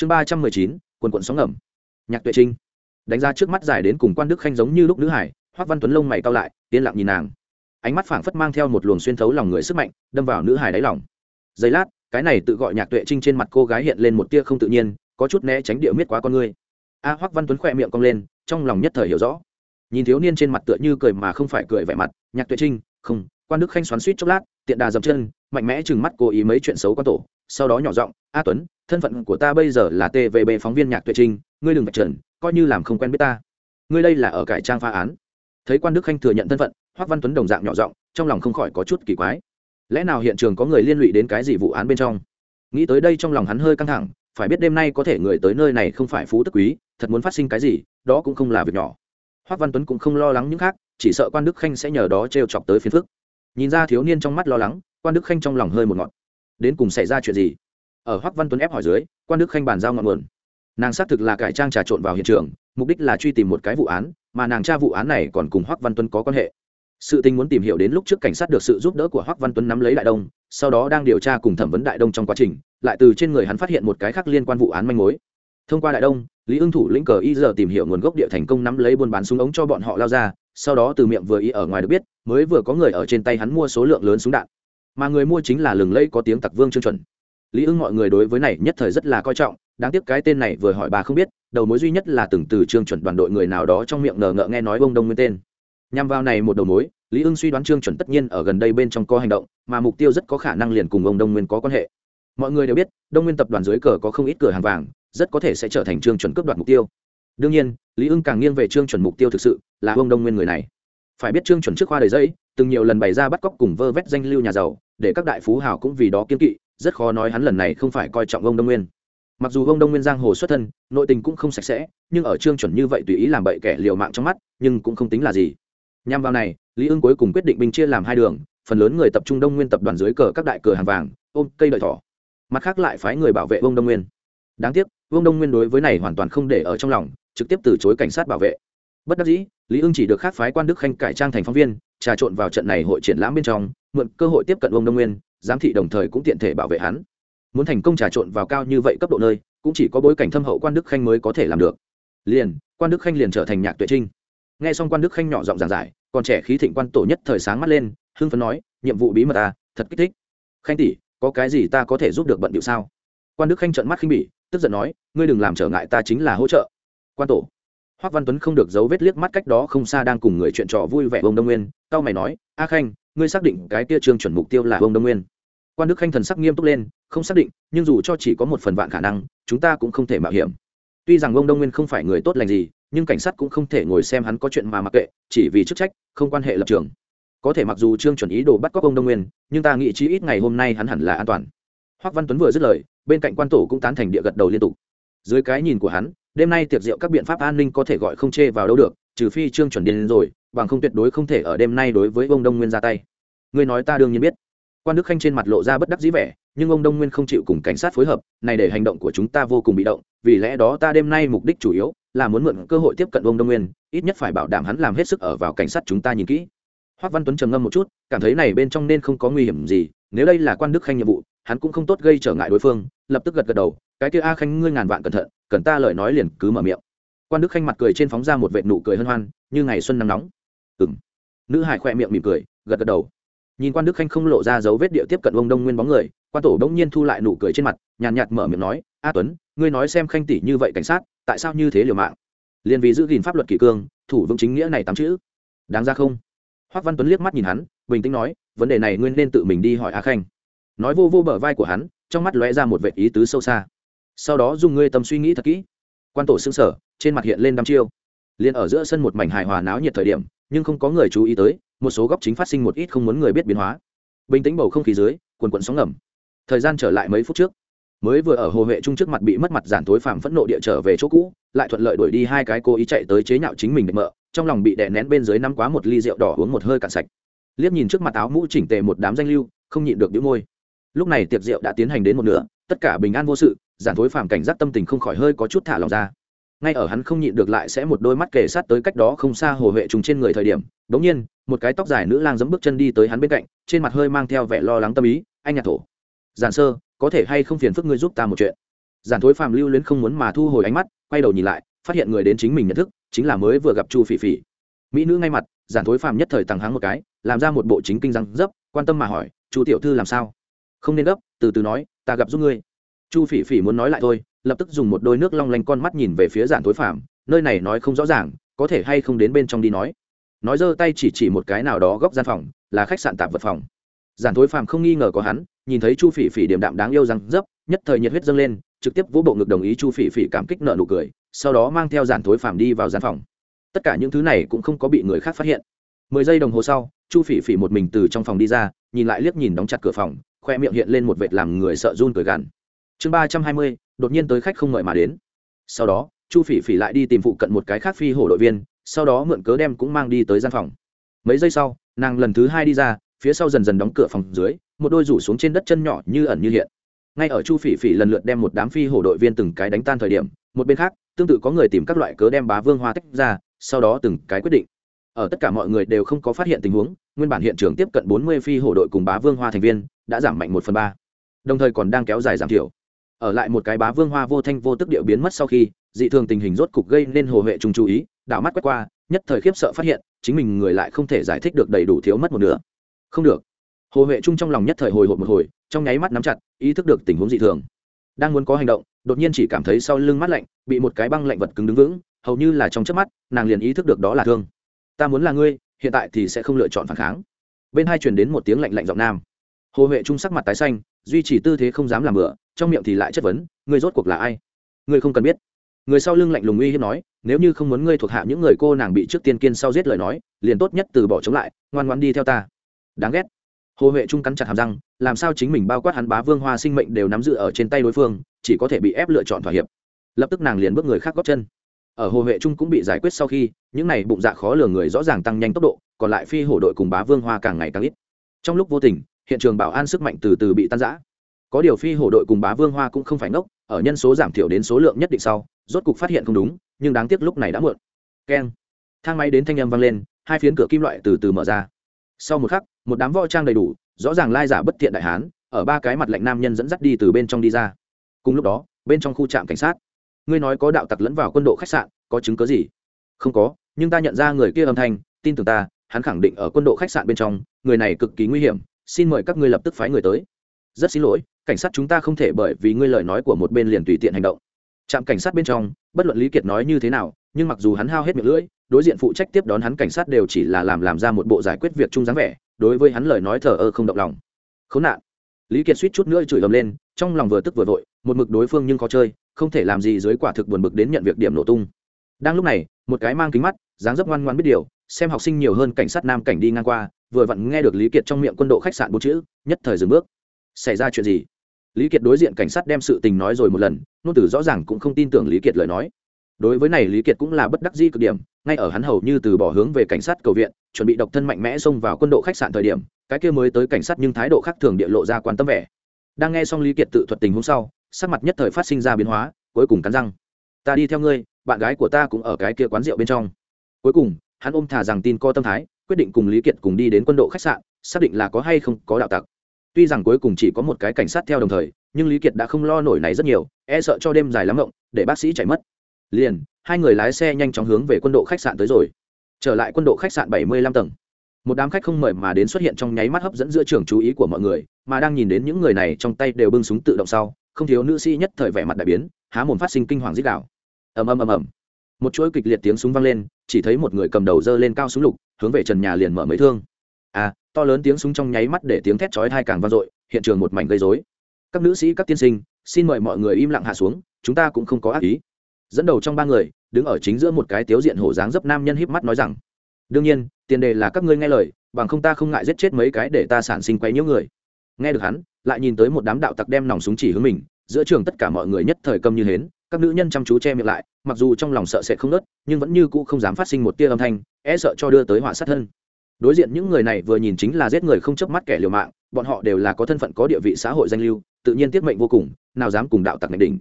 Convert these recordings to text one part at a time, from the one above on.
chương ba trăm mười chín, quần quận sóng ngầm. Nhạc tuệ trinh đánh ra trước mắt dài đến cùng quan đức khanh giống như lúc nữ hải hoắc văn tuấn lông mày cao lại, yên lặng nhìn nàng. Ánh mắt phảng phất mang theo một luồng xuyên thấu lòng người sức mạnh, đâm vào nữ hải đáy lòng. Giây lát, cái này tự gọi nhạc tuệ trinh trên mặt cô gái hiện lên một tia không tự nhiên, có chút né tránh địa miết quá con ngươi a hoắc văn tuấn khỏe miệng cong lên, trong lòng nhất thời hiểu rõ. Nhìn thiếu niên trên mặt tựa như cười mà không phải cười vẻ mặt, nhạc tuệ trinh, không, quan đức khanh xoắn suýt chốc lát, tiện đà dậm chân, mạnh mẽ chừng mắt cố ý mấy chuyện xấu quan tổ sau đó nhỏ giọng, a tuấn, thân phận của ta bây giờ là tvb phóng viên nhạc tuệ trinh, ngươi đừng vạch trần, coi như làm không quen biết ta. Ngươi đây là ở cải trang phá án. Thấy quan đức khanh thừa nhận thân phận, hoắc văn tuấn đồng dạng nhỏ giọng, trong lòng không khỏi có chút kỳ quái. Lẽ nào hiện trường có người liên lụy đến cái gì vụ án bên trong? Nghĩ tới đây trong lòng hắn hơi căng thẳng, phải biết đêm nay có thể người tới nơi này không phải phú tức quý, thật muốn phát sinh cái gì, đó cũng không là việc nhỏ. Hoắc văn tuấn cũng không lo lắng những khác, chỉ sợ quan đức khanh sẽ nhờ đó trêu chọc tới phiền phức. Nhìn ra thiếu niên trong mắt lo lắng, quan đức khanh trong lòng hơi một ngọn đến cùng xảy ra chuyện gì? Ở hoắc văn tuấn ép hỏi dưới, quan đức khanh bàn giao ngọn nguồn. Nàng xác thực là cải trang trà trộn vào hiện trường, mục đích là truy tìm một cái vụ án, mà nàng tra vụ án này còn cùng hoắc văn tuấn có quan hệ. Sự tình muốn tìm hiểu đến lúc trước cảnh sát được sự giúp đỡ của hoắc văn tuấn nắm lấy đại đông, sau đó đang điều tra cùng thẩm vấn đại đông trong quá trình, lại từ trên người hắn phát hiện một cái khác liên quan vụ án manh mối. Thông qua đại đông, lý ưng thủ lĩnh cờ y giờ tìm hiểu nguồn gốc địa thành công nắm lấy buôn bán súng ống cho bọn họ lao ra, sau đó từ miệng vừa Y ở ngoài được biết, mới vừa có người ở trên tay hắn mua số lượng lớn súng đạn mà người mua chính là lừng lẫy có tiếng tặc vương trương chuẩn. Lý ưng mọi người đối với này nhất thời rất là coi trọng, đáng tiếc cái tên này vừa hỏi bà không biết, đầu mối duy nhất là từng từ trương chuẩn đoàn đội người nào đó trong miệng nờ ngợ nghe nói bông đông nguyên tên. Nhằm vào này một đầu mối, lý ưng suy đoán trương chuẩn tất nhiên ở gần đây bên trong có hành động, mà mục tiêu rất có khả năng liền cùng ông đông nguyên có quan hệ. Mọi người đều biết, đông nguyên tập đoàn dưới cờ có không ít cửa hàng vàng, rất có thể sẽ trở thành trương chuẩn cướp đoạt mục tiêu. Đương nhiên, lý ưng càng nghiêng về trương chuẩn mục tiêu thực sự, là ông đông nguyên người này. Phải biết trương chuẩn trước khoa đời dây từng nhiều lần bày ra bắt cóc cùng vơ vét danh lưu nhà giàu để các đại phú hào cũng vì đó kiên kỵ, rất khó nói hắn lần này không phải coi trọng ông đông nguyên. Mặc dù ông đông nguyên giang hồ xuất thân, nội tình cũng không sạch sẽ, nhưng ở trương chuẩn như vậy tùy ý làm bậy kẻ liều mạng trong mắt, nhưng cũng không tính là gì. Nhằm vào này, lý ưng cuối cùng quyết định binh chia làm hai đường, phần lớn người tập trung đông nguyên tập đoàn dưới cờ các đại cửa hàng vàng, ôm cây đợi thỏ. Mặt khác lại phái người bảo vệ ông đông nguyên. Đáng tiếc, vương đông nguyên đối với này hoàn toàn không để ở trong lòng, trực tiếp từ chối cảnh sát bảo vệ. Bất đắc dĩ, lý ưng chỉ được khác phái quan đức khanh cải trang thành phóng viên, trà trộn vào trận này hội triển lãm bên trong mượn cơ hội tiếp cận ông đông nguyên, giám thị đồng thời cũng tiện thể bảo vệ hắn. Muốn thành công trà trộn vào cao như vậy cấp độ nơi, cũng chỉ có bối cảnh thâm hậu quan đức khanh mới có thể làm được. Liền, quan đức khanh liền trở thành nhạc tuệ trinh. Nghe xong quan đức khanh nhỏ giọng giảng giải, còn trẻ khí thịnh quan tổ nhất thời sáng mắt lên, hưng phấn nói, nhiệm vụ bí mật à thật kích thích. Khanh tỷ, có cái gì ta có thể giúp được bận điệu sao? Quan đức khanh trợn mắt khinh bỉ, tức giận nói, ngươi đừng làm trở ngại ta chính là hỗ trợ. Quan tổ. Hoắc văn tuấn không được giấu vết liếc mắt cách đó không xa đang cùng người chuyện trò vui vẻ ông đông nguyên cao mày nói, a khanh ngươi xác định cái kia trương chuẩn mục tiêu là ông đông nguyên. Quan đức khanh thần sắc nghiêm túc lên, không xác định, nhưng dù cho chỉ có một phần vạn khả năng, chúng ta cũng không thể mạo hiểm. Tuy rằng ông đông nguyên không phải người tốt lành gì, nhưng cảnh sát cũng không thể ngồi xem hắn có chuyện mà mặc kệ, chỉ vì chức trách, không quan hệ lập trường. Có thể mặc dù trương chuẩn ý đồ bắt cóc ông đông nguyên, nhưng ta nghĩ chí ít ngày hôm nay hắn hẳn là an toàn. Hoắc văn tuấn vừa dứt lời, bên cạnh quan tổ cũng tán thành địa gật đầu liên tục. Dưới cái nhìn của hắn đêm nay tiệc rượu các biện pháp an ninh có thể gọi không chê vào đâu được, trừ phi trương chuẩn điên rồi, bằng không tuyệt đối không thể ở đêm nay đối với ông đông nguyên ra tay. Ngươi nói ta đương nhiên biết. Quan đức khanh trên mặt lộ ra bất đắc dĩ vẻ, nhưng ông đông nguyên không chịu cùng cảnh sát phối hợp, này để hành động của chúng ta vô cùng bị động, vì lẽ đó ta đêm nay mục đích chủ yếu là muốn mượn cơ hội tiếp cận ông đông nguyên, ít nhất phải bảo đảm hắn làm hết sức ở vào cảnh sát chúng ta nhìn kỹ. Hoắc văn tuấn trầm ngâm một chút, cảm thấy này bên trong nên không có nguy hiểm gì, nếu đây là quan đức khanh nhiệm vụ, hắn cũng không tốt gây trở ngại đối phương, lập tức gật gật đầu, cái kia a khanh ngươi ngàn vạn cẩn thận cần ta lời nói liền cứ mở miệng. Quan đức khanh mặt cười trên phóng ra một vệt nụ cười hân hoan, như ngày xuân nắng nóng. Ừng nữ hải khoe miệng mỉm cười, gật gật đầu. Nhìn quan đức khanh không lộ ra dấu vết địa tiếp cận ông đông nguyên bóng người, quan tổ bỗng nhiên thu lại nụ cười trên mặt, nhàn nhạt mở miệng nói, a tuấn, ngươi nói xem khanh tỷ như vậy cảnh sát, tại sao như thế liều mạng? Liền vì giữ gìn pháp luật kỷ cương, thủ vững chính nghĩa này tám chữ. Đáng ra không? Hoắc văn tuấn liếc mắt nhìn hắn, bình tĩnh nói, vấn đề này ngươi nên tự mình đi hỏi a khanh. Nói vô vô bờ vai của hắn, trong mắt lóe ra một vệ ý tứ sâu xa sau đó dùng ngươi tâm suy nghĩ thật kỹ. Quan tổ xương sở trên mặt hiện lên đăm chiêu. Liền ở giữa sân một mảnh hài hòa náo nhiệt thời điểm, nhưng không có người chú ý tới, một số góc chính phát sinh một ít không muốn người biết biến hóa. Bình tĩnh bầu không khí dưới, quần quần sóng ngầm. Thời gian trở lại mấy phút trước, mới vừa ở hồ huệ trung trước mặt bị mất mặt giản tối phạm phẫn nộ địa trở về chỗ cũ, lại thuận lợi đuổi đi hai cái cô ý chạy tới chế nhạo chính mình định mợ, trong lòng bị đè nén bên dưới năm quá một ly rượu đỏ uống một hơi cạn sạch. Liếc nhìn trước mặt áo mũ chỉnh tề một đám danh lưu, không nhịn được đĩu môi. Lúc này tiệc rượu đã tiến hành đến một nửa, tất cả bình an vô sự giản thối phàm cảnh giác tâm tình không khỏi hơi có chút thả lòng ra. Ngay ở hắn không nhịn được lại sẽ một đôi mắt kề sát tới cách đó không xa hồ huệ trùng trên người thời điểm, đống nhiên, một cái tóc dài nữ lang giấm bước chân đi tới hắn bên cạnh, trên mặt hơi mang theo vẻ lo lắng tâm ý, anh nhạc thổ, giản sơ, có thể hay không phiền phức ngươi giúp ta một chuyện? Giản thối phàm lưu luyến không muốn mà thu hồi ánh mắt, quay đầu nhìn lại, phát hiện người đến chính mình nhận thức, chính là mới vừa gặp chu phỉ phỉ. Mỹ nữ ngay mặt, giản thối phàm nhất thời tằng hắng một cái, làm ra một bộ chính kinh răng dấp, quan tâm mà hỏi, chu tiểu thư làm sao? Không nên gấp, từ từ nói, ta gặp giúp ngươi chu phỉ phỉ muốn nói lại thôi, lập tức dùng một đôi nước long lanh con mắt nhìn về phía giản thối phạm. nơi này nói không rõ ràng, có thể hay không đến bên trong đi nói. Nói giơ tay chỉ chỉ một cái nào đó góc gian phòng, là khách sạn tạp vật phòng. Giản thối phạm không nghi ngờ có hắn, nhìn thấy chu phỉ phỉ điểm đạm đáng yêu răng dấp, nhất thời nhiệt huyết dâng lên, trực tiếp vỗ bộ ngực đồng ý chu phỉ phỉ cảm kích nợ nụ cười, sau đó mang theo giản thối phạm đi vào gian phòng. Tất cả những thứ này cũng không có bị người khác phát hiện. Mười giây đồng hồ sau, chu phỉ phỉ một mình từ trong phòng đi ra, nhìn lại liếc nhìn đóng chặt cửa phòng, khoe miệng hiện lên một vệt làm người sợ run cười gằn chương ba trăm hai mươi, đột nhiên tới khách không mời mà đến. Sau đó, chu phỉ phỉ lại đi tìm phụ cận một cái khác phi hổ đội viên, sau đó mượn cớ đem cũng mang đi tới gian phòng. Mấy giây sau, nàng lần thứ hai đi ra, phía sau dần dần đóng cửa phòng dưới, một đôi rủ xuống trên đất chân nhỏ như ẩn như hiện. Ngay ở chu phỉ phỉ lần lượt đem một đám phi hổ đội viên từng cái đánh tan thời điểm, một bên khác, tương tự có người tìm các loại cớ đem bá vương hoa tách ra, sau đó từng cái quyết định. Ở tất cả mọi người đều không có phát hiện tình huống, nguyên bản hiện trường tiếp cận bốn mươi phi hổ đội cùng bá vương hoa thành viên, đã giảm mạnh một phần ba. Đồng thời còn đang kéo dài giảm thiểu ở lại một cái bá vương hoa vô thanh vô tức điệu biến mất sau khi, dị thường tình hình rốt cục gây nên hồ huệ trung chú ý, đảo mắt quét qua, nhất thời khiếp sợ phát hiện, chính mình người lại không thể giải thích được đầy đủ thiếu mất một nửa. Không được. Hồ huệ trung trong lòng nhất thời hồi hộp một hồi, trong nháy mắt nắm chặt, ý thức được tình huống dị thường. Đang muốn có hành động, đột nhiên chỉ cảm thấy sau lưng mắt lạnh, bị một cái băng lạnh vật cứng đứng vững, hầu như là trong chớp mắt, nàng liền ý thức được đó là thương. Ta muốn là ngươi, hiện tại thì sẽ không lựa chọn phản kháng. Bên hai truyền đến một tiếng lạnh lạnh giọng nam. Hồ huệ trung sắc mặt tái xanh, duy trì tư thế không dám làm bừa trong miệng thì lại chất vấn, ngươi rốt cuộc là ai? Ngươi không cần biết. Người sau lưng lạnh lùng uy hiếp nói, nếu như không muốn ngươi thuộc hạ những người cô nàng bị trước tiên kiên sau giết lời nói, liền tốt nhất từ bỏ chống lại, ngoan ngoan đi theo ta. Đáng ghét. Hồ huệ trung cắn chặt hàm răng, làm sao chính mình bao quát hắn bá vương hoa sinh mệnh đều nắm giữ ở trên tay đối phương, chỉ có thể bị ép lựa chọn thỏa hiệp. Lập tức nàng liền bước người khác góp chân. Ở hồ huệ trung cũng bị giải quyết sau khi, những này bụng dạ khó lường người rõ ràng tăng nhanh tốc độ, còn lại phi hổ đội cùng bá vương hoa càng ngày càng ít. Trong lúc vô tình, hiện trường bảo an sức mạnh từ từ bị tan giã có điều phi hổ đội cùng bá vương hoa cũng không phải ngốc, ở nhân số giảm thiểu đến số lượng nhất định sau, rốt cục phát hiện không đúng, nhưng đáng tiếc lúc này đã muộn. Keng. Thang máy đến thanh âm vang lên, hai phiến cửa kim loại từ từ mở ra. Sau một khắc, một đám võ trang đầy đủ, rõ ràng lai giả bất thiện đại hán, ở ba cái mặt lạnh nam nhân dẫn dắt đi từ bên trong đi ra. Cùng lúc đó, bên trong khu trạm cảnh sát. Ngươi nói có đạo tặc lẫn vào quân độ khách sạn, có chứng cớ gì? Không có, nhưng ta nhận ra người kia âm thanh, tin tưởng ta, hắn khẳng định ở quân độ khách sạn bên trong, người này cực kỳ nguy hiểm, xin mời các ngươi lập tức phái người tới rất xin lỗi, cảnh sát chúng ta không thể bởi vì ngươi lời nói của một bên liền tùy tiện hành động. Trạm cảnh sát bên trong, bất luận lý kiệt nói như thế nào, nhưng mặc dù hắn hao hết miệng lưỡi, đối diện phụ trách tiếp đón hắn cảnh sát đều chỉ là làm làm ra một bộ giải quyết việc chung dáng vẻ, đối với hắn lời nói thờ ơ không động lòng. Khốn nạn. Lý kiệt suýt chút nữa chửi ầm lên, trong lòng vừa tức vừa vội, một mực đối phương nhưng có chơi, không thể làm gì dưới quả thực buồn bực đến nhận việc điểm nổ tung. Đang lúc này, một cái mang kính mắt, dáng dấp ngoan ngoan biết điều, xem học sinh nhiều hơn cảnh sát nam cảnh đi ngang qua, vừa vặn nghe được lý kiệt trong miệng quân độ khách sạn bốn chữ, nhất thời dừng bước xảy ra chuyện gì? Lý kiệt đối diện cảnh sát đem sự tình nói rồi một lần nôn tử rõ ràng cũng không tin tưởng lý kiệt lời nói. Đối với này, lý kiệt cũng là bất đắc di cực điểm, ngay ở hắn hầu như từ bỏ hướng về cảnh sát cầu viện, chuẩn bị độc thân mạnh mẽ xông vào quân độ khách sạn thời điểm, cái kia mới tới cảnh sát nhưng thái độ khác thường địa lộ ra quan tâm vẻ. Đang nghe xong lý kiệt tự thuật tình hôm sau, sắc mặt nhất thời phát sinh ra biến hóa, cuối cùng cắn răng. Ta đi theo ngươi, bạn gái của ta cũng ở cái kia quán rượu bên trong. Cuối cùng, hắn ôm thả rằng tin co tâm thái, quyết định cùng lý kiệt cùng đi đến quân độ khách sạn, xác định là có hay không có đạo tặc tuy rằng cuối cùng chỉ có một cái cảnh sát theo đồng thời, nhưng lý kiệt đã không lo nổi này rất nhiều e sợ cho đêm dài lắm rộng để bác sĩ chạy mất. Liền, hai người lái xe nhanh chóng hướng về quân độ khách sạn tới rồi. Trở lại quân độ khách sạn bảy mươi lăm tầng. Một đám khách không mời mà đến xuất hiện trong nháy mắt hấp dẫn giữa trường chú ý của mọi người, mà đang nhìn đến những người này trong tay đều bưng súng tự động sau, không thiếu nữ sĩ nhất thời vẻ mặt đại biến, há mồm phát sinh kinh hoàng dích đạo ầm ầm ầm ầm. Một chuỗi kịch liệt tiếng súng vang lên, chỉ thấy một người cầm đầu dơ lên cao súng lục, hướng về trần nhà liền mở mấy thương. À to lớn tiếng súng trong nháy mắt để tiếng thét chói tai càng vang dội, hiện trường một mảnh gây rối. Các nữ sĩ, các tiên sinh, xin mời mọi người im lặng hạ xuống, chúng ta cũng không có ác ý. Dẫn đầu trong ba người, đứng ở chính giữa một cái tiếu diện hổ dáng dấp nam nhân híp mắt nói rằng, đương nhiên, tiền đề là các ngươi nghe lời, bằng không ta không ngại giết chết mấy cái để ta sản sinh quấy nhiễu người. Nghe được hắn, lại nhìn tới một đám đạo tặc đem nòng súng chỉ hướng mình, giữa trường tất cả mọi người nhất thời câm như hến, các nữ nhân chăm chú che miệng lại, mặc dù trong lòng sợ sẽ không nớt, nhưng vẫn như cũ không dám phát sinh một tia âm thanh e sợ cho đưa tới họa sát thân đối diện những người này vừa nhìn chính là giết người không chớp mắt kẻ liều mạng, bọn họ đều là có thân phận có địa vị xã hội danh lưu, tự nhiên tiết mệnh vô cùng, nào dám cùng đạo tặc ngạch đỉnh.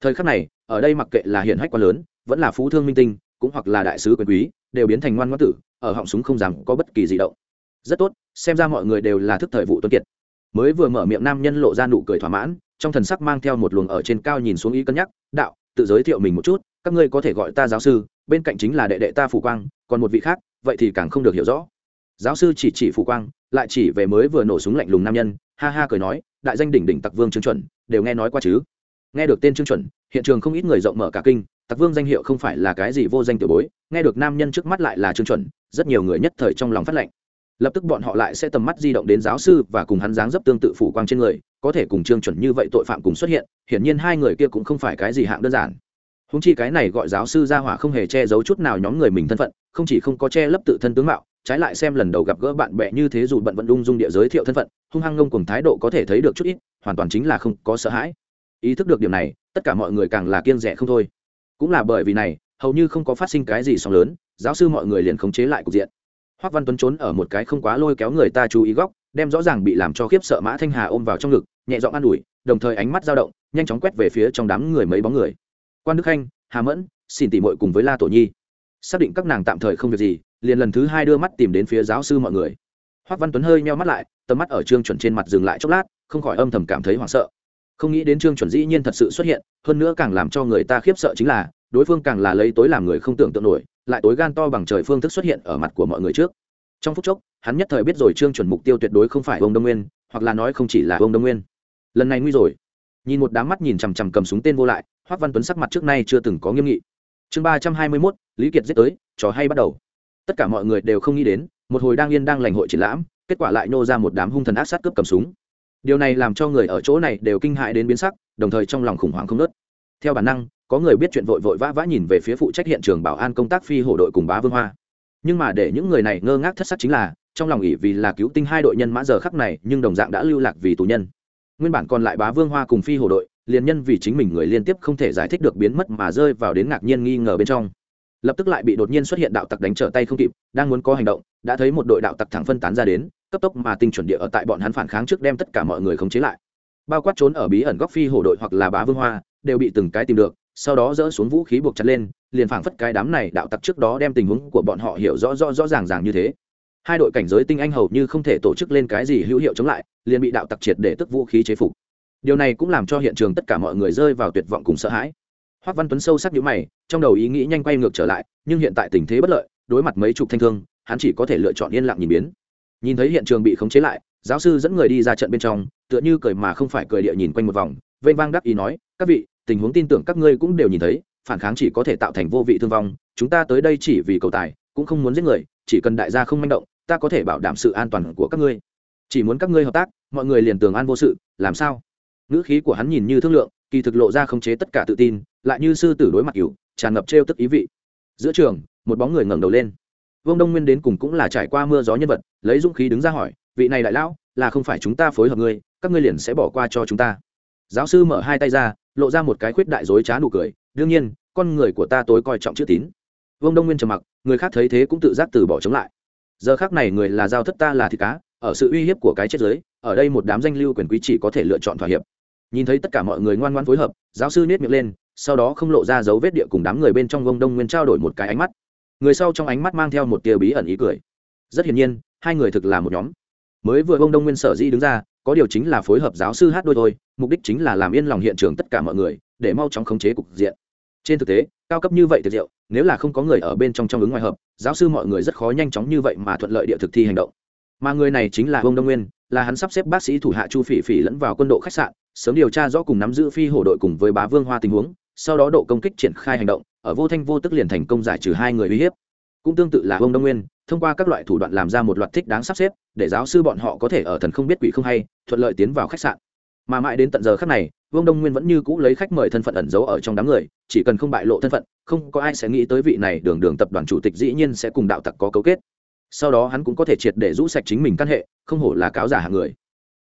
Thời khắc này, ở đây mặc kệ là hiển hách quá lớn, vẫn là phú thương minh tinh, cũng hoặc là đại sứ quyền quý, đều biến thành ngoan ngoãn tử, ở họng súng không dám có bất kỳ gì động. Rất tốt, xem ra mọi người đều là thức thời vụ tuân kiệt. Mới vừa mở miệng nam nhân lộ ra nụ cười thỏa mãn, trong thần sắc mang theo một luồng ở trên cao nhìn xuống ý cân nhắc, đạo, tự giới thiệu mình một chút, các ngươi có thể gọi ta giáo sư, bên cạnh chính là đệ đệ ta phủ quang, còn một vị khác, vậy thì càng không được hiểu rõ giáo sư chỉ chỉ phủ quang, lại chỉ về mới vừa nổ súng lạnh lùng nam nhân, ha ha cười nói, đại danh đỉnh đỉnh tặc vương trương chuẩn, đều nghe nói qua chứ? Nghe được tên trương chuẩn, hiện trường không ít người rộng mở cả kinh, tặc vương danh hiệu không phải là cái gì vô danh tiểu bối, nghe được nam nhân trước mắt lại là trương chuẩn, rất nhiều người nhất thời trong lòng phát lệnh. Lập tức bọn họ lại sẽ tầm mắt di động đến giáo sư và cùng hắn dáng dấp tương tự phủ quang trên người, có thể cùng trương chuẩn như vậy tội phạm cùng xuất hiện, hiển nhiên hai người kia cũng không phải cái gì hạng đơn giản. Húng chi cái này gọi giáo sư ra hỏa không hề che giấu chút nào nhóm người mình thân phận, không chỉ không có che lấp tự thân tướng mạo trái lại xem lần đầu gặp gỡ bạn bè như thế dù bận vận ung dung địa giới thiệu thân phận, hung hăng ngông cùng thái độ có thể thấy được chút ít, hoàn toàn chính là không có sợ hãi. Ý thức được điểm này, tất cả mọi người càng là kiên rẻ không thôi. Cũng là bởi vì này, hầu như không có phát sinh cái gì sóng lớn, giáo sư mọi người liền khống chế lại cục diện. Hoác văn tuấn trốn ở một cái không quá lôi kéo người ta chú ý góc, đem rõ ràng bị làm cho khiếp sợ mã thanh hà ôm vào trong ngực, nhẹ giọng an ủi, đồng thời ánh mắt dao động, nhanh chóng quét về phía trong đám người mấy bóng người. Quan đức khanh, hà mẫn, xin tỉ mội cùng với la tổ nhi. Xác định các nàng tạm thời không việc gì liền lần thứ hai đưa mắt tìm đến phía giáo sư mọi người. Hoác văn tuấn hơi meo mắt lại, tầm mắt ở trương chuẩn trên mặt dừng lại chốc lát, không khỏi âm thầm cảm thấy hoảng sợ. Không nghĩ đến trương chuẩn dĩ nhiên thật sự xuất hiện, hơn nữa càng làm cho người ta khiếp sợ chính là, đối phương càng là lấy tối làm người không tưởng tượng nổi, lại tối gan to bằng trời phương thức xuất hiện ở mặt của mọi người trước. Trong phút chốc, hắn nhất thời biết rồi trương chuẩn mục tiêu tuyệt đối không phải ông đông nguyên, hoặc là nói không chỉ là ông đông nguyên. Lần này nguy rồi. Nhìn một đám mắt nhìn chằm chằm cầm súng tên vô lại, hoác văn tuấn sắc mặt trước nay chưa từng có nghiêm nghị. Chương ba trăm hai mươi mốt, lý kiệt giết tới, trò hay bắt đầu tất cả mọi người đều không nghĩ đến, một hồi đang yên đang lành hội triển lãm, kết quả lại nô ra một đám hung thần ác sát cướp cầm súng. Điều này làm cho người ở chỗ này đều kinh hại đến biến sắc, đồng thời trong lòng khủng hoảng không nớt theo bản năng, có người biết chuyện vội vội vã vã nhìn về phía phụ trách hiện trường bảo an công tác phi hổ đội cùng bá vương hoa. Nhưng mà để những người này ngơ ngác thất sắc chính là, trong lòng ỉ vì là cứu tinh hai đội nhân mã giờ khắc này, nhưng đồng dạng đã lưu lạc vì tù nhân. Nguyên bản còn lại bá vương hoa cùng phi hổ đội, liền nhân vì chính mình người liên tiếp không thể giải thích được biến mất mà rơi vào đến ngạc nhiên nghi ngờ bên trong lập tức lại bị đột nhiên xuất hiện đạo tặc đánh trở tay không kịp, đang muốn có hành động, đã thấy một đội đạo tặc thẳng phân tán ra đến, cấp tốc mà tinh chuẩn địa ở tại bọn hắn phản kháng trước đem tất cả mọi người khống chế lại. Bao quát trốn ở bí ẩn góc phi hổ đội hoặc là bá vương hoa, đều bị từng cái tìm được, sau đó dỡ xuống vũ khí buộc chặt lên, liền phảng phất cái đám này đạo tặc trước đó đem tình huống của bọn họ hiểu rõ rõ rõ ràng ràng như thế. Hai đội cảnh giới tinh anh hầu như không thể tổ chức lên cái gì hữu hiệu chống lại, liền bị đạo tặc triệt để tức vũ khí chế phục. Điều này cũng làm cho hiện trường tất cả mọi người rơi vào tuyệt vọng cùng sợ hãi. Hoắc văn tuấn sâu sắc nhíu mày, trong đầu ý nghĩ nhanh quay ngược trở lại, nhưng hiện tại tình thế bất lợi, đối mặt mấy chục thanh thương, hắn chỉ có thể lựa chọn yên lặng nhìn biến. Nhìn thấy hiện trường bị khống chế lại, giáo sư dẫn người đi ra trận bên trong, tựa như cười mà không phải cười địa nhìn quanh một vòng, vênh vang đắc ý nói, các vị, tình huống tin tưởng các ngươi cũng đều nhìn thấy, phản kháng chỉ có thể tạo thành vô vị thương vong, chúng ta tới đây chỉ vì cầu tài, cũng không muốn giết người, chỉ cần đại gia không manh động, ta có thể bảo đảm sự an toàn của các ngươi. Chỉ muốn các ngươi hợp tác, mọi người liền tường an vô sự, làm sao? Ngữ khí của hắn nhìn như thương lượng, kỳ thực lộ ra khống chế tất cả tự tin lại như sư tử đối mặt cửu tràn ngập trêu tức ý vị. Giữa trường, một bóng người ngẩng đầu lên. Vương đông nguyên đến cùng cũng là trải qua mưa gió nhân vật, lấy dũng khí đứng ra hỏi, vị này đại lão, là không phải chúng ta phối hợp ngươi, các ngươi liền sẽ bỏ qua cho chúng ta. Giáo sư mở hai tay ra, lộ ra một cái khuyết đại dối trá nụ cười, đương nhiên, con người của ta tối coi trọng chữ tín. Vương đông nguyên trầm mặc, người khác thấy thế cũng tự giác từ bỏ chống lại. Giờ khác này người là giao thất ta là thịt cá, ở sự uy hiếp của cái chết giới ở đây một đám danh lưu quyền quý chỉ có thể lựa chọn thỏa hiệp. Nhìn thấy tất cả mọi người ngoan ngoan phối hợp, giáo sư nết miệng lên sau đó không lộ ra dấu vết địa cùng đám người bên trong vông đông nguyên trao đổi một cái ánh mắt. Người sau trong ánh mắt mang theo một tia bí ẩn ý cười. Rất hiển nhiên, hai người thực là một nhóm. Mới vừa vông đông nguyên sở di đứng ra, có điều chính là phối hợp giáo sư hát đôi thôi, mục đích chính là làm yên lòng hiện trường tất cả mọi người, để mau chóng khống chế cục diện. Trên thực tế, cao cấp như vậy thực diệu nếu là không có người ở bên trong trong ứng ngoài hợp, giáo sư mọi người rất khó nhanh chóng như vậy mà thuận lợi địa thực thi hành động. Mà người này chính là vương đông nguyên, là hắn sắp xếp bác sĩ thủ hạ chu phỉ phỉ lẫn vào quân đội khách sạn, sớm điều tra rõ cùng nắm giữ phi hổ đội cùng với bá vương hoa tình huống sau đó độ công kích triển khai hành động, ở vô thanh vô tức liền thành công giải trừ hai người uy hiếp. Cũng tương tự là ông đông nguyên, thông qua các loại thủ đoạn làm ra một loạt thích đáng sắp xếp, để giáo sư bọn họ có thể ở thần không biết quỷ không hay, thuận lợi tiến vào khách sạn. Mà mãi đến tận giờ khác này, vương đông nguyên vẫn như cũ lấy khách mời thân phận ẩn giấu ở trong đám người, chỉ cần không bại lộ thân phận, không có ai sẽ nghĩ tới vị này đường đường tập đoàn chủ tịch dĩ nhiên sẽ cùng đạo tặc có cấu kết. Sau đó hắn cũng có thể triệt để rũ sạch chính mình căn hệ, không hổ là cáo giả hạng người.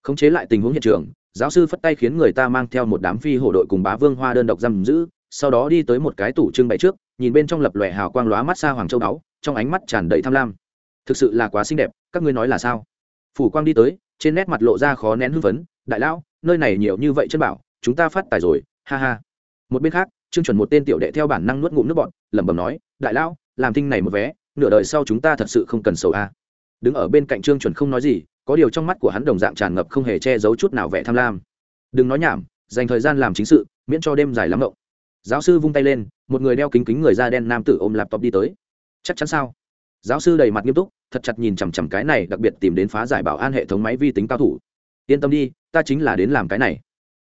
Khống chế lại tình huống hiện trường giáo sư phất tay khiến người ta mang theo một đám phi hổ đội cùng bá vương hoa đơn độc giam giữ, sau đó đi tới một cái tủ trưng bày trước, nhìn bên trong lập lòe hào quang lóa mắt xa hoàng châu đáo trong ánh mắt tràn đầy tham lam. Thực sự là quá xinh đẹp, các ngươi nói là sao? Phủ quang đi tới, trên nét mặt lộ ra khó nén hưng phấn, đại lão, nơi này nhiều như vậy chân bảo, chúng ta phát tài rồi, ha ha. Một bên khác, trương chuẩn một tên tiểu đệ theo bản năng nuốt ngụm nước bọn lẩm bẩm nói, đại lão, làm thinh này một vé, nửa đời sau chúng ta thật sự không cần sầu a. Đứng ở bên cạnh trương chuẩn không nói gì có điều trong mắt của hắn đồng dạng tràn ngập không hề che giấu chút nào vẻ tham lam. Đừng nói nhảm, dành thời gian làm chính sự, miễn cho đêm dài lắm động giáo sư vung tay lên, một người đeo kính kính người da đen nam tử ôm laptop đi tới. Chắc chắn sao? Giáo sư đầy mặt nghiêm túc, thật chặt nhìn chằm chằm cái này, đặc biệt tìm đến phá giải bảo an hệ thống máy vi tính cao thủ. Yên tâm đi, ta chính là đến làm cái này.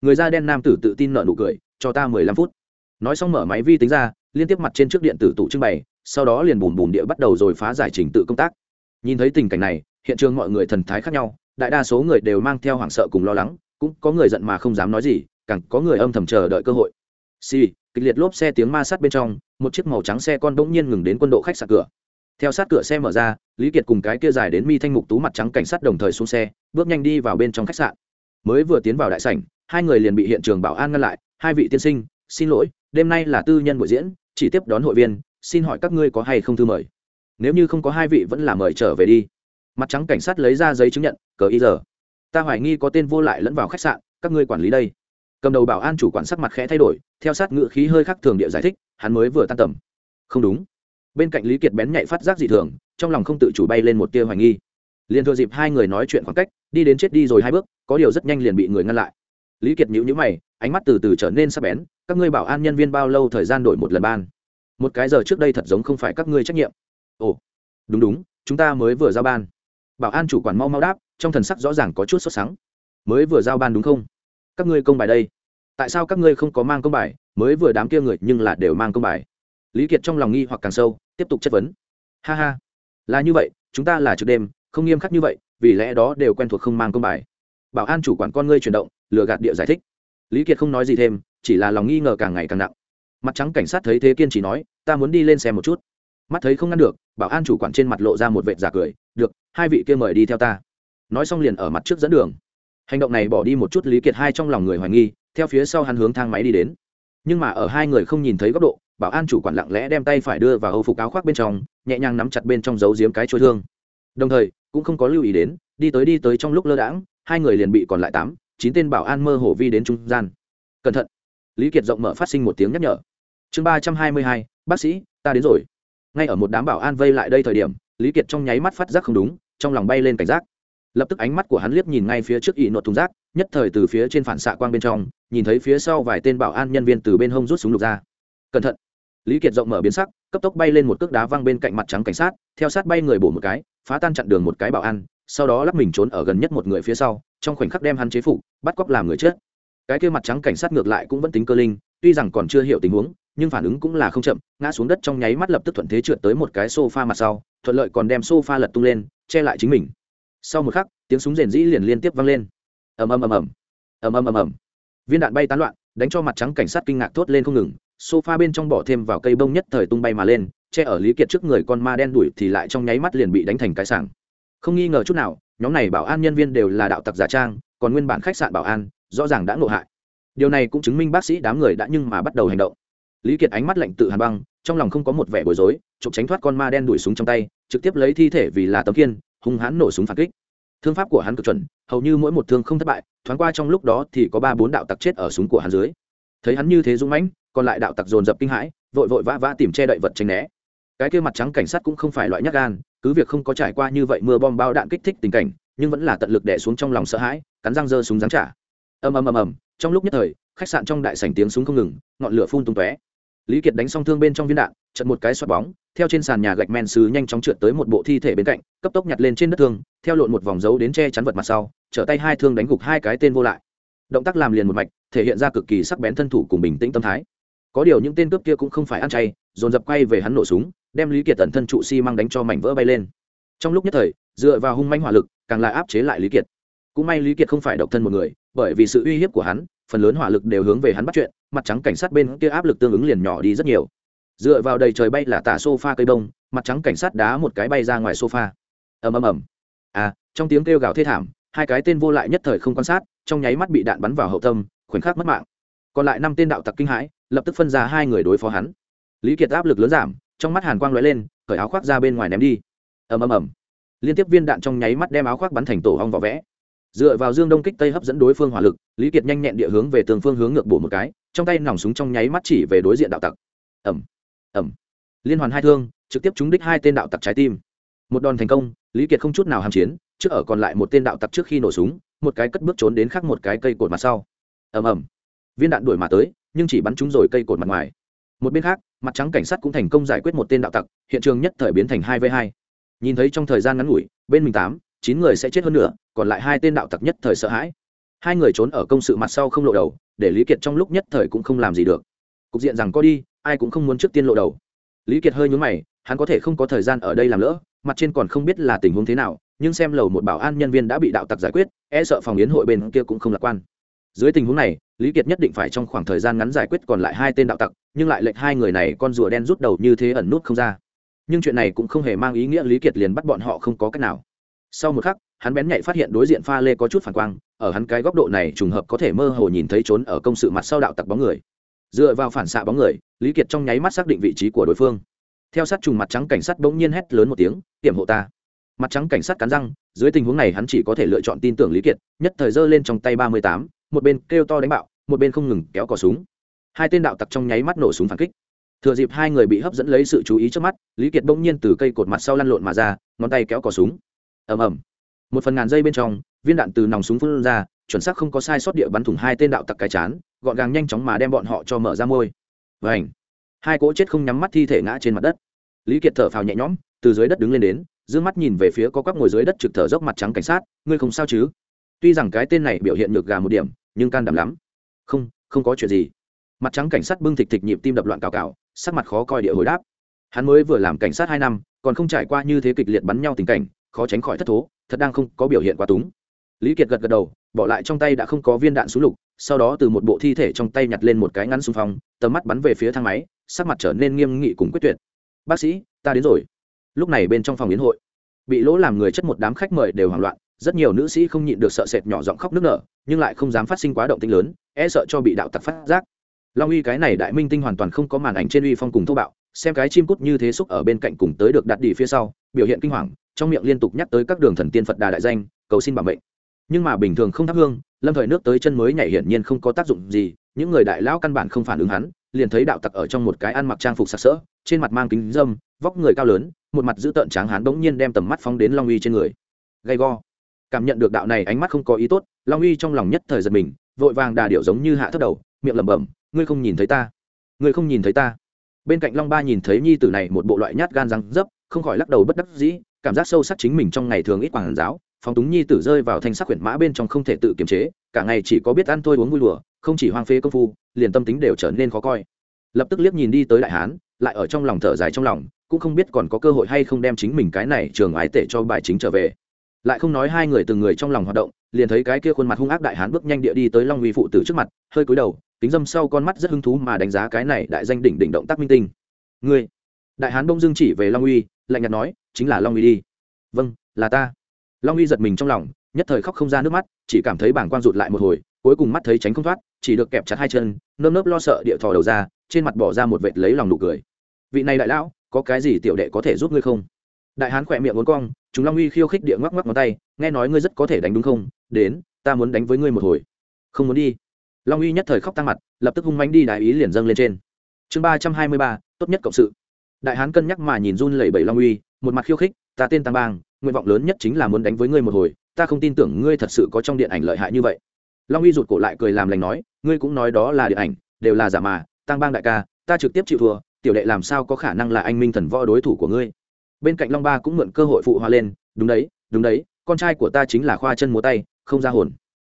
Người da đen nam tử tự tin nợ nụ cười, cho ta mười lăm phút. Nói xong mở máy vi tính ra, liên tiếp mặt trên trước điện tử tủ trưng bày, sau đó liền bùm bùm địa bắt đầu rồi phá giải trình tự công tác. Nhìn thấy tình cảnh này hiện trường mọi người thần thái khác nhau đại đa số người đều mang theo hoảng sợ cùng lo lắng cũng có người giận mà không dám nói gì càng có người âm thầm chờ đợi cơ hội. Xì、sì, kịch liệt lốp xe tiếng ma sát bên trong một chiếc màu trắng xe con bỗng nhiên ngừng đến quân độ khách sạn cửa. Theo sát cửa xe mở ra lý kiệt cùng cái kia dài đến mi thanh mục tú mặt trắng cảnh sát đồng thời xuống xe bước nhanh đi vào bên trong khách sạn. Mới vừa tiến vào đại sảnh hai người liền bị hiện trường bảo an ngăn lại hai vị tiên sinh xin lỗi đêm nay là tư nhân buổi diễn chỉ tiếp đón hội viên xin hỏi các ngươi có hay không thư mời? Nếu như không có hai vị vẫn là mời trở về đi mặt trắng cảnh sát lấy ra giấy chứng nhận, cờ y giờ. Ta hoài nghi có tên vô lại lẫn vào khách sạn, các ngươi quản lý đây. Cầm đầu bảo an chủ quản sắc mặt khẽ thay đổi, theo sát ngự khí hơi khác thường địa giải thích, hắn mới vừa tan tầm. Không đúng. Bên cạnh lý kiệt bén nhạy phát giác dị thường, trong lòng không tự chủ bay lên một tia hoài nghi. Liền thừa dịp hai người nói chuyện khoảng cách, đi đến chết đi rồi hai bước, có điều rất nhanh liền bị người ngăn lại. Lý kiệt nhíu nhíu mày, ánh mắt từ từ trở nên sắc bén, các ngươi bảo an nhân viên bao lâu thời gian đổi một lần ban? Một cái giờ trước đây thật giống không phải các ngươi trách nhiệm. Ồ, đúng đúng, chúng ta mới vừa ra ban bảo an chủ quản mau mau đáp, trong thần sắc rõ ràng có chút sốt sắng. Mới vừa giao ban đúng không? Các ngươi công bài đây. Tại sao các ngươi không có mang công bài? Mới vừa đám kia người nhưng là đều mang công bài. Lý kiệt trong lòng nghi hoặc càng sâu, tiếp tục chất vấn. Ha ha, là như vậy, chúng ta là trực đêm, không nghiêm khắc như vậy, vì lẽ đó đều quen thuộc không mang công bài. Bảo an chủ quản con ngươi chuyển động, lừa gạt địa giải thích. Lý kiệt không nói gì thêm, chỉ là lòng nghi ngờ càng ngày càng nặng. Mặt trắng cảnh sát thấy thế kiên chỉ nói, ta muốn đi lên xem một chút. Mắt thấy không ngăn được, bảo an chủ quản trên mặt lộ ra một vệt giả cười được, hai vị kia mời đi theo ta. Nói xong liền ở mặt trước dẫn đường. Hành động này bỏ đi một chút lý kiệt hai trong lòng người hoài nghi, theo phía sau hắn hướng thang máy đi đến. Nhưng mà ở hai người không nhìn thấy góc độ, bảo an chủ quản lặng lẽ đem tay phải đưa vào âu phục áo khoác bên trong, nhẹ nhàng nắm chặt bên trong giấu giếm cái trôi thương. Đồng thời, cũng không có lưu ý đến, đi tới đi tới trong lúc lơ đãng, hai người liền bị còn lại tám, chín tên bảo an mơ hồ vi đến trung gian. Cẩn thận. Lý kiệt rộng mở phát sinh một tiếng nhắc nhở. Chương ba trăm hai mươi hai, bác sĩ, ta đến rồi. Ngay ở một đám bảo an vây lại đây thời điểm lý kiệt trong nháy mắt phát giác không đúng, trong lòng bay lên cảnh giác. Lập tức ánh mắt của hắn liếc nhìn ngay phía trước ỷ nột thùng rác, nhất thời từ phía trên phản xạ quang bên trong, nhìn thấy phía sau vài tên bảo an nhân viên từ bên hông rút súng lục ra. Cẩn thận. Lý kiệt rộng mở biến sắc, cấp tốc bay lên một cước đá văng bên cạnh mặt trắng cảnh sát, theo sát bay người bổ một cái, phá tan chặn đường một cái bảo an, sau đó lắp mình trốn ở gần nhất một người phía sau, trong khoảnh khắc đem hắn chế phục, bắt cóc làm người chết. Cái kia mặt trắng cảnh sát ngược lại cũng vẫn tính cơ linh, tuy rằng còn chưa hiểu tình huống nhưng phản ứng cũng là không chậm, ngã xuống đất trong nháy mắt lập tức thuận thế trượt tới một cái sofa mặt sau, thuận lợi còn đem sofa lật tung lên, che lại chính mình. Sau một khắc, tiếng súng rền rĩ liền liên tiếp vang lên. Ầm ầm ầm ầm. Ầm ầm ầm ầm. Viên đạn bay tán loạn, đánh cho mặt trắng cảnh sát kinh ngạc thốt lên không ngừng, sofa bên trong bỏ thêm vào cây bông nhất thời tung bay mà lên, che ở lý kiệt trước người con ma đen đuổi thì lại trong nháy mắt liền bị đánh thành cái sảng. Không nghi ngờ chút nào, nhóm này bảo an nhân viên đều là đạo tặc giả trang, còn nguyên bản khách sạn bảo an, rõ ràng đã ngộ hại. Điều này cũng chứng minh bác sĩ đám người đã nhưng mà bắt đầu hành động lý kiệt ánh mắt lạnh tự hàn băng, trong lòng không có một vẻ bối rối trục tránh thoát con ma đen đuổi súng trong tay, trực tiếp lấy thi thể vì là tấm kiên hung hãn nổ súng phản kích. Thương pháp của hắn cực chuẩn, hầu như mỗi một thương không thất bại, thoáng qua trong lúc đó thì có ba bốn đạo tặc chết ở súng của hắn dưới. Thấy hắn như thế dũng mãnh, còn lại đạo tặc dồn dập kinh hãi, vội vội vã vã tìm che đậy vật tránh né. Cái kia mặt trắng cảnh sát cũng không phải loại nhát gan, cứ việc không có trải qua như vậy mưa bom bao đạn kích thích tình cảnh, nhưng vẫn là tận lực đè xuống trong lòng sợ hãi, cắn răng giơ súng giáng trả. Ầm ầm ầm ầm, trong lúc nhất thời, khách sạn trong đại sảnh tiếng súng không ngừng, ngọn lửa phun tung tóe lý kiệt đánh xong thương bên trong viên đạn, chật một cái xoát bóng, theo trên sàn nhà gạch men sứ nhanh chóng trượt tới một bộ thi thể bên cạnh, cấp tốc nhặt lên trên đất thương, theo lộn một vòng dấu đến che chắn vật mặt sau, trở tay hai thương đánh gục hai cái tên vô lại. Động tác làm liền một mạch, thể hiện ra cực kỳ sắc bén thân thủ cùng bình tĩnh tâm thái. Có điều những tên cướp kia cũng không phải ăn chay, dồn dập quay về hắn nổ súng, đem lý kiệt tận thân trụ xi、si、măng đánh cho mảnh vỡ bay lên. Trong lúc nhất thời, dựa vào hung manh hỏa lực, càng lại áp chế lại lý kiệt. Cũng may lý kiệt không phải độc thân một người, bởi vì sự uy hiếp của hắn, phần lớn hỏa lực đều hướng về hắn bắt chuyện mặt trắng cảnh sát bên kia áp lực tương ứng liền nhỏ đi rất nhiều. Dựa vào đầy trời bay là tả sofa cây bông, mặt trắng cảnh sát đá một cái bay ra ngoài sofa. Ầm ầm ầm. À trong tiếng kêu gào thê thảm, hai cái tên vô lại nhất thời không quan sát, trong nháy mắt bị đạn bắn vào hậu tâm, khoảnh khắc mất mạng. Còn lại năm tên đạo tặc kinh hãi, lập tức phân ra hai người đối phó hắn. Lý kiệt áp lực lớn giảm, trong mắt hàn quang lóe lên, cởi áo khoác ra bên ngoài ném đi. Ầm ầm ầm. Liên tiếp viên đạn trong nháy mắt đem áo khoác bắn thành tổ hong vỏ vẽ. Dựa vào dương đông kích tây hấp dẫn đối phương hỏa lực, lý kiệt nhanh nhẹn địa hướng về tường phương hướng ngược bổ một cái trong tay nòng súng trong nháy mắt chỉ về đối diện đạo tặc. Ẩm ẩm liên hoàn hai thương, trực tiếp trúng đích hai tên đạo tặc trái tim. Một đòn thành công, lý kiệt không chút nào hàm chiến, trước ở còn lại một tên đạo tặc trước khi nổ súng, một cái cất bước trốn đến khác một cái cây cột mặt sau. Ầm ầm. Viên đạn đuổi mà tới, nhưng chỉ bắn trúng rồi cây cột mặt ngoài. Một bên khác, mặt trắng cảnh sát cũng thành công giải quyết một tên đạo tặc, hiện trường nhất thời biến thành hai v hai. Nhìn thấy trong thời gian ngắn ngủi, bên mình tám, chín người sẽ chết hơn nữa, còn lại hai tên đạo tặc nhất thời sợ hãi. Hai người trốn ở công sự mặt sau không lộ đầu để lý kiệt trong lúc nhất thời cũng không làm gì được. Cục diện rằng có đi, ai cũng không muốn trước tiên lộ đầu. Lý kiệt hơi nhún mày, hắn có thể không có thời gian ở đây làm lỡ, mặt trên còn không biết là tình huống thế nào, nhưng xem lầu một bảo an nhân viên đã bị đạo tặc giải quyết e sợ phòng yến hội bên kia cũng không lạc quan. Dưới tình huống này, lý kiệt nhất định phải trong khoảng thời gian ngắn giải quyết còn lại hai tên đạo tặc, nhưng lại lệnh hai người này con rùa đen rút đầu như thế ẩn nút không ra. Nhưng chuyện này cũng không hề mang ý nghĩa lý kiệt liền bắt bọn họ không có cách nào. Sau một khắc, hắn bén nhạy phát hiện đối diện pha lê có chút phản quang ở hắn cái góc độ này trùng hợp có thể mơ hồ nhìn thấy trốn ở công sự mặt sau đạo tặc bóng người. Dựa vào phản xạ bóng người, lý kiệt trong nháy mắt xác định vị trí của đối phương. Theo sát trùng mặt trắng cảnh sát bỗng nhiên hét lớn một tiếng tiệm hộ ta. Mặt trắng cảnh sát cắn răng, dưới tình huống này hắn chỉ có thể lựa chọn tin tưởng lý kiệt, nhất thời giơ lên trong tay ba mươi tám, một bên kêu to đánh bạo, một bên không ngừng kéo cò súng. Hai tên đạo tặc trong nháy mắt nổ súng phản kích. Thừa dịp hai người bị hấp dẫn lấy sự chú ý trước mắt, lý kiệt bỗng nhiên từ cây cột mặt sau lăn lộn mà ra, ngón tay kéo cò súng. Ầm ầm. Một phần ngàn dây bên trong viên đạn từ nòng súng phun ra, chuẩn xác không có sai sót địa bắn thủng hai tên đạo tặc cái chán, gọn gàng nhanh chóng mà đem bọn họ cho mở ra môi. Và ảnh hai cỗ chết không nhắm mắt thi thể ngã trên mặt đất. Lý kiệt thở phào nhẹ nhõm, từ dưới đất đứng lên đến d mắt nhìn về phía có quắp ngồi dưới đất trực thở dốc mặt trắng cảnh sát, ngươi không sao chứ? Tuy rằng cái tên này biểu hiện ngược gà một điểm, nhưng can đảm lắm. Không không có chuyện gì. Mặt trắng cảnh sát bưng thịt thịt nhịp tim đập loạn cào cào, sắc mặt khó coi địa hồi đáp. Hắn mới vừa làm cảnh sát hai năm, còn không trải qua như thế kịch liệt bắn nhau tình cảnh, khó tránh khỏi thất thố, thật đang không có biểu hiện quá túng lý kiệt gật gật đầu, bỏ lại trong tay đã không có viên đạn súng lục, sau đó từ một bộ thi thể trong tay nhặt lên một cái ngắn xung phong, tầm mắt bắn về phía thang máy, sắc mặt trở nên nghiêm nghị cùng quyết tuyệt. Bác sĩ, ta đến rồi. Lúc này bên trong phòng yến hội, bị lỗ làm người chất một đám khách mời đều hoảng loạn, rất nhiều nữ sĩ không nhịn được sợ sệt nhỏ giọng khóc nức nở, nhưng lại không dám phát sinh quá động tinh lớn e sợ cho bị đạo tặc phát giác. Long uy cái này đại minh tinh hoàn toàn không có màn ảnh trên uy phong cùng thô bạo, xem cái chim cút như thế xúc ở bên cạnh cùng tới được đặt đi phía sau, biểu hiện kinh hoàng, trong miệng liên tục nhắc tới các đường thần tiên phật đà đại danh, cầu xin bảo mệnh nhưng mà bình thường không thắp hương, lâm thời nước tới chân mới nhảy hiển nhiên không có tác dụng gì, những người đại lão căn bản không phản ứng hắn, liền thấy đạo tặc ở trong một cái ăn mặc trang phục sặc sỡ, trên mặt mang kính dâm, vóc người cao lớn, một mặt dữ tợn tráng hắn bỗng nhiên đem tầm mắt phóng đến long uy trên người. Gay go. Cảm nhận được đạo này ánh mắt không có ý tốt, long uy trong lòng nhất thời giật mình, vội vàng đà điệu giống như hạ thấp đầu, miệng lẩm bẩm, ngươi không nhìn thấy ta? Ngươi không nhìn thấy ta? Bên cạnh long ba nhìn thấy nhi tử này một bộ loại nhát gan răng dấp, không khỏi lắc đầu bất đắc dĩ, cảm giác sâu sắc chính mình trong ngày thường ít quảng giáo phóng túng nhi tử rơi vào thanh sắc quyển mã bên trong không thể tự kiềm chế, cả ngày chỉ có biết ăn thôi uống vui lùa không chỉ hoang phế công phu, liền tâm tính đều trở nên khó coi. Lập tức liếc nhìn đi tới đại hán, lại ở trong lòng thở dài trong lòng, cũng không biết còn có cơ hội hay không đem chính mình cái này trường ái tể cho bài chính trở về. Lại không nói hai người từng người trong lòng hoạt động, liền thấy cái kia khuôn mặt hung ác đại hán bước nhanh địa đi tới long uy phụ tử trước mặt, hơi cúi đầu, kính dâm sau con mắt rất hứng thú mà đánh giá cái này đại danh đỉnh đỉnh động tác minh tinh. Ngươi? Đại hán bông dưng chỉ về long uy, lạnh nhạt nói, chính là long uy đi. Vâng là ta long uy giật mình trong lòng, nhất thời khóc không ra nước mắt, chỉ cảm thấy bảng quang rụt lại một hồi, cuối cùng mắt thấy tránh không thoát, chỉ được kẹp chặt hai chân, nơm nớp lo sợ địa thò đầu ra, trên mặt bỏ ra một vệt lấy lòng nụ cười. Vị này đại lão, có cái gì tiểu đệ có thể giúp ngươi không? Đại hán khỏe miệng uốn cong, chúng long uy khiêu khích địa ngoắc ngoắc ngón tay, nghe nói ngươi rất có thể đánh đúng không? Đến, ta muốn đánh với ngươi một hồi. Không muốn đi. Long uy nhất thời khóc tăng mặt, lập tức hung mánh đi đại ý liền dâng lên trên. Chương ba trăm hai mươi ba, tốt nhất cộng sự. Đại hán cân nhắc mà nhìn run lẩy bẩy long uy, một mặt khiêu khích ta tên tăng bang, nguyện vọng lớn nhất chính là muốn đánh với ngươi một hồi, ta không tin tưởng ngươi thật sự có trong điện ảnh lợi hại như vậy. Long uy rụt cổ lại cười làm lành nói, ngươi cũng nói đó là điện ảnh, đều là giả mà, tăng bang đại ca, ta trực tiếp chịu thua, tiểu đệ làm sao có khả năng là anh minh thần võ đối thủ của ngươi? Bên cạnh long ba cũng mượn cơ hội phụ hoa lên, đúng đấy đúng đấy, con trai của ta chính là khoa chân múa tay, không ra hồn.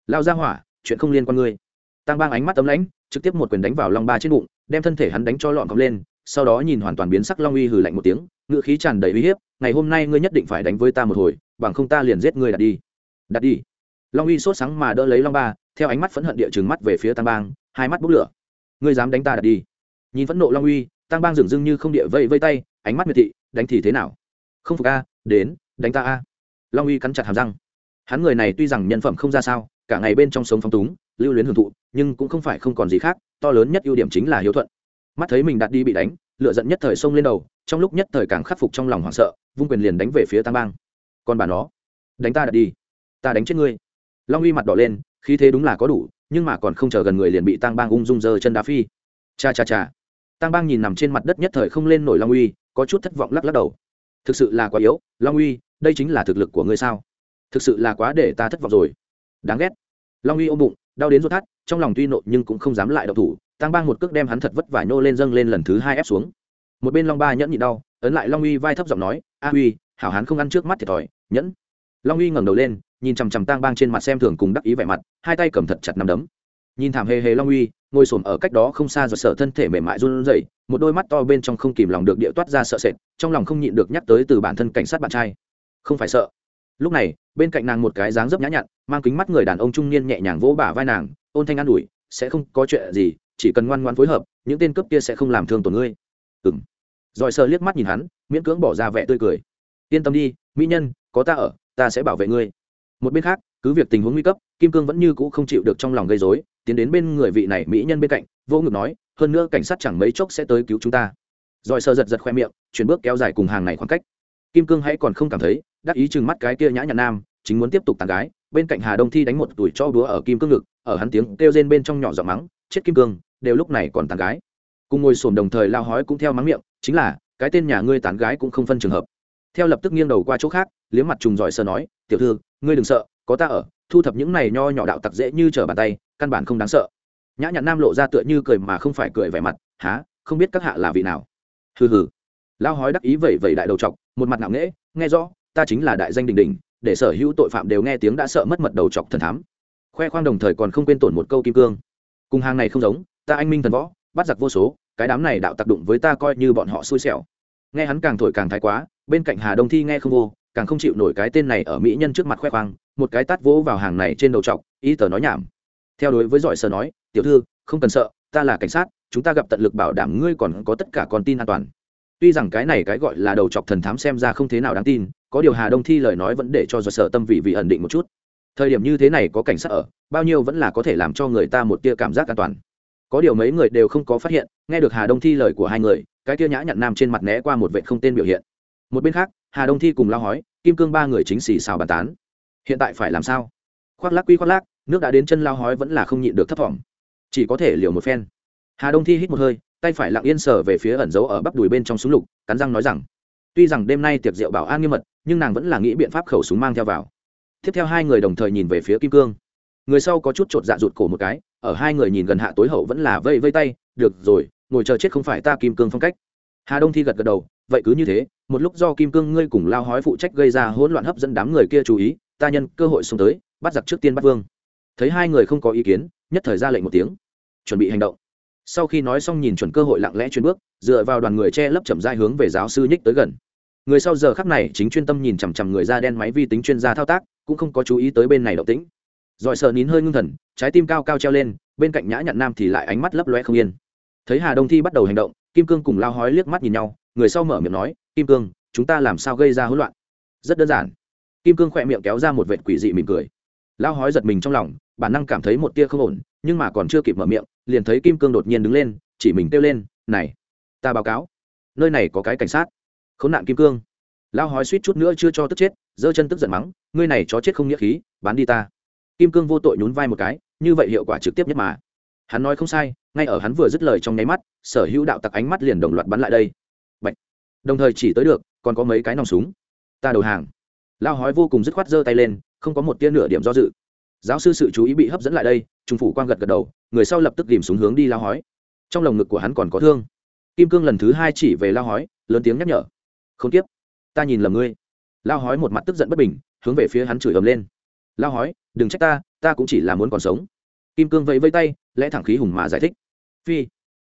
Lao ra hỏa, chuyện không liên quan ngươi. Tăng bang ánh mắt tấm lãnh, trực tiếp một quyền đánh vào long ba trên bụng, đem thân thể hắn đánh cho lọn cọc lên sau đó nhìn hoàn toàn biến sắc long uy hừ lạnh một tiếng ngựa khí tràn đầy uy hiếp, ngày hôm nay ngươi nhất định phải đánh với ta một hồi, bằng không ta liền giết ngươi đặt đi. Đặt đi? Long uy sốt sáng mà đỡ lấy long ba, theo ánh mắt phẫn hận địa chừng mắt về phía tăng bang, hai mắt bốc lửa. Ngươi dám đánh ta đặt đi? Nhìn phẫn nộ long uy, tăng bang dường dưng như không địa vây vây tay, ánh mắt miệt thị, đánh thì thế nào? Không phục a, đến, đánh ta a. Long uy cắn chặt hàm răng. Hắn người này tuy rằng nhân phẩm không ra sao, cả ngày bên trong sống phong túng, lưu luyến hưởng thụ, nhưng cũng không phải không còn gì khác, to lớn nhất ưu điểm chính là hiếu thuận mắt thấy mình đặt đi bị đánh lựa giận nhất thời xông lên đầu, trong lúc nhất thời càng khắc phục trong lòng hoảng sợ, vung quyền liền đánh về phía tăng bang. Còn bà nó, đánh ta đặt đi, ta đánh chết ngươi. Long uy mặt đỏ lên, khí thế đúng là có đủ, nhưng mà còn không chờ gần người liền bị tăng bang ung dung dơ chân đá phi. Cha cha cha. Tăng bang nhìn nằm trên mặt đất nhất thời không lên nổi long uy, có chút thất vọng lắc lắc đầu. Thực sự là quá yếu, long uy, đây chính là thực lực của ngươi sao? Thực sự là quá để ta thất vọng rồi. Đáng ghét. Long uy ôm bụng, đau đến ruột thắt, trong lòng tuy nộ nhưng cũng không dám lại đậu thủ tăng bang một cước đem hắn thật vất vả nhô lên dâng lên lần thứ hai ép xuống. Một bên long ba nhẫn nhịn đau, ấn lại long uy vai thấp giọng nói, a uy, hảo hán không ăn trước mắt thiệt thòi, nhẫn. Long uy ngẩng đầu lên, nhìn chằm chằm tang bang trên mặt xem thường cùng đắc ý vẻ mặt, hai tay cầm thật chặt nằm đấm. Nhìn thảm hề hề long uy, ngồi xổm ở cách đó không xa rồi sợ thân thể mềm mại run rẩy, một đôi mắt to bên trong không kìm lòng được địa toát ra sợ sệt, trong lòng không nhịn được nhắc tới từ bản thân cảnh sát bạn trai. Không phải sợ. Lúc này, bên cạnh nàng một cái dáng dấp nhã nhặn, mang kính mắt người đàn ông trung niên nhẹ nhàng vỗ bả vai nàng, ôn thanh an ủi, sẽ không có chuyện gì chỉ cần ngoan ngoan phối hợp, những tên cướp kia sẽ không làm thương tổn ngươi. Ừng rồi sờ liếc mắt nhìn hắn, miễn cưỡng bỏ ra vẻ tươi cười. Yên tâm đi, mỹ nhân, có ta ở, ta sẽ bảo vệ ngươi. Một bên khác, cứ việc tình huống nguy cấp, kim cương vẫn như cũ không chịu được trong lòng gây dối tiến đến bên người vị này mỹ nhân bên cạnh, vô ngực nói, hơn nữa cảnh sát chẳng mấy chốc sẽ tới cứu chúng ta. Rồi sờ giật giật khoe miệng, chuyển bước kéo dài cùng hàng này khoảng cách. Kim cương hãy còn không cảm thấy, đắc ý chừng mắt cái kia nhã nhặn nam, chính muốn tiếp tục tàn gái, bên cạnh hà đông thi đánh một tuổi cho đúa ở kim cương ngực, ở hắn tiếng kêu rên bên trong nhỏ giọng mắng, chết kim cương đều lúc này còn tàn gái. Cùng ngồi xổm đồng thời lao hói cũng theo mắng miệng, chính là, cái tên nhà ngươi tán gái cũng không phân trường hợp. Theo lập tức nghiêng đầu qua chỗ khác, liếm mặt trùng giỏi sơ nói, tiểu thư, ngươi đừng sợ, có ta ở, thu thập những này nho nhỏ đạo tặc dễ như trở bàn tay, căn bản không đáng sợ. Nhã nhặn nam lộ ra tựa như cười mà không phải cười vẻ mặt há không biết các hạ là vị nào? Hừ hừ. Lao hói đắc ý vẩy vẩy đại đầu chọc một mặt ngạo nghễ, nghe rõ, ta chính là đại danh đình đình để sở hữu tội phạm đều nghe tiếng đã sợ mất mật đầu chọc thần thám. Khoe khoang đồng thời còn không quên tổn một câu kim cương. Cùng hàng này không giống ta anh minh thần võ, bắt giặc vô số, cái đám này đạo tặc đụng với ta coi như bọn họ xui xẻo. Nghe hắn càng thổi càng thái quá, bên cạnh hà đông thi nghe không vô, càng không chịu nổi cái tên này ở mỹ nhân trước mặt khoe khoang, một cái tát vỗ vào hàng này trên đầu trọc, ý tờ nói nhảm. Theo đối với giỏi sờ nói, tiểu thư, không cần sợ, ta là cảnh sát, chúng ta gặp tận lực bảo đảm ngươi còn có tất cả con tin an toàn. Tuy rằng cái này cái gọi là đầu chọc thần thám xem ra không thế nào đáng tin, có điều hà đông thi lời nói vẫn để cho giỏi sở tâm vị vị ẩn định một chút. Thời điểm như thế này có cảnh sát ở, bao nhiêu vẫn là có thể làm cho người ta một tia cảm giác an toàn có điều mấy người đều không có phát hiện, nghe được hà đông thi lời của hai người, cái kia nhã nhặn nam trên mặt né qua một vệ không tên biểu hiện. Một bên khác, hà đông thi cùng lao hói, kim cương ba người chính xì xào bàn tán. Hiện tại phải làm sao? Khoác lác quy khoác lác, nước đã đến chân lao hói vẫn là không nhịn được thấp thỏm. Chỉ có thể liều một phen. Hà đông thi hít một hơi, tay phải lặng yên sờ về phía ẩn giấu ở bắp đùi bên trong súng lục, cắn răng nói rằng, tuy rằng đêm nay tiệc rượu bảo an nghiêm mật, nhưng nàng vẫn là nghĩ biện pháp khẩu súng mang theo vào. Tiếp theo hai người đồng thời nhìn về phía kim cương người sau có chút chột dạ rụt cổ một cái, ở hai người nhìn gần hạ tối hậu vẫn là vây vây tay, được rồi, ngồi chờ chết không phải ta kim cương phong cách. Hà đông thi gật gật đầu, vậy cứ như thế, một lúc do kim cương ngươi cùng lao hói phụ trách gây ra hỗn loạn hấp dẫn đám người kia chú ý, ta nhân cơ hội xuống tới, bắt giặc trước tiên bắt vương. Thấy hai người không có ý kiến, nhất thời ra lệnh một tiếng, chuẩn bị hành động. Sau khi nói xong nhìn chuẩn cơ hội lặng lẽ chuyên bước, dựa vào đoàn người che lấp chậm dai hướng về giáo sư nhích tới gần. Người sau giờ khắc này chính chuyên tâm nhìn chằm chằm người da đen máy vi tính chuyên gia thao tác, cũng không có chú ý tới bên này động tĩnh giỏi sợ nín hơi ngưng thần, trái tim cao cao treo lên, bên cạnh nhã nhặn nam thì lại ánh mắt lấp loe không yên. Thấy hà đông thi bắt đầu hành động, kim cương cùng lao hói liếc mắt nhìn nhau, người sau mở miệng nói, kim cương, chúng ta làm sao gây ra hỗn loạn? Rất đơn giản. Kim cương khỏe miệng kéo ra một vệt quỷ dị mỉm cười. Lao hói giật mình trong lòng, bản năng cảm thấy một tia không ổn, nhưng mà còn chưa kịp mở miệng, liền thấy kim cương đột nhiên đứng lên, chỉ mình kêu lên, này, ta báo cáo, nơi này có cái cảnh sát. Khốn nạn kim cương. Lao hói suýt chút nữa chưa cho tức chết, giơ chân tức giận mắng, ngươi này chó chết không nghĩa khí, bán đi ta kim cương vô tội nhún vai một cái, như vậy hiệu quả trực tiếp nhất mà. Hắn nói không sai, ngay ở hắn vừa dứt lời trong nháy mắt, sở hữu đạo tặc ánh mắt liền đồng loạt bắn lại đây. Bạch. đồng thời chỉ tới được, còn có mấy cái nòng súng. Ta đầu hàng. Lao hói vô cùng dứt khoát giơ tay lên, không có một tia nửa điểm do dự. Giáo sư sự chú ý bị hấp dẫn lại đây, trung phủ quang gật gật đầu, người sau lập tức tìm xuống hướng đi lao hói. Trong lồng ngực của hắn còn có thương. Kim cương lần thứ hai chỉ về lao hói, lớn tiếng nhắc nhở. Không tiếp. Ta nhìn lầm ngươi. Lao hói một mặt tức giận bất bình, hướng về phía hắn chửi ầm lên lao hói, đừng trách ta ta cũng chỉ là muốn còn sống. Kim cương vẫy vây tay, lẽ thẳng khí hùng mà giải thích. Phi,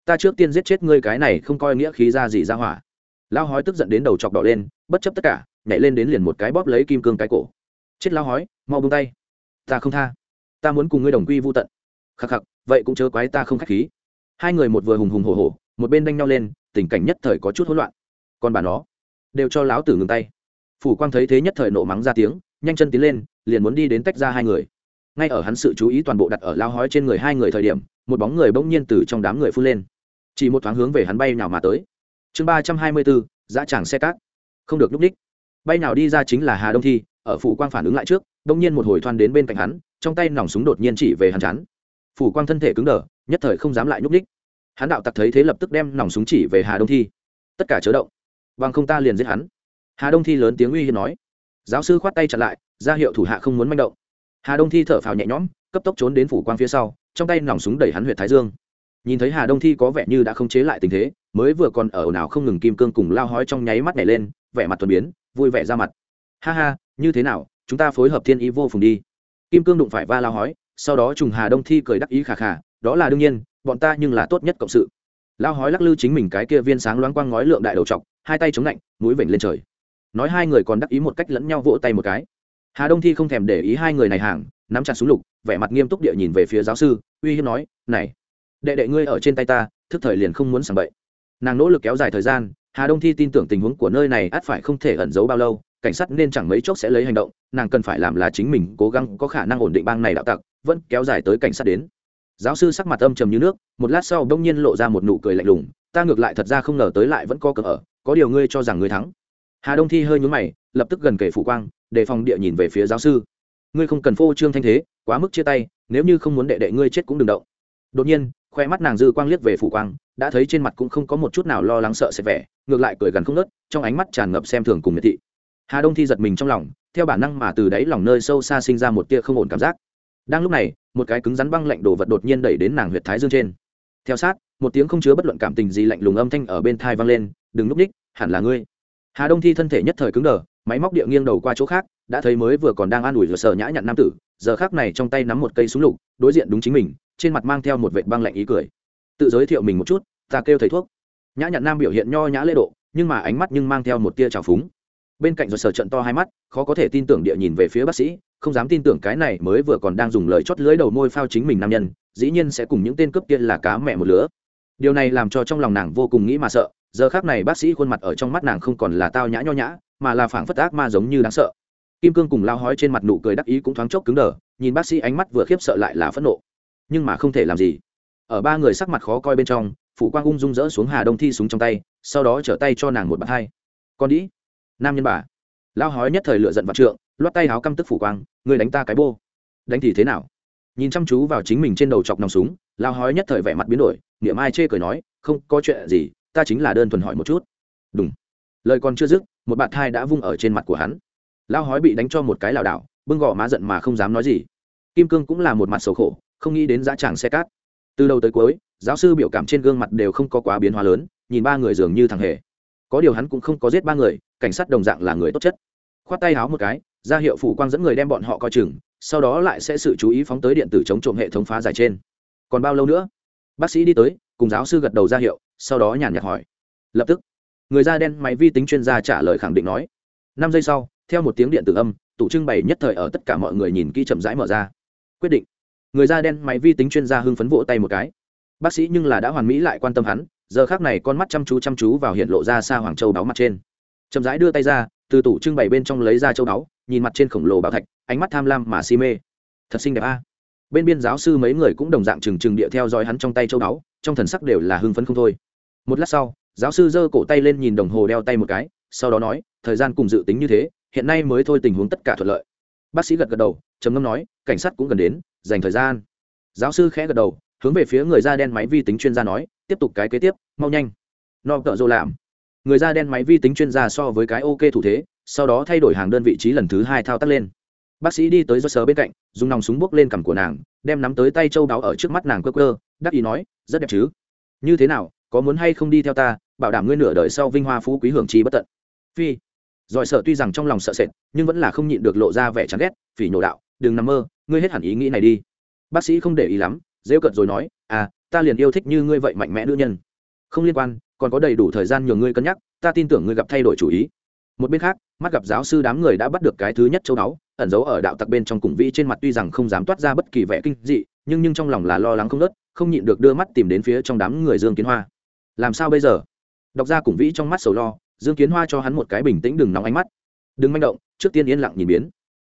ta trước tiên giết chết ngươi cái này không coi nghĩa khí ra gì ra hỏa. Lao hói tức giận đến đầu chọc đỏ lên, bất chấp tất cả, nhảy lên đến liền một cái bóp lấy kim cương cái cổ. Chết lao hói, mau bông tay. Ta không tha. Ta muốn cùng ngươi đồng quy vô tận. Khắc khắc, vậy cũng chớ quái ta không k h á c h khí. Hai người một vừa hùng hùng hổ hổ, một bên đanh nhau lên, tình cảnh nhất thời có chút hỗn loạn. Còn bà nó, đều cho láo tử ngừng tay. Phủ quang thấy thế nhất thời nộ mắng ra tiếng, nhanh chân tiến lên liền muốn đi đến tách ra hai người. Ngay ở hắn sự chú ý toàn bộ đặt ở lao hói trên người hai người thời điểm, một bóng người bỗng nhiên từ trong đám người phun lên. Chỉ một thoáng hướng về hắn bay nào mà tới. Chương ba trăm hai mươi bốn, dã tràng xe cát. Không được núp đích bay nào đi ra chính là hà đông thi, ở phủ quang phản ứng lại trước, bỗng nhiên một hồi thoan đến bên cạnh hắn, trong tay nòng súng đột nhiên chỉ về hắn chắn phủ quang thân thể cứng đờ, nhất thời không dám lại nhúc đích hắn đạo tặc thấy thế lập tức đem nòng súng chỉ về hà đông thi. Tất cả chớ động. Bằng không ta liền giết hắn. Hà đông thi lớn tiếng uy hiếp nói. Giáo sư khoát tay chặn lại ra hiệu thủ hạ không muốn manh động. Hà đông thi thở phào nhẹ nhõm, cấp tốc trốn đến phủ quan phía sau, trong tay nòng súng đẩy hắn huyện thái dương. Nhìn thấy hà đông thi có vẻ như đã không chế lại tình thế, mới vừa còn ở nào không ngừng kim cương cùng lao hói trong nháy mắt này lên, vẻ mặt thuần biến, vui vẻ ra mặt. Ha ha, như thế nào, chúng ta phối hợp thiên ý vô phùng đi. Kim cương đụng phải va lao hói, sau đó trùng hà đông thi cười đắc ý khà khà, đó là đương nhiên, bọn ta nhưng là tốt nhất cộng sự. Lao hói lắc lư chính mình cái kia viên sáng loáng quang ngói lượng đại đầu t hai tay chống lạnh, mũi vểnh lên trời. Nói hai người còn đắc ý một cách lẫn nhau vỗ tay một cái hà đông thi không thèm để ý hai người này hàng, nắm chặt súng lục, vẻ mặt nghiêm túc địa nhìn về phía giáo sư, uy hiếp nói, này, đệ đệ ngươi ở trên tay ta, thức thời liền không muốn sảng bậy. Nàng nỗ lực kéo dài thời gian, hà đông thi tin tưởng tình huống của nơi này ắt phải không thể ẩn giấu bao lâu, cảnh sát nên chẳng mấy chốc sẽ lấy hành động, nàng cần phải làm là chính mình cố gắng có khả năng ổn định bang này đạo tặc, vẫn kéo dài tới cảnh sát đến. Giáo sư sắc mặt âm trầm như nước, một lát sau bỗng nhiên lộ ra một nụ cười lạnh lùng, ta ngược lại thật ra không ngờ tới lại vẫn có cờ ở, có điều ngươi cho rằng ngươi thắng. Hà đông thi hơi nhún mày, lập tức gần kể phủ quang đề phòng địa nhìn về phía giáo sư. Ngươi không cần phô trương thanh thế, quá mức chia tay, nếu như không muốn đệ đệ ngươi chết cũng đừng động. Đột nhiên, khoe mắt nàng dư quang liếc về phủ quang, đã thấy trên mặt cũng không có một chút nào lo lắng sợ sẽ vẻ, ngược lại cười gần không nớt trong ánh mắt tràn ngập xem thường cùng miệt thị. Hà đông thi giật mình trong lòng, theo bản năng mà từ đáy lòng nơi sâu xa sinh ra một tia không ổn cảm giác. Đang lúc này, một cái cứng rắn băng lạnh đồ vật đột nhiên đẩy đến nàng huyệt thái dương trên. Theo sát, một tiếng không chứa bất luận cảm tình gì lạnh lùng âm thanh ở bên thai vang lên, đừng núp ních, hẳn là ngươi. Hà đông thi thân thể nhất thời cứng đờ máy móc địa nghiêng đầu qua chỗ khác, đã thấy mới vừa còn đang an ủi vừa sờ nhã nhặn nam tử, giờ khác này trong tay nắm một cây súng lục, đối diện đúng chính mình, trên mặt mang theo một vệ băng lạnh ý cười. Tự giới thiệu mình một chút, ta kêu thầy thuốc. Nhã nhặn nam biểu hiện nho nhã lễ độ, nhưng mà ánh mắt nhưng mang theo một tia trào phúng. Bên cạnh rồi sờ trận to hai mắt, khó có thể tin tưởng địa nhìn về phía bác sĩ, không dám tin tưởng cái này mới vừa còn đang dùng lời chót lưới đầu môi phao chính mình nam nhân, dĩ nhiên sẽ cùng những tên cướp kia là cá mẹ một lứa. Điều này làm cho trong lòng nàng vô cùng nghĩ mà sợ, giờ khác này bác sĩ khuôn mặt ở trong mắt nàng không còn là tao nhã nho nhã mà là phảng phất ác ma giống như đáng sợ. Kim cương cùng lao hói trên mặt nụ cười đắc ý cũng thoáng chốc cứng đờ, nhìn bác sĩ ánh mắt vừa khiếp sợ lại là phẫn nộ. Nhưng mà không thể làm gì. Ở ba người sắc mặt khó coi bên trong, phụ quang ung dung rỡ xuống hà đông thi súng trong tay, sau đó trở tay cho nàng một bạt hai. Con đĩ, nam nhân bà. Lao hói nhất thời lựa giận vặt trượng loắt tay háo căm tức phủ quang người đánh ta cái bô. Đánh thì thế nào? Nhìn chăm chú vào chính mình trên đầu chọc nòng súng, lao hói nhất thời vẻ mặt biến đổi, niệm ai chê cười nói, không có chuyện gì, ta chính là đơn thuần hỏi một chút. Đúng lời còn chưa dứt một bạt thai đã vung ở trên mặt của hắn. Lao hói bị đánh cho một cái lảo đảo, bưng gò má giận mà không dám nói gì. Kim cương cũng là một mặt sầu khổ, không nghĩ đến giá tràng xe cát từ đầu tới cuối, giáo sư biểu cảm trên gương mặt đều không có quá biến hóa lớn, nhìn ba người dường như thằng hề. Có điều hắn cũng không có giết ba người, cảnh sát đồng dạng là người tốt chất. Khoát tay háo một cái, ra hiệu phủ quang dẫn người đem bọn họ coi chừng, sau đó lại sẽ sự chú ý phóng tới điện tử chống trộm hệ thống phá giải trên. Còn bao lâu nữa? Bác sĩ đi tới, cùng giáo sư gật đầu ra hiệu, sau đó nhàn nhạt hỏi. Lập tức người da đen máy vi tính chuyên gia trả lời khẳng định nói. Năm giây sau, theo một tiếng điện tử âm, tủ trưng bày nhất thời ở tất cả mọi người nhìn kỹ chậm rãi mở ra. Quyết định. Người da đen máy vi tính chuyên gia hưng phấn vỗ tay một cái. Bác sĩ nhưng là đã hoàn mỹ lại quan tâm hắn, giờ khác này con mắt chăm chú chăm chú vào hiện lộ ra xa hoàng châu đáo mặt trên. Chậm rãi đưa tay ra, từ tủ trưng bày bên trong lấy ra châu đáo, nhìn mặt trên khổng lồ bảo thạch, ánh mắt tham lam mà si mê. Thật xinh đẹp a. Bên biên giáo sư mấy người cũng đồng dạng trừng trừng địa theo dõi hắn trong tay châu đáo, trong thần sắc đều là hưng phấn không thôi. Một lát sau giáo sư giơ cổ tay lên nhìn đồng hồ đeo tay một cái, sau đó nói, thời gian cùng dự tính như thế, hiện nay mới thôi tình huống tất cả thuận lợi. Bác sĩ gật gật đầu, trầm ngâm nói, cảnh sát cũng gần đến, dành thời gian. Giáo sư khẽ gật đầu, hướng về phía người da đen máy vi tính chuyên gia nói, tiếp tục cái kế tiếp, mau nhanh. No cỡ dô làm người da đen máy vi tính chuyên gia so với cái ok thủ thế, sau đó thay đổi hàng đơn vị trí lần thứ hai thao tác lên. Bác sĩ đi tới do sờ bên cạnh, dùng nòng súng bốc lên cằm của nàng, đem nắm tới tay châu đáo ở trước mắt nàng cơ cơ đắc ý nói, rất đẹp chứ? Như thế nào, có muốn hay không đi theo ta bảo đảm ngươi nửa đời sau vinh hoa phú quý hưởng chi bất tận. Phi. Giỏi sợ tuy rằng trong lòng sợ sệt nhưng vẫn là không nhịn được lộ ra vẻ chán ghét phỉ nhổ đạo đừng nằm mơ ngươi hết hẳn ý nghĩ này đi. Bác sĩ không để ý lắm rêu cận rồi nói à ta liền yêu thích như ngươi vậy mạnh mẽ nữ nhân. Không liên quan còn có đầy đủ thời gian nhường ngươi cân nhắc ta tin tưởng ngươi gặp thay đổi chủ ý. Một bên khác mắt gặp giáo sư đám người đã bắt được cái thứ nhất châu đáo, ẩn giấu ở đạo tặc bên trong cùng vĩ trên mặt tuy rằng không dám toát ra bất kỳ vẻ kinh dị nhưng nhưng trong lòng là lo lắng không nớt không nhịn được đưa mắt tìm đến phía trong đám người dương kiến hoa. Làm sao bây giờ? Đọc ra cùng vĩ trong mắt sầu lo, dương kiến hoa cho hắn một cái bình tĩnh đừng nóng ánh mắt. Đừng manh động, trước tiên yên lặng nhìn biến.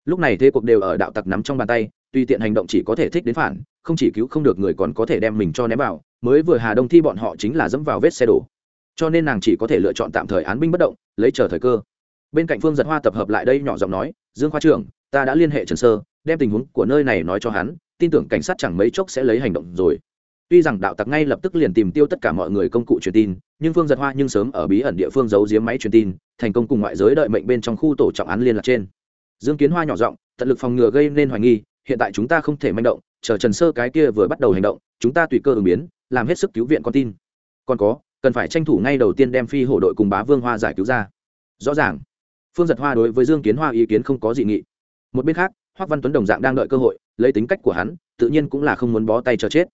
Lúc này thế cuộc đều ở đạo tặc nắm trong bàn tay, tùy tiện hành động chỉ có thể thích đến phản, không chỉ cứu không được người còn có thể đem mình cho ném vào, mới vừa hà đông thi bọn họ chính là dẫm vào vết xe đổ. Cho nên nàng chỉ có thể lựa chọn tạm thời án binh bất động, lấy chờ thời cơ. Bên cạnh phương giật hoa tập hợp lại đây nhỏ giọng nói, dương khoa trưởng, ta đã liên hệ trần sơ, đem tình huống của nơi này nói cho hắn, tin tưởng cảnh sát chẳng mấy chốc sẽ lấy hành động rồi tuy rằng đạo tặc ngay lập tức liền tìm tiêu tất cả mọi người công cụ truyền tin, nhưng phương giật hoa nhưng sớm ở bí ẩn địa phương giấu giếm máy truyền tin, thành công cùng ngoại giới đợi mệnh bên trong khu tổ trọng án liên lạc trên. Dương kiến hoa nhỏ giọng, tận lực phòng ngừa gây nên hoài nghi, hiện tại chúng ta không thể manh động, chờ trần sơ cái kia vừa bắt đầu hành động, chúng ta tùy cơ ứng biến, làm hết sức cứu viện con tin. Còn có, cần phải tranh thủ ngay đầu tiên đem phi hổ đội cùng bá vương hoa giải cứu ra. Rõ ràng, phương giật hoa đối với dương kiến hoa ý kiến không có dị nghị. Một bên khác hoắc văn tuấn đồng dạng đang đợi cơ hội, lấy tính cách của hắn, tự nhiên cũng là không muốn bó tay chờ chết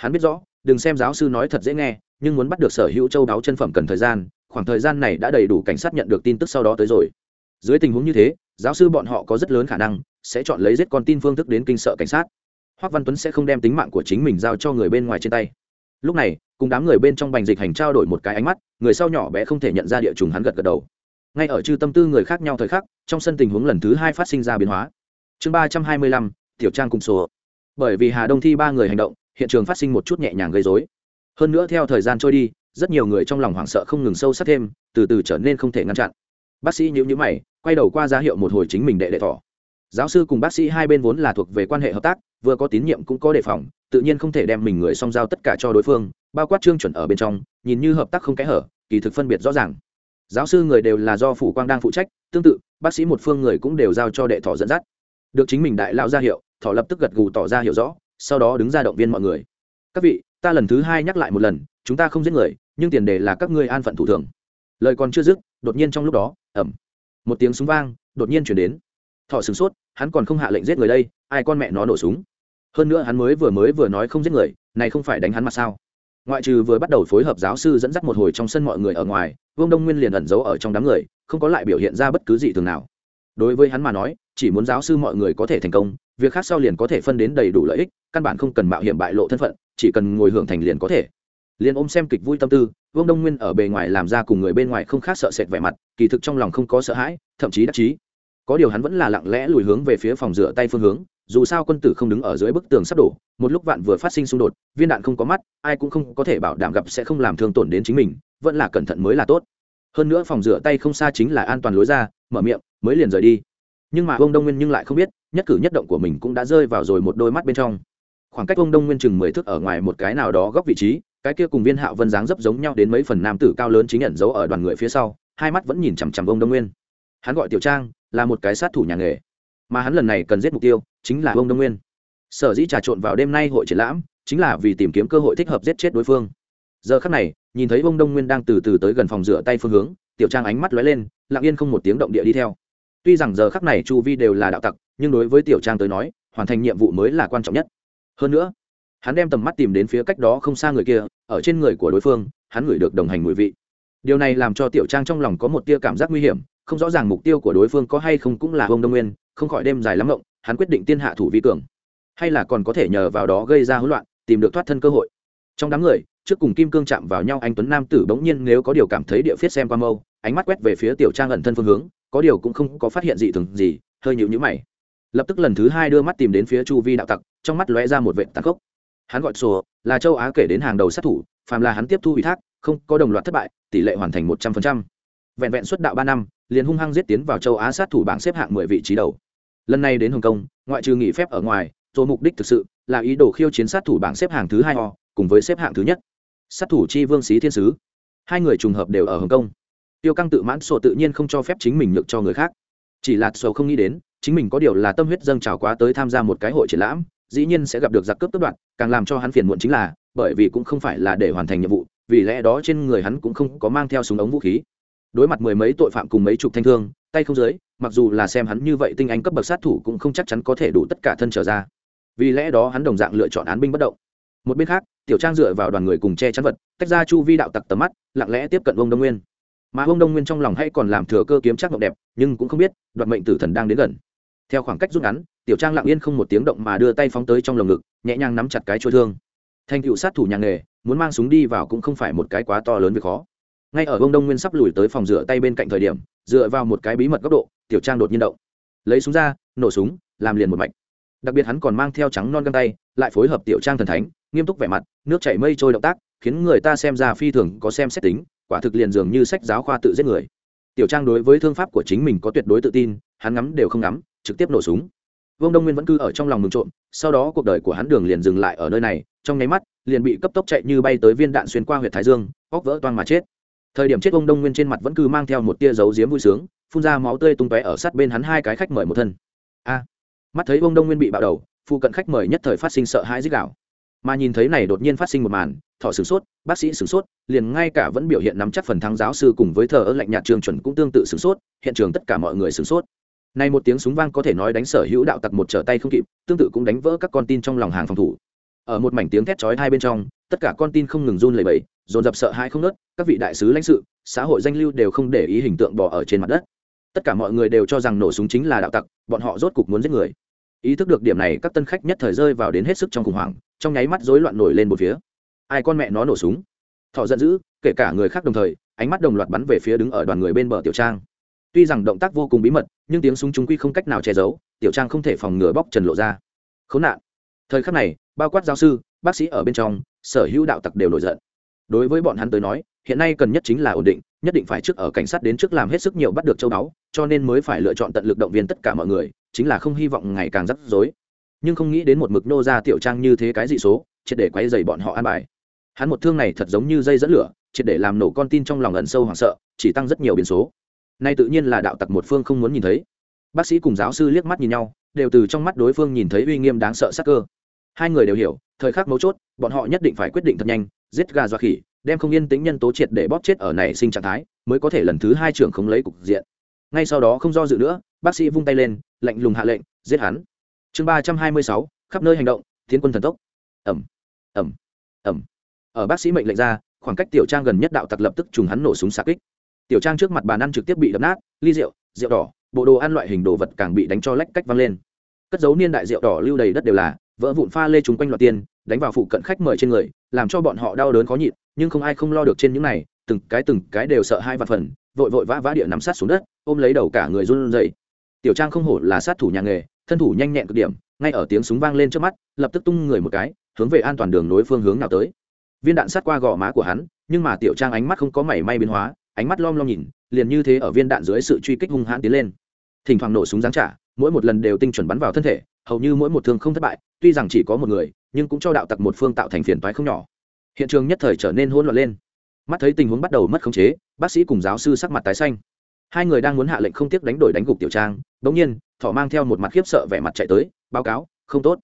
hắn biết rõ, đừng xem giáo sư nói thật dễ nghe, nhưng muốn bắt được sở hữu châu đáo chân phẩm cần thời gian, khoảng thời gian này đã đầy đủ cảnh sát nhận được tin tức sau đó tới rồi. Dưới tình huống như thế, giáo sư bọn họ có rất lớn khả năng sẽ chọn lấy giết con tin phương thức đến kinh sợ cảnh sát. Hoắc văn tuấn sẽ không đem tính mạng của chính mình giao cho người bên ngoài trên tay. Lúc này, cùng đám người bên trong bành dịch hành trao đổi một cái ánh mắt, người sau nhỏ bé không thể nhận ra địa trùng hắn gật gật đầu. Ngay ở chư tâm tư người khác nhau thời khắc, trong sân tình huống lần thứ hai phát sinh ra biến hóa. Chương ba trăm hai mươi lăm, tiểu trang cùng số bởi vì hà đông thi ba người hành động hiện trường phát sinh một chút nhẹ nhàng gây dối hơn nữa theo thời gian trôi đi, rất nhiều người trong lòng hoảng sợ không ngừng sâu sắc thêm, từ từ trở nên không thể ngăn chặn. Bác sĩ nhữ nhữ mày, quay đầu qua ra hiệu một hồi chính mình đệ đệ thỏ. Giáo sư cùng bác sĩ hai bên vốn là thuộc về quan hệ hợp tác, vừa có tín nhiệm cũng có đề phòng, tự nhiên không thể đem mình người song giao tất cả cho đối phương, bao quát trương chuẩn ở bên trong, nhìn như hợp tác không kẽ hở, kỳ thực phân biệt rõ ràng. Giáo sư người đều là do phủ quang đang phụ trách, tương tự, bác sĩ một phương người cũng đều giao cho đệ thỏ dẫn dắt. Được chính mình đại lão ra hiệu, thỏ lập tức gật gù tỏ ra hiểu rõ sau đó đứng ra động viên mọi người. Các vị, ta lần thứ hai nhắc lại một lần, chúng ta không giết người, nhưng tiền đề là các ngươi an phận thủ thường. Lời còn chưa dứt, đột nhiên trong lúc đó ẩm một tiếng súng vang, đột nhiên chuyển đến. Thọ sửng sốt, hắn còn không hạ lệnh giết người đây, ai con mẹ nó nổ súng. Hơn nữa hắn mới vừa mới vừa nói không giết người, này không phải đánh hắn mặt sao? Ngoại trừ vừa bắt đầu phối hợp giáo sư dẫn dắt một hồi trong sân mọi người ở ngoài, vương đông nguyên liền ẩn giấu ở trong đám người, không có lại biểu hiện ra bất cứ gì thường nào. Đối với hắn mà nói chỉ muốn giáo sư mọi người có thể thành công, việc khác sau liền có thể phân đến đầy đủ lợi ích, căn bản không cần mạo hiểm bại lộ thân phận, chỉ cần ngồi hưởng thành liền có thể. Liền ôm xem kịch vui tâm tư, vương đông nguyên ở bề ngoài làm ra cùng người bên ngoài không khác sợ sệt vẻ mặt, kỳ thực trong lòng không có sợ hãi, thậm chí đắc chí. Có điều hắn vẫn là lặng lẽ lùi hướng về phía phòng rửa tay phương hướng, dù sao quân tử không đứng ở dưới bức tường sắp đổ, một lúc vạn vừa phát sinh xung đột, viên đạn không có mắt, ai cũng không có thể bảo đảm gặp sẽ không làm thương tổn đến chính mình, vẫn là cẩn thận mới là tốt. Hơn nữa phòng rửa tay không xa chính là an toàn lối ra, mở miệng, mới liền rời đi nhưng mà ông đông nguyên nhưng lại không biết, nhất cử nhất động của mình cũng đã rơi vào rồi một đôi mắt bên trong. Khoảng cách ông đông nguyên chừng mười thước ở ngoài một cái nào đó góc vị trí, cái kia cùng viên hạo vân dáng dấp giống nhau đến mấy phần nam tử cao lớn chính nhận dấu ở đoàn người phía sau, hai mắt vẫn nhìn chằm chằm ông đông nguyên. Hắn gọi tiểu trang, là một cái sát thủ nhà nghề. Mà hắn lần này cần giết mục tiêu, chính là ông đông nguyên. Sở dĩ trà trộn vào đêm nay hội triển lãm, chính là vì tìm kiếm cơ hội thích hợp giết chết đối phương. Giờ khắc này, nhìn thấy ông đông nguyên đang từ từ tới gần phòng rửa tay phương hướng, tiểu trang ánh mắt lóe lên, lặng yên không một tiếng động địa đi theo tuy rằng giờ khắc này chu vi đều là đạo tặc, nhưng đối với tiểu trang tới nói, hoàn thành nhiệm vụ mới là quan trọng nhất. Hơn nữa, hắn đem tầm mắt tìm đến phía cách đó không xa người kia, ở trên người của đối phương, hắn ngửi được đồng hành mùi vị. Điều này làm cho tiểu trang trong lòng có một tia cảm giác nguy hiểm, không rõ ràng mục tiêu của đối phương có hay không cũng là hông đông nguyên, không khỏi đêm dài lắm rộng hắn quyết định tiên hạ thủ vi cường. Hay là còn có thể nhờ vào đó gây ra hỗn loạn, tìm được thoát thân cơ hội. Trong đám người, trước cùng kim cương chạm vào nhau, anh tuấn nam tử bỗng nhiên nếu có điều cảm thấy địa phiết xem qua mâu, ánh mắt quét về phía tiểu trang ẩn thân phương hướng có điều cũng không có phát hiện gì thường gì, hơi nhịu nhữ mày. Lập tức lần thứ hai đưa mắt tìm đến phía chu vi đạo tặc, trong mắt lóe ra một vệ tàn khốc. Hắn gọi sổ là châu á kể đến hàng đầu sát thủ, phàm là hắn tiếp thu ủy thác, không có đồng loạt thất bại, tỷ lệ hoàn thành một trăm phần trăm. Vẹn vẹn xuất đạo ba năm, liền hung hăng giết tiến vào châu á sát thủ bảng xếp hạng mười vị trí đầu. Lần này đến hồng kông, ngoại trừ nghỉ phép ở ngoài rồi mục đích thực sự là ý đồ khiêu chiến sát thủ bảng xếp hạng thứ hai ho cùng với xếp hạng thứ nhất. Sát thủ chi vương sĩ thiên sứ. Hai người trùng hợp đều ở hồng kông tiêu căng tự mãn sổ tự nhiên không cho phép chính mình nhược cho người khác. Chỉ là sổ không nghĩ đến, chính mình có điều là tâm huyết dâng trào quá tới tham gia một cái hội triển lãm, dĩ nhiên sẽ gặp được giặc cướp tất đoạn càng làm cho hắn phiền muộn chính là, bởi vì cũng không phải là để hoàn thành nhiệm vụ, vì lẽ đó trên người hắn cũng không có mang theo súng ống vũ khí. Đối mặt mười mấy tội phạm cùng mấy chục thanh thương, tay không dưới, mặc dù là xem hắn như vậy tinh anh cấp bậc sát thủ cũng không chắc chắn có thể đủ tất cả thân trở ra. Vì lẽ đó hắn đồng dạng lựa chọn án binh bất động. Một bên khác, tiểu trang dựa vào đoàn người cùng che chắn vật, tách ra chu vi đạo tặc tầm mắt, lặng lẽ tiếp cận ông đông nguyên mà ông đông nguyên trong lòng hay còn làm thừa cơ kiếm chắc mộng đẹp, nhưng cũng không biết, đoạt mệnh tử thần đang đến gần. Theo khoảng cách rút ngắn, tiểu trang lặng yên không một tiếng động mà đưa tay phóng tới trong lồng ngực, nhẹ nhàng nắm chặt cái chua thương. Thành cựu sát thủ nhà nghề, muốn mang súng đi vào cũng không phải một cái quá to lớn việc khó. Ngay ở ông đông nguyên sắp lùi tới phòng rửa tay bên cạnh thời điểm, dựa vào một cái bí mật góc độ, tiểu trang đột nhiên động. Lấy súng ra, nổ súng, làm liền một mạch. Đặc biệt hắn còn mang theo trắng non găng tay, lại phối hợp tiểu trang thần thánh, nghiêm túc vẻ mặt, nước chảy mây trôi động tác, khiến người ta xem ra phi thường có xem xét tính quả thực liền dường như sách giáo khoa tự giết người. Tiểu trang đối với thương pháp của chính mình có tuyệt đối tự tin, hắn ngắm đều không ngắm, trực tiếp nổ súng. Vương đông nguyên vẫn cứ ở trong lòng mừng trộm, sau đó cuộc đời của hắn đường liền dừng lại ở nơi này, trong nháy mắt, liền bị cấp tốc chạy như bay tới viên đạn xuyên qua huyện thái dương óc vỡ toang mà chết. Thời điểm chết ông đông nguyên trên mặt vẫn cứ mang theo một tia dấu diếm vui sướng, phun ra máu tươi tung tóe ở sát bên hắn hai cái khách mời một thân. A! Mắt thấy ông đông nguyên bị bạo đầu phụ cận khách mời nhất thời phát sinh sợ hãi dích đạo mà nhìn thấy này đột nhiên phát sinh một màn thọ sửng sốt, bác sĩ sửng sốt, liền ngay cả vẫn biểu hiện nắm chắc phần thắng giáo sư cùng với thờ ơ lạnh nhạt trường chuẩn cũng tương tự sửng sốt, hiện trường tất cả mọi người sửng sốt. Này một tiếng súng vang có thể nói đánh sở hữu đạo tặc một trở tay không kịp, tương tự cũng đánh vỡ các con tin trong lòng hàng phòng thủ. Ở một mảnh tiếng thét chói hai bên trong, tất cả con tin không ngừng run lẩy bẩy, dồn dập sợ hãi không nớt các vị đại sứ lãnh sự, xã hội danh lưu đều không để ý hình tượng bỏ ở trên mặt đất. Tất cả mọi người đều cho rằng nổ súng chính là đạo tặc, bọn họ rốt cục muốn giết người ý thức được điểm này, các tân khách nhất thời rơi vào đến hết sức trong khủng hoảng, trong nháy mắt rối loạn nổi lên một phía. Ai con mẹ nó nổ súng? Thọ giận dữ, kể cả người khác đồng thời, ánh mắt đồng loạt bắn về phía đứng ở đoàn người bên bờ tiểu trang. Tuy rằng động tác vô cùng bí mật, nhưng tiếng súng chúng quy không cách nào che giấu, tiểu trang không thể phòng ngừa bóc trần lộ ra. Khốn nạn. Thời khắc này, bao quát giáo sư, bác sĩ ở bên trong, sở hữu đạo tặc đều nổi giận. Đối với bọn hắn tới nói, hiện nay cần nhất chính là ổn định nhất định phải trước ở cảnh sát đến trước làm hết sức nhiều bắt được châu báu, cho nên mới phải lựa chọn tận lực động viên tất cả mọi người, chính là không hy vọng ngày càng rắc rối. Nhưng không nghĩ đến một mực nô ra tiểu trang như thế cái dị số, triệt để quay dày bọn họ an bài. Hắn một thương này thật giống như dây dẫn lửa, triệt để làm nổ con tin trong lòng ẩn sâu hoảng sợ, chỉ tăng rất nhiều biến số. Nay tự nhiên là đạo tặc một phương không muốn nhìn thấy. Bác sĩ cùng giáo sư liếc mắt nhìn nhau, đều từ trong mắt đối phương nhìn thấy uy nghiêm đáng sợ sắc cơ. Hai người đều hiểu, thời khắc mấu chốt, bọn họ nhất định phải quyết định thật nhanh, giết gà dọa khỉ đem không yên tính nhân tố triệt để bóp chết ở này sinh trạng thái, mới có thể lần thứ hai trưởng không lấy cục diện. Ngay sau đó không do dự nữa, bác sĩ vung tay lên, lạnh lùng hạ lệnh, giết hắn. Chương ba trăm hai mươi sáu, khắp nơi hành động, tiến quân thần tốc. Ẩm ẩm ẩm ở bác sĩ mệnh lệnh ra, khoảng cách tiểu trang gần nhất đạo tặc lập tức trùng hắn nổ súng xa kích. Tiểu trang trước mặt bàn ăn trực tiếp bị đập nát, ly rượu rượu đỏ, bộ đồ ăn loại hình đồ vật càng bị đánh cho lách cách văng lên. Cất dấu niên đại rượu đỏ lưu đầy đất đều là, vỡ vụn pha lê chúng quanh loạt tiền đánh vào phụ cận khách mời trên người, làm cho bọn họ đau đớn khó nhịn, nhưng không ai không lo được trên những này, từng cái từng cái đều sợ hai vạn phần, vội vội vã vã địa nắm sát xuống đất, ôm lấy đầu cả người run rẩy. Tiểu trang không hổ là sát thủ nhà nghề, thân thủ nhanh nhẹn cực điểm, ngay ở tiếng súng vang lên trước mắt, lập tức tung người một cái, hướng về an toàn đường nối phương hướng nào tới. Viên đạn sát qua gò má của hắn, nhưng mà tiểu trang ánh mắt không có mảy may biến hóa, ánh mắt lom lom nhìn, liền như thế ở viên đạn dưới sự truy kích hung hãn tiến lên. Thỉnh thoảng nổ súng giáng trả, mỗi một lần đều tinh chuẩn bắn vào thân thể, hầu như mỗi một thương không thất bại, tuy rằng chỉ có một người nhưng cũng cho đạo tặc một phương tạo thành phiền toái không nhỏ. Hiện trường nhất thời trở nên hỗn loạn lên. Mắt thấy tình huống bắt đầu mất khống chế, bác sĩ cùng giáo sư sắc mặt tái xanh. Hai người đang muốn hạ lệnh không tiếc đánh đổi đánh gục tiểu trang bỗng nhiên, thỏ mang theo một mặt khiếp sợ vẻ mặt chạy tới, báo cáo, không tốt.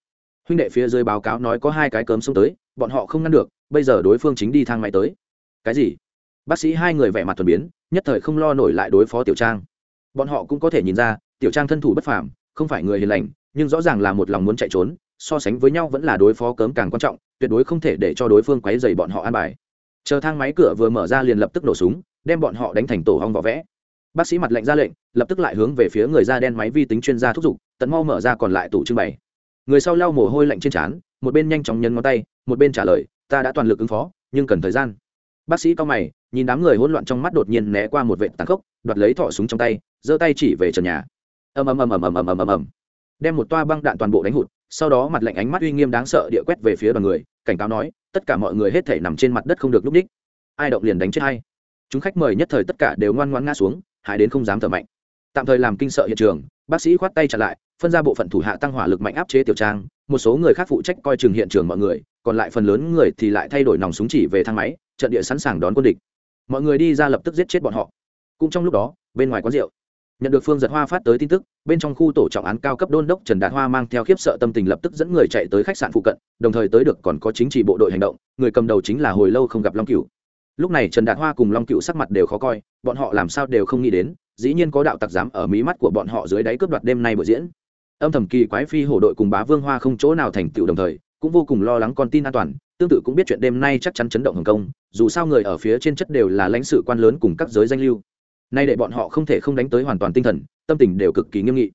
Huynh đệ phía dưới báo cáo nói có hai cái cớm xông tới, bọn họ không ngăn được, bây giờ đối phương chính đi thang máy tới. Cái gì? Bác sĩ hai người vẻ mặt thuần biến, nhất thời không lo nổi lại đối phó tiểu trang. Bọn họ cũng có thể nhìn ra, tiểu trang thân thủ bất phàm, không phải người hiền lành, nhưng rõ ràng là một lòng muốn chạy trốn so sánh với nhau vẫn là đối phó cớm càng quan trọng, tuyệt đối không thể để cho đối phương quấy dày bọn họ an bài. Chờ thang máy cửa vừa mở ra liền lập tức nổ súng, đem bọn họ đánh thành tổ hong vỏ vẽ. Bác sĩ mặt lệnh ra lệnh, lập tức lại hướng về phía người da đen máy vi tính chuyên gia thúc giục, tận mau mở ra còn lại tủ trưng bày. Người sau lau mồ hôi lạnh trên trán, một bên nhanh chóng nhấn ngón tay, một bên trả lời, ta đã toàn lực ứng phó, nhưng cần thời gian. Bác sĩ cao mày, nhìn đám người hỗn loạn trong mắt đột nhiên né qua một vệ tàn khốc, đoạt lấy thọ súng trong tay, giơ tay chỉ về trần nhà. Ầm ầm ầm ầm ầm ầm ầm ầm ầm. Đem một toa băng đạn toàn bộ đánh hụt sau đó mặt lạnh ánh mắt uy nghiêm đáng sợ địa quét về phía đoàn người, cảnh cáo nói, tất cả mọi người hết thể nằm trên mặt đất không được lúc đích ai động liền đánh chết hay chúng khách mời nhất thời tất cả đều ngoan ngoan ngã xuống hại đến không dám thở mạnh. Tạm thời làm kinh sợ hiện trường, bác sĩ khoát tay chặn lại, phân ra bộ phận thủ hạ tăng hỏa lực mạnh áp chế tiểu trang, một số người khác phụ trách coi chừng hiện trường mọi người, còn lại phần lớn người thì lại thay đổi nòng súng chỉ về thang máy, trận địa sẵn sàng đón quân địch. Mọi người đi ra lập tức giết chết bọn họ. Cũng trong lúc đó, bên ngoài quán rượu nhận được phương giật hoa phát tới tin tức, bên trong khu tổ trọng án cao cấp đôn đốc trần đạt hoa mang theo khiếp sợ tâm tình lập tức dẫn người chạy tới khách sạn phụ cận, đồng thời tới được còn có chính trị bộ đội hành động, người cầm đầu chính là hồi lâu không gặp long cựu lúc này trần đạt hoa cùng long cựu sắc mặt đều khó coi, bọn họ làm sao đều không nghĩ đến, dĩ nhiên có đạo tặc dám ở mí mắt của bọn họ dưới đáy cướp đoạt đêm nay buổi diễn. Âm thầm kỳ quái phi hổ đội cùng bá vương hoa không chỗ nào thành tựu đồng thời, cũng vô cùng lo lắng con tin an toàn, tương tự cũng biết chuyện đêm nay chắc chắn chấn động hồng kông, dù sao người ở phía trên chất đều là lãnh sự quan lớn cùng các giới danh lưu nay để bọn họ không thể không đánh tới hoàn toàn tinh thần, tâm tình đều cực kỳ nghiêm nghị.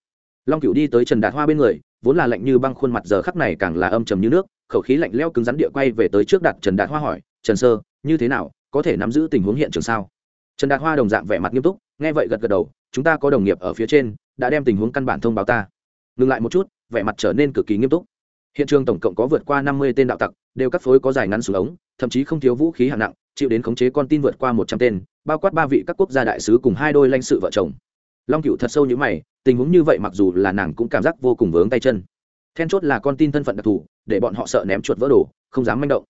Long cựu đi tới trần đạt hoa bên người, vốn là lạnh như băng khuôn mặt giờ khắc này càng là âm trầm như nước, khẩu khí lạnh leo cứng rắn địa quay về tới trước đặt trần đạt hoa hỏi, trần sơ, như thế nào, có thể nắm giữ tình huống hiện trường sao? Trần đạt hoa đồng dạng vẻ mặt nghiêm túc, nghe vậy gật gật đầu, chúng ta có đồng nghiệp ở phía trên, đã đem tình huống căn bản thông báo ta. Ngừng lại một chút, vẻ mặt trở nên cực kỳ nghiêm túc. Hiện trường tổng cộng có vượt qua năm mươi tên đạo tặc, đều các phối có dài ngắn xuống ống, thậm chí không thiếu vũ khí hạng nặng, chịu đến khống chế con tin vượt qua một trăm tên bao quát ba vị các quốc gia đại sứ cùng hai đôi lãnh sự vợ chồng. Long cựu thật sâu như mày, tình huống như vậy mặc dù là nàng cũng cảm giác vô cùng vướng tay chân. Then chốt là con tin thân phận đặc thù, để bọn họ sợ ném chuột vỡ đồ, không dám manh động.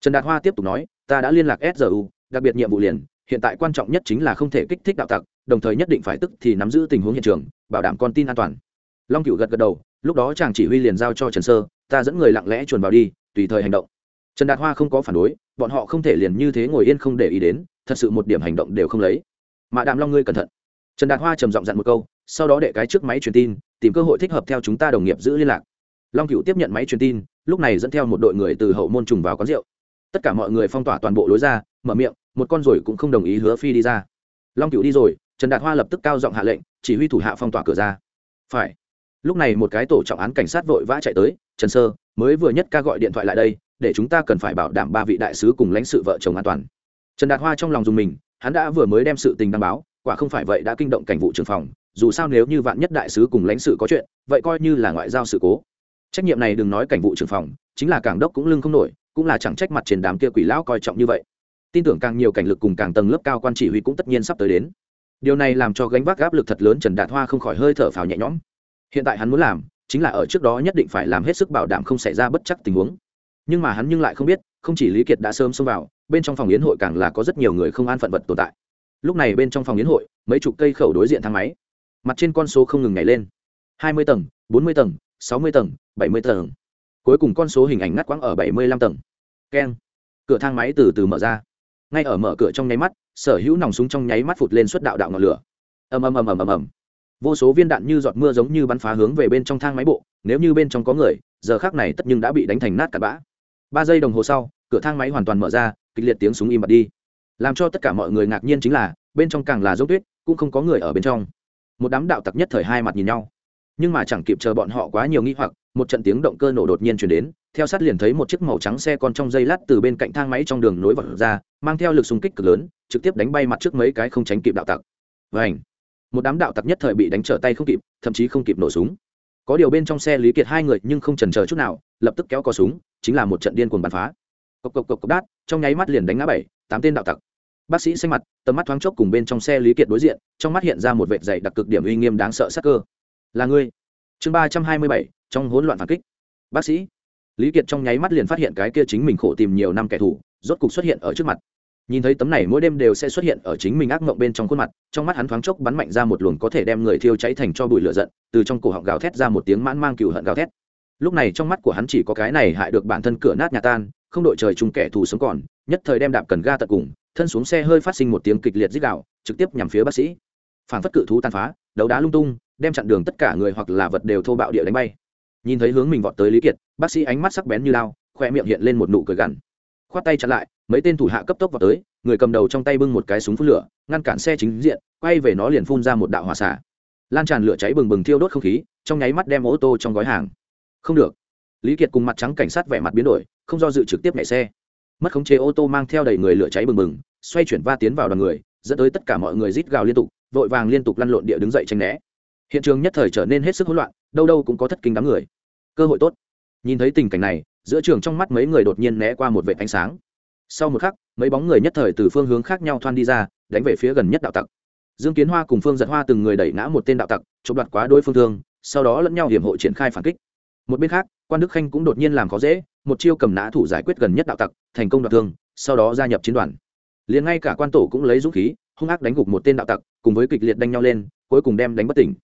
Trần đạt hoa tiếp tục nói, ta đã liên lạc sru đặc biệt nhiệm vụ liền, hiện tại quan trọng nhất chính là không thể kích thích đạo tặc, đồng thời nhất định phải tức thì nắm giữ tình huống hiện trường, bảo đảm con tin an toàn. Long cựu gật gật đầu, lúc đó chàng chỉ huy liền giao cho trần sơ, ta dẫn người lặng lẽ chuồn vào đi, tùy thời hành động. Trần đạt hoa không có phản đối, bọn họ không thể liền như thế ngồi yên không để ý đến thật sự một điểm hành động đều không lấy. Mà đạm long ngươi cẩn thận. Trần đạt hoa trầm giọng dặn một câu, sau đó để cái trước máy truyền tin, tìm cơ hội thích hợp theo chúng ta đồng nghiệp giữ liên lạc. Long cựu tiếp nhận máy truyền tin, lúc này dẫn theo một đội người từ hậu môn trùng vào quán rượu. Tất cả mọi người phong tỏa toàn bộ lối ra, mở miệng, một con rồi cũng không đồng ý hứa phi đi ra. Long cựu đi rồi, trần đạt hoa lập tức cao giọng hạ lệnh, chỉ huy thủ hạ phong tỏa cửa ra. Phải. Lúc này một cái tổ trọng án cảnh sát vội vã chạy tới, trần sơ, mới vừa nhất ca gọi điện thoại lại đây, để chúng ta cần phải bảo đảm ba vị đại sứ cùng lãnh sự vợ chồng an toàn trần đạt hoa trong lòng dùng mình, hắn đã vừa mới đem sự tình đăng báo, quả không phải vậy đã kinh động cảnh vụ trưởng phòng, dù sao nếu như vạn nhất đại sứ cùng lãnh sự có chuyện, vậy coi như là ngoại giao sự cố. Trách nhiệm này đừng nói cảnh vụ trưởng phòng, chính là cảng đốc cũng lưng không nổi, cũng là chẳng trách mặt trên đám kia quỷ lão coi trọng như vậy. Tin tưởng càng nhiều cảnh lực cùng càng tầng lớp cao quan chỉ huy cũng tất nhiên sắp tới đến. Điều này làm cho gánh vác áp lực thật lớn trần đạt hoa không khỏi hơi thở phào nhẹ nhõm. Hiện tại hắn muốn làm, chính là ở trước đó nhất định phải làm hết sức bảo đảm không xảy ra bất chắc tình huống. Nhưng mà hắn nhưng lại không biết, không chỉ lý kiệt đã sớm xông vào bên trong phòng yến hội càng là có rất nhiều người không an phận vật tồn tại. Lúc này bên trong phòng yến hội, mấy chục cây khẩu đối diện thang máy. Mặt trên con số không ngừng nhảy lên. Hai mươi tầng, bốn mươi tầng, sáu mươi tầng, bảy mươi tầng. Cuối cùng con số hình ảnh ngắt quãng ở bảy mươi lăm tầng. Keng. Cửa thang máy từ từ mở ra. Ngay ở mở cửa trong nháy mắt, sở hữu nòng súng trong nháy mắt phụt lên suất đạo đạo ngọn lửa. Ầm ầm ầm ầm ầm ầm. Vô số viên đạn như giọt mưa giống như bắn phá hướng về bên trong thang máy bộ, nếu như bên trong có người, giờ khác này tất nhưng đã bị đánh thành nát cặn bã. Ba giây đồng hồ sau, cửa thang máy hoàn toàn mở ra kịch liệt tiếng súng im bặt đi. Làm cho tất cả mọi người ngạc nhiên chính là, bên trong càng là dốc tuyết, cũng không có người ở bên trong. Một đám đạo tặc nhất thời hai mặt nhìn nhau. Nhưng mà chẳng kịp chờ bọn họ quá nhiều nghi hoặc, một trận tiếng động cơ nổ đột nhiên chuyển đến, theo sát liền thấy một chiếc màu trắng xe con trong dây lát từ bên cạnh thang máy trong đường nối vật ra, mang theo lực xung kích cực lớn, trực tiếp đánh bay mặt trước mấy cái không tránh kịp đạo tặc. Và ảnh một đám đạo tặc nhất thời bị đánh trở tay không kịp, thậm chí không kịp nổ súng. Có điều bên trong xe lý kiệt hai người nhưng không trần chờ chút nào, lập tức kéo cò súng, chính là một trận điên cuồng bắn phá cộc cộc cộc cộc đát, trong nháy mắt liền đánh ngã bảy, tám tên đạo tặc. Bác sĩ xanh mặt, tầm mắt thoáng chốc cùng bên trong xe lý kiệt đối diện, trong mắt hiện ra một vệt dày đặc cực điểm uy nghiêm đáng sợ sắc cơ. Là ngươi. Chương ba trăm hai mươi bảy, trong hỗn loạn phản kích. Bác sĩ. Lý kiệt trong nháy mắt liền phát hiện cái kia chính mình khổ tìm nhiều năm kẻ thù, rốt cục xuất hiện ở trước mặt. Nhìn thấy tấm này mỗi đêm đều sẽ xuất hiện ở chính mình ác mộng bên trong khuôn mặt, trong mắt hắn thoáng chốc bắn mạnh ra một luồng có thể đem người thiêu cháy thành cho bụi lửa giận, từ trong cổ họng gào thét ra một tiếng mãn mang cừu hận gào thét. Lúc này trong mắt của hắn chỉ có cái này hại được bản thân cửa nát nhà tan không đội trời chung kẻ thù sống còn, nhất thời đem đạp cần ga tận cùng, thân xuống xe hơi phát sinh một tiếng kịch liệt dích đạo trực tiếp nhằm phía bác sĩ. Phản phất cự thú tàn phá, đấu đá lung tung, đem chặn đường tất cả người hoặc là vật đều thô bạo địa đánh bay. Nhìn thấy hướng mình vọt tới lý kiệt, bác sĩ ánh mắt sắc bén như lao khoe miệng hiện lên một nụ cười gằn. Khoát tay chặn lại, mấy tên thủ hạ cấp tốc vào tới, người cầm đầu trong tay bưng một cái súng phun lửa, ngăn cản xe chính diện, quay về nó liền phun ra một đạo hỏa xả lan tràn lửa cháy bừng bừng thiêu đốt không khí, trong nháy mắt đem ô tô trong gói hàng. Không được. Lý kiệt cùng mặt trắng cảnh sát vẻ mặt biến đổi không do dự trực tiếp nhảy xe. Mất khống chế ô tô mang theo đầy người lửa cháy bừng bừng, xoay chuyển va tiến vào đoàn người, dẫn tới tất cả mọi người rít gào liên tục, vội vàng liên tục lăn lộn địa đứng dậy tranh né. Hiện trường nhất thời trở nên hết sức hỗn loạn, đâu đâu cũng có thất kinh đám người. Cơ hội tốt. Nhìn thấy tình cảnh này, giữa trường trong mắt mấy người đột nhiên né qua một vệ ánh sáng. Sau một khắc, mấy bóng người nhất thời từ phương hướng khác nhau thoăn đi ra, đánh về phía gần nhất đạo tặc. Dương kiến hoa cùng phương giật hoa từng người đẩy ngã một tên đạo tặc, chụp đoạt quá đôi phương thương, sau đó lẫn nhau hiểm hộ triển khai phản kích một bên khác, quan đức khanh cũng đột nhiên làm khó dễ, một chiêu cầm nã thủ giải quyết gần nhất đạo tặc, thành công đoạt thương, sau đó gia nhập chiến đoàn. Liền ngay cả quan tổ cũng lấy dũng khí, hung ác đánh gục một tên đạo tặc, cùng với kịch liệt đánh nhau lên, cuối cùng đem đánh bất tỉnh.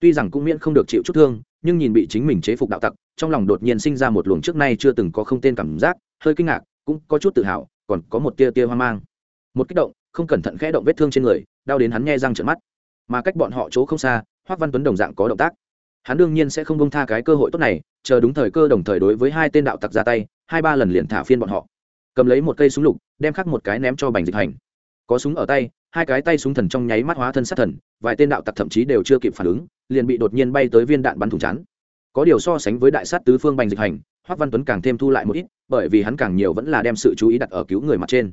Tuy rằng cũng miễn không được chịu chút thương, nhưng nhìn bị chính mình chế phục đạo tặc, trong lòng đột nhiên sinh ra một luồng trước nay chưa từng có không tên cảm giác, hơi kinh ngạc, cũng có chút tự hào, còn có một tia tia hoang mang. Một kích động, không cẩn thận khẽ động vết thương trên người, đau đến hắn nghe răng trợn mắt. Mà cách bọn họ chỗ không xa, hoác văn tuấn đồng dạng có động tác hắn đương nhiên sẽ không bông tha cái cơ hội tốt này, chờ đúng thời cơ đồng thời đối với hai tên đạo tặc ra tay, hai ba lần liền thả phiên bọn họ. Cầm lấy một cây súng lục, đem khắc một cái ném cho bành dịch hành. Có súng ở tay, hai cái tay súng thần trong nháy mắt hóa thân sát thần, vài tên đạo tặc thậm chí đều chưa kịp phản ứng, liền bị đột nhiên bay tới viên đạn bắn thủng chắn có điều so sánh với đại sát tứ phương bành dịch hành, hoác văn tuấn càng thêm thu lại một ít, bởi vì hắn càng nhiều vẫn là đem sự chú ý đặt ở cứu người mặt trên.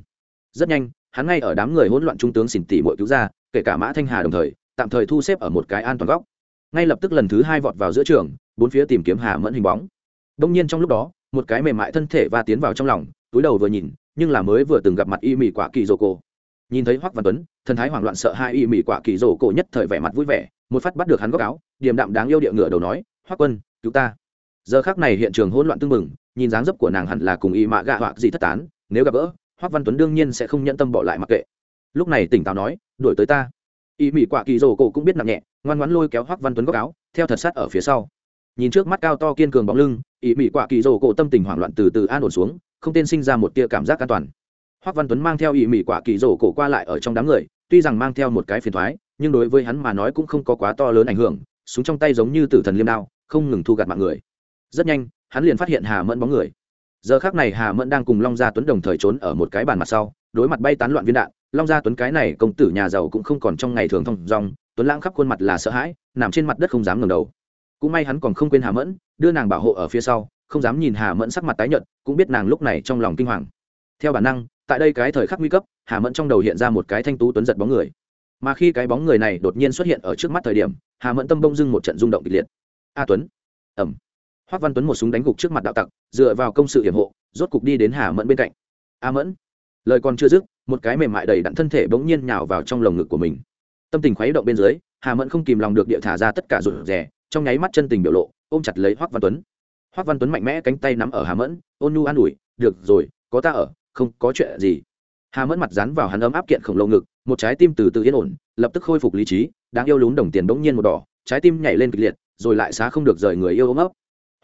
Rất nhanh, hắn ngay ở đám người hỗn loạn trung tướng xỉn tỉ bội cứu ra, kể cả mã thanh hà đồng thời, tạm thời thu xếp ở một cái an toàn góc ngay lập tức lần thứ hai vọt vào giữa trường bốn phía tìm kiếm hà mẫn hình bóng. Đông nhiên trong lúc đó một cái mềm mại thân thể và tiến vào trong lòng túi đầu vừa nhìn nhưng là mới vừa từng gặp mặt y mị quả kỳ rồ cổ. Nhìn thấy hoắc văn tuấn thần thái hoảng loạn sợ hai y mị quả kỳ rồ cổ nhất thời vẻ mặt vui vẻ một phát bắt được hắn góc áo điềm đạm đáng yêu địa ngựa đầu nói hoắc quân cứu ta. Giờ khác này hiện trường hỗn loạn tương mừng, nhìn dáng dấp của nàng hẳn là cùng y mạ gạ hoặc gì thất tán nếu gặp gỡ hoắc văn tuấn đương nhiên sẽ không nhận tâm bỏ lại mặc kệ. Lúc này tỉnh táo nói đuổi tới ta y mỹ Quả kỳ rồ cổ cũng biết nặng nhẹ, ngoan ngoãn lôi kéo hoắc văn tuấn góc áo, theo thật sát ở phía sau. Nhìn trước mắt cao to kiên cường bóng lưng y mỹ Quả kỳ rồ cổ tâm tình hoảng loạn từ từ an ổn xuống, không tên sinh ra một tia cảm giác an toàn. Hoắc văn tuấn mang theo y mỹ Quả kỳ rồ cổ qua lại ở trong đám người, tuy rằng mang theo một cái phiền thoái nhưng đối với hắn mà nói cũng không có quá to lớn ảnh hưởng, súng trong tay giống như tử thần liêm đao, không ngừng thu gạt mạng người. Rất nhanh, hắn liền phát hiện hà mẫn bóng người. Giờ khác này hà mẫn đang cùng long gia tuấn đồng thời trốn ở một cái bàn mặt sau, đối mặt bay tán loạn viên đạn long gia tuấn cái này công tử nhà giàu cũng không còn trong ngày thường thông dong, tuấn lãng khắp khuôn mặt là sợ hãi, nằm trên mặt đất không dám ngẩng đầu. Cũng may hắn còn không quên hà mẫn, đưa nàng bảo hộ ở phía sau, không dám nhìn hà mẫn sắc mặt tái nhợt, cũng biết nàng lúc này trong lòng kinh hoàng. Theo bản năng, tại đây cái thời khắc nguy cấp, hà mẫn trong đầu hiện ra một cái thanh tú tuấn giật bóng người. Mà khi cái bóng người này đột nhiên xuất hiện ở trước mắt thời điểm, hà mẫn tâm bông dưng một trận rung động kịch liệt. A tuấn! Ẩm hoác văn tuấn một súng đánh gục trước mặt đạo tặc, dựa vào công sự hiểm hộ, rốt cục đi đến hà mẫn bên cạnh. A mẫn! Lời còn chưa dứt, một cái mềm mại đầy đặn thân thể bỗng nhiên nhào vào trong lồng ngực của mình. Tâm tình khuấy động bên dưới, hà mẫn không kìm lòng được địa thả ra tất cả rụt rè, trong nháy mắt chân tình biểu lộ, ôm chặt lấy hoác văn tuấn. Hoác văn tuấn mạnh mẽ cánh tay nắm ở hà mẫn, ôn nhu an ủi, được rồi, có ta ở, không có chuyện gì. Hà mẫn mặt dán vào hắn ấm áp kiện khổng lồ ngực, một trái tim từ từ yên ổn, lập tức khôi phục lý trí, đáng yêu lún đồng tiền bỗng nhiên một đỏ, trái tim nhảy lên kịch liệt, rồi lại xá không được rời người yêu ôm ấp.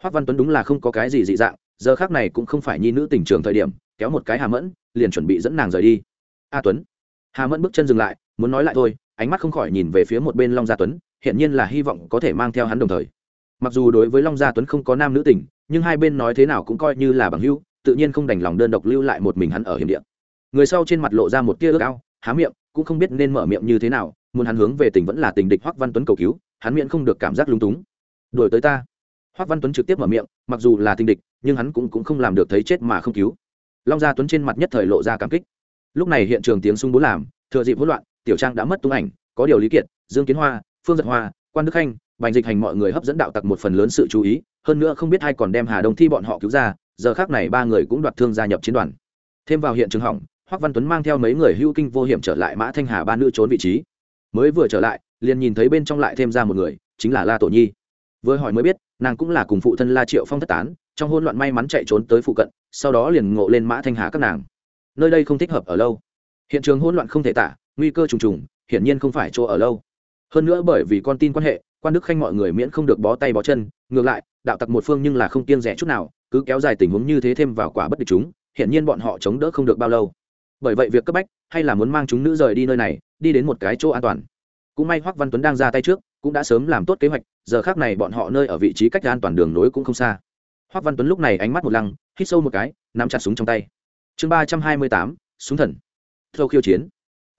Hoác văn tuấn đúng là không có cái gì dị dạng giờ khác này cũng không phải nhi nữ tình trường thời điểm, kéo một cái hà mẫn, liền chuẩn bị dẫn nàng rời đi. A tuấn. Hà mẫn bước chân dừng lại, muốn nói lại thôi, ánh mắt không khỏi nhìn về phía một bên long gia tuấn hiện nhiên là hy vọng có thể mang theo hắn đồng thời. Mặc dù đối với long gia tuấn không có nam nữ tình, nhưng hai bên nói thế nào cũng coi như là bằng hữu, tự nhiên không đành lòng đơn độc lưu lại một mình hắn ở hiểm địa. Người sau trên mặt lộ ra một tia ước ao, há miệng, cũng không biết nên mở miệng như thế nào, muốn hắn hướng về tình vẫn là tình địch hoắc văn tuấn cầu cứu, hắn miệng không được cảm giác lung túng. Đuổi tới ta hoắc văn tuấn trực tiếp mở miệng mặc dù là tình địch nhưng hắn cũng, cũng không làm được thấy chết mà không cứu. Long gia tuấn trên mặt nhất thời lộ ra cảm kích. Lúc này hiện trường tiếng xung bố làm thừa dịp hỗn loạn tiểu trang đã mất tung ảnh có điều lý kiệt dương kiến hoa phương giật hoa quan đức khanh bành dịch hành mọi người hấp dẫn đạo tặc một phần lớn sự chú ý hơn nữa không biết ai còn đem hà đông thi bọn họ cứu ra giờ khác này ba người cũng đoạt thương gia nhập chiến đoàn. Thêm vào hiện trường hỏng hoắc văn tuấn mang theo mấy người hưu kinh vô hiểm trở lại mã thanh hà ba nữ trốn vị trí. Mới vừa trở lại liền nhìn thấy bên trong lại thêm ra một người chính là la tổ nhi vừa hỏi mới biết, nàng cũng là cùng phụ thân la triệu phong thất tán, trong hôn loạn may mắn chạy trốn tới phụ cận, sau đó liền ngộ lên mã thanh hà các nàng. Nơi đây không thích hợp ở lâu. Hiện trường hỗn loạn không thể tả, nguy cơ trùng trùng, hiển nhiên không phải chỗ ở lâu. Hơn nữa bởi vì con tin quan hệ, quan đức khanh mọi người miễn không được bó tay bó chân, ngược lại, đạo tặc một phương nhưng là không kiêng rẻ chút nào, cứ kéo dài tình huống như thế thêm vào quả bất địch chúng, hiển nhiên bọn họ chống đỡ không được bao lâu. Bởi vậy việc cấp bách, hay là muốn mang chúng nữ rời đi nơi này, đi đến một cái chỗ an toàn. Cũng may hoắc văn tuấn đang ra tay trước cũng đã sớm làm tốt kế hoạch, giờ khác này bọn họ nơi ở vị trí cách an toàn đường nối cũng không xa. Hoắc văn tuấn lúc này ánh mắt một lăng, hít sâu một cái, nắm chặt súng trong tay. Chương ba trăm hai mươi tám, súng thần. Thâu khiêu chiến.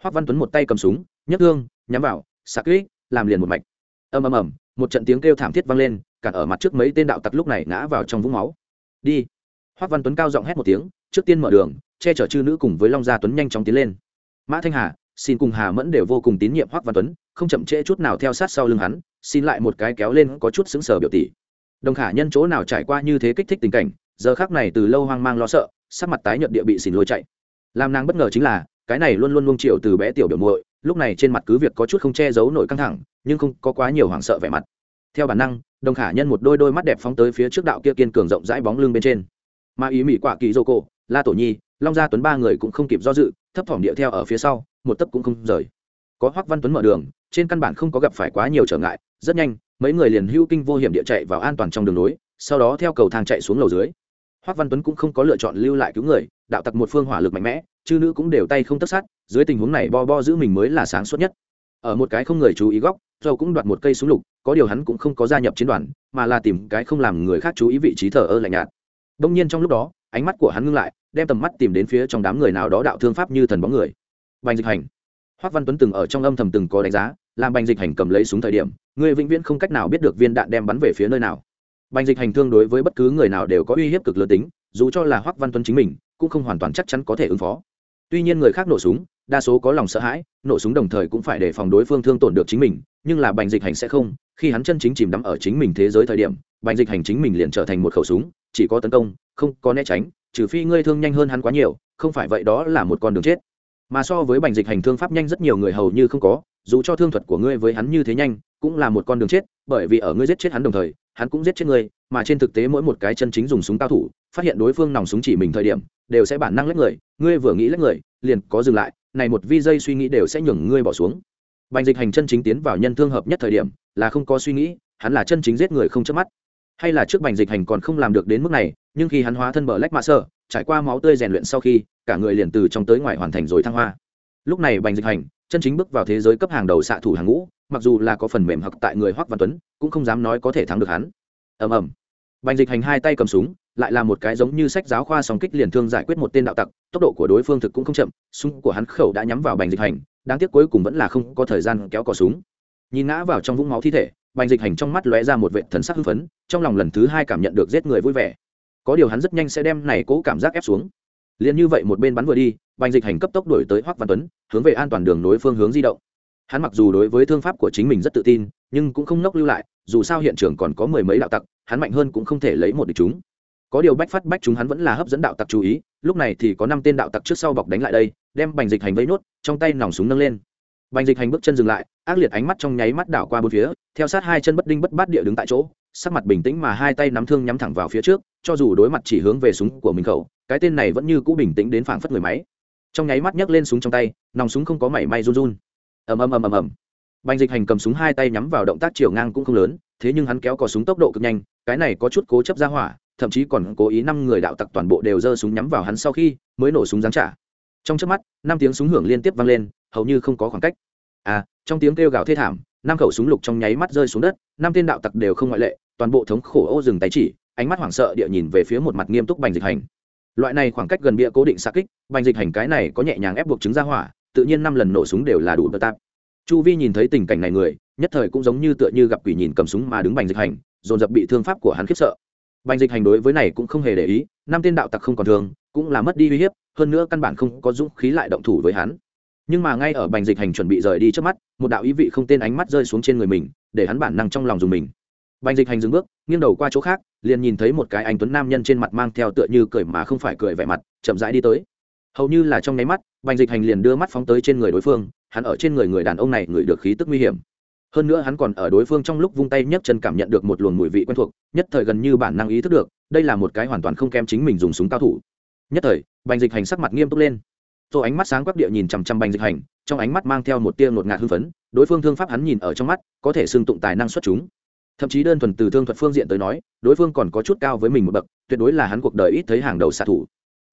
Hoắc văn tuấn một tay cầm súng, nhấc gương, nhắm vào, sạc kỹ làm liền một mạch. Ầm ầm ầm, một trận tiếng kêu thảm thiết vang lên cản ở mặt trước mấy tên đạo tặc lúc này ngã vào trong vũng máu. Đi. Hoắc văn tuấn cao giọng hét một tiếng, trước tiên mở đường, che chở chư nữ cùng với long gia tuấn nhanh chóng tiến lên. Mã thanh hà xin cùng hà mẫn đều vô cùng tín nhiệm hoắc văn tuấn, không chậm trễ chút nào theo sát sau lưng hắn, xin lại một cái kéo lên có chút xứng sở biểu tỷ. Đồng khả nhân chỗ nào trải qua như thế kích thích tình cảnh, giờ khác này từ lâu hoang mang lo sợ, sắc mặt tái nhợt địa bị xỉn lôi chạy. Làm nàng bất ngờ chính là, cái này luôn luôn luông triệu từ bé tiểu biểu muội, lúc này trên mặt cứ việc có chút không che giấu nổi căng thẳng, nhưng không có quá nhiều hoảng sợ vẻ mặt. Theo bản năng, đồng khả nhân một đôi đôi mắt đẹp phóng tới phía trước đạo kia kiên cường rộng rãi bóng lưng bên trên. Mà ý mỹ quả kỳ dô cổ la tổ nhi, long gia tuấn ba người cũng không kịp do dự, thấp thỏm điệu theo ở phía sau một tấc cũng không rời. Có hoắc văn tuấn mở đường, trên căn bản không có gặp phải quá nhiều trở ngại, rất nhanh, mấy người liền hưu kinh vô hiểm địa chạy vào an toàn trong đường núi. sau đó theo cầu thang chạy xuống lầu dưới. Hoắc văn tuấn cũng không có lựa chọn lưu lại cứu người, đạo tặc một phương hỏa lực mạnh mẽ, chư nữ cũng đều tay không tất sát, dưới tình huống này bo bo giữ mình mới là sáng suốt nhất. Ở một cái không người chú ý góc dầu cũng đoạt một cây súng lục, có điều hắn cũng không có gia nhập chiến đoàn, mà là tìm cái không làm người khác chú ý vị trí thờ ơ lạnh nhạt. Đông nhiên trong lúc đó, ánh mắt của hắn ngưng lại, đem tầm mắt tìm đến phía trong đám người nào đó đạo thương pháp như thần bóng người bành dịch hành. Hoắc văn tuấn từng ở trong âm thầm từng có đánh giá, làm bành dịch hành cầm lấy súng thời điểm, người vĩnh viễn không cách nào biết được viên đạn đem bắn về phía nơi nào. Bành dịch hành thương đối với bất cứ người nào đều có uy hiếp cực lớn tính, dù cho là hoắc văn tuấn chính mình, cũng không hoàn toàn chắc chắn có thể ứng phó. Tuy nhiên người khác nổ súng, đa số có lòng sợ hãi, nổ súng đồng thời cũng phải để phòng đối phương thương tổn được chính mình, nhưng là bành dịch hành sẽ không. Khi hắn chân chính chìm đắm ở chính mình thế giới thời điểm, bành dịch hành chính mình liền trở thành một khẩu súng, chỉ có tấn công, không có né tránh, trừ phi ngươi thương nhanh hơn hắn quá nhiều, không phải vậy đó là một con đường chết mà so với bành dịch hành thương pháp nhanh rất nhiều người hầu như không có, dù cho thương thuật của ngươi với hắn như thế nhanh, cũng là một con đường chết, bởi vì ở ngươi giết chết hắn đồng thời, hắn cũng giết chết ngươi, mà trên thực tế mỗi một cái chân chính dùng súng cao thủ, phát hiện đối phương nòng súng chỉ mình thời điểm, đều sẽ bản năng lách người, ngươi vừa nghĩ lách người, liền có dừng lại, này một vi giây suy nghĩ đều sẽ nhường ngươi bỏ xuống. Bành dịch hành chân chính tiến vào nhân thương hợp nhất thời điểm, là không có suy nghĩ, hắn là chân chính giết người không chớp mắt. Hay là trước bành dịch hành còn không làm được đến mức này nhưng khi hắn hóa thân bờ lách mạ sơ, trải qua máu tươi rèn luyện sau khi, cả người liền từ trong tới ngoài hoàn thành rồi thăng hoa. Lúc này bành dịch hành, chân chính bước vào thế giới cấp hàng đầu xạ thủ hàng ngũ, mặc dù là có phần mềm hặc tại người hoắc văn tuấn, cũng không dám nói có thể thắng được hắn. Ầm ầm. Bành dịch hành hai tay cầm súng, lại là một cái giống như sách giáo khoa song kích liền thương giải quyết một tên đạo tặc, tốc độ của đối phương thực cũng không chậm, súng của hắn khẩu đã nhắm vào bành dịch hành, đáng tiếc cuối cùng vẫn là không có thời gian kéo cò súng. Nhìn ngã vào trong vũng máu thi thể, bành dịch hành trong mắt lóe ra một vệ thần sắc hưng phấn, trong lòng lần thứ hai cảm nhận được giết người vui vẻ có điều hắn rất nhanh sẽ đem này cố cảm giác ép xuống. Liền như vậy một bên bắn vừa đi, bành dịch hành cấp tốc đổi tới hoắc văn tuấn, hướng về an toàn đường nối phương hướng di động. Hắn mặc dù đối với thương pháp của chính mình rất tự tin, nhưng cũng không nốc lưu lại, dù sao hiện trường còn có mười mấy đạo tặc, hắn mạnh hơn cũng không thể lấy một địch chúng. Có điều bách phát bách chúng hắn vẫn là hấp dẫn đạo tặc chú ý, lúc này thì có năm tên đạo tặc trước sau bọc đánh lại đây, đem bành dịch hành vây nốt, trong tay nòng súng nâng lên. Bành dịch hành bước chân dừng lại, ác liệt ánh mắt trong nháy mắt đảo qua bốn phía, theo sát hai chân bất đinh bất bát địa đứng tại chỗ sắc mặt bình tĩnh mà hai tay nắm thương nhắm thẳng vào phía trước, cho dù đối mặt chỉ hướng về súng của mình khẩu, cái tên này vẫn như cũ bình tĩnh đến phảng phất người máy. Trong nháy mắt nhấc lên súng trong tay, nòng súng không có mảy may run run. Ầm ầm ầm ầm ầm. Bành dịch hành cầm súng hai tay nhắm vào động tác chiều ngang cũng không lớn, thế nhưng hắn kéo cò súng tốc độ cực nhanh, cái này có chút cố chấp ra hỏa, thậm chí còn cố ý năm người đạo tặc toàn bộ đều giơ súng nhắm vào hắn sau khi mới nổ súng giáng trả. Trong trước mắt, năm tiếng súng hưởng liên tiếp vang lên, hầu như không có khoảng cách. À trong tiếng kêu gào thê thảm, năm khẩu súng lục trong nháy mắt rơi xuống đất, năm tên đạo tặc đều không ngoại lệ toàn bộ thống khổ ô dừng tay chỉ, ánh mắt hoảng sợ địa nhìn về phía một mặt nghiêm túc bành dịch hành. Loại này khoảng cách gần bia cố định xa kích, bành dịch hành cái này có nhẹ nhàng ép buộc chứng ra hỏa, tự nhiên năm lần nổ súng đều là đủ bờ tạp. Chu vi nhìn thấy tình cảnh này người, nhất thời cũng giống như tựa như gặp quỷ nhìn cầm súng mà đứng bành dịch hành, dồn dập bị thương pháp của hắn khiếp sợ. Bành dịch hành đối với này cũng không hề để ý, năm tên đạo tặc không còn thường cũng là mất đi uy hiếp, hơn nữa căn bản không có dũng khí lại động thủ với hắn. Nhưng mà ngay ở bành dịch hành chuẩn bị rời đi trước mắt, một đạo ý vị không tên ánh mắt rơi xuống trên người mình, để hắn bản năng trong lòng dùng mình bành dịch hành dừng bước, nghiêng đầu qua chỗ khác, liền nhìn thấy một cái anh tuấn nam nhân trên mặt mang theo tựa như cười mà không phải cười vẻ mặt, chậm rãi đi tới. Hầu như là trong nháy mắt, bành dịch hành liền đưa mắt phóng tới trên người đối phương, hắn ở trên người người đàn ông này ngửi được khí tức nguy hiểm. Hơn nữa hắn còn ở đối phương trong lúc vung tay nhấc chân cảm nhận được một luồng mùi vị quen thuộc, nhất thời gần như bản năng ý thức được, đây là một cái hoàn toàn không kém chính mình dùng súng cao thủ. Nhất thời, bành dịch hành sắc mặt nghiêm túc lên. Tô ánh mắt sáng quắc địa nhìn chằm chằm bành dịch hành, trong ánh mắt mang theo một tia ngột ngạt hưng phấn, đối phương thương pháp hắn nhìn ở trong mắt, có thể xưng tụng tài năng xuất chúng thậm chí đơn thuần từ thương thuật phương diện tới nói, đối phương còn có chút cao với mình một bậc, tuyệt đối là hắn cuộc đời ít thấy hàng đầu xạ thủ.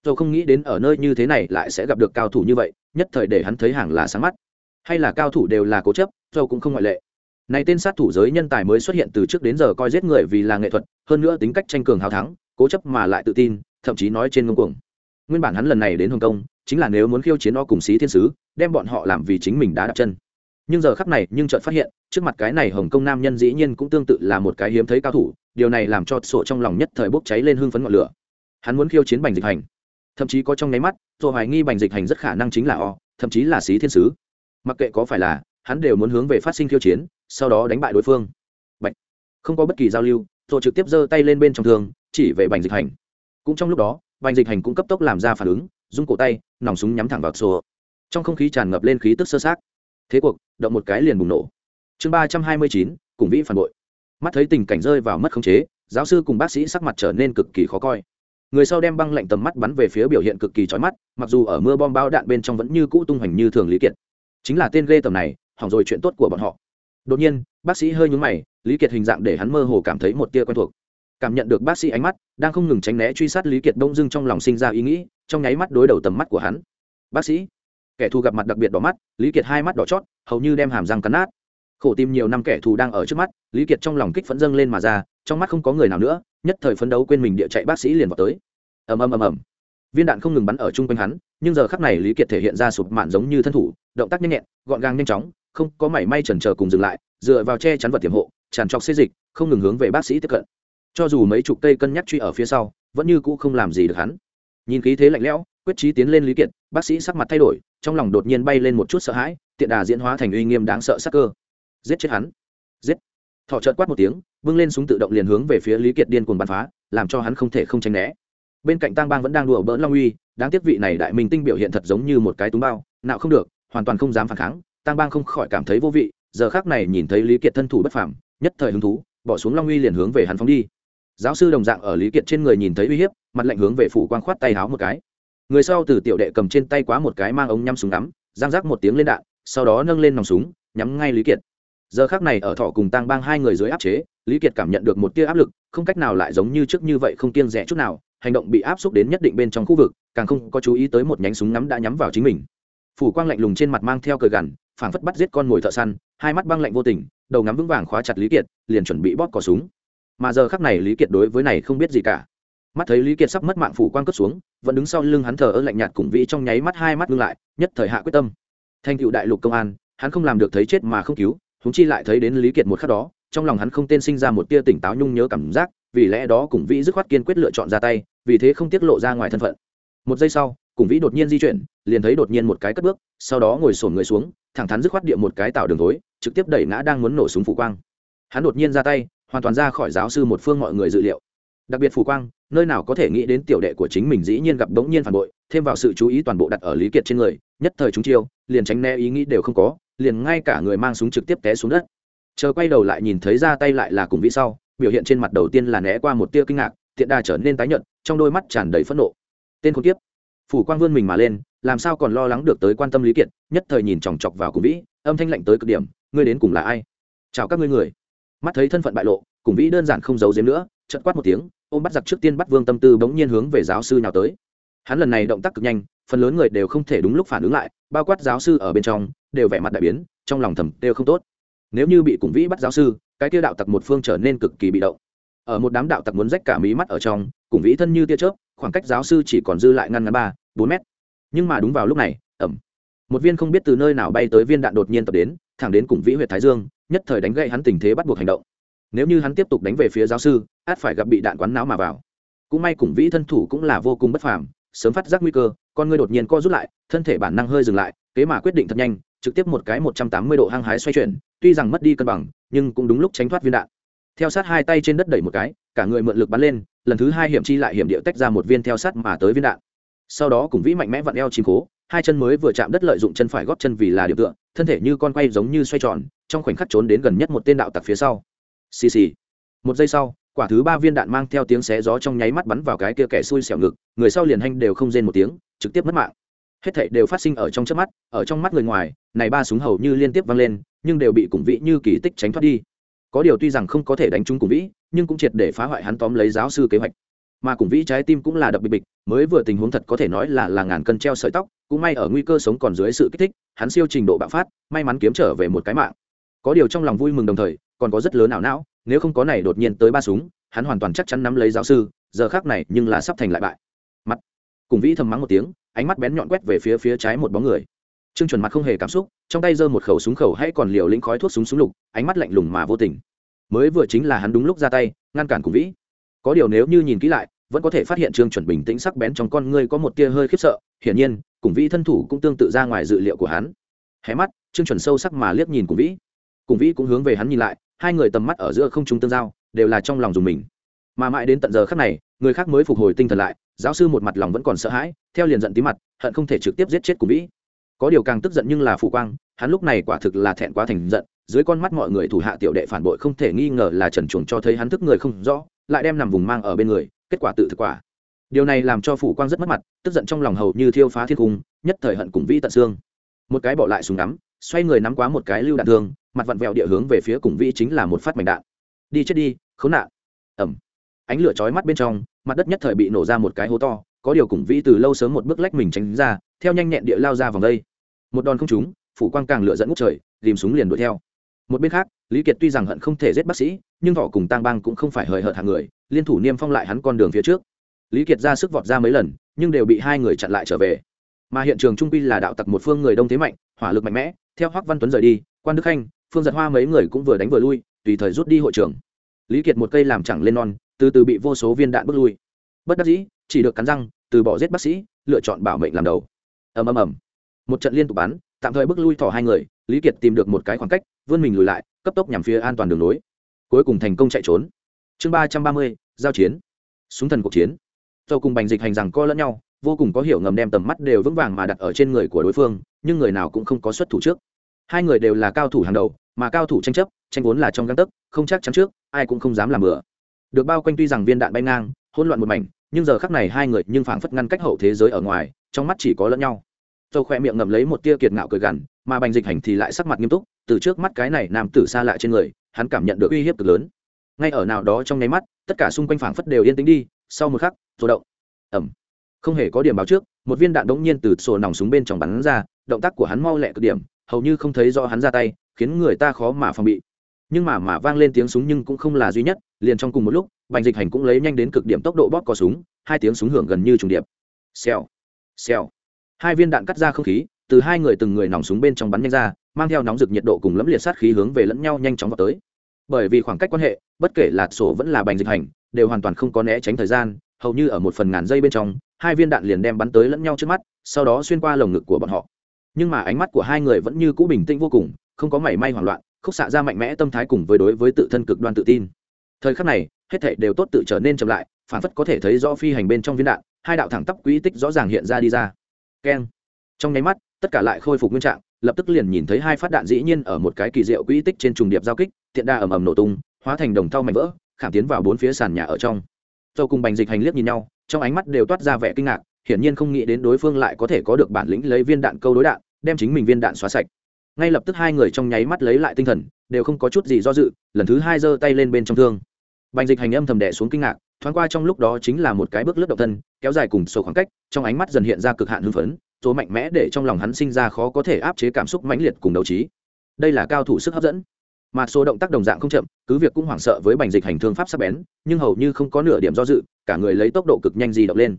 Dầu không nghĩ đến ở nơi như thế này lại sẽ gặp được cao thủ như vậy, nhất thời để hắn thấy hàng là sáng mắt. Hay là cao thủ đều là cố chấp dầu cũng không ngoại lệ. Này tên sát thủ giới nhân tài mới xuất hiện từ trước đến giờ coi giết người vì là nghệ thuật, hơn nữa tính cách tranh cường hào thắng, cố chấp mà lại tự tin, thậm chí nói trên ngông cuồng. Nguyên bản hắn lần này đến hồng kông, chính là nếu muốn khiêu chiến o cùng xí thiên sứ, đem bọn họ làm vì chính mình đã đặt chân nhưng giờ khắp này, nhưng chợt phát hiện, trước mặt cái này hồng kông nam nhân dĩ nhiên cũng tương tự là một cái hiếm thấy cao thủ, điều này làm cho sổ trong lòng nhất thời bốc cháy lên hưng phấn ngọn lửa. Hắn muốn khiêu chiến bành dịch hành. Thậm chí có trong nháy mắt tôi hoài nghi bành dịch hành rất khả năng chính là o, thậm chí là xí thiên sứ. Mặc kệ có phải là, hắn đều muốn hướng về phát sinh khiêu chiến, sau đó đánh bại đối phương. Bạch. không có bất kỳ giao lưu tôi trực tiếp giơ tay lên bên trong thường chỉ về bành dịch hành. Cũng trong lúc đó, bành dịch hành cũng cấp tốc làm ra phản ứng, rung cổ tay, nòng súng nhắm thẳng vào sổ. Trong không khí tràn ngập lên khí tức sơ sát thế cuộc, động một cái liền bùng nổ. Chương ba trăm hai mươi chín, cùng vĩ phản bội. Mắt thấy tình cảnh rơi vào mất khống chế, giáo sư cùng bác sĩ sắc mặt trở nên cực kỳ khó coi. Người sau đem băng lạnh tầm mắt bắn về phía biểu hiện cực kỳ trói mắt, mặc dù ở mưa bom bao đạn bên trong vẫn như cũ tung hoành như thường lý kiệt. Chính là tên ghê tầm này, hỏng rồi chuyện tốt của bọn họ. Đột nhiên, bác sĩ hơi nhúng mày, lý kiệt hình dạng để hắn mơ hồ cảm thấy một tia quen thuộc. Cảm nhận được bác sĩ ánh mắt, đang không ngừng tránh né truy sát lý kiệt đông dưng trong lòng sinh ra ý nghĩ, trong nháy mắt đối đầu tầm mắt của hắn. Bác sĩ kẻ thù gặp mặt đặc biệt đỏ mắt, lý kiệt hai mắt đỏ chót, hầu như đem hàm răng cắn nát. Khổ tìm nhiều năm kẻ thù đang ở trước mắt, lý kiệt trong lòng kích phẫn dâng lên mà ra, trong mắt không có người nào nữa, nhất thời phấn đấu quên mình địa chạy bác sĩ liền vào tới. Ầm ầm ầm ầm. Viên đạn không ngừng bắn ở chung quanh hắn, nhưng giờ khắc này lý kiệt thể hiện ra sụp mạn giống như thân thủ, động tác nhanh nhẹn, gọn gàng nhanh chóng, không có mảy may chần chờ cùng dừng lại, dựa vào che chắn vật tiềm hộ, tràn trọc xê dịch, không ngừng hướng về bác sĩ tiếp cận. Cho dù mấy chục cây cân nhắc truy ở phía sau, vẫn như cũ không làm gì được hắn. Nhìn khí thế lạnh lẽo quyết trí tiến lên lý kiệt, bác sĩ sắc mặt thay đổi, trong lòng đột nhiên bay lên một chút sợ hãi, tiện đà diễn hóa thành uy nghiêm đáng sợ sắc cơ. Giết chết hắn. Giết. Thọ trợt quát một tiếng, bưng lên súng tự động liền hướng về phía lý kiệt điên cuồng bắn phá, làm cho hắn không thể không tránh né. Bên cạnh tang bang vẫn đang đùa bỡn long uy, đáng tiếc vị này đại minh tinh biểu hiện thật giống như một cái túm bao, nào không được, hoàn toàn không dám phản kháng, tang bang không khỏi cảm thấy vô vị, giờ khác này nhìn thấy lý kiệt thân thủ bất phàm, nhất thời hứng thú, bỏ xuống long uy liền hướng về hắn phóng đi. Giáo sư đồng dạng ở lý kiệt trên người nhìn thấy uy hiếp, mặt lạnh hướng về phủ quan khoát tay háo một cái người sau từ tiểu đệ cầm trên tay quá một cái mang ống nhắm súng ngắm, giang giác một tiếng lên đạn, sau đó nâng lên nòng súng, nhắm ngay lý kiệt. Giờ khác này ở thọ cùng tăng bang hai người dưới áp chế, lý kiệt cảm nhận được một tia áp lực, không cách nào lại giống như trước như vậy không kiêng rẻ chút nào, hành động bị áp xúc đến nhất định bên trong khu vực, càng không có chú ý tới một nhánh súng ngắm đã nhắm vào chính mình. Phủ quang lạnh lùng trên mặt mang theo cờ gằn, phảng phất bắt giết con mồi thợ săn, hai mắt băng lạnh vô tình, đầu ngắm vững vàng khóa chặt lý kiệt, liền chuẩn bị bóp cò súng. Mà giờ khắc này lý kiệt đối với này không biết gì cả mắt thấy lý kiệt sắp mất mạng phủ quang cất xuống, vẫn đứng sau lưng hắn thờ ơ lạnh nhạt cùng vĩ trong nháy mắt hai mắt ngưng lại, nhất thời hạ quyết tâm. Thành cựu đại lục công an, hắn không làm được thấy chết mà không cứu húng chi lại thấy đến lý kiệt một khắc đó, trong lòng hắn không tên sinh ra một tia tỉnh táo nhung nhớ cảm giác, vì lẽ đó cùng vĩ dứt khoát kiên quyết lựa chọn ra tay, vì thế không tiết lộ ra ngoài thân phận. Một giây sau, cùng vĩ đột nhiên di chuyển, liền thấy đột nhiên một cái cất bước, sau đó ngồi sổn người xuống, thẳng thắn dứt khoát địa một cái tạo đường tối trực tiếp đẩy ngã đang muốn nổ súng phủ quang. Hắn đột nhiên ra tay, hoàn toàn ra khỏi giáo sư một phương mọi người dự liệu. Đặc biệt phủ quang nơi nào có thể nghĩ đến tiểu đệ của chính mình dĩ nhiên gặp bỗng nhiên phản bội, thêm vào sự chú ý toàn bộ đặt ở lý kiệt trên người, nhất thời chúng chiêu, liền tránh né ý nghĩ đều không có, liền ngay cả người mang súng trực tiếp té xuống đất. Chờ quay đầu lại nhìn thấy ra tay lại là cùng vĩ sau, biểu hiện trên mặt đầu tiên là né qua một tia kinh ngạc, tiện đà trở nên tái nhợt, trong đôi mắt tràn đầy phẫn nộ. Tên khốn kiếp! Phủ quang vươn mình mà lên, làm sao còn lo lắng được tới quan tâm lý kiệt, nhất thời nhìn chòng chọc vào cùng vĩ, âm thanh lạnh tới cực điểm, ngươi đến cùng là ai? Chào các ngươi người. Mắt thấy thân phận bại lộ, cùng vĩ đơn giản không giấu giếm nữa, chợt quát một tiếng ôm bắt giặc trước tiên bắt vương tâm tư bỗng nhiên hướng về giáo sư nhào tới. Hắn lần này động tác cực nhanh, phần lớn người đều không thể đúng lúc phản ứng lại, bao quát giáo sư ở bên trong, đều vẻ mặt đại biến, trong lòng thầm đều không tốt. Nếu như bị cùng vĩ bắt giáo sư, cái tiêu đạo tặc một phương trở nên cực kỳ bị động. Ở một đám đạo tặc muốn rách cả mí mắt ở trong, cùng vĩ thân như tia chớp, khoảng cách giáo sư chỉ còn dư lại ngăn ngắn ba, bốn mét. Nhưng mà đúng vào lúc này ẩm một viên không biết từ nơi nào bay tới viên đạn đột nhiên tập đến, thẳng đến cùng vĩ huyện thái dương, nhất thời đánh gậy hắn tình thế bắt buộc hành động nếu như hắn tiếp tục đánh về phía giáo sư, át phải gặp bị đạn quán não mà vào. Cũng may cùng vĩ thân thủ cũng là vô cùng bất phàm, sớm phát giác nguy cơ, con ngươi đột nhiên co rút lại, thân thể bản năng hơi dừng lại, kế mà quyết định thật nhanh, trực tiếp một cái một trăm tám mươi độ hăng hái xoay chuyển, tuy rằng mất đi cân bằng, nhưng cũng đúng lúc tránh thoát viên đạn. Theo sát hai tay trên đất đẩy một cái, cả người mượn lực bắn lên, lần thứ hai hiểm chi lại hiểm điệu tách ra một viên theo sát mà tới viên đạn. Sau đó cùng vĩ mạnh mẽ vặn eo chìm cố hai chân mới vừa chạm đất lợi dụng chân phải góp chân vì là điểm tựa, thân thể như con quay giống như xoay tròn, trong khoảnh khắc trốn đến gần nhất một tên đạo tặc phía sau xì xì. Một giây sau, quả thứ ba viên đạn mang theo tiếng xé gió trong nháy mắt bắn vào cái kia kẻ xui xẻo ngực, người sau liền hanh đều không rên một tiếng, trực tiếp mất mạng. Hết thảy đều phát sinh ở trong chớp mắt, ở trong mắt người ngoài, này ba súng hầu như liên tiếp vang lên, nhưng đều bị cùng vĩ như kỳ tích tránh thoát đi. Có điều tuy rằng không có thể đánh trúng cùng vĩ, nhưng cũng triệt để phá hoại hắn tóm lấy giáo sư kế hoạch. Mà cùng vĩ trái tim cũng là đập bịch bịch, mới vừa tình huống thật có thể nói là là ngàn cân treo sợi tóc, cũng may ở nguy cơ sống còn dưới sự kích thích, hắn siêu trình độ bạo phát, may mắn kiếm trở về một cái mạng. Có điều trong lòng vui mừng đồng thời còn có rất lớn ảo não, nếu không có này đột nhiên tới ba súng, hắn hoàn toàn chắc chắn nắm lấy giáo sư, giờ khác này nhưng là sắp thành lại bại. Mặt, cùng vĩ thầm mắng một tiếng, ánh mắt bén nhọn quét về phía phía trái một bóng người. Trương chuẩn mặt không hề cảm xúc, trong tay giơ một khẩu súng khẩu hay còn liều lĩnh khói thuốc súng súng lục, ánh mắt lạnh lùng mà vô tình. Mới vừa chính là hắn đúng lúc ra tay, ngăn cản cùng vĩ. Có điều nếu như nhìn kỹ lại, vẫn có thể phát hiện trương chuẩn bình tĩnh sắc bén trong con ngươi có một tia hơi khiếp sợ, hiển nhiên, cùng vĩ thân thủ cũng tương tự ra ngoài dự liệu của hắn. Hé mắt, trương chuẩn sâu sắc mà liếc nhìn cùng vĩ. Cùng vĩ cũng hướng về hắn nhìn lại hai người tầm mắt ở giữa không trung tương giao, đều là trong lòng dùng mình. Mà mãi đến tận giờ khắc này, người khác mới phục hồi tinh thần lại, giáo sư một mặt lòng vẫn còn sợ hãi, theo liền giận tí mặt, hận không thể trực tiếp giết chết cùng vĩ. Có điều càng tức giận nhưng là phụ quang, hắn lúc này quả thực là thẹn quá thành giận, dưới con mắt mọi người thủ hạ tiểu đệ phản bội không thể nghi ngờ là trần chuồng cho thấy hắn thức người không rõ, lại đem nằm vùng mang ở bên người, kết quả tự thực quả. Điều này làm cho phủ quang rất mất mặt, tức giận trong lòng hầu như thiêu phá thiên cung, nhất thời hận cùng vĩ tận xương. Một cái bỏ lại súng đắm xoay người nắm quá một cái lưu đạn thương mặt vặn vẹo địa hướng về phía cùng vĩ chính là một phát mảnh đạn. Đi chết đi, khốn nạn. Ẩm. Ánh lửa chói mắt bên trong, mặt đất nhất thời bị nổ ra một cái hố to, có điều cùng vĩ từ lâu sớm một bước lách mình tránh ra, theo nhanh nhẹn địa lao ra vòng đây. Một đòn không trúng, phủ quang càng lửa dẫn ngút trời dìm súng liền đuổi theo. Một bên khác, lý kiệt tuy rằng hận không thể giết bác sĩ, nhưng thọ cùng tang bang cũng không phải hời hợt hàng người, liên thủ niêm phong lại hắn con đường phía trước. Lý kiệt ra sức vọt ra mấy lần, nhưng đều bị hai người chặn lại trở về. Mà hiện trường trung pi là đạo tặc một phương người đông thế mạnh, hỏa lực mạnh mẽ, theo hoắc văn tuấn rời đi, quan đức khanh phương giật hoa mấy người cũng vừa đánh vừa lui, tùy thời rút đi hội trường. Lý kiệt một cây làm chẳng lên non, từ từ bị vô số viên đạn bước lui. Bất đắc dĩ, chỉ được cắn răng, từ bỏ giết bác sĩ, lựa chọn bảo mệnh làm đầu. Ầm ầm ầm. Một trận liên tục bắn, tạm thời bước lui thỏ hai người, lý kiệt tìm được một cái khoảng cách, vươn mình lùi lại, cấp tốc nhằm phía an toàn đường lối. Cuối cùng thành công chạy trốn. Chương ba trăm ba mươi, giao chiến. Súng thần cuộc chiến. Dầu cùng bành dịch hành rằng co lẫn nhau, vô cùng có hiểu ngầm đem tầm mắt đều vững vàng mà đặt ở trên người của đối phương, nhưng người nào cũng không có xuất thủ trước. Hai người đều là cao thủ hàng đầu mà cao thủ tranh chấp, tranh vốn là trong găng tấc, không chắc chắn trước, ai cũng không dám làm bừa. Được bao quanh tuy rằng viên đạn bay ngang, hỗn loạn một mảnh, nhưng giờ khắc này hai người nhưng phảng phất ngăn cách hậu thế giới ở ngoài, trong mắt chỉ có lẫn nhau. Dầu khoe miệng ngậm lấy một tia kiệt ngạo cười gằn, mà bành dịch hành thì lại sắc mặt nghiêm túc, từ trước mắt cái này nam tử xa lạ trên người, hắn cảm nhận được uy hiếp cực lớn. Ngay ở nào đó trong nháy mắt, tất cả xung quanh phảng phất đều yên tĩnh đi, sau một khắc rồi động. Ẩm không hề có điểm báo trước, một viên đạn đống nhiên từ sổ nòng súng bên trong bắn ra, động tác của hắn mau lẹ cực điểm, hầu như không thấy rõ hắn ra tay khiến người ta khó mà phòng bị. Nhưng mà mà vang lên tiếng súng nhưng cũng không là duy nhất, liền trong cùng một lúc, bành dịch hành cũng lấy nhanh đến cực điểm tốc độ bóp cò súng, hai tiếng súng hưởng gần như trùng điệp. Xèo xèo. Hai viên đạn cắt ra không khí, từ hai người từng người nòng súng bên trong bắn nhanh ra, mang theo nóng rực nhiệt độ cùng lẫm liệt sát khí hướng về lẫn nhau nhanh chóng vào tới. Bởi vì khoảng cách quan hệ, bất kể là sổ vẫn là bành dịch hành, đều hoàn toàn không có né tránh thời gian, hầu như ở một phần ngàn giây bên trong, hai viên đạn liền đem bắn tới lẫn nhau trước mắt, sau đó xuyên qua lồng ngực của bọn họ. Nhưng mà ánh mắt của hai người vẫn như cũ bình tĩnh vô cùng không có mảy may hoảng loạn khúc xạ ra mạnh mẽ tâm thái cùng với đối với tự thân cực đoan tự tin. Thời khắc này hết thảy đều tốt tự trở nên chậm lại phản phất có thể thấy rõ phi hành bên trong viên đạn hai đạo thẳng tắp quỹ tích rõ ràng hiện ra đi ra. Keng. Trong nháy mắt tất cả lại khôi phục nguyên trạng lập tức liền nhìn thấy hai phát đạn dĩ nhiên ở một cái kỳ diệu quỹ tích trên trùng điệp giao kích tiện đa ầm ầm nổ tung hóa thành đồng thau mảnh vỡ khảm tiến vào bốn phía sàn nhà ở trong. Châu cùng Bành Dịch hành liếc nhìn nhau, trong ánh mắt đều toát ra vẻ kinh ngạc, hiển nhiên không nghĩ đến đối phương lại có thể có được bản lĩnh lấy viên đạn câu đối đạn, đem chính mình viên đạn xóa sạch. Ngay lập tức hai người trong nháy mắt lấy lại tinh thần, đều không có chút gì do dự, lần thứ hai giơ tay lên bên trong thương. Bành Dịch hành âm thầm đè xuống kinh ngạc, thoáng qua trong lúc đó chính là một cái bước lướt động thân, kéo dài cùng sổ khoảng cách, trong ánh mắt dần hiện ra cực hạn hưng phấn, số mạnh mẽ để trong lòng hắn sinh ra khó có thể áp chế cảm xúc mãnh liệt cùng đấu trí. Đây là cao thủ sức hấp dẫn mà số động tác đồng dạng không chậm cứ việc cũng hoảng sợ với bành dịch hành thương pháp sắc bén nhưng hầu như không có nửa điểm do dự cả người lấy tốc độ cực nhanh di động lên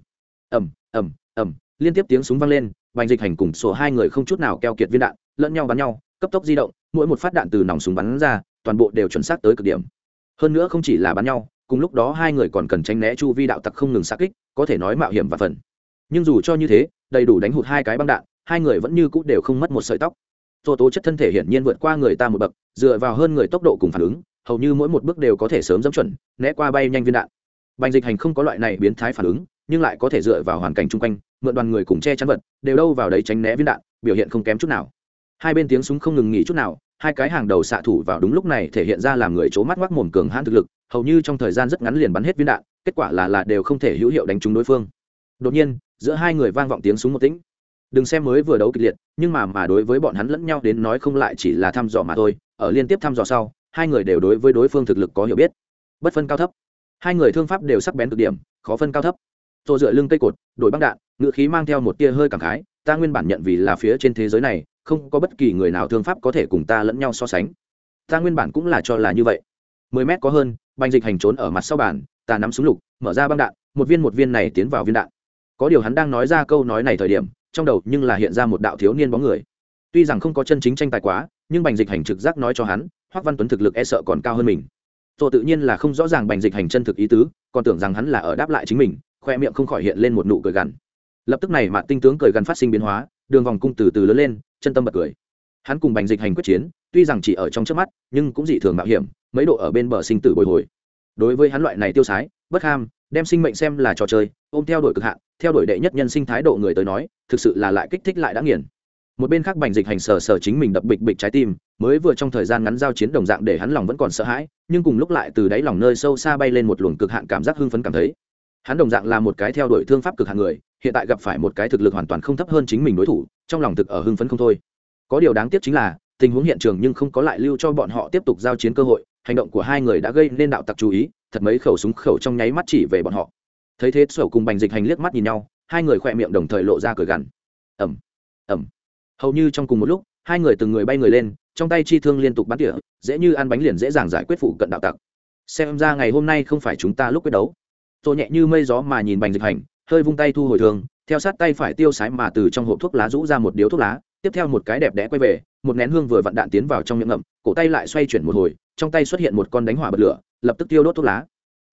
ẩm ẩm ẩm liên tiếp tiếng súng vang lên bành dịch hành cùng số hai người không chút nào keo kiệt viên đạn lẫn nhau bắn nhau cấp tốc di động mỗi một phát đạn từ nòng súng bắn ra toàn bộ đều chuẩn xác tới cực điểm hơn nữa không chỉ là bắn nhau cùng lúc đó hai người còn cần tránh né chu vi đạo tặc không ngừng xa kích có thể nói mạo hiểm và phần nhưng dù cho như thế đầy đủ đánh hụt hai cái băng đạn hai người vẫn như cũ đều không mất một sợi tóc Tô tố chất thân thể hiển nhiên vượt qua người ta một bậc, dựa vào hơn người tốc độ cùng phản ứng, hầu như mỗi một bước đều có thể sớm dẫm chuẩn, né qua bay nhanh viên đạn. Bành Dịch Hành không có loại này biến thái phản ứng, nhưng lại có thể dựa vào hoàn cảnh chung quanh, mượn đoàn người cùng che chắn vật, đều đâu vào đấy tránh né viên đạn, biểu hiện không kém chút nào. Hai bên tiếng súng không ngừng nghỉ chút nào, hai cái hàng đầu xạ thủ vào đúng lúc này thể hiện ra làm người chố mắt ngoác mồm cường hãn thực lực, hầu như trong thời gian rất ngắn liền bắn hết viên đạn, kết quả là là đều không thể hữu hiệu đánh trúng đối phương. Đột nhiên, giữa hai người vang vọng tiếng súng một tĩnh. Đừng xem mới vừa đấu kịch liệt nhưng mà mà đối với bọn hắn lẫn nhau đến nói không lại chỉ là thăm dò mà thôi ở liên tiếp thăm dò sau hai người đều đối với đối phương thực lực có hiểu biết. Bất phân cao thấp. Hai người thương pháp đều sắc bén cực điểm khó phân cao thấp. Tôi dựa lưng cây cột đổi băng đạn ngựa khí mang theo một tia hơi cảm khái ta nguyên bản nhận vì là phía trên thế giới này không có bất kỳ người nào thương pháp có thể cùng ta lẫn nhau so sánh. Ta nguyên bản cũng là cho là như vậy. Mười mét có hơn banh dịch hành trốn ở mặt sau bàn, ta nắm súng lục, mở ra băng đạn, một viên một viên này tiến vào viên đạn. Có điều hắn đang nói ra câu nói này thời điểm, trong đầu nhưng là hiện ra một đạo thiếu niên bóng người. Tuy rằng không có chân chính tranh tài quá, nhưng bành dịch hành trực giác nói cho hắn hoắc văn tuấn thực lực e sợ còn cao hơn mình. Tôi tự nhiên là không rõ ràng bành dịch hành chân thực ý tứ, còn tưởng rằng hắn là ở đáp lại chính mình, khoe miệng không khỏi hiện lên một nụ cười gằn. Lập tức này mạn tinh tướng cười gằn phát sinh biến hóa, đường vòng cung từ từ lớn lên chân tâm bật cười. Hắn cùng bành dịch hành quyết chiến, tuy rằng chỉ ở trong trước mắt, nhưng cũng dị thường mạo hiểm, mấy độ ở bên bờ sinh tử bồi hồi. Đối với hắn loại này tiêu sái, bất ham, đem sinh mệnh xem là trò chơi, ôm theo đuổi cực hạn, theo đuổi đệ nhất nhân sinh thái độ người tới nói, thực sự là lại kích thích lại đã nghiền. Một bên khác bành dịch hành sờ sờ chính mình đập bịch bịch trái tim, mới vừa trong thời gian ngắn giao chiến đồng dạng để hắn lòng vẫn còn sợ hãi, nhưng cùng lúc lại từ đáy lòng nơi sâu xa bay lên một luồng cực hạn cảm giác hưng phấn cảm thấy hắn đồng dạng là một cái theo đuổi thương pháp cực hạn người, hiện tại gặp phải một cái thực lực hoàn toàn không thấp hơn chính mình đối thủ, trong lòng thực ở hưng phấn không thôi. Có điều đáng tiếc chính là, tình huống hiện trường nhưng không có lại lưu cho bọn họ tiếp tục giao chiến cơ hội, hành động của hai người đã gây nên đạo tặc chú ý, thật mấy khẩu súng khẩu trong nháy mắt chỉ về bọn họ. Thấy thế sổ cùng bành dịch hành liếc mắt nhìn nhau, hai người khỏe miệng đồng thời lộ ra cười gằn. Ẩm ẩm hầu như trong cùng một lúc, hai người từng người bay người lên, trong tay chi thương liên tục bắn tỉa, dễ như ăn bánh liền dễ dàng giải quyết phụ cận đạo tặc. Xem ra ngày hôm nay không phải chúng ta lúc quyết đấu tô nhẹ như mây gió mà nhìn bành dịch hành, hơi vung tay thu hồi thường theo sát tay phải tiêu sái mà từ trong hộp thuốc lá rũ ra một điếu thuốc lá, tiếp theo một cái đẹp đẽ quay về, một nén hương vừa vặn đạn tiến vào trong miệng ngậm, cổ tay lại xoay chuyển một hồi, trong tay xuất hiện một con đánh hỏa bật lửa, lập tức tiêu đốt thuốc lá.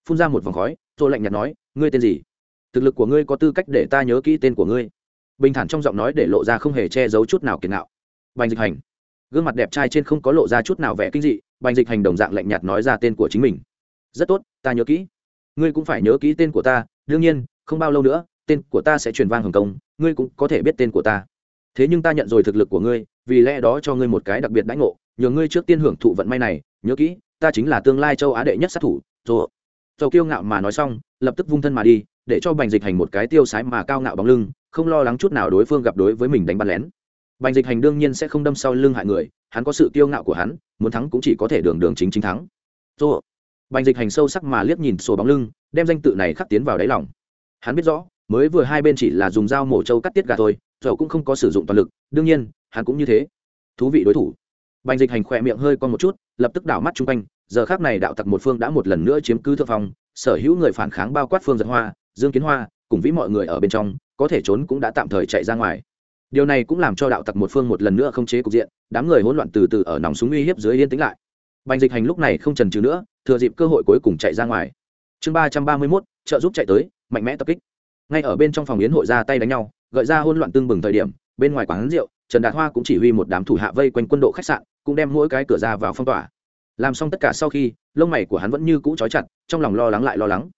Phun ra một vòng khói, tô lạnh nhạt nói, ngươi tên gì? Thực lực của ngươi có tư cách để ta nhớ kỹ tên của ngươi. Bình thản trong giọng nói để lộ ra không hề che giấu chút nào kiệt nạo bành dịch hành. Gương mặt đẹp trai trên không có lộ ra chút nào vẻ kinh dị, bành dịch hành đồng dạng lạnh nhạt nói ra tên của chính mình. Rất tốt, ta nhớ kỹ ngươi cũng phải nhớ kỹ tên của ta, đương nhiên, không bao lâu nữa, tên của ta sẽ truyền vang hồng công ngươi cũng có thể biết tên của ta. Thế nhưng ta nhận rồi thực lực của ngươi, vì lẽ đó cho ngươi một cái đặc biệt đãi ngộ, nhờ ngươi trước tiên hưởng thụ vận may này, nhớ kỹ, ta chính là tương lai châu á đệ nhất sát thủ rồi dầu kiêu ngạo mà nói xong, lập tức vung thân mà đi, để cho bành dịch hành một cái tiêu sái mà cao ngạo bóng lưng, không lo lắng chút nào đối phương gặp đối với mình đánh bắn lén. Bành dịch hành đương nhiên sẽ không đâm sau lưng hại người, hắn có sự kiêu ngạo của hắn, muốn thắng cũng chỉ có thể đường đường chính chính thắng. Tô bành dịch hành sâu sắc mà liếc nhìn sổ bóng lưng, đem danh tự này khắc tiến vào đáy lòng. Hắn biết rõ, mới vừa hai bên chỉ là dùng dao mổ trâu cắt tiết gà thôi dầu cũng không có sử dụng toàn lực, đương nhiên, hắn cũng như thế. Thú vị đối thủ. Bành dịch hành khỏe miệng hơi con một chút, lập tức đảo mắt chung quanh, giờ khác này đạo tặc một phương đã một lần nữa chiếm cứ thượng phong, sở hữu người phản kháng bao quát phương giật hoa, dương kiến hoa, cùng vĩ mọi người ở bên trong, có thể trốn cũng đã tạm thời chạy ra ngoài. Điều này cũng làm cho đạo tặc một phương một lần nữa không chế cục diện, đám người hỗn loạn từ từ ở nòng súng uy hiếp dưới yên tĩnh lại. Bành dịch hành lúc này không trần trừ nữa thừa dịp cơ hội cuối cùng chạy ra ngoài. Chương ba trăm ba mươi mốt, trợ giúp chạy tới, mạnh mẽ tập kích. Ngay ở bên trong phòng yến hội ra tay đánh nhau, gợi ra hỗn loạn tương bừng thời điểm, bên ngoài quán rượu, trần đạt hoa cũng chỉ huy một đám thủ hạ vây quanh quân độ khách sạn, cũng đem mỗi cái cửa ra vào phong tỏa. Làm xong tất cả sau khi, lông mày của hắn vẫn như cũ trói chặt, trong lòng lo lắng lại lo lắng.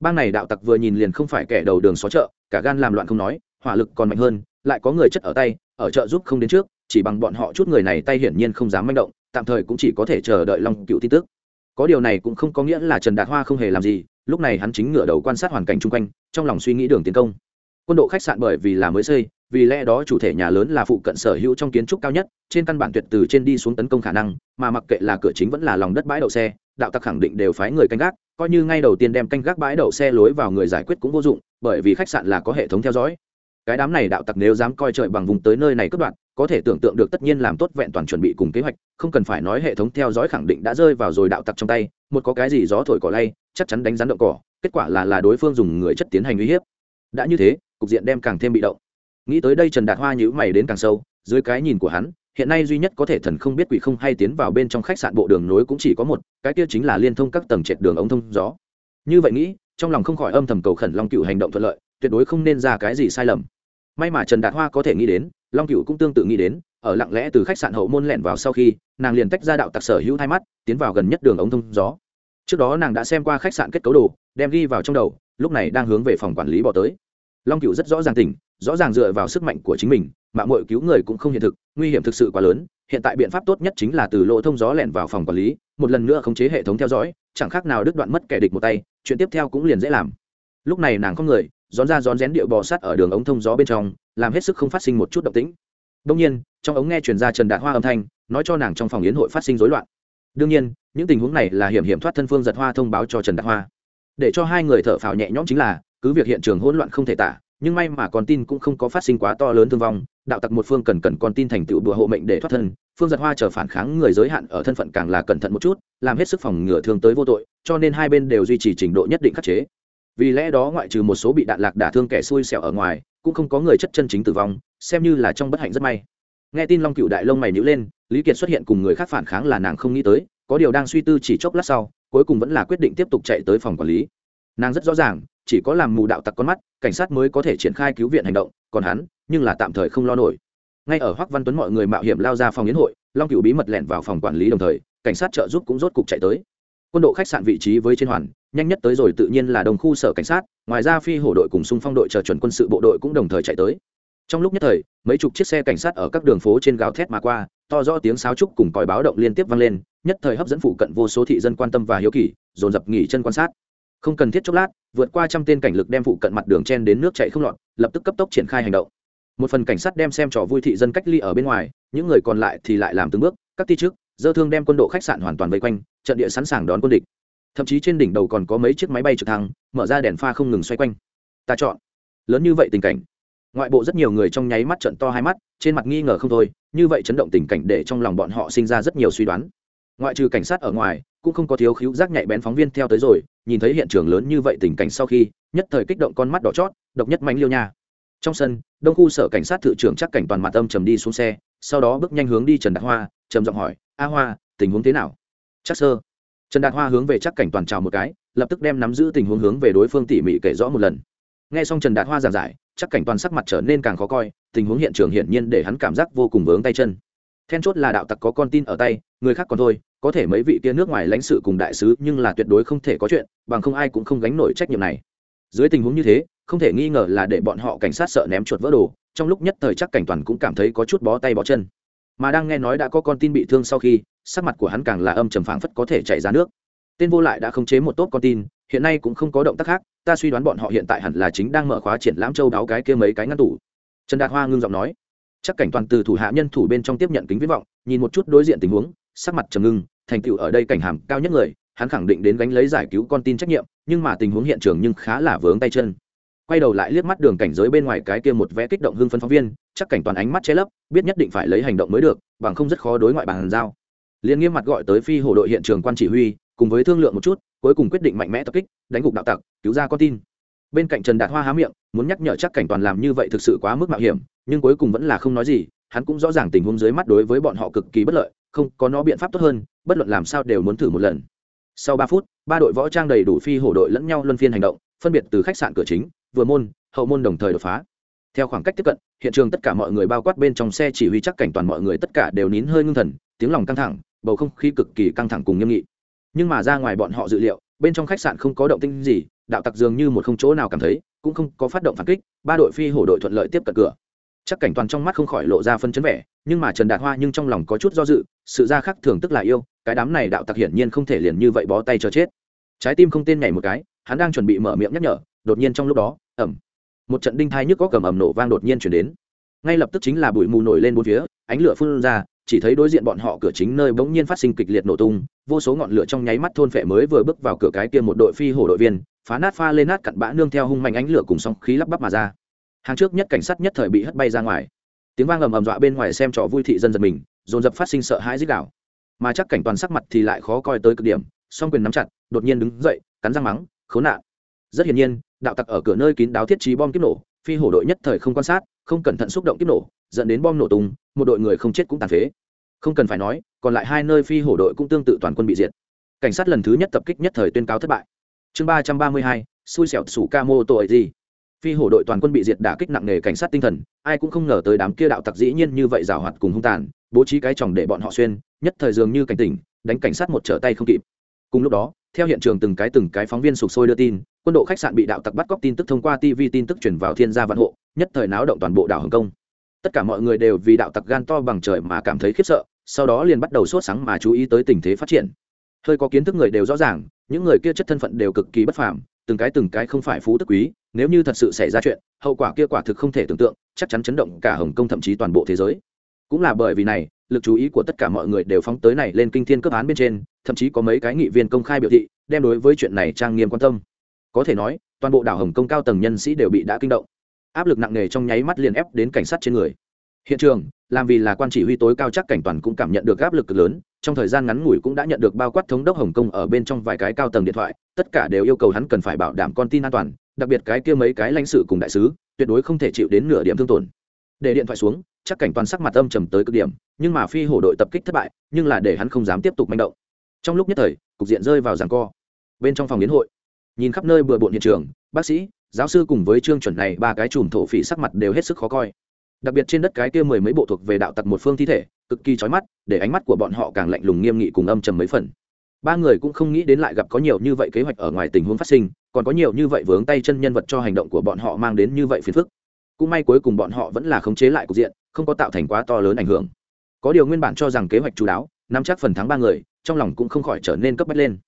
Bang này đạo tặc vừa nhìn liền không phải kẻ đầu đường xó chợ, cả gan làm loạn không nói, hỏa lực còn mạnh hơn, lại có người chất ở tay, ở chợ giúp không đến trước, chỉ bằng bọn họ chút người này tay hiển nhiên không dám manh động, tạm thời cũng chỉ có thể chờ đợi long cựu tin tức có điều này cũng không có nghĩa là trần đạt hoa không hề làm gì lúc này hắn chính ngửa đầu quan sát hoàn cảnh chung quanh trong lòng suy nghĩ đường tiến công. Quân độ khách sạn bởi vì là mới xây vì lẽ đó chủ thể nhà lớn là phụ cận sở hữu trong kiến trúc cao nhất trên căn bản tuyệt từ trên đi xuống tấn công khả năng mà mặc kệ là cửa chính vẫn là lòng đất bãi đậu xe đạo tặc khẳng định đều phái người canh gác coi như ngay đầu tiên đem canh gác bãi đậu xe lối vào người giải quyết cũng vô dụng bởi vì khách sạn là có hệ thống theo dõi. Cái đám này đạo tặc nếu dám coi trời bằng vùng tới nơi này cướp đoạt, có thể tưởng tượng được tất nhiên làm tốt vẹn toàn chuẩn bị cùng kế hoạch không cần phải nói hệ thống theo dõi khẳng định đã rơi vào rồi đạo tặc trong tay, một có cái gì gió thổi cỏ lay, chắc chắn đánh rắn động cỏ, kết quả là là đối phương dùng người chất tiến hành uy hiếp. Đã như thế, cục diện đem càng thêm bị động. Nghĩ tới đây trần đạt hoa nhữ mày đến càng sâu, dưới cái nhìn của hắn, hiện nay duy nhất có thể thần không biết quỷ không hay tiến vào bên trong khách sạn bộ đường nối cũng chỉ có một, cái kia chính là liên thông các tầng trệt đường ống thông gió. Như vậy nghĩ, trong lòng không khỏi âm thầm cầu khẩn long cựu hành động thuận lợi, tuyệt đối không nên ra cái gì sai lầm. May mà trần đạt hoa có thể nghĩ đến, long cựu cũng tương tự nghĩ đến ở lặng lẽ từ khách sạn hậu môn lẻn vào sau khi, nàng liền tách ra đạo tặc sở hữu hai mắt, tiến vào gần nhất đường ống thông gió. Trước đó nàng đã xem qua khách sạn kết cấu đồ, đem ghi vào trong đầu, lúc này đang hướng về phòng quản lý bỏ tới. Long cựu rất rõ ràng tỉnh rõ ràng dựa vào sức mạnh của chính mình, mạng mội cứu người cũng không hiện thực, nguy hiểm thực sự quá lớn, hiện tại biện pháp tốt nhất chính là từ lỗ thông gió lẻn vào phòng quản lý, một lần nữa khống chế hệ thống theo dõi, chẳng khác nào đứt đoạn mất kẻ địch một tay, chuyện tiếp theo cũng liền dễ làm. Lúc này nàng không người rón ra rón rén điệu bò sát ở đường ống thông gió bên trong, làm hết sức không phát sinh một chút động tĩnh đông nhiên, trong ống nghe truyền ra trần đạt hoa âm thanh, nói cho nàng trong phòng yến hội phát sinh rối loạn. Đương nhiên, những tình huống này là hiểm hiểm thoát thân phương giật hoa thông báo cho trần đạt hoa. Để cho hai người thở phào nhẹ nhõm chính là, cứ việc hiện trường hỗn loạn không thể tả, nhưng may mà con tin cũng không có phát sinh quá to lớn thương vong, đạo tặc một phương cần cần con tin thành tựu đùa hộ mệnh để thoát thân, phương giật hoa chờ phản kháng người giới hạn ở thân phận càng là cẩn thận một chút, làm hết sức phòng ngừa thương tới vô tội, cho nên hai bên đều duy trì trình độ nhất định khắc chế. Vì lẽ đó ngoại trừ một số bị đạn lạc đả thương kẻ xui xẻo ở ngoài cũng không có người chất chân chính tử vong, xem như là trong bất hạnh rất may. Nghe tin long cựu đại lông mày nhữ lên, lý kiệt xuất hiện cùng người khác phản kháng là nàng không nghĩ tới, có điều đang suy tư chỉ chốc lát sau, cuối cùng vẫn là quyết định tiếp tục chạy tới phòng quản lý. Nàng rất rõ ràng, chỉ có làm mù đạo tặc con mắt, cảnh sát mới có thể triển khai cứu viện hành động, còn hắn, nhưng là tạm thời không lo nổi. Ngay ở hoắc văn tuấn mọi người mạo hiểm lao ra phòng yến hội, long cựu bí mật lẻn vào phòng quản lý đồng thời, cảnh sát trợ giúp cũng rốt cục chạy tới. Quân độ khách sạn vị trí với trên hoàn nhanh nhất tới rồi tự nhiên là đồng khu sở cảnh sát, ngoài ra phi hổ đội cùng xung phong đội chờ chuẩn quân sự bộ đội cũng đồng thời chạy tới. Trong lúc nhất thời, mấy chục chiếc xe cảnh sát ở các đường phố trên gáo thét mà qua, to rõ tiếng sáo trúc cùng còi báo động liên tiếp vang lên, nhất thời hấp dẫn phụ cận vô số thị dân quan tâm và hiếu kỳ, dồn dập nghỉ chân quan sát. Không cần thiết chốc lát, vượt qua trăm tên cảnh lực đem phụ cận mặt đường chen đến nước chạy không lọt, lập tức cấp tốc triển khai hành động. Một phần cảnh sát đem xem trò vui thị dân cách ly ở bên ngoài, những người còn lại thì lại làm từng bước, các ti trước dơ thương đem quân độ khách sạn hoàn toàn vây quanh, trận địa sẵn sàng đón quân địch thậm chí trên đỉnh đầu còn có mấy chiếc máy bay trực thăng, mở ra đèn pha không ngừng xoay quanh. Ta chọn. Lớn như vậy tình cảnh. Ngoại bộ rất nhiều người trong nháy mắt trận to hai mắt, trên mặt nghi ngờ không thôi, như vậy chấn động tình cảnh để trong lòng bọn họ sinh ra rất nhiều suy đoán. Ngoại trừ cảnh sát ở ngoài, cũng không có thiếu khíu giác nhạy bén phóng viên theo tới rồi, nhìn thấy hiện trường lớn như vậy tình cảnh sau khi, nhất thời kích động con mắt đỏ chót, độc nhất mánh liêu nha. Trong sân, đông khu sở cảnh sát thự trưởng chắc cảnh toàn mặt âm trầm đi xuống xe, sau đó bước nhanh hướng đi trần đạt hoa, trầm giọng hỏi, a hoa, tình huống thế nào? Chắc sơ trần đạt hoa hướng về chắc cảnh toàn chào một cái, lập tức đem nắm giữ tình huống hướng về đối phương tỉ mỉ kể rõ một lần. Nghe xong trần đạt hoa giảng giải, chắc cảnh toàn sắc mặt trở nên càng khó coi, tình huống hiện trường hiển nhiên để hắn cảm giác vô cùng vướng tay chân. Then chốt là đạo tặc có con tin ở tay, người khác còn thôi, có thể mấy vị kia nước ngoài lãnh sự cùng đại sứ nhưng là tuyệt đối không thể có chuyện, bằng không ai cũng không gánh nổi trách nhiệm này. Dưới tình huống như thế, không thể nghi ngờ là để bọn họ cảnh sát sợ ném chuột vỡ đồ, trong lúc nhất thời chắc cảnh toàn cũng cảm thấy có chút bó tay bó chân mà đang nghe nói đã có con tin bị thương sau khi, sắc mặt của hắn càng là âm trầm phảng phất có thể chảy ra nước. Tên vô lại đã khống chế một tốt con tin, hiện nay cũng không có động tác khác, ta suy đoán bọn họ hiện tại hẳn là chính đang mở khóa triển lãm châu đáo cái kia mấy cái ngăn tủ. Trần đạt hoa ngưng giọng nói. Chắc cảnh toàn từ thủ hạ nhân thủ bên trong tiếp nhận kính viết vọng, nhìn một chút đối diện tình huống, sắc mặt trầm ngưng, thành tựu ở đây cảnh hàm cao nhất người, hắn khẳng định đến gánh lấy giải cứu con tin trách nhiệm, nhưng mà tình huống hiện trường nhưng khá là vướng tay chân. Quay đầu lại liếc mắt đường cảnh giới bên ngoài cái kia một vẽ kích động hưng phấn phóng viên chắc cảnh toàn ánh mắt che lấp, biết nhất định phải lấy hành động mới được, bằng không rất khó đối ngoại bàn giao. Liền nghiêm mặt gọi tới phi hổ đội hiện trường quan chỉ huy, cùng với thương lượng một chút, cuối cùng quyết định mạnh mẽ tập kích, đánh gục đạo tặc, cứu ra con tin. Bên cạnh trần đạt hoa há miệng, muốn nhắc nhở chắc cảnh toàn làm như vậy thực sự quá mức mạo hiểm, nhưng cuối cùng vẫn là không nói gì, hắn cũng rõ ràng tình huống dưới mắt đối với bọn họ cực kỳ bất lợi, không có nó biện pháp tốt hơn, bất luận làm sao đều muốn thử một lần. Sau ba phút, ba đội võ trang đầy đủ phi hổ đội lẫn nhau luân phiên hành động, phân biệt từ khách sạn cửa chính, vừa môn, hậu môn đồng thời đột phá theo khoảng cách tiếp cận, hiện trường tất cả mọi người bao quát bên trong xe chỉ huy chắc cảnh toàn mọi người tất cả đều nín hơi ngưng thần, tiếng lòng căng thẳng, bầu không khí cực kỳ căng thẳng cùng nghiêm nghị. Nhưng mà ra ngoài bọn họ dự liệu, bên trong khách sạn không có động tinh gì, đạo tặc dường như một không chỗ nào cảm thấy, cũng không có phát động phản kích, ba đội phi hổ đội thuận lợi tiếp cận cửa. Chắc cảnh toàn trong mắt không khỏi lộ ra phân chấn vẻ, nhưng mà trần đạt hoa nhưng trong lòng có chút do dự, sự ra khác thường tức là yêu, cái đám này đạo tặc hiển nhiên không thể liền như vậy bó tay cho chết. Trái tim không tên nhảy một cái, hắn đang chuẩn bị mở miệng nhắc nhở, đột nhiên trong lúc đó ẩm một trận đinh thai nhức có cầm ầm nổ vang đột nhiên chuyển đến. Ngay lập tức chính là bụi mù nổi lên bốn phía, ánh lửa phun ra, chỉ thấy đối diện bọn họ cửa chính nơi bỗng nhiên phát sinh kịch liệt nổ tung, vô số ngọn lửa trong nháy mắt thôn phệ mới vừa bước vào cửa cái kia một đội phi hổ đội viên, phá nát pha lên nát cặn bã nương theo hung mạnh ánh lửa cùng sóng khí lắp bắp mà ra. Hàng trước nhất cảnh sát nhất thời bị hất bay ra ngoài. Tiếng vang ầm ầm dọa bên ngoài xem trò vui thị dân giật mình, dồn dập phát sinh sợ hãi dích đảo mà chắc cảnh toàn sắc mặt thì lại khó coi tới cực điểm, song quyền nắm chặt, đột nhiên đứng dậy, cắn răng mắng, khốn nạn! Rất hiển nhiên, đạo tặc ở cửa nơi kín đáo thiết trí bom kiếp nổ, phi hổ đội nhất thời không quan sát, không cẩn thận xúc động kiếp nổ, dẫn đến bom nổ tung, một đội người không chết cũng tàn phế. Không cần phải nói, còn lại hai nơi phi hổ đội cũng tương tự toàn quân bị diệt. Cảnh sát lần thứ nhất tập kích nhất thời tuyên cáo thất bại. Chương ba trăm ba mươi hai, xui xẻo sủ ca mô tội gì? Phi hổ đội toàn quân bị diệt đả kích nặng nề cảnh sát tinh thần, ai cũng không ngờ tới đám kia đạo tặc dĩ nhiên như vậy rào hoạt cùng hung tàn, bố trí cái chồng để bọn họ xuyên, nhất thời dường như cảnh tỉnh, đánh cảnh sát một trở tay không kịp. Cùng lúc đó, theo hiện trường từng cái từng cái phóng viên sụp sôi đưa tin quân đội khách sạn bị đạo tặc bắt cóc tin tức thông qua tv tin tức chuyển vào thiên gia vạn hộ, nhất thời náo động toàn bộ đảo hồng kông. Tất cả mọi người đều vì đạo tặc gan to bằng trời mà cảm thấy khiếp sợ, sau đó liền bắt đầu sốt sáng mà chú ý tới tình thế phát triển. Hơi có kiến thức người đều rõ ràng, những người kia chất thân phận đều cực kỳ bất phàm, từng cái từng cái không phải phú tức quý, nếu như thật sự xảy ra chuyện, hậu quả kia quả thực không thể tưởng tượng, chắc chắn chấn động cả hồng kông thậm chí toàn bộ thế giới. Cũng là bởi vì này, lực chú ý của tất cả mọi người đều phóng tới này lên kinh thiên cấp án bên trên, thậm chí có mấy cái nghị viên công khai biểu thị, đem đối với chuyện này trang nghiêm quan tâm có thể nói, toàn bộ đảo hồng kông cao tầng nhân sĩ đều bị đã kinh động. Áp lực nặng nề trong nháy mắt liền ép đến cảnh sát trên người. Hiện trường, làm vì là quan chỉ huy tối cao chắc cảnh toàn cũng cảm nhận được áp lực cực lớn, trong thời gian ngắn ngủi cũng đã nhận được bao quát thống đốc hồng kông ở bên trong vài cái cao tầng điện thoại, tất cả đều yêu cầu hắn cần phải bảo đảm con tin an toàn, đặc biệt cái kia mấy cái lãnh sự cùng đại sứ, tuyệt đối không thể chịu đến nửa điểm thương tổn. Để điện thoại xuống, chắc cảnh toàn sắc mặt âm trầm tới cực điểm, nhưng mà phi hổ đội tập kích thất bại, nhưng là để hắn không dám tiếp tục manh động. Trong lúc nhất thời, cục diện rơi vào giằng co. Bên trong phòng biến hội nhìn khắp nơi bừa bộn hiện trường, bác sĩ, giáo sư cùng với trương chuẩn này ba cái chùm thổ phỉ sắc mặt đều hết sức khó coi. Đặc biệt trên đất cái kia mười mấy bộ thuộc về đạo tặc một phương thi thể, cực kỳ trói mắt, để ánh mắt của bọn họ càng lạnh lùng nghiêm nghị cùng âm trầm mấy phần. Ba người cũng không nghĩ đến lại gặp có nhiều như vậy kế hoạch ở ngoài tình huống phát sinh, còn có nhiều như vậy vướng tay chân nhân vật cho hành động của bọn họ mang đến như vậy phiền phức. Cũng may cuối cùng bọn họ vẫn là khống chế lại cục diện, không có tạo thành quá to lớn ảnh hưởng. Có điều nguyên bản cho rằng kế hoạch chú đáo, nắm chắc phần thắng ba người, trong lòng cũng không khỏi trở nên cấp bách lên.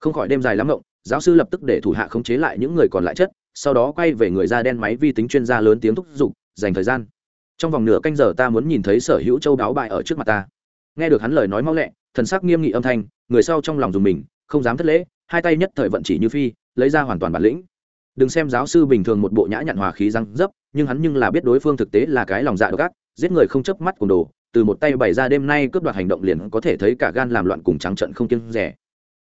Không khỏi đêm dài lắm rộng giáo sư lập tức để thủ hạ khống chế lại những người còn lại chất, sau đó quay về người da đen máy vi tính chuyên gia lớn tiếng thúc giục, dành thời gian. Trong vòng nửa canh giờ ta muốn nhìn thấy sở hữu châu đáo bại ở trước mặt ta. Nghe được hắn lời nói mau lẹ, thần sắc nghiêm nghị âm thanh, người sau trong lòng dùng mình, không dám thất lễ, hai tay nhất thời vận chỉ như phi, lấy ra hoàn toàn bản lĩnh. Đừng xem giáo sư bình thường một bộ nhã nhặn hòa khí răng dấp, nhưng hắn nhưng là biết đối phương thực tế là cái lòng dạ độc ác, giết người không chớp mắt cùng đồ, từ một tay bày ra đêm nay cướp đoạt hành động liền có thể thấy cả gan làm loạn cùng trắng trận không kiêng rẻ.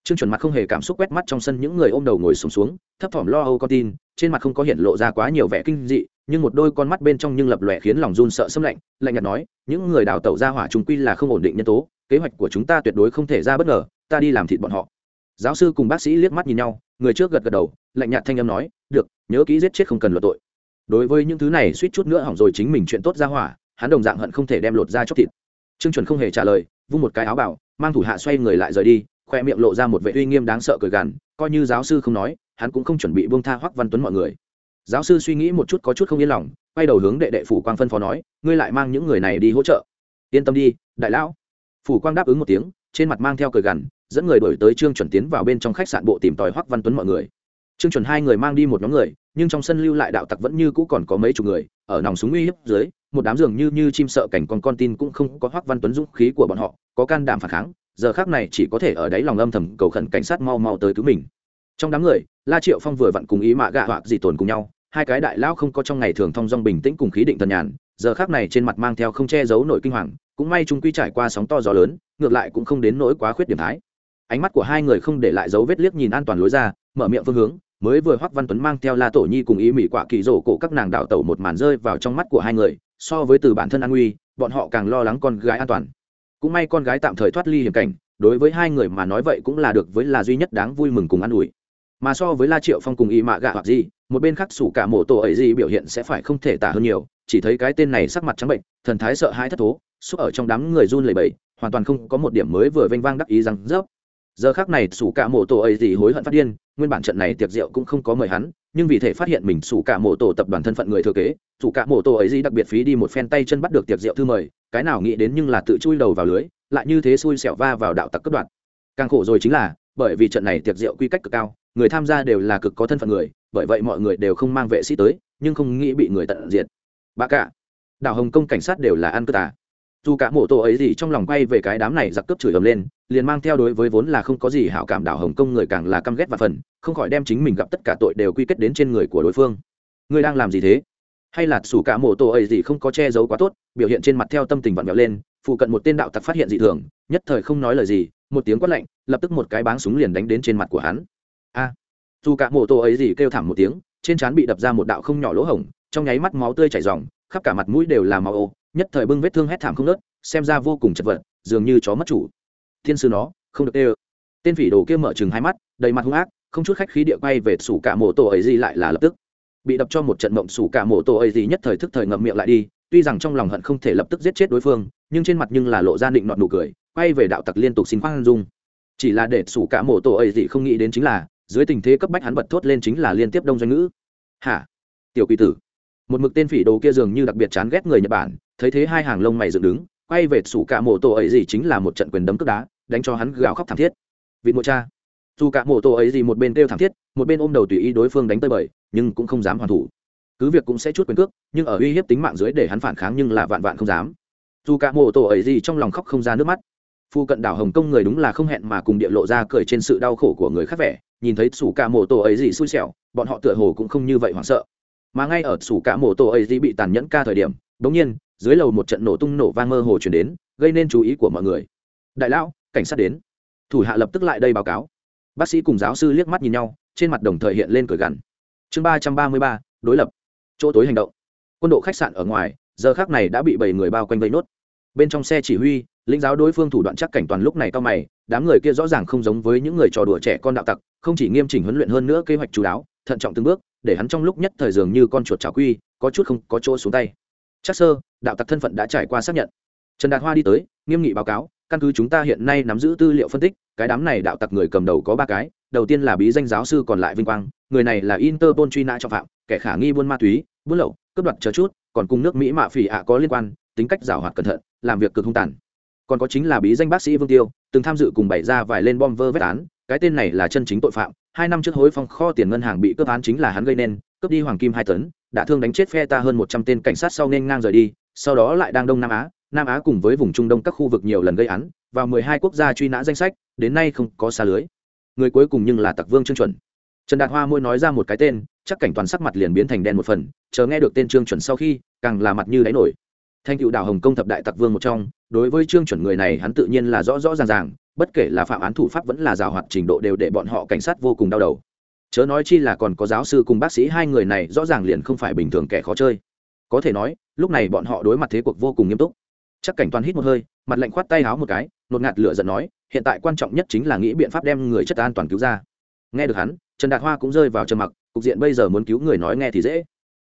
Trương chuẩn mặt không hề cảm xúc quét mắt trong sân những người ôm đầu ngồi sùng xuống, xuống thấp thỏm lo âu con tin trên mặt không có hiện lộ ra quá nhiều vẻ kinh dị nhưng một đôi con mắt bên trong nhưng lập lòe khiến lòng run sợ xâm lạnh lạnh nhạt nói những người đào tẩu ra hỏa chúng quy là không ổn định nhân tố kế hoạch của chúng ta tuyệt đối không thể ra bất ngờ ta đi làm thịt bọn họ. Giáo sư cùng bác sĩ liếc mắt nhìn nhau người trước gật gật đầu lạnh nhạt thanh âm nói được nhớ kỹ giết chết không cần luật tội. Đối với những thứ này suýt chút nữa hỏng rồi chính mình chuyện tốt ra hỏa hắn đồng dạng hận không thể đem lột ra chóc thịt. Trương chuẩn không hề trả lời vung một cái áo bảo mang thủ hạ xoay người lại rời đi khoe miệng lộ ra một vệ uy nghiêm đáng sợ cười gằn, coi như giáo sư không nói, hắn cũng không chuẩn bị buông tha hoắc văn tuấn mọi người. Giáo sư suy nghĩ một chút có chút không yên lòng, quay đầu hướng đệ đệ phủ quang phân phó nói, ngươi lại mang những người này đi hỗ trợ. Yên tâm đi, đại lão. Phủ quang đáp ứng một tiếng, trên mặt mang theo cười gằn, dẫn người đổi tới trương chuẩn tiến vào bên trong khách sạn bộ tìm tòi hoắc văn tuấn mọi người. Trương chuẩn hai người mang đi một nhóm người, nhưng trong sân lưu lại đạo tặc vẫn như cũ còn có mấy chục người, ở nòng súng uy hiếp dưới, một đám giường như như chim sợ cảnh con con tin cũng không có hoắc văn tuấn dũng khí của bọn họ, có can đảm phản kháng giờ khác này chỉ có thể ở đáy lòng âm thầm cầu khẩn cảnh sát mau mau tới cứu mình. Trong đám người, la triệu phong vừa vặn cùng ý mạ gạ hoặc dị tồn cùng nhau, hai cái đại lao không có trong ngày thường thong dong bình tĩnh cùng khí định thần nhàn, giờ khác này trên mặt mang theo không che giấu nổi kinh hoàng, cũng may chúng quy trải qua sóng to gió lớn, ngược lại cũng không đến nỗi quá khuyết điểm thái. Ánh mắt của hai người không để lại dấu vết liếc nhìn an toàn lối ra, mở miệng phương hướng, mới vừa hoắc văn tuấn mang theo la tổ nhi cùng ý mỹ quả kỳ rổ cổ các nàng đạo tẩu một màn rơi vào trong mắt của hai người, so với từ bản thân an nguy, bọn họ càng lo lắng con gái an toàn cũng may con gái tạm thời thoát ly hiểm cảnh, đối với hai người mà nói vậy cũng là được với là duy nhất đáng vui mừng cùng an ủi. Mà so với la triệu phong cùng y mạ gạ hoặc gì, một bên khác sủ cả mổ tổ ấy gì biểu hiện sẽ phải không thể tả hơn nhiều, chỉ thấy cái tên này sắc mặt trắng bệnh, thần thái sợ hãi thất thố, xúc ở trong đám người run lẩy bẩy, hoàn toàn không có một điểm mới vừa vênh vang đắc ý rằng rớp giờ khác này sủ cả mộ tổ ấy gì hối hận phát điên, nguyên bản trận này tiệc rượu cũng không có mời hắn, nhưng vì thể phát hiện mình sủ cả mộ tổ tập đoàn thân phận người thừa kế, sủ cả mộ tổ ấy gì đặc biệt phí đi một phen tay chân bắt được tiệc rượu thư mời, cái nào nghĩ đến nhưng là tự chui đầu vào lưới, lại như thế xui xẻo va vào đạo tặc cấp đoạn càng khổ rồi chính là, bởi vì trận này tiệc rượu quy cách cực cao, người tham gia đều là cực có thân phận người, bởi vậy mọi người đều không mang vệ sĩ tới, nhưng không nghĩ bị người tận diệt. Bà cả, đảo hồng kông cảnh sát đều là ăn cơ tà dù cả mộ tổ ấy gì trong lòng quay về cái đám này giặc cướp chửi ầm lên, liền mang theo đối với vốn là không có gì hảo cảm đảo hồng kông người càng là căm ghét và phần, không khỏi đem chính mình gặp tất cả tội đều quy kết đến trên người của đối phương. Ngươi đang làm gì thế? Hay là sủ cả mộ tổ ấy gì không có che giấu quá tốt, biểu hiện trên mặt theo tâm tình vặn vẹo lên, phụ cận một tên đạo tặc phát hiện dị thường, nhất thời không nói lời gì, một tiếng quát lạnh, lập tức một cái báng súng liền đánh đến trên mặt của hắn. A! Dù cả mộ tổ ấy gì kêu thảm một tiếng, trên trán bị đập ra một đạo không nhỏ lỗ hổng, trong nháy mắt máu tươi chảy ròng, khắp cả mặt mũi đều là máu ô nhất thời bưng vết thương hét thảm không nớt, xem ra vô cùng chật vật, dường như chó mất chủ. Thiên sư nó, không được đê tên phỉ đồ kia mở chừng hai mắt, đầy mặt hung ác, không chút khách khí địa quay về sủ cả mộ tổ ấy gì lại là lập tức. Bị đập cho một trận mộng sủ cả mộ tổ ấy gì nhất thời thức thời ngậm miệng lại đi, tuy rằng trong lòng hận không thể lập tức giết chết đối phương, nhưng trên mặt nhưng là lộ ra định nọt nụ cười, quay về đạo tặc liên tục xin khoan dung. Chỉ là để sủ cả mộ tổ ấy gì không nghĩ đến chính là, dưới tình thế cấp bách hắn bật thốt lên chính là liên tiếp đông doanh ngữ. Hả? Tiểu quỷ tử. Một mực tên phỉ đồ kia dường như đặc biệt chán ghét người nhật bản thấy thế hai hàng lông mày dựng đứng, quay về sủ cả mộ tổ ấy gì chính là một trận quyền đấm cướp đá, đánh cho hắn gào khóc thảm thiết. Vịt mộ cha. Dù cả mộ tổ ấy gì một bên kêu thảm thiết, một bên ôm đầu tùy ý đối phương đánh tơi bời, nhưng cũng không dám hoàn thủ. Cứ việc cũng sẽ chút quyền cước, nhưng ở uy hiếp tính mạng dưới để hắn phản kháng nhưng là vạn vạn không dám. Dù cả mộ tổ ấy gì trong lòng khóc không ra nước mắt. Phu cận đảo hồng kông người đúng là không hẹn mà cùng địa lộ ra cười trên sự đau khổ của người khác vẻ, nhìn thấy sủ cả mộ tổ ấy gì xui xẻo, bọn họ tựa hồ cũng không như vậy hoảng sợ. Mà ngay ở sủ cả mộ tổ ấy gì bị tàn nhẫn ca thời điểm, bỗng nhiên dưới lầu một trận nổ tung nổ vang mơ hồ chuyển đến, gây nên chú ý của mọi người. Đại lão, cảnh sát đến. Thủ hạ lập tức lại đây báo cáo. Bác sĩ cùng giáo sư liếc mắt nhìn nhau, trên mặt đồng thời hiện lên cười gằn. Chương ba trăm ba mươi ba, đối lập. Chỗ tối hành động. Quân đội khách sạn ở ngoài, giờ khác này đã bị bảy người bao quanh vây nốt. Bên trong xe chỉ huy, lĩnh giáo đối phương thủ đoạn chắc cảnh toàn lúc này cao mày, đám người kia rõ ràng không giống với những người trò đùa trẻ con đạo tặc, không chỉ nghiêm chỉnh huấn luyện hơn nữa kế hoạch chú đáo, thận trọng từng bước, để hắn trong lúc nhất thời dường như con chuột trả quy, có chút không có chỗ xuống tay chắc sơ, đạo tặc thân phận đã trải qua xác nhận. Trần đạt hoa đi tới, nghiêm nghị báo cáo, căn cứ chúng ta hiện nay nắm giữ tư liệu phân tích, cái đám này đạo tặc người cầm đầu có ba cái, đầu tiên là bí danh giáo sư còn lại vinh quang, người này là interpol truy nã trọng phạm, kẻ khả nghi buôn ma túy, buôn lậu, cướp đoạt chờ chút, còn cùng nước mỹ mạ phỉ ạ có liên quan, tính cách giảo hoạt cẩn thận, làm việc cực hung tàn. Còn có chính là bí danh bác sĩ vương tiêu, từng tham dự cùng bày ra vài lên bom vơ vét án, cái tên này là chân chính tội phạm, hai năm trước hối phong kho tiền ngân hàng bị cướp án chính là hắn gây nên cướp đi hoàng kim hai tấn, đã thương đánh chết phe ta hơn một trăm tên cảnh sát sau nên ngang rời đi, sau đó lại đang đông nam á nam á cùng với vùng trung đông các khu vực nhiều lần gây án, vào mười hai quốc gia truy nã danh sách, đến nay không có xa lưới. Người cuối cùng nhưng là tặc vương trương chuẩn. Trần đạt hoa môi nói ra một cái tên, chắc cảnh toàn sắc mặt liền biến thành đen một phần, chờ nghe được tên trương chuẩn sau khi, càng là mặt như đáy nổi. Thanh cựu đảo hồng công thập đại tặc vương một trong, đối với trương chuẩn người này hắn tự nhiên là rõ rõ ràng ràng, bất kể là phạm án thủ pháp vẫn là rào hoạt trình độ đều để bọn họ cảnh sát vô cùng đau đầu chớ nói chi là còn có giáo sư cùng bác sĩ, hai người này rõ ràng liền không phải bình thường kẻ khó chơi. Có thể nói, lúc này bọn họ đối mặt thế cuộc vô cùng nghiêm túc. Chắc cảnh toàn hít một hơi, mặt lạnh khoát tay háo một cái, nột ngạt lửa giận nói, hiện tại quan trọng nhất chính là nghĩ biện pháp đem người chất an toàn cứu ra. Nghe được hắn, trần đạt hoa cũng rơi vào trầm mặc, cục diện bây giờ muốn cứu người nói nghe thì dễ.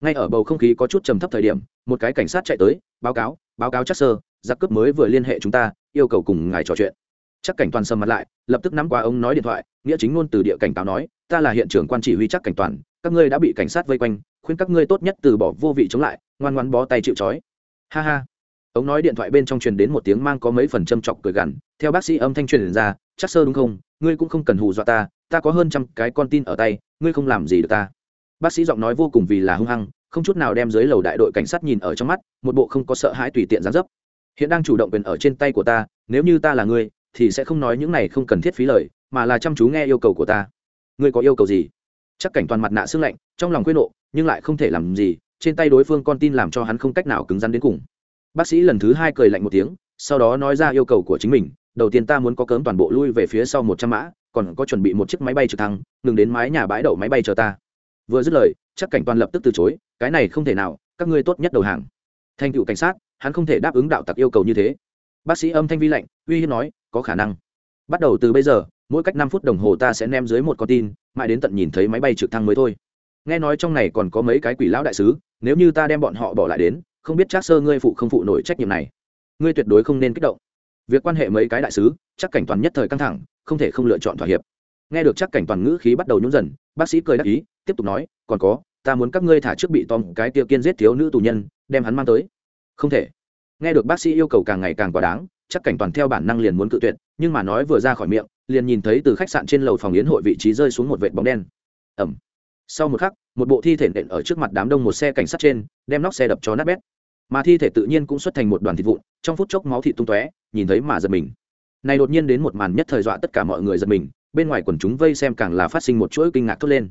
Ngay ở bầu không khí có chút trầm thấp thời điểm, một cái cảnh sát chạy tới, báo cáo báo cáo chắc sơ, giặc cướp mới vừa liên hệ chúng ta, yêu cầu cùng ngài trò chuyện. Chắc cảnh toàn sầm mặt lại, lập tức nắm qua ông nói điện thoại, nghĩa chính ngôn từ địa cảnh cáo nói ta là hiện trưởng quan chỉ huy chắc cảnh toàn, các ngươi đã bị cảnh sát vây quanh, khuyên các ngươi tốt nhất từ bỏ vô vị chống lại, ngoan ngoan bó tay chịu trói. Ha ha. Ống nói điện thoại bên trong truyền đến một tiếng mang có mấy phần châm chọc cười gằn, theo bác sĩ âm thanh truyền ra, chắc sơ đúng không? Ngươi cũng không cần hù dọa ta ta có hơn trăm cái con tin ở tay, ngươi không làm gì được ta. Bác sĩ giọng nói vô cùng vì là hung hăng, không chút nào đem dưới lầu đại đội cảnh sát nhìn ở trong mắt, một bộ không có sợ hãi tùy tiện gián dấp. Hiện đang chủ động quyền ở trên tay của ta, nếu như ta là ngươi, thì sẽ không nói những này không cần thiết phí lời, mà là chăm chú nghe yêu cầu của ta ngươi có yêu cầu gì? Chắc cảnh toàn mặt nạ xương lạnh, trong lòng quyết nộ, nhưng lại không thể làm gì, trên tay đối phương con tin làm cho hắn không cách nào cứng rắn đến cùng. Bác sĩ lần thứ hai cười lạnh một tiếng, sau đó nói ra yêu cầu của chính mình, đầu tiên ta muốn có cớm toàn bộ lui về phía sau một trăm mã, còn có chuẩn bị một chiếc máy bay trực thăng, ngừng đến mái nhà bãi đậu máy bay chờ ta. Vừa dứt lời, chắc cảnh toàn lập tức từ chối, cái này không thể nào, các ngươi tốt nhất đầu hàng. Thành cựu cảnh sát, hắn không thể đáp ứng đạo tặc yêu cầu như thế. Bác sĩ âm thanh vi lạnh, uy hiếp nói, có khả năng. Bắt đầu từ bây giờ mỗi cách năm phút đồng hồ ta sẽ ném dưới một con tin, mãi đến tận nhìn thấy máy bay trực thăng mới thôi. Nghe nói trong này còn có mấy cái quỷ lão đại sứ, nếu như ta đem bọn họ bỏ lại đến, không biết chắc sơ ngươi phụ không phụ nổi trách nhiệm này. Ngươi tuyệt đối không nên kích động. Việc quan hệ mấy cái đại sứ, chắc cảnh toàn nhất thời căng thẳng, không thể không lựa chọn thỏa hiệp. Nghe được chắc cảnh toàn ngữ khí bắt đầu nhún dần, bác sĩ cười đáp ý, tiếp tục nói, còn có, ta muốn các ngươi thả trước bị tom cái tiêu kiên giết thiếu nữ tù nhân, đem hắn mang tới. Không thể. Nghe được bác sĩ yêu cầu càng ngày càng quá đáng chắc cảnh toàn theo bản năng liền muốn cự tuyệt, nhưng mà nói vừa ra khỏi miệng, liền nhìn thấy từ khách sạn trên lầu phòng yến hội vị trí rơi xuống một vệt bóng đen. Ẩm. Sau một khắc, một bộ thi thể nện ở trước mặt đám đông một xe cảnh sát trên, đem nóc xe đập cho nát bét. Mà thi thể tự nhiên cũng xuất thành một đoàn thịt vụn, trong phút chốc máu thịt tung tóe, nhìn thấy mà giật mình. Này đột nhiên đến một màn nhất thời dọa tất cả mọi người giật mình, bên ngoài quần chúng vây xem càng là phát sinh một chuỗi kinh ngạc thốt lên.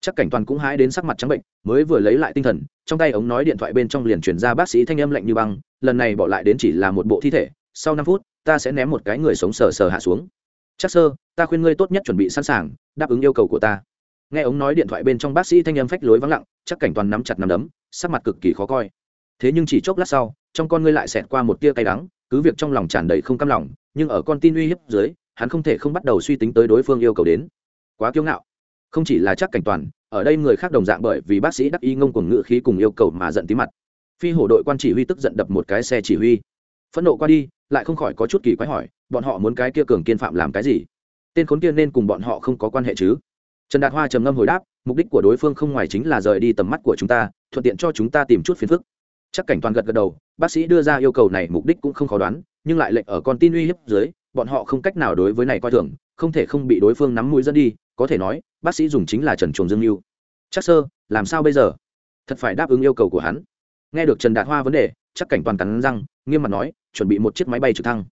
Chắc cảnh toàn cũng hái đến sắc mặt trắng bệnh, mới vừa lấy lại tinh thần, trong tay ống nói điện thoại bên trong liền chuyển ra bác sĩ thanh âm lạnh như băng, lần này bỏ lại đến chỉ là một bộ thi thể sau năm phút, ta sẽ ném một cái người sống sờ sờ hạ xuống. Chắc sơ, ta khuyên ngươi tốt nhất chuẩn bị sẵn sàng, đáp ứng yêu cầu của ta. Nghe ống nói điện thoại bên trong bác sĩ thanh âm phách lối vắng lặng, chắc cảnh toàn nắm chặt nắm đấm, sắc mặt cực kỳ khó coi. Thế nhưng chỉ chốc lát sau, trong con ngươi lại xẹt qua một tia cay đắng, cứ việc trong lòng tràn đầy không cam lòng, nhưng ở con tin uy hiếp dưới, hắn không thể không bắt đầu suy tính tới đối phương yêu cầu đến. Quá kiêu ngạo. Không chỉ là chắc cảnh toàn, ở đây người khác đồng dạng bởi vì bác sĩ đắc y ngông cùng ngự khí cùng yêu cầu mà giận tí mặt. Phi hổ đội quan chỉ huy tức giận đập một cái xe chỉ huy. Phẫn nộ qua đi lại không khỏi có chút kỳ quái hỏi, bọn họ muốn cái kia cường kiên phạm làm cái gì? Tên khốn kia nên cùng bọn họ không có quan hệ chứ? Trần đạt hoa trầm ngâm hồi đáp, mục đích của đối phương không ngoài chính là rời đi tầm mắt của chúng ta, thuận tiện cho chúng ta tìm chút phiền phức. Chắc cảnh toàn gật gật đầu, bác sĩ đưa ra yêu cầu này mục đích cũng không khó đoán, nhưng lại lệnh ở con tin uy hiếp dưới, bọn họ không cách nào đối với này coi thường, không thể không bị đối phương nắm mũi dẫn đi, có thể nói, bác sĩ dùng chính là trần chuồng dương mưu chắc sơ, làm sao bây giờ? Thật phải đáp ứng yêu cầu của hắn nghe được trần đạt hoa vấn đề, chắc cảnh toàn cắn răng, nghiêm mặt nói, chuẩn bị một chiếc máy bay trực thăng.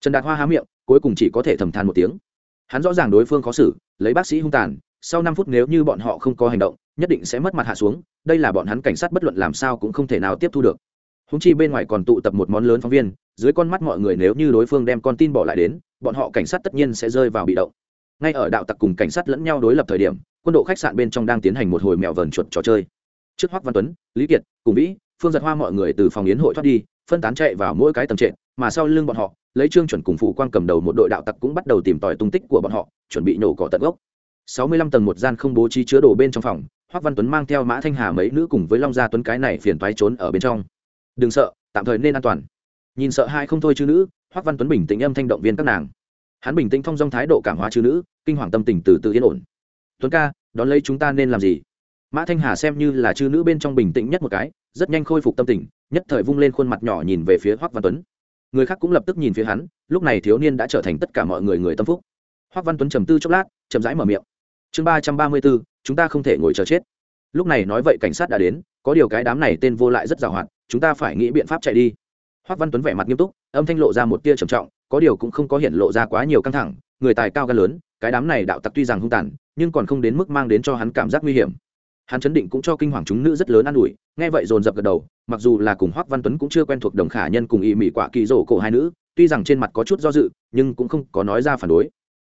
Trần đạt hoa há miệng, cuối cùng chỉ có thể thầm than một tiếng. Hắn rõ ràng đối phương khó xử, lấy bác sĩ hung tàn, sau năm phút nếu như bọn họ không có hành động, nhất định sẽ mất mặt hạ xuống, đây là bọn hắn cảnh sát bất luận làm sao cũng không thể nào tiếp thu được. Húng chi bên ngoài còn tụ tập một món lớn phóng viên, dưới con mắt mọi người nếu như đối phương đem con tin bỏ lại đến, bọn họ cảnh sát tất nhiên sẽ rơi vào bị động. Ngay ở đạo tặc cùng cảnh sát lẫn nhau đối lập thời điểm, quân đội khách sạn bên trong đang tiến hành một hồi mèo vờn chuột trò chơi. Trước hoắc văn tuấn, lý kiệt, cùng vĩ phương giật hoa mọi người từ phòng yến hội thoát đi, phân tán chạy vào mỗi cái tầng trệt, mà sau lưng bọn họ, lấy trương chuẩn cùng phụ quan cầm đầu một đội đạo tặc cũng bắt đầu tìm tòi tung tích của bọn họ, chuẩn bị nổ cỏ tận gốc. Sáu mươi lăm tầng một gian không bố trí chứa đồ bên trong phòng hoắc văn tuấn mang theo mã thanh hà mấy nữ cùng với long gia tuấn cái này phiền toái trốn ở bên trong. Đừng sợ, tạm thời nên an toàn. Nhìn sợ hai không thôi chứ nữ hoắc văn tuấn bình tĩnh âm thanh động viên các nàng. Hắn bình tĩnh thông dong thái độ cảm hóa chứ nữ, kinh hoàng tâm tình từ từ yên ổn. Tuấn ca, đón lấy chúng ta nên làm gì? Mã thanh hà xem như là chư nữ bên trong bình tĩnh nhất một cái rất nhanh khôi phục tâm tình, nhất thời vung lên khuôn mặt nhỏ nhìn về phía hoắc văn tuấn. Người khác cũng lập tức nhìn phía hắn, lúc này thiếu niên đã trở thành tất cả mọi người người tâm phúc. Hoắc văn tuấn trầm tư chốc lát, chậm rãi mở miệng. Chương ba trăm ba mươi bốn, chúng ta không thể ngồi chờ chết. Lúc này nói vậy cảnh sát đã đến, có điều cái đám này tên vô lại rất giàu hoạt chúng ta phải nghĩ biện pháp chạy đi. Hoắc văn tuấn vẻ mặt nghiêm túc, âm thanh lộ ra một tia trầm trọng, có điều cũng không có hiện lộ ra quá nhiều căng thẳng, người tài cao gan lớn, cái đám này đạo tặc tuy rằng hung tàn, nhưng còn không đến mức mang đến cho hắn cảm giác nguy hiểm hắn chấn định cũng cho kinh hoàng chúng nữ rất lớn an ủi, nghe vậy dồn dập gật đầu, mặc dù là cùng hoắc văn tuấn cũng chưa quen thuộc đồng khả nhân cùng y mỹ quả kỳ rổ cổ hai nữ, tuy rằng trên mặt có chút do dự, nhưng cũng không có nói ra phản đối.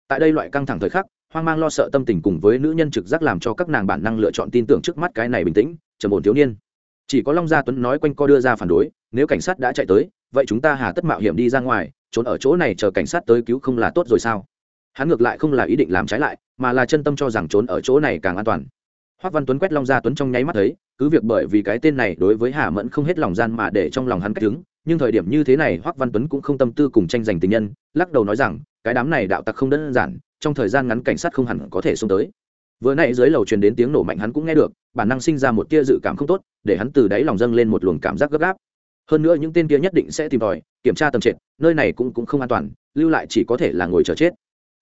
Tại đây loại căng thẳng thời khắc, hoang mang lo sợ tâm tình cùng với nữ nhân trực giác làm cho các nàng bản năng lựa chọn tin tưởng trước mắt cái này bình tĩnh, trầm ổn thiếu niên. Chỉ có long gia tuấn nói quanh co đưa ra phản đối, nếu cảnh sát đã chạy tới, vậy chúng ta hà tất mạo hiểm đi ra ngoài, trốn ở chỗ này chờ cảnh sát tới cứu không là tốt rồi sao? Hắn ngược lại không là ý định làm trái lại, mà là chân tâm cho rằng trốn ở chỗ này càng an toàn. Hoắc văn tuấn quét long gia tuấn trong nháy mắt thấy, cứ việc bởi vì cái tên này đối với hà mẫn không hết lòng gian mà để trong lòng hắn cách đứng nhưng thời điểm như thế này Hoắc văn tuấn cũng không tâm tư cùng tranh giành tình nhân, lắc đầu nói rằng, cái đám này đạo tặc không đơn giản, trong thời gian ngắn cảnh sát không hẳn có thể xông tới. Vừa nãy dưới lầu truyền đến tiếng nổ mạnh hắn cũng nghe được, bản năng sinh ra một tia dự cảm không tốt, để hắn từ đáy lòng dâng lên một luồng cảm giác gấp gáp. Hơn nữa những tên kia nhất định sẽ tìm tòi, kiểm tra tầm trệt, nơi này cũng cũng không an toàn, lưu lại chỉ có thể là ngồi chờ chết.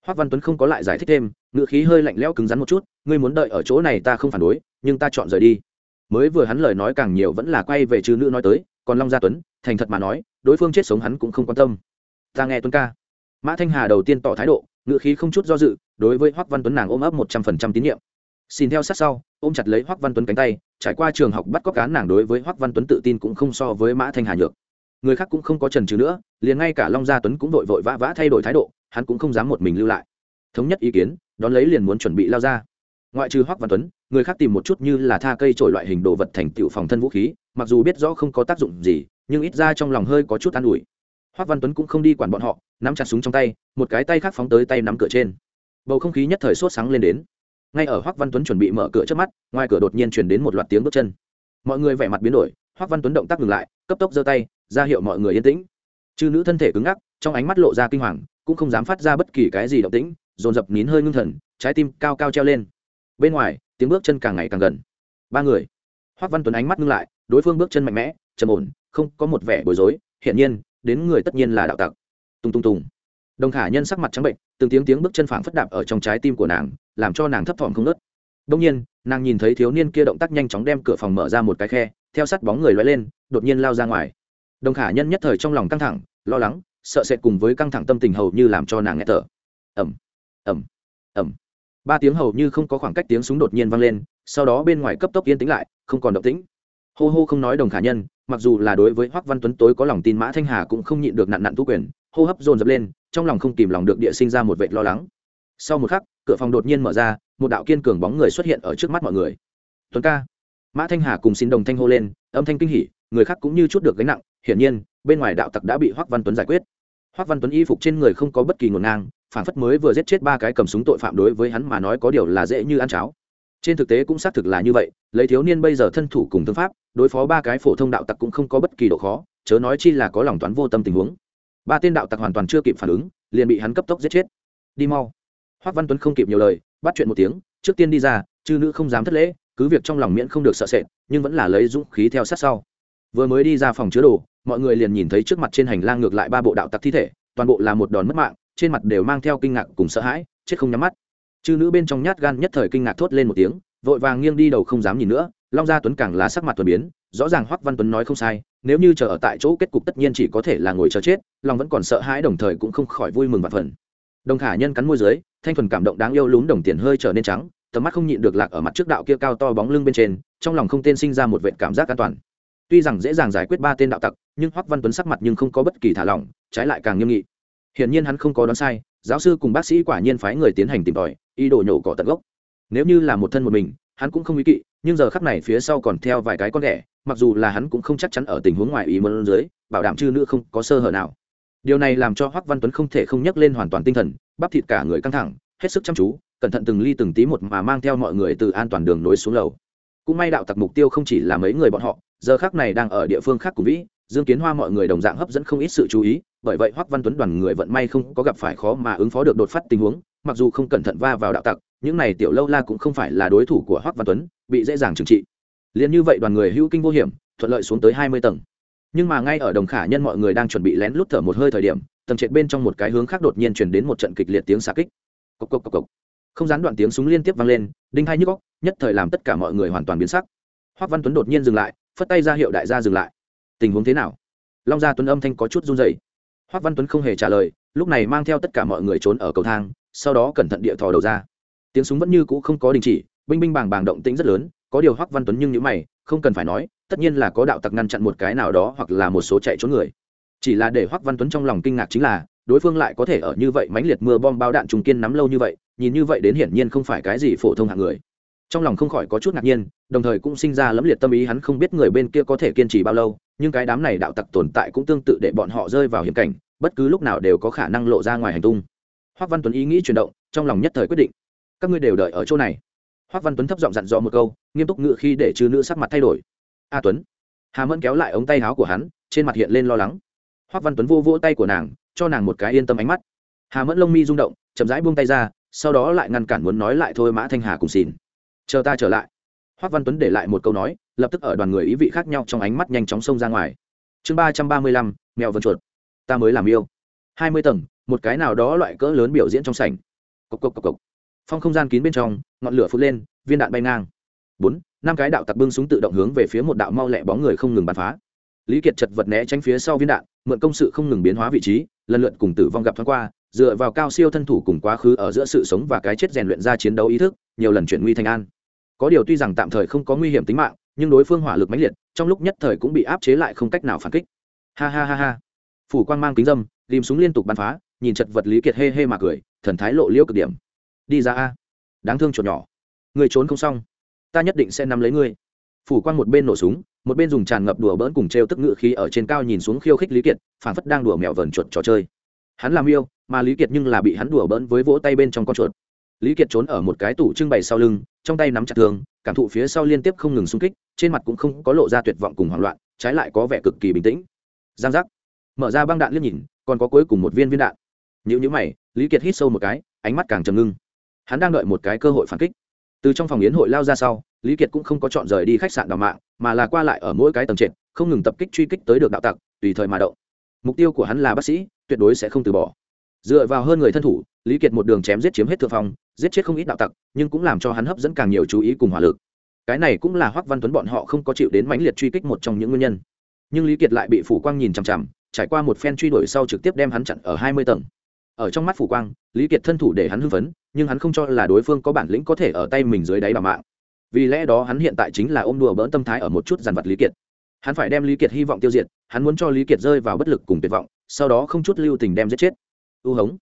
Hoắc văn tuấn không có lại giải thích thêm ngựa khí hơi lạnh lẽo cứng rắn một chút, ngươi muốn đợi ở chỗ này ta không phản đối, nhưng ta chọn rời đi. Mới vừa hắn lời nói càng nhiều vẫn là quay về chư nữ nói tới, còn long gia tuấn, thành thật mà nói, đối phương chết sống hắn cũng không quan tâm. Ta nghe tuấn ca. Mã thanh hà đầu tiên tỏ thái độ, ngựa khí không chút do dự, đối với Hoắc văn tuấn nàng ôm ấp một trăm phần trăm tín nhiệm. Xin theo sát sau, ôm chặt lấy Hoắc văn tuấn cánh tay, trải qua trường học bắt cóc cán nàng đối với Hoắc văn tuấn tự tin cũng không so với mã thanh hà nhược. Người khác cũng không có trần trừ nữa, liền ngay cả long gia tuấn cũng vội vội vã vã thay đổi thái độ, hắn cũng không dám một mình lưu lại. Thống nhất ý kiến đón lấy liền muốn chuẩn bị lao ra. Ngoại trừ Hoắc văn tuấn, người khác tìm một chút như là tha cây trổi loại hình đồ vật thành tựu phòng thân vũ khí, mặc dù biết rõ không có tác dụng gì, nhưng ít ra trong lòng hơi có chút an ủi. Hoắc văn tuấn cũng không đi quản bọn họ, nắm chặt súng trong tay, một cái tay khác phóng tới tay nắm cửa trên. Bầu không khí nhất thời sốt sáng lên đến. Ngay ở Hoắc văn tuấn chuẩn bị mở cửa trước mắt, ngoài cửa đột nhiên chuyển đến một loạt tiếng bước chân. Mọi người vẻ mặt biến đổi, Hoắc văn tuấn động tác ngừng lại, cấp tốc giơ tay, ra hiệu mọi người yên tĩnh. Chư nữ thân thể cứng ngắc, trong ánh mắt lộ ra kinh hoàng, cũng không dám phát ra bất kỳ cái gì động tĩnh dồn dập nín hơi ngưng thần, trái tim cao cao treo lên. Bên ngoài, tiếng bước chân càng ngày càng gần. Ba người. Hoác văn tuấn ánh mắt ngưng lại, đối phương bước chân mạnh mẽ, trầm ổn, không có một vẻ bối rối, hiển nhiên, đến người tất nhiên là đạo tặc. Tung tung tùng. Đồng khả nhân sắc mặt trắng bệnh, từng tiếng tiếng bước chân phảng phất đạp ở trong trái tim của nàng, làm cho nàng thấp thỏm không nớt đông nhiên, nàng nhìn thấy thiếu niên kia động tác nhanh chóng đem cửa phòng mở ra một cái khe, theo sát bóng người loay lên, đột nhiên lao ra ngoài. Đồng khả nhân nhất thời trong lòng căng thẳng, lo lắng, sợ sệt cùng với căng thẳng tâm tình hầu như làm cho nàng nghe thở. Ẩm ẩm ẩm ba tiếng hầu như không có khoảng cách tiếng súng đột nhiên vang lên, sau đó bên ngoài cấp tốc yên tĩnh lại, không còn động tĩnh. Hô hô không nói đồng khả nhân, mặc dù là đối với hoắc văn tuấn tối có lòng tin mã thanh hà cũng không nhịn được nạn nạn thu quyền, hô hấp dồn dập lên, trong lòng không kìm lòng được địa sinh ra một vệ lo lắng. Sau một khắc, cửa phòng đột nhiên mở ra, một đạo kiên cường bóng người xuất hiện ở trước mắt mọi người. Tuấn ca. Mã thanh hà cùng xin đồng thanh hô lên, âm thanh kinh hỉ, người khác cũng như chút được gánh nặng. Hiển nhiên, bên ngoài đạo tặc đã bị hoắc văn tuấn giải quyết. Hoắc văn tuấn y phục trên người không có bất kỳ ngổn ngang phản phất mới vừa giết chết ba cái cầm súng tội phạm đối với hắn mà nói có điều là dễ như ăn cháo. Trên thực tế cũng xác thực là như vậy, lấy thiếu niên bây giờ thân thủ cùng thương pháp, đối phó ba cái phổ thông đạo tặc cũng không có bất kỳ độ khó, chớ nói chi là có lòng toán vô tâm tình huống. Ba tên đạo tặc hoàn toàn chưa kịp phản ứng, liền bị hắn cấp tốc giết chết. Đi mau. Hoắc văn tuấn không kịp nhiều lời, bắt chuyện một tiếng, trước tiên đi ra, chư nữ không dám thất lễ, cứ việc trong lòng miễn không được sợ sệt, nhưng vẫn là lấy dũng khí theo sát sau. Vừa mới đi ra phòng chứa đồ, mọi người liền nhìn thấy trước mặt trên hành lang ngược lại ba bộ đạo tặc thi thể, toàn bộ là một đòn mất mạng trên mặt đều mang theo kinh ngạc cùng sợ hãi, chết không nhắm mắt. Chư nữ bên trong nhát gan nhất thời kinh ngạc thốt lên một tiếng, vội vàng nghiêng đi đầu không dám nhìn nữa, long gia tuấn càng là sắc mặt tuần biến, rõ ràng hoắc văn tuấn nói không sai, nếu như chờ ở tại chỗ kết cục tất nhiên chỉ có thể là ngồi chờ chết long vẫn còn sợ hãi đồng thời cũng không khỏi vui mừng và phần. Đồng khả nhân cắn môi dưới, thanh thuần cảm động đáng yêu lún đồng tiền hơi trở nên trắng, tầm mắt không nhịn được lạc ở mặt trước đạo kia cao to bóng lưng bên trên, trong lòng không tên sinh ra một vệ cảm giác an toàn. Tuy rằng dễ dàng giải quyết ba tên đạo tặc, nhưng hoắc văn tuấn sắc mặt nhưng không có bất kỳ thả lỏng, trái lại càng nghiêm nghị hiển nhiên hắn không có đoán sai, giáo sư cùng bác sĩ quả nhiên phái người tiến hành tìm tòi, ý đồ nhổ cỏ tận gốc. Nếu như là một thân một mình, hắn cũng không ý kỵ, nhưng giờ khắp này phía sau còn theo vài cái con ghẻ, mặc dù là hắn cũng không chắc chắn ở tình huống ngoài ý muốn dưới, bảo đảm chư nữ không có sơ hở nào. Điều này làm cho hoắc văn tuấn không thể không nhắc lên hoàn toàn tinh thần, bắp thịt cả người căng thẳng, hết sức chăm chú, cẩn thận từng ly từng tí một mà mang theo mọi người từ an toàn đường nối xuống lầu. Cũng may đạo tặc mục tiêu không chỉ là mấy người bọn họ, giờ khác này đang ở địa phương khác của vĩ, dương kiến hoa mọi người đồng dạng hấp dẫn không ít sự chú ý bởi vậy hoắc văn tuấn đoàn người vận may không có gặp phải khó mà ứng phó được đột phát tình huống, mặc dù không cẩn thận va vào đạo tặc, những này tiểu lâu la cũng không phải là đối thủ của hoắc văn tuấn, bị dễ dàng trừng trị. Liền như vậy đoàn người hữu kinh vô hiểm, thuận lợi xuống tới hai mươi tầng. Nhưng mà ngay ở đồng khả nhân mọi người đang chuẩn bị lén lút thở một hơi thời điểm, tầng trệt bên trong một cái hướng khác đột nhiên chuyển đến một trận kịch liệt tiếng xạ kích. Cốc cốc cốc cốc không gián đoạn tiếng súng liên tiếp vang lên, đinh hai nhức góc nhất thời làm tất cả mọi người hoàn toàn biến sắc. Hoắc văn tuấn đột nhiên dừng lại, phất tay ra hiệu đại gia dừng lại. Tình huống thế nào? Long gia tuấn âm thanh có chút run rẩy hoác văn tuấn không hề trả lời, lúc này mang theo tất cả mọi người trốn ở cầu thang, sau đó cẩn thận địa thò đầu ra. Tiếng súng vẫn như cũ không có đình chỉ, binh binh bàng bàng động tĩnh rất lớn, có điều Hoắc văn tuấn nhưng những mày, không cần phải nói, tất nhiên là có đạo tặc ngăn chặn một cái nào đó hoặc là một số chạy trốn người. Chỉ là để Hoắc văn tuấn trong lòng kinh ngạc chính là, đối phương lại có thể ở như vậy mãnh liệt mưa bom bao đạn trùng kiên nắm lâu như vậy, nhìn như vậy đến hiển nhiên không phải cái gì phổ thông hạng người. Trong lòng không khỏi có chút ngạc nhiên, đồng thời cũng sinh ra lẫm liệt tâm ý hắn không biết người bên kia có thể kiên trì bao lâu nhưng cái đám này đạo tặc tồn tại cũng tương tự để bọn họ rơi vào hiểm cảnh, bất cứ lúc nào đều có khả năng lộ ra ngoài hành tung. Hoác văn tuấn ý nghĩ chuyển động, trong lòng nhất thời quyết định, các ngươi đều đợi ở chỗ này. Hoác văn tuấn thấp giọng dặn dò một câu, nghiêm túc ngự khi để trừ nữ sắc mặt thay đổi. A tuấn, hà mẫn kéo lại ống tay áo của hắn, trên mặt hiện lên lo lắng. Hoác văn tuấn vô vỗ tay của nàng, cho nàng một cái yên tâm ánh mắt. Hà mẫn lông mi rung động, chậm rãi buông tay ra, sau đó lại ngăn cản muốn nói lại thôi mã thanh hà cùng xìn chờ ta trở lại. Hoác văn tuấn để lại một câu nói lập tức ở đoàn người ý vị khác nhau trong ánh mắt nhanh chóng xông ra ngoài. Chương ba trăm ba mươi lăm, mèo vân chuột. Ta mới làm yêu. Hai mươi tầng, một cái nào đó loại cỡ lớn biểu diễn trong sảnh. Cộc cộc cộc cộc. Phong không gian kín bên trong, ngọn lửa phun lên, viên đạn bay ngang. Bốn, năm cái đạo tặc bưng súng tự động hướng về phía một đạo mau lẹ bóng người không ngừng bắn phá. Lý kiệt chật vật né tránh phía sau viên đạn, mượn công sự không ngừng biến hóa vị trí, lần lượt cùng tử vong gặp thoáng qua, dựa vào cao siêu thân thủ cùng quá khứ ở giữa sự sống và cái chết rèn luyện ra chiến đấu ý thức, nhiều lần chuyển nguy thành an. Có điều tuy rằng tạm thời không có nguy hiểm tính mạng nhưng đối phương hỏa lực mãnh liệt, trong lúc nhất thời cũng bị áp chế lại không cách nào phản kích. Ha ha ha ha. Phủ quang mang kính dâm ghìm súng liên tục bắn phá, nhìn chật vật lý kiệt hê hê mà cười, thần thái lộ liễu cực điểm. Đi ra a. Đáng thương chuột nhỏ. Người trốn không xong. Ta nhất định sẽ nắm lấy ngươi. Phủ quang một bên nổ súng, một bên dùng tràn ngập đùa bỡn cùng t r e o tức ngự khí ở trên cao nhìn xuống khiêu khích lý kiệt phản phất đang đùa mèo vờn chuột trò chơi. Hắn làm yêu, mà lý kiệt nhưng là bị hắn đùa bỡn với vỗ tay bên trong con chuột. Lý kiệt trốn ở một cái tủ trưng bày sau lưng, trong tay nắm chặt thường cảm thụ phía sau liên tiếp không ngừng xung kích trên mặt cũng không có lộ ra tuyệt vọng cùng hoảng loạn, trái lại có vẻ cực kỳ bình tĩnh. Giang giác. Mở ra băng đạn liếc nhìn, còn có cuối cùng một viên viên đạn. Nhữ nhữ mày, lý kiệt hít sâu một cái, ánh mắt càng trầm ngưng. Hắn đang đợi một cái cơ hội phản kích. Từ trong phòng yến hội lao ra sau, lý kiệt cũng không có chọn rời đi khách sạn đào mạng, mà là qua lại ở mỗi cái tầng trệt, không ngừng tập kích truy kích tới được đạo tặc, tùy thời mà động. Mục tiêu của hắn là bác sĩ, tuyệt đối sẽ không từ bỏ. Dựa vào hơn người thân thủ, lý kiệt một đường chém giết chiếm hết thượng phong, giết chết không ít đạo tặc, nhưng cũng làm cho hắn hấp dẫn càng nhiều chú ý cùng hỏa lực cái này cũng là hoắc văn tuấn bọn họ không có chịu đến mãnh liệt truy kích một trong những nguyên nhân. Nhưng lý kiệt lại bị phủ quang nhìn chằm chằm, trải qua một phen truy đuổi sau trực tiếp đem hắn chặn ở hai mươi tầng. Ở trong mắt phủ quang, lý kiệt thân thủ để hắn hưng phấn, nhưng hắn không cho là đối phương có bản lĩnh có thể ở tay mình dưới đáy bà mạng. Vì lẽ đó hắn hiện tại chính là ôm đùa bỡn tâm thái ở một chút dàn vật lý kiệt. Hắn phải đem lý kiệt hy vọng tiêu diệt, hắn muốn cho lý kiệt rơi vào bất lực cùng tuyệt vọng, sau đó không chút lưu tình đem giết chết. U hống.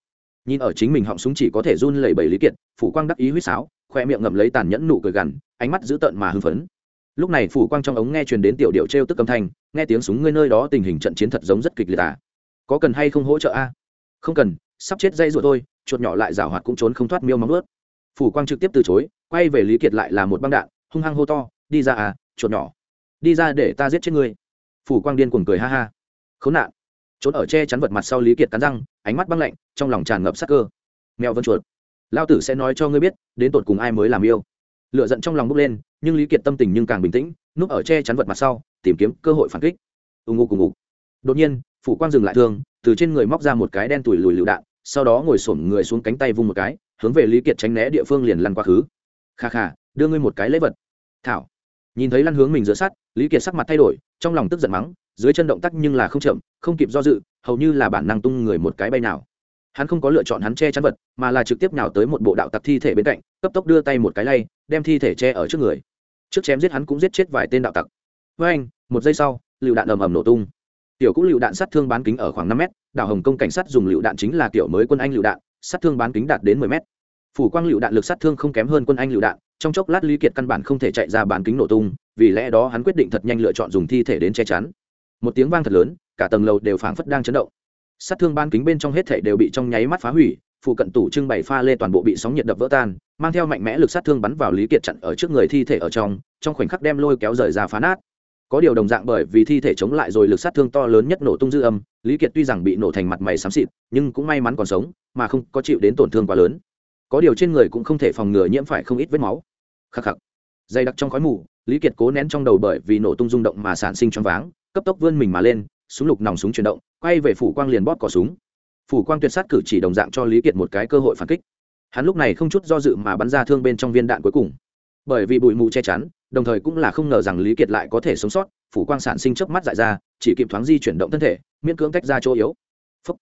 Nhìn ở chính mình họng súng chỉ có thể run lẩy bẩy lý kiệt, phủ quang đắc ý huýt sáo khoe miệng ngậm lấy tàn nhẫn nụ cười gằn, ánh mắt dữ tợn mà hưng phấn. Lúc này phủ quang trong ống nghe truyền đến tiểu điệu t r e o tức âm thanh, nghe tiếng súng ngươi nơi đó tình hình trận chiến thật giống rất kịch liệt à. có cần hay không hỗ trợ a? Không cần, sắp chết dây ruột thôi, chuột nhỏ lại rào hoạt cũng trốn không thoát miêu móng ướt phủ quang trực tiếp từ chối, quay về lý kiệt lại là một băng đạn, hung hăng hô to, đi ra à chuột nhỏ. Đi ra để ta giết chết ngươi. Phủ quang điên cuồng cười ha ha. Khốn nạn. Trốn ở che chắn vật mặt sau lý kiệt cắn răng, ánh mắt băng lạnh, trong lòng tràn ngập sắc cơ. Mèo vân chuột lao tử sẽ nói cho ngươi biết, đến tột cùng ai mới làm yêu. Lựa giận trong lòng bốc lên, nhưng lý kiệt tâm tình nhưng càng bình tĩnh, núp ở che chắn vật mặt sau, tìm kiếm cơ hội phản kích. Ù ngụ cùng ngụ đột nhiên, phủ quang dừng lại thương từ trên người móc ra một cái đen tủi lùi lựu đạn, sau đó ngồi xổm người xuống cánh tay vung một cái, hướng về lý kiệt tránh né địa phương liền lăn quá khứ. Kha kha, đưa ngươi một cái lễ vật. Thảo. Nhìn thấy lăn hướng mình giữa sắt, lý kiệt sắc mặt thay đổi, trong lòng tức giận mắng, dưới chân động tác nhưng là không chậm, không kịp do dự, hầu như là bản năng tung người một cái bay nào hắn không có lựa chọn hắn che chắn vật, mà là trực tiếp nhào tới một bộ đạo tặc thi thể bên cạnh, cấp tốc đưa tay một cái lay, đem thi thể che ở trước người. Trước chém giết hắn cũng giết chết vài tên đạo tặc. Với anh, một giây sau, lựu đạn ầm ầm nổ tung. Tiểu cũng lựu đạn sát thương bán kính ở khoảng năm mét, đảo hồng công cảnh sát dùng lựu đạn chính là kiểu mới quân anh lựu đạn, sát thương bán kính đạt đến mười mét. Phủ quang lựu đạn lực sát thương không kém hơn quân anh lựu đạn, trong chốc lát lý kiệt căn bản không thể chạy ra bán kính nổ tung, vì lẽ đó hắn quyết định thật nhanh lựa chọn dùng thi thể đến che chắn. Một tiếng vang thật lớn, cả tầng lầu đều phảng phất đang chấn động sát thương ban kính bên trong hết thể đều bị trong nháy mắt phá hủy, phụ cận tủ trưng bày pha lê toàn bộ bị sóng nhiệt đập vỡ tan, mang theo mạnh mẽ lực sát thương bắn vào lý kiệt chặn ở trước người thi thể ở trong trong khoảnh khắc đem lôi kéo rời ra phá nát. Có điều đồng dạng bởi vì thi thể chống lại rồi lực sát thương to lớn nhất nổ tung dư âm, lý kiệt tuy rằng bị nổ thành mặt mày xám xịt, nhưng cũng may mắn còn sống, mà không có chịu đến tổn thương quá lớn. Có điều trên người cũng không thể phòng ngừa nhiễm phải không ít vết máu. Khắc khắc. Dày đặc trong khói mù, lý kiệt cố nén trong đầu bởi vì nổ tung rung động mà sản sinh choáng váng, cấp tốc vươn mình mà lên súng lục nòng súng chuyển động, quay về phủ quang liền bóp cỏ súng. Phủ quang tuyệt sát cử chỉ đồng dạng cho lý kiệt một cái cơ hội phản kích. Hắn lúc này không chút do dự mà bắn ra thương bên trong viên đạn cuối cùng. Bởi vì bụi mù che chắn, đồng thời cũng là không ngờ rằng lý kiệt lại có thể sống sót, phủ quang sản sinh chớp mắt dại ra, chỉ kịp thoáng di chuyển động thân thể, miễn cưỡng tách ra chỗ yếu. Phấp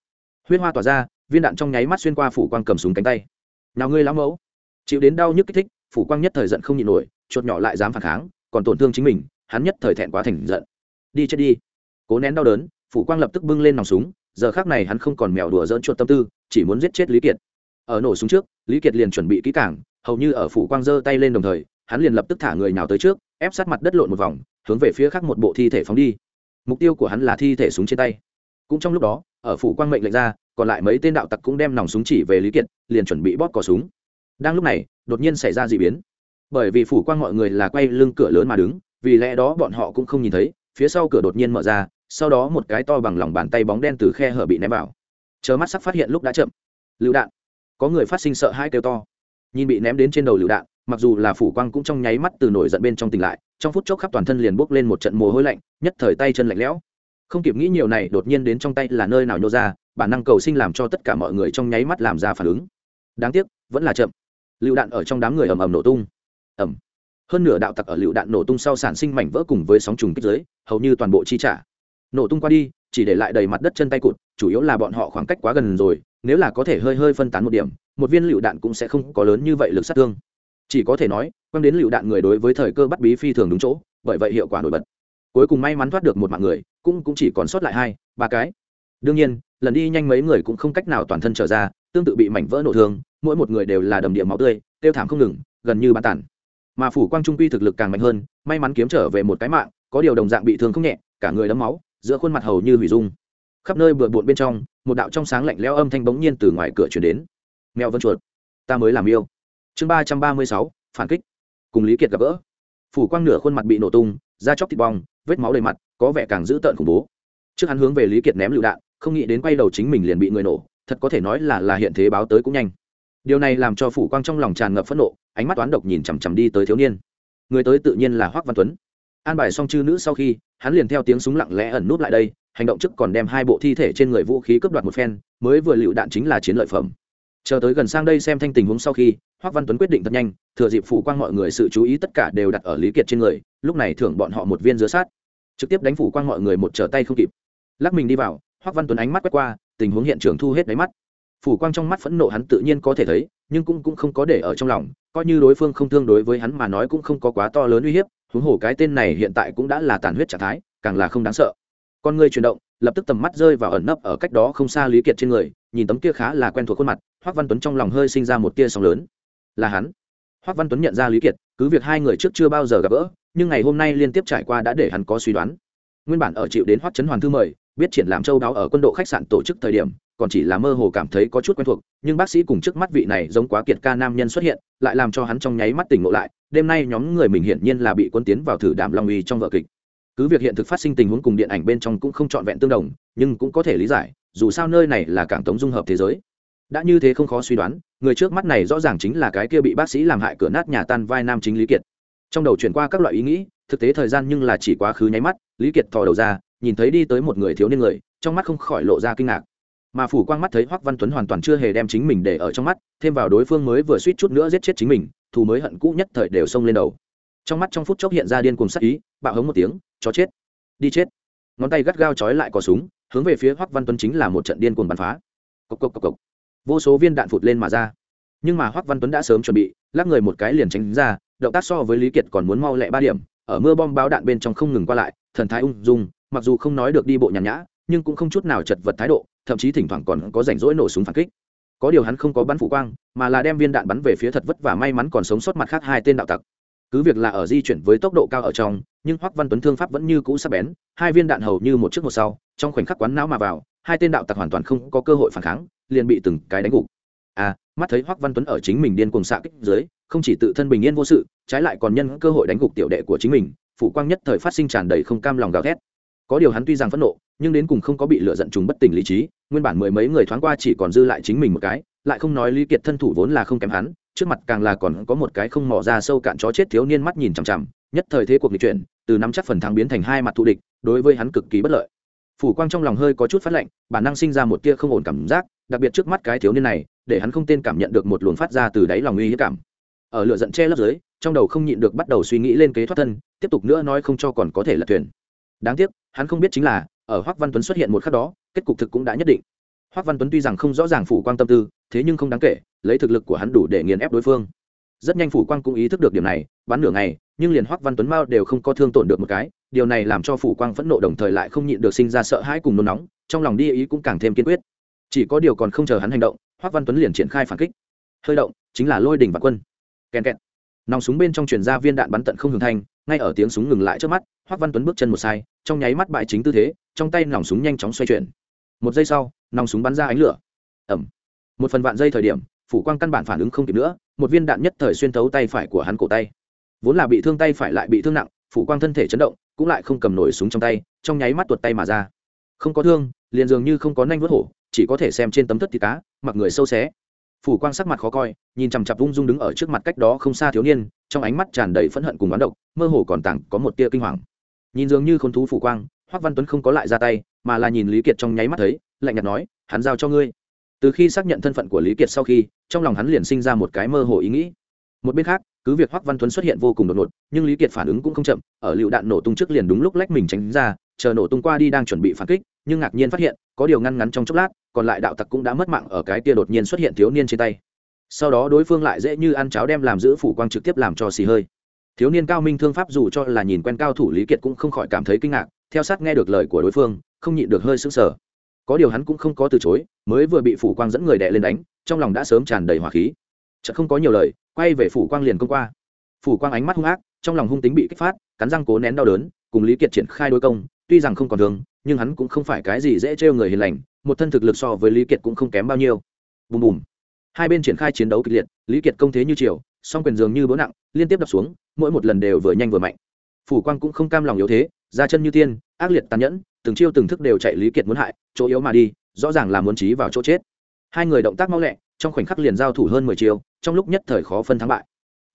huyên hoa tỏa ra, viên đạn trong nháy mắt xuyên qua phủ quang cầm súng cánh tay. Nào ngươi lão mẫu. Chịu đến đau nhức kích thích, phủ quang nhất thời giận không nhịn nổi, chuột nhỏ lại dám phản kháng, còn tổn thương chính mình, hắn nhất thời thẹn quá thành giận. Đi chết đi cố nén đau đớn, phủ quang lập tức bưng lên nòng súng, giờ khác này hắn không còn mèo đùa dỡn chuột tâm tư, chỉ muốn giết chết lý kiệt. Ở nổ súng trước, lý kiệt liền chuẩn bị kỹ cảng hầu như ở phủ quang giơ tay lên đồng thời, hắn liền lập tức thả người nào tới trước, ép sát mặt đất lộn một vòng, hướng về phía khác một bộ thi thể phóng đi. Mục tiêu của hắn là thi thể súng trên tay. Cũng trong lúc đó, ở phủ quang mệnh lệnh ra, còn lại mấy tên đạo tặc cũng đem nòng súng chỉ về lý kiệt, liền chuẩn bị bóp cò súng. Đang lúc này, đột nhiên xảy ra d ị biến. Bởi vì phủ quang mọi người là quay lưng cửa lớn mà đứng, vì lẽ đó bọn họ cũng không nhìn thấy, phía sau cửa đột nhiên mở ra sau đó một cái to bằng lòng bàn tay bóng đen từ khe hở bị ném vào. Chờ mắt sắc phát hiện lúc đã chậm. Lựu đạn. Có người phát sinh sợ hai kêu to. Nhìn bị ném đến trên đầu lựu đạn, mặc dù là phủ quang cũng trong nháy mắt từ nổi giận bên trong tỉnh lại, trong phút chốc khắp toàn thân liền bốc lên một trận mồ hôi lạnh, nhất thời tay chân lạnh lẽo. Không kịp nghĩ nhiều này, đột nhiên đến trong tay là nơi nào nhô ra, bản năng cầu sinh làm cho tất cả mọi người trong nháy mắt làm ra phản ứng. Đáng tiếc, vẫn là chậm. Lựu đạn ở trong đám người ầm ầm nổ tung. Ầm. Hơn nửa đạo tặc ở lựu đạn nổ tung sau sản sinh mảnh vỡ cùng với sóng trùng kích dưới, hầu như toàn bộ chi trả nổ tung qua đi, chỉ để lại đầy mặt đất chân tay cụt, chủ yếu là bọn họ khoảng cách quá gần rồi, nếu là có thể hơi hơi phân tán một điểm, một viên lựu đạn cũng sẽ không có lớn như vậy lực sát thương. Chỉ có thể nói, quăng đến lựu đạn người đối với thời cơ bắt bí phi thường đúng chỗ, bởi vậy hiệu quả nổi bật. Cuối cùng may mắn thoát được một mạng người, cũng cũng chỉ còn sót lại hai, ba cái. Đương nhiên, lần đi nhanh mấy người cũng không cách nào toàn thân trở ra, tương tự bị mảnh vỡ nổ thương, mỗi một người đều là đầm địa máu tươi, tiêu thảm không ngừng, gần như bán tản mà phủ quang trung quy thực lực càng mạnh hơn, may mắn kiếm trở về một cái mạng, có điều đồng dạng bị thương không nhẹ, cả người đấm máu giữa khuôn mặt hầu như hủy dung. Khắp nơi bừa bộn bên trong, một đạo trong sáng lạnh lẽo âm thanh bỗng nhiên từ ngoài cửa chuyển đến. Mèo vân chuột, ta mới làm yêu. Chương ba trăm ba mươi sáu, phản kích. Cùng lý kiệt gặp gỡ. Phủ quang nửa khuôn mặt bị nổ tung, da chóc thịt bong, vết máu đầy mặt, có vẻ càng dữ tợn khủng bố. Trước hắn hướng về lý kiệt ném lựu đạn, không nghĩ đến quay đầu chính mình liền bị người nổ, thật có thể nói là là hiện thế báo tới cũng nhanh. Điều này làm cho phủ quang trong lòng tràn ngập phẫn nộ, ánh mắt toán độc nhìn chằm chằm đi tới thiếu niên. Người tới tự nhiên là hoác văn tuấn an bài xong chư nữ sau khi, hắn liền theo tiếng súng lặng lẽ ẩn núp lại đây, hành động trước còn đem hai bộ thi thể trên người vũ khí cướp đoạt một phen, mới vừa lựu đạn chính là chiến lợi phẩm. Chờ tới gần sang đây xem thanh tình huống sau khi, hoác văn tuấn quyết định thật nhanh, thừa dịp phủ quang mọi người sự chú ý tất cả đều đặt ở lý kiệt trên người, lúc này thưởng bọn họ một viên dứa sát. Trực tiếp đánh phủ quang mọi người một trở tay không kịp. Lắc mình đi vào, hoác văn tuấn ánh mắt quét qua, tình huống hiện trường thu hết đáy mắt. Phủ quang trong mắt phẫn nộ hắn tự nhiên có thể thấy, nhưng cũng cũng không có để ở trong lòng, coi như đối phương không thương đối với hắn mà nói cũng không có quá to lớn uy hiếp huống hồ cái tên này hiện tại cũng đã là tàn huyết trạng thái, càng là không đáng sợ. Con người chuyển động, lập tức tầm mắt rơi vào ẩn nấp ở cách đó không xa lý kiệt trên người, nhìn tấm kia khá là quen thuộc khuôn mặt, hoác văn tuấn trong lòng hơi sinh ra một tia sóng lớn. Là hắn. Hoác văn tuấn nhận ra lý kiệt, cứ việc hai người trước chưa bao giờ gặp gỡ, nhưng ngày hôm nay liên tiếp trải qua đã để hắn có suy đoán. Nguyên bản ở chịu đến hoác trấn hoàn thư mời, biết triển lãm châu đáo ở quân độ khách sạn tổ chức thời điểm còn chỉ là mơ hồ cảm thấy có chút quen thuộc, nhưng bác sĩ cùng trước mắt vị này giống quá kiệt ca nam nhân xuất hiện, lại làm cho hắn trong nháy mắt tỉnh ngộ lại, đêm nay nhóm người mình hiển nhiên là bị quân tiến vào thử đàm long uy trong vở kịch. Cứ việc hiện thực phát sinh tình huống cùng điện ảnh bên trong cũng không trọn vẹn tương đồng, nhưng cũng có thể lý giải, dù sao nơi này là cảng tống dung hợp thế giới. Đã như thế không khó suy đoán, người trước mắt này rõ ràng chính là cái kia bị bác sĩ làm hại cửa nát nhà tan vai nam chính lý kiệt. Trong đầu chuyển qua các loại ý nghĩ, thực tế thời gian nhưng là chỉ quá khứ nháy mắt, lý kiệt thò đầu ra, nhìn thấy đi tới một người thiếu niên người, trong mắt không khỏi lộ ra kinh ngạc mà phủ quang mắt thấy hoắc văn tuấn hoàn toàn chưa hề đem chính mình để ở trong mắt, thêm vào đối phương mới vừa suýt chút nữa giết chết chính mình, thù mới hận cũ nhất thời đều xông lên đầu. Trong mắt trong phút chốc hiện ra điên cùng sắc ý, bạo hống một tiếng, chó chết! Đi chết! Ngón tay gắt gao chói lại cò súng, hướng về phía hoắc văn tuấn chính là một trận điên cuồng bắn phá. Cộc cộc cộc cộc. Vô số viên đạn phụt lên mà ra. Nhưng mà hoắc văn tuấn đã sớm chuẩn bị, lắc người một cái liền tránh ra, động tác so với lý kiệt còn muốn mau lẹ ba điểm, ở mưa bom báo đạn bên trong không ngừng qua lại, thần thái ung dung, mặc dù không nói được đi bộ nhàn nhã, nhưng cũng không chút nào chật vật thái độ thậm chí thỉnh thoảng còn có rảnh rỗi nổ súng phản kích. Có điều hắn không có bắn phủ quang, mà là đem viên đạn bắn về phía thật vất và may mắn còn sống sót mặt khác hai tên đạo tặc. Cứ việc là ở di chuyển với tốc độ cao ở trong, nhưng hoắc văn tuấn thương pháp vẫn như cũ sắc bén, hai viên đạn hầu như một trước một sau, trong khoảnh khắc quán não mà vào, hai tên đạo tặc hoàn toàn không có cơ hội phản kháng, liền bị từng cái đánh gục. À mắt thấy hoắc văn tuấn ở chính mình điên cuồng xạ kích dưới, không chỉ tự thân bình yên vô sự, trái lại còn nhân cơ hội đánh gục tiểu đệ của chính mình, phủ quang nhất thời phát sinh tràn đầy không cam lòng gào thét có điều hắn tuy rằng phẫn nộ, nhưng đến cùng không có bị lựa giận chúng bất tỉnh lý trí, nguyên bản mười mấy người thoáng qua chỉ còn dư lại chính mình một cái, lại không nói lý kiệt thân thủ vốn là không kém hắn, trước mặt càng là còn có một cái không mò ra sâu cạn chó chết thiếu niên mắt nhìn chằm chằm, nhất thời thế cuộc nghị chuyển, từ nắm chắc phần thắng biến thành hai mặt thù địch, đối với hắn cực kỳ bất lợi. Phủ quang trong lòng hơi có chút phát lạnh, bản năng sinh ra một tia không ổn cảm giác, đặc biệt trước mắt cái thiếu niên này, để hắn không tên cảm nhận được một luồng phát ra từ đáy lòng uy hiếp cảm. Ở lửa giận che lấp dưới, trong đầu không nhịn được bắt đầu suy nghĩ lên kế thoát thân, tiếp tục nữa nói không cho còn có thể lật thuyền đáng tiếc, hắn không biết chính là, ở hoắc văn tuấn xuất hiện một khắc đó, kết cục thực cũng đã nhất định. Hoắc văn tuấn tuy rằng không rõ ràng phủ quang tâm tư, thế nhưng không đáng kể, lấy thực lực của hắn đủ để nghiền ép đối phương. Rất nhanh phủ quang cũng ý thức được điểm này, bắn nửa ngày, nhưng liền hoắc văn tuấn mao đều không có thương tổn được một cái, điều này làm cho phủ quang phẫn nộ đồng thời lại không nhịn được sinh ra sợ hãi cùng nôn nóng, trong lòng đi ý cũng càng thêm kiên quyết. Chỉ có điều còn không chờ hắn hành động, hoắc văn tuấn liền triển khai phản kích. Hơi động, chính là lôi đỉnh và quân. Kèn kẹt nòng súng bên trong truyền ra viên đạn bắn tận không hưởng thanh, ngay ở tiếng súng ngừng lại trước mắt hoắc văn tuấn bước chân một sai, trong nháy mắt bại chính tư thế, trong tay nòng súng nhanh chóng xoay chuyển. Một giây sau, nòng súng bắn ra ánh lửa. Ẩm một phần vạn giây thời điểm, phủ quang căn bản phản ứng không kịp nữa, một viên đạn nhất thời xuyên thấu tay phải của hắn cổ tay. Vốn là bị thương tay phải lại bị thương nặng, phủ quang thân thể chấn động, cũng lại không cầm nổi súng trong tay, trong nháy mắt tuột tay mà ra. Không có thương, liền dường như không có nanh vớt hổ, chỉ có thể xem trên tấm thất thịt cá, mặc người sâu xé phủ quang sắc mặt khó coi, nhìn chằm chặp ung dung đứng ở trước mặt cách đó không xa thiếu niên, trong ánh mắt tràn đầy phẫn hận cùng bán độc, mơ hồ còn tặng có một tia kinh hoàng. Nhìn dường như k h ô n thú phủ quang, hoắc văn tuấn không có lại ra tay, mà là nhìn lý kiệt trong nháy mắt thấy, lạnh nhạt nói, hắn giao cho ngươi. Từ khi xác nhận thân phận của lý kiệt sau khi, trong lòng hắn liền sinh ra một cái mơ hồ ý nghĩ. Một bên khác, cứ việc hoắc văn tuấn xuất hiện vô cùng đột ngột, nhưng lý kiệt phản ứng cũng không chậm, ở lựu đạn nổ tung trước liền đúng lúc lách mình tránh ra chờ nổ tung qua đi đang chuẩn bị phản kích, nhưng ngạc nhiên phát hiện, có điều ngăn ngắn trong chốc lát, còn lại đạo tặc cũng đã mất mạng ở cái kia đột nhiên xuất hiện thiếu niên trên tay. Sau đó đối phương lại dễ như ăn cháo đem làm giữ phủ quang trực tiếp làm cho xì hơi. Thiếu niên cao minh thương pháp dù cho là nhìn quen cao thủ lý kiệt cũng không khỏi cảm thấy kinh ngạc, theo sát nghe được lời của đối phương, không nhịn được hơi sững sờ. Có điều hắn cũng không có từ chối, mới vừa bị phủ quang dẫn người đệ lên đánh, trong lòng đã sớm tràn đầy hỏa khí. Chợt không có nhiều lời, quay về phủ quang liền công qua. Phủ quang ánh mắt hung ác, trong lòng hung tính bị kích phát, cắn răng cố nén đau đớn, cùng lý kiệt triển khai đối công tuy rằng không còn thường, nhưng hắn cũng không phải cái gì dễ trêu người hiền lành, một thân thực lực so với lý kiệt cũng không kém bao nhiêu. Bùm bùm. Hai bên triển khai chiến đấu kịch liệt, lý kiệt công thế như chiều song quyền dường như búa nặng, liên tiếp đập xuống, mỗi một lần đều vừa nhanh vừa mạnh. Phủ quang cũng không cam lòng yếu thế, ra chân như tiên, ác liệt tàn nhẫn, từng chiêu từng thức đều chạy lý kiệt muốn hại, chỗ yếu mà đi, rõ ràng là muốn trí vào chỗ chết. Hai người động tác mau lẹ, trong khoảnh khắc liền giao thủ hơn mười chiêu, trong lúc nhất thời khó phân thắng bại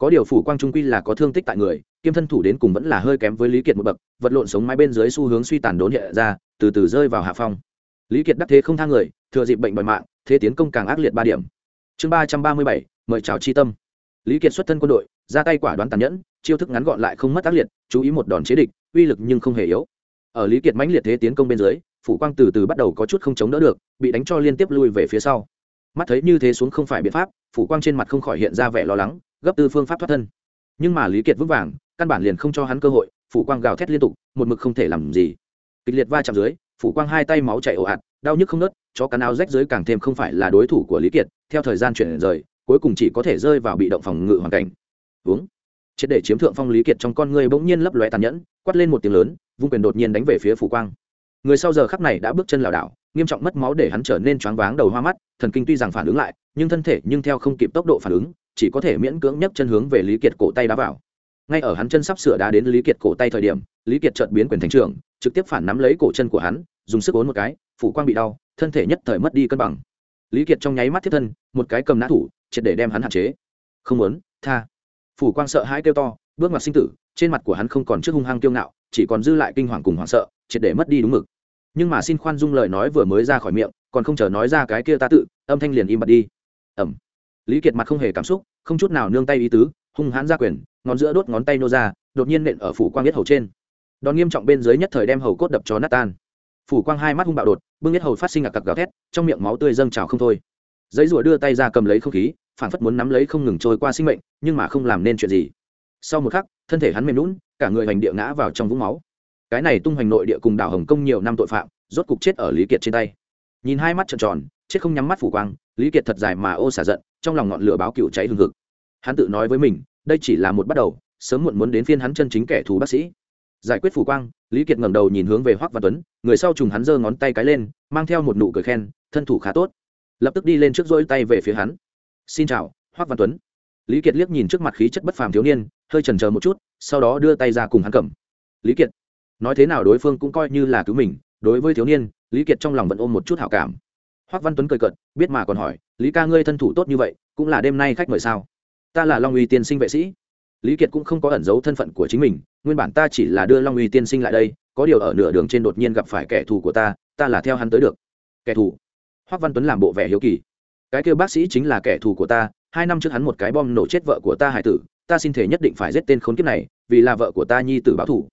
có điều phủ quang trung quy là có thương tích tại người, kiêm thân thủ đến cùng vẫn là hơi kém với lý kiệt một bậc, vật lộn sống mái bên dưới xu hướng suy tàn đốn hiện ra, từ từ rơi vào hạ phong. Lý kiệt đắc thế không thang người, thừa dịp bệnh bại mạng, thế tiến công càng ác liệt ba điểm. Chương ba trăm ba mươi bảy, mời chào chi tâm. Lý kiệt xuất thân quân đội, ra tay quả đoán tàn nhẫn, chiêu thức ngắn gọn lại không mất ác liệt, chú ý một đòn chế địch, uy lực nhưng không hề yếu. Ở lý kiệt mãnh liệt thế tiến công bên dưới, phủ quang từ từ bắt đầu có chút không chống đỡ được, bị đánh cho liên tiếp lui về phía sau. Mắt thấy như thế xuống không phải biện pháp, phủ quang trên mặt không khỏi hiện ra vẻ lo lắng gấp tư phương pháp thoát thân. Nhưng mà lý kiệt vững vàng, căn bản liền không cho hắn cơ hội, phủ quang gào thét liên tục, một mực không thể làm gì. Kịch liệt va chạm dưới, phủ quang hai tay máu chảy ồ ạt, đau nhức không nớt cho cắn áo rách dưới càng thêm không phải là đối thủ của lý kiệt, theo thời gian chuyển rời, cuối cùng chỉ có thể rơi vào bị động phòng ngự hoàn cảnh. Uống triệt để chiếm thượng phong lý kiệt trong con người bỗng nhiên lấp lóe tàn nhẫn, quát lên một tiếng lớn, vung quyền đột nhiên đánh về phía phủ quang. Người sau giờ khắc này đã bước chân lảo đảo, nghiêm trọng mất máu để hắn trở nên choáng váng đầu hoa mắt, thần kinh tuy rằng phản ứng lại, nhưng thân thể nhưng theo không kịp tốc độ phản ứng chỉ có thể miễn cưỡng nhấc chân hướng về lý kiệt cổ tay đá vào. Ngay ở hắn chân sắp sửa đá đến lý kiệt cổ tay thời điểm, lý kiệt chợt biến quyền thành trưởng, trực tiếp phản nắm lấy cổ chân của hắn, dùng sức ốn một cái, phủ quang bị đau, thân thể nhất thời mất đi cân bằng. Lý kiệt trong nháy mắt thiết thân, một cái cầm nã thủ, triệt để đem hắn hạn chế. Không muốn, tha. Phủ quang sợ hãi kêu to, bước ngoặt sinh tử, trên mặt của hắn không còn trước hung hăng kiêu ngạo, chỉ còn dư lại kinh hoàng cùng hoảng sợ, triệt để mất đi đúng mực. Nhưng mà xin khoan dung lời nói vừa mới ra khỏi miệng, còn không chờ nói ra cái kia ta tự, âm thanh liền im bặt đi. Ẩm lý kiệt mặt không hề cảm xúc, không chút nào nương tay ý tứ, hung hãn ra quyền, ngón giữa đốt ngón tay nô ra, đột nhiên nện ở phủ quang biết hầu trên. Đòn nghiêm trọng bên dưới nhất thời đem hầu cốt đập cho nát tan. Phủ quang hai mắt hung bạo đột, bưng biết hầu phát sinh ngạc cặc gào thét, trong miệng máu tươi dâng trào không thôi. Giấy rùa đưa tay ra cầm lấy không khí, phản phất muốn nắm lấy không ngừng trôi qua sinh mệnh, nhưng mà không làm nên chuyện gì. Sau một khắc, thân thể hắn mềm lún cả người hành địa ngã vào trong vũng máu. Cái này tung hoành nội địa cùng đảo hồng kông nhiều năm tội phạm, rốt cục chết ở lý kiệt trên tay. Nhìn hai mắt trợn tròn, chết không nhắm mắt phủ quang lý kiệt thật dài mà ô xả giận, trong lòng ngọn lửa báo cựu cháy hừng hực. Hắn tự nói với mình, đây chỉ là một bắt đầu, sớm muộn muốn đến phiên hắn chân chính kẻ thù bác sĩ. Giải quyết phủ quang, lý kiệt ngẩng đầu nhìn hướng về hoắc văn tuấn, người sau trùng hắn giơ ngón tay cái lên, mang theo một nụ cười khen, thân thủ khá tốt. Lập tức đi lên trước dỗi tay về phía hắn. Xin chào, hoắc văn tuấn. Lý kiệt liếc nhìn trước mặt khí chất bất phàm thiếu niên, hơi chần chờ một chút, sau đó đưa tay ra cùng hắn cầm. Lý kiệt, nói thế nào đối phương cũng coi như là cứu mình, đối với thiếu niên, lý kiệt trong lòng vẫn ôm một chút hảo cảm hoắc văn tuấn cười cợt, biết mà còn hỏi, lý ca ngươi thân thủ tốt như vậy, cũng là đêm nay khách mời sao? Ta là long uy tiên sinh vệ sĩ. Lý kiệt cũng không có ẩn giấu thân phận của chính mình, nguyên bản ta chỉ là đưa long uy tiên sinh lại đây, có điều ở nửa đường trên đột nhiên gặp phải kẻ thù của ta ta là theo hắn tới được. Kẻ thù? Hoắc văn tuấn làm bộ vẻ hiếu kỳ. Cái kêu bác sĩ chính là kẻ thù của ta, hai năm trước hắn một cái bom nổ chết vợ của ta hải tử, ta xin thể nhất định phải giết tên khốn kiếp này, vì là vợ của ta nhi tử báo thủ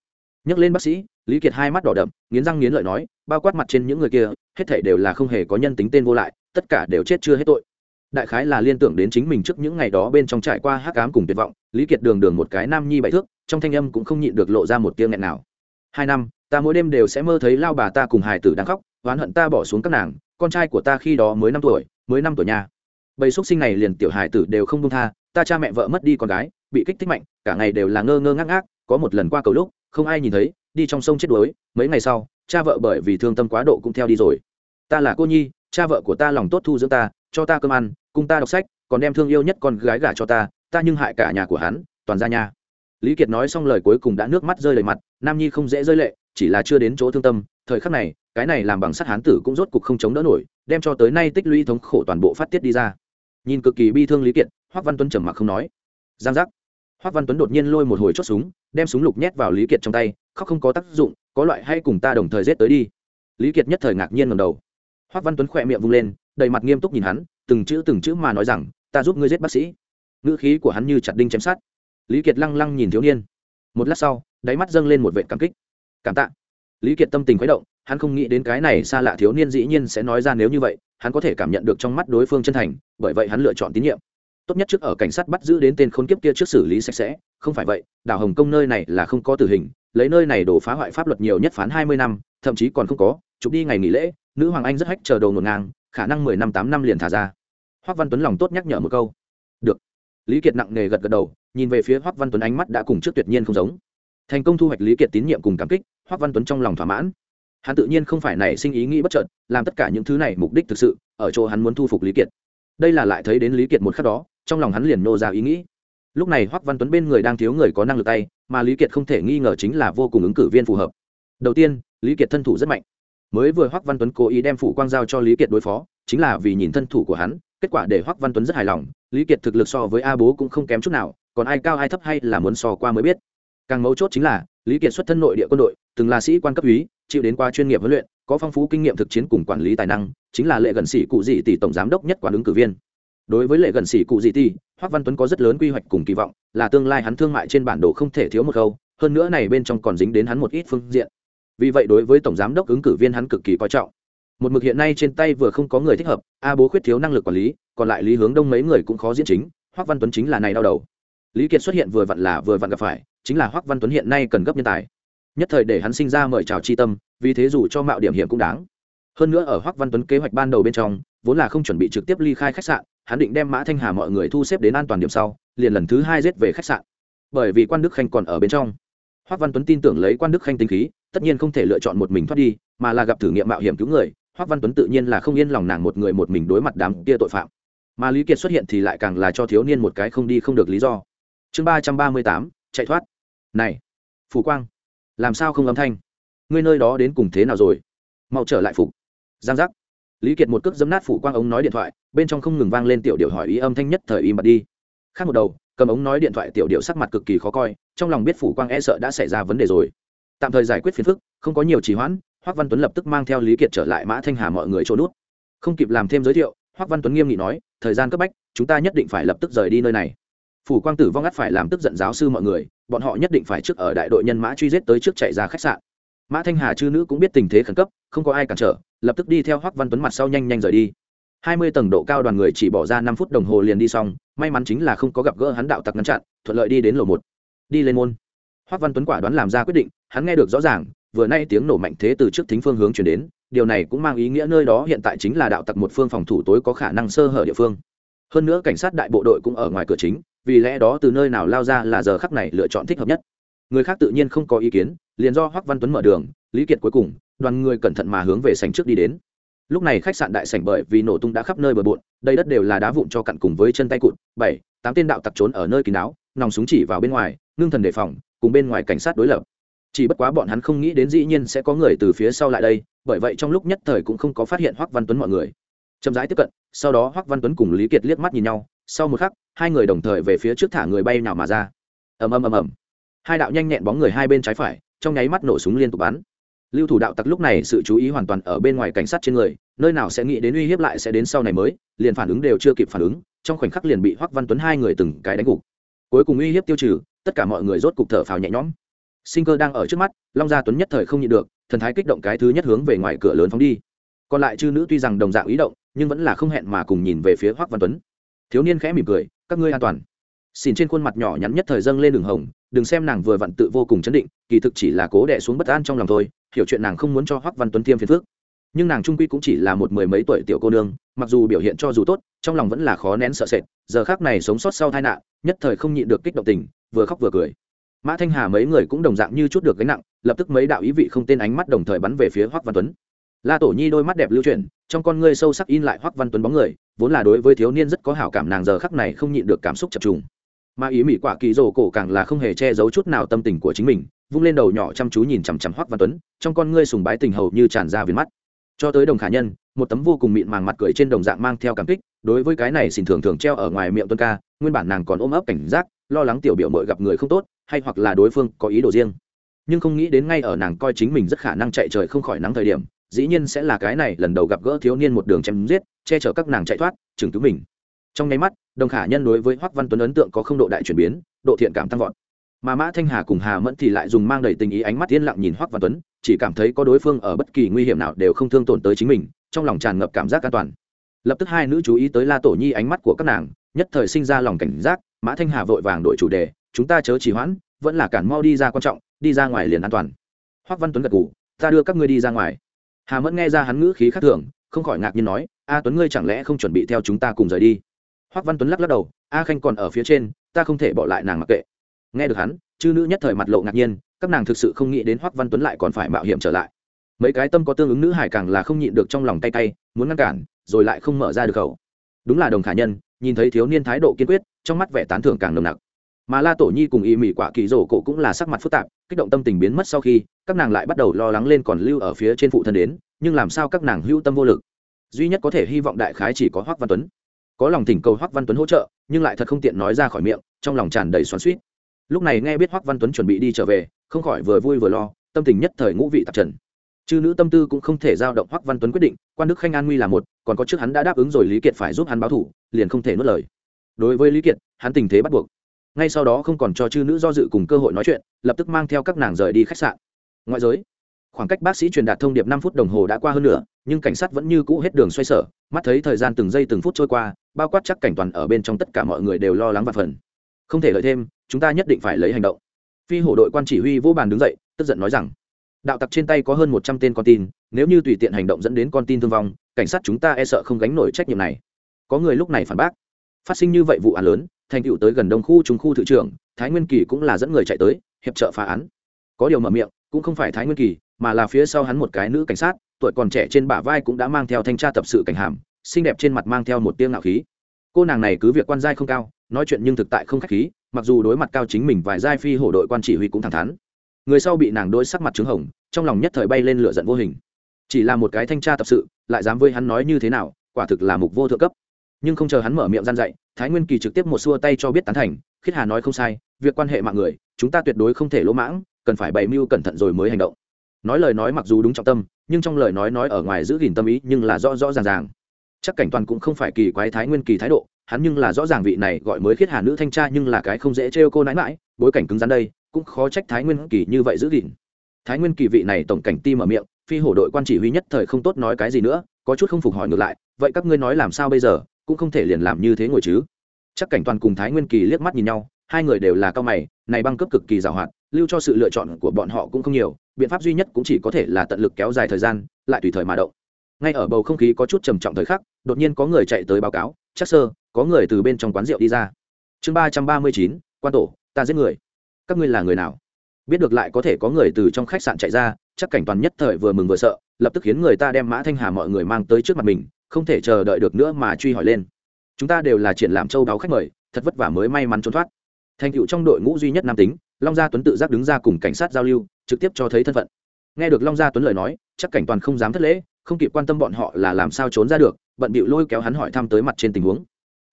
nhắc lên bác sĩ, lý kiệt hai mắt đỏ đậm, nghiến răng nghiến lợi nói, bao quát mặt trên những người kia hết thể đều là không hề có nhân tính tên vô lại, tất cả đều chết chưa hết tội. Đại khái là liên tưởng đến chính mình trước những ngày đó bên trong trải qua hắc ám cùng tuyệt vọng, lý kiệt đường đường một cái nam nhi bại thước, trong thanh âm cũng không nhịn được lộ ra một tiếng nghẹn nào. Hai năm, ta mỗi đêm đều sẽ mơ thấy lao bà ta cùng hài tử đang khóc, oán hận ta bỏ xuống các nàng, con trai của ta khi đó mới năm tuổi, mới năm tuổi nhà bầy xuất sinh này liền tiểu hài tử đều không công tha, ta cha mẹ vợ mất đi con gái, bị kích thích mạnh, cả ngày đều là ngơ ngơ ngác ngác, có một lần qua cầu lúc, không ai nhìn thấy, đi trong sông chết đuối, mấy ngày sau, cha vợ bởi vì thương tâm quá độ cũng theo đi rồi ta là cô nhi, cha vợ của ta lòng tốt thu dưỡng ta, cho ta cơm ăn, cùng ta đọc sách, còn đem thương yêu nhất con gái gả cho ta ta nhưng hại cả nhà của hắn, toàn ra nhà lý kiệt nói xong lời cuối cùng đã nước mắt rơi đầy mặt, nam nhi không dễ rơi lệ, chỉ là chưa đến chỗ thương tâm, thời khắc này, cái này làm bằng sắt hán tử cũng rốt cục không chống đỡ nổi, đem cho tới nay tích lũy thống khổ toàn bộ phát tiết đi ra. Nhìn cực kỳ bi thương lý kiệt hoắc văn tuấn trầm mặc không nói. Giang giác. Hoắc văn tuấn đột nhiên lôi một hồi chốt súng, đem súng lục nhét vào lý kiệt trong tay, khóc không có tác dụng, có loại hay cùng ta đồng thời giết tới đi. Lý kiệt nhất thời ngạc nhiên ngầm đầu. Hoắc văn tuấn khỏe miệng vung lên, đầy mặt nghiêm túc nhìn hắn, từng chữ từng chữ mà nói rằng, ta giúp ngươi giết bác sĩ. Ngữ khí của hắn như chặt đinh chém sát lý kiệt lăng lăng nhìn thiếu niên. Một lát sau, đáy mắt dâng lên một vệ cảm kích. Cảm tạ. Lý kiệt tâm tình khuấy động, hắn không nghĩ đến cái này xa lạ thiếu niên dĩ nhiên sẽ nói ra nếu như vậy, hắn có thể cảm nhận được trong mắt đối phương chân thành, bởi vậy hắn lựa chọn tín nhiệm. Tốt nhất trước ở cảnh sát bắt giữ đến tên khốn kiếp kia trước xử lý sạch sẽ, không phải vậy, đảo hồng kông nơi này là không có tử hình, lấy nơi này đổ phá hoại pháp luật nhiều nhất phán hai mươi năm, thậm chí còn không có, chụp đi ngày nghỉ lễ nữ hoàng anh rất hách chờ đầu ngổn ngang, khả năng mười năm tám năm liền thả ra. Hoác văn tuấn lòng tốt nhắc nhở một câu. Được. Lý kiệt nặng nề gật gật đầu, nhìn về phía hoác văn tuấn ánh mắt đã cùng trước tuyệt nhiên không giống. Thành công thu hoạch lý kiệt tín nhiệm cùng cảm kích, hoác văn tuấn trong lòng thỏa mãn. Hắn tự nhiên không phải nảy sinh ý nghĩ bất trợn làm tất cả những thứ này mục đích thực sự, ở chỗ hắn muốn thu phục lý kiệt. Đây là lại thấy đến lý kiệt một khắc đó, trong lòng hắn liền nô ra ý nghĩ. Lúc này hoắc văn tuấn bên người đang thiếu người có năng lực tay, mà lý kiệt không thể nghi ngờ chính là vô cùng ứng cử viên phù hợp. Đầu tiên, lý kiệt thân thủ rất mạnh mới vừa hoắc văn tuấn cố ý đem phủ quang giao cho lý kiệt đối phó, chính là vì nhìn thân thủ của hắn, kết quả để hoắc văn tuấn rất hài lòng, lý kiệt thực lực so với a bố cũng không kém chút nào, còn ai cao ai thấp hay là muốn so qua mới biết. Càng mấu chốt chính là, lý kiệt xuất thân nội địa quân đội, từng là sĩ quan cấp úy, chịu đến qua chuyên nghiệp huấn luyện, có phong phú kinh nghiệm thực chiến cùng quản lý tài năng, chính là lệ gần sĩ cụ dị tỷ tổng giám đốc nhất quản ứng cử viên. Đối với lệ gần sĩ cụ dị tỷ, hoắc văn tuấn có rất lớn quy hoạch cùng kỳ vọng, là tương lai hắn thương mại trên bản đồ không thể thiếu một câu, hơn nữa này bên trong còn dính đến hắn một ít phương diện vì vậy đối với tổng giám đốc ứng cử viên hắn cực kỳ coi trọng. Một mực hiện nay trên tay vừa không có người thích hợp, a bố khuyết thiếu năng lực quản lý, còn lại lý hướng đông mấy người cũng khó diễn chính hoắc văn tuấn chính là này đau đầu. Lý kiệt xuất hiện vừa vặn là vừa vặn gặp phải, chính là hoắc văn tuấn hiện nay cần gấp nhân tài. Nhất thời để hắn sinh ra mời chào chi tâm, vì thế dù cho mạo điểm hiểm cũng đáng. Hơn nữa ở hoắc văn tuấn kế hoạch ban đầu bên trong, vốn là không chuẩn bị trực tiếp ly khai khách sạn, hắn định đem mã thanh hà mọi người thu xếp đến an toàn điểm sau, liền lần thứ hai giết về khách sạn. Bởi vì quan đức khanh còn ở bên trong hoắc văn tuấn tin tưởng lấy quan đức khanh tính khí, tất nhiên không thể lựa chọn một mình thoát đi, mà là gặp thử nghiệm mạo hiểm cứu người hoắc văn tuấn tự nhiên là không yên lòng nàng một người một mình đối mặt đám kia tội phạm. Mà lý kiệt xuất hiện thì lại càng là cho thiếu niên một cái không đi không được lý do. Chương ba trăm ba mươi tám, chạy thoát. Này, phù quang, làm sao không âm thanh? Ngươi nơi đó đến cùng thế nào rồi? Mau trở lại phục. Giang giác. Lý kiệt một cước dấm nát phủ quang ống nói điện thoại, bên trong không ngừng vang lên tiểu điệu hỏi ý âm thanh nhất thời im bật đi. Khác một đầu cầm ống nói điện thoại tiểu điệu sắc mặt cực kỳ khó coi, trong lòng biết phủ quang e sợ đã xảy ra vấn đề rồi. Tạm thời giải quyết phiền phức, không có nhiều trì hoãn, hoác văn tuấn lập tức mang theo lý kiệt trở lại mã thanh hà mọi người trốn nút. Không kịp làm thêm giới thiệu, hoác văn tuấn nghiêm nghị nói, thời gian cấp bách, chúng ta nhất định phải lập tức rời đi nơi này. Phủ quang tử vong ngắt phải làm tức giận giáo sư mọi người, bọn họ nhất định phải trước ở đại đội nhân mã truy giết tới trước chạy ra khách sạn. Mã thanh hà chư nữ cũng biết tình thế khẩn cấp, không có ai cản trở, lập tức đi theo hoắc văn tuấn mặt sau nhanh nhanh rời đi hai mươi tầng độ cao đoàn người chỉ bỏ ra năm phút đồng hồ liền đi xong, may mắn chính là không có gặp gỡ hắn đạo tặc ngăn chặn, thuận lợi đi đến lầu một. Đi lên môn. Hoắc văn tuấn quả đoán làm ra quyết định, hắn nghe được rõ ràng, vừa nay tiếng nổ mạnh thế từ trước thính phương hướng chuyển đến, điều này cũng mang ý nghĩa nơi đó hiện tại chính là đạo tặc một phương phòng thủ tối có khả năng sơ hở địa phương. Hơn nữa cảnh sát đại bộ đội cũng ở ngoài cửa chính, vì lẽ đó từ nơi nào lao ra là giờ khắc này lựa chọn thích hợp nhất. Người khác tự nhiên không có ý kiến, liền do hoắc văn tuấn mở đường, lý kiệt cuối cùng, đoàn người cẩn thận mà hướng về sảnh trước đi đến lúc này khách sạn đại sảnh bởi vì nổ tung đã khắp nơi bờ bộn đây đất đều là đá vụn cho cặn cùng với chân tay cụt, bảy, tám tên đạo tặc trốn ở nơi kín đáo, nòng súng chỉ vào bên ngoài, ngưng thần đề phòng, cùng bên ngoài cảnh sát đối lập. Chỉ bất quá bọn hắn không nghĩ đến dĩ nhiên sẽ có người từ phía sau lại đây, bởi vậy trong lúc nhất thời cũng không có phát hiện hoắc văn tuấn mọi người. Chậm rãi tiếp cận, sau đó hoắc văn tuấn cùng lý kiệt liếc mắt nhìn nhau, sau một khắc, hai người đồng thời về phía trước thả người bay nào mà ra. Ầm ầm ầm ầm. Hai đạo nhanh nhẹn bóng người hai bên trái phải, trong nháy mắt nổ súng liên tục bắn lưu thủ đạo tặc lúc này sự chú ý hoàn toàn ở bên ngoài cảnh sát trên người, nơi nào sẽ nghĩ đến uy hiếp lại sẽ đến sau này mới, liền phản ứng đều chưa kịp phản ứng, trong khoảnh khắc liền bị hoắc văn tuấn hai người từng cái đánh gục. Cuối cùng uy hiếp tiêu trừ, tất cả mọi người rốt cục thở phào nhẹ nhõm. Sinh cơ đang ở trước mắt, long gia tuấn nhất thời không nhịn được, thần thái kích động cái thứ nhất hướng về ngoài cửa lớn phóng đi. Còn lại chư nữ tuy rằng đồng dạng ý động, nhưng vẫn là không hẹn mà cùng nhìn về phía hoắc văn tuấn. Thiếu niên khẽ mỉm cười, các ngươi an toàn. Xin trên khuôn mặt nhỏ nhắn nhất thời dâng lên đường hồng đừng xem nàng vừa vặn tự vô cùng chấn định, kỳ thực chỉ là cố đẻ xuống bất an trong lòng thôi, hiểu chuyện nàng không muốn cho hoắc văn tuấn tiêm phiền phước nhưng nàng trung quy cũng chỉ là một mười mấy tuổi tiểu cô nương, mặc dù biểu hiện cho dù tốt, trong lòng vẫn là khó nén sợ sệt, giờ khác này sống sót sau tai nạn, nhất thời không nhịn được kích động tình, vừa khóc vừa cười. Mã thanh hà mấy người cũng đồng dạng như chút được gánh nặng, lập tức mấy đạo ý vị không tên ánh mắt đồng thời bắn về phía hoắc văn tuấn. La tổ nhi đôi mắt đẹp lưu chuyển, trong con ngươi sâu sắc in lại hoắc văn tuấn bóng người, vốn là đối với thiếu niên rất có hảo cảm, nàng giờ khắc này không nhịn được cảm xúc chập trùng mà ý mỹ quả kỳ rồ cổ càng là không hề che giấu chút nào tâm tình của chính mình, vung lên đầu nhỏ chăm chú nhìn chằm chằm hoắc văn tuấn, trong con ngươi sùng bái tình hầu như tràn ra viền mắt. Cho tới đồng khả nhân, một tấm vô cùng mịn màng mặt cười trên đồng dạng mang theo cảm kích, đối với cái này xin thường thường treo ở ngoài miệng tuân ca, nguyên bản nàng còn ôm ấp cảnh giác, lo lắng tiểu biểu mội gặp người không tốt, hay hoặc là đối phương có ý đồ riêng. Nhưng không nghĩ đến ngay ở nàng coi chính mình rất khả năng chạy trời không khỏi nắng thời điểm, dĩ nhiên sẽ là cái này lần đầu gặp gỡ thiếu niên một đường chém giết, che chở các nàng chạy thoát, chừng cứu mình. Trong nháy mắt đồng khả nhân đối với hoắc văn tuấn ấn tượng có không độ đại chuyển biến độ thiện cảm tăng vọt. Mà mã thanh hà cùng hà mẫn thì lại dùng mang đầy tình ý ánh mắt yên lặng nhìn hoắc văn tuấn chỉ cảm thấy có đối phương ở bất kỳ nguy hiểm nào đều không thương tổn tới chính mình trong lòng tràn ngập cảm giác an toàn. Lập tức hai nữ chú ý tới la tổ nhi ánh mắt của các nàng nhất thời sinh ra lòng cảnh giác mã thanh hà vội vàng đổi chủ đề chúng ta chớ trì hoãn vẫn là cản mau đi ra quan trọng đi ra ngoài liền an toàn. Hoắc văn tuấn gật gù, ta đưa các ngươi đi ra ngoài. Hà mẫn nghe ra hắn ngữ khí khác thường không khỏi ngạc nhiên nói a tuấn ngươi chẳng lẽ không chuẩn bị theo chúng ta cùng rời đi? Hoắc văn tuấn lắc lắc đầu, a khanh còn ở phía trên, ta không thể bỏ lại nàng mặc kệ. Nghe được hắn, chư nữ nhất thời mặt lộ ngạc nhiên, các nàng thực sự không nghĩ đến hoắc văn tuấn lại còn phải mạo hiểm trở lại. Mấy cái tâm có tương ứng nữ hải càng là không nhịn được trong lòng tay tay muốn ngăn cản, rồi lại không mở ra được khẩu. Đúng là đồng khả nhân, nhìn thấy thiếu niên thái độ kiên quyết, trong mắt vẻ tán thưởng càng nồng nặc. Mà la tổ nhi cùng y mỉ quả kỳ rổ cổ cũng là sắc mặt phức tạp, kích động tâm tình biến mất sau khi, các nàng lại bắt đầu lo lắng lên còn lưu ở phía trên phụ thân đến, nhưng làm sao các nàng hữu tâm vô lực? Duy nhất có thể hy vọng đại khái chỉ có hoắc văn tuấn có lòng thỉnh cầu hoắc văn tuấn hỗ trợ, nhưng lại thật không tiện nói ra khỏi miệng, trong lòng tràn đầy xoắn suýt lúc này nghe biết hoắc văn tuấn chuẩn bị đi trở về, không khỏi vừa vui vừa lo, tâm tình nhất thời ngũ vị tạp trần. Chư nữ tâm tư cũng không thể giao động hoắc văn tuấn quyết định, quan đức khanh an nguy là một, còn có trước hắn đã đáp ứng rồi lý kiệt phải giúp hắn báo thủ, liền không thể nuốt lời. Đối với lý kiệt, hắn tình thế bắt buộc. Ngay sau đó không còn cho chư nữ do dự cùng cơ hội nói chuyện, lập tức mang theo các nàng rời đi khách sạn. Ngoại giới, khoảng cách bác sĩ truyền đạt thông điệp năm phút đồng hồ đã qua hơn nữa nhưng cảnh sát vẫn như cũ hết đường xoay sở, mắt thấy thời gian từng giây từng phút trôi qua bao quát chắc cảnh toàn ở bên trong tất cả mọi người đều lo lắng và phần. Không thể lợi thêm, chúng ta nhất định phải lấy hành động. Phi hổ đội quan chỉ huy vô bàn đứng dậy, tức giận nói rằng, đạo tặc trên tay có hơn một trăm tên con tin, nếu như tùy tiện hành động dẫn đến con tin thương vong, cảnh sát chúng ta e sợ không gánh nổi trách nhiệm này. Có người lúc này phản bác, phát sinh như vậy vụ án lớn, thành tựu tới gần đông khu trung khu thự trưởng, thái nguyên kỳ cũng là dẫn người chạy tới, hiệp trợ phá án. Có điều mở miệng, cũng không phải thái nguyên kỳ, mà là phía sau hắn một cái nữ cảnh sát, tuổi còn trẻ trên bả vai cũng đã mang theo thanh tra tập sự cảnh hàm xinh đẹp trên mặt mang theo một tiếng ngạo khí. Cô nàng này cứ việc quan giai không cao, nói chuyện nhưng thực tại không khách khí, mặc dù đối mặt cao chính mình vài giai phi hổ đội quan chỉ huy cũng thẳng thắn. Người sau bị nàng đôi sắc mặt trứng hồng, trong lòng nhất thời bay lên lửa giận vô hình. Chỉ là một cái thanh tra tập sự, lại dám với hắn nói như thế nào, quả thực là mục vô thượng cấp. Nhưng không chờ hắn mở miệng gian dạy, thái nguyên kỳ trực tiếp một xua tay cho biết tán thành, khiết hà nói không sai, việc quan hệ mạng người, chúng ta tuyệt đối không thể lỗ mãng, cần phải bày mưu cẩn thận rồi mới hành động. Nói lời nói mặc dù đúng trọng tâm, nhưng trong lời nói nói ở ngoài giữ gìn tâm ý nhưng là rõ rõ ràng ràng chắc cảnh toàn cũng không phải kỳ quái thái nguyên kỳ thái độ, hắn nhưng là rõ ràng vị này gọi mới khiết hà nữ thanh tra nhưng là cái không dễ trêu cô nãi mãi bối cảnh cứng rắn đây, cũng khó trách thái nguyên kỳ như vậy giữ gìn. Thái nguyên kỳ vị này tổng cảnh ti mở miệng, phi hổ đội quan chỉ huy nhất thời không tốt nói cái gì nữa, có chút không phục hỏi ngược lại, vậy các ngươi nói làm sao bây giờ, cũng không thể liền làm như thế ngồi chứ. Chắc cảnh toàn cùng thái nguyên kỳ liếc mắt nhìn nhau, hai người đều là cao mày, này băng cấp cực kỳ giàu hoạt lưu cho sự lựa chọn của bọn họ cũng không nhiều, biện pháp duy nhất cũng chỉ có thể là tận lực kéo dài thời gian, lại tùy thời mà động. Ngay ở bầu không khí có chút trầm trọng thời khắc đột nhiên có người chạy tới báo cáo, chắc sơ, có người từ bên trong quán rượu đi ra. Chương ba trăm ba mươi chín, quan tổ, ta giết người. Các ngươi là người nào? Biết được lại có thể có người từ trong khách sạn chạy ra, chắc cảnh toàn nhất thời vừa mừng vừa sợ, lập tức khiến người ta đem mã thanh hà mọi người mang tới trước mặt mình, không thể chờ đợi được nữa mà truy hỏi lên. Chúng ta đều là triển lãm châu đáo khách mời, thật vất vả mới may mắn trốn thoát. Thành cựu trong đội ngũ duy nhất nam tính, long gia tuấn tự giác đứng ra cùng cảnh sát giao lưu, trực tiếp cho thấy thân phận. Nghe được long gia tuấn lời nói, chắc cảnh toàn không dám thất lễ, không kịp quan tâm bọn họ là làm sao trốn ra được bận bịu lôi kéo hắn hỏi thăm tới mặt trên tình huống.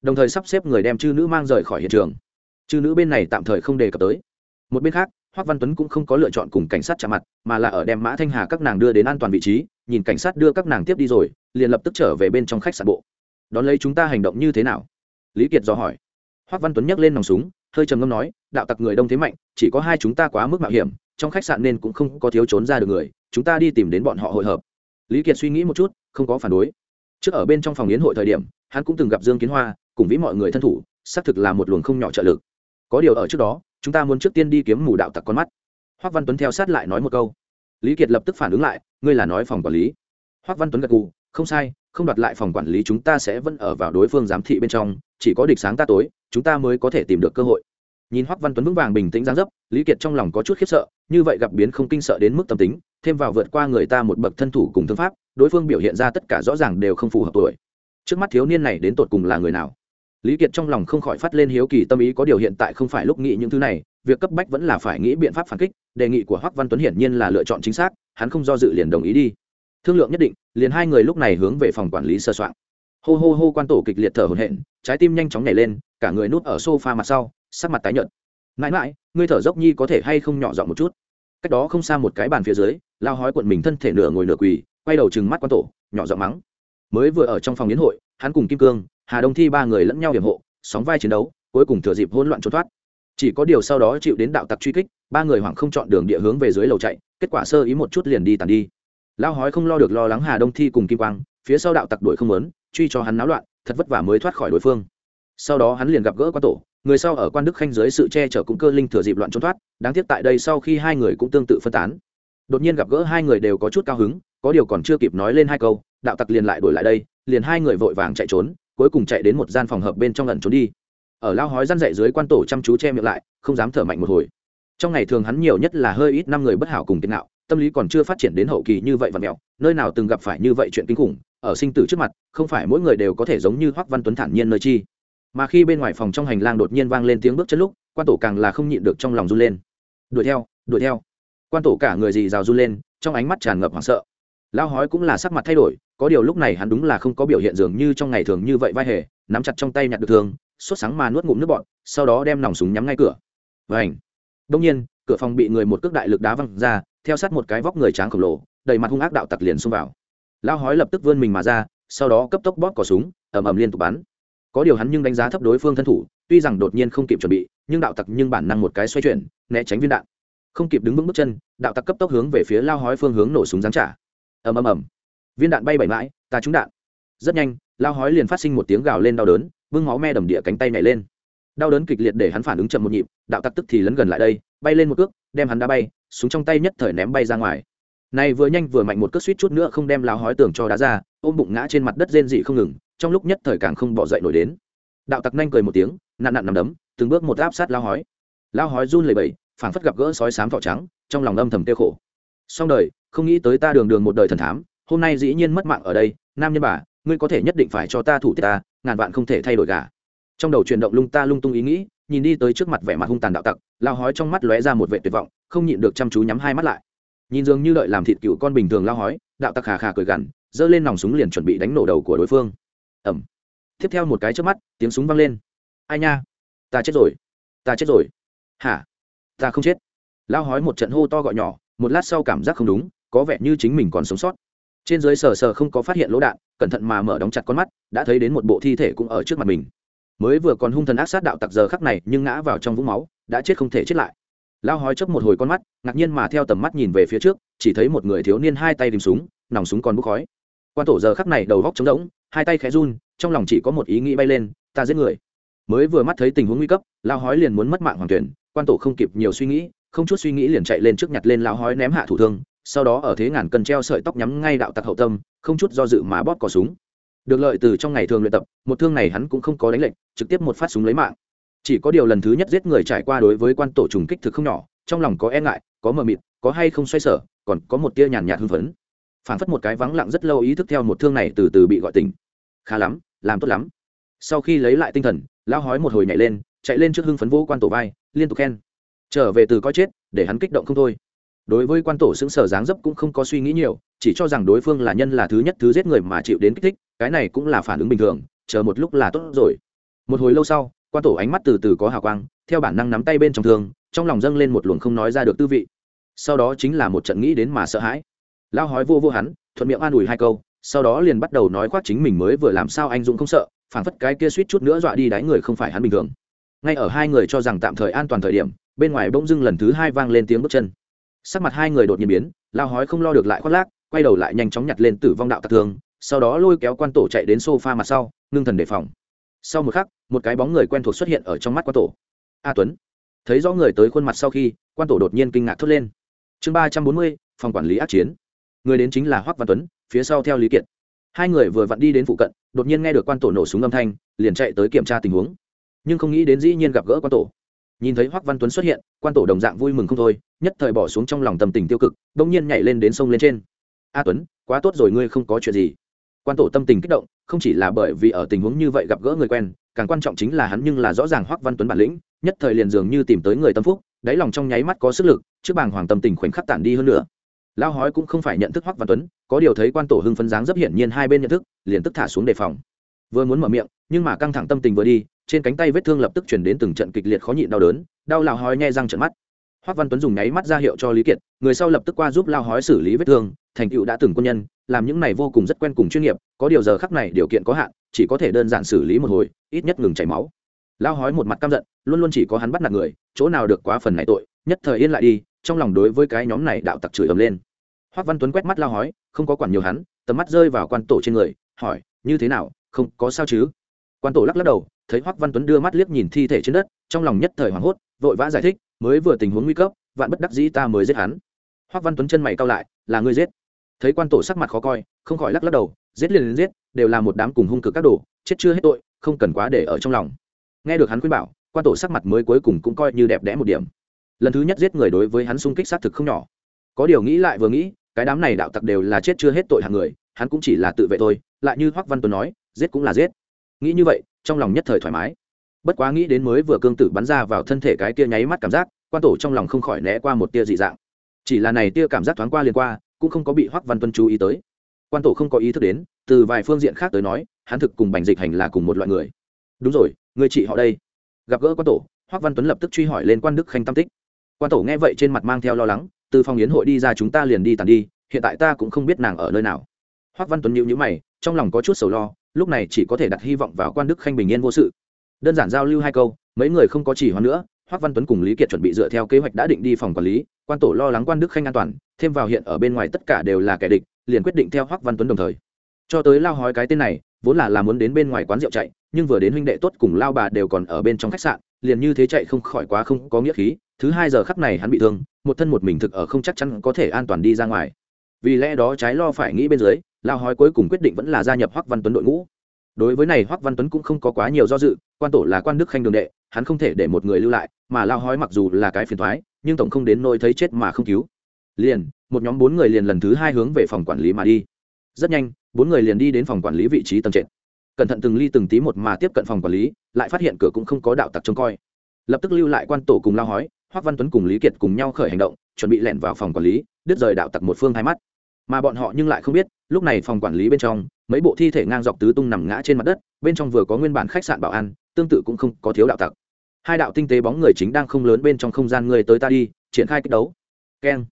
Đồng thời sắp xếp người đem chư nữ mang rời khỏi hiện trường. Chư nữ bên này tạm thời không đề cập tới. Một bên khác, hoắc văn tuấn cũng không có lựa chọn cùng cảnh sát chạm mặt, mà là ở đem mã thanh hà các nàng đưa đến an toàn vị trí, nhìn cảnh sát đưa các nàng tiếp đi rồi, liền lập tức trở về bên trong khách sạn bộ. Đón lấy chúng ta hành động như thế nào? Lý kiệt dò hỏi. Hoắc văn tuấn nhấc lên nòng súng, hơi trầm ngâm nói, đạo tặc người đông thế mạnh, chỉ có hai chúng ta quá mức mạo hiểm, trong khách sạn nên cũng không có thiếu trốn ra được người, chúng ta đi tìm đến bọn họ hội hợp. Lý kiệt suy nghĩ một chút, không có phản đối trước ở bên trong phòng yến hội thời điểm, hắn cũng từng gặp dương kiến hoa, cùng với mọi người thân thủ, xác thực là một luồng không nhỏ trợ lực. Có điều ở trước đó, chúng ta muốn trước tiên đi kiếm mù đạo tặc con mắt. Hoắc văn tuấn theo sát lại nói một câu. Lý kiệt lập tức phản ứng lại, ngươi là nói phòng quản lý. Hoắc văn tuấn gật gù, không sai, không đoạt lại phòng quản lý chúng ta sẽ vẫn ở vào đối phương giám thị bên trong, chỉ có địch sáng ta tối, chúng ta mới có thể tìm được cơ hội. Nhìn hoắc văn tuấn vững vàng bình tĩnh giáng dấp, lý kiệt trong lòng có chút khiếp sợ, như vậy gặp biến không kinh sợ đến mức tâm tính, thêm vào vượt qua người ta một bậc thân thủ cùng thương pháp đối phương biểu hiện ra tất cả rõ ràng đều không phù hợp tuổi. Trước mắt thiếu niên này đến tột cùng là người nào? Lý kiệt trong lòng không khỏi phát lên hiếu kỳ tâm ý có điều hiện tại không phải lúc nghĩ những thứ này, việc cấp bách vẫn là phải nghĩ biện pháp phản kích, đề nghị của hoắc văn tuấn hiển nhiên là lựa chọn chính xác, hắn không do dự liền đồng ý đi. Thương lượng nhất định, liền hai người lúc này hướng về phòng quản lý sơ soạn. Hô hô hô quan tổ kịch liệt thở hổn hển, trái tim nhanh chóng nhảy lên, cả người núp ở sofa mặt sau, sắc mặt tái nhợt. Mãi mãi, ngươi thở dốc nhi có thể hay không nhỏ giọng một chút? Cách đó không xa một cái bàn phía dưới, lao hói cuộn mình thân thể nửa ngồi nửa quỳ quay đầu chừng mắt quan tổ, nhỏ giọng mắng. Mới vừa ở trong phòng yến hội, hắn cùng kim cương, hà đông thi ba người lẫn nhau hiểm hộ, sóng vai chiến đấu, cuối cùng thừa dịp hỗn loạn trốn thoát. Chỉ có điều sau đó chịu đến đạo tặc truy kích, ba người hoảng không chọn đường địa hướng về dưới lầu chạy, kết quả sơ ý một chút liền đi tàn đi. Lao hói không lo được lo lắng hà đông thi cùng kim quang, phía sau đạo tặc đuổi không lớn truy cho hắn náo loạn, thật vất vả mới thoát khỏi đối phương. Sau đó hắn liền gặp gỡ quan tổ, người sau ở quan đức khanh dưới sự che chở cũng cơ linh thừa dịp loạn trốn thoát, đáng tiếc tại đây sau khi hai người cũng tương tự phân tán. Đột nhiên gặp gỡ hai người đều có chút cao hứng có điều còn chưa kịp nói lên hai câu, đạo tặc liền lại đổi lại đây, liền hai người vội vàng chạy trốn, cuối cùng chạy đến một gian phòng hợp bên trong lần trốn đi. Ở lao hói răn dậy dưới quan tổ chăm chú che miệng lại, không dám thở mạnh một hồi. Trong ngày thường hắn nhiều nhất là hơi ít năm người bất hảo cùng tiền nạo, tâm lý còn chưa phát triển đến hậu kỳ như vậy và mẹo nơi nào từng gặp phải như vậy chuyện kinh khủng, ở sinh tử trước mặt, không phải mỗi người đều có thể giống như hoắc văn tuấn thản nhiên nơi chi. Mà khi bên ngoài phòng trong hành lang đột nhiên vang lên tiếng bước chân lúc, quan tổ càng là không nhịn được trong lòng run lên. Đuổi theo đuổi theo. Quan tổ cả người gì rào run lên, trong ánh mắt tràn ngập hoảng sợ lao hói cũng là sắc mặt thay đổi, có điều lúc này hắn đúng là không có biểu hiện dường như trong ngày thường như vậy vai hề, nắm chặt trong tay nhặt được thương, sốt sáng mà nuốt ngụm nước bọn sau đó đem nòng súng nhắm ngay cửa. Và ảnh đông nhiên, cửa phòng bị người một cước đại lực đá văng ra, theo sát một cái vóc người tráng khổng lồ, đầy mặt hung ác đạo tặc liền xông vào. Lao hói lập tức vươn mình mà ra, sau đó cấp tốc bóp cỏ súng, ầm ầm liên tục bắn. Có điều hắn nhưng đánh giá thấp đối phương thân thủ, tuy rằng đột nhiên không kịp chuẩn bị, nhưng đạo tặc nhưng bản năng một cái xoay chuyển, né tránh viên đạn. Không kịp đứng vững bước chân, đạo tặc cấp tốc hướng về phía lao hói phương hướng nổ súng giáng trả ầm ầm ầm. Viên đạn bay bảy mãi, ta trúng đạn. Rất nhanh, lao hói liền phát sinh một tiếng gào lên đau đớn vương máu me đầm địa cánh tay nhảy lên. Đau đớn kịch liệt để hắn phản ứng chậm một nhịp, đạo tặc tức thì lấn gần lại đây, bay lên một cước, đem hắn đá bay, súng trong tay nhất thời ném bay ra ngoài. Này vừa nhanh vừa mạnh một cước suýt chút nữa không đem lao hói tường cho đá ra, ôm bụng ngã trên mặt đất rên dị không ngừng, trong lúc nhất thời càng không bỏ dậy nổi đến. Đạo tặc nhanh cười một tiếng nạn nạn nằm đấm, từng bước một áp sát lao hói. Lao hói run lẩy bẩy, phảng phất gặp gỡ sói sám thọ trắng, trong lòng âm thầm tiêu khổ xong đời, không nghĩ tới ta đường đường một đời thần thám, hôm nay dĩ nhiên mất mạng ở đây, nam nhân bà, ngươi có thể nhất định phải cho ta thủ tiết ta, ngàn vạn không thể thay đổi cả trong đầu chuyển động lung ta lung tung ý nghĩ, nhìn đi tới trước mặt vẻ mặt hung tàn đạo tặc, lao hói trong mắt lóe ra một vệ tuyệt vọng, không nhịn được chăm chú nhắm hai mắt lại. Nhìn dường như đợi làm thịt cựu con bình thường lao hói, đạo tặc khà khà cười gằn, giơ lên nòng súng liền chuẩn bị đánh nổ đầu của đối phương. Ẩm tiếp theo một cái trước mắt, tiếng súng vang lên. Ai nha? Ta chết rồi. Ta chết rồi. Hả? Ta không chết. Lao hói một trận hô to gọi nhỏ một lát sau cảm giác không đúng, có vẻ như chính mình còn sống sót. Trên dưới sờ sờ không có phát hiện lỗ đạn, cẩn thận mà mở đóng chặt con mắt, đã thấy đến một bộ thi thể cũng ở trước mặt mình. Mới vừa còn hung thần ác sát đạo tặc giờ khắc này nhưng ngã vào trong vũng máu, đã chết không thể chết lại. Lao hói chớp một hồi con mắt, ngạc nhiên mà theo tầm mắt nhìn về phía trước, chỉ thấy một người thiếu niên hai tay tìm súng, nòng súng còn bốc khói. Quan tổ giờ khắc này đầu góc trống rỗng, hai tay khẽ run, trong lòng chỉ có một ý nghĩ bay lên, ta giết người. Mới vừa mắt thấy tình huống nguy cấp, lao hói liền muốn mất mạng hoàng tuyển, quan tổ không kịp nhiều suy nghĩ không chút suy nghĩ liền chạy lên trước nhặt lên lao hói ném hạ thủ thương, sau đó ở thế ngàn cân treo sợi tóc nhắm ngay đạo tặc hậu tâm, không chút do dự mà bóp cò súng. Được lợi từ trong ngày thường luyện tập, một thương này hắn cũng không có đánh lệnh trực tiếp một phát súng lấy mạng. Chỉ có điều lần thứ nhất giết người trải qua đối với quan tổ trùng kích thực không nhỏ, trong lòng có e ngại, có mờ mịt, có hay không xoay sở, còn có một tia nhàn nhạt hưng phấn. Phảng phất một cái vắng lặng rất lâu ý thức theo một thương này từ từ bị gọi tỉnh. Khá lắm, làm tốt lắm. Sau khi lấy lại tinh thần, lão hói một hồi nhảy lên, chạy lên trước hưng phấn vô quan tổ vai, liên tục khen trở về từ coi chết, để hắn kích động không thôi. Đối với quan tổ xứng sở dáng dấp cũng không có suy nghĩ nhiều, chỉ cho rằng đối phương là nhân là thứ nhất thứ giết người mà chịu đến kích thích, cái này cũng là phản ứng bình thường, chờ một lúc là tốt rồi. Một hồi lâu sau, quan tổ ánh mắt từ từ có hào quang, theo bản năng nắm tay bên trong thương, trong lòng dâng lên một luồng không nói ra được tư vị. Sau đó chính là một trận nghĩ đến mà sợ hãi. Lao hói vô vô hắn, thuận miệng an ủi hai câu, sau đó liền bắt đầu nói khoác chính mình mới vừa làm sao anh dũng không sợ phản phất cái kia suýt chút nữa dọa đi đáy người không phải hắn bình thường. Ngay ở hai người cho rằng tạm thời an toàn thời điểm bên ngoài bỗng dưng lần thứ hai vang lên tiếng bước chân. Sắc mặt hai người đột nhiên biến, lao hói không lo được lại khoác lác, quay đầu lại nhanh chóng nhặt lên tử vong đạo tạc thường, sau đó lôi kéo quan tổ chạy đến sofa mặt sau, ngưng thần đề phòng. Sau một khắc, một cái bóng người quen thuộc xuất hiện ở trong mắt quan tổ. A tuấn. Thấy rõ người tới khuôn mặt sau khi, quan tổ đột nhiên kinh ngạc thốt lên. Chương ba trăm bốn mươi, phòng quản lý ác chiến. Người đến chính là hoắc văn tuấn, phía sau theo lý kiệt. Hai người vừa vặn đi đến phụ cận, đột nhiên nghe được quan tổ nổ súng âm thanh, liền chạy tới kiểm tra tình huống. Nhưng không nghĩ đến dĩ nhiên gặp gỡ quan tổ nhìn thấy hoắc văn tuấn xuất hiện, quan tổ đồng dạng vui mừng không thôi, nhất thời bỏ xuống trong lòng tâm tình tiêu cực bỗng nhiên nhảy lên đến sông lên trên. A tuấn, quá tốt rồi, ngươi không có chuyện gì. Quan tổ tâm tình kích động, không chỉ là bởi vì ở tình huống như vậy gặp gỡ người quen, càng quan trọng chính là hắn nhưng là rõ ràng hoắc văn tuấn bản lĩnh, nhất thời liền dường như tìm tới người tâm phúc, đáy lòng trong nháy mắt có sức lực, trước bàng hoàng tâm tình khoảnh khắc tản đi hơn nữa. Lao hói cũng không phải nhận thức hoắc văn tuấn, có điều thấy quan tổ hưng phấn dáng rất hiển nhiên hai bên nhận thức, liền tức thả xuống đề phòng. Vừa muốn mở miệng, nhưng mà căng thẳng tâm tình vừa đi trên cánh tay vết thương lập tức chuyển đến từng trận kịch liệt khó nhịn đau đớn, đau lao hói nhai răng trận mắt. Hoắc văn tuấn dùng nháy mắt ra hiệu cho lý kiệt, người sau lập tức qua giúp lao hói xử lý vết thương, thành tựu đã từng quân nhân, làm những này vô cùng rất quen cùng chuyên nghiệp, có điều giờ khắc này điều kiện có hạn, chỉ có thể đơn giản xử lý một hồi, ít nhất ngừng chảy máu. Lao hói một mặt căm giận, luôn luôn chỉ có hắn bắt nạt người, chỗ nào được quá phần này tội, nhất thời yên lại đi, trong lòng đối với cái nhóm này đạo tặc chửi ầm lên. Hoắc văn tuấn quét mắt lao hói, không có quản nhiều hắn, tầm mắt rơi vào quan tổ trên người, hỏi, như thế nào? Không, có sao chứ? Quan tổ lắc lắc đầu thấy hoắc văn tuấn đưa mắt liếc nhìn thi thể trên đất, trong lòng nhất thời hoảng hốt, vội vã giải thích, mới vừa tình huống nguy cấp, vạn bất đắc dĩ ta mới giết hắn. Hoắc văn tuấn chân mày cau lại, là ngươi giết? Thấy quan tổ sắc mặt khó coi, không khỏi lắc lắc đầu, giết liền liền giết, đều là một đám cùng hung cực các đồ, chết chưa hết tội, không cần quá để ở trong lòng. Nghe được hắn khuyên bảo, quan tổ sắc mặt mới cuối cùng cũng coi như đẹp đẽ một điểm. Lần thứ nhất giết người đối với hắn xung kích xác thực không nhỏ. Có điều nghĩ lại vừa nghĩ, cái đám này đạo tặc đều là chết chưa hết tội hàng người, hắn cũng chỉ là tự vệ thôi, lại như hoắc văn tuấn nói, giết cũng là giết. Nghĩ như vậy trong lòng nhất thời thoải mái. Bất quá nghĩ đến mới vừa cương tử bắn ra vào thân thể cái tia nháy mắt cảm giác, quan tổ trong lòng không khỏi né qua một tia dị dạng. Chỉ là này tia cảm giác thoáng qua liền qua, cũng không có bị hoắc văn tuân chú ý tới. Quan tổ không có ý thức đến, từ vài phương diện khác tới nói, hắn thực cùng bành dịch hành là cùng một loại người. Đúng rồi, người chị họ đây. Gặp gỡ quan tổ, hoắc văn tuấn lập tức truy hỏi lên quan đức khanh tam tích. Quan tổ nghe vậy trên mặt mang theo lo lắng, từ phòng yến hội đi ra chúng ta liền đi tàn đi, hiện tại ta cũng không biết nàng ở nơi nào. Hoắc văn tuấn nhíu nhíu mày, trong lòng có chút sầu lo lúc này chỉ có thể đặt hy vọng vào quan đức khanh bình yên vô sự. Đơn giản giao lưu hai câu, mấy người không có chỉ hoãn nữa hoắc văn tuấn cùng lý kiệt chuẩn bị dựa theo kế hoạch đã định đi phòng quản lý, quan tổ lo lắng quan đức khanh an toàn, thêm vào hiện ở bên ngoài tất cả đều là kẻ địch, liền quyết định theo hoắc văn tuấn đồng thời. Cho tới lao hói cái tên này, vốn là là muốn đến bên ngoài quán rượu chạy, nhưng vừa đến huynh đệ tốt cùng lao bà đều còn ở bên trong khách sạn, liền như thế chạy không khỏi quá không có nghĩa khí, thứ hai giờ khắc này hắn bị thương, một thân một mình thực ở không chắc chắn có thể an toàn đi ra ngoài. Vì lẽ đó trái lo phải nghĩ bên dưới lao hói cuối cùng quyết định vẫn là gia nhập hoắc văn tuấn đội ngũ. Đối với này, hoắc văn tuấn cũng không có quá nhiều do dự, quan tổ là quan đức khanh đường đệ, hắn không thể để một người lưu lại, mà lao hói mặc dù là cái phiền thoái nhưng tổng không đến nôi thấy chết mà không cứu. Liền, một nhóm bốn người liền lần thứ hai hướng về phòng quản lý mà đi. Rất nhanh, bốn người liền đi đến phòng quản lý vị trí tầng trệt. Cẩn thận từng ly từng tí một mà tiếp cận phòng quản lý, lại phát hiện cửa cũng không có đạo tặc trông coi. Lập tức lưu lại quan tổ cùng lao hói, hoắc văn tuấn cùng lý kiệt cùng nhau khởi hành động, chuẩn bị lẻn vào phòng quản lý, đứt rời đạo tặc một phương hai mắt mà bọn họ nhưng lại không biết, lúc này phòng quản lý bên trong, mấy bộ thi thể ngang dọc tứ tung nằm ngã trên mặt đất, bên trong vừa có nguyên bản khách sạn bảo an, tương tự cũng không có thiếu đạo tặc. Hai đạo tinh tế bóng người chính đang không lớn bên trong không gian người tới ta đi, triển khai kích đấu. Keng.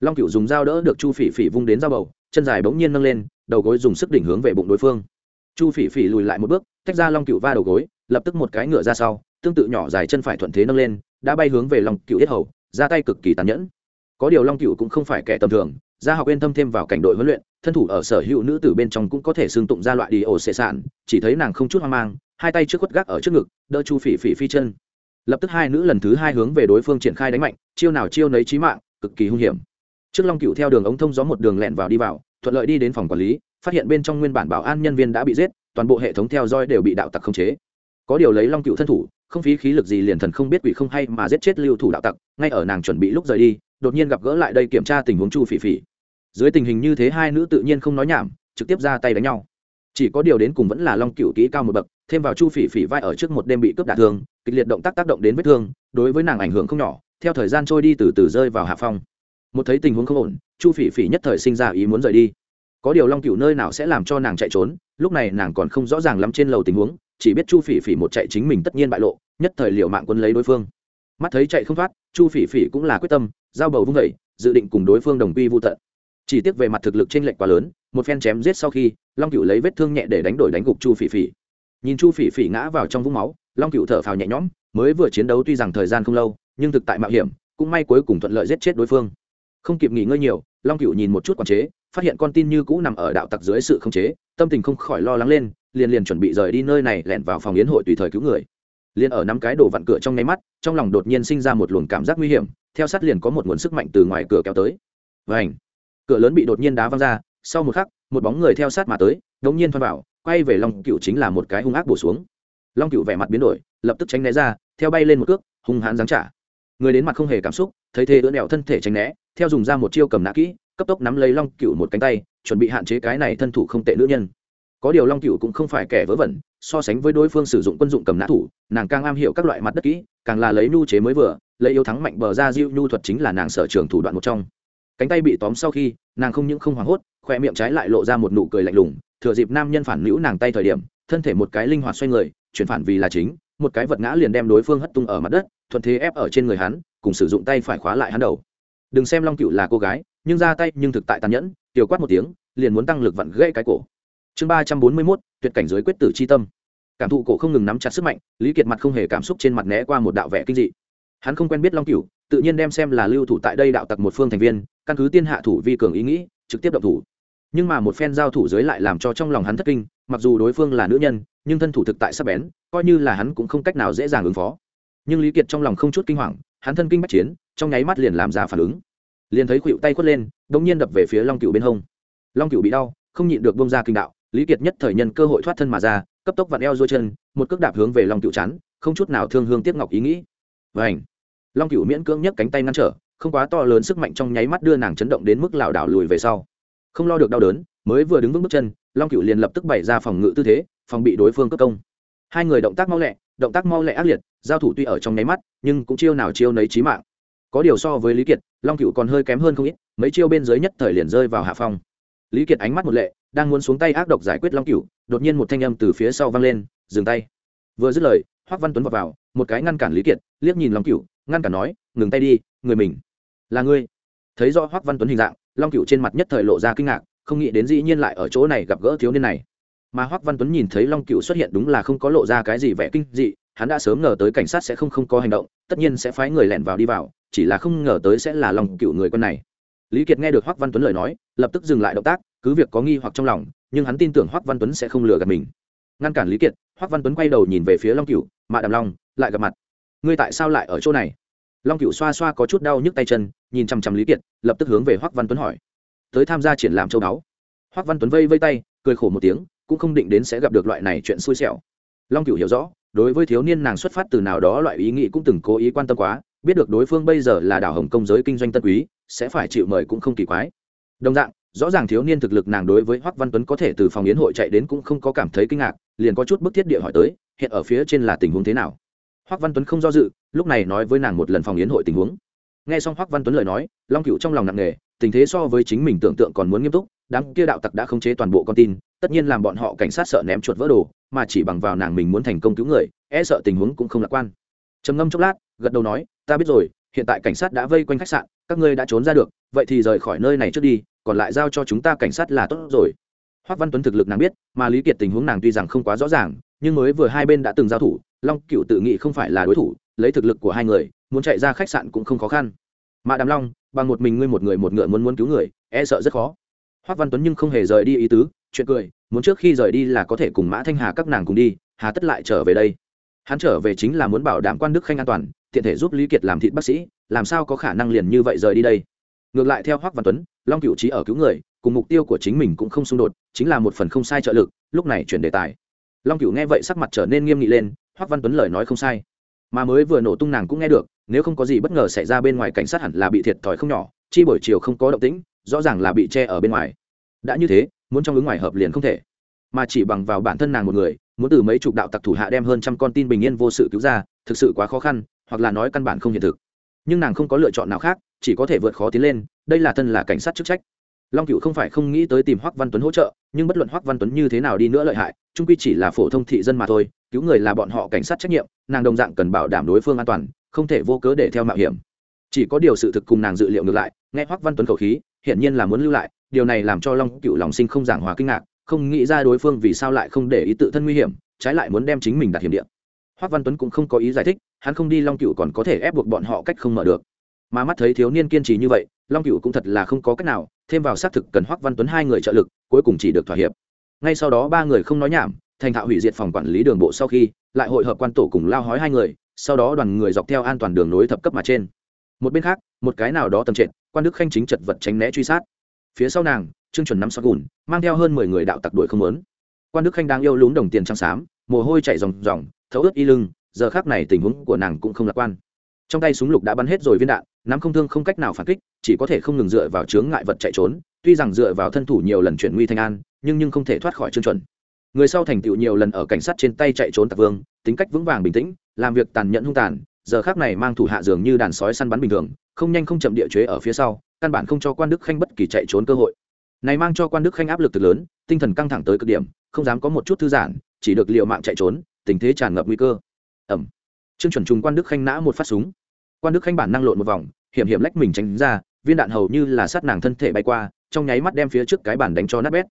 Long cựu dùng dao đỡ được chu phỉ phỉ vung đến dao bầu, chân dài bỗng nhiên nâng lên, đầu gối dùng sức đỉnh hướng về bụng đối phương. Chu phỉ phỉ lùi lại một bước, tách ra long cựu va đầu gối, lập tức một cái ngựa ra sau, tương tự nhỏ dài chân phải thuận thế nâng lên, đã bay hướng về long cựu yết hầu, ra tay cực kỳ tàn nhẫn. Có điều long cựu cũng không phải kẻ tầm thường gia học yên tâm thêm vào cảnh đội huấn luyện, thân thủ ở sở hữu nữ tử bên trong cũng có thể xương tụng ra loại đi ổ xệ sản, chỉ thấy nàng không chút hoang mang, hai tay trước khuất gác ở trước ngực, đỡ chu phỉ phỉ phi chân. Lập tức hai nữ lần thứ hai hướng về đối phương triển khai đánh mạnh, chiêu nào chiêu nấy trí mạng, cực kỳ hung hiểm. Trước long cựu theo đường ống thông gió một đường lẹn vào đi vào, thuận lợi đi đến phòng quản lý, phát hiện bên trong nguyên bản bảo an nhân viên đã bị giết, toàn bộ hệ thống theo dõi đều bị đạo tặc khống chế. Có điều lấy long cựu thân thủ, không phí khí lực gì liền thần không biết quỷ không hay mà giết chết lưu thủ đạo tặc, ngay ở nàng chuẩn bị lúc rời đi, đột nhiên gặp gỡ lại đây kiểm tra tình huống chu phỉ phỉ dưới tình hình như thế hai nữ tự nhiên không nói nhảm, trực tiếp ra tay đánh nhau. Chỉ có điều đến cùng vẫn là long cựu kỹ cao một bậc, thêm vào chu phỉ phỉ vai ở trước một đêm bị cướp đả thương, kịch liệt động tác tác động đến vết thương, đối với nàng ảnh hưởng không nhỏ, theo thời gian trôi đi từ từ rơi vào hạ phong. Một thấy tình huống không ổn, chu phỉ phỉ nhất thời sinh ra ý muốn rời đi. Có điều long cựu nơi nào sẽ làm cho nàng chạy trốn, lúc này nàng còn không rõ ràng lắm trên lầu tình huống, chỉ biết chu phỉ phỉ một chạy chính mình tất nhiên bại lộ, nhất thời liệu mạng quân lấy đối phương. Mắt thấy chạy không thoát, chu phỉ phỉ cũng là quyết tâm, giao bầu vung vẩy dự định cùng đối phương đồng quy vô tận chỉ tiếc về mặt thực lực t r ê n lệch quá lớn, một phen chém giết sau khi, long cựu lấy vết thương nhẹ để đánh đổi đánh gục chu phỉ phỉ. Nhìn chu phỉ phỉ ngã vào trong vũng máu, long cựu thở phào nhẹ nhõm, mới vừa chiến đấu tuy rằng thời gian không lâu, nhưng thực tại mạo hiểm, cũng may cuối cùng thuận lợi giết chết đối phương. Không kịp nghỉ ngơi nhiều, long cựu nhìn một chút quản chế, phát hiện con tin như cũ nằm ở đạo tặc dưới sự khống chế, tâm tình không khỏi lo lắng lên, liền liền chuẩn bị rời đi nơi này lẹn vào phòng yến hội tùy thời cứu người. Liền ở năm cái đồ vặn cửa trong nháy mắt, trong lòng đột nhiên sinh ra một luồng cảm giác nguy hiểm, theo sát liền có một nguồn sức mạnh từ ngoài cửa kéo tới. Vảnh cửa lớn bị đột nhiên đá văng ra, sau một khắc, một bóng người theo sát mà tới đống nhiên thoăn vào, quay về long cựu chính là một cái hung ác bổ xuống. Long cựu vẻ mặt biến đổi, lập tức tránh né ra, theo bay lên một cước, hung hãn giáng trả. Người đến mặt không hề cảm xúc, thấy thế đỡ đèo thân thể tránh né, theo dùng ra một chiêu cầm nã kỹ, cấp tốc nắm lấy long cựu một cánh tay, chuẩn bị hạn chế cái này thân thủ không tệ nữ nhân. Có điều long cựu cũng không phải kẻ vớ vẩn, so sánh với đối phương sử dụng quân dụng cầm nã thủ, nàng càng am hiểu các loại mặt đất kỹ, càng là lấy nhu chế mới vừa, lấy yếu thắng mạnh bờ ra diêu nhu thuật chính là nàng sở trường thủ đoạn một trong cánh tay bị tóm sau khi, nàng không những không hoảng hốt khoe miệng trái lại lộ ra một nụ cười lạnh lùng, thừa dịp nam nhân phản nữ nàng tay thời điểm, thân thể một cái linh hoạt xoay người, chuyển phản vì là chính, một cái vật ngã liền đem đối phương hất tung ở mặt đất, thuận thế ép ở trên người hắn, cùng sử dụng tay phải khóa lại hắn đầu. Đừng xem long cựu là cô gái, nhưng ra tay nhưng thực tại tàn nhẫn, tiểu quát một tiếng, liền muốn tăng lực vặn gãy cái cổ. Chương ba trăm bốn mươi mốt, tuyệt cảnh giới quyết tử c h i tâm. Cảm thụ cổ không ngừng nắm chặt sức mạnh, lý kiệt mặt không hề cảm xúc trên mặt né qua một đạo vẻ kinh dị. Hắn không quen biết long cựu tự nhiên đem xem là lưu thủ tại đây đạo tặc một phương thành viên, căn cứ tiên hạ thủ vi cường ý nghĩ, trực tiếp động thủ. Nhưng mà một phen giao thủ dưới lại làm cho trong lòng hắn thất kinh, mặc dù đối phương là nữ nhân, nhưng thân thủ thực tại sắp bén, coi như là hắn cũng không cách nào dễ dàng ứng phó. Nhưng lý kiệt trong lòng không chút kinh hoàng, hắn thân kinh bắt chiến, trong nháy mắt liền làm ra phản ứng. Liền thấy khuỵu tay quất lên đ ỗ n g nhiên đập về phía long cựu bên hông. Long cựu bị đau, không nhịn được bông ra kinh đạo, lý kiệt nhất thời nhân cơ hội thoát thân mà ra, cấp tốc vặn eo dôi chân, một cước đạp hướng về long cựu chắn không chút nào thương hương tiếc ngọc ý nghĩ. Và ảnh long cựu miễn cưỡng nhấc cánh tay ngăn trở không quá to lớn sức mạnh trong nháy mắt đưa nàng chấn động đến mức lảo đảo lùi về sau. Không lo được đau đớn mới vừa đứng vững bước chân long cựu liền lập tức bày ra phòng ngự tư thế phòng bị đối phương cất công. Hai người động tác mau lẹ động tác mau lẹ ác liệt giao thủ tuy ở trong nháy mắt nhưng cũng chiêu nào chiêu nấy trí mạng. Có điều so với lý kiệt long cựu còn hơi kém hơn không ít mấy chiêu bên dưới nhất thời liền rơi vào hạ phong. Lý kiệt ánh mắt một lệ đang muốn xuống tay ác độc giải quyết long cựu đột nhiên một thanh âm từ phía sau vang lên dừng tay. Vừa dứt lời hoác văn tuấn vào, vào một cái ngăn cản lý kiệt liếc nhìn long cựu ngăn cản nói, ngừng tay đi, người mình là ngươi. Thấy rõ hoắc văn tuấn hình dạng, long cựu trên mặt nhất thời lộ ra kinh ngạc, không nghĩ đến dĩ nhiên lại ở chỗ này gặp gỡ thiếu niên này. Mà hoắc văn tuấn nhìn thấy long cựu xuất hiện đúng là không có lộ ra cái gì vẻ kinh dị, hắn đã sớm ngờ tới cảnh sát sẽ không không có hành động, tất nhiên sẽ phái người lẻn vào đi vào, chỉ là không ngờ tới sẽ là Long cựu người quân này. Lý kiệt nghe được hoắc văn tuấn lời nói, lập tức dừng lại động tác, cứ việc có nghi hoặc trong lòng, nhưng hắn tin tưởng hoắc văn tuấn sẽ không lừa gạt mình. Ngăn cản lý kiệt, hoắc văn tuấn quay đầu nhìn về phía long cựu mạ đàm long, lại gặp mặt ngươi tại sao lại ở chỗ này? Long cựu xoa xoa có chút đau nhức tay chân, nhìn chằm chằm lý kiệt, lập tức hướng về hoắc văn tuấn hỏi. Tới tham gia triển lãm châu báu. Hoắc văn tuấn vây vây tay, cười khổ một tiếng, cũng không định đến sẽ gặp được loại này chuyện xui xẻo. Long cựu hiểu rõ, đối với thiếu niên nàng xuất phát từ nào đó loại ý nghĩ cũng từng cố ý quan tâm quá, biết được đối phương bây giờ là đảo hồng công giới kinh doanh tân quý, sẽ phải chịu mời cũng không kỳ quái. Đồng dạng, rõ ràng thiếu niên thực lực nàng đối với hoắc văn tuấn có thể từ phòng yến hội chạy đến cũng không có cảm thấy kinh ngạc, liền có chút bức thiết địa hỏi tới, hiện ở phía trên là tình huống thế nào? Hoắc văn tuấn không do dự, lúc này nói với nàng một lần phòng yến hội tình huống. Nghe xong hoắc văn tuấn lời nói, long cựu trong lòng nặng nề, tình thế so với chính mình tưởng tượng còn muốn nghiêm túc, đám kia đạo tặc đã khống chế toàn bộ con tin, tất nhiên làm bọn họ cảnh sát sợ ném chuột vỡ đồ, mà chỉ bằng vào nàng mình muốn thành công cứu người e sợ tình huống cũng không lạc quan. Trầm ngâm chốc lát, gật đầu nói, ta biết rồi, hiện tại cảnh sát đã vây quanh khách sạn, các ngươi đã trốn ra được, vậy thì rời khỏi nơi này trước đi, còn lại giao cho chúng ta cảnh sát là tốt rồi. Hoắc văn tuấn thực lực nàng biết, mà lý kiệt tình huống nàng tuy rằng không quá rõ ràng, nhưng mới vừa hai bên đã từng giao thủ long cựu tự nghĩ không phải là đối thủ, lấy thực lực của hai người, muốn chạy ra khách sạn cũng không khó khăn. Mà đàm long, bằng một mình ngươi một người một ngựa muốn muốn cứu người e sợ rất khó. Hoác văn tuấn nhưng không hề rời đi ý tứ, chuyện cười, muốn trước khi rời đi là có thể cùng mã thanh hà các nàng cùng đi, hà tất lại trở về đây. Hắn trở về chính là muốn bảo đảm quan đức khanh an toàn, tiện thể giúp lý kiệt làm thịt bác sĩ, làm sao có khả năng liền như vậy rời đi đây? Ngược lại theo hoắc văn tuấn, long cựu trí ở cứu người, cùng mục tiêu của chính mình cũng không xung đột, chính là một phần không sai trợ lực, lúc này chuyển đề tài. Long cựu nghe vậy sắc mặt trở nên nghiêm nghị lên hoắc văn tuấn lời nói không sai. Mà mới vừa nổ tung nàng cũng nghe được, nếu không có gì bất ngờ xảy ra bên ngoài cảnh sát hẳn là bị thiệt thòi không nhỏ, chi buổi chiều không có động tĩnh, rõ ràng là bị che ở bên ngoài. Đã như thế, muốn trong ứng ngoài hợp liền không thể. Mà chỉ bằng vào bản thân nàng một người, muốn từ mấy chục đạo tặc thủ hạ đem hơn trăm con tin bình yên vô sự cứu ra, thực sự quá khó khăn, hoặc là nói căn bản không hiện thực. Nhưng nàng không có lựa chọn nào khác, chỉ có thể vượt khó tiến lên, đây là thân là cảnh sát chức trách long cựu không phải không nghĩ tới tìm hoắc văn tuấn hỗ trợ, nhưng bất luận hoắc văn tuấn như thế nào đi nữa lợi hại trung quy chỉ là phổ thông thị dân mà thôi, cứu người là bọn họ cảnh sát trách nhiệm, nàng đồng dạng cần bảo đảm đối phương an toàn, không thể vô cớ để theo mạo hiểm. Chỉ có điều sự thực cùng nàng dự liệu ngược lại, nghe hoắc văn tuấn khẩu khí, hiển nhiên là muốn lưu lại, điều này làm cho long cựu lòng sinh không giảng hòa kinh ngạc, không nghĩ ra đối phương vì sao lại không để ý tự thân nguy hiểm, trái lại muốn đem chính mình đặt hiểm điện Hoắc văn tuấn cũng không có ý giải thích, hắn không đi long cựu còn có thể ép buộc bọn họ cách không mở được mà mắt thấy thiếu niên kiên trì như vậy, long cựu cũng thật là không có cách nào, thêm vào xác thực cần Hoắc văn tuấn hai người trợ lực, cuối cùng chỉ được thỏa hiệp. Ngay sau đó ba người không nói nhảm, thành thạo hủy diệt phòng quản lý đường bộ sau khi, lại hội hợp quan tổ cùng lao hói hai người, sau đó đoàn người dọc theo an toàn đường nối thập cấp mà trên. Một bên khác, một cái nào đó tầm trệt, quan đức khanh chính chật vật tránh né truy sát. Phía sau nàng, trương chuẩn năm sọt gùn, mang theo hơn mười người đạo tặc đuổi không lớn quan đức khanh đang yêu lún đồng tiền trắng xám, mồ hôi chạy ròng ròng, thấu ướt y lưng, giờ khác này tình huống của nàng cũng không lạc quan trong tay súng lục đã bắn hết rồi viên đạn, nắm không thương không cách nào phản kích, chỉ có thể không ngừng dựa vào chướng ngại vật chạy trốn, tuy rằng dựa vào thân thủ nhiều lần chuyển nguy thanh an, nhưng nhưng không thể thoát khỏi chương chuẩn. Người sau thành tựu nhiều lần ở cảnh sát trên tay chạy trốn tạc vương, tính cách vững vàng bình tĩnh, làm việc tàn nhẫn hung tàn, giờ khác này mang thủ hạ dường như đàn sói săn bắn bình thường, không nhanh không chậm địa chế ở phía sau, căn bản không cho quan đức khanh bất kỳ chạy trốn cơ hội. Này mang cho quan đức khanh áp lực từ lớn, tinh thần căng thẳng tới cực điểm, không dám có một chút thư giãn, chỉ được liệu mạng chạy trốn, tình thế tràn ngập nguy cơ. Ẩm trương chuẩn trùng quan đức khanh nã một phát súng. Quan đức khanh bản năng lộn một vòng, hiểm hiểm lách mình tránh ra, viên đạn hầu như là sát nàng thân thể bay qua, trong nháy mắt đem phía trước cái bản đánh cho nát bét.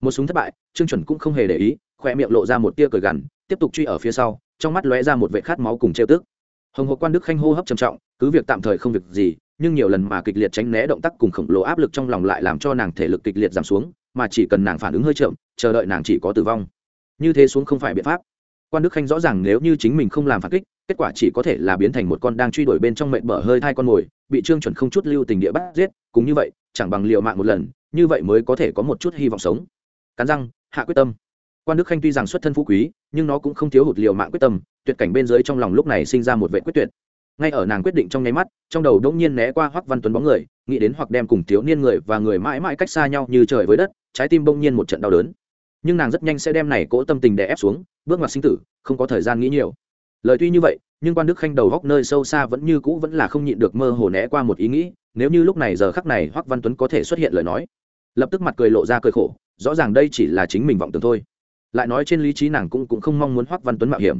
Một súng thất bại, trương chuẩn cũng không hề để ý khoe miệng lộ ra một tia cười gằn, tiếp tục truy ở phía sau, trong mắt lóe ra một vệ khát máu cùng trêu tức. Hồng hộc quan đức khanh hô hấp trầm trọng, cứ việc tạm thời không việc gì, nhưng nhiều lần mà kịch liệt tránh né động tác cùng khổng lồ áp lực trong lòng lại làm cho nàng thể lực kịch liệt giảm xuống, mà chỉ cần nàng phản ứng hơi chậm, chờ đợi nàng chỉ có tử vong. Như thế xuống không phải biện pháp. Quan đức khanh rõ ràng nếu như chính mình không làm phản kích kết quả chỉ có thể là biến thành một con đang truy đuổi bên trong mệnh mở hơi thai con mồi, bị trương chuẩn không chút lưu tình địa bắt giết cũng như vậy, chẳng bằng liều mạng một lần, như vậy mới có thể có một chút hy vọng sống. Cắn răng, hạ quyết tâm. Quan đức khanh tuy rằng xuất thân phú quý, nhưng nó cũng không thiếu hụt liều mạng quyết tâm, tuyệt cảnh bên dưới trong lòng lúc này sinh ra một vệ quyết tuyệt. Ngay ở nàng quyết định trong nháy mắt, trong đầu đông nhiên né qua hoắc văn tuấn bóng người, nghĩ đến hoặc đem cùng thiếu niên người và người mãi mãi cách xa nhau như trời với đất, trái tim bỗng nhiên một trận đau đớn. Nhưng nàng rất nhanh sẽ đem này cỗ tâm tình đè ép xuống, bước ngoặt sinh tử, không có thời gian nghĩ nhiều lời tuy như vậy, nhưng quan đức khanh đầu góc nơi sâu xa vẫn như cũ vẫn là không nhịn được mơ hồ né qua một ý nghĩ, nếu như lúc này giờ khắc này hoắc văn tuấn có thể xuất hiện lời nói. Lập tức mặt cười lộ ra cười khổ, rõ ràng đây chỉ là chính mình vọng tưởng thôi. Lại nói trên lý trí nàng cũng cũng không mong muốn hoắc văn tuấn mạo hiểm.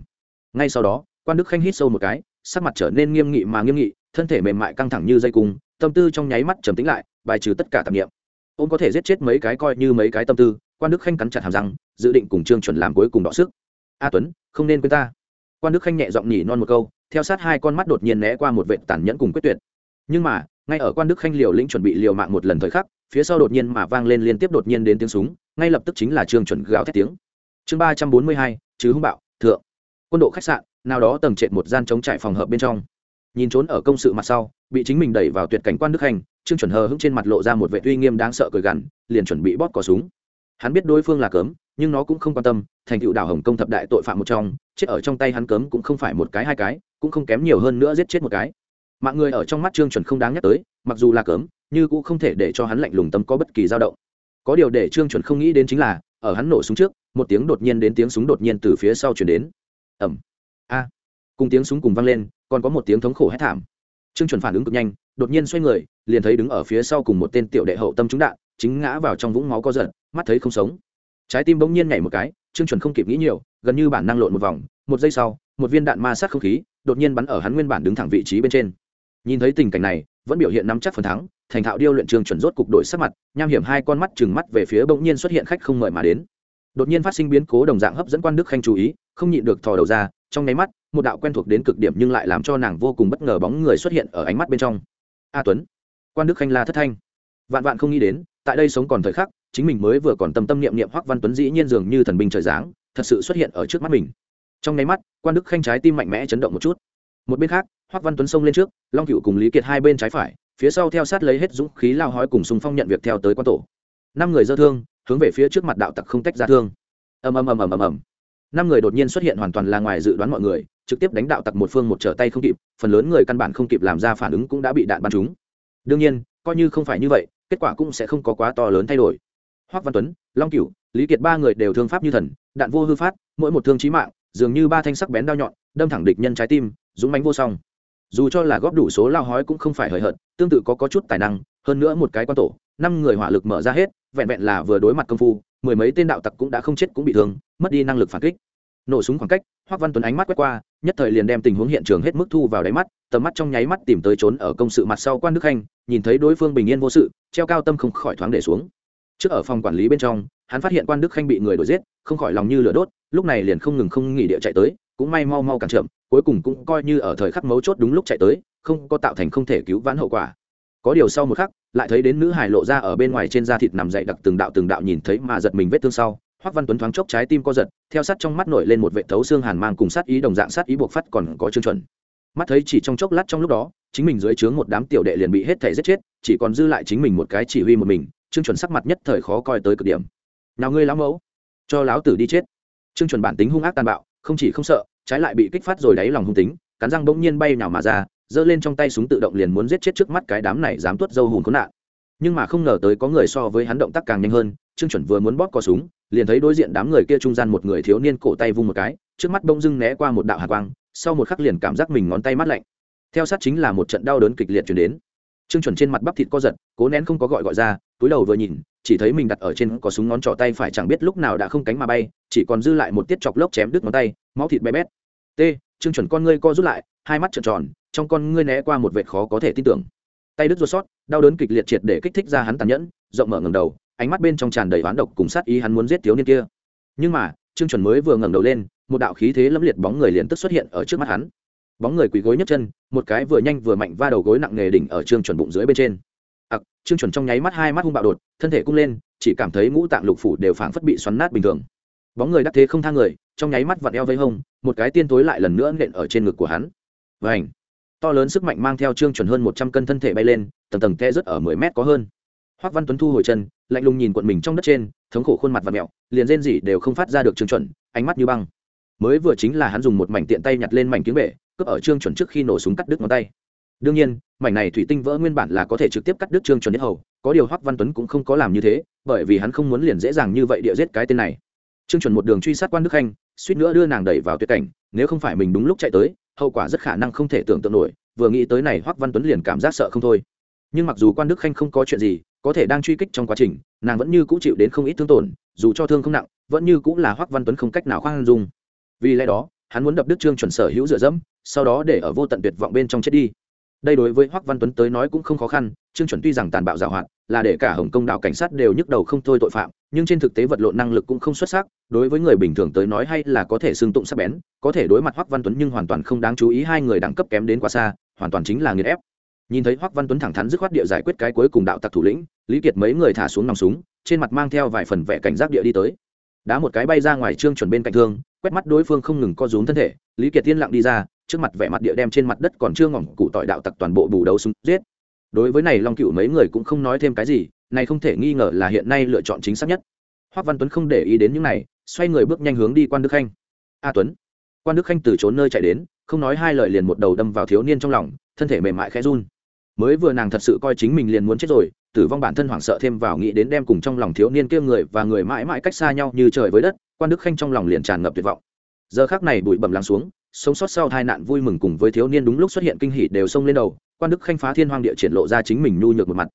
Ngay sau đó, quan đức khanh hít sâu một cái, sắc mặt trở nên nghiêm nghị mà nghiêm nghị, thân thể mềm mại căng thẳng như dây cung, tâm tư trong nháy mắt trầm tĩnh lại, bài trừ tất cả tạp niệm. ông có thể giết chết mấy cái coi như mấy cái tâm tư, quan đức khanh cắn chặt hàm răng, dự định cùng trương chuẩn làm cuối cùng đọ sức. A tuấn, không nên quên ta quan đức khanh nhẹ giọng nhỉ non một câu, theo sát hai con mắt đột nhiên né qua một vệ tàn nhẫn cùng quyết tuyệt. Nhưng mà, ngay ở quan đức khanh liều lĩnh chuẩn bị liều mạng một lần thời khắc, phía sau đột nhiên mà vang lên liên tiếp đột nhiên đến tiếng súng, ngay lập tức chính là trương chuẩn gào thét tiếng. Chương ba trăm bốn mươi hai chứ hung bạo, thượng. Quân độ khách sạn, nào đó tầng trệt một gian chống trại phòng hợp bên trong. Nhìn trốn ở công sự mặt sau, bị chính mình đẩy vào tuyệt cảnh quan đức khanh, trương chuẩn hờ hững trên mặt lộ ra một vệ uy nghiêm đáng sợ cười gằn, liền chuẩn bị bóp cò súng. Hắn biết đối phương là cấm, nhưng nó cũng không quan tâm, thành tựu đảo hồng công thập đại tội phạm một trong chết ở trong tay hắn cấm cũng không phải một cái hai cái, cũng không kém nhiều hơn nữa giết chết một cái. Mạng người ở trong mắt trương chuẩn không đáng nhắc tới, mặc dù là cấm nhưng cũng không thể để cho hắn lạnh lùng tâm có bất kỳ dao động. Có điều để trương chuẩn không nghĩ đến chính là, ở hắn nổ súng trước, một tiếng đột nhiên đến tiếng súng đột nhiên từ phía sau chuyển đến. Ẩm a. Cùng tiếng súng cùng vang lên, còn có một tiếng thống khổ hét thảm. Trương chuẩn phản ứng cực nhanh, đột nhiên xoay người, liền thấy đứng ở phía sau cùng một tên tiểu đệ hậu tâm trúng đạn, chính ngã vào trong vũng máu co giật, mắt thấy không sống. Trái tim bỗng nhiên nhảy một cái, trương chuẩn không kịp nghĩ nhiều gần như bản năng lộn một vòng, một giây sau, một viên đạn ma sát không khí, đột nhiên bắn ở hắn nguyên bản đứng thẳng vị trí bên trên. Nhìn thấy tình cảnh này, vẫn biểu hiện nắm chắc phần thắng, thành thạo điêu luyện trường chuẩn rốt cục đổi sắc mặt, nham hiểm hai con mắt chừng mắt về phía bỗng nhiên xuất hiện khách không mời mà đến. Đột nhiên phát sinh biến cố đồng dạng hấp dẫn quan đức khanh chú ý, không nhịn được thò đầu ra, trong nháy mắt, một đạo quen thuộc đến cực điểm nhưng lại làm cho nàng vô cùng bất ngờ bóng người xuất hiện ở ánh mắt bên trong. A tuấn, quan đức khanh la thất thanh. Vạn vạn không nghĩ đến, tại đây sống còn thời khắc, chính mình mới vừa còn tâm tâm niệm niệm hoắc văn tuấn dĩ nhiên dường như thần binh trời giáng thật sự xuất hiện ở trước mắt mình. Trong nháy mắt, quan đức khanh trái tim mạnh mẽ chấn động một chút. Một bên khác hoắc văn tuấn xông lên trước, long cựu cùng lý kiệt hai bên trái phải, phía sau theo sát lấy hết dũng khí lao hói cùng sùng phong nhận việc theo tới quan tổ. Năm người dơ thương, hướng về phía trước mặt đạo tặc không tách ra thương. Ầm ầm ầm ầm ầm ầm. Năm người đột nhiên xuất hiện hoàn toàn là ngoài dự đoán mọi người, trực tiếp đánh đạo tặc một phương một trở tay không kịp, phần lớn người căn bản không kịp làm ra phản ứng cũng đã bị đạn bắn trúng. Đương nhiên, coi như không phải như vậy, kết quả cũng sẽ không có quá to lớn thay đổi. Hoắc văn tuấn, long cửu, lý kiệt ba người đều thương pháp như thần đạn vô hư phát, mỗi một thương chí mạng, dường như ba thanh sắc bén đao nhọn, đâm thẳng địch nhân trái tim, dũng mãnh vô song. Dù cho là góp đủ số lao hói cũng không phải hời hợt, tương tự có có chút tài năng, hơn nữa một cái quan tổ, năm người hỏa lực mở ra hết, vẹn vẹn là vừa đối mặt công phu, mười mấy tên đạo tặc cũng đã không chết cũng bị thương, mất đi năng lực phản kích. Nổ súng khoảng cách hoắc văn tuấn ánh mắt quét qua, nhất thời liền đem tình huống hiện trường hết mức thu vào đáy mắt, tầm mắt trong nháy mắt tìm tới trốn ở công sự mặt sau quan đức khanh, nhìn thấy đối phương bình yên vô sự, treo cao tâm không khỏi thoáng để xuống. Trước ở phòng quản lý bên trong hắn phát hiện quan đức khanh bị người đuổi giết, không khỏi lòng như lửa đốt, lúc này liền không ngừng không nghỉ địa chạy tới, cũng may mau mau càng chậm, cuối cùng cũng coi như ở thời khắc mấu chốt đúng lúc chạy tới, không có tạo thành không thể cứu vãn hậu quả. Có điều sau một khắc, lại thấy đến nữ hải lộ ra ở bên ngoài trên da thịt nằm dậy đặc từng đạo từng đạo nhìn thấy mà giật mình vết thương sau, hoắc văn tuấn thoáng chốc trái tim co giật, theo sát trong mắt nổi lên một vệ thấu xương hàn mang cùng sát ý đồng dạng sát ý buộc phát còn có chương chuẩn. Mắt thấy chỉ trong chốc lát trong lúc đó, chính mình dưới trướng một đám tiểu đệ liền bị hết thể giết chết, chỉ còn dư lại chính mình một cái chỉ huy một mình, chương chuẩn sắc mặt nhất thời khó coi tới cực điểm nào ngươi lão mẫu, cho lão tử đi chết. Trương chuẩn bản tính hung ác tàn bạo, không chỉ không sợ, trái lại bị kích phát rồi đáy lòng hung tính, cắn răng bỗng nhiên bay nhào mà ra, giơ lên trong tay súng tự động liền muốn giết chết trước mắt cái đám này dám tuốt dâu hùn khốn nạn. Nhưng mà không ngờ tới có người so với hắn động tác càng nhanh hơn, trương chuẩn vừa muốn bóp cò súng, liền thấy đối diện đám người kia trung gian một người thiếu niên cổ tay vung một cái, trước mắt bỗng dưng né qua một đạo hạ quang, sau một khắc liền cảm giác mình ngón tay mát lạnh. Theo sát chính là một trận đau đớn kịch liệt chuyển đến. Trương chuẩn trên mặt bắp thịt co giật, cố nén không có gọi gọi ra, túi đầu vừa nhìn chỉ thấy mình đặt ở trên có súng ngón trỏ tay phải chẳng biết lúc nào đã không cánh mà bay, chỉ còn dư lại một tiết chọc lốc chém đứt ngón tay, máu thịt bé bét. T, trương chuẩn con ngươi co rút lại, hai mắt trợn tròn, trong con ngươi né qua một vệt khó có thể tin tưởng. Tay đứt ruột sót, đau đớn kịch liệt triệt để kích thích ra hắn tàn nhẫn, rộng mở ngầm đầu, ánh mắt bên trong tràn đầy oán độc cùng sát ý hắn muốn giết thiếu niên kia. Nhưng mà, trương chuẩn mới vừa ngẩng đầu lên, một đạo khí thế lâm liệt bóng người liền tức xuất hiện ở trước mắt hắn. Bóng người quỳ gối nhấc chân, một cái vừa nhanh vừa mạnh va đầu gối nặng nghề đỉnh ở trương chuẩn bụng dưới bên trên trương chuẩn trong nháy mắt hai mắt hung bạo đột, thân thể cung lên, chỉ cảm thấy ngũ tạng lục phủ đều phảng phất bị xoắn nát bình thường. Bóng người đắc thế không thang người, trong nháy mắt vặn eo vây hông, một cái tiên tối lại lần nữa nện ở trên ngực của hắn. Vảnh to lớn sức mạnh mang theo trương chuẩn hơn một trăm cân thân thể bay lên, tầng tầng te rất ở mười mét có hơn. Hoắc văn tuấn thu hồi chân, lạnh lùng nhìn quận mình trong đất trên, thống khổ khuôn mặt và mẹo, liền rên rỉ đều không phát ra được trương chuẩn, ánh mắt như băng. Mới vừa chính là hắn dùng một mảnh tiện tay nhặt lên mảnh kiếm bể, cướp ở trương chuẩn trước khi nổ súng cắt đứt ngón tay đương nhiên, mảnh này thủy tinh vỡ nguyên bản là có thể trực tiếp cắt đứt trương chuẩn nhất hầu, có điều hoắc văn tuấn cũng không có làm như thế, bởi vì hắn không muốn liền dễ dàng như vậy địa giết cái tên này. Trương chuẩn một đường truy sát quan đức khanh, suýt nữa đưa nàng đẩy vào tuyệt cảnh, nếu không phải mình đúng lúc chạy tới, hậu quả rất khả năng không thể tưởng tượng nổi, vừa nghĩ tới này hoắc văn tuấn liền cảm giác sợ không thôi. Nhưng mặc dù quan đức khanh không có chuyện gì, có thể đang truy kích trong quá trình, nàng vẫn như cũ chịu đến không ít thương tổn, dù cho thương không nặng, vẫn như cũng là hoắc văn tuấn không cách nào khoan dung. Vì lẽ đó, hắn muốn đập đức trương chuẩn sở hữu dựa dẫm, sau đó để ở vô tận tuyệt vọng bên trong chết đi đây đối với hoắc văn tuấn tới nói cũng không khó khăn, trương chuẩn tuy rằng tàn bạo giảo hoạt, là để cả hồng công đạo cảnh sát đều nhức đầu không thôi tội phạm, nhưng trên thực tế vật lộn năng lực cũng không xuất sắc, đối với người bình thường tới nói hay là có thể xương tụng sắc bén, có thể đối mặt hoắc văn tuấn nhưng hoàn toàn không đáng chú ý hai người đẳng cấp kém đến quá xa, hoàn toàn chính là nghiền ép. Nhìn thấy hoắc văn tuấn thẳng thắn dứt khoát địa giải quyết cái cuối cùng đạo tặc thủ lĩnh, lý kiệt mấy người thả xuống nòng súng, trên mặt mang theo vài phần vẻ cảnh giác địa đi tới. Đá một cái bay ra ngoài trương chuẩn bên cạnh thương, quét mắt đối phương không ngừng co rúm thân thể, lý kiệt tiên lặng đi ra trước mặt vẻ mặt địa đem trên mặt đất còn chưa ngỏm cụ tỏi đạo tặc toàn bộ bù đấu súng giết. Đối với này long cựu mấy người cũng không nói thêm cái gì, này không thể nghi ngờ là hiện nay lựa chọn chính xác nhất. Hoắc văn tuấn không để ý đến những này, xoay người bước nhanh hướng đi quan đức khanh. A tuấn. Quan đức khanh từ trốn nơi chạy đến, không nói hai lời liền một đầu đâm vào thiếu niên trong lòng, thân thể mềm mại khẽ run. Mới vừa nàng thật sự coi chính mình liền muốn chết rồi, tử vong bản thân hoảng sợ thêm vào nghĩ đến đem cùng trong lòng thiếu niên kia người và người mãi mãi cách xa nhau như trời với đất, quan đức khanh trong lòng liền tràn ngập tuyệt vọng. Giờ khác này bụi bầm lắng xuống sống sót sau tai nạn vui mừng cùng với thiếu niên đúng lúc xuất hiện kinh hỉ đều xông lên đầu, quan đức khanh phá thiên hoang địa triển lộ ra chính mình nhu nhược một mặt.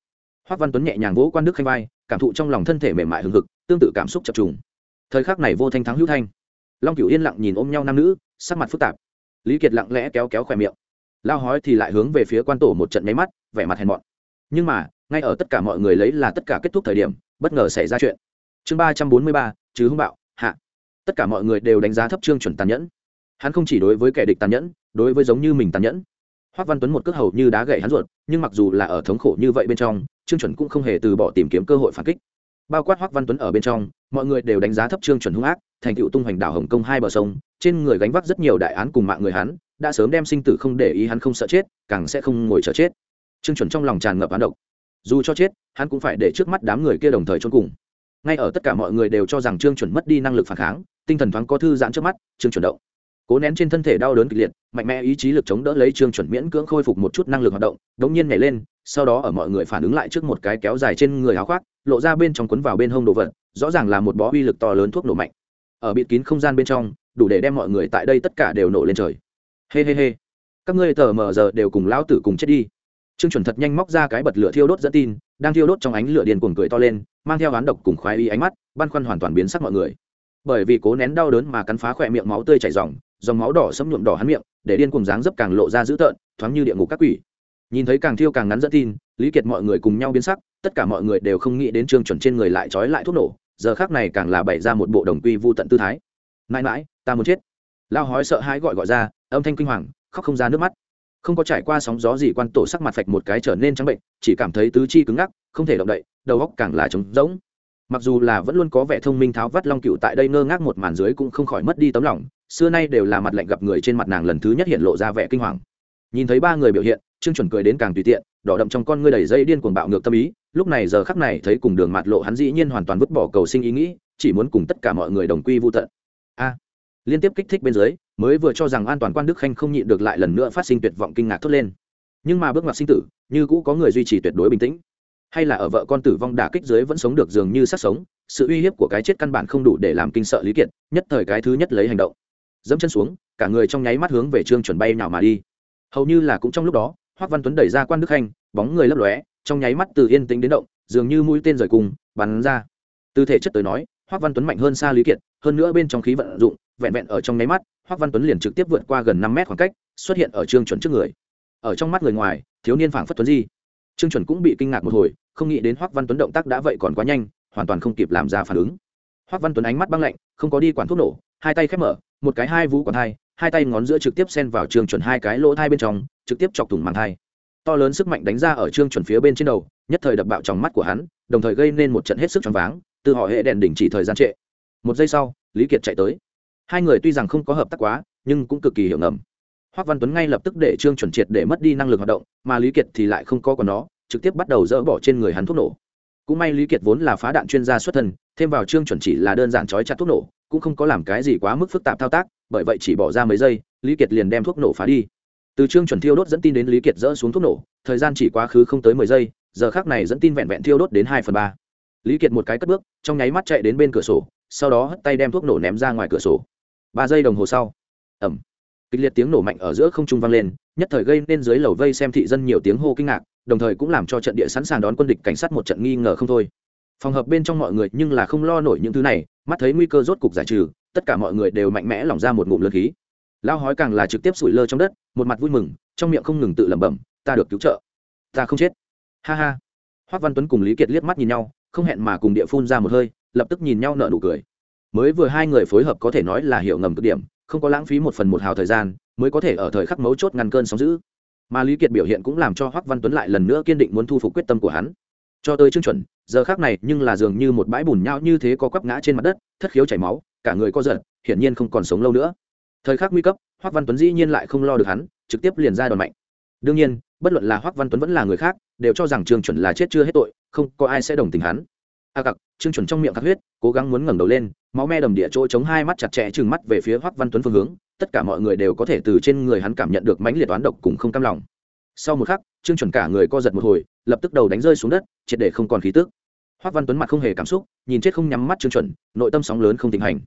Hoắc văn tuấn nhẹ nhàng vỗ quan đức khanh vai, cảm thụ trong lòng thân thể mềm mại hừng hực, tương tự cảm xúc chập trùng. Thời khắc này vô thanh thắng hữu thanh. Long cửu yên lặng nhìn ôm nhau nam nữ, sắc mặt phức tạp. Lý kiệt lặng lẽ kéo kéo khỏe miệng. Lao hói thì lại hướng về phía quan tổ một trận nháy mắt, vẻ mặt hèn mọn. Nhưng mà, ngay ở tất cả mọi người lấy là tất cả kết thúc thời điểm, bất ngờ xảy ra chuyện. Chương ba trăm bốn mươi ba chứ hung bạo, hạ. Tất cả mọi người đều đánh giá thấp trương chuẩn tàn nhẫn hắn không chỉ đối với kẻ địch tàn nhẫn, đối với giống như mình tàn nhẫn. Hoác văn tuấn một cước hầu như đá gậy hắn ruột, nhưng mặc dù là ở thống khổ như vậy bên trong, trương chuẩn cũng không hề từ bỏ tìm kiếm cơ hội phản kích. Bao quát hoác văn tuấn ở bên trong, mọi người đều đánh giá thấp trương chuẩn hung ác, thành tựu tung hoành đảo hồng kông hai bờ sông, trên người gánh vác rất nhiều đại án cùng mạng người hắn, đã sớm đem sinh tử không để ý hắn không sợ chết, càng sẽ không ngồi chờ chết. Trương chuẩn trong lòng tràn ngập án độc. Dù cho chết, hắn cũng phải để trước mắt đám người kia đồng thời trốn cùng. Ngay ở tất cả mọi người đều cho rằng trương chuẩn mất đi năng lực phản kháng, tinh thần thoáng có thư giãn trước mắt, trương chuẩn động cố nén trên thân thể đau đớn kịch liệt, mạnh mẽ ý chí lực chống đỡ lấy trương chuẩn miễn cưỡng khôi phục một chút năng lực hoạt động, đống nhiên nhảy lên, sau đó ở mọi người phản ứng lại trước một cái kéo dài trên người áo khoác, lộ ra bên trong quấn vào bên hông đồ vật, rõ ràng là một bó uy lực to lớn thuốc nổ mạnh. Ở bịt kín không gian bên trong, đủ để đem mọi người tại đây tất cả đều nổ lên trời. Hê hê hê. Các ngươi tờ mờ giờ đều cùng lão tử cùng chết đi. Trương chuẩn thật nhanh móc ra cái bật lửa thiêu đốt dẫn tin, đang thiêu đốt trong ánh lửa điền cuồng cười to lên, mang theo oán độc cùng khoái y ánh mắt, băn khoăn hoàn toàn biến sắc mọi người. Bởi vì cố nén đau đớn mà cắn phá khỏe miệng máu tươi chảy ròng dòng máu đỏ xâm nhuộm đỏ hắn miệng, để điên cùng dáng dấp càng lộ ra dữ tợn, thoáng như địa ngục các quỷ. Nhìn thấy càng thiêu càng ngắn dẫn tin, lý kiệt mọi người cùng nhau biến sắc, tất cả mọi người đều không nghĩ đến trương chuẩn trên người lại trói lại thuốc nổ, giờ khác này càng là bày ra một bộ đồng quy vô tận tư thái. Mãi mãi, ta muốn chết. Lao hói sợ hãi gọi gọi ra, âm thanh kinh hoàng, khóc không ra nước mắt. Không có trải qua sóng gió gì quan tổ sắc mặt phạch một cái trở nên trắng bệnh, chỉ cảm thấy tứ chi cứng ngắc, không thể động đậy, đầu óc càng là trống rỗng mặc dù là vẫn luôn có vẻ thông minh tháo vắt long cựu tại đây ngơ ngác một màn dưới cũng không khỏi mất đi tấm lòng, xưa nay đều là mặt lạnh gặp người trên mặt nàng lần thứ nhất hiện lộ ra vẻ kinh hoàng. Nhìn thấy ba người biểu hiện, trương chuẩn cười đến càng tùy tiện, đỏ đậm trong con ngươi đầy dây điên cuồng bạo ngược tâm ý, lúc này giờ khắc này thấy cùng đường mặt lộ hắn dĩ nhiên hoàn toàn vứt bỏ cầu sinh ý nghĩ, chỉ muốn cùng tất cả mọi người đồng quy vô tận. A, liên tiếp kích thích bên dưới, mới vừa cho rằng an toàn quan đức khanh không nhịn được lại lần nữa phát sinh tuyệt vọng kinh ngạc thốt lên. Nhưng mà bước ngoặt sinh tử, như cũ có người duy trì tuyệt đối bình tĩnh hay là ở vợ con tử vong đả kích dưới vẫn sống được dường như sát sống, sự uy hiếp của cái chết căn bản không đủ để làm kinh sợ lý kiệt, nhất thời cái thứ nhất lấy hành động. Dẫm chân xuống, cả người trong nháy mắt hướng về trương chuẩn bay nào mà đi. Hầu như là cũng trong lúc đó hoắc văn tuấn đẩy ra quan đức khanh, bóng người lấp lóe, trong nháy mắt từ yên tĩnh đến động, dường như mũi tên rời cùng, bắn ra. Từ thể chất tới nói hoắc văn tuấn mạnh hơn xa lý kiệt, hơn nữa bên trong khí vận dụng, vẹn vẹn ở trong nháy mắt hoắc văn tuấn liền trực tiếp vượt qua gần năm mét khoảng cách, xuất hiện ở trương chuẩn trước người. Ở trong mắt người ngoài, thiếu niên phảng phất tuấn di trương chuẩn cũng bị kinh ngạc một hồi, không nghĩ đến hoắc văn tuấn động tác đã vậy còn quá nhanh, hoàn toàn không kịp làm ra phản ứng. Hoắc văn tuấn ánh mắt băng lạnh, không có đi quản thuốc nổ, hai tay khép mở, một cái hai vũ quản thai hai tay ngón giữa trực tiếp xen vào trương chuẩn hai cái lỗ thai bên trong, trực tiếp chọc thủng màng thai. To lớn sức mạnh đánh ra ở trương chuẩn phía bên trên đầu, nhất thời đập bạo trong mắt của hắn, đồng thời gây nên một trận hết sức choáng váng, từ họ hệ đèn đỉnh chỉ thời gian trệ. Một giây sau, lý kiệt chạy tới. Hai người tuy rằng không có hợp tác quá, nhưng cũng cực kỳ hiểu ngầm hoắc văn tuấn ngay lập tức để trương chuẩn triệt để mất đi năng lực hoạt động, mà lý kiệt thì lại không có còn nó, trực tiếp bắt đầu dỡ bỏ trên người hắn thuốc nổ. Cũng may lý kiệt vốn là phá đạn chuyên gia xuất thân, thêm vào trương chuẩn chỉ là đơn giản trói chặt thuốc nổ, cũng không có làm cái gì quá mức phức tạp thao tác, bởi vậy chỉ bỏ ra mấy giây, lý kiệt liền đem thuốc nổ phá đi. Từ trương chuẩn thiêu đốt dẫn tin đến lý kiệt dỡ xuống thuốc nổ, thời gian chỉ quá khứ không tới mười giây, giờ khác này dẫn tin vẹn vẹn thiêu đốt đến hai phần ba. Lý kiệt một cái cất bước, trong nháy mắt chạy đến bên cửa sổ, sau đó hất tay đem thuốc nổ ném ra ngoài cửa sổ. Ba giây đồng hồ sau. Ẩm kịch liệt tiếng nổ mạnh ở giữa không trung vang lên, nhất thời gây nên dưới lầu vây xem thị dân nhiều tiếng hô kinh ngạc, đồng thời cũng làm cho trận địa sẵn sàng đón quân địch cảnh sát một trận nghi ngờ không thôi. Phòng hợp bên trong mọi người nhưng là không lo nổi những thứ này, mắt thấy nguy cơ rốt cục giải trừ, tất cả mọi người đều mạnh mẽ lỏng ra một ngụm lượt khí. Lao hói càng là trực tiếp sủi lơ trong đất, một mặt vui mừng, trong miệng không ngừng tự lẩm bẩm, ta được cứu trợ, ta không chết. Ha ha. Hoác văn tuấn cùng lý kiệt liếc mắt nhìn nhau, không hẹn mà cùng địa phun ra một hơi, lập tức nhìn nhau nở nụ cười. Mới vừa hai người phối hợp có thể nói là hiểu ngầm cực điểm không có lãng phí một phần một hào thời gian, mới có thể ở thời khắc mấu chốt ngăn cơn sóng giữ mà lý kiệt biểu hiện cũng làm cho hoắc văn tuấn lại lần nữa kiên định muốn thu phục quyết tâm của hắn. Cho tới chương chuẩn, giờ khác này nhưng là dường như một bãi bùn nhão như thế có quắp ngã trên mặt đất, thất khiếu chảy máu, cả người co giật, hiển nhiên không còn sống lâu nữa. Thời khắc nguy cấp, hoắc văn tuấn dĩ nhiên lại không lo được hắn, trực tiếp liền ra đòn mạnh. Đương nhiên, bất luận là hoắc văn tuấn vẫn là người khác, đều cho rằng trương chuẩn là chết chưa hết tội, không có ai sẽ đồng tình hắn a cặc, trương chuẩn trong miệng khắc huyết, cố gắng muốn ngẩng đầu lên, máu me đầm địa chỗ chống hai mắt chặt chẽ trừng mắt về phía hoắc văn tuấn phương hướng, tất cả mọi người đều có thể từ trên người hắn cảm nhận được mãnh liệt toán độc cùng không cam lòng. Sau một khắc, trương chuẩn cả người co giật một hồi, lập tức đầu đánh rơi xuống đất, triệt để không còn khí tức. Hoắc văn tuấn mặt không hề cảm xúc, nhìn chết không nhắm mắt trương chuẩn, nội tâm sóng lớn không tình hành.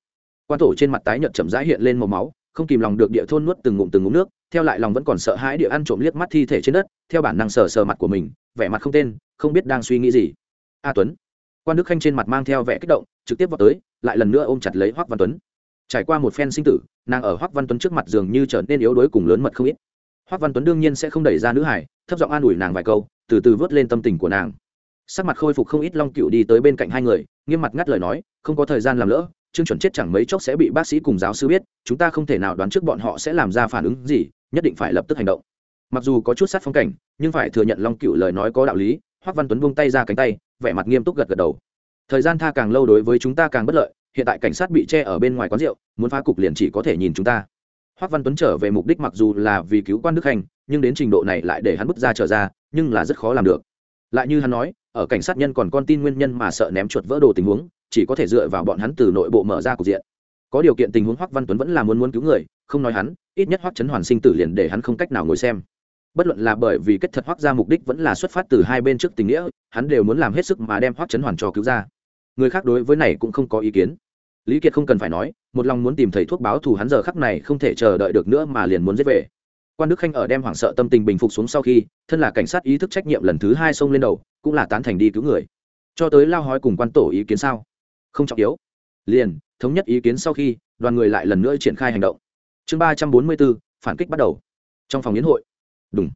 Quan tổ trên mặt tái nhợt chậm rãi hiện lên màu máu, không kìm lòng được địa thôn nuốt từng ngụm từng ngụm nước, theo lại lòng vẫn còn sợ hãi địa ăn trộm liếc mắt thi thể trên đất, theo bản năng sờ sờ mặt của mình, vẻ mặt không tên, không biết đang suy nghĩ gì. A tuấn quan đức khanh trên mặt mang theo vẻ kích động trực tiếp vào tới lại lần nữa ôm chặt lấy hoắc văn tuấn trải qua một phen sinh tử nàng ở hoắc văn tuấn trước mặt dường như trở nên yếu đuối cùng lớn mật không ít hoắc văn tuấn đương nhiên sẽ không đẩy ra nữ hải thấp giọng an ủi nàng vài câu từ từ vớt lên tâm tình của nàng sắc mặt khôi phục không ít long cựu đi tới bên cạnh hai người nghiêm mặt ngắt lời nói không có thời gian làm lỡ chương chuẩn chết chẳng mấy chốc sẽ bị bác sĩ cùng giáo sư biết chúng ta không thể nào đoán trước bọn họ sẽ làm ra phản ứng gì nhất định phải lập tức hành động mặc dù có chút sát phong cảnh nhưng phải thừa nhận long cựu lời nói có đạo lý hoắc văn tuấn buông tay ra cánh tay, vẻ mặt nghiêm túc gật gật đầu. Thời gian tha càng lâu đối với chúng ta càng bất lợi, hiện tại cảnh sát bị che ở bên ngoài quán rượu, muốn phá cục liền chỉ có thể nhìn chúng ta. Hoắc văn tuấn trở về mục đích mặc dù là vì cứu quan đức hành, nhưng đến trình độ này lại để hắn bứt ra trở ra, nhưng là rất khó làm được. Lại như hắn nói, ở cảnh sát nhân còn con tin nguyên nhân mà sợ ném chuột vỡ đồ tình huống, chỉ có thể dựa vào bọn hắn từ nội bộ mở ra cục diện. Có điều kiện tình huống hoắc văn tuấn vẫn là muốn muốn cứu người, không nói hắn, ít nhất hoắc chấn hoàn sinh tử liền để hắn không cách nào ngồi xem bất luận là bởi vì kết thật hoắc ra mục đích vẫn là xuất phát từ hai bên trước tình nghĩa, hắn đều muốn làm hết sức mà đem hoắc chấn hoàn cho cứu ra. Người khác đối với này cũng không có ý kiến. Lý kiệt không cần phải nói, một lòng muốn tìm thầy thuốc báo thù hắn giờ khắc này không thể chờ đợi được nữa mà liền muốn giết về. Quan đức khanh ở đem hoảng sợ tâm tình bình phục xuống sau khi, thân là cảnh sát ý thức trách nhiệm lần thứ hai xông lên đầu, cũng là tán thành đi cứu người. Cho tới lao hói cùng quan tổ ý kiến sao? Không trọng yếu. Liền, thống nhất ý kiến sau khi, đoàn người lại lần nữa triển khai hành động. Chương ba trăm bốn mươi bốn, phản kích bắt đầu. Trong phòng yến hội đúng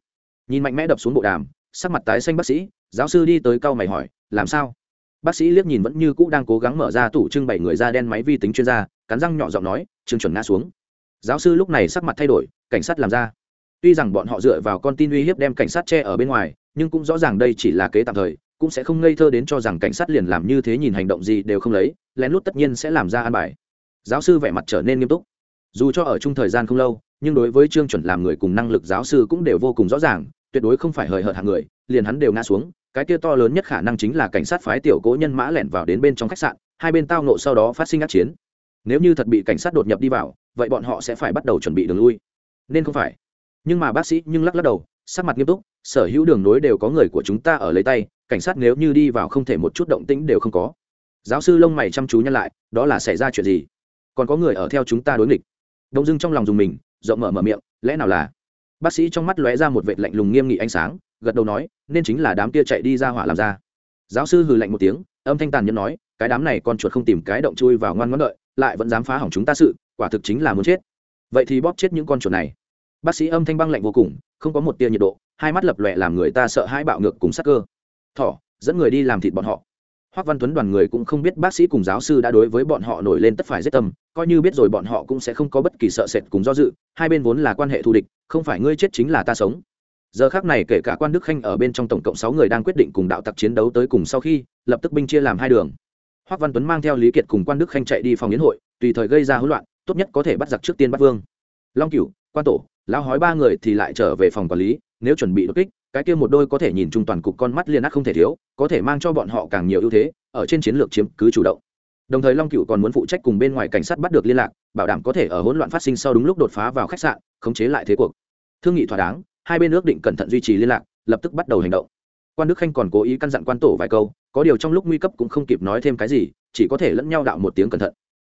nhìn mạnh mẽ đập xuống bộ đàm, sắc mặt tái xanh bác sĩ, giáo sư đi tới cau mày hỏi, làm sao? Bác sĩ liếc nhìn vẫn như cũ đang cố gắng mở ra tủ trưng bày người da đen máy vi tính chuyên gia, cắn răng nhỏ giọng nói trương chuẩn ngã xuống. Giáo sư lúc này sắc mặt thay đổi, cảnh sát làm ra. Tuy rằng bọn họ dựa vào con tin uy hiếp đem cảnh sát che ở bên ngoài, nhưng cũng rõ ràng đây chỉ là kế tạm thời, cũng sẽ không ngây thơ đến cho rằng cảnh sát liền làm như thế nhìn hành động gì đều không lấy, lén lút tất nhiên sẽ làm ra an bài. Giáo sư vẻ mặt trở nên nghiêm túc. Dù cho ở chung thời gian không lâu nhưng đối với trương chuẩn làm người cùng năng lực giáo sư cũng đều vô cùng rõ ràng, tuyệt đối không phải hời hợt hạng người, liền hắn đều ngã xuống, cái kia to lớn nhất khả năng chính là cảnh sát phái tiểu cố nhân mã lẻn vào đến bên trong khách sạn, hai bên tao nộ sau đó phát sinh ác chiến. Nếu như thật bị cảnh sát đột nhập đi vào, vậy bọn họ sẽ phải bắt đầu chuẩn bị đường lui. Nên không phải. Nhưng mà bác sĩ nhưng lắc lắc đầu, sắc mặt nghiêm túc, sở hữu đường nối đều có người của chúng ta ở lấy tay, cảnh sát nếu như đi vào không thể một chút động tĩnh đều không có. Giáo sư lông mày chăm chú nhăn lại, đó là xảy ra chuyện gì? Còn có người ở theo chúng ta đối nghịch. Đông dưng trong lòng dùng mình rộng mở mở miệng, lẽ nào là? Bác sĩ trong mắt lóe ra một vệt lạnh lùng nghiêm nghị ánh sáng, gật đầu nói, nên chính là đám kia chạy đi ra hỏa làm ra. Giáo sư hừ lạnh một tiếng, âm thanh tàn nhẫn nói, cái đám này con chuột không tìm cái động chui vào ngoan ngoãn đợi, lại vẫn dám phá hỏng chúng ta sự, quả thực chính là muốn chết. Vậy thì bóp chết những con chuột này. Bác sĩ âm thanh băng lạnh vô cùng, không có một tia nhiệt độ, hai mắt lập lòe làm người ta sợ hãi bạo ngược cùng sắc cơ. Thỏ, dẫn người đi làm thịt bọn họ. Hoắc Văn Tuấn đoàn người cũng không biết bác sĩ cùng giáo sư đã đối với bọn họ nổi lên tất phải giết tâm, coi như biết rồi bọn họ cũng sẽ không có bất kỳ sợ sệt cùng do dự, hai bên vốn là quan hệ thù địch, không phải ngươi chết chính là ta sống. Giờ khắc này kể cả quan Đức Khanh ở bên trong tổng cộng sáu người đang quyết định cùng đạo tặc chiến đấu tới cùng sau khi, lập tức binh chia làm hai đường. Hoắc Văn Tuấn mang theo Lý Kiệt cùng quan Đức Khanh chạy đi phòng yến hội, tùy thời gây ra hỗn loạn, tốt nhất có thể bắt giặc trước tiên bắt vương. Long Cửu, quan tổ, lão hói ba người thì lại trở về phòng quản lý, nếu chuẩn bị đột kích, cái kia một đôi có thể nhìn chung toàn cục con mắt liên ác không thể thiếu, có thể mang cho bọn họ càng nhiều ưu thế, ở trên chiến lược chiếm cứ chủ động. Đồng thời long cựu còn muốn phụ trách cùng bên ngoài cảnh sát bắt được liên lạc, bảo đảm có thể ở hỗn loạn phát sinh sau đúng lúc đột phá vào khách sạn, khống chế lại thế cuộc. Thương nghị thỏa đáng, hai bên ước định cẩn thận duy trì liên lạc, lập tức bắt đầu hành động. Quan đức khanh còn cố ý căn dặn quan tổ vài câu, có điều trong lúc nguy cấp cũng không kịp nói thêm cái gì, chỉ có thể lẫn nhau đạo một tiếng cẩn thận.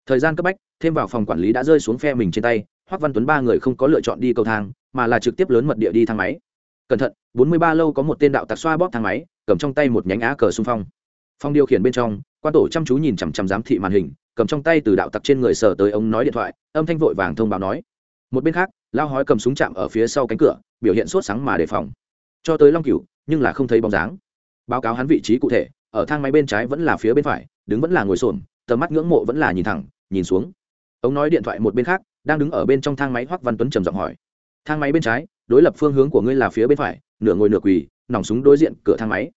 Thời gian cấp bách, thêm vào phòng quản lý đã rơi xuống phe mình trên tay hoắc văn tuấn ba người không có lựa chọn đi cầu thang, mà là trực tiếp lớn mật địa đi thang máy cẩn thận, bốn mươi ba lâu có một tên đạo tặc xoa bóp thang máy, cầm trong tay một nhánh á cờ xung phong. Phong điều khiển bên trong, quan tổ chăm chú nhìn chằm chằm giám thị màn hình, cầm trong tay từ đạo tặc trên người sở tới ống nói điện thoại, âm thanh vội vàng thông báo nói. Một bên khác, lao hói cầm súng chạm ở phía sau cánh cửa, biểu hiện sốt sáng mà đề phòng. Cho tới long cửu, nhưng là không thấy bóng dáng. Báo cáo hắn vị trí cụ thể, ở thang máy bên trái vẫn là phía bên phải, đứng vẫn là ngồi xổm, tầm mắt ngưỡng mộ vẫn là nhìn thẳng, nhìn xuống. Ống nói điện thoại một bên khác, đang đứng ở bên trong thang máy hoắc văn tuấn trầm giọng hỏi thang máy bên trái, đối lập phương hướng của ngươi là phía bên phải, nửa ngồi nửa quỳ, nòng súng đối diện cửa thang máy.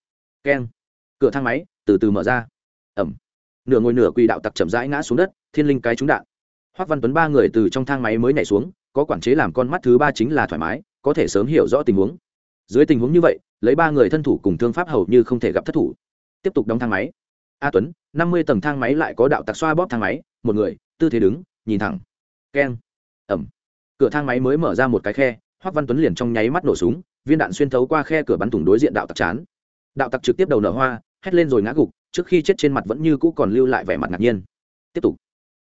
Keng. Cửa thang máy từ từ mở ra. Ẩm. Nửa ngồi nửa quỳ đạo tặc chậm rãi ngã xuống đất, thiên linh cái trúng đạn. Hoắc văn tuấn ba người từ trong thang máy mới nhảy xuống, có quản chế làm con mắt thứ ba chính là thoải mái, có thể sớm hiểu rõ tình huống. Dưới tình huống như vậy, lấy ba người thân thủ cùng thương pháp hầu như không thể gặp thất thủ. Tiếp tục đóng thang máy. A tuấn, năm mươi tầng thang máy lại có đạo tặc xoa bóp thang máy, một người, tư thế đứng, nhìn thẳng. Keng. Ẩm cửa thang máy mới mở ra một cái khe, hoắc văn tuấn liền trong nháy mắt nổ súng, viên đạn xuyên thấu qua khe cửa bắn thủng đối diện đạo tặc chán. Đạo tặc trực tiếp đầu nở hoa, hét lên rồi ngã gục, trước khi chết trên mặt vẫn như cũ còn lưu lại vẻ mặt ngạc nhiên. Tiếp tục.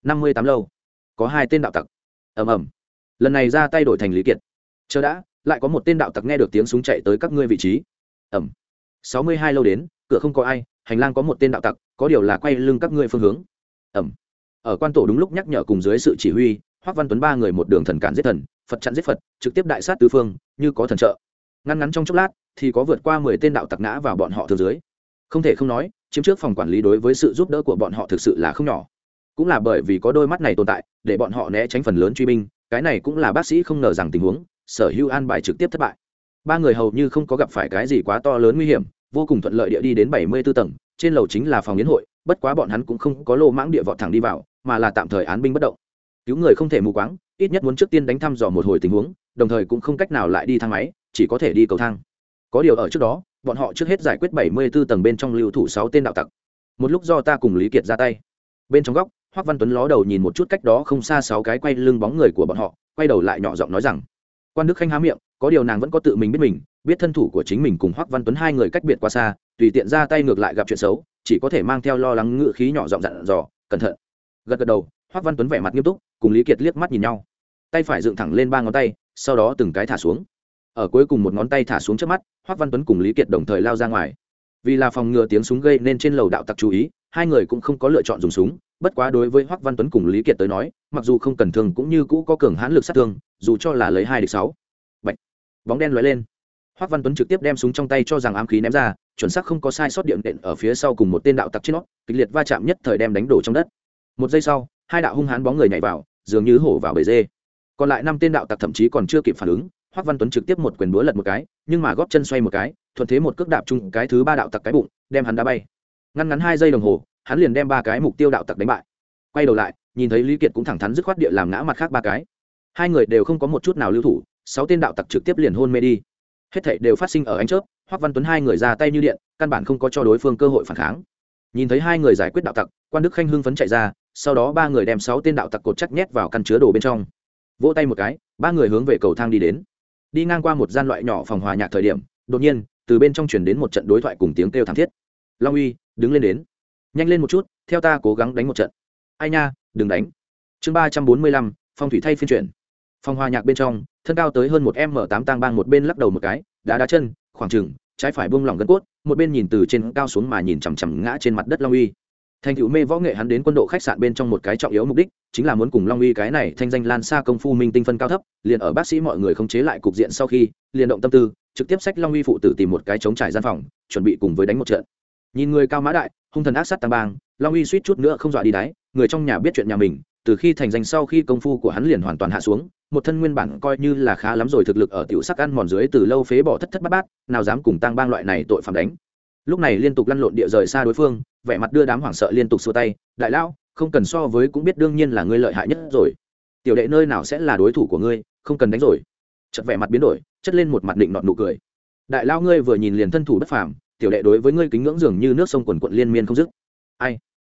Năm mươi tám lâu. Có hai tên đạo tặc. Ầm ầm. Lần này ra tay đổi thành lý kiệt. Chờ đã, lại có một tên đạo tặc nghe được tiếng súng chạy tới các ngươi vị trí. Ầm. Sáu mươi hai lâu đến, cửa không có ai, hành lang có một tên đạo tặc, có điều là quay lưng các ngươi phương hướng. Ầm. Ở quan tổ đúng lúc nhắc nhở cùng dưới sự chỉ huy hoắc văn tuấn ba người một đường thần cản giết thần, phật chặn giết phật, trực tiếp đại sát tứ phương, như có thần trợ. Ngăn ngắn trong chốc lát, thì có vượt qua mười tên đạo tặc ngã vào bọn họ thường dưới. Không thể không nói, chiếm trước phòng quản lý đối với sự giúp đỡ của bọn họ thực sự là không nhỏ. Cũng là bởi vì có đôi mắt này tồn tại, để bọn họ né tránh phần lớn truy binh, cái này cũng là bác sĩ không ngờ rằng tình huống, sở hữu an bài trực tiếp thất bại. Ba người hầu như không có gặp phải cái gì quá to lớn nguy hiểm, vô cùng thuận lợi địa đi đến bảy mươi 74 tầng, trên lầu chính là phòng yến hội, bất quá bọn hắn cũng không có lô mãng địa vọt thẳng đi vào, mà là tạm thời án binh bất động cứu người không thể mù quáng, ít nhất muốn trước tiên đánh thăm dò một hồi tình huống, đồng thời cũng không cách nào lại đi thang máy, chỉ có thể đi cầu thang. Có điều ở trước đó, bọn họ trước hết giải quyết bảy mươi 74 tầng bên trong lưu thủ sáu tên đạo tặc. Một lúc do ta cùng lý kiệt ra tay. Bên trong góc hoắc văn tuấn ló đầu nhìn một chút cách đó không xa sáu cái quay lưng bóng người của bọn họ, quay đầu lại nhỏ giọng nói rằng, quan đức khanh há miệng, có điều nàng vẫn có tự mình biết mình, biết thân thủ của chính mình cùng hoắc văn tuấn hai người cách biệt quá xa, tùy tiện ra tay ngược lại gặp chuyện xấu, chỉ có thể mang theo lo lắng ngự khí nhỏ giọng dặn dò, cẩn thận. Gật gật đầu hoắc văn tuấn vẻ mặt nghiêm túc cùng lý kiệt liếc mắt nhìn nhau. Tay phải dựng thẳng lên ba ngón tay, sau đó từng cái thả xuống. Ở cuối cùng một ngón tay thả xuống trước mắt hoắc văn tuấn cùng lý kiệt đồng thời lao ra ngoài. Vì là phòng ngừa tiếng súng gây nên trên lầu đạo tặc chú ý, hai người cũng không có lựa chọn dùng súng, bất quá đối với hoắc văn tuấn cùng lý kiệt tới nói, mặc dù không cần thương cũng như cũ có cường hãn lực sát thương, dù cho là lấy hai địch sáu. Bạch. bóng đen lóe lên. Hoắc văn tuấn trực tiếp đem súng trong tay cho rằng ám khí ném ra, chuẩn xác không có sai sót điện đệm ở phía sau cùng một tên đạo tặc trên nó, kịch liệt va chạm nhất thời đem đánh đổ trong đất. Một giây sau, hai đạo hung hãn bóng người nhảy vào dường như hổ vào bể dê. Còn lại năm tên đạo tặc thậm chí còn chưa kịp phản ứng, hoắc văn tuấn trực tiếp một quyền búa lật một cái, nhưng mà góp chân xoay một cái, thuận thế một cước đạp chung cái thứ ba đạo tặc cái bụng, đem hắn đá bay. Ngăn ngắn hai giây đồng hồ, hắn liền đem ba cái mục tiêu đạo tặc đánh bại. Quay đầu lại, nhìn thấy lý kiệt cũng thẳng thắn dứt khoát địa làm ngã mặt khác ba cái. Hai người đều không có một chút nào lưu thủ, sáu tên đạo tặc trực tiếp liền hôn mê đi. Hết thảy đều phát sinh ở ánh chớp, hoắc văn tuấn hai người ra tay như điện, căn bản không có cho đối phương cơ hội phản kháng. Nhìn thấy hai người giải quyết đạo tặc, quan đức khanh hưng phấn chạy ra sau đó ba người đem sáu tên đạo tặc cột chắc nhét vào căn chứa đồ bên trong. Vỗ tay một cái, ba người hướng về cầu thang đi đến. Đi ngang qua một gian loại nhỏ phòng hòa nhạc thời điểm, đột nhiên, từ bên trong chuyển đến một trận đối thoại cùng tiếng kêu thảm thiết. Long uy, đứng lên đến. Nhanh lên một chút, theo ta cố gắng đánh một trận. Ai nha, đừng đánh. Chương ba trăm bốn mươi lăm, phong thủy thay phiên chuyển. Phòng hòa nhạc bên trong, thân cao tới hơn một m tám tang bang một bên lắc đầu một cái, đá đá chân, khoảng trừng trái phải buông lỏng gân cốt, một bên nhìn từ trên cao xuống mà nhìn chằm chằm ngã trên mặt đất long uy thành cựu mê võ nghệ hắn đến quân độ khách sạn bên trong một cái trọng yếu mục đích, chính là muốn cùng long uy cái này thanh danh lan xa công phu minh tinh phân cao thấp, liền ở bác sĩ mọi người không chế lại cục diện sau khi, liền động tâm tư, trực tiếp sách long uy phụ tử tìm một cái chống trải gian phòng, chuẩn bị cùng với đánh một trận. Nhìn người cao mã đại, hung thần ác sát tăng bang, long uy suýt chút nữa không dọa đi đáy, người trong nhà biết chuyện nhà mình, từ khi thành danh sau khi công phu của hắn liền hoàn toàn hạ xuống, một thân nguyên bản coi như là khá lắm rồi thực lực ở tiểu sắc ăn mòn dưới từ lâu phế bỏ thất thất bát bát, nào dám cùng tăng bang loại này tội phạm đánh. Lúc này liên tục lăn lộn địa rời xa đối phương vẻ mặt đưa đám hoảng sợ liên tục xua tay, đại lão, không cần so với cũng biết đương nhiên là ngươi lợi hại nhất rồi. Tiểu đệ nơi nào sẽ là đối thủ của ngươi, không cần đánh rồi. Chật vẻ mặt biến đổi, chất lên một mặt định nọt nụ cười. Đại lao ngươi vừa nhìn liền thân thủ bất phàm, tiểu đệ đối với ngươi kính ngưỡng dường như nước sông quần quận liên miên không dứt. Ai?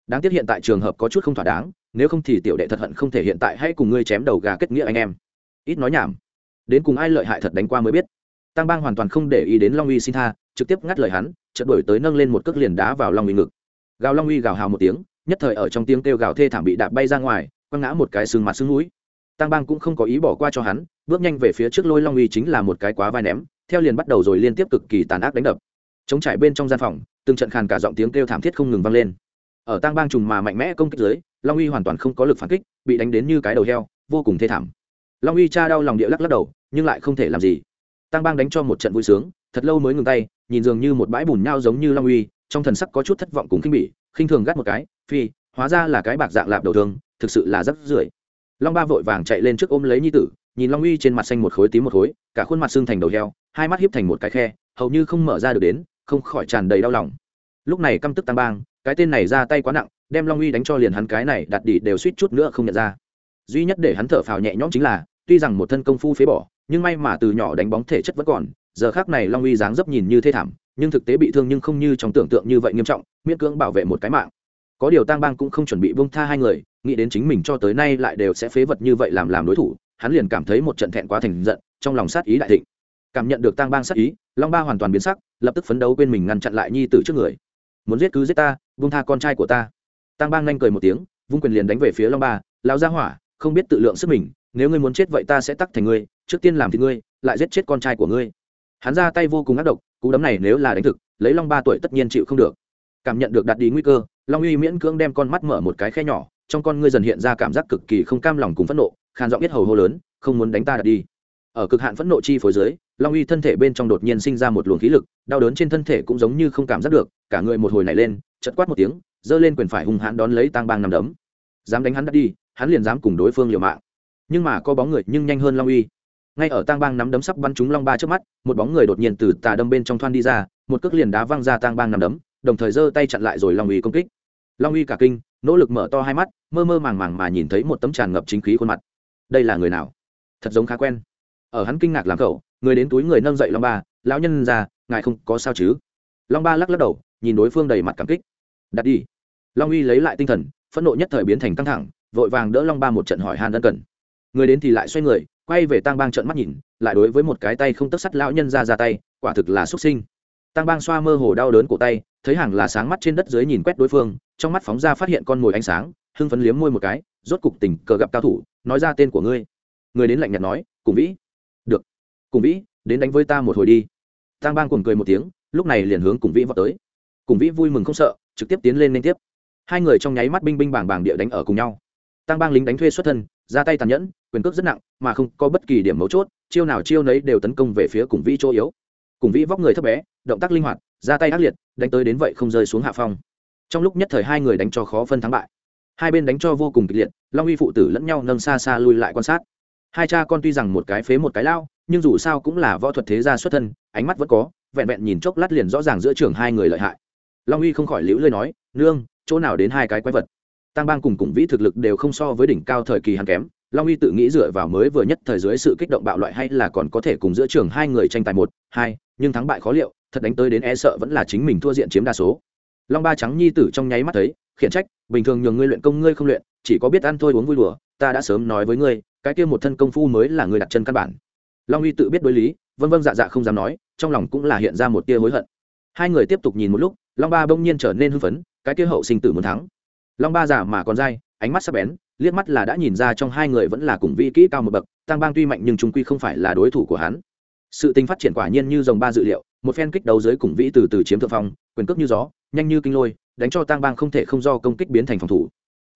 Đáng tiếc hiện tại trường hợp có chút không thỏa đáng, nếu không thì tiểu đệ thật hận không thể hiện tại hãy cùng ngươi chém đầu gà kết nghĩa anh em. Ít nói nhảm. Đến cùng ai lợi hại thật đánh qua mới biết. Tăng bang hoàn toàn không để ý đến long uy xin tha, trực tiếp ngắt lời hắn, chợt đổi tới nâng lên một cước liền đá vào long uy ngực gào long uy gào hào một tiếng, nhất thời ở trong tiếng kêu gào thê thảm bị đạp bay ra ngoài, quăng ngã một cái xương mặt xương mũi. Tăng bang cũng không có ý bỏ qua cho hắn, bước nhanh về phía trước lôi long uy chính là một cái quá vai ném, theo liền bắt đầu rồi liên tiếp cực kỳ tàn ác đánh đập. Chống trải bên trong gian phòng, từng trận khàn cả giọng tiếng kêu thảm thiết không ngừng vang lên. Ở tăng bang trùng mà mạnh mẽ công kích dưới, long uy hoàn toàn không có lực phản kích, bị đánh đến như cái đầu heo, vô cùng thê thảm. Long uy cha đau lòng địa lắc lắc đầu, nhưng lại không thể làm gì. Tăng bang đánh cho một trận vui sướng, thật lâu mới ngừng tay, nhìn dường như một bãi bùn nhau giống như long uy trong thần sắc có chút thất vọng cùng khinh bỉ, khinh thường gắt một cái, phi, hóa ra là cái bạc dạng lạp đầu thương, thực sự là rất rưởi. Long ba vội vàng chạy lên trước ôm lấy nhi tử, nhìn long uy trên mặt xanh một khối tím một khối, cả khuôn mặt xương thành đầu heo, hai mắt hiếp thành một cái khe, hầu như không mở ra được đến, không khỏi tràn đầy đau lòng. Lúc này căm tức tăng bang, cái tên này ra tay quá nặng, đem long uy đánh cho liền hắn cái này đặt đỉ đều suýt chút nữa không nhận ra. Duy nhất để hắn thở phào nhẹ nhõm chính là, tuy rằng một thân công phu phế bỏ, nhưng may mà từ nhỏ đánh bóng thể chất vẫn còn, giờ khác này long uy dáng dấp nhìn như thế thảm nhưng thực tế bị thương nhưng không như trong tưởng tượng như vậy nghiêm trọng, miễn cưỡng bảo vệ một cái mạng. Có điều tang bang cũng không chuẩn bị bông tha hai người, nghĩ đến chính mình cho tới nay lại đều sẽ phế vật như vậy làm làm đối thủ, hắn liền cảm thấy một trận thẹn quá thành giận, trong lòng sát ý đại thịnh. Cảm nhận được tang bang sát ý, long ba hoàn toàn biến sắc, lập tức phấn đấu quên mình ngăn chặn lại nhi tử trước người. Muốn giết cứ giết ta vung tha con trai của ta. Tang bang nhanh cười một tiếng, vung quyền liền đánh về phía long ba lao ra hỏa, không biết tự lượng sức mình, nếu ngươi muốn chết vậy ta sẽ tắc thành ngươi, trước tiên làm thì ngươi, lại giết chết con trai của ngươi hắn ra tay vô cùng ác độc, cú đấm này nếu là đánh thực, lấy long ba tuổi tất nhiên chịu không được. Cảm nhận được đặt đi nguy cơ, long uy miễn cưỡng đem con mắt mở một cái khe nhỏ, trong con ngươi dần hiện ra cảm giác cực kỳ không cam lòng cùng phẫn nộ, khàn giọng biết hầu hô lớn, không muốn đánh ta đặt đi. Ở cực hạn phẫn nộ chi phối dưới, long uy thân thể bên trong đột nhiên sinh ra một luồng khí lực, đau đớn trên thân thể cũng giống như không cảm giác được, cả người một hồi nảy lên chật quát một tiếng, giơ lên quyền phải hung hãn đón lấy tang bang nằm đấm. Dám đánh hắn đặt đi, hắn liền dám cùng đối phương liều mạng. Nhưng mà có bóng người nhưng nhanh hơn long uy ngay ở tang bang nắm đấm sắp bắn trúng long ba trước mắt, một bóng người đột nhiên từ tà đâm bên trong thoan đi ra, một cước liền đá văng ra tang bang nắm đấm, đồng thời giơ tay chặn lại rồi long uy công kích. Long uy cả kinh, nỗ lực mở to hai mắt, mơ mơ màng màng mà nhìn thấy một tấm tràn ngập chính khí khuôn mặt. Đây là người nào? Thật giống khá quen. Ở hắn kinh ngạc làm cậu, người đến túi người nâng dậy long ba, lão nhân ra, ngài không có sao chứ? Long ba lắc lắc đầu, nhìn đối phương đầy mặt cảm kích. Đặt đi. Long uy lấy lại tinh thần, phẫn nộ nhất thời biến thành căng thẳng, vội vàng đỡ long ba một trận hỏi han ân cần. Người đến thì lại xoay người quay về tang bang trợn mắt nhìn, lại đối với một cái tay không tất sắt lão nhân ra ra tay, quả thực là xuất sinh. Tang bang xoa mơ hồ đau đớn cổ tay, thấy hàng là sáng mắt trên đất dưới nhìn quét đối phương, trong mắt phóng ra phát hiện con mồi ánh sáng, hưng phấn liếm môi một cái, rốt cục tình cờ gặp cao thủ, nói ra tên của ngươi. Người đến lạnh nhạt nói, cùng vĩ. Được. Cùng vĩ, đến đánh với ta một hồi đi. Tang bang cùng cười một tiếng, lúc này liền hướng cùng vĩ vào tới. Cùng vĩ vui mừng không sợ, trực tiếp tiến lên liên tiếp. Hai người trong nháy mắt binh binh bảng bảng địa đánh ở cùng nhau. Tăng bang lính đánh thuê xuất thân, ra tay tàn nhẫn quyền cước rất nặng, mà không có bất kỳ điểm mấu chốt, chiêu nào chiêu nấy đều tấn công về phía cùng vĩ chỗ yếu. Cùng vĩ vóc người thấp bé, động tác linh hoạt, ra tay ác liệt, đánh tới đến vậy không rơi xuống hạ phong. Trong lúc nhất thời hai người đánh cho khó phân thắng bại. Hai bên đánh cho vô cùng kịch liệt, long uy phụ tử lẫn nhau nâng xa xa lui lại quan sát. Hai cha con tuy rằng một cái phế một cái lao, nhưng dù sao cũng là võ thuật thế gia xuất thân, ánh mắt vẫn có, vẹn vẹn nhìn chốc lát liền rõ ràng giữa trường hai người lợi hại. Long uy không khỏi liễu lơi nói, nương, chỗ nào đến hai cái quái vật? Tăng bang cùng cùng vĩ thực lực đều không so với đỉnh cao thời kỳ hắn kém long uy tự nghĩ dựa vào mới vừa nhất thời dưới sự kích động bạo loại hay là còn có thể cùng giữa trường hai người tranh tài một, hai, nhưng thắng bại khó liệu, thật đánh tới đến e sợ vẫn là chính mình thua diện chiếm đa số. Long ba trắng nhi tử trong nháy mắt thấy, khiển trách, bình thường nhường ngươi luyện công ngươi không luyện, chỉ có biết ăn thôi uống vui đùa, ta đã sớm nói với ngươi, cái kia một thân công phu mới là người đặt chân căn bản. Long uy tự biết đối lý, vân vân dạ dạ không dám nói, trong lòng cũng là hiện ra một tia hối hận. Hai người tiếp tục nhìn một lúc, long ba bỗng nhiên trở nên hưng phấn, cái kia hậu sinh tử muốn thắng. Long ba giả mà còn dai, ánh mắt sắc bén liếc mắt là đã nhìn ra trong hai người vẫn là cùng vi kỹ cao một bậc tăng bang tuy mạnh nhưng trung quy không phải là đối thủ của hắn. Sự tình phát triển quả nhiên như dòng ba dự liệu, một phen kích đấu dưới cùng vĩ từ từ chiếm thượng phong, quyền cước như gió, nhanh như kinh lôi, đánh cho tăng bang không thể không do công kích biến thành phòng thủ.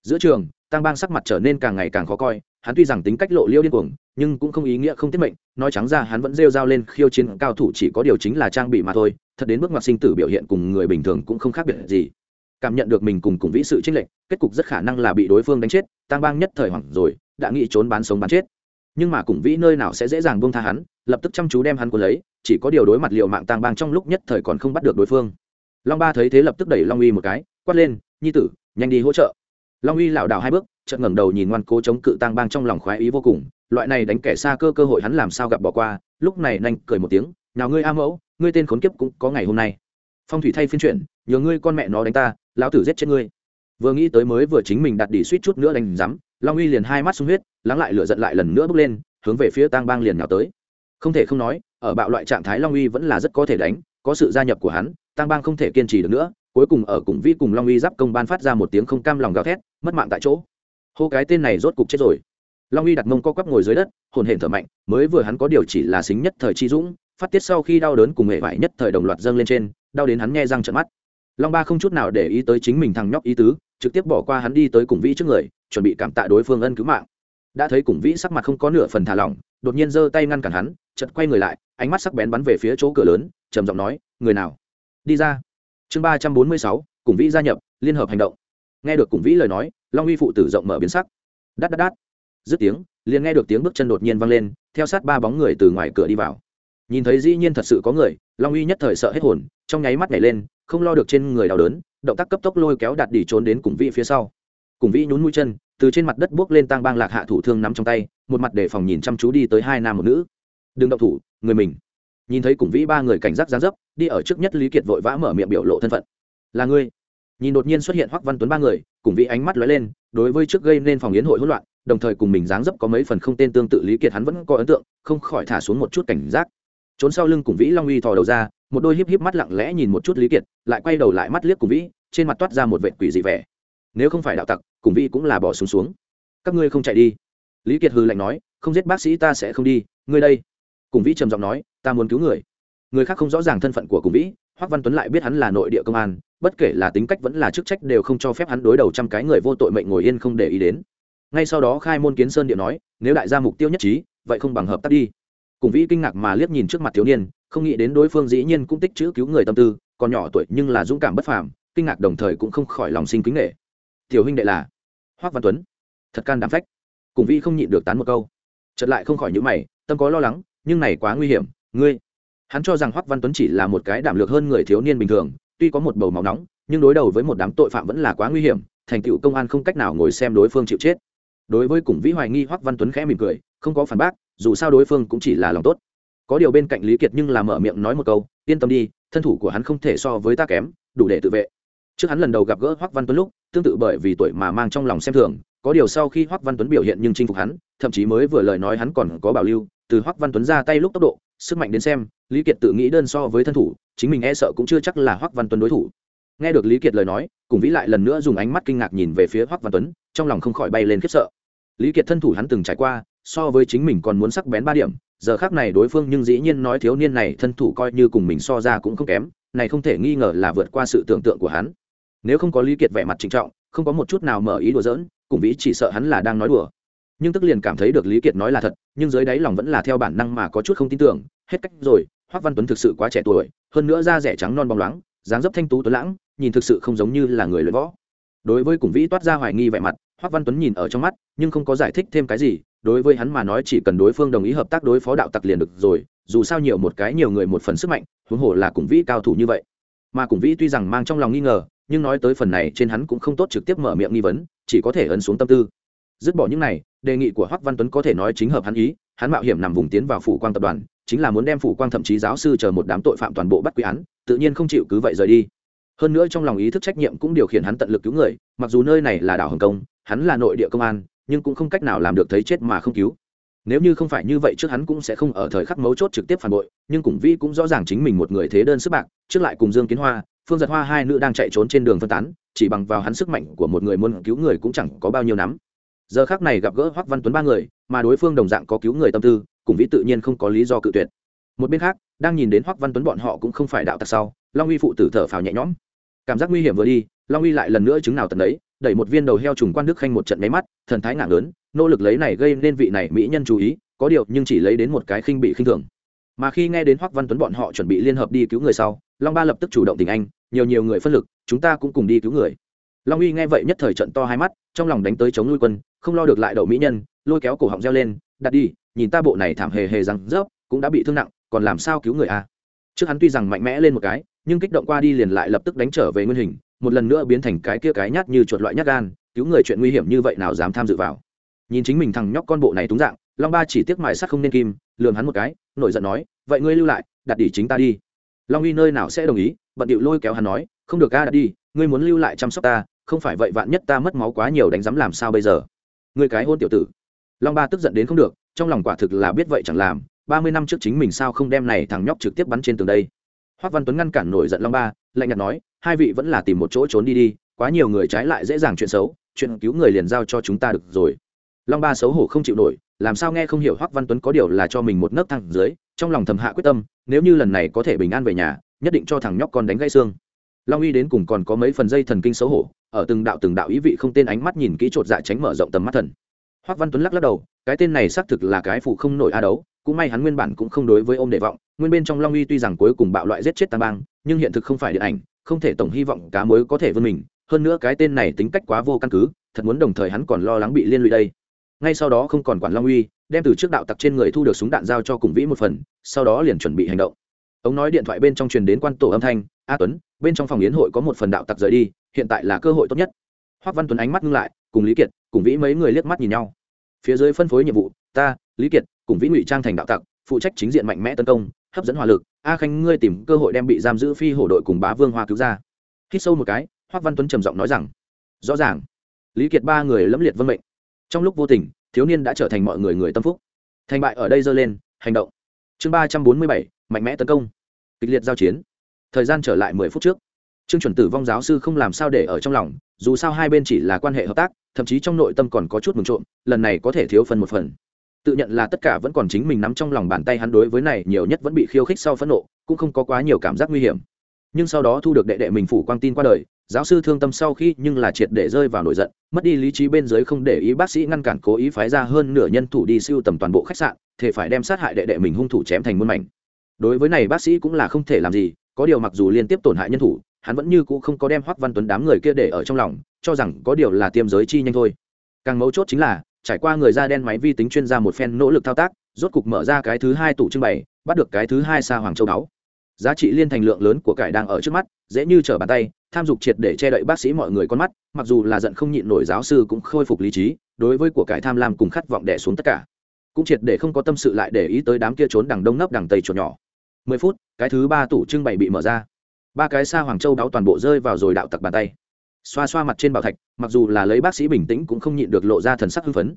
Giữa trường tăng bang sắc mặt trở nên càng ngày càng khó coi, hắn tuy rằng tính cách lộ liêu điên cuồng, nhưng cũng không ý nghĩa không tiết mệnh, nói trắng ra hắn vẫn rêu r a o lên khiêu chiến cao thủ chỉ có điều chính là trang bị mà thôi, thật đến bước ngoặt sinh tử biểu hiện cùng người bình thường cũng không khác biệt gì cảm nhận được mình cùng cùng vĩ sự chênh lệch, kết cục rất khả năng là bị đối phương đánh chết tăng bang nhất thời hoảng rồi, đã nghĩ trốn bán sống bán chết. Nhưng mà cùng vĩ nơi nào sẽ dễ dàng buông tha hắn, lập tức chăm chú đem hắn cuốn lấy, chỉ có điều đối mặt liệu mạng tăng bang trong lúc nhất thời còn không bắt được đối phương. Long ba thấy thế lập tức đẩy long uy một cái, quát lên, nhi tử, nhanh đi hỗ trợ. Long uy lảo đảo hai bước, chợt ngẩng đầu nhìn ngoan cố chống cự tăng bang trong lòng khoái ý vô cùng, loại này đánh kẻ xa cơ cơ hội hắn làm sao gặp bỏ qua, lúc này nhanh cười một tiếng, nào ngươi a mẫu, ngươi tên khốn kiếp cũng có ngày hôm nay. Phong thủy thay phiên chuyển nhờ ngươi con mẹ nó đánh ta, lão tử giết chết ngươi. Vừa nghĩ tới mới vừa chính mình đặt đỉ suýt chút nữa đánh rắm, long uy liền hai mắt sung huyết, lắng lại lửa giận lại lần nữa bước lên, hướng về phía tang bang liền nhào tới. Không thể không nói, ở bạo loại trạng thái long uy vẫn là rất có thể đánh, có sự gia nhập của hắn, tang bang không thể kiên trì được nữa, cuối cùng ở cùng vi cùng long uy giáp công ban phát ra một tiếng không cam lòng gào thét, mất mạng tại chỗ. Hô cái tên này rốt cục chết rồi. Long uy đặt mông co quắp ngồi dưới đất, hồn hển thở mạnh, mới vừa hắn có điều chỉ là xính nhất thời chi dũng, phát tiết sau khi đau đớn cùng hệ vải nhất thời đồng loạt dâng lên trên, đau đến hắn nghe răng trận mắt long ba không chút nào để ý tới chính mình thằng nhóc ý tứ, trực tiếp bỏ qua hắn đi tới cùng vĩ trước người, chuẩn bị cảm tạ đối phương ân cứu mạng. Đã thấy cùng vĩ sắc mặt không có nửa phần thả lỏng, đột nhiên giơ tay ngăn cản hắn chật quay người lại, ánh mắt sắc bén bắn về phía chỗ cửa lớn, trầm giọng nói, người nào? Đi ra. Chương ba trăm bốn mươi sáu, cùng vĩ gia nhập, liên hợp hành động. Nghe được cùng vĩ lời nói, long uy phụ tử rộng mở biến sắc. Đắt đắt đắt dứt tiếng, liền nghe được tiếng bước chân đột nhiên vang lên, theo sát ba bóng người từ ngoài cửa đi vào. Nhìn thấy dĩ nhiên thật sự có người, long uy nhất thời sợ hết hồn, trong nháy mắt nhảy lên không lo được trên người đau đớn, động tác cấp tốc lôi kéo đạt đỉ trốn đến cùng vĩ phía sau. Cùng vĩ nhún mũi chân, từ trên mặt đất bước lên tăng bang lạc hạ thủ thương nắm trong tay, một mặt để phòng nhìn chăm chú đi tới hai nam một nữ. Đừng động thủ, người mình. Nhìn thấy cùng vĩ ba người cảnh giác gián dấp, đi ở trước nhất lý kiệt vội vã mở miệng biểu lộ thân phận. Là ngươi. Nhìn đột nhiên xuất hiện hoắc văn tuấn ba người, cùng vĩ ánh mắt lóe lên, đối với trước gây nên phòng yến hội hỗn loạn, đồng thời cùng mình dáng dấp có mấy phần không tên tương tự lý kiệt hắn vẫn có ấn tượng, không khỏi thả xuống một chút cảnh giác trốn sau lưng cùng vĩ long uy thò đầu ra, một đôi híp híp mắt lặng lẽ nhìn một chút lý kiệt, lại quay đầu lại mắt liếc cùng vĩ, trên mặt toát ra một vệ quỷ dị vẻ. Nếu không phải đạo tặc, cùng vĩ cũng là bỏ xuống xuống. Các ngươi không chạy đi. Lý kiệt hư lạnh nói, không giết bác sĩ ta sẽ không đi, ngươi đây. Cùng vĩ trầm giọng nói, ta muốn cứu người. Người khác không rõ ràng thân phận của cùng vĩ, hoắc văn tuấn lại biết hắn là nội địa công an, bất kể là tính cách vẫn là chức trách đều không cho phép hắn đối đầu trăm cái người vô tội mệnh ngồi yên không để ý đến. Ngay sau đó khai môn kiến sơn điện nói, nếu đại gia mục tiêu nhất trí, vậy không bằng hợp tác đi cùng vĩ kinh ngạc mà liếc nhìn trước mặt thiếu niên, không nghĩ đến đối phương dĩ nhiên cũng tích chữ cứu người tâm tư, còn nhỏ tuổi nhưng là dũng cảm bất phàm, kinh ngạc đồng thời cũng không khỏi lòng sinh kính nghệ tiểu huynh đệ là hoắc văn tuấn. Thật can đảm phách. Cùng vĩ không nhịn được tán một câu. Chợt lại không khỏi những mày, tâm có lo lắng, nhưng này quá nguy hiểm, ngươi. Hắn cho rằng hoắc văn tuấn chỉ là một cái đảm lược hơn người thiếu niên bình thường, tuy có một bầu máu nóng, nhưng đối đầu với một đám tội phạm vẫn là quá nguy hiểm, thành tựu công an không cách nào ngồi xem đối phương chịu chết. Đối với cùng vĩ hoài nghi hoắc văn tuấn khẽ mỉm cười, không có phản bác dù sao đối phương cũng chỉ là lòng tốt. Có điều bên cạnh lý kiệt nhưng là mở miệng nói một câu, yên tâm đi, thân thủ của hắn không thể so với ta kém, đủ để tự vệ. Trước hắn lần đầu gặp gỡ hoắc văn tuấn lúc, tương tự bởi vì tuổi mà mang trong lòng xem thường, có điều sau khi hoắc văn tuấn biểu hiện nhưng chinh phục hắn, thậm chí mới vừa lời nói hắn còn có bảo lưu, từ hoắc văn tuấn ra tay lúc tốc độ, sức mạnh đến xem, lý kiệt tự nghĩ đơn so với thân thủ, chính mình e sợ cũng chưa chắc là hoắc văn tuấn đối thủ. Nghe được lý kiệt lời nói, cùng vĩ lại lần nữa dùng ánh mắt kinh ngạc nhìn về phía hoắc văn tuấn, trong lòng không khỏi bay lên khiếp sợ. Lý kiệt thân thủ hắn từng trải qua so với chính mình còn muốn sắc bén ba điểm, giờ khác này đối phương nhưng dĩ nhiên nói thiếu niên này thân thủ coi như cùng mình so ra cũng không kém, này không thể nghi ngờ là vượt qua sự tưởng tượng của hắn. Nếu không có lý kiệt vẻ mặt trịnh trọng, không có một chút nào mở ý đùa giỡn, cùng vĩ chỉ sợ hắn là đang nói đùa. Nhưng tức liền cảm thấy được lý kiệt nói là thật, nhưng dưới đáy lòng vẫn là theo bản năng mà có chút không tin tưởng, hết cách rồi hoắc văn tuấn thực sự quá trẻ tuổi, hơn nữa da rẻ trắng non bóng loáng, dáng dấp thanh tú tuấn lãng, nhìn thực sự không giống như là người luyện võ. Đối với cùng vĩ toát ra hoài nghi vẻ mặt hoắc văn tuấn nhìn ở trong mắt, nhưng không có giải thích thêm cái gì đối với hắn mà nói chỉ cần đối phương đồng ý hợp tác đối phó đạo tặc liền được rồi, dù sao nhiều một cái nhiều người một phần sức mạnh, huống hồ là cùng vĩ cao thủ như vậy. Mà cùng vĩ tuy rằng mang trong lòng nghi ngờ, nhưng nói tới phần này trên hắn cũng không tốt trực tiếp mở miệng nghi vấn, chỉ có thể ấn xuống tâm tư. Dứt bỏ những này, đề nghị của hoắc văn tuấn có thể nói chính hợp hắn ý, hắn mạo hiểm nằm vùng tiến vào phủ quang tập đoàn, chính là muốn đem phủ quang thậm chí giáo sư chờ một đám tội phạm toàn bộ bắt quy án, tự nhiên không chịu cứ vậy rời đi. Hơn nữa trong lòng ý thức trách nhiệm cũng điều khiển hắn tận lực cứu người, mặc dù nơi này là đảo hồng kông, hắn là nội địa công an nhưng cũng không cách nào làm được thấy chết mà không cứu. Nếu như không phải như vậy trước hắn cũng sẽ không ở thời khắc mấu chốt trực tiếp phản bội, nhưng cùng vi cũng rõ ràng chính mình một người thế đơn sức bạc, trước lại cùng dương kiến hoa, phương giật hoa hai nữ đang chạy trốn trên đường phân tán, chỉ bằng vào hắn sức mạnh của một người muốn cứu người cũng chẳng có bao nhiêu nắm. Giờ khác này gặp gỡ hoắc văn tuấn ba người, mà đối phương đồng dạng có cứu người tâm tư, cùng vĩ tự nhiên không có lý do cự tuyệt. Một bên khác, đang nhìn đến hoắc văn tuấn bọn họ cũng không phải đạo tặc sau, long uy phụ tử thở phào nhẹ nhõm. Cảm giác nguy hiểm vừa đi, long uy lại lần nữa chứng nào tận đấy đẩy một viên đầu heo trùng quan đức khanh một trận máy mắt, thần thái ngạc lớn, nỗ lực lấy này gây nên vị này mỹ nhân chú ý, có điều nhưng chỉ lấy đến một cái khinh bị khinh thường. Mà khi nghe đến hoắc văn tuấn bọn họ chuẩn bị liên hợp đi cứu người sau, long ba lập tức chủ động tình anh, nhiều nhiều người phân lực, chúng ta cũng cùng đi cứu người. Long uy nghe vậy nhất thời trận to hai mắt, trong lòng đánh tới chống nuôi quân, không lo được lại đậu mỹ nhân, lôi kéo cổ họng reo lên, đặt đi, nhìn ta bộ này thảm hề hề rằng rớp, cũng đã bị thương nặng, còn làm sao cứu người a trước hắn tuy rằng mạnh mẽ lên một cái, nhưng kích động qua đi liền lại lập tức đánh trở về nguyên hình một lần nữa biến thành cái kia cái nhát như chuột loại nhát gan, cứu người chuyện nguy hiểm như vậy nào dám tham dự vào. Nhìn chính mình thằng nhóc con bộ này túng dạng, long ba chỉ tiếc mài sắt không nên kim lường hắn một cái, nổi giận nói, vậy ngươi lưu lại, đặt đỉ chính ta đi. Long uy nơi nào sẽ đồng ý, bận điệu lôi kéo hắn nói, không được ca đặt đi, ngươi muốn lưu lại chăm sóc ta, không phải vậy vạn nhất ta mất máu quá nhiều đánh giám làm sao bây giờ? Ngươi cái hôn tiểu tử. Long ba tức giận đến không được, trong lòng quả thực là biết vậy chẳng làm, ba mươi năm trước chính mình sao không đem này thằng nhóc trực tiếp bắn trên tường đây. Hoác văn tuấn ngăn cản nổi giận long ba, lạnh nhạt nói hai vị vẫn là tìm một chỗ trốn đi đi, quá nhiều người trái lại dễ dàng chuyện xấu, chuyện cứu người liền giao cho chúng ta được rồi. Long ba xấu hổ không chịu nổi, làm sao nghe không hiểu Hoắc văn tuấn có điều là cho mình một nấc thẳng dưới, trong lòng thầm hạ quyết tâm, nếu như lần này có thể bình an về nhà, nhất định cho thằng nhóc con đánh gãy xương. Long uy đến cùng còn có mấy phần dây thần kinh xấu hổ, ở từng đạo từng đạo ý vị không tên ánh mắt nhìn kỹ chột dạ tránh mở rộng tầm mắt thần. Hoắc văn tuấn lắc lắc đầu, cái tên này xác thực là cái phụ không nổi a đấu, cũng may hắn nguyên bản cũng không đối với ôm đệ vọng, nguyên bên trong long uy tuy rằng cuối cùng bạo loại giết chết tam bang, nhưng hiện thực không phải điện ảnh không thể tổng hy vọng cá mối có thể vươn mình, hơn nữa cái tên này tính cách quá vô căn cứ, thật muốn đồng thời hắn còn lo lắng bị liên lụy đây. Ngay sau đó không còn quản long uy, đem từ trước đạo tặc trên người thu được súng đạn giao cho cùng vĩ một phần, sau đó liền chuẩn bị hành động. Ông nói điện thoại bên trong truyền đến quan tổ âm thanh, a tuấn, bên trong phòng yến hội có một phần đạo tặc rời đi, hiện tại là cơ hội tốt nhất. Hoác văn tuấn ánh mắt ngưng lại, cùng lý kiệt, cùng vĩ mấy người liếc mắt nhìn nhau. Phía dưới phân phối nhiệm vụ, ta, lý kiệt, cùng vĩ ngụy trang thành đạo tặc, phụ trách chính diện mạnh mẽ tấn công, hấp dẫn hỏa lực a khanh, ngươi tìm cơ hội đem bị giam giữ phi hổ đội cùng bá vương hoa cứu ra. Hít sâu một cái hoác văn tuấn trầm giọng nói rằng, rõ ràng. Lý kiệt ba người lẫm liệt vân mệnh. Trong lúc vô tình, thiếu niên đã trở thành mọi người người tâm phúc. Thành bại ở đây dơ lên, hành động. Chương ba trăm bốn mươi bảy, mạnh mẽ tấn công. Kịch liệt giao chiến. Thời gian trở lại mười phút trước. Trương chuẩn tử vong giáo sư không làm sao để ở trong lòng, dù sao hai bên chỉ là quan hệ hợp tác, thậm chí trong nội tâm còn có chút mừng trộm, lần này có thể thiếu phần một phần tự nhận là tất cả vẫn còn chính mình nắm trong lòng bàn tay hắn đối với này nhiều nhất vẫn bị khiêu khích sau phẫn nộ, cũng không có quá nhiều cảm giác nguy hiểm. Nhưng sau đó thu được đệ đệ mình phủ quang tin qua đời, giáo sư thương tâm sau khi nhưng là triệt để rơi vào nổi giận, mất đi lý trí bên dưới không để ý bác sĩ ngăn cản cố ý phái ra hơn nửa nhân thủ đi siêu tầm toàn bộ khách sạn thể phải đem sát hại đệ đệ mình hung thủ chém thành muôn mảnh. Đối với này bác sĩ cũng là không thể làm gì, có điều mặc dù liên tiếp tổn hại nhân thủ, hắn vẫn như cũ không có đem hoắc văn tuấn đám người kia để ở trong lòng, cho rằng có điều là tiêm giới chi nhanh thôi. Càng mấu chốt chính là trải qua người da đen máy vi tính chuyên gia một phen nỗ lực thao tác, rốt cục mở ra cái thứ hai tủ trưng bày, bắt được cái thứ hai xa hoàng châu đáo. giá trị liên thành lượng lớn của cải đang ở trước mắt, dễ như trở bàn tay, tham dục triệt để che đậy bác sĩ mọi người con mắt, mặc dù là giận không nhịn nổi giáo sư cũng khôi phục lý trí, đối với của cải tham lam cùng khát vọng đẻ xuống tất cả. Cũng triệt để không có tâm sự lại để ý tới đám kia trốn đằng đông nấp đằng tây chuột nhỏ. Mười phút, cái thứ ba tủ trưng bày bị mở ra. Ba cái xa hoàng châu đáo toàn bộ rơi vào rồi đạo tặc bàn tay xoa xoa mặt trên bảo thạch, mặc dù là lấy bác sĩ bình tĩnh cũng không nhịn được lộ ra thần sắc hưng phấn.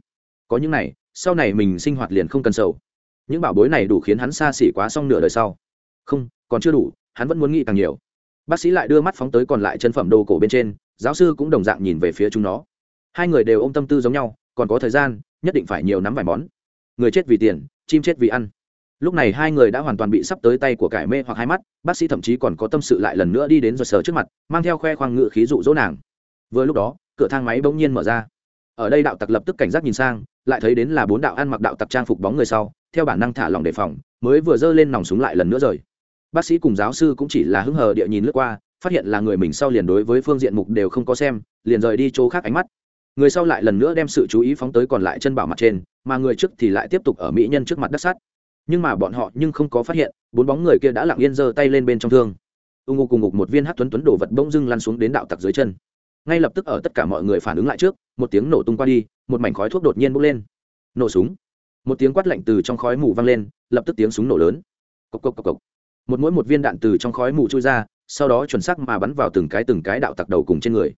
Có những này, sau này mình sinh hoạt liền không cần sầu. Những bảo bối này đủ khiến hắn xa xỉ quá xong nửa đời sau. Không, còn chưa đủ, hắn vẫn muốn nghĩ càng nhiều. Bác sĩ lại đưa mắt phóng tới còn lại chân phẩm đồ cổ bên trên, giáo sư cũng đồng dạng nhìn về phía chúng nó. Hai người đều ôm tâm tư giống nhau, còn có thời gian, nhất định phải nhiều nắm vài món. Người chết vì tiền, chim chết vì ăn lúc này hai người đã hoàn toàn bị sắp tới tay của cải mê hoặc hai mắt, bác sĩ thậm chí còn có tâm sự lại lần nữa đi đến rồi sờ trước mặt, mang theo khoe khoang ngự khí dụ dỗ nàng. Vừa lúc đó, cửa thang máy bỗng nhiên mở ra. Ở đây đạo tặc lập tức cảnh giác nhìn sang, lại thấy đến là bốn đạo ăn mặc đạo tặc trang phục bóng người sau, theo bản năng thả lòng đề phòng, mới vừa giơ lên nòng súng lại lần nữa rời. Bác sĩ cùng giáo sư cũng chỉ là hứng hờ địa nhìn lướt qua, phát hiện là người mình sau liền đối với phương diện mục đều không có xem, liền rời đi chỗ khác ánh mắt. Người sau lại lần nữa đem sự chú ý phóng tới còn lại chân bảo mặt trên, mà người trước thì lại tiếp tục ở mỹ nhân trước mặt đất sắt nhưng mà bọn họ nhưng không có phát hiện, bốn bóng người kia đã lặng yên giơ tay lên bên trong thương. Ưng ngô cùng ngục một viên hát tuấn tuấn đổ vật bỗng dưng lăn xuống đến đạo tặc dưới chân. Ngay lập tức ở tất cả mọi người phản ứng lại trước, một tiếng nổ tung qua đi, một mảnh khói thuốc đột nhiên bốc lên. Nổ súng. Một tiếng quát lạnh từ trong khói mù vang lên, lập tức tiếng súng nổ lớn. Cộc cộc cộc cộc. Một mỗi một viên đạn từ trong khói mù trôi ra, sau đó chuẩn xác mà bắn vào từng cái từng cái đạo tặc đầu cùng trên người.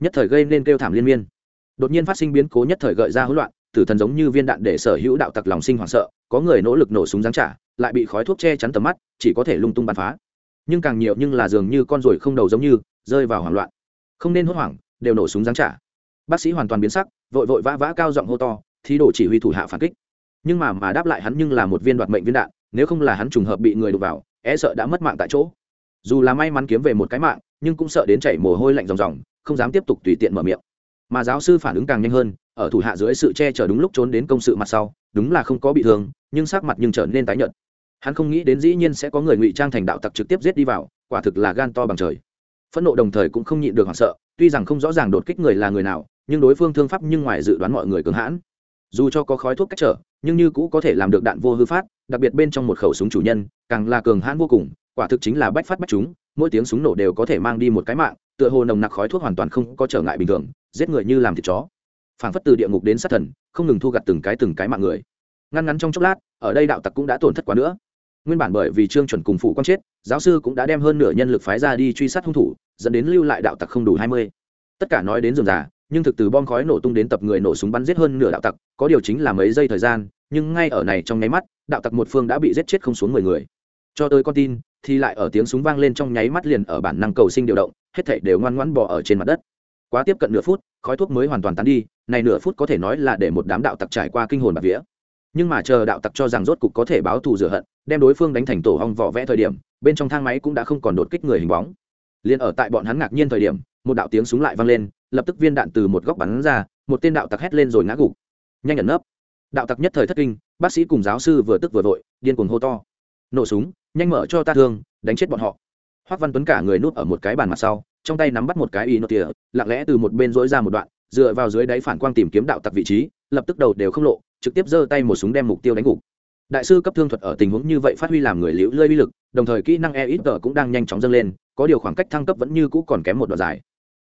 Nhất thời gây nên kêu thảm liên miên. Đột nhiên phát sinh biến cố nhất thời gợi ra hỗn loạn tử thần giống như viên đạn để sở hữu đạo tặc lòng sinh hoảng sợ, có người nỗ lực nổ súng giáng trả, lại bị khói thuốc che chắn tầm mắt, chỉ có thể lung tung bắn phá. Nhưng càng nhiều nhưng là dường như con ruồi không đầu giống như, rơi vào hoảng loạn. Không nên hốt hoảng, đều nổ súng giáng trả. Bác sĩ hoàn toàn biến sắc, vội vội vã vã cao giọng hô to, thí đồ chỉ huy thủ hạ phản kích. Nhưng mà mà đáp lại hắn nhưng là một viên đoạt mệnh viên đạn, nếu không là hắn trùng hợp bị người đục vào e sợ đã mất mạng tại chỗ. Dù là may mắn kiếm về một cái mạng, nhưng cũng sợ đến chảy mồ hôi lạnh ròng ròng, không dám tiếp tục tùy tiện mở miệng mà giáo sư phản ứng càng nhanh hơn, ở thủ hạ dưới sự che chở đúng lúc trốn đến công sự mặt sau, đúng là không có bị thương, nhưng sắc mặt nhưng trở nên tái nhợt. Hắn không nghĩ đến dĩ nhiên sẽ có người ngụy trang thành đạo tặc trực tiếp giết đi vào, quả thực là gan to bằng trời. Phẫn nộ đồng thời cũng không nhịn được hoảng sợ, tuy rằng không rõ ràng đột kích người là người nào, nhưng đối phương thương pháp nhưng ngoài dự đoán mọi người cường hãn. Dù cho có khói thuốc cách trở, nhưng như cũ có thể làm được đạn vô hư phát, đặc biệt bên trong một khẩu súng chủ nhân, càng là cường hãn vô cùng, quả thực chính là bách phát bách chúng, mỗi tiếng súng nổ đều có thể mang đi một cái mạng, tựa hồ nồng nặc khói thuốc hoàn toàn không có trở ngại bình thường giết người như làm thịt chó. Phảng phất từ địa ngục đến sát thần, không ngừng thu gặt từng cái từng cái mạng người. Ngăn ngắn trong chốc lát, ở đây đạo tặc cũng đã tổn thất quá nữa. Nguyên bản bởi vì trương chuẩn cùng phụ quan chết, giáo sư cũng đã đem hơn nửa nhân lực phái ra đi truy sát hung thủ, dẫn đến lưu lại đạo tặc không đủ hai mươi. Tất cả nói đến dườm già, nhưng thực từ bom khói nổ tung đến tập người nổ súng bắn giết hơn nửa đạo tặc, có điều chính là mấy giây thời gian, nhưng ngay ở này trong nháy mắt, đạo tặc một phương đã bị giết chết không xuống mười người. Cho tới con tin, thì lại ở tiếng súng vang lên trong nháy mắt liền ở bản năng cầu sinh điều động, hết thảy đều ngoan ngoãn bò ở trên mặt đất quá tiếp cận nửa phút, khói thuốc mới hoàn toàn tán đi, này nửa phút có thể nói là để một đám đạo tặc trải qua kinh hồn bạc vía. Nhưng mà chờ đạo tặc cho rằng rốt cục có thể báo thù rửa hận, đem đối phương đánh thành tổ hong vỏ vẽ thời điểm, bên trong thang máy cũng đã không còn đột kích người hình bóng. Liền ở tại bọn hắn ngạc nhiên thời điểm, một đạo tiếng súng lại vang lên, lập tức viên đạn từ một góc bắn ra, một tên đạo tặc hét lên rồi ngã gục. Nhanh ẩn nấp. Đạo tặc nhất thời thất kinh, bác sĩ cùng giáo sư vừa tức vừa vội, điên cuồng hô to. Nổ súng, nhanh mở cho ta thương, đánh chết bọn họ. Hoắc văn tuấn cả người núp ở một cái bàn mặt sau trong tay nắm bắt một cái y nốt tỉa lặng lẽ từ một bên dỗi ra một đoạn, dựa vào dưới đáy phản quang tìm kiếm đạo tặc vị trí, lập tức đầu đều không lộ, trực tiếp giơ tay một súng đem mục tiêu đánh gục. Đại sư cấp thương thuật ở tình huống như vậy phát huy làm người liễu lơi uy lực, đồng thời kỹ năng e ít tờ cũng đang nhanh chóng dâng lên, có điều khoảng cách thăng cấp vẫn như cũ còn kém một đoạn dài.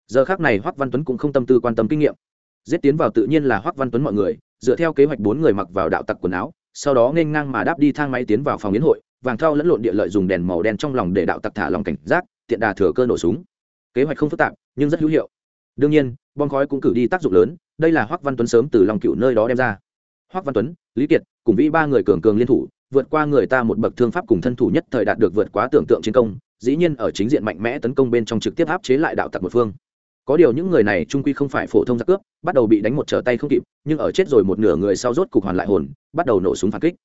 Giờ khác này hoắc văn tuấn cũng không tâm tư quan tâm kinh nghiệm. Giết tiến vào tự nhiên là hoắc văn tuấn mọi người, dựa theo kế hoạch bốn người mặc vào đạo tặc quần áo, sau đó nên ngang mà đáp đi thang máy tiến vào phòng yến hội, vàng thao lẫn lộn địa lợi dùng đèn màu đen trong lòng để đạo tặc thả lòng cảnh giác, tiện đà thừa cơ nổ súng kế hoạch không phức tạp, nhưng rất hữu hiệu. Đương nhiên, bom khói cũng cử đi tác dụng lớn, đây là hoắc văn tuấn sớm từ lòng cựu nơi đó đem ra. Hoắc văn tuấn, lý kiệt cùng vĩ ba người cường cường liên thủ, vượt qua người ta một bậc thương pháp cùng thân thủ nhất thời đạt được vượt quá tưởng tượng chiến công, dĩ nhiên ở chính diện mạnh mẽ tấn công bên trong trực tiếp áp chế lại đạo tặc một phương. Có điều những người này trung quy không phải phổ thông giặc cướp, bắt đầu bị đánh một trở tay không kịp, nhưng ở chết rồi một nửa người sau rốt cục hoàn lại hồn, bắt đầu nổ súng phản kích.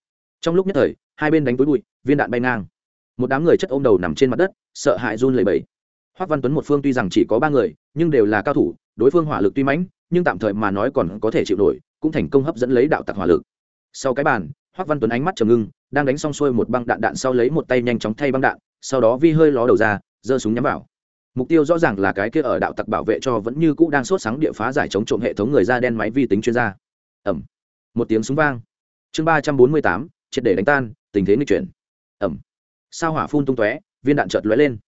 Trong lúc nhất thời, hai bên đánh túi bụi, viên đạn bay ngang. Một đám người chất ôm đầu nằm trên mặt đất, sợ hãi run lẩy bẩy hoắc văn tuấn một phương tuy rằng chỉ có ba người, nhưng đều là cao thủ, đối phương hỏa lực tuy mãnh, nhưng tạm thời mà nói còn có thể chịu nổi, cũng thành công hấp dẫn lấy đạo tặc hỏa lực. Sau cái bàn hoắc văn tuấn ánh mắt trầm ngưng, đang đánh xong xuôi một băng đạn đạn sau lấy một tay nhanh chóng thay băng đạn, sau đó vi hơi ló đầu ra, giơ súng nhắm vào. Mục tiêu rõ ràng là cái kia ở đạo tặc bảo vệ cho vẫn như cũ đang sốt sáng địa phá giải chống trộm hệ thống người da đen máy vi tính chuyên gia. Ẩm. Một tiếng súng vang. Chương ba trăm bốn mươi tám, triệt để đánh tan, tình thế nghịch chuyển. Ẩm. Sao hỏa phun tung tóe, viên đạn chợt lóe lên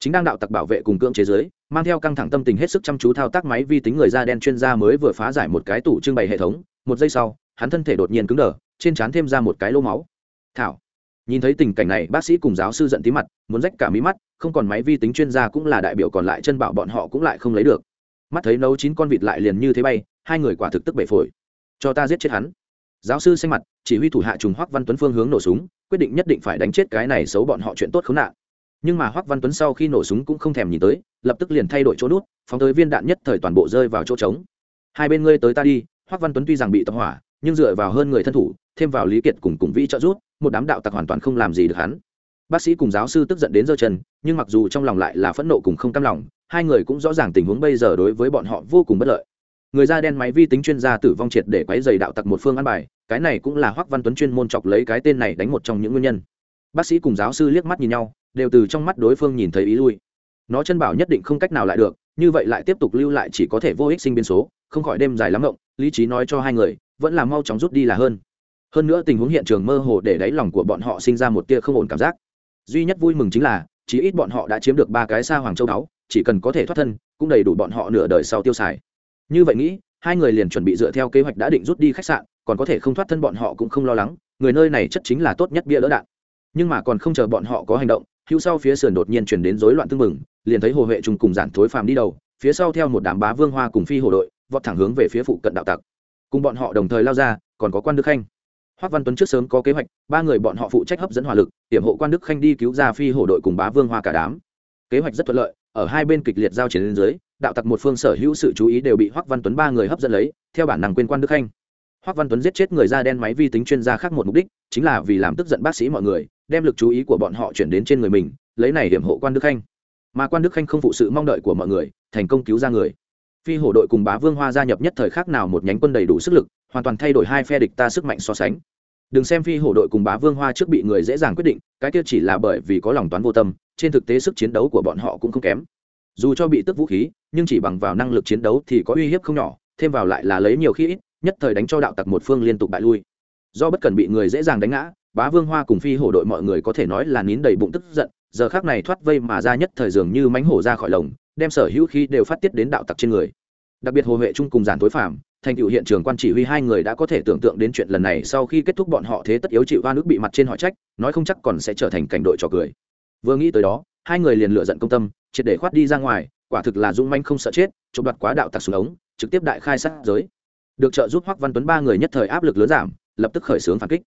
chính đang đạo tặc bảo vệ cùng cưỡng chế giới, mang theo căng thẳng tâm tình hết sức chăm chú thao tác máy vi tính người da đen chuyên gia mới vừa phá giải một cái tủ trưng bày hệ thống, một giây sau, hắn thân thể đột nhiên cứng đờ, trên trán thêm ra một cái lô máu. Thảo. Nhìn thấy tình cảnh này, bác sĩ cùng giáo sư giận tí mặt, muốn rách cả mí mắt, không còn máy vi tính chuyên gia cũng là đại biểu còn lại chân bảo bọn họ cũng lại không lấy được. Mắt thấy nấu chín con vịt lại liền như thế bay, hai người quả thực tức bể phổi. Cho ta giết chết hắn. Giáo sư xanh mặt, chỉ huy thủ hạ trùng hoắc văn tuấn phương hướng nổ súng, quyết định nhất định phải đánh chết cái này xấu bọn họ chuyện tốt khốn nạn nhưng mà hoắc văn tuấn sau khi nổ súng cũng không thèm nhìn tới, lập tức liền thay đổi chỗ nút, phóng tới viên đạn nhất thời toàn bộ rơi vào chỗ trống. Hai bên ngươi tới ta đi, hoắc văn tuấn tuy rằng bị tập hỏa, nhưng dựa vào hơn người thân thủ, thêm vào lý kiệt cùng cùng vĩ trợ rút một đám đạo tặc hoàn toàn không làm gì được hắn. Bác sĩ cùng giáo sư tức giận đến giơ chân, nhưng mặc dù trong lòng lại là phẫn nộ cùng không cam lòng, hai người cũng rõ ràng tình huống bây giờ đối với bọn họ vô cùng bất lợi. Người da đen máy vi tính chuyên gia tử vong triệt để quấy dày đạo tặc một phương ăn bài, cái này cũng là hoắc văn tuấn chuyên môn chọc lấy cái tên này đánh một trong những nguyên nhân. Bác sĩ cùng giáo sư liếc mắt nhìn nhau đều từ trong mắt đối phương nhìn thấy ý lui. Nó chân bảo nhất định không cách nào lại được, như vậy lại tiếp tục lưu lại chỉ có thể vô ích sinh biên số, không khỏi đêm dài lắm rộng lý trí nói cho hai người, vẫn là mau chóng rút đi là hơn. Hơn nữa tình huống hiện trường mơ hồ để đáy lòng của bọn họ sinh ra một tia không ổn cảm giác. Duy nhất vui mừng chính là chỉ ít bọn họ đã chiếm được ba cái xa hoàng châu đáo chỉ cần có thể thoát thân, cũng đầy đủ bọn họ nửa đời sau tiêu xài. Như vậy nghĩ, hai người liền chuẩn bị dựa theo kế hoạch đã định rút đi khách sạn, còn có thể không thoát thân bọn họ cũng không lo lắng, người nơi này chất chính là tốt nhất bia lỡ đạn. Nhưng mà còn không chờ bọn họ có hành động hữu sau phía sườn đột nhiên chuyển đến rối loạn tương mừng liền thấy hồ huệ trung cùng giản thối phàm đi đầu phía sau theo một đám bá vương hoa cùng phi hồ đội vọt thẳng hướng về phía phụ cận đạo tặc cùng bọn họ đồng thời lao ra còn có quan đức khanh Hoắc Văn Tuấn trước sớm có kế hoạch, ba người bọn họ phụ trách hấp dẫn hỏa lực, tiểm hộ quan Đức Khanh đi cứu ra phi hổ đội cùng bá vương hoa cả đám. Kế hoạch rất thuận lợi, ở hai bên kịch liệt giao chiến lên dưới, đạo tặc một phương sở hữu sự chú ý đều bị Hoắc Văn Tuấn ba người hấp dẫn lấy, theo bản năng quên quan Đức Khanh. Hoắc Văn Tuấn giết chết người da đen máy vi tính chuyên gia khác một mục đích, chính là vì làm tức giận bác sĩ mọi người, đem lực chú ý của bọn họ chuyển đến trên người mình, lấy này điểm hộ quan Đức Khanh. Mà quan Đức Khanh không phụ sự mong đợi của mọi người, thành công cứu ra người. phi hổ đội cùng bá vương hoa gia nhập nhất thời khác nào một nhánh quân đầy đủ sức lực hoàn toàn thay đổi hai phe địch ta sức mạnh so sánh đừng xem phi hổ đội cùng bá vương hoa trước bị người dễ dàng quyết định cái kia chỉ là bởi vì có lòng toán vô tâm trên thực tế sức chiến đấu của bọn họ cũng không kém dù cho bị tức vũ khí nhưng chỉ bằng vào năng lực chiến đấu thì có uy hiếp không nhỏ thêm vào lại là lấy nhiều khi ít nhất thời đánh cho đạo tặc một phương liên tục bại lui do bất cần bị người dễ dàng đánh ngã bá vương hoa cùng phi hổ đội mọi người có thể nói là nín đầy bụng tức giận, giờ khác này thoát vây mà ra nhất thời dường như mánh hổ ra khỏi lồng, đem sở hữu khí đều phát tiết đến đạo tặc trên người. Đặc biệt hồ huệ trung cùng giản tối phạm thành cựu hiện trường quan chỉ huy hai người đã có thể tưởng tượng đến chuyện lần này sau khi kết thúc bọn họ thế tất yếu chịu hoa nước bị mặt trên họ trách, nói không chắc còn sẽ trở thành cảnh đội trò cười. Vừa nghĩ tới đó, hai người liền lựa giận công tâm, triệt để khoát đi ra ngoài, quả thực là dũng manh không sợ chết chụp đoạt quá đạo tặc xuống ống, trực tiếp đại khai sát giới. Được trợ giúp hoắc văn tuấn ba người nhất thời áp lực lớn giảm, lập tức khởi xướng phản kích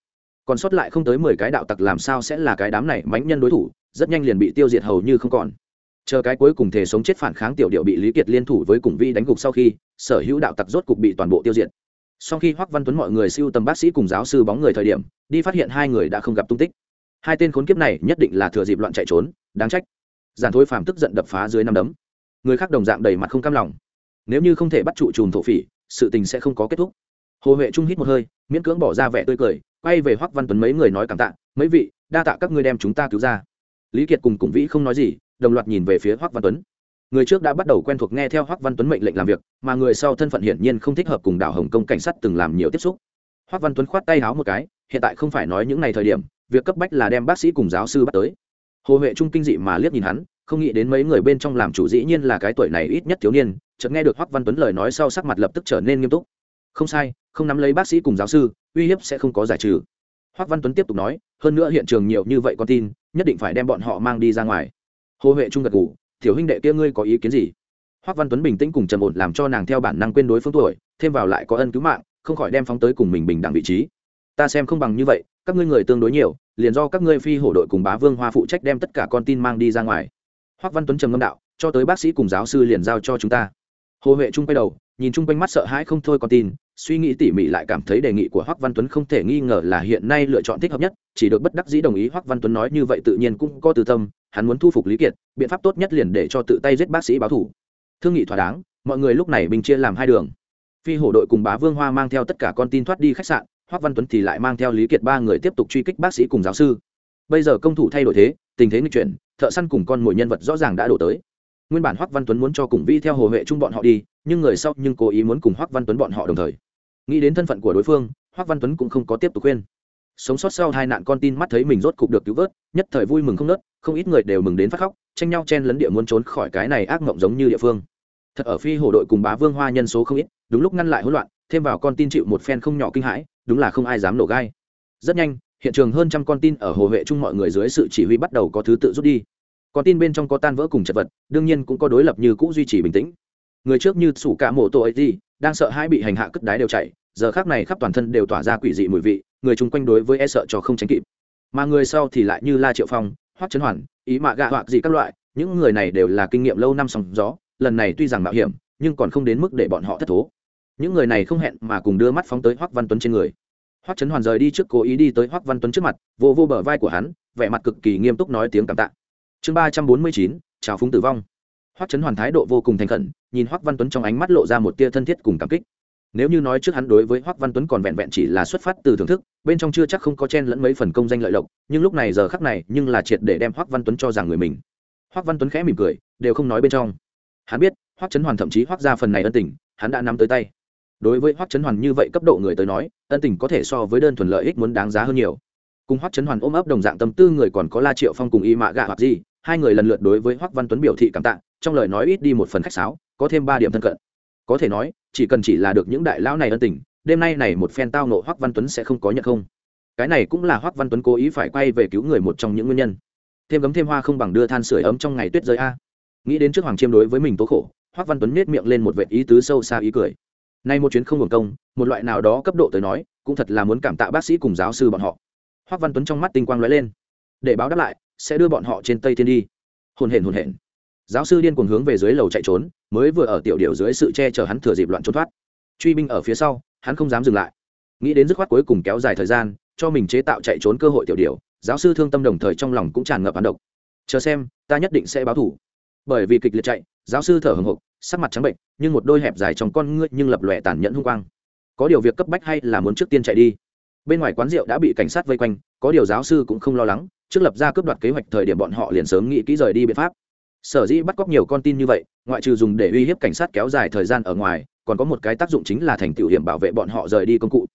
còn sót lại không tới mười cái đạo tặc làm sao sẽ là cái đám này mãnh nhân đối thủ, rất nhanh liền bị tiêu diệt hầu như không còn. Chờ cái cuối cùng thể sống chết phản kháng tiểu điệu bị lý kiệt liên thủ với cùng vi đánh gục sau khi, sở hữu đạo tặc rốt cục bị toàn bộ tiêu diệt. Sau khi hoắc văn tuấn mọi người siêu tầm bác sĩ cùng giáo sư bóng người thời điểm, đi phát hiện hai người đã không gặp tung tích. Hai tên khốn kiếp này nhất định là thừa dịp loạn chạy trốn, đáng trách. Giàn thối phàm tức giận đập phá dưới năm đấm. Người khác đồng dạng đầy mặt không cam lòng. Nếu như không thể bắt trụ chùm thổ phỉ, sự tình sẽ không có kết thúc. Hồ huệ trung hít một hơi, miễn cưỡng bỏ ra vẻ tươi cười quay về hoắc văn tuấn mấy người nói cảm tạ mấy vị đa tạ các ngươi đem chúng ta cứu ra lý kiệt cùng cùng vĩ không nói gì đồng loạt nhìn về phía hoắc văn tuấn người trước đã bắt đầu quen thuộc nghe theo hoắc văn tuấn mệnh lệnh làm việc mà người sau thân phận hiển nhiên không thích hợp cùng đảo hồng công cảnh sát từng làm nhiều tiếp xúc hoắc văn tuấn khoát tay háo một cái hiện tại không phải nói những ngày thời điểm việc cấp bách là đem bác sĩ cùng giáo sư bắt tới hồ huệ trung kinh dị mà liếc nhìn hắn không nghĩ đến mấy người bên trong làm chủ dĩ nhiên là cái tuổi này ít nhất thiếu niên chợt nghe được hoắc văn tuấn lời nói sau sắc mặt lập tức trở nên nghiêm túc không sai không nắm lấy bác sĩ cùng giáo sư, uy hiếp sẽ không có giải trừ. Hoắc văn tuấn tiếp tục nói, hơn nữa hiện trường nhiều như vậy con tin, nhất định phải đem bọn họ mang đi ra ngoài. Hồ huệ trung gật ngủ tiểu huynh đệ kia ngươi có ý kiến gì? Hoắc văn tuấn bình tĩnh cùng trầm ổn làm cho nàng theo bản năng quên đối phương tuổi, thêm vào lại có ân cứu mạng, không khỏi đem phóng tới cùng mình bình đẳng vị trí. Ta xem không bằng như vậy, các ngươi người tương đối nhiều, liền do các ngươi phi hổ đội cùng bá vương hoa phụ trách đem tất cả con tin mang đi ra ngoài. Hoắc văn tuấn trầm ngâm đạo, cho tới bác sĩ cùng giáo sư liền giao cho chúng ta. Hồ huệ trung quay đầu nhìn chung quanh mắt sợ hãi không thôi con tin, suy nghĩ tỉ mỉ lại cảm thấy đề nghị của hoắc văn tuấn không thể nghi ngờ là hiện nay lựa chọn thích hợp nhất, chỉ được bất đắc dĩ đồng ý hoắc văn tuấn nói như vậy tự nhiên cũng có từ tâm, hắn muốn thu phục lý kiệt, biện pháp tốt nhất liền để cho tự tay giết bác sĩ báo thủ. Thương nghị thỏa đáng, mọi người lúc này bình chia làm hai đường. Phi hổ đội cùng bá vương hoa mang theo tất cả con tin thoát đi khách sạn, hoắc văn tuấn thì lại mang theo lý kiệt ba người tiếp tục truy kích bác sĩ cùng giáo sư. Bây giờ công thủ thay đổi thế, tình thế nghịch chuyển, thợ săn cùng con mồi nhân vật rõ ràng đã đổ tới. Nguyên bản hoắc văn tuấn muốn cho cùng vi theo hồ huệ chung bọn họ đi nhưng người sau nhưng cố ý muốn cùng hoắc văn tuấn bọn họ đồng thời. Nghĩ đến thân phận của đối phương hoắc văn tuấn cũng không có tiếp tục khuyên. Sống sót sau hai nạn con tin mắt thấy mình rốt cục được cứu vớt, nhất thời vui mừng không nớt, không ít người đều mừng đến phát khóc, tranh nhau chen lấn địa muốn trốn khỏi cái này ác mộng giống như địa phương. Thật ở phi hổ đội cùng bá vương hoa nhân số không ít, đúng lúc ngăn lại hỗn loạn, thêm vào con tin chịu một phen không nhỏ kinh hãi, đúng là không ai dám nổ gai. Rất nhanh, hiện trường hơn trăm con tin ở hồ vệ chung mọi người dưới sự chỉ huy bắt đầu có thứ tự rút đi. Con tin bên trong có tan vỡ cùng chật vật, đương nhiên cũng có đối lập như cũ duy trì bình tĩnh người trước như sủ cả mộ tổ ấy gì, đang sợ hãi bị hành hạ cất đái đều chạy, giờ khác này khắp toàn thân đều tỏa ra quỷ dị mùi vị, người chung quanh đối với e sợ cho không tránh kịp. Mà người sau thì lại như la triệu phong, hoắc trấn hoàn, ý mạ gạ hoặc gì các loại, những người này đều là kinh nghiệm lâu năm sóng gió, lần này tuy rằng mạo hiểm, nhưng còn không đến mức để bọn họ thất thố. Những người này không hẹn mà cùng đưa mắt phóng tới hoắc văn tuấn trên người. Hoắc trấn hoàn rời đi trước cố ý đi tới hoắc văn tuấn trước mặt, vô vô bờ vai của hắn, vẻ mặt cực kỳ nghiêm túc nói tiếng cảm tạ. Chương ba trăm bốn mươi chín, chào phúng tử vong hoắc trấn hoàn thái độ vô cùng thành khẩn, nhìn hoắc văn tuấn trong ánh mắt lộ ra một tia thân thiết cùng cảm kích. Nếu như nói trước hắn đối với hoắc văn tuấn còn vẹn vẹn chỉ là xuất phát từ thưởng thức, bên trong chưa chắc không có chen lẫn mấy phần công danh lợi lộc, nhưng lúc này giờ khắc này, nhưng là triệt để đem hoắc văn tuấn cho rằng người mình. Hoắc văn tuấn khẽ mỉm cười, đều không nói bên trong. Hắn biết, hoắc trấn hoàn thậm chí hoắc ra phần này ân tình, hắn đã nắm tới tay. Đối với hoắc trấn hoàn như vậy cấp độ người tới nói, ân tình có thể so với đơn thuần lợi ích muốn đáng giá hơn nhiều. Cùng hoắc trấn hoàn ôm ấp đồng dạng tâm tư người còn có la triệu phong cùng y mạ gạ hoặc gì hai người lần lượt đối với hoắc văn tuấn biểu thị cảm tạ trong lời nói ít đi một phần khách sáo có thêm ba điểm thân cận có thể nói chỉ cần chỉ là được những đại lão này ân tình đêm nay này một phen tao nộ hoắc văn tuấn sẽ không có nhận không cái này cũng là hoắc văn tuấn cố ý phải quay về cứu người một trong những nguyên nhân thêm gấm thêm hoa không bằng đưa than sửa ấm trong ngày tuyết rơi a nghĩ đến trước hoàng chiêm đối với mình tố khổ hoắc văn tuấn nhếch miệng lên một vệ ý tứ sâu xa ý cười nay một chuyến không hưởng công một loại nào đó cấp độ tới nói cũng thật là muốn cảm tạ bác sĩ cùng giáo sư bọn họ hoắc văn tuấn trong mắt tinh quang lóe lên để báo đáp lại sẽ đưa bọn họ trên tây thiên đi. Hồn hển hồn hển. Giáo sư điên cuồng hướng về dưới lầu chạy trốn, mới vừa ở tiểu điệu dưới sự che chở hắn thừa dịp loạn trốn thoát. Truy binh ở phía sau, hắn không dám dừng lại. Nghĩ đến dứt khoát cuối cùng kéo dài thời gian, cho mình chế tạo chạy trốn cơ hội tiểu điệu giáo sư thương tâm đồng thời trong lòng cũng tràn ngập hắn độc. Chờ xem, ta nhất định sẽ báo thủ. Bởi vì kịch liệt chạy, giáo sư thở hồng hộc, sắc mặt trắng bệnh, nhưng một đôi hẹp dài trong con ngươi nhưng lập lòe tàn nhẫn hung quang. Có điều việc cấp bách hay là muốn trước tiên chạy đi. Bên ngoài quán rượu đã bị cảnh sát vây quanh, có điều giáo sư cũng không lo lắng trước lập ra cướp đoạt kế hoạch thời điểm bọn họ liền sớm nghĩ kỹ rời đi biện pháp. Sở dĩ bắt cóc nhiều con tin như vậy, ngoại trừ dùng để uy hiếp cảnh sát kéo dài thời gian ở ngoài, còn có một cái tác dụng chính là thành tựu hiểm bảo vệ bọn họ rời đi công cụ.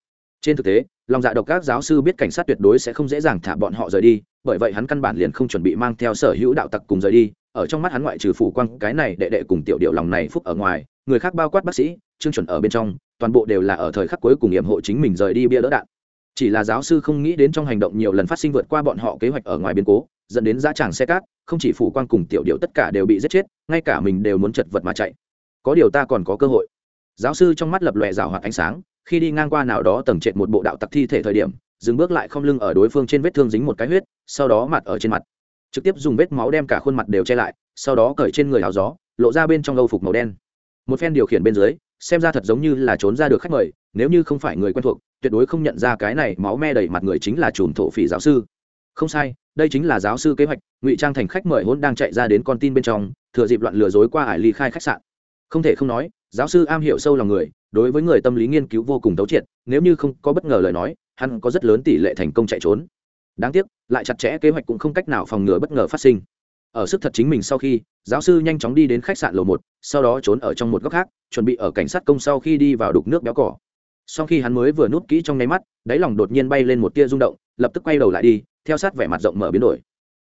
Trên thực tế lòng dạ độc các giáo sư biết cảnh sát tuyệt đối sẽ không dễ dàng thả bọn họ rời đi, bởi vậy hắn căn bản liền không chuẩn bị mang theo sở hữu đạo tặc cùng rời đi, ở trong mắt hắn ngoại trừ phủ quang, cái này đệ đệ cùng tiểu điệu lòng này phúc ở ngoài, người khác bao quát bác sĩ chương chuẩn ở bên trong, toàn bộ đều là ở thời khắc cuối cùng nghiệm hộ chính mình rời đi bia đỡ đạn chỉ là giáo sư không nghĩ đến trong hành động nhiều lần phát sinh vượt qua bọn họ kế hoạch ở ngoài biến cố, dẫn đến giá tràng xe cát, không chỉ phủ quang cùng tiểu điệu tất cả đều bị giết chết, ngay cả mình đều muốn chật vật mà chạy. Có điều ta còn có cơ hội. Giáo sư trong mắt lập lòe rào hoạt ánh sáng, khi đi ngang qua nào đó tầng trệt một bộ đạo tặc thi thể thời điểm, dừng bước lại không lưng ở đối phương trên vết thương dính một cái huyết, sau đó mặt ở trên mặt. Trực tiếp dùng vết máu đem cả khuôn mặt đều che lại, sau đó cởi trên người áo gió, lộ ra bên trong âu phục màu đen. Một phen điều khiển bên dưới, xem ra thật giống như là trốn ra được khách mời, nếu như không phải người quen thuộc tuyệt đối không nhận ra cái này máu me đầy mặt người chính là chùm thổ phỉ giáo sư. Không sai, đây chính là giáo sư kế hoạch, ngụy trang thành khách mời hôn đang chạy ra đến con tin bên trong, thừa dịp loạn lừa dối qua ải ly khai khách sạn. Không thể không nói, giáo sư am hiểu sâu lòng người, đối với người tâm lý nghiên cứu vô cùng tấu triệt, nếu như không có bất ngờ lời nói, hắn có rất lớn tỷ lệ thành công chạy trốn. Đáng tiếc, lại chặt chẽ kế hoạch cũng không cách nào phòng ngừa bất ngờ phát sinh. Ở sức thật chính mình sau khi, giáo sư nhanh chóng đi đến khách sạn lầu một, sau đó trốn ở trong một góc khác, chuẩn bị ở cảnh sát công sau khi đi vào đục nước béo cỏ sau khi hắn mới vừa nút kỹ trong nháy mắt, đáy lòng đột nhiên bay lên một tia rung động, lập tức quay đầu lại đi, theo sát vẻ mặt rộng mở biến đổi.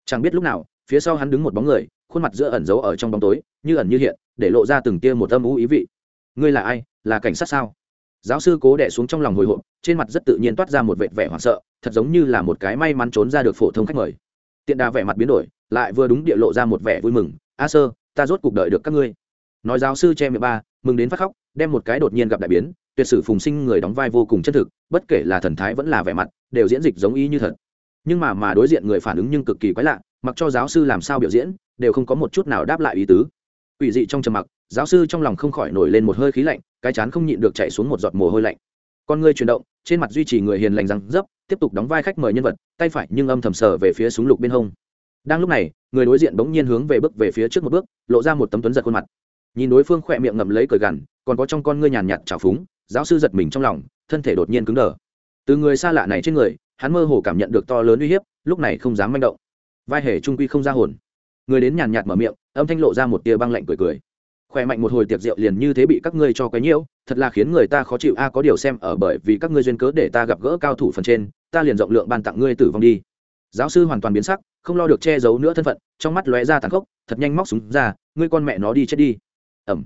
Chẳng biết lúc nào, phía sau hắn đứng một bóng người, khuôn mặt giữa ẩn giấu ở trong bóng tối, như ẩn như hiện, để lộ ra từng tia một âm ú ý vị. Ngươi là ai? Là cảnh sát sao? Giáo sư cố đẻ xuống trong lòng hồi hộp, trên mặt rất tự nhiên toát ra một vệt vẻ hoảng sợ, thật giống như là một cái may mắn trốn ra được phổ thông khách mời. Tiện đà vẻ mặt biến đổi, lại vừa đúng địa lộ ra một vẻ vui mừng, a sơ, ta rốt cuộc đợi được các ngươi. Nói giáo sư che miệng ba, mừng đến phát khóc, đem một cái đột nhiên gặp đại biến tuyệt sử phùng sinh người đóng vai vô cùng chân thực, bất kể là thần thái vẫn là vẻ mặt, đều diễn dịch giống y như thật. Nhưng mà mà đối diện người phản ứng nhưng cực kỳ quái lạ, mặc cho giáo sư làm sao biểu diễn, đều không có một chút nào đáp lại ý tứ. Ủy dị trong trầm mặc, giáo sư trong lòng không khỏi nổi lên một hơi khí lạnh, cái chán không nhịn được chạy xuống một giọt mồ hôi lạnh. Con người chuyển động, trên mặt duy trì người hiền lành răng dấp, tiếp tục đóng vai khách mời nhân vật, tay phải nhưng âm thầm sờ về phía súng lục bên hông. Đang lúc này, người đối diện bỗng nhiên hướng về bước về phía trước một bước, lộ ra một tấm tuấn giật khuôn mặt. Nhìn đối phương khỏe miệng ngậm lấy cười gằn, còn có trong con ngươi nhàn nhạt trào phúng giáo sư giật mình trong lòng, thân thể đột nhiên cứng đờ. Từ người xa lạ này trên người, hắn mơ hồ cảm nhận được to lớn uy hiếp, lúc này không dám manh động. Vai hề trung quy không ra hồn. Người đến nhàn nhạt mở miệng, âm thanh lộ ra một tia băng lạnh cười cười. Khỏe mạnh một hồi tiệc rượu liền như thế bị các ngươi cho cái nhiễu, thật là khiến người ta khó chịu. A, có điều xem ở bởi vì các ngươi duyên cớ để ta gặp gỡ cao thủ phần trên, ta liền rộng lượng ban tặng ngươi tử vong đi. Giáo sư hoàn toàn biến sắc, không lo được che giấu nữa thân phận, trong mắt lóe ra tàn khốc, thật nhanh móc súng ra, ngươi con mẹ nó đi chết đi. Ẩm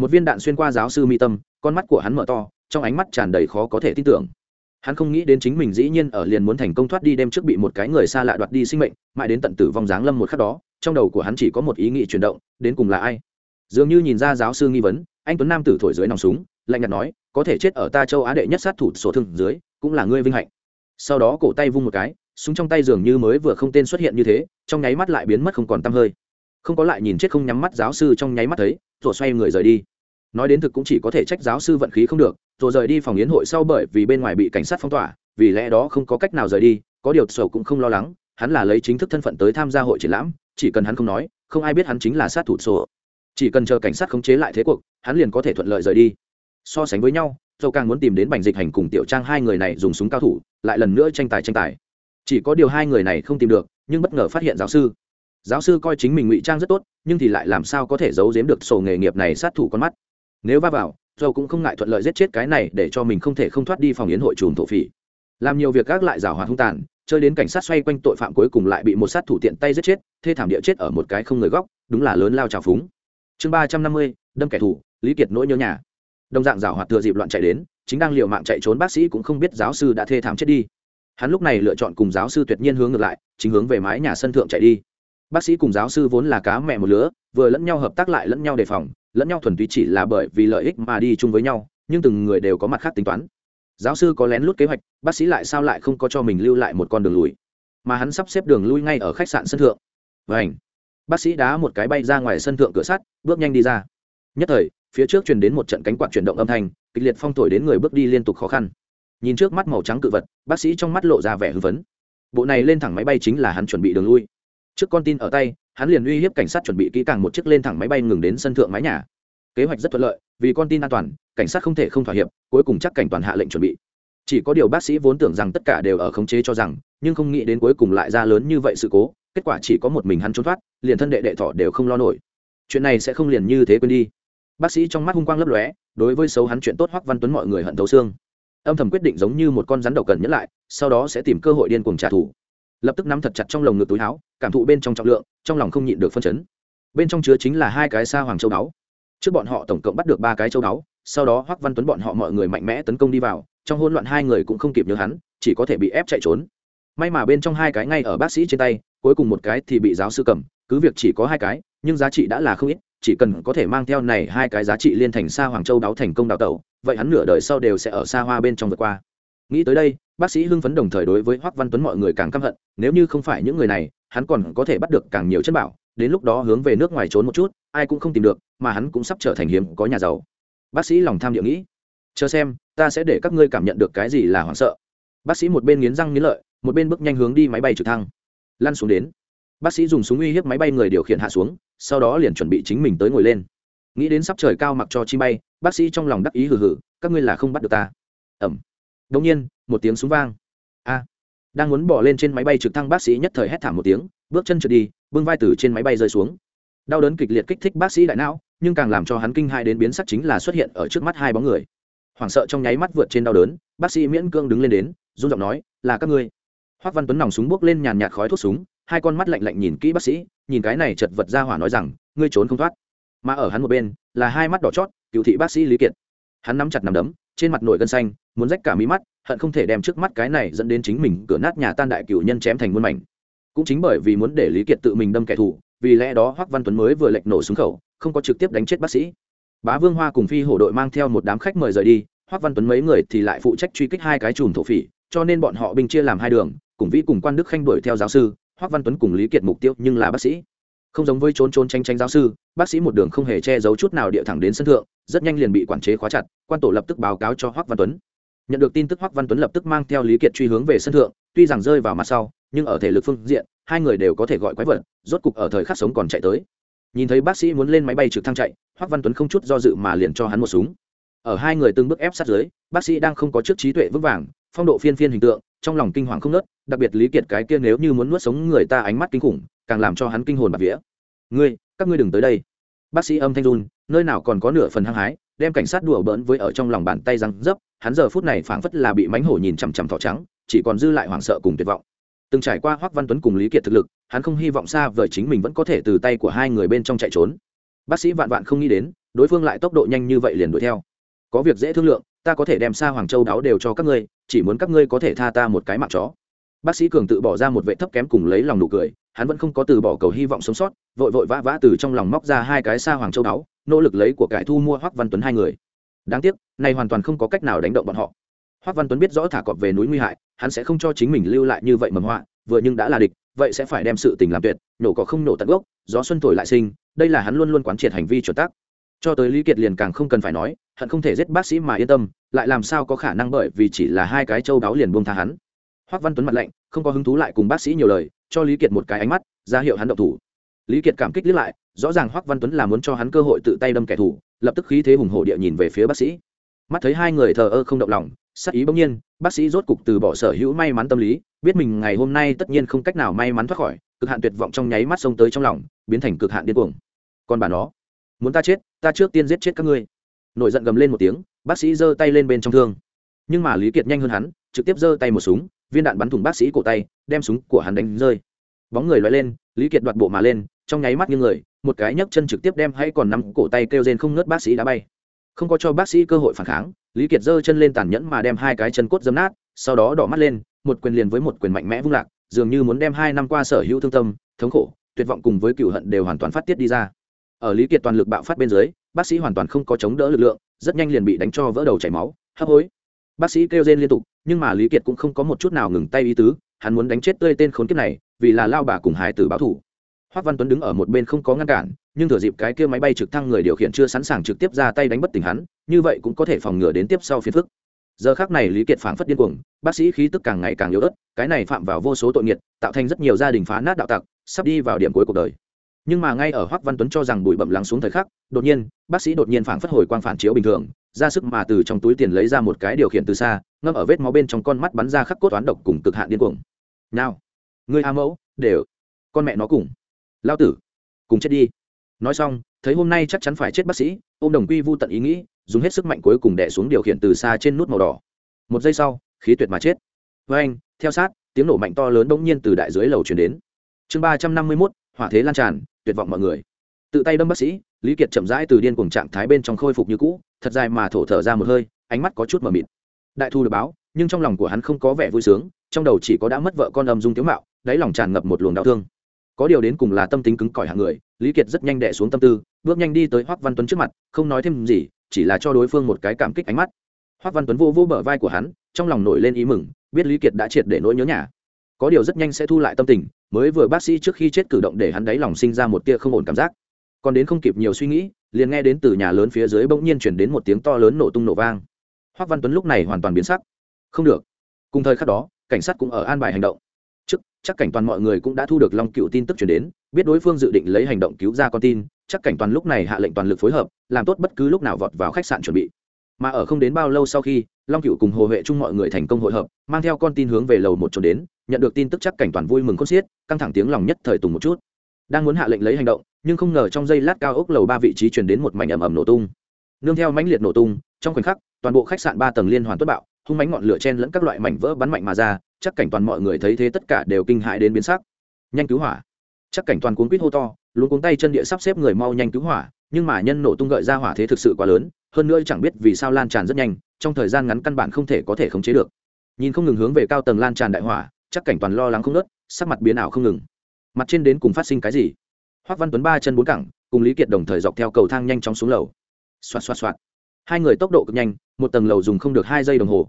một viên đạn xuyên qua giáo sư mi tâm, con mắt của hắn mở to, trong ánh mắt tràn đầy khó có thể tin tưởng. Hắn không nghĩ đến chính mình dĩ nhiên ở liền muốn thành công thoát đi đêm trước bị một cái người xa lạ đoạt đi sinh mệnh, mãi đến tận tử vong giáng lâm một khắc đó, trong đầu của hắn chỉ có một ý nghĩ chuyển động, đến cùng là ai? Dường như nhìn ra giáo sư nghi vấn, anh tuấn nam tử thổi dưới nòng súng, lạnh nhạt nói, có thể chết ở ta châu á đệ nhất sát thủ sổ thương dưới, cũng là ngươi vinh hạnh. Sau đó cổ tay vung một cái, súng trong tay dường như mới vừa không tên xuất hiện như thế, trong nháy mắt lại biến mất không còn tăm hơi. Không có lại nhìn chết không nhắm mắt giáo sư trong nháy mắt thấy, rồi xoay người rời đi nói đến thực cũng chỉ có thể trách giáo sư vận khí không được, rồi rời đi phòng yến hội sau bởi vì bên ngoài bị cảnh sát phong tỏa, vì lẽ đó không có cách nào rời đi, có điều sầu cũng không lo lắng, hắn là lấy chính thức thân phận tới tham gia hội triển lãm, chỉ cần hắn không nói, không ai biết hắn chính là sát thủ sổ chỉ cần chờ cảnh sát khống chế lại thế cuộc, hắn liền có thể thuận lợi rời đi. So sánh với nhau dầu càng muốn tìm đến bành dịch hành cùng tiểu trang hai người này dùng súng cao thủ, lại lần nữa tranh tài tranh tài. Chỉ có điều hai người này không tìm được, nhưng bất ngờ phát hiện giáo sư. Giáo sư coi chính mình ngụy trang rất tốt, nhưng thì lại làm sao có thể giấu giếm được sổ nghề nghiệp này sát thủ con mắt? Nếu va vào dầu cũng không ngại thuận lợi giết chết cái này để cho mình không thể không thoát đi phòng yến hội trùm thổ phỉ. Làm nhiều việc gác lại rào hòa hung tàn, chơi đến cảnh sát xoay quanh tội phạm cuối cùng lại bị một sát thủ tiện tay giết chết, thê thảm địa chết ở một cái không người góc, đúng là lớn lao trào phúng. Chương ba trăm năm mươi, đâm kẻ thù, lý kiệt nỗi nhớ nhà. Đồng dạng rào hoạt thừa dịp loạn chạy đến, chính đang liều mạng chạy trốn bác sĩ cũng không biết giáo sư đã thê thảm chết đi. Hắn lúc này lựa chọn cùng giáo sư tuyệt nhiên hướng ngược lại, chính hướng về mái nhà sân thượng chạy đi bác sĩ cùng giáo sư vốn là cá mẹ một lứa, vừa lẫn nhau hợp tác lại lẫn nhau đề phòng, lẫn nhau thuần túy chỉ là bởi vì lợi ích mà đi chung với nhau, nhưng từng người đều có mặt khác tính toán. Giáo sư có lén lút kế hoạch, bác sĩ lại sao lại không có cho mình lưu lại một con đường lùi. Mà hắn sắp xếp đường lui ngay ở khách sạn sân thượng. Vảnh bác sĩ đá một cái bay ra ngoài sân thượng cửa sắt, bước nhanh đi ra. Nhất thời, phía trước truyền đến một trận cánh quạt chuyển động âm thanh, kịch liệt phong thổi đến người bước đi liên tục khó khăn. Nhìn trước mắt màu trắng cự vật, bác sĩ trong mắt lộ ra vẻ hư vấn bộ này lên thẳng máy bay chính là hắn chuẩn bị đường lui trước con tin ở tay, hắn liền uy hiếp cảnh sát chuẩn bị kỹ càng một chiếc lên thẳng máy bay ngừng đến sân thượng mái nhà. Kế hoạch rất thuận lợi, vì con tin an toàn, cảnh sát không thể không thỏa hiệp, cuối cùng chắc cảnh toàn hạ lệnh chuẩn bị. Chỉ có điều bác sĩ vốn tưởng rằng tất cả đều ở khống chế cho rằng, nhưng không nghĩ đến cuối cùng lại ra lớn như vậy sự cố, kết quả chỉ có một mình hắn trốn thoát, liền thân đệ đệ thọ đều không lo nổi. Chuyện này sẽ không liền như thế quên đi. Bác sĩ trong mắt hung quang lấp lóe, đối với xấu hắn chuyện tốt hoắc văn tuấn mọi người hận thấu xương. Âm thầm quyết định giống như một con rắn độc cần nhẫn lại, sau đó sẽ tìm cơ hội điên cuồng trả thù lập tức nắm thật chặt trong lồng ngực túi áo, cảm thụ bên trong trọng lượng, trong lòng không nhịn được phân chấn. Bên trong chứa chính là hai cái sa hoàng châu đáo trước bọn họ tổng cộng bắt được ba cái châu đáo sau đó hoắc văn tuấn bọn họ mọi người mạnh mẽ tấn công đi vào, trong hỗn loạn hai người cũng không kịp nhớ hắn, chỉ có thể bị ép chạy trốn. May mà bên trong hai cái ngay ở bác sĩ trên tay, cuối cùng một cái thì bị giáo sư cầm, cứ việc chỉ có hai cái, nhưng giá trị đã là không ít, chỉ cần có thể mang theo này hai cái giá trị liên thành sa hoàng châu đáo thành công đào tẩu, vậy hắn nửa đời sau đều sẽ ở xa hoa bên trong vượt qua. Nghĩ tới đây bác sĩ hưng phấn đồng thời đối với hoắc văn tuấn mọi người càng căm hận, nếu như không phải những người này, hắn còn có thể bắt được càng nhiều chất bảo, đến lúc đó hướng về nước ngoài trốn một chút, ai cũng không tìm được, mà hắn cũng sắp trở thành hiếm có nhà giàu. Bác sĩ lòng tham địa nghĩ, chờ xem, ta sẽ để các ngươi cảm nhận được cái gì là hoảng sợ. Bác sĩ một bên nghiến răng nghiến lợi, một bên bước nhanh hướng đi máy bay trực thăng. Lăn xuống đến, bác sĩ dùng súng uy hiếp máy bay người điều khiển hạ xuống, sau đó liền chuẩn bị chính mình tới ngồi lên. Nghĩ đến sắp trời cao mặc cho chi bay, bác sĩ trong lòng đắc ý hừ hừ, các ngươi là không bắt được ta. Ẩm. Đông nhiên một tiếng súng vang. A. Đang muốn bỏ lên trên máy bay trực thăng, bác sĩ nhất thời hét thảm một tiếng, bước chân trượt đi, bưng vai từ trên máy bay rơi xuống. Đau đớn kịch liệt kích thích bác sĩ đại não, nhưng càng làm cho hắn kinh hai đến biến sắc chính là xuất hiện ở trước mắt hai bóng người. Hoảng sợ trong nháy mắt vượt trên đau đớn, bác sĩ miễn cương đứng lên đến, run giọng nói, là các ngươi. Hoác văn tuấn nòng súng bước lên nhàn nhạt khói thuốc súng, hai con mắt lạnh lạnh nhìn kỹ bác sĩ, nhìn cái này chật vật ra hỏa nói rằng, ngươi trốn không thoát. Mà ở hắn một bên, là hai mắt đỏ chót, cựu thị bác sĩ lý kiệt. Hắn nắm chặt nằm đấm, trên mặt nổi gân xanh, muốn rách cả mí mắt hận không thể đem trước mắt cái này dẫn đến chính mình cửa nát nhà tan đại cửu nhân chém thành muôn mảnh. Cũng chính bởi vì muốn để lý kiệt tự mình đâm kẻ thù, vì lẽ đó hoắc văn tuấn mới vừa lệnh nổ súng khẩu, không có trực tiếp đánh chết bác sĩ. Bá vương hoa cùng phi hổ đội mang theo một đám khách mời rời đi, hoắc văn tuấn mấy người thì lại phụ trách truy kích hai cái chùm thổ phỉ, cho nên bọn họ binh chia làm hai đường, cùng vĩ cùng quan đức khanh đuổi theo giáo sư, hoắc văn tuấn cùng lý kiệt mục tiêu nhưng là bác sĩ. Không giống với trốn trốn tranh tranh giáo sư, bác sĩ một đường không hề che giấu chút nào địa thẳng đến sân thượng, rất nhanh liền bị quản chế khóa chặt, quan tổ lập tức báo cáo cho hoắc văn tuấn nhận được tin tức hoắc văn tuấn lập tức mang theo lý kiệt truy hướng về sân thượng, tuy rằng rơi vào mặt sau, nhưng ở thể lực phương diện, hai người đều có thể gọi quái vật, rốt cục ở thời khắc sống còn chạy tới. Nhìn thấy bác sĩ muốn lên máy bay trực thăng chạy, hoắc văn tuấn không chút do dự mà liền cho hắn một súng. Ở hai người từng bước ép sát dưới, bác sĩ đang không có trước trí tuệ vững vàng, phong độ phiên phiên hình tượng, trong lòng kinh hoàng không nớt đặc biệt lý kiệt cái kia nếu như muốn nuốt sống người ta ánh mắt kinh khủng, càng làm cho hắn kinh hồn bạt vía. Ngươi, các ngươi đừng tới đây. Bác sĩ âm thanh run, nơi nào còn có nửa phần hăng hái, đem cảnh sát đùa bỡn với ở trong lòng bàn tay răng dấp hắn giờ phút này phảng phất là bị mánh hổ nhìn chằm chằm thỏ trắng, chỉ còn dư lại hoảng sợ cùng tuyệt vọng. Từng trải qua hoắc văn tuấn cùng lý kiệt thực lực, hắn không hy vọng xa vời chính mình vẫn có thể từ tay của hai người bên trong chạy trốn. Bác sĩ vạn vạn không nghĩ đến, đối phương lại tốc độ nhanh như vậy liền đuổi theo. Có việc dễ thương lượng, ta có thể đem xa hoàng châu đáo đều cho các ngươi, chỉ muốn các ngươi có thể tha ta một cái mạng chó. Bác sĩ cường tự bỏ ra một vệ thấp kém cùng lấy lòng nụ cười, hắn vẫn không có từ bỏ cầu hy vọng sống sót, vội vội vã vã từ trong lòng móc ra hai cái xa hoàng châu đáo, nỗ lực lấy của cải thu mua hoắc văn tuấn hai người. Đáng tiếc này hoàn toàn không có cách nào đánh động bọn họ. Hoắc văn tuấn biết rõ thả cọp về núi nguy hại, hắn sẽ không cho chính mình lưu lại như vậy mầm họa, vừa nhưng đã là địch, vậy sẽ phải đem sự tình làm tuyệt, nổ cỏ không nổ tận gốc, gió xuân thổi lại sinh, đây là hắn luôn luôn quán triệt hành vi chuẩn tắc. Cho tới lý kiệt liền càng không cần phải nói, hận không thể giết bác sĩ mà yên tâm, lại làm sao có khả năng bởi vì chỉ là hai cái châu đáo liền buông tha hắn. Hoắc văn tuấn mặt lạnh, không có hứng thú lại cùng bác sĩ nhiều lời, cho lý kiệt một cái ánh mắt, ra hiệu hắn động thủ. Lý kiệt cảm kích liếc lại, rõ ràng hoắc văn tuấn là muốn cho hắn cơ hội tự tay đâm kẻ thù, lập tức khí thế hùng hổ địa nhìn về phía bác sĩ mắt thấy hai người thờ ơ không động lòng, sắc ý bỗng nhiên, bác sĩ rốt cục từ bỏ sở hữu may mắn tâm lý, biết mình ngày hôm nay tất nhiên không cách nào may mắn thoát khỏi, cực hạn tuyệt vọng trong nháy mắt xông tới trong lòng, biến thành cực hạn điên cuồng. Còn bà nó, muốn ta chết, ta trước tiên giết chết các ngươi. Nổi giận gầm lên một tiếng, bác sĩ giơ tay lên bên trong thương. Nhưng mà lý kiệt nhanh hơn hắn, trực tiếp giơ tay một súng, viên đạn bắn thủng bác sĩ cổ tay, đem súng của hắn đánh rơi. Bóng người loay lên, lý kiệt đoạt bộ mà lên, trong nháy mắt như người, một cái nhấc chân trực tiếp đem hay còn nắm cổ tay kêu rên không ngớt bác sĩ đã bay không có cho bác sĩ cơ hội phản kháng, lý kiệt giơ chân lên tàn nhẫn mà đem hai cái chân cốt dấm nát, sau đó đỏ mắt lên, một quyền liền với một quyền mạnh mẽ vung lạc, dường như muốn đem hai năm qua sở hữu thương tâm, thống khổ, tuyệt vọng cùng với cựu hận đều hoàn toàn phát tiết đi ra. Ở lý kiệt toàn lực bạo phát bên dưới, bác sĩ hoàn toàn không có chống đỡ lực lượng, rất nhanh liền bị đánh cho vỡ đầu chảy máu, hấp hối. Bác sĩ kêu rên liên tục, nhưng mà lý kiệt cũng không có một chút nào ngừng tay ý tứ, hắn muốn đánh chết tươi tên khốn kiếp này, vì là lao bà cùng hải tử báo thủ hoác văn tuấn đứng ở một bên không có ngăn cản nhưng thừa dịp cái kia máy bay trực thăng người điều khiển chưa sẵn sàng trực tiếp ra tay đánh bất tỉnh hắn, như vậy cũng có thể phòng ngừa đến tiếp sau phiền phức. Giờ khác này lý kiệt phảng phất điên cuồng, bác sĩ khí tức càng ngày càng yếu ớt, cái này phạm vào vô số tội nghiệt, tạo thành rất nhiều gia đình phá nát đạo tặc, sắp đi vào điểm cuối cuộc đời. Nhưng mà ngay ở hoắc văn tuấn cho rằng bụi bẩm lắng xuống thời khắc, đột nhiên, bác sĩ đột nhiên phản phất hồi quang phản chiếu bình thường, ra sức mà từ trong túi tiền lấy ra một cái điều khiển từ xa, ngâm ở vết máu bên trong con mắt bắn ra khắc cốt toán độc cùng cực hạn điên cuồng. Nào, ngươi a mẫu, đều, con mẹ nó cùng, lao tử, cùng chết đi nói xong, thấy hôm nay chắc chắn phải chết bác sĩ ô m đồng quy vô tận ý nghĩ, dùng hết sức mạnh cuối cùng đẻ xuống điều khiển từ xa trên nút màu đỏ. Một giây sau, khí tuyệt mà chết. Với anh, theo sát, tiếng nổ mạnh to lớn bỗng nhiên từ đại dưới lầu chuyển đến. Chương ba trăm năm mươi mốt, hỏa thế lan tràn, tuyệt vọng mọi người. Tự tay đâm bác sĩ, lý kiệt chậm rãi từ điên cùng trạng thái bên trong khôi phục như cũ, thật dài mà thổ thở ra một hơi, ánh mắt có chút mờ mịt. Đại thu được báo, nhưng trong lòng của hắn không có vẻ vui sướng, trong đầu chỉ có đã mất vợ con âm dung tiếu mạo, đáy lòng tràn ngập một luồng đau thương có điều đến cùng là tâm tính cứng cỏi hạng người, lý kiệt rất nhanh đẻ xuống tâm tư, bước nhanh đi tới hoác văn tuấn trước mặt, không nói thêm gì, chỉ là cho đối phương một cái cảm kích ánh mắt. Hoác văn tuấn vô vô bờ vai của hắn, trong lòng nổi lên ý mừng, biết lý kiệt đã triệt để nỗi nhớ nhà. Có điều rất nhanh sẽ thu lại tâm tình, mới vừa bác sĩ trước khi chết cử động để hắn đáy lòng sinh ra một tia không ổn cảm giác. Còn đến không kịp nhiều suy nghĩ, liền nghe đến từ nhà lớn phía dưới bỗng nhiên chuyển đến một tiếng to lớn nổ tung nổ vang. Hoác văn tuấn lúc này hoàn toàn biến sắc. Không được. Cùng thời khắc đó, cảnh sát cũng ở an bài hành động chắc cảnh toàn mọi người cũng đã thu được long cựu tin tức chuyển đến, biết đối phương dự định lấy hành động cứu ra con tin, chắc cảnh toàn lúc này hạ lệnh toàn lực phối hợp, làm tốt bất cứ lúc nào vọt vào khách sạn chuẩn bị. Mà ở không đến bao lâu sau khi, long cựu cùng hồ huệ chung mọi người thành công hội hợp, mang theo con tin hướng về lầu một trốn đến, nhận được tin tức chắc cảnh toàn vui mừng khôn xiết, căng thẳng tiếng lòng nhất thời tùng một chút. Đang muốn hạ lệnh lấy hành động, nhưng không ngờ trong giây lát cao ốc lầu ba vị trí chuyển đến một mảnh ầm ầm nổ tung. Nương theo mãnh liệt nổ tung, trong khoảnh khắc, toàn bộ khách sạn ba tầng liên hoàn tuất bạo hung mánh ngọn lửa chen lẫn các loại mảnh vỡ bắn mạnh mà ra, chắc cảnh toàn mọi người thấy thế tất cả đều kinh hại đến biến sắc. Nhanh cứu hỏa. Chắc cảnh toàn cuốn quýt hô to, luôn cuống tay chân địa sắp xếp người mau nhanh cứu hỏa, nhưng mà nhân nổ tung gợi ra hỏa thế thực sự quá lớn, hơn nữa chẳng biết vì sao lan tràn rất nhanh, trong thời gian ngắn căn bản không thể có thể khống chế được. Nhìn không ngừng hướng về cao tầng lan tràn đại hỏa, chắc cảnh toàn lo lắng không nớt sắc mặt biến ảo không ngừng. Mặt trên đến cùng phát sinh cái gì? Hoác văn tuấn ba chân bốn cẳng, cùng lý kiệt đồng thời dọc theo cầu thang nhanh chóng xuống lầu. Xoạt xoạt xoạt. Hai người tốc độ cực nhanh một tầng lầu dùng không được hai giây đồng hồ.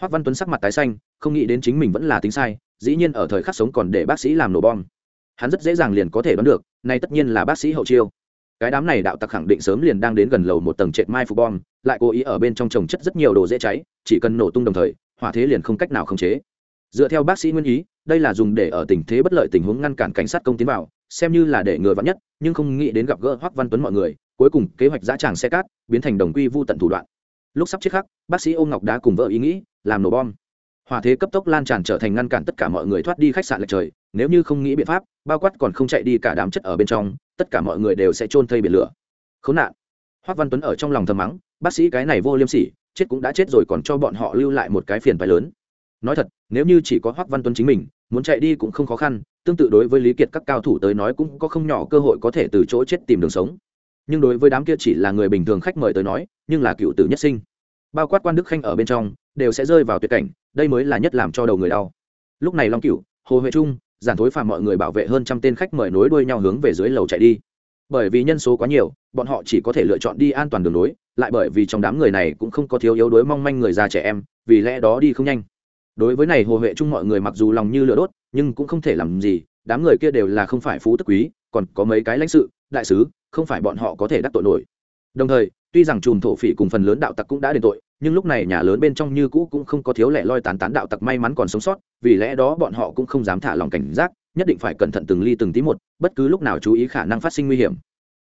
Hoác văn tuấn sắc mặt tái xanh, không nghĩ đến chính mình vẫn là tính sai, dĩ nhiên ở thời khắc sống còn để bác sĩ làm nổ bom. Hắn rất dễ dàng liền có thể đoán được, nay tất nhiên là bác sĩ hậu chiêu. Cái đám này đạo tặc khẳng định sớm liền đang đến gần lầu một tầng trệt mai phục bom, lại cố ý ở bên trong trồng chất rất nhiều đồ dễ cháy, chỉ cần nổ tung đồng thời, hỏa thế liền không cách nào khống chế. Dựa theo bác sĩ nguyên ý, đây là dùng để ở tình thế bất lợi tình huống ngăn cản cảnh sát công tiến vào, xem như là để ngừa vắn nhất, nhưng không nghĩ đến gặp gỡ hoắc văn tuấn mọi người, cuối cùng kế hoạch dã tràng xe cát, biến thành đồng quy vu tận thủ đoạn lúc sắp chết khắc, bác sĩ ôm ngọc đá cùng vợ ý nghĩ, làm nổ bom. Hỏa thế cấp tốc lan tràn trở thành ngăn cản tất cả mọi người thoát đi khách sạn lệch trời. Nếu như không nghĩ biện pháp, bao quát còn không chạy đi cả đám chất ở bên trong, tất cả mọi người đều sẽ trôn thây biển lửa. Khốn nạn. Hoác văn tuấn ở trong lòng thầm mắng, bác sĩ cái này vô liêm sỉ, chết cũng đã chết rồi còn cho bọn họ lưu lại một cái phiền phái lớn. Nói thật, nếu như chỉ có hoác văn tuấn chính mình, muốn chạy đi cũng không khó khăn, tương tự đối với lý kiệt các cao thủ tới nói cũng có không nhỏ cơ hội có thể từ chỗ chết tìm đường sống. Nhưng đối với đám kia chỉ là người bình thường khách mời tới nói, nhưng là cựu tử nhất sinh bao quát quan đức khanh ở bên trong, đều sẽ rơi vào tuyệt cảnh, đây mới là nhất làm cho đầu người đau. Lúc này long cựu hồ huệ trung, giản thối phàm mọi người bảo vệ hơn trăm tên khách mời nối đuôi nhau hướng về dưới lầu chạy đi. Bởi vì nhân số quá nhiều, bọn họ chỉ có thể lựa chọn đi an toàn đường lối, lại bởi vì trong đám người này cũng không có thiếu yếu đuối mong manh người già trẻ em, vì lẽ đó đi không nhanh. Đối với này hồ huệ trung mọi người mặc dù lòng như lửa đốt, nhưng cũng không thể làm gì, đám người kia đều là không phải phú tức quý, còn có mấy cái lãnh sự, đại sứ, không phải bọn họ có thể đắc tội nổi. Đồng thời tuy rằng chùm thổ phỉ cùng phần lớn đạo tặc cũng đã đền tội, nhưng lúc này nhà lớn bên trong như cũ cũng không có thiếu lẻ loi tán tán đạo tặc may mắn còn sống sót, vì lẽ đó bọn họ cũng không dám thả lòng cảnh giác, nhất định phải cẩn thận từng ly từng tí một, bất cứ lúc nào chú ý khả năng phát sinh nguy hiểm.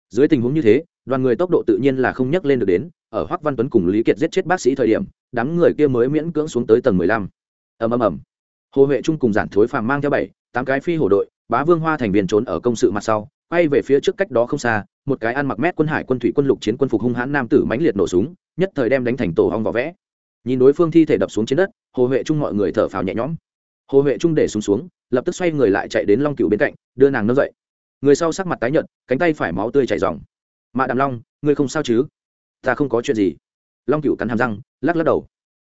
Dưới tình huống như thế, đoàn người tốc độ tự nhiên là không nhắc lên được đến, ở hoắc văn tuấn cùng lý kiệt giết chết bác sĩ thời điểm, đám người kia mới miễn cưỡng xuống tới tầng mười lăm. Ầm ầm ầm. Hồ huệ trung cùng giản thối phàm mang theo bảy, tám cái phi hổ đội, bá vương hoa thành viên trốn ở công sự mặt sau quay về phía trước cách đó không xa, một cái ăn mặc mét quân hải quân thủy quân lục chiến quân phục hung hãn nam tử mãnh liệt nổ súng, nhất thời đem đánh thành tổ hong vỏ vẽ. Nhìn đối phương thi thể đập xuống trên đất, hồ huệ trung mọi người thở phào nhẹ nhõm. Hồ huệ trung để xuống xuống, lập tức xoay người lại chạy đến long cựu bên cạnh, đưa nàng nâng dậy. Người sau sắc mặt tái nhợt, cánh tay phải máu tươi chảy dòng mạ đàm long, ngươi không sao chứ? Ta không có chuyện gì. Long cựu cắn hàm răng, lắc lắc đầu.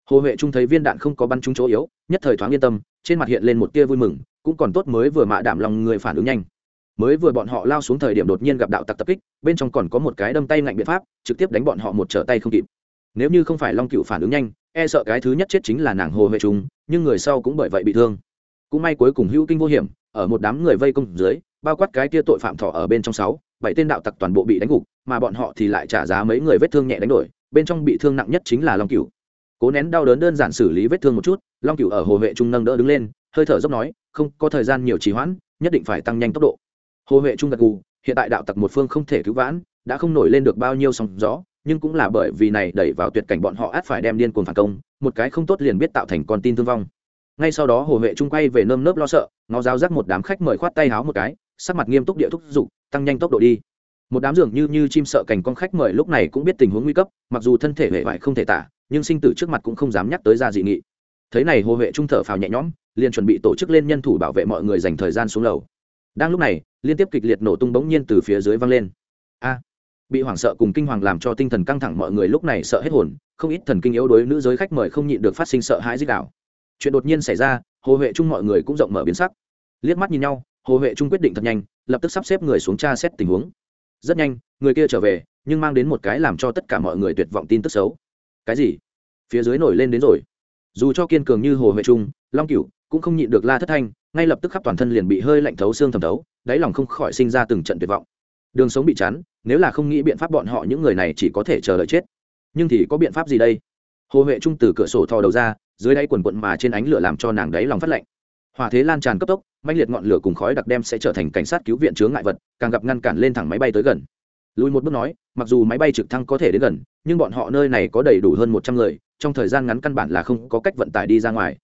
Hồ huệ trung thấy viên đạn không có bắn trúng chỗ yếu, nhất thời thoáng yên tâm, trên mặt hiện lên một tia vui mừng, cũng còn tốt mới vừa mạ đảm lòng người phản ứng nhanh mới vừa bọn họ lao xuống thời điểm đột nhiên gặp đạo tặc tập kích, bên trong còn có một cái đâm tay ngạnh biện pháp, trực tiếp đánh bọn họ một trở tay không kịp. Nếu như không phải long cựu phản ứng nhanh e sợ cái thứ nhất chết chính là nàng hồ huệ trung, nhưng người sau cũng bởi vậy bị thương. Cũng may cuối cùng hữu kinh vô hiểm, ở một đám người vây công dưới, bao quát cái tia tội phạm thọ ở bên trong sáu, bảy tên đạo tặc toàn bộ bị đánh gục, mà bọn họ thì lại trả giá mấy người vết thương nhẹ đánh đổi, bên trong bị thương nặng nhất chính là long cửu cố nén đau đớn đơn giản xử lý vết thương một chút, long cửu ở hồ huệ trung nâng đỡ đứng lên, hơi thở dốc nói, không có thời gian nhiều trì hoãn, nhất định phải tăng nhanh tốc độ hồ huệ trung gật gù, hiện tại đạo tặc một phương không thể cứu vãn, đã không nổi lên được bao nhiêu sóng gió, nhưng cũng là bởi vì này đẩy vào tuyệt cảnh bọn họ át phải đem điên cuồng phản công, một cái không tốt liền biết tạo thành con tin thương vong. Ngay sau đó hồ huệ trung quay về nơm nớp lo sợ ngó giáo giác một đám khách mời khoát tay háo một cái, sắc mặt nghiêm túc địa thúc giục, tăng nhanh tốc độ đi. Một đám dường như như chim sợ cảnh con khách mời lúc này cũng biết tình huống nguy cấp, mặc dù thân thể hệ vải không thể tả, nhưng sinh tử trước mặt cũng không dám nhắc tới ra dị nghị. Thế này hồ huệ trung thở phào nhẹ nhõm, liền chuẩn bị tổ chức lên nhân thủ bảo vệ mọi người dành thời gian xuống lầu đang lúc này, liên tiếp kịch liệt nổ tung bỗng nhiên từ phía dưới văng lên. A! Bị hoảng sợ cùng kinh hoàng làm cho tinh thần căng thẳng mọi người lúc này sợ hết hồn, không ít thần kinh yếu đối nữ giới khách mời không nhịn được phát sinh sợ hãi dích đạo chuyện đột nhiên xảy ra, hồ huệ trung mọi người cũng rộng mở biến sắc. Liếc mắt nhìn nhau, hồ huệ trung quyết định thật nhanh, lập tức sắp xếp người xuống tra xét tình huống. Rất nhanh, người kia trở về, nhưng mang đến một cái làm cho tất cả mọi người tuyệt vọng tin tức xấu. Cái gì? Phía dưới nổi lên đến rồi. Dù cho kiên cường như hồ huệ trung long cửu cũng không nhịn được la thất thanh ngay lập tức khắp toàn thân liền bị hơi lạnh thấu xương thẩm thấu, đáy lòng không khỏi sinh ra từng trận tuyệt vọng. Đường sống bị chắn nếu là không nghĩ biện pháp bọn họ, những người này chỉ có thể chờ đợi chết. Nhưng thì có biện pháp gì đây? Hồ huệ trung từ cửa sổ thò đầu ra, dưới đáy quần quận mà trên ánh lửa làm cho nàng đáy lòng phát lạnh. Hỏa thế lan tràn cấp tốc mạnh liệt ngọn lửa cùng khói đặc đem sẽ trở thành cảnh sát cứu viện chướng ngại vật, càng gặp ngăn cản lên thẳng máy bay tới gần. Lùi một bước nói, mặc dù máy bay trực thăng có thể đến gần, nhưng bọn họ nơi này có đầy đủ hơn một trăm người, trong thời gian ngắn căn bản là không có cách vận tải đi ra ngoài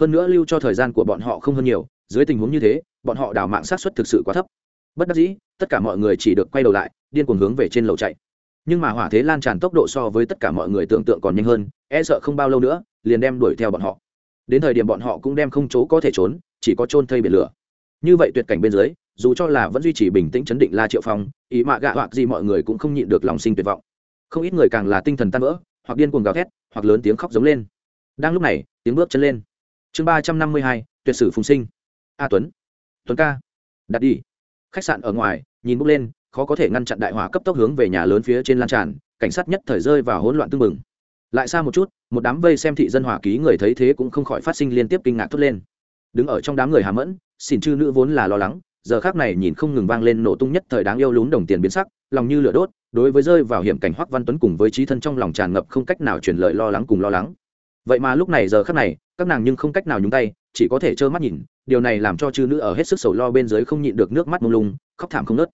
hơn nữa lưu cho thời gian của bọn họ không hơn nhiều, dưới tình huống như thế, bọn họ đào mạng sát xuất thực sự quá thấp. Bất đắc dĩ, tất cả mọi người chỉ được quay đầu lại, điên cuồng hướng về trên lầu chạy. Nhưng mà hỏa thế lan tràn tốc độ so với tất cả mọi người tưởng tượng còn nhanh hơn e sợ không bao lâu nữa, liền đem đuổi theo bọn họ. Đến thời điểm bọn họ cũng đem không chỗ có thể trốn, chỉ có trôn thây biển lửa. Như vậy tuyệt cảnh bên dưới, dù cho là vẫn duy trì bình tĩnh chấn định la triệu phong, ý mạ gạ hoặc gì mọi người cũng không nhịn được lòng sinh tuyệt vọng. Không ít người càng là tinh thần tan vỡ, hoặc điên cuồng gào thét, hoặc lớn tiếng khóc giống lên. Đang lúc này, tiếng bước chân lên chương ba trăm năm mươi hai, tuyệt sử phùng sinh. A tuấn. Tuấn ca. Đặt đi. Khách sạn ở ngoài, nhìn bước lên, khó có thể ngăn chặn đại hỏa cấp tốc hướng về nhà lớn phía trên lan tràn, cảnh sát nhất thời rơi vào hỗn loạn tưng bừng. Lại xa một chút, một đám vây xem thị dân hỏa ký người thấy thế cũng không khỏi phát sinh liên tiếp kinh ngạc thốt lên. Đứng ở trong đám người hà mẫn xin chư nữ vốn là lo lắng, giờ khác này nhìn không ngừng vang lên nổ tung nhất thời đáng yêu lún đồng tiền biến sắc, lòng như lửa đốt, đối với rơi vào hiểm cảnh hoắc văn tuấn cùng với trí thân trong lòng tràn ngập không cách nào truyền lời lo lắng cùng lo lắng. Vậy mà lúc này giờ khác này các nàng nhưng không cách nào nhúng tay, chỉ có thể trơ mắt nhìn, điều này làm cho chư nữ ở hết sức sầu lo bên dưới không nhịn được nước mắt mông lung, khóc thảm không nớt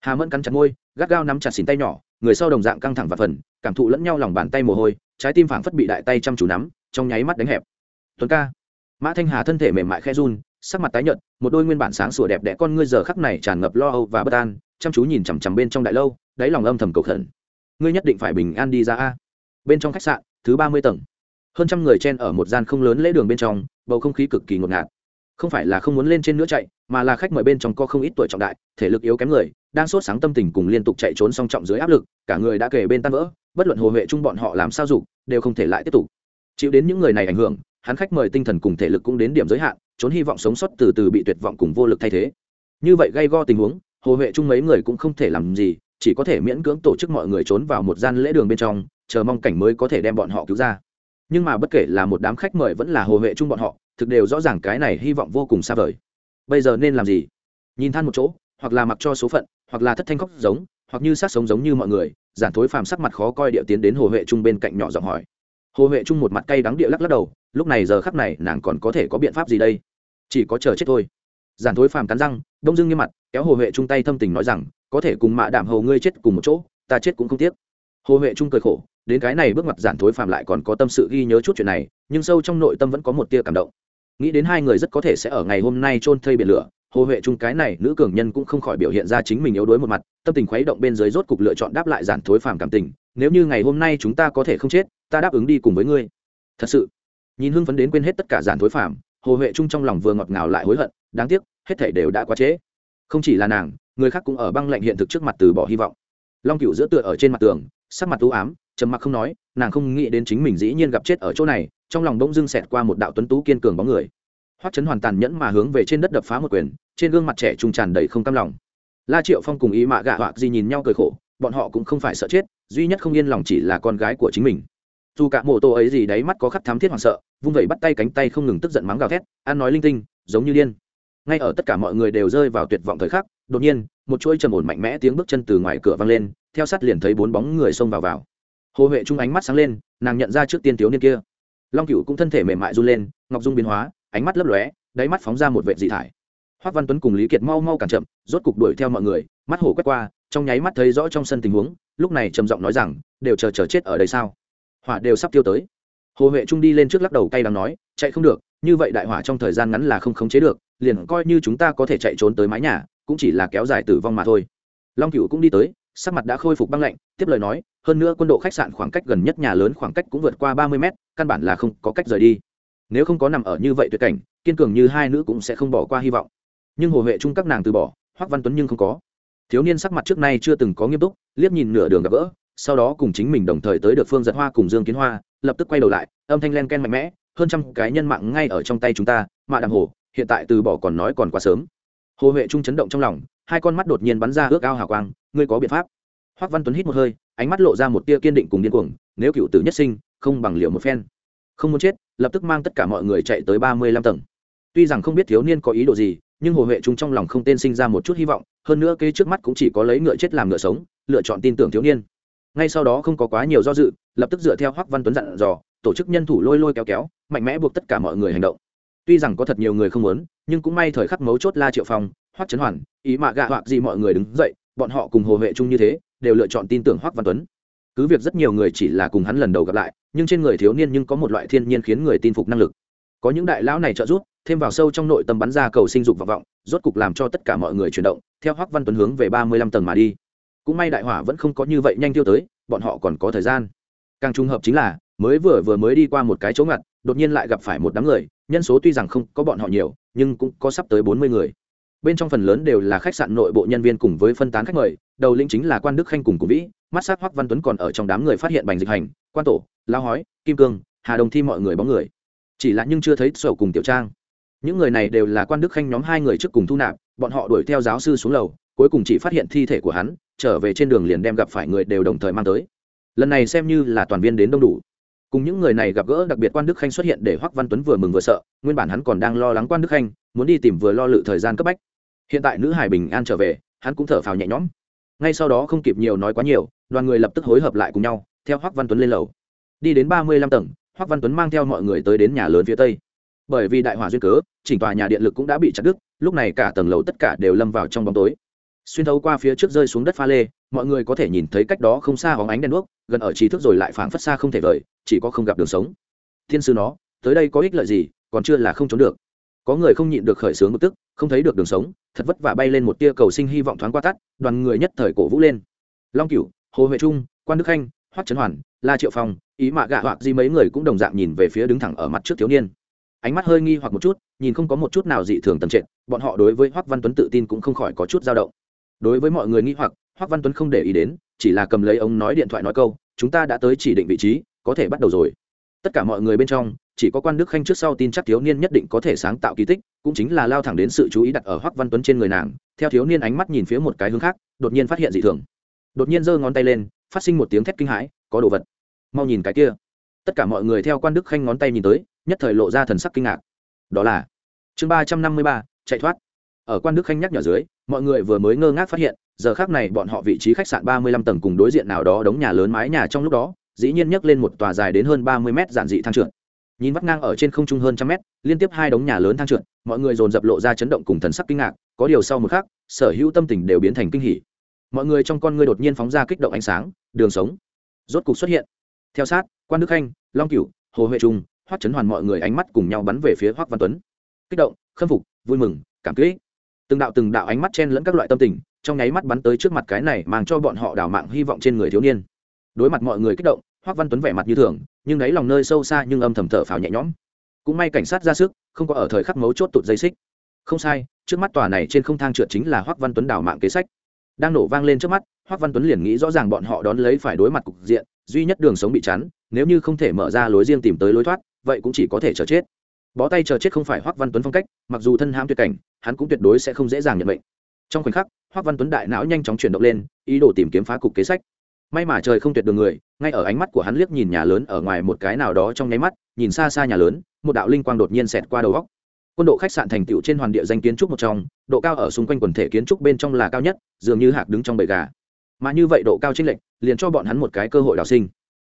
hà mẫn cắn chặt môi, gắt gao nắm chặt xỉn tay nhỏ, người sau đồng dạng căng thẳng và phần, cảm thụ lẫn nhau lòng bàn tay mồ hôi, trái tim phảng phất bị đại tay chăm chú nắm, trong nháy mắt đánh hẹp. Tuấn ca. Mã thanh hà thân thể mềm mại khe run, sắc mặt tái nhợt, một đôi nguyên bản sáng sủa đẹp đẽ con ngươi giờ khắc này tràn ngập lo âu và bất an, chăm chú nhìn chằm chằm bên trong đại lâu, đáy lòng âm thầm cầu khẩn. Ngươi nhất định phải bình an đi ra a. Bên trong khách sạn, thứ ba mươi tầng hơn trăm người chen ở một gian không lớn lễ đường bên trong, bầu không khí cực kỳ ngột ngạt. Không phải là không muốn lên trên nữa chạy, mà là khách mời bên trong có không ít tuổi trọng đại, thể lực yếu kém người, đang sốt sáng tâm tình cùng liên tục chạy trốn song trọng dưới áp lực, cả người đã kể bên tan vỡ, bất luận hồ huệ chung bọn họ làm sao dục, đều không thể lại tiếp tục. Chịu đến những người này ảnh hưởng, hắn khách mời tinh thần cùng thể lực cũng đến điểm giới hạn, trốn hy vọng sống sót từ từ bị tuyệt vọng cùng vô lực thay thế. Như vậy gây go tình huống, hồ huệ chung mấy người cũng không thể làm gì, chỉ có thể miễn cưỡng tổ chức mọi người trốn vào một gian lễ đường bên trong, chờ mong cảnh mới có thể đem bọn họ cứu ra nhưng mà bất kể là một đám khách mời vẫn là hồ huệ chung bọn họ, thực đều rõ ràng cái này hy vọng vô cùng xa vời. Bây giờ nên làm gì? Nhìn than một chỗ, hoặc là mặc cho số phận, hoặc là thất thanh khóc giống, hoặc như sát sống giống như mọi người, giản thối phàm sắc mặt khó coi địa tiến đến hồ huệ trung bên cạnh nhỏ giọng hỏi. Hồ huệ trung một mặt cay đắng địa lắc lắc đầu, lúc này giờ khắc này nàng còn có thể có biện pháp gì đây? Chỉ có chờ chết thôi. Giản thối phàm cắn răng, đông dưng như mặt, kéo hồ huệ trung tay thâm tình nói rằng, có thể cùng mạ đảm hầu ngươi chết cùng một chỗ, ta chết cũng không tiếc. Hồ huệ trung cười khổ đến cái này bước mặt giản thối phàm lại còn có tâm sự ghi nhớ chút chuyện này, nhưng sâu trong nội tâm vẫn có một tia cảm động. Nghĩ đến hai người rất có thể sẽ ở ngày hôm nay chôn thây biển lửa, hồ huệ trung cái này nữ cường nhân cũng không khỏi biểu hiện ra chính mình yếu đuối một mặt, tâm tình khuấy động bên dưới rốt cục lựa chọn đáp lại giản thối phàm cảm tình, nếu như ngày hôm nay chúng ta có thể không chết, ta đáp ứng đi cùng với ngươi. Thật sự, nhìn hưng phấn đến quên hết tất cả giản thối phàm, hồ huệ trung trong lòng vừa ngọt ngào lại hối hận, đáng tiếc, hết thể đều đã quá trễ. Không chỉ là nàng, người khác cũng ở băng lạnh hiện thực trước mặt từ bỏ hy vọng. Long cựu giữa tựa ở trên mặt tường, sắc mặt u ám trầm mặc không nói, nàng không nghĩ đến chính mình dĩ nhiên gặp chết ở chỗ này, trong lòng bỗng dưng xẹt qua một đạo tuấn tú kiên cường bóng người. Hoắc chấn hoàn tàn nhẫn mà hướng về trên đất đập phá một quyền, trên gương mặt trẻ trung tràn đầy không cam lòng. La triệu phong cùng ý mạ gạ hoạc gì nhìn nhau cười khổ, bọn họ cũng không phải sợ chết, duy nhất không yên lòng chỉ là con gái của chính mình. Dù cả mộ tô ấy gì đấy mắt có khắc thám thiết hoảng sợ, vung vẩy bắt tay cánh tay không ngừng tức giận mắng gào thét, ăn nói linh tinh, giống như điên. Ngay ở tất cả mọi người đều rơi vào tuyệt vọng thời khắc, đột nhiên, một chuỗi trầm ổn mạnh mẽ tiếng bước chân từ ngoài cửa vang lên, theo sát liền thấy bốn bóng người xông vào vào hồ huệ trung ánh mắt sáng lên, nàng nhận ra trước tiên thiếu niên kia. Long cựu cũng thân thể mềm mại run lên, ngọc dung biến hóa, ánh mắt lấp lóe, đáy mắt phóng ra một vệ dị thải. Hoác văn tuấn cùng lý kiệt mau mau cản chậm, rốt cục đuổi theo mọi người, mắt hổ quét qua, trong nháy mắt thấy rõ trong sân tình huống, lúc này trầm giọng nói rằng, đều chờ chờ chết ở đây sao? Hỏa đều sắp tiêu tới. Hồ huệ trung đi lên trước lắc đầu cay đắng nói, chạy không được, như vậy đại hỏa trong thời gian ngắn là không khống chế được, liền coi như chúng ta có thể chạy trốn tới mái nhà, cũng chỉ là kéo dài tử vong mà thôi. Long cựu cũng đi tới sắc mặt đã khôi phục băng lạnh, tiếp lời nói, hơn nữa quân độ khách sạn khoảng cách gần nhất nhà lớn khoảng cách cũng vượt qua ba mươi mét, căn bản là không có cách rời đi. Nếu không có nằm ở như vậy tuyệt cảnh, kiên cường như hai nữ cũng sẽ không bỏ qua hy vọng. Nhưng hồ huệ trung các nàng từ bỏ, hoắc văn tuấn nhưng không có. Thiếu niên sắc mặt trước nay chưa từng có nghiêm túc, liếc nhìn nửa đường gặp gỡ, sau đó cùng chính mình đồng thời tới được phương giật hoa cùng dương kiến hoa, lập tức quay đầu lại, âm thanh len ken mạnh mẽ, hơn trăm cái nhân mạng ngay ở trong tay chúng ta, mạ đàm hồ, hiện tại từ bỏ còn nói còn quá sớm hồ huệ trung chấn động trong lòng, hai con mắt đột nhiên bắn ra ước ao hào quang, ngươi có biện pháp? Hoắc văn tuấn hít một hơi, ánh mắt lộ ra một tia kiên định cùng điên cuồng, nếu cựu tử nhất sinh, không bằng liệu một phen. Không muốn chết, lập tức mang tất cả mọi người chạy tới ba mươi lăm tầng. Tuy rằng không biết thiếu niên có ý đồ gì, nhưng hồ huệ trung trong lòng không tên sinh ra một chút hy vọng, hơn nữa kế trước mắt cũng chỉ có lấy ngựa chết làm ngựa sống, lựa chọn tin tưởng thiếu niên. Ngay sau đó không có quá nhiều do dự, lập tức dựa theo hoắc văn tuấn dặn dò, tổ chức nhân thủ lôi lôi kéo kéo, mạnh mẽ buộc tất cả mọi người hành động tuy rằng có thật nhiều người không muốn, nhưng cũng may thời khắc mấu chốt la triệu phong, hoắc trấn hoàn, ý mạ gạ hoạc gì mọi người đứng dậy, bọn họ cùng hồ vệ chung như thế, đều lựa chọn tin tưởng hoắc văn tuấn. Cứ việc rất nhiều người chỉ là cùng hắn lần đầu gặp lại, nhưng trên người thiếu niên nhưng có một loại thiên nhiên khiến người tin phục năng lực. Có những đại lão này trợ giúp, thêm vào sâu trong nội tâm bắn ra cầu sinh dục và vọng, rốt cục làm cho tất cả mọi người chuyển động, theo hoắc văn tuấn hướng về ba mươi lăm tầng mà đi. Cũng may đại hỏa vẫn không có như vậy nhanh tiêu tới, bọn họ còn có thời gian. Càng trùng hợp chính là, mới vừa vừa mới đi qua một cái chỗ ngặt đột nhiên lại gặp phải một đám người, nhân số tuy rằng không có bọn họ nhiều, nhưng cũng có sắp tới bốn mươi người. Bên trong phần lớn đều là khách sạn nội bộ nhân viên cùng với phân tán khách mời, đầu lĩnh chính là quan đức khanh cùng cụ vĩ, mắt sát hoắc văn tuấn còn ở trong đám người phát hiện bành dịch hành, quan tổ, lao hói, kim cương, hà đồng thi mọi người bóng người. Chỉ là nhưng chưa thấy sổ cùng tiểu trang. Những người này đều là quan đức khanh nhóm hai người trước cùng thu nạp, bọn họ đuổi theo giáo sư xuống lầu, cuối cùng chỉ phát hiện thi thể của hắn, trở về trên đường liền đem gặp phải người đều đồng thời mang tới. Lần này xem như là toàn viên đến đông đủ cùng những người này gặp gỡ đặc biệt quan đức khanh xuất hiện để hoắc văn tuấn vừa mừng vừa sợ, nguyên bản hắn còn đang lo lắng quan đức khanh, muốn đi tìm vừa lo lự thời gian cấp bách. Hiện tại nữ hải bình an trở về, hắn cũng thở phào nhẹ nhõm. Ngay sau đó không kịp nhiều nói quá nhiều, đoàn người lập tức hối hợp lại cùng nhau, theo hoắc văn tuấn lên lầu. Đi đến ba mươi lăm tầng, hoắc văn tuấn mang theo mọi người tới đến nhà lớn phía tây. Bởi vì đại hỏa duyên cớ, chỉnh tòa nhà điện lực cũng đã bị chặt đứt, lúc này cả tầng lầu tất cả đều lâm vào trong bóng tối xuyên thấu qua phía trước rơi xuống đất pha lê, mọi người có thể nhìn thấy cách đó không xa hóng ánh đèn đuốc, gần ở trí thức rồi lại phảng phất xa không thể vời, chỉ có không gặp đường sống. Thiên sư nó, tới đây có ích lợi gì, còn chưa là không trốn được. Có người không nhịn được khởi sướng bực tức, không thấy được đường sống, thật vất vả bay lên một tia cầu sinh hy vọng thoáng qua tắt, đoàn người nhất thời cổ vũ lên. Long cửu, hồ huệ trung, quan đức khanh, hoắc trấn hoàn, la triệu phong, ý mạ gạ hoặc gì mấy người cũng đồng dạng nhìn về phía đứng thẳng ở mặt trước thiếu niên. Ánh mắt hơi nghi hoặc một chút, nhìn không có một chút nào dị thường tầm trệ bọn họ đối với hoắc văn tuấn tự tin cũng không khỏi có chút dao động đối với mọi người nghĩ hoặc, hoắc văn tuấn không để ý đến, chỉ là cầm lấy ống nói điện thoại nói câu, chúng ta đã tới chỉ định vị trí, có thể bắt đầu rồi. Tất cả mọi người bên trong, chỉ có quan đức khanh trước sau tin chắc thiếu niên nhất định có thể sáng tạo kỳ tích, cũng chính là lao thẳng đến sự chú ý đặt ở hoắc văn tuấn trên người nàng, theo thiếu niên ánh mắt nhìn phía một cái hướng khác, đột nhiên phát hiện dị thường. Đột nhiên giơ ngón tay lên, phát sinh một tiếng thét kinh hãi, có đồ vật. Mau nhìn cái kia. Tất cả mọi người theo quan đức khanh ngón tay nhìn tới, nhất thời lộ ra thần sắc kinh ngạc. Đó là chương ba trăm năm mươi ba, chạy thoát. Ở quan đức khanh nhắc nhở dưới mọi người vừa mới ngơ ngác phát hiện, giờ khác này bọn họ vị trí khách sạn ba mươi lăm tầng cùng đối diện nào đó đống nhà lớn mái nhà trong lúc đó, dĩ nhiên nhấc lên một tòa dài đến hơn ba mươi mét giản dị thang trượt. Nhìn vắt ngang ở trên không trung hơn trăm mét, liên tiếp hai đống nhà lớn thang trượt, mọi người dồn dập lộ ra chấn động cùng thần sắc kinh ngạc, có điều sau một khắc, sở hữu tâm tình đều biến thành kinh hỉ. Mọi người trong con ngươi đột nhiên phóng ra kích động ánh sáng, đường sống. Rốt cục xuất hiện. Theo sát, quan đức khanh, long cửu, hồ huệ trung, hoắc chấn hoàn mọi người ánh mắt cùng nhau bắn về phía hoắc văn tuấn. Kích động, khâm phục, vui mừng, cảm kích từng đạo từng đạo ánh mắt chen lẫn các loại tâm tình, trong nháy mắt bắn tới trước mặt cái này mang cho bọn họ đảo mạng hy vọng trên người thiếu niên. Đối mặt mọi người kích động hoắc văn tuấn vẻ mặt như thường, nhưng đáy lòng nơi sâu xa nhưng âm thầm thở phào nhẹ nhõm. Cũng may cảnh sát ra sức, không có ở thời khắc mấu chốt tụt dây xích. Không sai, trước mắt tòa này trên không thang trượt chính là hoắc văn tuấn đảo mạng kế sách. Đang nổ vang lên trước mắt hoắc văn tuấn liền nghĩ rõ ràng bọn họ đón lấy phải đối mặt cục diện, duy nhất đường sống bị chắn, nếu như không thể mở ra lối riêng tìm tới lối thoát, vậy cũng chỉ có thể chờ chết bó tay chờ chết không phải hoắc văn tuấn phong cách, mặc dù thân hãm tuyệt cảnh, hắn cũng tuyệt đối sẽ không dễ dàng nhận bệnh trong khoảnh khắc, hoắc văn tuấn đại não nhanh chóng chuyển động lên, ý đồ tìm kiếm phá cục kế sách. May mà trời không tuyệt đường người, ngay ở ánh mắt của hắn liếc nhìn nhà lớn ở ngoài một cái nào đó trong nháy mắt, nhìn xa xa nhà lớn, một đạo linh quang đột nhiên xẹt qua đầu góc. Quân độ khách sạn thành tựu trên hoàn địa danh kiến trúc một trong, độ cao ở xung quanh quần thể kiến trúc bên trong là cao nhất, dường như hạc đứng trong bầy gà. Mà như vậy độ cao chênh lệch, liền cho bọn hắn một cái cơ hội đào sinh.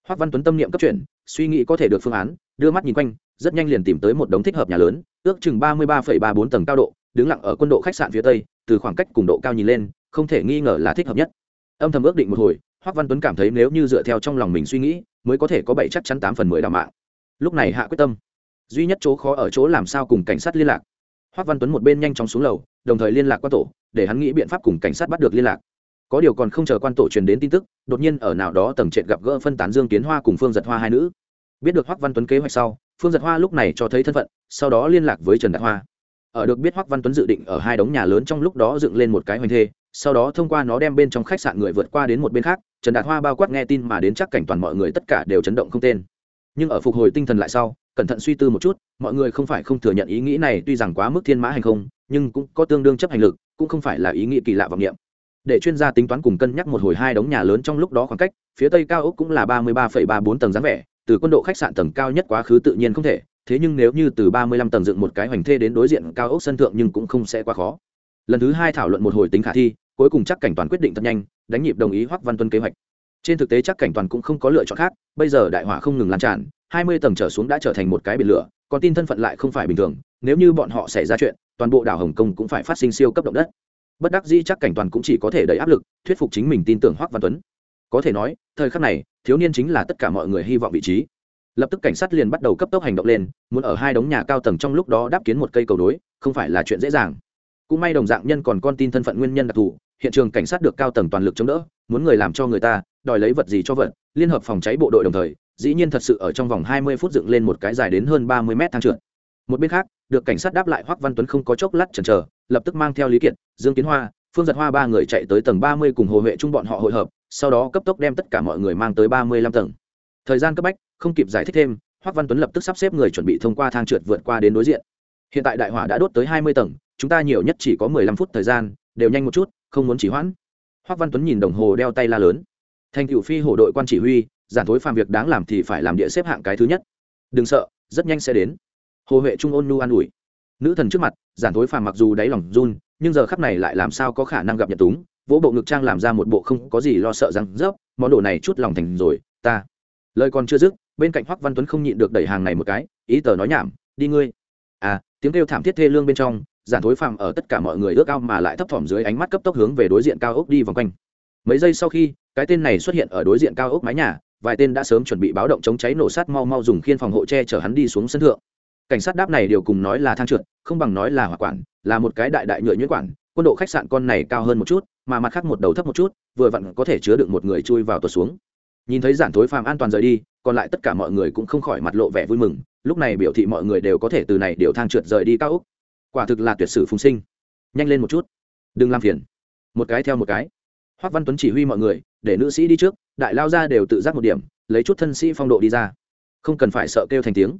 Hoắc văn tuấn tâm niệm cấp chuyển, suy nghĩ có thể được phương án, đưa mắt nhìn quanh rất nhanh liền tìm tới một đống thích hợp nhà lớn, ước chừng ba mươi ba ba bốn tầng cao độ, đứng lặng ở quân độ khách sạn phía tây, từ khoảng cách cùng độ cao nhìn lên, không thể nghi ngờ là thích hợp nhất. Âm thầm ước định một hồi, hoắc văn tuấn cảm thấy nếu như dựa theo trong lòng mình suy nghĩ, mới có thể có bảy chắc chắn tám phần mười đào mạng. Lúc này hạ quyết tâm. Duy nhất chỗ khó ở chỗ làm sao cùng cảnh sát liên lạc. Hoắc văn tuấn một bên nhanh chóng xuống lầu, đồng thời liên lạc quan tổ, để hắn nghĩ biện pháp cùng cảnh sát bắt được liên lạc. Có điều còn không chờ quan tổ truyền đến tin tức, đột nhiên ở nào đó tầng trệt gặp gỡ phân tán dương kiến hoa cùng phương giật hoa hai nữ. Biết được hoắc văn tuấn kế hoạch sau phương giật hoa lúc này cho thấy thân phận, sau đó liên lạc với trần đạt hoa. Ở được biết hoắc văn tuấn dự định ở hai đống nhà lớn trong lúc đó dựng lên một cái hoành thê, sau đó thông qua nó đem bên trong khách sạn người vượt qua đến một bên khác, trần đạt hoa bao quát nghe tin mà đến chắc cảnh toàn mọi người tất cả đều chấn động không tên. Nhưng ở phục hồi tinh thần lại sau, cẩn thận suy tư một chút, mọi người không phải không thừa nhận ý nghĩ này tuy rằng quá mức thiên mã hành không, nhưng cũng có tương đương chấp hành lực, cũng không phải là ý nghĩ kỳ lạ vọng niệm. Để chuyên gia tính toán cùng cân nhắc một hồi hai đống nhà lớn trong lúc đó khoảng cách, phía tây cao ốc cũng là ba mươi ba ba bốn tầng dáng vẻ từ quân độ khách sạn tầng cao nhất quá khứ tự nhiên không thể, thế nhưng nếu như từ ba mươi lăm tầng dựng một cái hoành thê đến đối diện cao ốc sân thượng nhưng cũng không sẽ quá khó. Lần thứ hai thảo luận một hồi tính khả thi, cuối cùng chắc cảnh toàn quyết định thật nhanh, đánh nhịp đồng ý hoắc văn tuân kế hoạch. Trên thực tế chắc cảnh toàn cũng không có lựa chọn khác, bây giờ đại hỏa không ngừng lan tràn, hai mươi tầng trở xuống đã trở thành một cái biển lửa, còn tin thân phận lại không phải bình thường, nếu như bọn họ xảy ra chuyện, toàn bộ đảo hồng kông cũng phải phát sinh siêu cấp động đất. Bất đắc dĩ chắc cảnh toàn cũng chỉ có thể đẩy áp lực, thuyết phục chính mình tin tưởng hoắc văn tuấn. Có thể nói, thời khắc này thiếu niên chính là tất cả mọi người hy vọng vị trí. Lập tức cảnh sát liền bắt đầu cấp tốc hành động lên, muốn ở hai đống nhà cao tầng trong lúc đó đáp kiến một cây cầu đối không phải là chuyện dễ dàng. Cũng may đồng dạng nhân còn con tin thân phận nguyên nhân đặc thù, hiện trường cảnh sát được cao tầng toàn lực chống đỡ, muốn người làm cho người ta, đòi lấy vật gì cho vật, liên hợp phòng cháy bộ đội đồng thời, dĩ nhiên thật sự ở trong vòng hai mươi phút dựng lên một cái dài đến hơn ba mươi mét thang trượt. Một bên khác, được cảnh sát đáp lại hoắc văn tuấn không có chốc lát chần chờ, lập tức mang theo lý kiệt, dương kiến hoa, phương giật hoa ba người chạy tới tầng ba mươi cùng hồ huệ trung bọn họ hội hợp sau đó cấp tốc đem tất cả mọi người mang tới ba mươi lăm tầng. Thời gian cấp bách, không kịp giải thích thêm hoắc văn tuấn lập tức sắp xếp người chuẩn bị thông qua thang trượt vượt qua đến đối diện. Hiện tại đại hỏa đã đốt tới hai mươi tầng, chúng ta nhiều nhất chỉ có mười lăm phút thời gian, đều nhanh một chút, không muốn chỉ hoãn. Hoắc văn tuấn nhìn đồng hồ đeo tay la lớn. Thành cựu phi hổ đội quan chỉ huy, giản thối phàm việc đáng làm thì phải làm địa xếp hạng cái thứ nhất. Đừng sợ, rất nhanh sẽ đến. Hồ huệ trung ôn nu an ủi. Nữ thần trước mặt, giản thối phàm mặc dù đáy lòng run, nhưng giờ khắp này lại làm sao có khả năng gặp nhật túng? Vỗ bộ ngực trang làm ra một bộ không có gì lo sợ rằng rớp, món đồ này chút lòng thành rồi, ta. Lời còn chưa dứt, bên cạnh hoắc văn tuấn không nhịn được đẩy hàng này một cái, ý tờ nói nhảm, đi ngươi. À tiếng kêu thảm thiết thê lương bên trong, giản thối phàm ở tất cả mọi người ước ao mà lại thấp thỏm dưới ánh mắt cấp tốc hướng về đối diện cao ốc đi vòng quanh. Mấy giây sau khi, cái tên này xuất hiện ở đối diện cao ốc mái nhà, vài tên đã sớm chuẩn bị báo động chống cháy nổ sát mau mau dùng khiên phòng hộ che chở hắn đi xuống sân thượng. Cảnh sát đáp này đều cùng nói là thang trượt, không bằng nói là hỏa quản, là một cái đại đại nhựa nhuyễn quản, quân độ khách sạn con này cao hơn một chút mà mặt khác một đầu thấp một chút, vừa vặn có thể chứa được một người chui vào tuột xuống. Nhìn thấy giản thối phàm an toàn rời đi, còn lại tất cả mọi người cũng không khỏi mặt lộ vẻ vui mừng, lúc này biểu thị mọi người đều có thể từ này điều thang trượt rời đi cao úc. Quả thực là tuyệt sử phùng sinh. Nhanh lên một chút. Đừng làm phiền. Một cái theo một cái. Hoác văn tuấn chỉ huy mọi người, để nữ sĩ đi trước, đại lao ra đều tự giác một điểm, lấy chút thân sĩ phong độ đi ra. Không cần phải sợ kêu thành tiếng.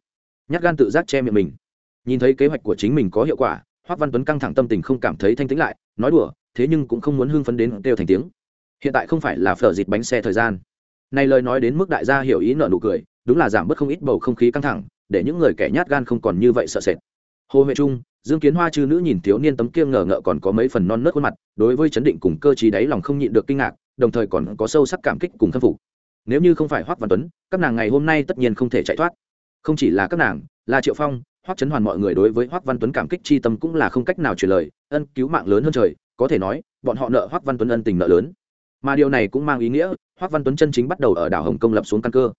Nhát gan tự giác che miệng mình. Nhìn thấy kế hoạch của chính mình có hiệu quả Hoắc văn tuấn căng thẳng tâm tình không cảm thấy thanh tĩnh lại, nói đùa, thế nhưng cũng không muốn hưng phấn đến kêu thành tiếng. Hiện tại không phải là phở dịt bánh xe thời gian. Này lời nói đến mức đại gia hiểu ý nợ nụ cười, đúng là giảm bớt không ít bầu không khí căng thẳng, để những người kẻ nhát gan không còn như vậy sợ sệt. Hồ huệ trung, dương kiến hoa chư nữ nhìn thiếu niên tấm kia ngờ ngợ còn có mấy phần non nớt khuôn mặt, đối với chấn định cùng cơ trí đáy lòng không nhịn được kinh ngạc, đồng thời còn có sâu sắc cảm kích cùng khâm phục. Nếu như không phải hoắc văn tuấn, các nàng ngày hôm nay tất nhiên không thể chạy thoát. Không chỉ là các nàng, là triệu phong hoắc chấn hoàn mọi người đối với hoắc văn tuấn cảm kích chi tâm cũng là không cách nào truyền lời, ân cứu mạng lớn hơn trời, có thể nói, bọn họ nợ hoắc văn tuấn ân tình nợ lớn. Mà điều này cũng mang ý nghĩa, hoắc văn tuấn chân chính bắt đầu ở đảo hồng công lập xuống căn cơ.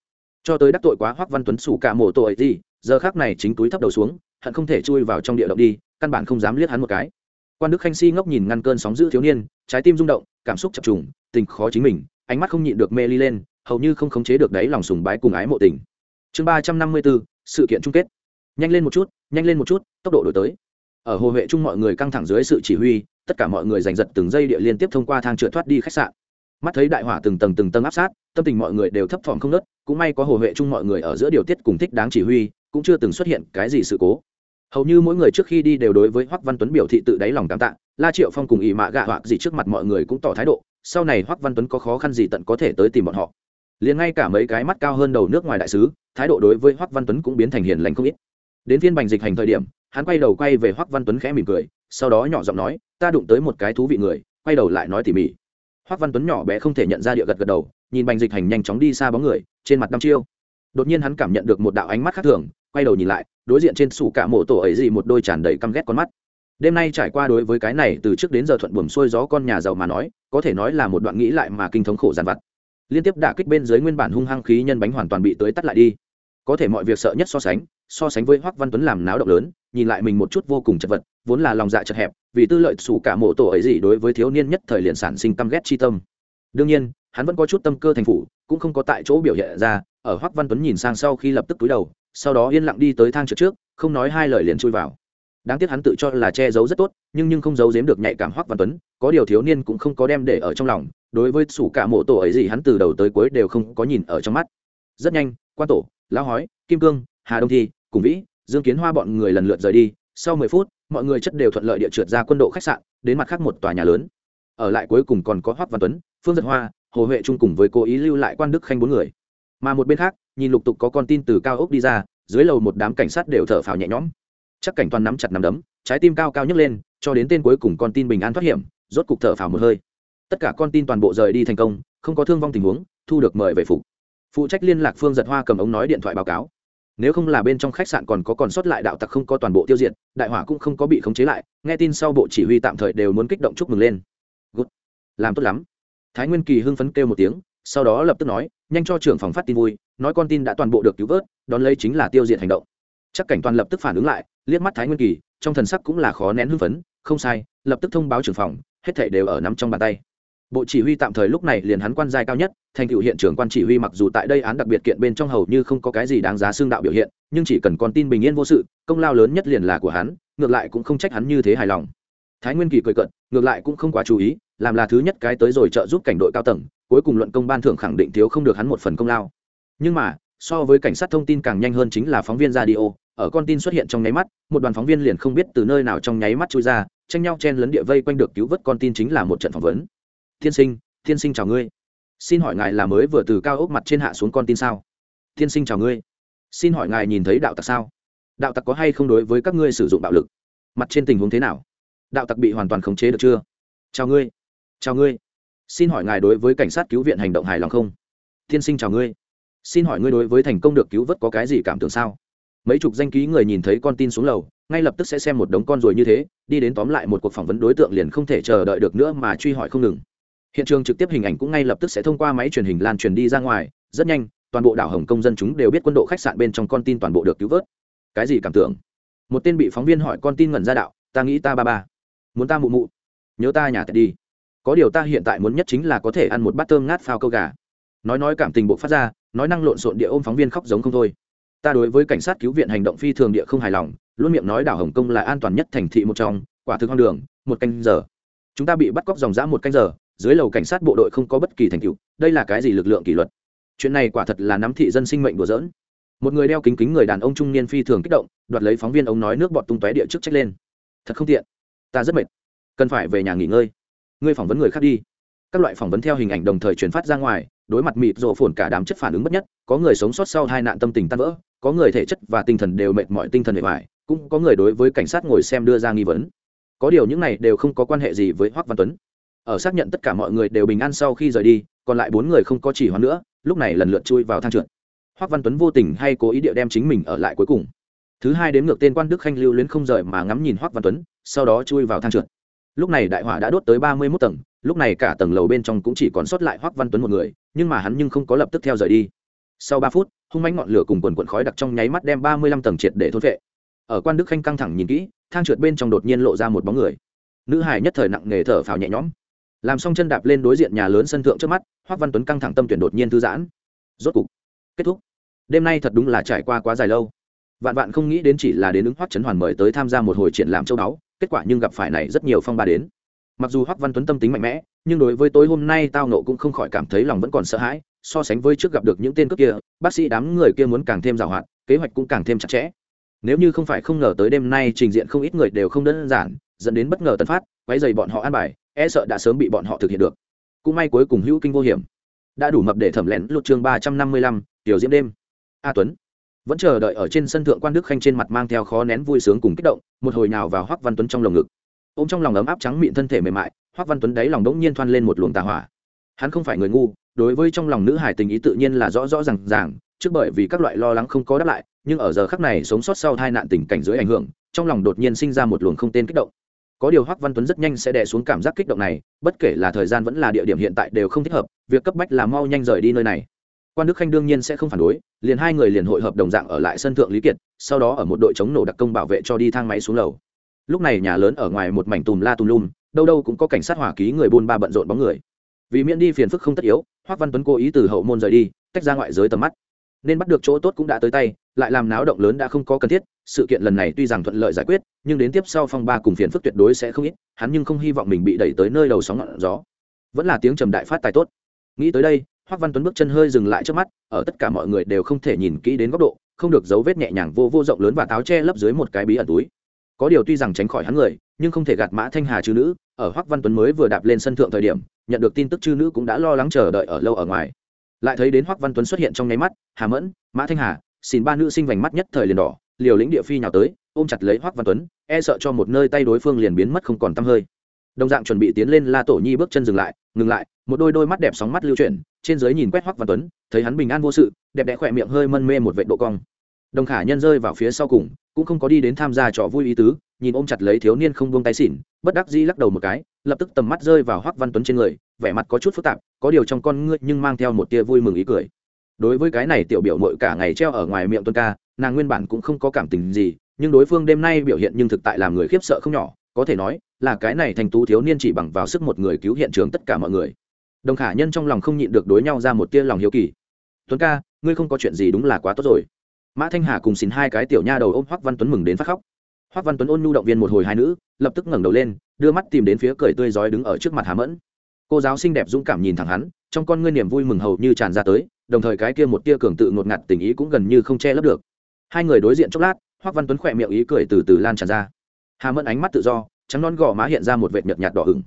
Cho tới đắc tội quá hoắc văn tuấn sủ cả mổ tội gì, giờ khác này chính túi thấp đầu xuống, hận không thể chui vào trong địa động đi, căn bản không dám liếc hắn một cái. Quan đức khanh si ngốc nhìn ngăn cơn sóng giữ thiếu niên, trái tim rung động, cảm xúc chập trùng, tình khó chính mình, ánh mắt không nhịn được mê ly lên, hầu như không khống chế được đấy lòng sùng bái cùng ái mộ tình. Chương ba trăm năm mươi bốn, sự kiện chung kết nhanh lên một chút, nhanh lên một chút, tốc độ đổi tới. Ở hồ huệ chung mọi người căng thẳng dưới sự chỉ huy, tất cả mọi người giành giật từng giây địa liên tiếp thông qua thang trượt thoát đi khách sạn. Mắt thấy đại hỏa từng tầng từng tầng áp sát, tâm tình mọi người đều thấp thỏm không nớt, cũng may có hồ huệ chung mọi người ở giữa điều tiết cùng thích đáng chỉ huy, cũng chưa từng xuất hiện cái gì sự cố. Hầu như mỗi người trước khi đi đều đối với hoắc văn tuấn biểu thị tự đáy lòng cảm tạ, la triệu phong cùng ỵ mạ gạ hoặc gì trước mặt mọi người cũng tỏ thái độ, sau này hoắc văn tuấn có khó khăn gì tận có thể tới tìm bọn họ. Liền ngay cả mấy cái mắt cao hơn đầu nước ngoài đại sứ, thái độ đối với hoắc văn tuấn cũng biến thành hiền lành không ít đến phiên bành dịch hành thời điểm, hắn quay đầu quay về hoắc văn tuấn khẽ mỉm cười, sau đó nhỏ giọng nói, ta đụng tới một cái thú vị người, quay đầu lại nói tỉ mỉ. Hoắc văn tuấn nhỏ bé không thể nhận ra địa gật gật đầu, nhìn bành dịch hành nhanh chóng đi xa bóng người, trên mặt năm chiêu. Đột nhiên hắn cảm nhận được một đạo ánh mắt khác thường, quay đầu nhìn lại, đối diện trên sủ cả mộ tổ ấy gì một đôi tràn đầy căm ghét con mắt. Đêm nay trải qua đối với cái này, từ trước đến giờ thuận buồm xuôi gió con nhà giàu mà nói, có thể nói là một đoạn nghĩ lại mà kinh thống khổ giàn vặt. Liên tiếp đả kích bên dưới nguyên bản hung hăng khí nhân bánh hoàn toàn bị tới tắt lại đi. Có thể mọi việc sợ nhất so sánh so sánh với hoắc văn tuấn làm náo động lớn, nhìn lại mình một chút vô cùng chật vật, vốn là lòng dạ chật hẹp, vì tư lợi xù cả mộ tổ ấy gì đối với thiếu niên nhất thời liền sản sinh căm ghét chi tâm. Đương nhiên, hắn vẫn có chút tâm cơ thành phủ, cũng không có tại chỗ biểu hiện ra, ở hoắc văn tuấn nhìn sang sau khi lập tức túi đầu, sau đó yên lặng đi tới thang trượt trước, không nói hai lời liền chui vào. Đáng tiếc hắn tự cho là che giấu rất tốt, nhưng nhưng không giấu giếm được nhạy cảm hoắc văn tuấn, có điều thiếu niên cũng không có đem để ở trong lòng, đối với sủ cả mộ tổ ấy gì hắn từ đầu tới cuối đều không có nhìn ở trong mắt. Rất nhanh, quan tổ, lão hói, kim cương, hà đông thi cùng vĩ, dương kiến hoa bọn người lần lượt rời đi, sau mười phút, mọi người chất đều thuận lợi địa trượt ra quân độ khách sạn, đến mặt khác một tòa nhà lớn. Ở lại cuối cùng còn có hoắc văn tuấn, phương giật hoa, hồ huệ trung cùng với cố ý lưu lại quan đức khanh bốn người. Mà một bên khác, nhìn lục tục có con tin từ cao ốc đi ra, dưới lầu một đám cảnh sát đều thở phào nhẹ nhõm. Chắc cảnh toàn nắm chặt nắm đấm, trái tim cao cao nhấc lên, cho đến tên cuối cùng con tin bình an thoát hiểm, rốt cục thở phào một hơi. Tất cả con tin toàn bộ rời đi thành công, không có thương vong tình huống, thu được mời về phục phụ trách liên lạc phương giật hoa cầm ống nói điện thoại báo cáo nếu không là bên trong khách sạn còn có còn sót lại đạo tặc không có toàn bộ tiêu diệt, đại hỏa cũng không có bị khống chế lại, nghe tin sau bộ chỉ huy tạm thời đều muốn kích động chúc mừng lên. Good. làm tốt lắm. Thái nguyên kỳ hưng phấn kêu một tiếng, sau đó lập tức nói, nhanh cho trưởng phòng phát tin vui, nói con tin đã toàn bộ được cứu vớt, đón lấy chính là tiêu diệt hành động. Chắc cảnh toàn lập tức phản ứng lại, liếc mắt thái nguyên kỳ, trong thần sắc cũng là khó nén hưng phấn, không sai, lập tức thông báo trưởng phòng, hết thảy đều ở nắm trong bàn tay bộ chỉ huy tạm thời lúc này liền hắn quan giai cao nhất, thành tựu hiện trưởng quan chỉ huy mặc dù tại đây án đặc biệt kiện bên trong hầu như không có cái gì đáng giá xương đạo biểu hiện, nhưng chỉ cần con tin bình yên vô sự, công lao lớn nhất liền là của hắn, ngược lại cũng không trách hắn như thế hài lòng. Thái nguyên kỳ cười cận ngược lại cũng không quá chú ý, làm là thứ nhất cái tới rồi trợ giúp cảnh đội cao tầng, cuối cùng luận công ban thưởng khẳng định thiếu không được hắn một phần công lao. Nhưng mà, so với cảnh sát thông tin càng nhanh hơn chính là phóng viên radio, ở con tin xuất hiện trong nháy mắt, một đoàn phóng viên liền không biết từ nơi nào trong nháy mắt chui ra, tranh nhau chen lấn địa vây quanh được cứu vớt con tin chính là một trận phỏng vấn tiên sinh tiên sinh chào ngươi. Xin hỏi ngài là mới vừa từ cao ốc mặt trên hạ xuống con tin sao? Tiên sinh chào ngươi. Xin hỏi ngài nhìn thấy đạo tặc sao? Đạo tặc có hay không đối với các ngươi sử dụng bạo lực? Mặt trên tình huống thế nào? Đạo tặc bị hoàn toàn khống chế được chưa? Chào ngươi. Chào ngươi. Xin hỏi ngài đối với cảnh sát cứu viện hành động hài lòng không? Tiên sinh chào ngươi. Xin hỏi ngươi đối với thành công được cứu vớt có cái gì cảm tưởng sao? Mấy chục danh ký người nhìn thấy con tin xuống lầu, ngay lập tức sẽ xem một đống con ruồi như thế, đi đến tóm lại một cuộc phỏng vấn đối tượng liền không thể chờ đợi được nữa mà truy hỏi không ngừng hiện trường trực tiếp hình ảnh cũng ngay lập tức sẽ thông qua máy truyền hình lan truyền đi ra ngoài, rất nhanh, toàn bộ đảo hồng công dân chúng đều biết quân đội khách sạn bên trong con tin toàn bộ được cứu vớt. Cái gì cảm tưởng? Một tên bị phóng viên hỏi con tin ngẩn ra đạo, ta nghĩ ta ba ba. Muốn ta mụ mụ. Nhớ ta nhà tệ đi có điều ta hiện tại muốn nhất chính là có thể ăn một bát tôm ngát phao câu gà. Nói nói cảm tình bộ phát ra, nói năng lộn xộn địa ôm phóng viên khóc giống không thôi. Ta đối với cảnh sát cứu viện hành động phi thường địa không hài lòng, luôn miệng nói đảo hồng kông là an toàn nhất thành thị một trong, quả thực hoang đường, một canh giờ. Chúng ta bị bắt cóc dòng dã một canh giờ dưới lầu cảnh sát bộ đội không có bất kỳ thành tựu, đây là cái gì lực lượng kỷ luật? Chuyện này quả thật là nắm thị dân sinh mệnh đùa dỡn một người đeo kính kính người đàn ông trung niên phi thường kích động, đoạt lấy phóng viên ông nói nước bọt tung tóe địa trước trách lên. Thật không tiện. Ta rất mệt. Cần phải về nhà nghỉ ngơi. Ngươi phỏng vấn người khác đi. Các loại phỏng vấn theo hình ảnh đồng thời truyền phát ra ngoài, đối mặt mịt rộ phồn cả đám chất phản ứng bất nhất, có người sống sót sau hai nạn tâm tình tan vỡ, có người thể chất và tinh thần đều mệt mỏi tinh thần hệ ngoài cũng có người đối với cảnh sát ngồi xem đưa ra nghi vấn. Có điều những này đều không có quan hệ gì với hoắc văn tuấn ở xác nhận tất cả mọi người đều bình an sau khi rời đi, còn lại bốn người không có chỉ hoãn nữa, lúc này lần lượt chui vào thang trượt. Hoắc văn tuấn vô tình hay cố ý địa đem chính mình ở lại cuối cùng. Thứ hai đến ngược tên quan đức khanh lưu luyến không rời mà ngắm nhìn hoắc văn tuấn, sau đó chui vào thang trượt. Lúc này đại hỏa đã đốt tới ba mươi mốt tầng, lúc này cả tầng lầu bên trong cũng chỉ còn sót lại hoắc văn tuấn một người, nhưng mà hắn nhưng không có lập tức theo rời đi. Sau ba phút, hung mánh ngọn lửa cùng quần quần khói đặc trong nháy mắt đem ba mươi lăm tầng triệt để thôn vệ ở quan đức khanh căng thẳng nhìn kỹ, thang trượt bên trong đột nhiên lộ ra một bóng người. Nữ hải nhất thời nặng nề thở phào nhẹ nhõm làm xong chân đạp lên đối diện nhà lớn sân thượng trước mắt hoắc văn tuấn căng thẳng tâm tuyển đột nhiên thư giãn. Rốt cục, kết thúc. Đêm nay thật đúng là trải qua quá dài lâu. Vạn vạn không nghĩ đến chỉ là đến ứng hoắc trấn hoàn mời tới tham gia một hồi triển lãm châu đáo kết quả nhưng gặp phải này rất nhiều phong ba đến. Mặc dù hoắc văn tuấn tâm tính mạnh mẽ, nhưng đối với tối hôm nay tao nộ cũng không khỏi cảm thấy lòng vẫn còn sợ hãi, so sánh với trước gặp được những tên cướp kia, bác sĩ đám người kia muốn càng thêm giàu hoạt kế hoạch cũng càng thêm chặt chẽ. Nếu như không phải không ngờ tới đêm nay trình diện không ít người đều không đơn giản, dẫn đến bất ngờ tấn phát, quấy dày bọn họ an bài e sợ đã sớm bị bọn họ thực hiện được. Cũng may cuối cùng hữu kinh vô hiểm. Đã đủ mập để thẩm lén lục chương ba trăm năm mươi lăm, tiểu diễm đêm. A tuấn. Vẫn chờ đợi ở trên sân thượng quan đức khanh trên mặt mang theo khó nén vui sướng cùng kích động, một hồi nào vào hoắc văn tuấn trong lồng ngực. Ô m trong lòng ấm áp trắng mịn thân thể mềm mại, hoắc văn tuấn đáy lòng đống nhiên thoan lên một luồng tà hỏa. Hắn không phải người ngu, đối với trong lòng nữ hải tình ý tự nhiên là rõ rõ r à n g ràng, trước bởi vì các loại lo lắng không có đáp lại, nhưng ở giờ khắc này sống sót sau hai nạn tình cảnh dưới ảnh hưởng, trong lòng đột nhiên sinh ra một luồng không tên kích động có điều hoắc văn tuấn rất nhanh sẽ đè xuống cảm giác kích động này, bất kể là thời gian vẫn là địa điểm hiện tại đều không thích hợp, việc cấp bách là mau nhanh rời đi nơi này. Quan đức khanh đương nhiên sẽ không phản đối, liền hai người liền hội hợp đồng dạng ở lại sân thượng lý kiệt, sau đó ở một đội chống nổ đặc công bảo vệ cho đi thang máy xuống lầu. Lúc này nhà lớn ở ngoài một mảnh tùm la tùm lum, đâu đâu cũng có cảnh sát hỏa ký người buôn ba bận rộn bóng người. Vì miễn đi phiền phức không tất yếu, hoắc văn tuấn cố ý từ hậu môn rời đi, tách ra ngoại giới tầm mắt nên bắt được chỗ tốt cũng đã tới tay, lại làm náo động lớn đã không có cần thiết, sự kiện lần này tuy rằng thuận lợi giải quyết, nhưng đến tiếp sau phong ba cùng phiền phức tuyệt đối sẽ không ít, hắn nhưng không hy vọng mình bị đẩy tới nơi đầu sóng ngọn gió. Vẫn là tiếng trầm đại phát tài tốt. Nghĩ tới đây, hoắc văn tuấn bước chân hơi dừng lại trước mắt, ở tất cả mọi người đều không thể nhìn kỹ đến góc độ, không được dấu vết nhẹ nhàng vô vô rộng lớn và táo che lấp dưới một cái bí ẩn túi. Có điều tuy rằng tránh khỏi hắn người, nhưng không thể gạt mã thanh hà chư nữ, ở hoắc văn tuấn mới vừa đạp lên sân thượng thời điểm, nhận được tin tức chư nữ cũng đã lo lắng chờ đợi ở lâu ở ngoài lại thấy đến hoắc văn tuấn xuất hiện trong nháy mắt, hà mẫn, mã thanh hà, xin ba nữ sinh vành mắt nhất thời liền đỏ, liều lĩnh địa phi nhào tới, ôm chặt lấy hoắc văn tuấn e sợ cho một nơi tay đối phương liền biến mất không còn tăm hơi. Đồng dạng chuẩn bị tiến lên la tổ nhi bước chân dừng lại, ngừng lại, một đôi đôi mắt đẹp sóng mắt lưu chuyển, trên dưới nhìn quét hoắc văn tuấn, thấy hắn bình an vô sự, đẹp đẽ khỏe miệng hơi mân mê một vệ độ cong. Đồng khả nhân rơi vào phía sau cùng, cũng không có đi đến tham gia trò vui ý tứ, nhìn ôm chặt lấy thiếu niên không buông tay xỉn, bất đắc dĩ lắc đầu một cái, lập tức tầm mắt rơi vào hoắc văn tuấn trên người vẻ mặt có chút phức tạp, có điều trong con ngươi nhưng mang theo một tia vui mừng ý cười. Đối với cái này tiểu biểu mội cả ngày treo ở ngoài miệng tuân ca, nàng nguyên bản cũng không có cảm tình gì, nhưng đối phương đêm nay biểu hiện nhưng thực tại làm người khiếp sợ không nhỏ, có thể nói là cái này thành tú thiếu niên chỉ bằng vào sức một người cứu hiện trường tất cả mọi người. Đồng khả nhân trong lòng không nhịn được đối nhau ra một tia lòng hiếu kỳ. Tuấn ca, ngươi không có chuyện gì đúng là quá tốt rồi. Mã thanh hà cùng xin hai cái tiểu nha đầu ôm hoắc văn tuấn mừng đến phát khóc. Hoắc văn tuấn ôn nhu động viên một hồi hai nữ, lập tức ngẩng đầu lên, đưa mắt tìm đến phía cười tươi rói đứng ở trước mặt hà mẫn cô giáo xinh đẹp dũng cảm nhìn thẳng hắn, trong con ngươi niềm vui mừng hầu như tràn ra tới, đồng thời cái kia một tia cường tự ngột ngạt tình ý cũng gần như không che lấp được. Hai người đối diện chốc lát, hoắc văn tuấn khỏe miệng ý cười từ từ lan tràn ra. Hà mẫn ánh mắt tự do, trắng non gò má hiện ra một vệt nhợt nhạt đỏ ửng.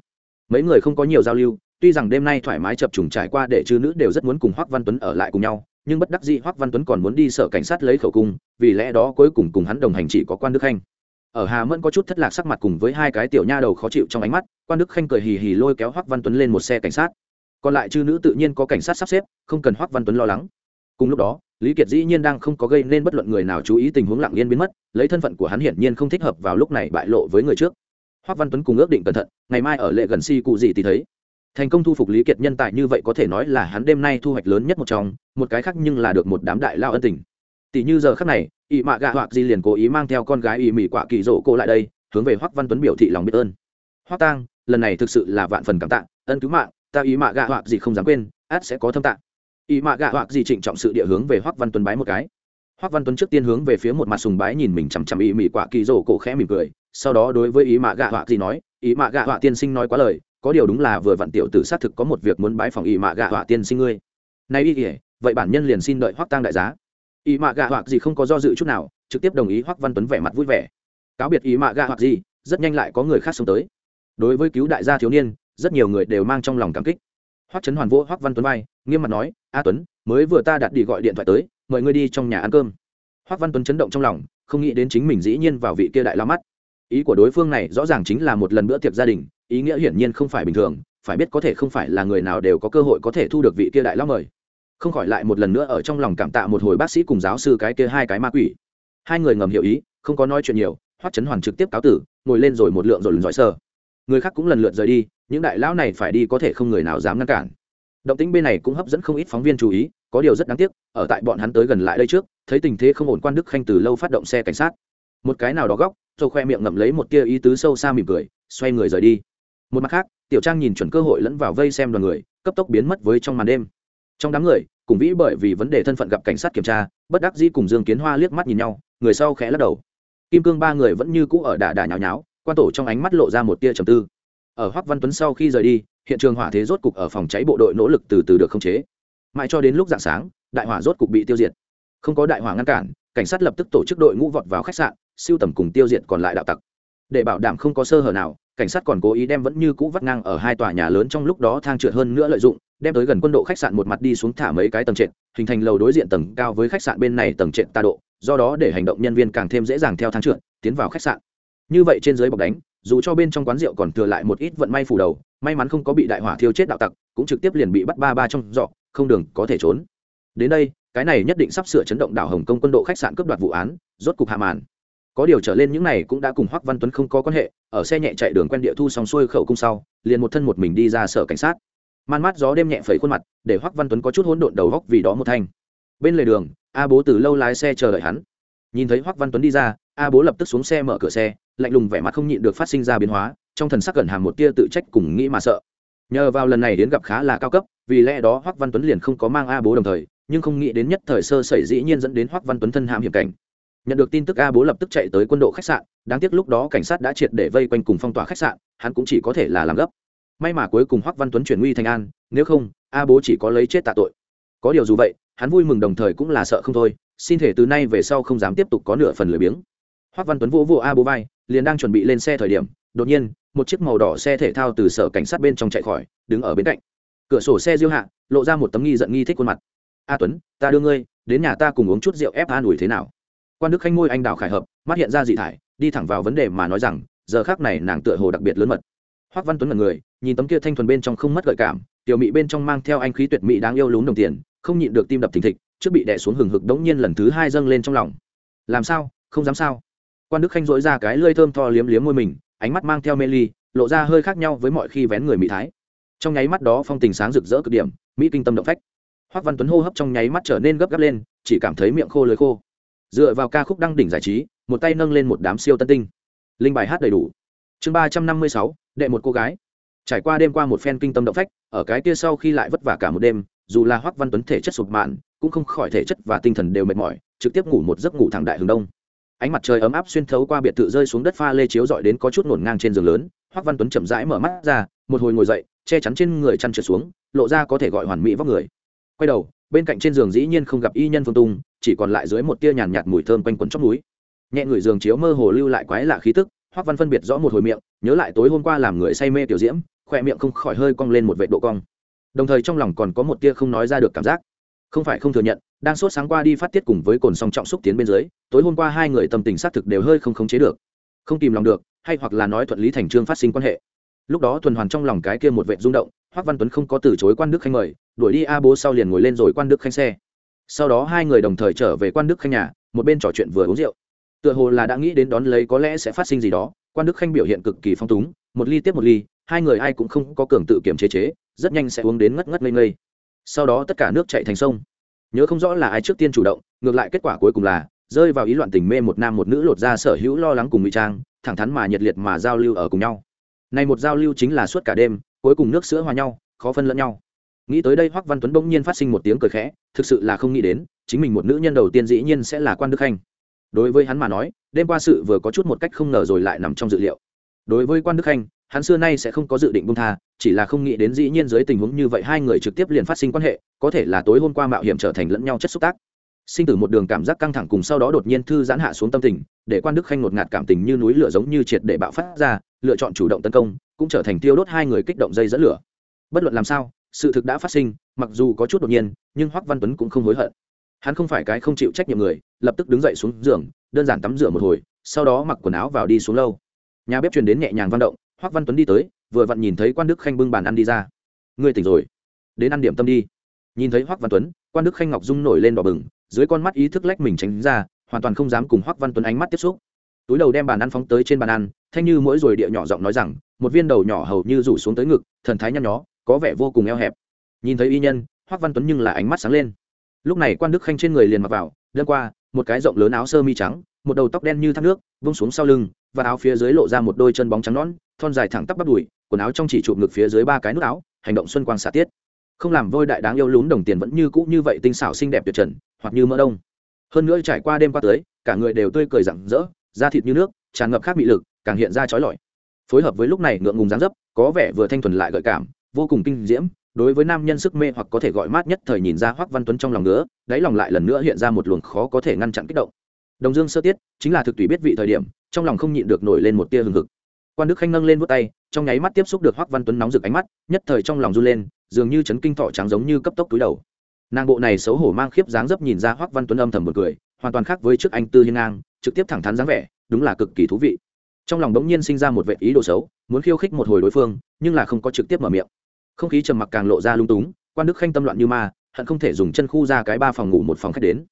Mấy người không có nhiều giao lưu, tuy rằng đêm nay thoải mái chập trùng trải qua để chư nữ đều rất muốn cùng hoắc văn tuấn ở lại cùng nhau, nhưng bất đắc dĩ hoắc văn tuấn còn muốn đi sở cảnh sát lấy khẩu cung, vì lẽ đó cuối cùng cùng hắn đồng hành chỉ có quan đức khanh ở hà mẫn có chút thất lạc sắc mặt cùng với hai cái tiểu nha đầu khó chịu trong ánh mắt, quan đức khanh cười hì hì lôi kéo hoắc văn tuấn lên một xe cảnh sát. Còn lại chư nữ tự nhiên có cảnh sát sắp xếp, không cần hoắc văn tuấn lo lắng. Cùng lúc đó, lý kiệt dĩ nhiên đang không có gây nên bất luận người nào chú ý tình huống lặng yên biến mất, lấy thân phận của hắn hiển nhiên không thích hợp vào lúc này bại lộ với người trước. Hoắc văn tuấn cùng ước định cẩn thận, ngày mai ở lệ gần si cụ gì thì thấy. Thành công thu phục lý kiệt nhân tài như vậy có thể nói là hắn đêm nay thu hoạch lớn nhất một trong, một cái khác nhưng là được một đám đại lao ân tình tỷ như giờ khắc này ỵ mạ gạ hoạc gì liền cố ý mang theo con gái ỵ mỹ quả kỳ rỗ cô lại đây, hướng về hoắc văn tuấn biểu thị lòng biết ơn. Hoắc tang, lần này thực sự là vạn phần cảm tạ, ân cứu mạng, ta ý mạ gạ hoạc gì không dám quên, át sẽ có thâm tạ. Ý mạ gạ hoạc gì trịnh trọng sự địa hướng về hoắc văn tuấn bái một cái. Hoắc văn tuấn trước tiên hướng về phía một mặt sùng bái nhìn mình chằm chằm ý mỹ quả kỳ rỗ cổ khẽ mỉm cười, sau đó đối với ý mạ gạ họa gì nói ý mạ gạ họa tiên sinh nói quá lời, có điều đúng là vừa vặn tiểu tử xác thực có một việc muốn bái phòng ý mạ gạ họa tiên sinh ngươi. Nay ý ỉa vậy bản nhân liền xin đợi hoắc tăng đại giá ý mạ gạ hoặc gì không có do dự chút nào, trực tiếp đồng ý hoắc văn tuấn vẻ mặt vui vẻ. Cáo biệt ý mạ gạ hoặc gì, rất nhanh lại có người khác xông tới. Đối với cứu đại gia thiếu niên, rất nhiều người đều mang trong lòng cảm kích. Hoắc trấn hoàn vô hoắc văn tuấn vai, nghiêm mặt nói, a tuấn, mới vừa ta đặt đi gọi điện thoại tới, mời ngươi đi trong nhà ăn cơm. Hoắc văn tuấn chấn động trong lòng, không nghĩ đến chính mình dĩ nhiên vào vị kia đại la mắt. Ý của đối phương này rõ ràng chính là một lần bữa tiệc gia đình, ý nghĩa hiển nhiên không phải bình thường, phải biết có thể không phải là người nào đều có cơ hội có thể thu được vị kia đại lao mời không khỏi lại một lần nữa ở trong lòng cảm tạ một hồi bác sĩ cùng giáo sư cái kia hai cái ma quỷ. Hai người ngầm hiểu ý, không có nói chuyện nhiều, hoắc trấn hoàn trực tiếp cáo tử, ngồi lên rồi một lượng rồi lần giỏi sơ người khác cũng lần lượt rời đi, những đại lão này phải đi có thể không người nào dám ngăn cản. Động tĩnh bên này cũng hấp dẫn không ít phóng viên chú ý, có điều rất đáng tiếc, ở tại bọn hắn tới gần lại đây trước, thấy tình thế không ổn quan đức khanh từ lâu phát động xe cảnh sát. Một cái nào đó góc châu khoe miệng ngậm lấy một tia ý tứ sâu xa mỉm cười, xoay người rời đi. Một mặt khác, tiểu trang nhìn chuẩn cơ hội lẫn vào vây xem đoàn người, cấp tốc biến mất với trong màn đêm trong đám người, cùng vĩ bởi vì vấn đề thân phận gặp cảnh sát kiểm tra, bất đắc dĩ cùng dương kiến hoa liếc mắt nhìn nhau, người sau khẽ lắc đầu. Kim cương ba người vẫn như cũ ở đà đà nháo nháo, quan tổ trong ánh mắt lộ ra một tia trầm tư. Ở hoắc văn tuấn sau khi rời đi, hiện trường hỏa thế rốt cục ở phòng cháy bộ đội nỗ lực từ từ được khống chế. Mãi cho đến lúc dạng sáng, đại hỏa rốt cục bị tiêu diệt. Không có đại hỏa ngăn cản, cảnh sát lập tức tổ chức đội ngũ vọt vào khách sạn, siêu tầm cùng tiêu diệt còn lại đạo tặc. Để bảo đảm không có sơ hở nào cảnh sát còn cố ý đem vẫn như cũ vắt ngang ở hai tòa nhà lớn trong lúc đó thang trượt hơn nữa lợi dụng, đem tới gần quân độ khách sạn một mặt đi xuống thả mấy cái tầng trệt, hình thành lầu đối diện tầng cao với khách sạn bên này tầng trệt ta độ, do đó để hành động nhân viên càng thêm dễ dàng theo thang trượt, tiến vào khách sạn. Như vậy trên dưới bọc đánh, dù cho bên trong quán rượu còn thừa lại một ít vận may phủ đầu, may mắn không có bị đại hỏa thiêu chết đạo tặc, cũng trực tiếp liền bị bắt ba ba trong dọ, không đường có thể trốn. Đến đây, cái này nhất định sắp sửa chấn động đảo hồng kông quân độ khách sạn cướp đoạt vụ án, rốt cục hạ màn có điều trở lên những này cũng đã cùng hoắc văn tuấn không có quan hệ, ở xe nhẹ chạy đường quen địa thu xong xuôi khẩu cung sau, liền một thân một mình đi ra sở cảnh sát. Man mát gió đêm nhẹ phẩy khuôn mặt, để hoắc văn tuấn có chút hỗn độn đầu góc vì đó một thanh. Bên lề đường, a bố từ lâu lái xe chờ đợi hắn. Nhìn thấy hoắc văn tuấn đi ra, a bố lập tức xuống xe mở cửa xe, lạnh lùng vẻ mặt không nhịn được phát sinh ra biến hóa, trong thần sắc gần hàm một tia tự trách cùng nghĩ mà sợ. Nhờ vào lần này đến gặp khá là cao cấp, vì lẽ đó hoắc văn tuấn liền không có mang a bố đồng thời, nhưng không nghĩ đến nhất thời sơ sẩy dĩ nhiên dẫn đến hoắc văn tuấn thân hãm hiểm cảnh nhận được tin tức a bố lập tức chạy tới quân đội khách sạn, đáng tiếc lúc đó cảnh sát đã triệt để vây quanh cùng phong tỏa khách sạn, hắn cũng chỉ có thể là làm gấp. May mà cuối cùng hoắc văn tuấn chuyển nguy thành an, nếu không, a bố chỉ có lấy chết tạ tội. Có điều dù vậy, hắn vui mừng đồng thời cũng là sợ không thôi, xin thể từ nay về sau không dám tiếp tục có nửa phần lười biếng. Hoắc văn tuấn vỗ vỗ a bố vai, liền đang chuẩn bị lên xe thời điểm, đột nhiên, một chiếc màu đỏ xe thể thao từ sở cảnh sát bên trong chạy khỏi, đứng ở bên cạnh. Cửa sổ xe diêu hạ, lộ ra một tấm nghi giận nghi thích khuôn mặt. A tuấn, ta đưa ngươi, đến nhà ta cùng uống chút rượu ép an ủi thế nào? Quan đức khanh ngôi anh đào khải hợp mắt hiện ra dị thải đi thẳng vào vấn đề mà nói rằng giờ khác này nàng tựa hồ đặc biệt lớn mật hoắc văn tuấn là người nhìn tấm kia thanh thuần bên trong không mất gợi cảm tiểu mỹ bên trong mang theo anh khí tuyệt mỹ đáng yêu lún đồng tiền không nhịn được tim đập thình thịch trước bị đè xuống hừng hực đống nhiên lần thứ hai dâng lên trong lòng làm sao không dám sao quan đức khanh dỗi ra cái lưỡi thơm tho liếm liếm môi mình ánh mắt mang theo mê ly lộ ra hơi khác nhau với mọi khi vén người mỹ thái trong nháy mắt đó phong tình sáng rực rỡ cực điểm mỹ kinh tâm động phách hoắc văn tuấn hô hấp trong nháy mắt trở nên gấp gáp lên chỉ cảm thấy miệng khô lưỡi khô dựa vào ca khúc đăng đỉnh giải trí, một tay nâng lên một đám siêu tân tinh. Linh bài hát đầy đủ. Chương ba trăm năm mươi sáu, đệ một cô gái. Trải qua đêm qua một phen kinh tâm động phách, ở cái kia sau khi lại vất vả cả một đêm, dù là hoắc văn tuấn thể chất sụp mạn, cũng không khỏi thể chất và tinh thần đều mệt mỏi, trực tiếp ngủ một giấc ngủ thẳng đại hướng đông. Ánh mặt trời ấm áp xuyên thấu qua biệt thự rơi xuống đất pha lê chiếu dọi đến có chút ngổn ngang trên giường lớn, hoắc văn tuấn chậm rãi mở mắt ra, một hồi ngồi dậy, che chắn trên người chăn trượt xuống, lộ ra có thể gọi hoàn mỹ vóc người. Quay đầu bên cạnh trên giường dĩ nhiên không gặp y nhân phương tung chỉ còn lại dưới một tia nhàn nhạt mùi thơm quanh quẩn chóc núi nhẹ người giường chiếu mơ hồ lưu lại quái lạ khí tức, hoắc văn phân biệt rõ một hồi miệng, nhớ lại tối hôm qua làm người say mê tiểu diễm, khỏe miệng không khỏi hơi cong lên một vệ độ cong. Đồng thời trong lòng còn có một tia không nói ra được cảm giác. Không phải không thừa nhận, đang sốt sáng qua đi phát tiết cùng với cồn song trọng xúc tiến bên dưới, tối hôm qua hai người tâm tình xác thực đều hơi không khống chế được. Không kìm lòng được, hay hoặc là nói thuận lý thành trương phát sinh quan hệ lúc đó tuần hoàn trong lòng cái kia một vệ rung động, hoác văn tuấn không có từ chối quan đức khanh mời, đuổi đi a bố sau liền ngồi lên rồi quan đức khanh xe. Sau đó hai người đồng thời trở về quan đức khanh nhà, một bên trò chuyện vừa uống rượu. Tựa hồ là đã nghĩ đến đón lấy có lẽ sẽ phát sinh gì đó, quan đức khanh biểu hiện cực kỳ phong túng, một ly tiếp một ly, hai người ai cũng không có cường tự kiểm chế chế, rất nhanh sẽ uống đến ngất ngất ngây ngây. Sau đó tất cả nước chạy thành sông. Nhớ không rõ là ai trước tiên chủ động, ngược lại kết quả cuối cùng là, rơi vào ý loạn tình mê một nam một nữ lột ra sở hữu lo lắng cùng ngụy trang, thẳng thắn mà nhiệt liệt mà giao lưu ở cùng nhau này một giao lưu chính là suốt cả đêm, cuối cùng nước sữa hòa nhau, khó phân lẫn nhau. Nghĩ tới đây hoắc văn tuấn bỗng nhiên phát sinh một tiếng cười khẽ, thực sự là không nghĩ đến, chính mình một nữ nhân đầu tiên dĩ nhiên sẽ là quan đức khanh. Đối với hắn mà nói, đêm qua sự vừa có chút một cách không ngờ rồi lại nằm trong dự liệu. Đối với quan đức khanh, hắn xưa nay sẽ không có dự định bông tha, chỉ là không nghĩ đến dĩ nhiên dưới tình huống như vậy hai người trực tiếp liền phát sinh quan hệ, có thể là tối hôm qua mạo hiểm trở thành lẫn nhau chất xúc tác. Sinh tử một đường cảm giác căng thẳng cùng sau đó đột nhiên thư giãn hạ xuống tâm tình để quan đức khanh ngột ngạt cảm tình như núi lửa giống như triệt để bạo phát ra, lựa chọn chủ động tấn công, cũng trở thành tiêu đốt hai người kích động dây dẫn lửa. Bất luận làm sao, sự thực đã phát sinh, mặc dù có chút đột nhiên, nhưng hoắc văn tuấn cũng không hối hận. Hắn không phải cái không chịu trách nhiệm người, lập tức đứng dậy xuống giường, đơn giản tắm rửa một hồi, sau đó mặc quần áo vào đi xuống lâu. Nhà bếp truyền đến nhẹ nhàng văn động, hoắc văn tuấn đi tới, vừa vặn nhìn thấy quan đức khanh bưng bàn ăn đi ra. Ngươi tỉnh rồi. Đến ăn điểm tâm đi. Nhìn thấy hoắc văn tuấn, quan đức khanh ngọc dung nổi lên đỏ bừng, dưới con mắt ý thức lách mình tránh ra hoàn toàn không dám cùng hoắc văn tuấn ánh mắt tiếp xúc. Túi đầu đem bàn ăn phóng tới trên bàn ăn, thanh như mỗi rồi địa nhỏ giọng nói rằng, một viên đầu nhỏ hầu như rủ xuống tới ngực, thần thái nhăn nhó, có vẻ vô cùng eo hẹp. Nhìn thấy y nhân, hoắc văn tuấn nhưng là ánh mắt sáng lên. Lúc này quan đức khanh trên người liền mặc vào đơn qua, một cái rộng lớn áo sơ mi trắng, một đầu tóc đen như thác nước, vung xuống sau lưng, và áo phía dưới lộ ra một đôi chân bóng trắng nõn, thon dài thẳng tắp bắp đùi, quần áo trong chỉ chụp ngực phía dưới ba cái nút áo, hành động xuân quang xạ tiết. Không làm vôi đại đáng yêu lún đồng tiền vẫn như cũ như vậy tinh xảo xinh đẹp tuyệt trần, hoặc như mỡ đông hơn nữa trải qua đêm qua tới, cả người đều tươi cười rạng rỡ, da thịt như nước, tràn ngập khác bị lực, càng hiện ra trói lọi. Phối hợp với lúc này ngượng ngùng dáng dấp, có vẻ vừa thanh thuần lại gợi cảm, vô cùng kinh diễm, đối với nam nhân sức mê hoặc có thể gọi mát nhất thời nhìn ra hoắc văn tuấn trong lòng nữa đáy lòng lại lần nữa hiện ra một luồng khó có thể ngăn chặn kích động. Đồng dương sơ tiết, chính là thực tùy biết vị thời điểm, trong lòng không nhịn được nổi lên một tia hừng hực. Quan đức khanh nâng lên vút tay, trong nháy mắt tiếp xúc được hoắc văn tuấn nóng rực ánh mắt, nhất thời trong lòng run lên, dường như chấn kinh thọ trắng giống như cấp tốc túi đầu nàng bộ này xấu hổ mang khiếp dáng dấp nhìn ra hoắc văn tuấn âm thầm một cười, hoàn toàn khác với trước anh tư hiên ngang, trực tiếp thẳng thắn dáng vẻ, đúng là cực kỳ thú vị. Trong lòng đống nhiên sinh ra một vệ ý đồ xấu, muốn khiêu khích một hồi đối phương, nhưng là không có trực tiếp mở miệng. Không khí trầm mặc càng lộ ra lung túng, quan đức khanh tâm loạn như ma, hận không thể dùng chân khu ra cái ba phòng ngủ một phòng khách đến.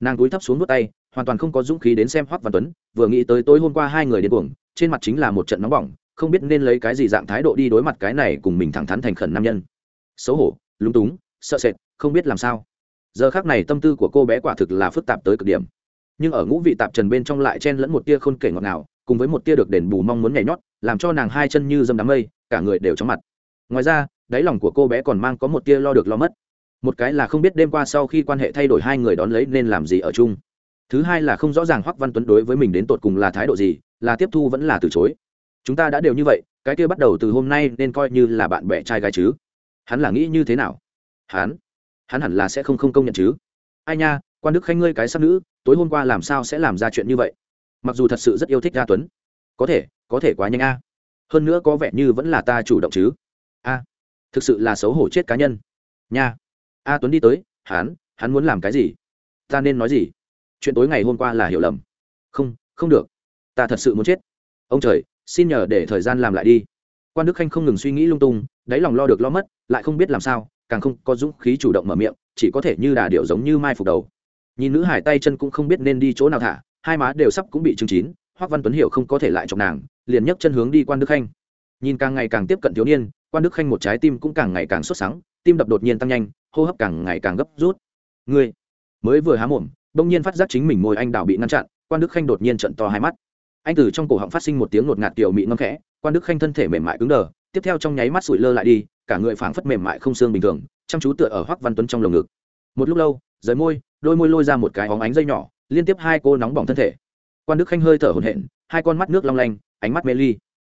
Nàng túi thấp xuống vút tay, hoàn toàn không có dũng khí đến xem hoắc văn tuấn, vừa nghĩ tới tối hôm qua hai người điên cuồng, trên mặt chính là một trận nóng bỏng, không biết nên lấy cái gì dạng thái độ đi đối mặt cái này cùng mình thẳng thắn thành khẩn nam nhân. Xấu hổ lúng túng, sợ sệt không biết làm sao. Giờ khác này tâm tư của cô bé quả thực là phức tạp tới cực điểm. Nhưng ở ngũ vị tạp trần bên trong lại chen lẫn một tia khôn kể ngọt ngào, cùng với một tia được đền bù mong muốn nhảy nhót, làm cho nàng hai chân như dâm đám mây, cả người đều chóng mặt. Ngoài ra, đáy lòng của cô bé còn mang có một tia lo được lo mất. Một cái là không biết đêm qua sau khi quan hệ thay đổi hai người đón lấy nên làm gì ở chung. Thứ hai là không rõ ràng hoắc văn tuấn đối với mình đến tột cùng là thái độ gì, là tiếp thu vẫn là từ chối. Chúng ta đã đều như vậy, cái kia bắt đầu từ hôm nay nên coi như là bạn bè trai gái chứ. Hắn là nghĩ như thế nào? Hắn? Hắn hẳn là sẽ không không công nhận chứ. Ai nha, quan đức khanh ngươi cái sắc nữ, tối hôm qua làm sao sẽ làm ra chuyện như vậy? Mặc dù thật sự rất yêu thích a tuấn. Có thể có thể quá nhanh a. Hơn nữa có vẻ như vẫn là ta chủ động chứ. A, thực sự là xấu hổ chết cá nhân. Nha. A tuấn đi tới, hắn hắn muốn làm cái gì? Ta nên nói gì? Chuyện tối ngày hôm qua là hiểu lầm. Không không được. Ta thật sự muốn chết. Ông trời, xin nhờ để thời gian làm lại đi. Quan đức khanh không ngừng suy nghĩ lung tung, đáy lòng lo được lo mất, lại không biết làm sao càng không có dũng khí chủ động mở miệng, chỉ có thể như đà điệu giống như mai phục đầu. Nhìn nữ hải tay chân cũng không biết nên đi chỗ nào thả, hai má đều sắp cũng bị chứng chín, hoắc văn tuấn hiểu không có thể lại chọc nàng, liền nhấc chân hướng đi quan đức khanh. Nhìn càng ngày càng tiếp cận thiếu niên, quan đức khanh một trái tim cũng càng ngày càng sốt sắng, tim đập đột nhiên tăng nhanh, hô hấp càng ngày càng gấp rút. Ngươi! Mới vừa há mồm, bỗng nhiên phát giác chính mình môi anh đào bị ngăn chặn, quan đức khanh đột nhiên trận to hai mắt. Anh từ trong cổ họng phát sinh một tiếng ngột ngạt tiểu mị ngâm khẽ, quan đức khanh thân thể mềm mại cứng đờ tiếp theo trong nháy mắt sụi lơ lại đi, cả người phảng phất mềm mại không xương bình thường, chăm chú tựa ở hoắc văn tuấn trong lồng ngực. Một lúc lâu, rời môi, đôi môi lôi ra một cái óng ánh dây nhỏ, liên tiếp hai cô nóng bỏng thân thể. Quan đức khanh hơi thở hổn hển, hai con mắt nước long lanh, ánh mắt mê ly.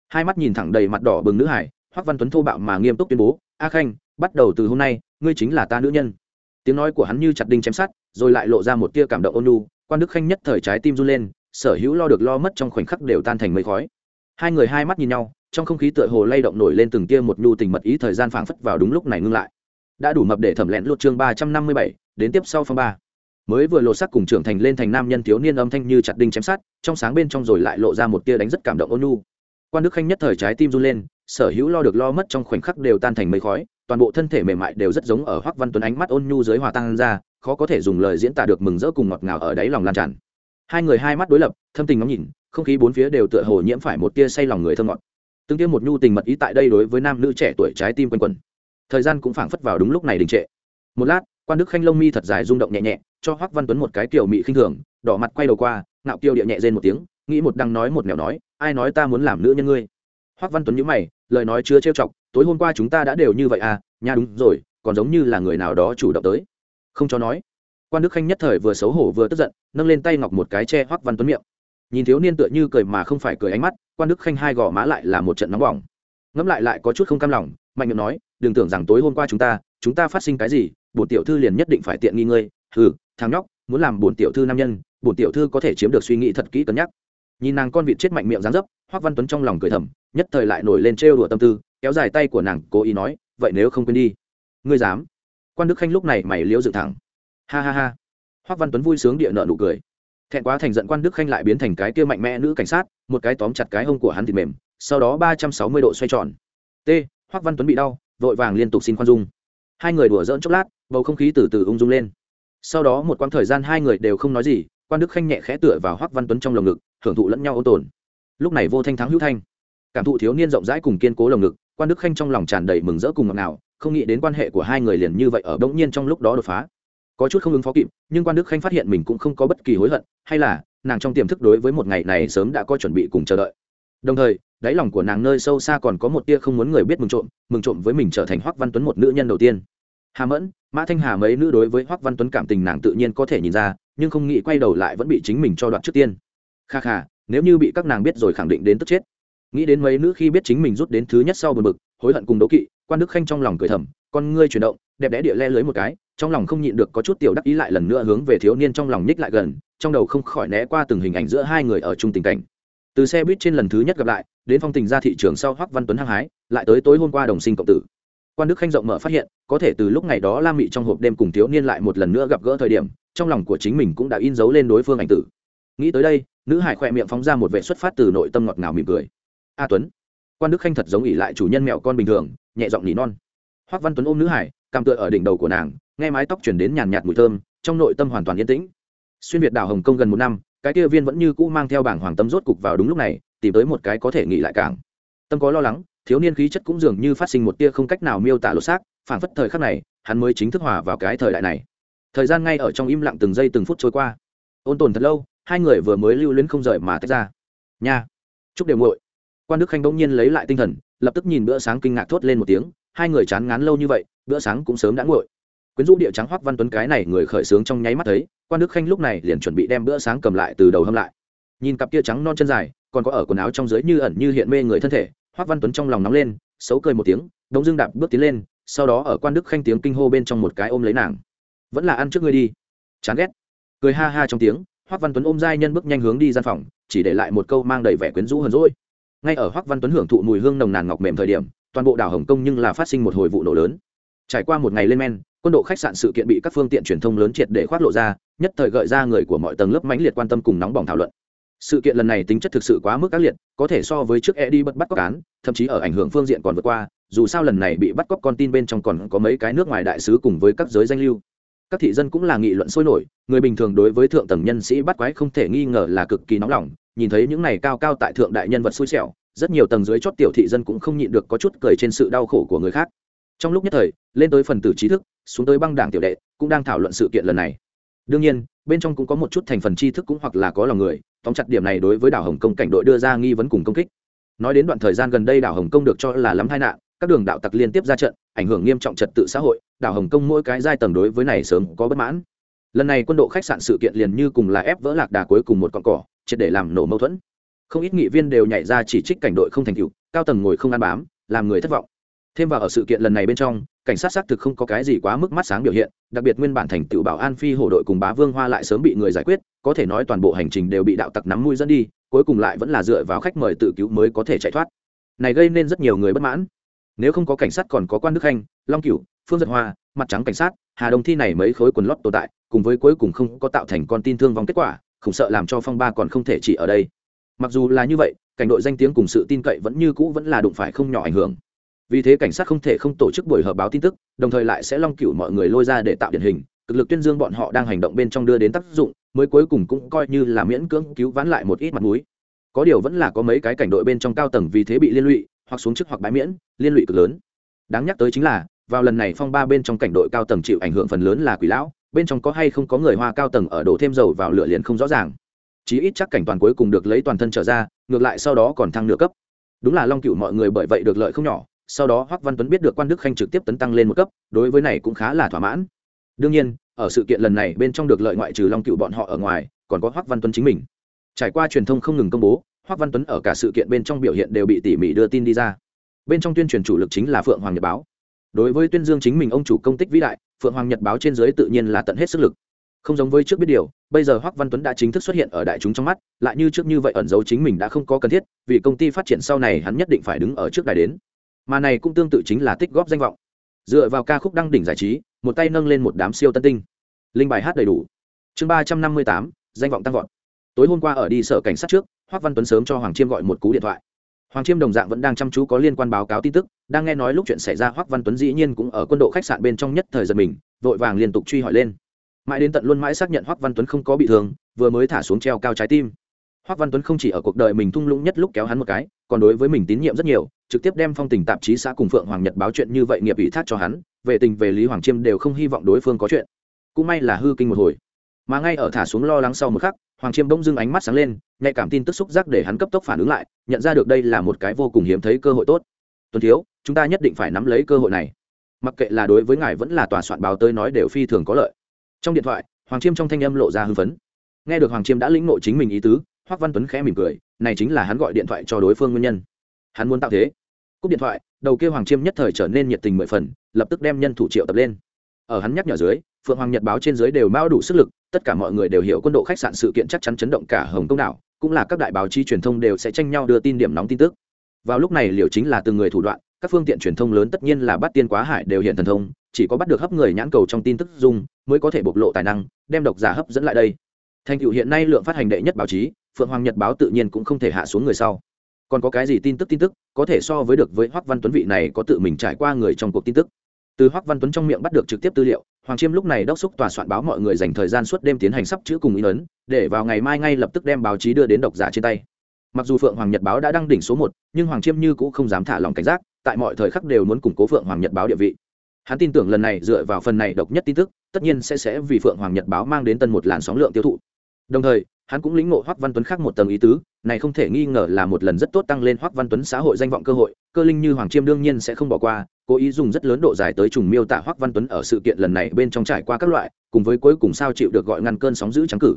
Hai mắt nhìn thẳng đầy mặt đỏ bừng nữ hải, hoắc văn tuấn thô bạo mà nghiêm túc tuyên bố, a khanh, bắt đầu từ hôm nay, ngươi chính là ta nữ nhân. Tiếng nói của hắn như chặt đinh chém sắt, rồi lại lộ ra một tia cảm động ôn nhu, quan đức khanh nhất thời trái tim run lên, sở hữu lo được lo mất trong khoảnh khắc đều tan thành mây khói. Hai người hai mắt nhìn nhau trong không khí tựa hồ lay động nổi lên từng tia một nhu tình mật ý thời gian phảng phất vào đúng lúc này ngưng lại. Đã đủ mập để thẩm lẹn lột chương ba trăm năm mươi bảy, đến tiếp sau phong ba. Mới vừa lộ sắc cùng trưởng thành lên thành nam nhân thiếu niên âm thanh như chặt đinh chém sát trong sáng bên trong rồi lại lộ ra một tia đánh rất cảm động ôn nhu. Quan đức khanh nhất thời trái tim run lên, sở hữu lo được lo mất trong khoảnh khắc đều tan thành mây khói, toàn bộ thân thể mềm mại đều rất giống ở hoắc văn tuấn ánh mắt ôn nhu dưới hòa tan ra, khó có thể dùng lời diễn tả được mừng rỡ cùng ngọt ngào ở đáy lòng lan tràn. Hai người hai mắt đối lập, thâm tình ngắm nhìn, không khí bốn phía đều tựa hồ nhiễm phải một tia say lòng người thơ ngọt tương tiêm một nhu tình mật ý tại đây đối với nam nữ trẻ tuổi trái tim quanh quẩn. Thời gian cũng phảng phất vào đúng lúc này đình trệ. Một lát, quan đức khanh lông mi thật dài rung động nhẹ nhẹ, cho hoắc văn tuấn một cái kiểu mị khinh thường, đỏ mặt quay đầu qua, ngạo kiêu địa nhẹ rên một tiếng, nghĩ một đằng nói một nẻo nói, ai nói ta muốn làm nữ nhân ngươi? Hoắc văn tuấn nhíu mày, lời nói chưa trêu chọc, tối hôm qua chúng ta đã đều như vậy à nha đúng rồi, còn giống như là người nào đó chủ động tới. Không cho nói. Quan đức khanh nhất thời vừa xấu hổ vừa tức giận, nâng lên tay ngọc một cái che hoắc văn tuấn miệng. Nhìn thiếu niên tựa như cười mà không phải cười ánh mắt quan đức khanh hai gò má lại là một trận nóng bỏng. Ngẫm lại lại có chút không cam lòng, mạnh miệng nói, đừng tưởng rằng tối hôm qua chúng ta chúng ta phát sinh cái gì, bổn tiểu thư liền nhất định phải tiện nghi ngươi. Hừ, thằng nhóc, muốn làm bổn tiểu thư nam nhân, bổn tiểu thư có thể chiếm được suy nghĩ thật kỹ cân nhắc. Nhìn nàng con vịt chết mạnh miệng dáng dấp, hoắc văn tuấn trong lòng cười thầm, nhất thời lại nổi lên trêu đùa tâm tư, kéo dài tay của nàng, cố ý nói, vậy nếu không quên đi, ngươi dám? Quan đức khanh lúc này mày liếu dựng thẳng. Ha ha ha. Hoắc văn tuấn vui sướng địa nợ nụ cười thẹn quá thành giận quan đức khanh lại biến thành cái kia mạnh mẽ nữ cảnh sát, một cái tóm chặt cái hông của hắn thịt mềm, sau đó ba trăm sáu mươi độ xoay tròn. T hoắc văn tuấn bị đau, vội vàng liên tục xin khoan dung. Hai người đùa dỡn chốc lát, bầu không khí từ từ ung dung lên. Sau đó một quãng thời gian hai người đều không nói gì, quan đức khanh nhẹ khẽ tựa vào hoắc văn tuấn trong lồng ngực, hưởng thụ lẫn nhau ôn tồn. Lúc này vô thanh thắng hữu thanh. Cảm thụ thiếu niên rộng rãi cùng kiên cố lồng ngực, quan đức khanh trong lòng tràn đầy mừng rỡ cùng ngọt ngào, không nghĩ đến quan hệ của hai người liền như vậy ở bỗng nhiên trong lúc đó đột phá có chút không ứng phó kịp, nhưng quan đức khanh phát hiện mình cũng không có bất kỳ hối hận, hay là, nàng trong tiềm thức đối với một ngày này sớm đã có chuẩn bị cùng chờ đợi. Đồng thời, đáy lòng của nàng nơi sâu xa còn có một tia không muốn người biết mừng trộm mừng trộm với mình trở thành hoắc văn tuấn một nữ nhân đầu tiên. Hà mẫn, mã thanh hà mấy nữ đối với hoắc văn tuấn cảm tình nàng tự nhiên có thể nhìn ra, nhưng không nghĩ quay đầu lại vẫn bị chính mình cho đoạn trước tiên. Kha kha, nếu như bị các nàng biết rồi khẳng định đến tức chết. Nghĩ đến mấy nữ khi biết chính mình rút đến thứ nhất sau bờ bực, hối hận cùng đố kỵ, quan đức khanh trong lòng cười thầm, con ngươi chuyển động, đẹp đẽ địa le lưới một cái trong lòng không nhịn được có chút tiểu đắc ý lại lần nữa hướng về thiếu niên trong lòng nhích lại gần, trong đầu không khỏi né qua từng hình ảnh giữa hai người ở chung tình cảnh. Từ xe buýt trên lần thứ nhất gặp lại, đến phong tình ra thị trường sau hoắc văn tuấn hăng hái, lại tới tối hôm qua đồng sinh cộng tử. Quan đức khanh rộng mở phát hiện, có thể từ lúc ngày đó lam mị trong hộp đêm cùng thiếu niên lại một lần nữa gặp gỡ thời điểm, trong lòng của chính mình cũng đã in dấu lên đối phương ảnh tử. Nghĩ tới đây, nữ hải khỏe miệng phóng ra một vệ xuất phát từ nội tâm ngọt ngào mỉm cười. A tuấn. Quan đức khanh thật giống ỉ lại chủ nhân mẹo con bình thường, nhẹ giọng nỉ non. Hoắc văn tuấn ôm nữ hải, cằm tựa ở đỉnh đầu của nàng nghe mái tóc chuyển đến nhàn nhạt mùi thơm, trong nội tâm hoàn toàn yên tĩnh. Xuyên việt đảo hồng kông gần một năm, cái kia viên vẫn như cũ mang theo bảng hoàng tâm rốt cục vào đúng lúc này, tìm tới một cái có thể nghỉ lại cảng. Tâm có lo lắng, thiếu niên khí chất cũng dường như phát sinh một tia không cách nào miêu tả lột xác, phảng phất thời khắc này, hắn mới chính thức hòa vào cái thời đại này. Thời gian ngay ở trong im lặng từng giây từng phút trôi qua. Ôn tồn thật lâu, hai người vừa mới lưu luyến không rời mà tách ra. Nha! Chúc đều nguội quan đức khanh bỗng nhiên lấy lại tinh thần, lập tức nhìn bữa sáng kinh ngạc thốt lên một tiếng, hai người chán ngán lâu như vậy, bữa sáng cũng sớm đã nguội quyến rũ địa trắng hoắc văn tuấn cái này người khởi sướng trong nháy mắt thấy, quan đức khanh lúc này liền chuẩn bị đem bữa sáng cầm lại từ đầu hâm lại. Nhìn cặp kia trắng non chân dài, còn có ở quần áo trong dưới như ẩn như hiện mê người thân thể hoắc văn tuấn trong lòng nóng lên, xấu cười một tiếng, đống dương đạp bước tiến lên, sau đó ở quan đức khanh tiếng kinh hô bên trong một cái ôm lấy nàng. Vẫn là ăn trước ngươi đi. Chán ghét. Cười ha ha trong tiếng hoắc văn tuấn ôm giai nhân bước nhanh hướng đi gian phòng, chỉ để lại một câu mang đầy vẻ quyến rũ hờn rỗi ngay ở hoắc văn tuấn hưởng thụ mùi hương nồng nàn ngọc mềm thời điểm, toàn bộ đảo hồng kông nhưng là phát sinh một hồi vụ nổ lớn. Trải qua một ngày lên men quân độ khách sạn sự kiện bị các phương tiện truyền thông lớn triệt để khoác lộ ra nhất thời gợi ra người của mọi tầng lớp mãnh liệt quan tâm cùng nóng bỏng thảo luận. Sự kiện lần này tính chất thực sự quá mức ác liệt có thể so với trước e đi bất bắt cóc cán, thậm chí ở ảnh hưởng phương diện còn vượt qua dù sao lần này bị bắt cóc con tin bên trong còn có mấy cái nước ngoài đại sứ cùng với các giới danh lưu. Các thị dân cũng là nghị luận sôi nổi người bình thường đối với thượng tầng nhân sĩ bắt quái không thể nghi ngờ là cực kỳ nóng lòng nhìn thấy những này cao cao tại thượng đại nhân vật xui xẻo rất nhiều tầng dưới chót tiểu thị dân cũng không nhịn được có chút cười trên sự đau khổ của người khác. Trong lúc nhất thời lên tới phần tử trí thức xuống tới băng đảng tiểu đệ, cũng đang thảo luận sự kiện lần này. Đương nhiên, bên trong cũng có một chút thành phần tri thức cũng hoặc là có lòng người, tóm chặt điểm này đối với đảo hồng kông cảnh đội đưa ra nghi vấn cùng công kích. Nói đến đoạn thời gian gần đây đảo hồng kông được cho là lắm tai nạn, các đường đạo tặc liên tiếp ra trận, ảnh hưởng nghiêm trọng trật tự xã hội, đảo hồng kông mỗi cái giai tầng đối với này sớm có bất mãn. Lần này quân đội khách sạn sự kiện liền như cùng là ép vỡ lạc đà cuối cùng một con cỏ, triệt để làm nổ mâu thuẫn. Không ít nghị viên đều nhảy ra chỉ trích cảnh đội không thành tựu, cao tầng ngồi không ăn bám, làm người thất vọng. Thêm vào ở sự kiện lần này bên trong cảnh sát xác thực không có cái gì quá mức mắt sáng biểu hiện, đặc biệt nguyên bản thành tựu bảo an phi hổ đội cùng bá vương hoa lại sớm bị người giải quyết, có thể nói toàn bộ hành trình đều bị đạo tặc nắm mũi dẫn đi, cuối cùng lại vẫn là dựa vào khách mời tự cứu mới có thể chạy thoát. Này gây nên rất nhiều người bất mãn. Nếu không có cảnh sát còn có quan đức khanh long cửu, phương giật hoa, mặt trắng cảnh sát, hà đông thi này mấy khối quần lót tồn tại, cùng với cuối cùng không có tạo thành con tin thương vong kết quả không sợ làm cho phong ba còn không thể chỉ ở đây. Mặc dù là như vậy, cảnh đội danh tiếng cùng sự tin cậy vẫn như cũ vẫn là đụng phải không nhỏ ảnh hưởng vì thế cảnh sát không thể không tổ chức buổi họp báo tin tức, đồng thời lại sẽ long cửu mọi người lôi ra để tạo điển hình, cực lực tuyên dương bọn họ đang hành động bên trong đưa đến tác dụng, mới cuối cùng cũng coi như là miễn cưỡng cứu vãn lại một ít mặt mũi. Có điều vẫn là có mấy cái cảnh đội bên trong cao tầng vì thế bị liên lụy, hoặc xuống chức hoặc bãi miễn, liên lụy cực lớn. Đáng nhắc tới chính là, vào lần này phong ba bên trong cảnh đội cao tầng chịu ảnh hưởng phần lớn là quỷ lão, bên trong có hay không có người hoa cao tầng ở đổ thêm dầu vào lửa liền không rõ ràng. Chí ít chắc cảnh toàn cuối cùng được lấy toàn thân trở ra, ngược lại sau đó còn thăng nửa cấp. Đúng là long cựu mọi người bởi vậy được lợi không nhỏ sau đó hoắc văn tuấn biết được quan đức khanh trực tiếp tấn tăng lên một cấp, đối với này cũng khá là thỏa mãn. đương nhiên, ở sự kiện lần này bên trong được lợi ngoại trừ long cựu bọn họ ở ngoài, còn có hoắc văn tuấn chính mình. trải qua truyền thông không ngừng công bố, hoắc văn tuấn ở cả sự kiện bên trong biểu hiện đều bị tỉ mỉ đưa tin đi ra. bên trong tuyên truyền chủ lực chính là phượng hoàng nhật báo. đối với tuyên dương chính mình ông chủ công tích vĩ đại, phượng hoàng nhật báo trên dưới tự nhiên là tận hết sức lực. không giống với trước biết điều, bây giờ hoắc văn tuấn đã chính thức xuất hiện ở đại chúng trong mắt, lại như trước như vậy ẩn giấu chính mình đã không có cần thiết, vì công ty phát triển sau này hắn nhất định phải đứng ở trước đài đến mà này cũng tương tự chính là tích góp danh vọng. Dựa vào ca khúc đăng đỉnh giải trí, một tay nâng lên một đám siêu tân tinh. Linh bài hát đầy đủ. Chương ba trăm năm mươi tám, danh vọng tăng vọt. Tối hôm qua ở đi sở cảnh sát trước hoắc văn tuấn sớm cho hoàng chiêm gọi một cú điện thoại. Hoàng chiêm đồng dạng vẫn đang chăm chú có liên quan báo cáo tin tức, đang nghe nói lúc chuyện xảy ra hoắc văn tuấn dĩ nhiên cũng ở quân độ khách sạn bên trong nhất thời giật mình, vội vàng liên tục truy hỏi lên. Mãi đến tận luôn mãi xác nhận hoắc văn tuấn không có bị thương, vừa mới thả xuống treo cao trái tim. Hoắc văn tuấn không chỉ ở cuộc đời mình thung lũng nhất lúc kéo hắn một cái còn đối với mình tín nhiệm rất nhiều, trực tiếp đem phong tình tạp chí xã cùng phượng hoàng nhật báo chuyện như vậy nghiệp ủy thác cho hắn, về tình về lý hoàng chiêm đều không hy vọng đối phương có chuyện. Cũng may là hư kinh một hồi. Mà ngay ở thả xuống lo lắng sau một khắc, hoàng chiêm bỗng dưng ánh mắt sáng lên, nhạy cảm tin tức xúc giác để hắn cấp tốc phản ứng lại, nhận ra được đây là một cái vô cùng hiếm thấy cơ hội tốt. Tuần thiếu, chúng ta nhất định phải nắm lấy cơ hội này. Mặc kệ là đối với ngài vẫn là tòa soạn báo tới nói đều phi thường có lợi. Trong điện thoại, hoàng chiêm trong thanh âm lộ ra hưng phấn. Nghe được hoàng chiêm đã lĩnh ngộ chính mình ý tứ hoắc văn tuấn khẽ mỉm cười này chính là hắn gọi điện thoại cho đối phương nguyên nhân. Hắn muốn tạo thế. Cúp điện thoại, đầu kia hoàng chiêm nhất thời trở nên nhiệt tình mười phần, lập tức đem nhân thủ triệu tập lên. Ở hắn nhắc nhở dưới, phượng hoàng nhật báo trên dưới đều mao đủ sức lực, tất cả mọi người đều hiểu quân độ khách sạn sự kiện chắc chắn chấn động cả hồng công đảo, cũng là các đại báo chí truyền thông đều sẽ tranh nhau đưa tin điểm nóng tin tức. Vào lúc này liệu chính là từng người thủ đoạn, các phương tiện truyền thông lớn tất nhiên là bắt tiên quá hải đều hiện thần thông, chỉ có bắt được hấp người nhãn cầu trong tin tức dung mới có thể bộc lộ tài năng, đem độc giả hấp dẫn lại đây. Thành tựu hiện nay lượng phát hành đệ nhất báo chí phượng hoàng nhật báo tự nhiên cũng không thể hạ xuống người sau. Còn có cái gì tin tức tin tức, có thể so với được với hoắc văn tuấn vị này có tự mình trải qua người trong cuộc tin tức. Từ hoắc văn tuấn trong miệng bắt được trực tiếp tư liệu, hoàng chiêm lúc này đốc xúc tòa soạn báo mọi người dành thời gian suốt đêm tiến hành sắp chữ cùng in ấn, để vào ngày mai ngay lập tức đem báo chí đưa đến độc giả trên tay. Mặc dù phượng hoàng nhật báo đã đăng đỉnh số một, nhưng hoàng chiêm như cũng không dám thả lòng cảnh giác, tại mọi thời khắc đều muốn củng cố phượng hoàng nhật báo địa vị. Hắn tin tưởng lần này dựa vào phần này độc nhất tin tức, tất nhiên sẽ sẽ vì phượng hoàng nhật báo mang đến tân một làn sóng lượng tiêu thụ. Đồng thời hắn cũng lĩnh ngộ hoắc văn tuấn khác một tầng ý tứ, này không thể nghi ngờ là một lần rất tốt tăng lên hoắc văn tuấn xã hội danh vọng cơ hội, cơ linh như hoàng chiêm đương nhiên sẽ không bỏ qua, cố ý dùng rất lớn độ dài tới trùng miêu tả hoắc văn tuấn ở sự kiện lần này bên trong trải qua các loại, cùng với cuối cùng sao chịu được gọi ngăn cơn sóng dữ trắng cử.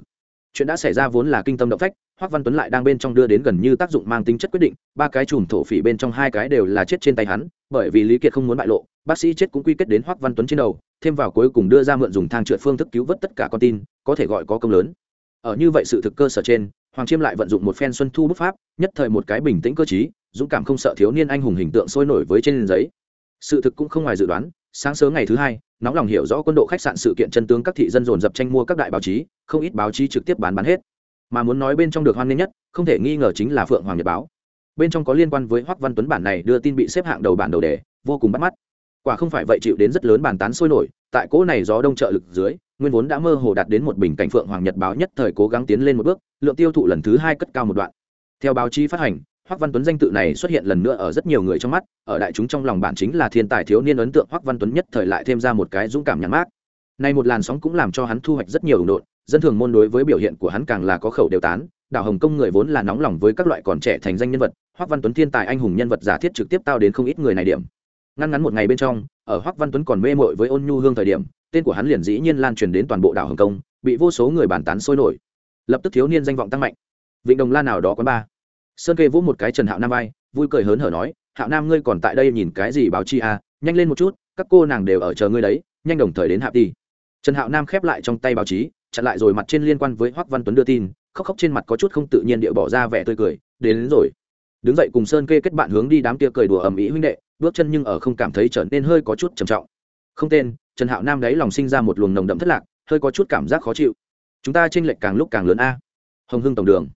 Chuyện đã xảy ra vốn là kinh tâm động phách, hoắc văn tuấn lại đang bên trong đưa đến gần như tác dụng mang tính chất quyết định, ba cái chùm thổ phỉ bên trong hai cái đều là chết trên tay hắn, bởi vì lý kiệt không muốn bại lộ, bác sĩ chết cũng quy kết đến hoắc văn tuấn trên đầu, thêm vào cuối cùng đưa ra mượn dùng thang trượt phương thức cứu vớt tất cả con tin, có thể gọi có công lớn ở như vậy sự thực cơ sở trên, hoàng chiêm lại vận dụng một phen xuân thu bút pháp, nhất thời một cái bình tĩnh cơ chí dũng cảm không sợ thiếu niên anh hùng hình tượng sôi nổi với trên giấy. Sự thực cũng không ngoài dự đoán, sáng sớm ngày thứ hai, nóng lòng hiểu rõ quân độ khách sạn sự kiện chân tướng các thị dân dồn dập tranh mua các đại báo chí, không ít báo chí trực tiếp bán bán hết. Mà muốn nói bên trong được hoan nghênh nhất, không thể nghi ngờ chính là phượng hoàng nhật báo. Bên trong có liên quan với hoắc văn tuấn bản này đưa tin bị xếp hạng đầu bản đầu đề, vô cùng bắt mắt quả không phải vậy chịu đến rất lớn bàn tán sôi nổi, tại cỗ này gió đông trợ lực dưới, nguyên vốn đã mơ hồ đạt đến một bình cảnh phượng hoàng nhật báo nhất thời cố gắng tiến lên một bước, lượng tiêu thụ lần thứ hai cất cao một đoạn. Theo báo chí phát hành, hoắc văn tuấn danh tự này xuất hiện lần nữa ở rất nhiều người trong mắt, ở đại chúng trong lòng bản chính là thiên tài thiếu niên ấn tượng hoắc văn tuấn nhất thời lại thêm ra một cái dũng cảm nhãn mát nay một làn sóng cũng làm cho hắn thu hoạch rất nhiều ủng độn dân thường môn đối với biểu hiện của hắn càng là có khẩu đều tán, đảo hồng công người vốn là nóng lòng với các loại còn trẻ thành danh nhân vật, hoắc văn tuấn thiên tài anh hùng nhân vật giả thiết trực tiếp tao đến không ít người này điểm ngăn ngắn một ngày bên trong ở hoắc văn tuấn còn mê mội với ôn nhu hương thời điểm tên của hắn liền dĩ nhiên lan truyền đến toàn bộ đảo hồng kông bị vô số người bàn tán sôi nổi. Lập tức thiếu niên danh vọng tăng mạnh. Vịnh đồng la nào đó quán ba. Sơn kê vỗ một cái trần hạo nam vai vui cười hớn hở nói hạo nam ngươi còn tại đây nhìn cái gì báo chi à? Nhanh lên một chút các cô nàng đều ở chờ ngươi đấy nhanh đồng thời đến hạ đi trần hạo nam khép lại trong tay báo chí chặn lại rồi mặt trên liên quan với hoắc văn tuấn đưa tin khóc khóc trên mặt có chút không tự nhiên địa bỏ ra vẻ tươi cười đến, đến rồi. Đứng dậy cùng sơn kê kết bạn hướng đi đám kia cười đùa ầm ĩ huynh đệ bước chân nhưng ở không cảm thấy trở nên hơi có chút trầm trọng. Không tên, trần hạo nam đấy lòng sinh ra một luồng nồng đậm thất lạc, hơi có chút cảm giác khó chịu. Chúng ta tranh lệch càng lúc càng lớn a. Hồng hưng tổng đường.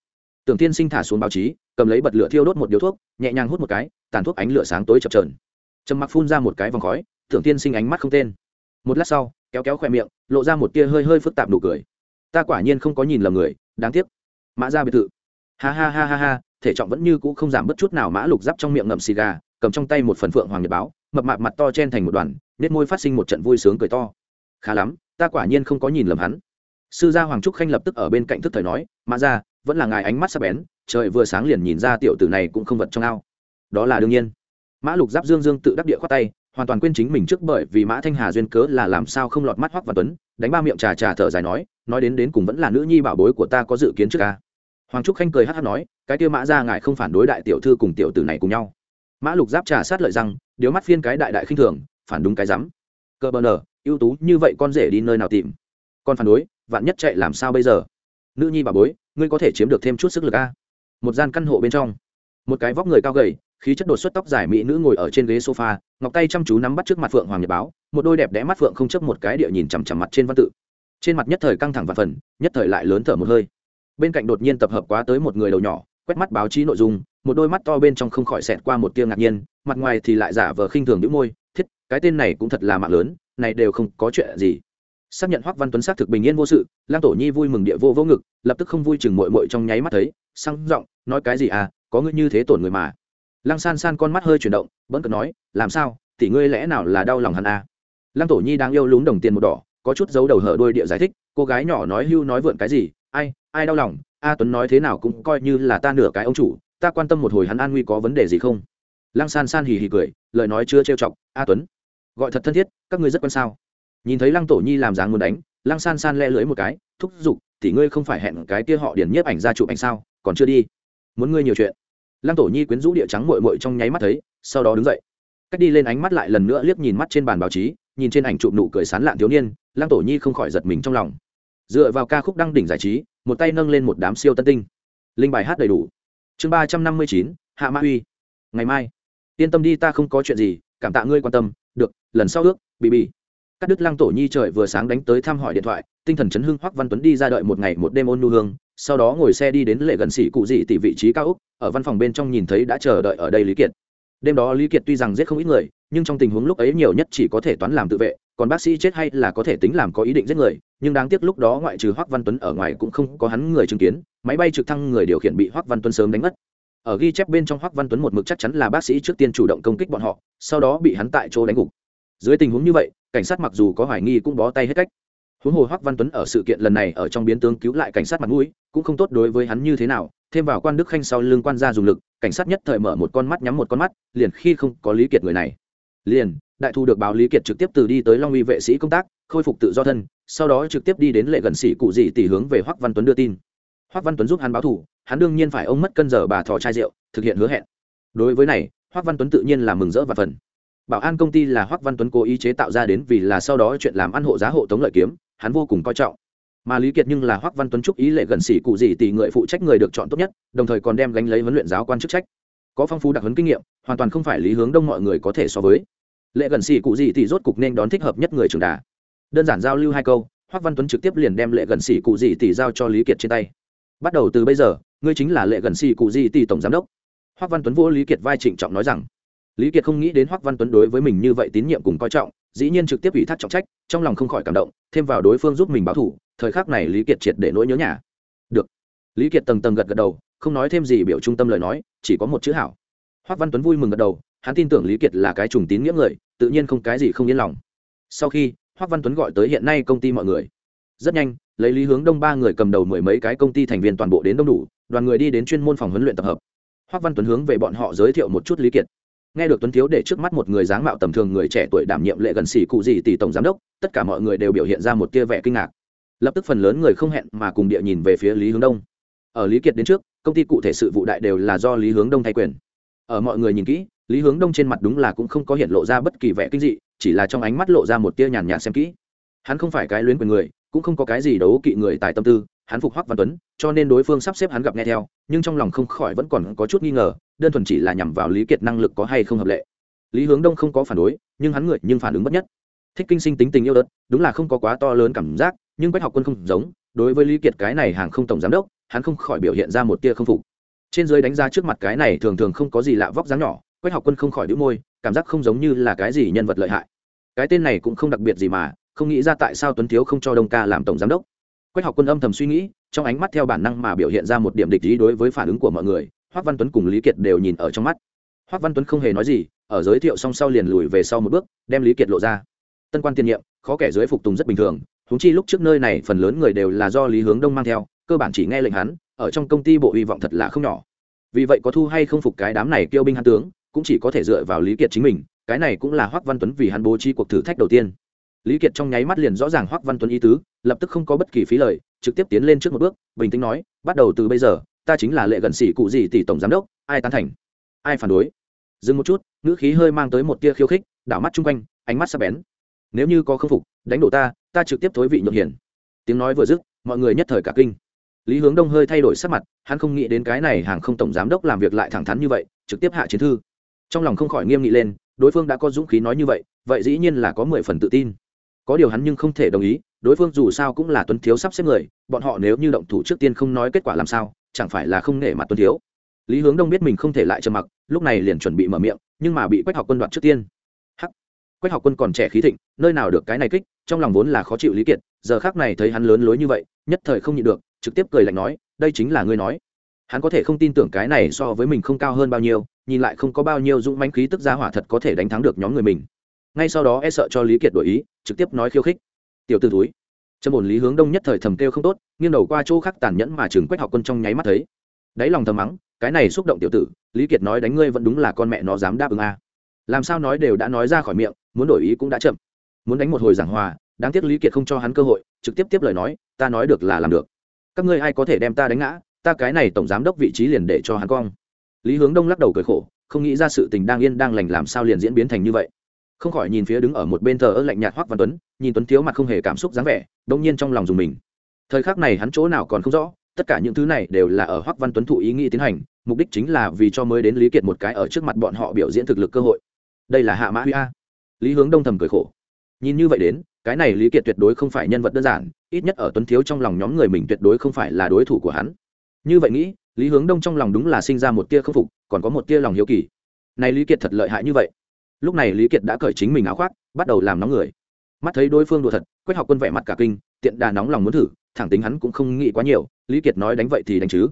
Tưởng tiên sinh thả xuống báo chí, cầm lấy bật lửa thiêu đốt một điếu thuốc, nhẹ nhàng hút một cái, tàn thuốc ánh lửa sáng tối chập trờn trầm mặc phun ra một cái vòng khói, tưởng tiên sinh ánh mắt không tên. Một lát sau, kéo kéo khoe miệng, lộ ra một tia hơi hơi phức tạp nụ cười. Ta quả nhiên không có nhìn lầm người, đáng tiếc. Mã ra biệt thự. Ha ha ha ha ha, thể trọng vẫn như cũ không giảm bất chút nào mã lục giáp trong miệng ngậm xì gà cầm trong tay một phần phượng hoàng nhật báo, mập mạp mặt to chen thành một đoàn nết môi phát sinh một trận vui sướng cười to. Khá lắm, ta quả nhiên không có nhìn lầm hắn. Sư gia hoàng trúc khanh lập tức ở bên cạnh thức thời nói, mã ra vẫn là ngài ánh mắt sắp bén, trời vừa sáng liền nhìn ra tiểu tử này cũng không vật trong ao. Đó là đương nhiên. Mã lục giáp dương dương tự đắc địa khoát tay, hoàn toàn quên chính mình trước bởi vì mã thanh hà duyên cớ là làm sao không lọt mắt hoắc và tuấn, đánh ba miệng trà trà thở dài nói nói đến đến cùng vẫn là nữ nhi bảo bối của ta có dự kiến trước ca. Hoàng trúc khanh cười hát hát nói, cái tiêu mã ra ngài không phản đối đại tiểu thư cùng tiểu tử này cùng nhau mã lục giáp trà sát lợi rằng điếu mắt phiên cái đại đại khinh thường, phản đúng cái rắm. Cơ bờ nở, ưu tú như vậy con rể đi nơi nào tìm? Con phản đối, vạn nhất chạy làm sao bây giờ? Nữ nhi bà bối, ngươi có thể chiếm được thêm chút sức lực a. Một gian căn hộ bên trong. Một cái vóc người cao gầy, khí chất đột xuất tóc dài mỹ nữ ngồi ở trên ghế sofa, ngọc tay chăm chú nắm bắt trước mặt phượng hoàng nhật báo, một đôi đẹp đẽ mắt phượng không chấp một cái địa nhìn chằm chằm mặt trên văn tự. Trên mặt nhất thời căng thẳng và phần, nhất thời lại lớn thở một hơi. Bên cạnh đột nhiên tập hợp quá tới một người đầu nhỏ, quét mắt báo chí nội dung một đôi mắt to bên trong không khỏi xẹt qua một tia ngạc nhiên, mặt ngoài thì lại giả vờ khinh thường những môi, thiết, cái tên này cũng thật là mạng lớn, này đều không có chuyện gì. Xác nhận hoắc văn tuấn xác thực bình yên vô sự lang tổ nhi vui mừng địa vô vô ngực, lập tức không vui chừng mội mội trong nháy mắt thấy, sang giọng, nói cái gì à có ngươi như thế tổn người mà. Lăng san san con mắt hơi chuyển động vẫn cần nói, làm sao thì ngươi lẽ nào là đau lòng hắn à? Lăng tổ nhi đang yêu lúng đồng tiền một đỏ, có chút giấu đầu hở đôi địa giải thích, cô gái nhỏ nói hưu nói vượn cái gì, ai ai đau lòng, a tuấn nói thế nào cũng coi như là ta nửa cái ông chủ ta quan tâm một hồi hắn an nguy có vấn đề gì không? Lăng san san hì hì cười, lời nói chưa trêu chọc, a tuấn, gọi thật thân thiết, các ngươi rất quan sao? Nhìn thấy lăng tổ nhi làm dáng muốn đánh, lăng san san le lưới một cái, thúc giục, thì ngươi không phải hẹn cái kia họ điển nhiếp ảnh ra chụp ảnh sao? Còn chưa đi. Muốn ngươi nhiều chuyện. Lăng tổ nhi quyến rũ địa trắng mội mội trong nháy mắt thấy, sau đó đứng dậy. Cách đi lên ánh mắt lại lần nữa liếc nhìn mắt trên bàn báo chí, nhìn trên ảnh chụp nụ cười sán lạn thiếu niên, lăng tổ nhi không khỏi giật mình trong lòng. Dựa vào ca khúc đăng đỉnh giải trí, một tay nâng lên một đám siêu tân tinh. Linh bài hát đầy đủ chương ba trăm năm mươi chín, hạ mã uy. Ngày mai. Yên tâm đi, ta không có chuyện gì, cảm tạ ngươi quan tâm. Được, lần sau ước, bị bị. Các đức lăng tổ nhi trời vừa sáng đánh tới thăm hỏi điện thoại, tinh thần chấn hưng hoắc văn tuấn đi ra đợi một ngày một đêm ôn nu hương, sau đó ngồi xe đi đến lệ gần sĩ cụ dị tỷ vị trí cao úc ở văn phòng bên trong nhìn thấy đã chờ đợi ở đây lý kiệt. Đêm đó lý kiệt tuy rằng giết không ít người, nhưng trong tình huống lúc ấy nhiều nhất chỉ có thể toán làm tự vệ, còn bác sĩ chết hay là có thể tính làm có ý định giết người, nhưng đáng tiếc lúc đó ngoại trừ hoắc văn tuấn ở ngoài cũng không có hắn người chứng kiến máy bay trực thăng người điều khiển bị hoắc văn tuấn sớm đánh mất. Ở ghi chép bên trong hoắc văn tuấn một mực chắc chắn là bác sĩ trước tiên chủ động công kích bọn họ, sau đó bị hắn tại chỗ đánh gục. Dưới tình huống như vậy, cảnh sát mặc dù có hoài nghi cũng bó tay hết cách. Huống hồ hoắc văn tuấn ở sự kiện lần này ở trong biến tướng cứu lại cảnh sát mặt mũi, cũng không tốt đối với hắn như thế nào. Thêm vào quan đức khanh sau lưng quan gia dùng lực, cảnh sát nhất thời mở một con mắt nhắm một con mắt, liền khi không có lý kiệt người này, liền đại thu được báo lý kiệt trực tiếp từ đi tới long uy vệ sĩ công tác, khôi phục tự do thân, sau đó trực tiếp đi đến lệ gần sĩ cụ dị tỷ hướng về hoắc văn tuấn đưa tin hoắc văn tuấn giúp hắn báo thủ hắn đương nhiên phải ông mất cân giờ bà thò chai rượu, thực hiện hứa hẹn. Đối với này hoắc văn tuấn tự nhiên là mừng rỡ và phần. Bảo an công ty là hoắc văn tuấn cố ý chế tạo ra đến vì là sau đó chuyện làm ăn hộ giá hộ tống lợi kiếm, hắn vô cùng coi trọng. Mà lý kiệt nhưng là hoắc văn tuấn chúc ý lệ gần sĩ cụ gì tỷ người phụ trách người được chọn tốt nhất, đồng thời còn đem gánh lấy huấn luyện giáo quan chức trách. Có phong phú đặc huấn kinh nghiệm, hoàn toàn không phải lý hướng đông mọi người có thể so với. Lệ gần sĩ cụ gì tỷ rốt cục nên đón thích hợp nhất người trưởng đà. Đơn giản giao lưu hai câu hoắc văn tuấn trực tiếp liền đem lệ gần sĩ cụ gì tỷ giao cho lý kiệt trên tay bắt đầu từ bây giờ, ngươi chính là lệ gần xì cụ di tỷ tổng giám đốc. Hoắc văn tuấn vô lý kiệt vai trịnh trọng nói rằng, lý kiệt không nghĩ đến hoắc văn tuấn đối với mình như vậy tín nhiệm cùng coi trọng, dĩ nhiên trực tiếp ủy thác trọng trách, trong lòng không khỏi cảm động, thêm vào đối phương giúp mình báo thủ, thời khắc này lý kiệt triệt để nỗi nhớ nhà. Được. Lý kiệt tầng tầng gật gật đầu, không nói thêm gì biểu trung tâm lời nói, chỉ có một chữ hảo. Hoắc văn tuấn vui mừng gật đầu, hắn tin tưởng lý kiệt là cái trùng tín nghĩa người, tự nhiên không cái gì không yên lòng. Sau khi hoắc văn tuấn gọi tới hiện nay công ty mọi người. Rất nhanh lấy lý hướng đông ba người cầm đầu mười mấy cái công ty thành viên toàn bộ đến đông đủ, đoàn người đi đến chuyên môn phòng huấn luyện tập hợp. Hoắc văn tuấn hướng về bọn họ giới thiệu một chút lý kiệt. Nghe được tuấn thiếu để trước mắt một người dáng mạo tầm thường người trẻ tuổi đảm nhiệm lệ gần xỉ cụ gì tỷ tổng giám đốc, tất cả mọi người đều biểu hiện ra một tia vẻ kinh ngạc. Lập tức phần lớn người không hẹn mà cùng địa nhìn về phía lý hướng đông. Ở lý kiệt đến trước, công ty cụ thể sự vụ đại đều là do lý hướng đông thay quyền. Ở mọi người nhìn kỹ, lý hướng đông trên mặt đúng là cũng không có hiện lộ ra bất kỳ vẻ kinh dị, chỉ là trong ánh mắt lộ ra một tia nhàn nhạt xem kỹ. Hắn không phải cái luyến quyền người cũng không có cái gì đấu kỵ người tài tâm tư, hắn phục hoắc văn tuấn, cho nên đối phương sắp xếp hắn gặp nghe theo, nhưng trong lòng không khỏi vẫn còn có chút nghi ngờ, đơn thuần chỉ là nhằm vào lý kiệt năng lực có hay không hợp lệ. Lý hướng đông không có phản đối, nhưng hắn người nhưng phản ứng bất nhất. Thích kinh sinh tính tình yêu đất đúng là không có quá to lớn cảm giác, nhưng quách học quân không giống, đối với lý kiệt cái này hàng không tổng giám đốc, hắn không khỏi biểu hiện ra một tia không phục. Trên dưới đánh giá trước mặt cái này thường thường không có gì lạ vóc dáng nhỏ quách học quân không khỏi đĩu môi, cảm giác không giống như là cái gì nhân vật lợi hại. Cái tên này cũng không đặc biệt gì mà không nghĩ ra tại sao tuấn thiếu không cho đông ca làm tổng giám đốc. Quách học quân âm thầm suy nghĩ, trong ánh mắt theo bản năng mà biểu hiện ra một điểm địch ý đối với phản ứng của mọi người hoắc văn tuấn cùng lý kiệt đều nhìn ở trong mắt. Hoắc văn tuấn không hề nói gì, ở giới thiệu xong sau liền lùi về sau một bước, đem lý kiệt lộ ra. Tân quan tiền nhiệm, khó kẻ dưới phục tùng rất bình thường húng chi lúc trước nơi này phần lớn người đều là do lý hướng đông mang theo, cơ bản chỉ nghe lệnh hắn, ở trong công ty bộ hy vọng thật là không nhỏ. Vì vậy có thu hay không phục cái đám này kêu binh hắn tướng, cũng chỉ có thể dựa vào lý kiệt chính mình, cái này cũng là hoắc văn tuấn vì hắn bố trí cuộc thử thách đầu tiên lý kiệt trong nháy mắt liền rõ ràng hoắc văn tuấn ý tứ, lập tức không có bất kỳ phí lời, trực tiếp tiến lên trước một bước, bình tĩnh nói, bắt đầu từ bây giờ, ta chính là lệ gần sĩ cụ gì tỷ tổng giám đốc, ai tán thành? Ai phản đối? Dừng một chút, ngữ khí hơi mang tới một tia khiêu khích, đảo mắt chung quanh, ánh mắt sắc bén. Nếu như có khâm phục, đánh đổ ta ta trực tiếp thối vị nhượng hiển. Tiếng nói vừa dứt, mọi người nhất thời cả kinh. Lý hướng đông hơi thay đổi sắc mặt, hắn không nghĩ đến cái này hàng không tổng giám đốc làm việc lại thẳng thắn như vậy, trực tiếp hạ chiến thư. Trong lòng không khỏi nghiêm nghị lên, đối phương đã có dũng khí nói như vậy vậy dĩ nhiên là có mười phần tự tin có điều hắn nhưng không thể đồng ý, đối phương dù sao cũng là tuấn thiếu sắp xếp người, bọn họ nếu như động thủ trước tiên không nói kết quả làm sao, chẳng phải là không nể mặt tuấn thiếu. Lý hướng đông biết mình không thể lại trầm mặc, lúc này liền chuẩn bị mở miệng, nhưng mà bị quách học quân đoạt trước tiên. Hắc! Quách học quân còn trẻ khí thịnh, nơi nào được cái này kích, trong lòng vốn là khó chịu lý kiệt, giờ khác này thấy hắn lớn lối như vậy, nhất thời không nhịn được, trực tiếp cười lạnh nói, đây chính là ngươi nói. Hắn có thể không tin tưởng cái này so với mình không cao hơn bao nhiêu, nhìn lại không có bao nhiêu dũng mãnh khí tức giá hỏa thật có thể đánh thắng được nhóm người mình ngay sau đó e sợ cho lý kiệt đổi ý, trực tiếp nói khiêu khích. Tiểu t ử túi trâm ổn lý hướng đông nhất thời thầm kêu không tốt, nghiêng đầu qua chỗ khác tàn nhẫn mà Trường quách học quân trong nháy mắt thấy. Đáy lòng thầm mắng, cái này xúc động tiểu tử, lý kiệt nói đánh ngươi vẫn đúng là con mẹ nó dám đáp ứng a. À. làm sao nói đều đã nói ra khỏi miệng, muốn đổi ý cũng đã chậm. Muốn đánh một hồi giảng hòa, đáng tiếc lý kiệt không cho hắn cơ hội, trực tiếp tiếp lời nói, ta nói được là làm được. Các ngươi ai có thể đem ta đánh ngã, ta cái này tổng giám đốc vị trí liền để cho hắn cong. Lý hướng đông lắc đầu cười khổ, không nghĩ ra sự tình đang yên đang lành làm sao liền diễn biến thành như vậy không khỏi nhìn phía đứng ở một bên thờ ơ lạnh nhạt hoắc văn tuấn, nhìn tuấn thiếu mặt không hề cảm xúc dáng vẻ đông nhiên trong lòng dùng mình. Thời khắc này hắn chỗ nào còn không rõ, tất cả những thứ này đều là ở hoắc văn tuấn thụ ý nghĩ tiến hành, mục đích chính là vì cho mới đến lý kiệt một cái ở trước mặt bọn họ biểu diễn thực lực cơ hội. Đây là hạ mã huy a. Lý hướng đông thầm cười khổ. Nhìn như vậy đến, cái này lý kiệt tuyệt đối không phải nhân vật đơn giản, ít nhất ở tuấn thiếu trong lòng nhóm người mình tuyệt đối không phải là đối thủ của hắn. Như vậy nghĩ, lý hướng đông trong lòng đúng là sinh ra một tia k phục, còn có một tia lòng hiếu kỳ. Này lý kiệt thật lợi hại như vậy lúc này lý kiệt đã cởi chính mình áo khoác, bắt đầu làm nóng người. Mắt thấy đối phương đùa thật, quách học quân vẻ mặt cả kinh, tiện đà nóng lòng muốn thử, thẳng tính hắn cũng không nghĩ quá nhiều, lý kiệt nói đánh vậy thì đánh chứ.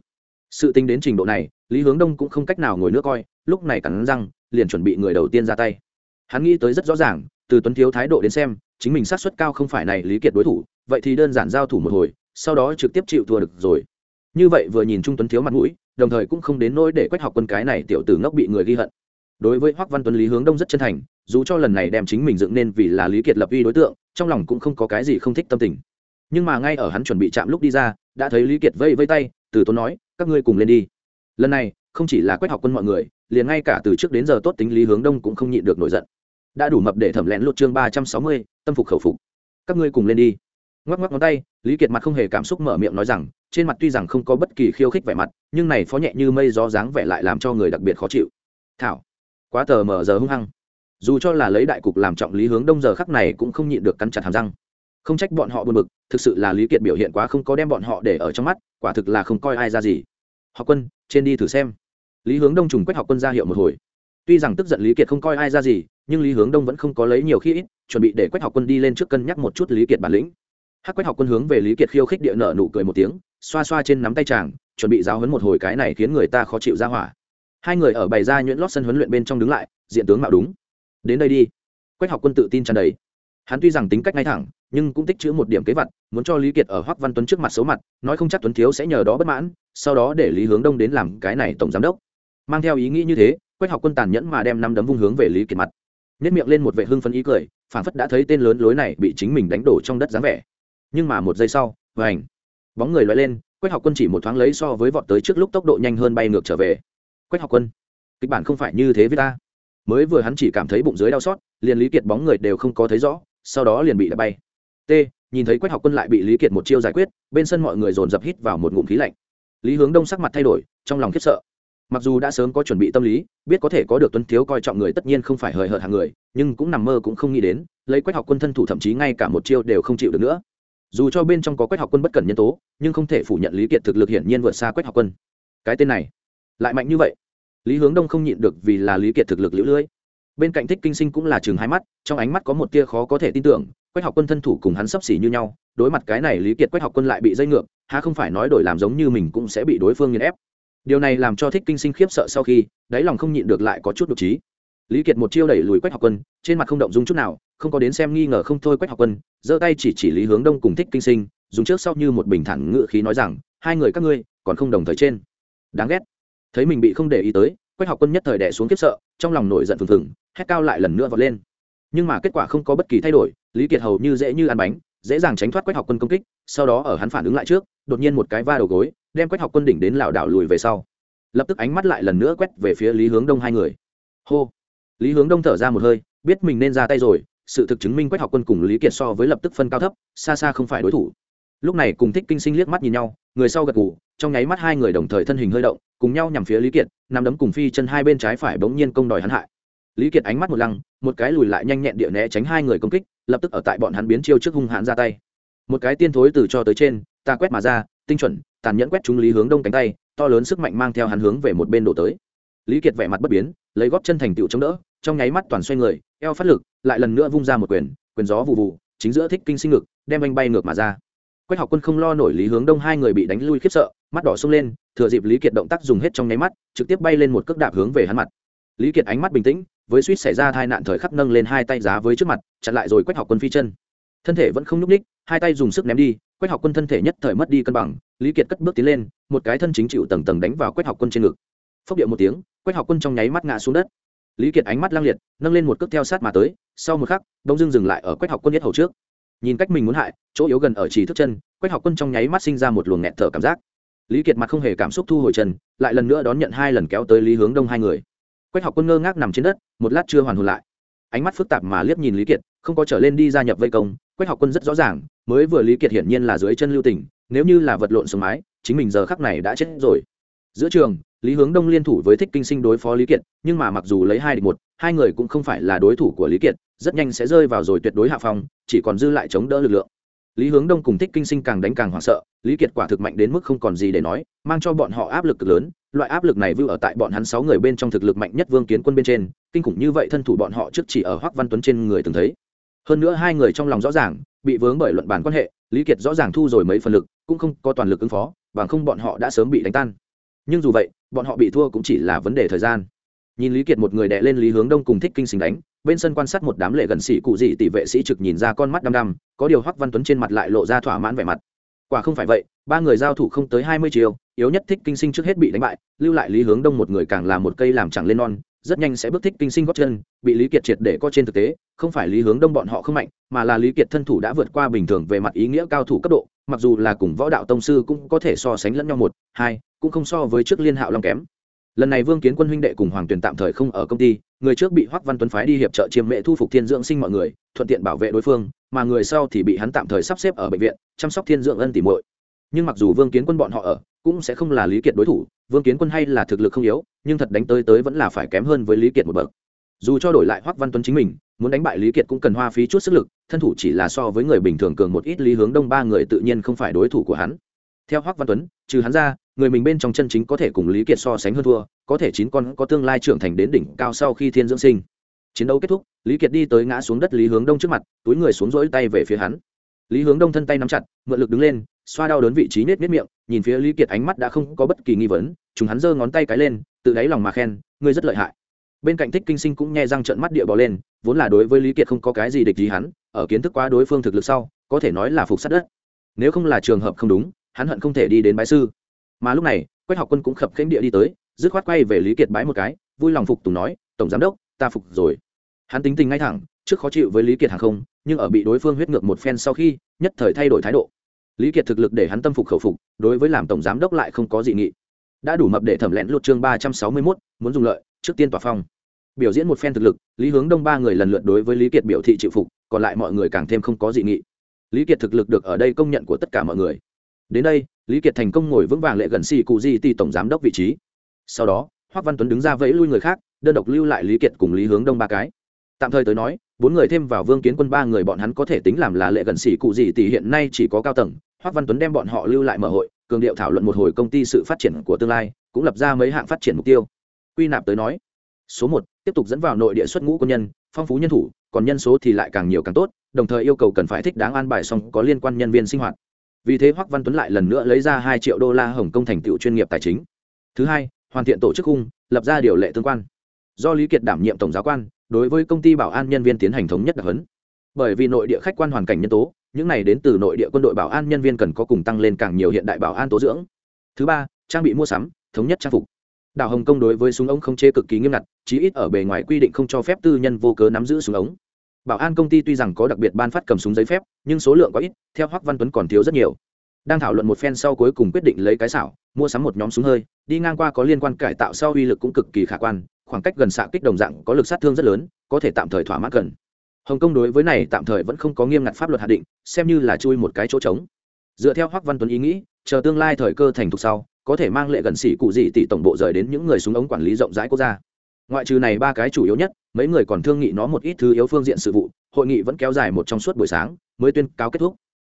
Sự tính đến trình độ này, lý hướng đông cũng không cách nào ngồi nữa coi, lúc này cắn răng, liền chuẩn bị người đầu tiên ra tay. Hắn nghĩ tới rất rõ ràng, từ tuấn thiếu thái độ đến xem, chính mình sát suất cao không phải này lý kiệt đối thủ, vậy thì đơn giản giao thủ một hồi, sau đó trực tiếp chịu thua được rồi. Như vậy vừa nhìn trung tuấn thiếu mặt mũi, đồng thời cũng không đến nỗi để quách học quân cái này tiểu tử ngốc bị người ghi hận đối với hoắc văn tuấn lý hướng đông rất chân thành, dù cho lần này đem chính mình dựng nên vì là lý kiệt lập uy đối tượng, trong lòng cũng không có cái gì không thích tâm tình. Nhưng mà ngay ở hắn chuẩn bị chạm lúc đi ra, đã thấy lý kiệt vây vây tay, từ tốn nói, các ngươi cùng lên đi. Lần này, không chỉ là quét học quân mọi người, liền ngay cả từ trước đến giờ tốt tính lý hướng đông cũng không nhịn được nổi giận. Đã đủ mập để thẩm lén lột chương ba trăm sáu mươi, tâm phục khẩu phục. Các ngươi cùng lên đi. Ngoắc ngoắc ngón tay, lý kiệt mặt không hề cảm xúc mở miệng nói rằng, trên mặt tuy rằng không có bất kỳ khiêu khích vẻ mặt, nhưng này phó nhẹ như mây gió dáng vẻ lại làm cho người đặc biệt khó chịu. Thảo quá tờ mờ giờ hung hăng. Dù cho là lấy đại cục làm trọng lý hướng đông giờ khắc này cũng không nhịn được cắn chặt hàm răng. Không trách bọn họ buồn bực, thực sự là lý kiệt biểu hiện quá không có đem bọn họ để ở trong mắt, quả thực là không coi ai ra gì. Học quân, trên đi thử xem. Lý hướng đông trùng quét học quân ra hiệu một hồi. Tuy rằng tức giận lý kiệt không coi ai ra gì, nhưng lý hướng đông vẫn không có lấy nhiều khi ít, chuẩn bị để quét học quân đi lên trước cân nhắc một chút lý kiệt bản lĩnh. Hắc quét học quân hướng về lý kiệt khiêu khích địa nợ nụ cười một tiếng, xoa xoa trên nắm tay chàng, chuẩn bị giáo hấn một hồi cái này khiến người ta khó chịu ra hỏa hai người ở bày ra nhuyễn lót sân huấn luyện bên trong đứng lại, diện tướng mạo đúng. Đến đây đi. Quách học quân tự tin tràn đầy. Hắn tuy rằng tính cách ngay thẳng, nhưng cũng tích chữ một điểm kế vật, muốn cho lý kiệt ở hoắc văn tuấn trước mặt xấu mặt, nói không chắc tuấn thiếu sẽ nhờ đó bất mãn, sau đó để lý hướng đông đến làm cái này tổng giám đốc. Mang theo ý nghĩ như thế, quách học quân tàn nhẫn mà đem năm đấm vung hướng về lý kiệt mặt. Nếp miệng lên một vệ hưng phấn ý cười phản phất đã thấy tên lớn lối này bị chính mình đánh đổ trong đất dáng vẻ. Nhưng mà một giây sau vảnh bóng người loay lên, quách học quân chỉ một thoáng lấy so với vọt tới trước lúc tốc độ nhanh hơn bay ngược trở về quách học quân, kịch bản không phải như thế với ta. Mới vừa hắn chỉ cảm thấy bụng dưới đau xót, liền lý kiệt bóng người đều không có thấy rõ, sau đó liền bị đá bay. T, nhìn thấy quách học quân lại bị lý kiệt một chiêu giải quyết, bên sân mọi người dồn dập hít vào một ngụm khí lạnh. Lý hướng đông sắc mặt thay đổi, trong lòng khiếp sợ. Mặc dù đã sớm có chuẩn bị tâm lý, biết có thể có được tuân thiếu coi trọng người tất nhiên không phải hời hợt hàng người, nhưng cũng nằm mơ cũng không nghĩ đến, lấy quách học quân thân thủ thậm chí ngay cả một chiêu đều không chịu được nữa. Dù cho bên trong có quách học quân bất cẩn nhân tố, nhưng không thể phủ nhận lý kiệt thực lực hiển nhiên vượt xa quách học quân. Cái tên này lại mạnh như vậy. Lý hướng đông không nhịn được vì là lý kiệt thực lực lũ lưỡi bên cạnh thích kinh sinh cũng là chừng hai mắt, trong ánh mắt có một tia khó có thể tin tưởng, quách học quân thân thủ cùng hắn sấp xỉ như nhau, đối mặt cái này lý kiệt quách học quân lại bị dây ngược, há không phải nói đổi làm giống như mình cũng sẽ bị đối phương nghiền ép. Điều này làm cho thích kinh sinh khiếp sợ sau khi, đáy lòng không nhịn được lại có chút đ ộ trí lý kiệt một chiêu đẩy lùi quách học quân, trên mặt không động dung chút nào, không có đến xem nghi ngờ không thôi quách học quân, giơ tay chỉ chỉ lý hướng đông cùng thích kinh sinh, dùng trước sau như một bình thản ngự khí nói rằng, hai người các ngươi còn không đồng thời trên. Đáng ghét thấy mình bị không để ý tới, quách học quân nhất thời đẻ xuống kiếp sợ, trong lòng nổi giận phừng phừng, hét cao lại lần nữa vọt lên. Nhưng mà kết quả không có bất kỳ thay đổi, lý kiệt hầu như dễ như ăn bánh, dễ dàng tránh thoát quách học quân công kích, sau đó ở hắn phản ứng lại trước, đột nhiên một cái va đầu gối, đem quách học quân đỉnh đến lảo đảo lùi về sau. Lập tức ánh mắt lại lần nữa quét về phía lý hướng đông hai người. Hô! Lý hướng đông thở ra một hơi, biết mình nên ra tay rồi, sự thực chứng minh quách học quân cùng lý kiệt so với lập tức phân cao thấp, xa xa không phải đối thủ lúc này cùng thích kinh sinh liếc mắt nhìn nhau, người sau gật gù, trong nháy mắt hai người đồng thời thân hình hơi động, cùng nhau nhằm phía lý kiệt nằm đấm cùng phi chân hai bên trái phải bỗng nhiên công đòi hắn hại. Lý kiệt ánh mắt một lăng, một cái lùi lại nhanh nhẹn địa né tránh hai người công kích, lập tức ở tại bọn hắn biến chiêu trước hung hãn ra tay. Một cái tiên thối từ cho tới trên, ta quét mà ra, tinh chuẩn, tàn nhẫn quét trúng lý hướng đông cánh tay, to lớn sức mạnh mang theo hắn hướng về một bên đổ tới. Lý kiệt vẻ mặt bất biến, lấy góp chân thành tựu chống đỡ, trong nháy mắt toàn xoay người, eo phát lực, lại lần nữa vung ra một quyền quyền gió vụ vụ chính giữa thích kinh sinh ngực, đem anh bay ngược mà ra quách học quân không lo nổi lý hướng đông hai người bị đánh lui khiếp sợ, mắt đỏ sung lên, thừa dịp lý kiệt động tác dùng hết trong nháy mắt, trực tiếp bay lên một cước đạp hướng về hắn mặt. Lý kiệt ánh mắt bình tĩnh, với suýt xảy ra tai nạn thời khắc nâng lên hai tay giá với trước mặt, chặn lại rồi quách học quân phi chân. Thân thể vẫn không nhúc ních hai tay dùng sức ném đi, quách học quân thân thể nhất thời mất đi cân bằng, lý kiệt cất bước tiến lên, một cái thân chính chịu tầng tầng đánh vào quách học quân trên ngực. Phốc điệu một tiếng, quách học quân trong nháy mắt ngã xuống đất. Lý kiệt ánh mắt lang liệt, nâng lên một cước theo sát mà tới, sau một khắc đông dưng dừng lại ở quách học quân nhất hầu trước nhìn cách mình muốn hại, chỗ yếu gần ở chỉ thức chân, quách học quân trong nháy mắt sinh ra một luồng nghẹt thở cảm giác. Lý kiệt mặt không hề cảm xúc thu hồi chân, lại lần nữa đón nhận hai lần kéo tới lý hướng đông hai người. Quách học quân ngơ ngác nằm trên đất, một lát chưa hoàn hồn lại. Ánh mắt phức tạp mà liếc nhìn lý kiệt, không có trở lên đi gia nhập vây công, quách học quân rất rõ ràng, mới vừa lý kiệt hiển nhiên là dưới chân lưu tình, nếu như là vật lộn xuống mái chính mình giờ khắc này đã chết rồi. Giữa trường, lý hướng đông liên thủ với thích kinh sinh đối phó lý kiệt, nhưng mà mặc dù lấy hai địch một hai người cũng không phải là đối thủ của lý kiệt, rất nhanh sẽ rơi vào rồi tuyệt đối hạ phong, chỉ còn dư lại chống đỡ lực lượng. Lý hướng đông cùng thích kinh sinh càng đánh càng hoảng sợ, lý kiệt quả thực mạnh đến mức không còn gì để nói, mang cho bọn họ áp lực cực lớn, loại áp lực này vưu ở tại bọn hắn sáu người bên trong thực lực mạnh nhất vương kiến quân bên trên, kinh khủng như vậy thân thủ bọn họ trước chỉ ở hoắc văn tuấn trên người từng thấy. Hơn nữa hai người trong lòng rõ ràng, bị vướng bởi luận bàn quan hệ, lý kiệt rõ ràng thu rồi mấy phần lực, cũng không có toàn lực ứng phó, bằng không bọn họ đã sớm bị đánh tan. Nhưng dù vậy, bọn họ bị thua cũng chỉ là vấn đề thời gian nhìn lý kiệt một người đè lên lý hướng đông cùng thích kinh sinh đánh, bên sân quan sát một đám lệ gần xỉ cụ dị tỷ vệ sĩ trực nhìn ra con mắt đăm đăm, có điều hoắc văn tuấn trên mặt lại lộ ra thỏa mãn vẻ mặt. Quả không phải vậy, ba người giao thủ không tới hai mươi chiều, yếu nhất thích kinh sinh trước hết bị đánh bại, lưu lại lý hướng đông một người càng là một cây làm chẳng lên non, rất nhanh sẽ bước thích kinh sinh góp chân, bị lý kiệt triệt để có trên thực tế, không phải lý hướng đông bọn họ không mạnh, mà là lý kiệt thân thủ đã vượt qua bình thường về mặt ý nghĩa cao thủ cấp độ, mặc dù là cùng võ đạo tông sư cũng có thể so sánh lẫn nhau một, hai, cũng không so với trước liên hạo long kém lần này vương kiến quân huynh đệ cùng hoàng tuyền tạm thời không ở công ty, người trước bị hoắc văn tuấn phái đi hiệp trợ chiêm mệ thu phục thiên dưỡng sinh mọi người, thuận tiện bảo vệ đối phương, mà người sau thì bị hắn tạm thời sắp xếp ở bệnh viện, chăm sóc thiên dưỡng ân tỉ muội. Nhưng mặc dù vương kiến quân bọn họ ở, cũng sẽ không là lý kiệt đối thủ, vương kiến quân hay là thực lực không yếu, nhưng thật đánh tới tới vẫn là phải kém hơn với lý kiệt một bậc. Dù cho đổi lại hoắc văn tuấn chính mình, muốn đánh bại lý kiệt cũng cần hoa phí chút sức lực, thân thủ chỉ là so với người bình thường cường một ít lý hướng đông ba người tự nhiên không phải đối thủ của hắn. Theo hoắc văn tuấn, trừ hắn ra người mình bên trong chân chính có thể cùng lý kiệt so sánh hơn thua, có thể chín con có tương lai trưởng thành đến đỉnh cao sau khi thiên dưỡng sinh. Chiến đấu kết thúc, lý kiệt đi tới ngã xuống đất lý hướng đông trước mặt, túi người xuống rỗi tay về phía hắn. Lý hướng đông thân tay nắm chặt, mượn lực đứng lên, xoa đau đớn vị trí nết nết miệng, nhìn phía lý kiệt ánh mắt đã không có bất kỳ nghi vấn chúng hắn giơ ngón tay cái lên, tự đáy lòng mà khen, ngươi rất lợi hại. Bên cạnh thích kinh sinh cũng nghe răng trợn mắt địa bò lên, vốn là đối với lý kiệt không có cái gì địch gì hắn, ở kiến thức quá đối phương thực lực sau, có thể nói là phục sát đất. Nếu không là trường hợp không đúng, hắn hận không thể đi đến bái sư mà lúc này, quách học quân cũng khập khênh địa đi tới, dứt khoát quay về lý kiệt bái một cái, vui lòng phục tùng nói, tổng giám đốc, ta phục rồi. Hắn tính tình ngay thẳng, trước khó chịu với lý kiệt hàng không, nhưng ở bị đối phương huyết ngược một phen sau khi, nhất thời thay đổi thái độ. Lý kiệt thực lực để hắn tâm phục khẩu phục, đối với làm tổng giám đốc lại không có dị nghị. Đã đủ mập để thẩm lẽn lột chương ba trăm sáu mươi mốt, muốn dùng lợi, trước tiên tòa phong. Biểu diễn một phen thực lực, lý hướng đông ba người lần lượt đối với lý kiệt biểu thị chịu phục, còn lại mọi người càng thêm không có dị nghị. Lý kiệt thực lực được ở đây công nhận của tất cả mọi người. Đến đây lý kiệt thành công ngồi vững vàng lệ gần xì cụ di ti tổng giám đốc vị trí. Sau đó, hoác văn tuấn đứng ra vẫy lui người khác, đơn độc lưu lại lý kiệt cùng lý hướng đông ba cái. Tạm thời tới nói, bốn người thêm vào vương kiến quân ba người bọn hắn có thể tính làm là lệ gần xỉ cụ gì tỷ hiện nay chỉ có cao tầng. Hoác văn tuấn đem bọn họ lưu lại mở hội, cường điệu thảo luận một hồi công ty sự phát triển của tương lai, cũng lập ra mấy hạng phát triển mục tiêu. Quy nạp tới nói, số một, tiếp tục dẫn vào nội địa xuất ngũ quân nhân, phong phú nhân thủ, còn nhân số thì lại càng nhiều càng tốt, đồng thời yêu cầu cần phải thích đáng an bài xong có liên quan nhân viên sinh hoạt vì thế hoắc văn tuấn lại lần nữa lấy ra hai triệu đô la hồng kông thành tựu chuyên nghiệp tài chính. Thứ hai, hoàn thiện tổ chức khung, lập ra điều lệ tương quan. Do lý kiệt đảm nhiệm tổng giáo quan, đối với công ty bảo an nhân viên tiến hành thống nhất đặc hấn bởi vì nội địa khách quan hoàn cảnh nhân tố, những này đến từ nội địa quân đội bảo an nhân viên cần có cùng tăng lên càng nhiều hiện đại bảo an tố dưỡng. Thứ ba, trang bị mua sắm, thống nhất trang phục. Đảo hồng kông đối với súng ống không chế cực kỳ nghiêm ngặt, chí ít ở bề ngoài quy định không cho phép tư nhân vô cớ nắm giữ súng ống bảo an công ty tuy rằng có đặc biệt ban phát cầm súng giấy phép, nhưng số lượng có ít, theo hoắc văn tuấn còn thiếu rất nhiều. Đang thảo luận một phen sau cuối cùng quyết định lấy cái xảo, mua sắm một nhóm súng hơi, đi ngang qua có liên quan cải tạo sau uy lực cũng cực kỳ khả quan, khoảng cách gần xạ kích đồng dạng có lực sát thương rất lớn, có thể tạm thời thỏa mãn gần. hồng kông đối với này tạm thời vẫn không có nghiêm ngặt pháp luật hạ định, xem như là chui một cái chỗ trống. Dựa theo hoắc văn tuấn ý nghĩ, chờ tương lai thời cơ thành thục sau, có thể mang lệ gần xỉ cụ gì tỷ tổng bộ rời đến những người súng ống quản lý rộng rãi quốc gia ngoại trừ này ba cái chủ yếu nhất, mấy người còn thương nghị nó một ít thứ yếu phương diện sự vụ, hội nghị vẫn kéo dài một trong suốt buổi sáng, mới tuyên cáo kết thúc.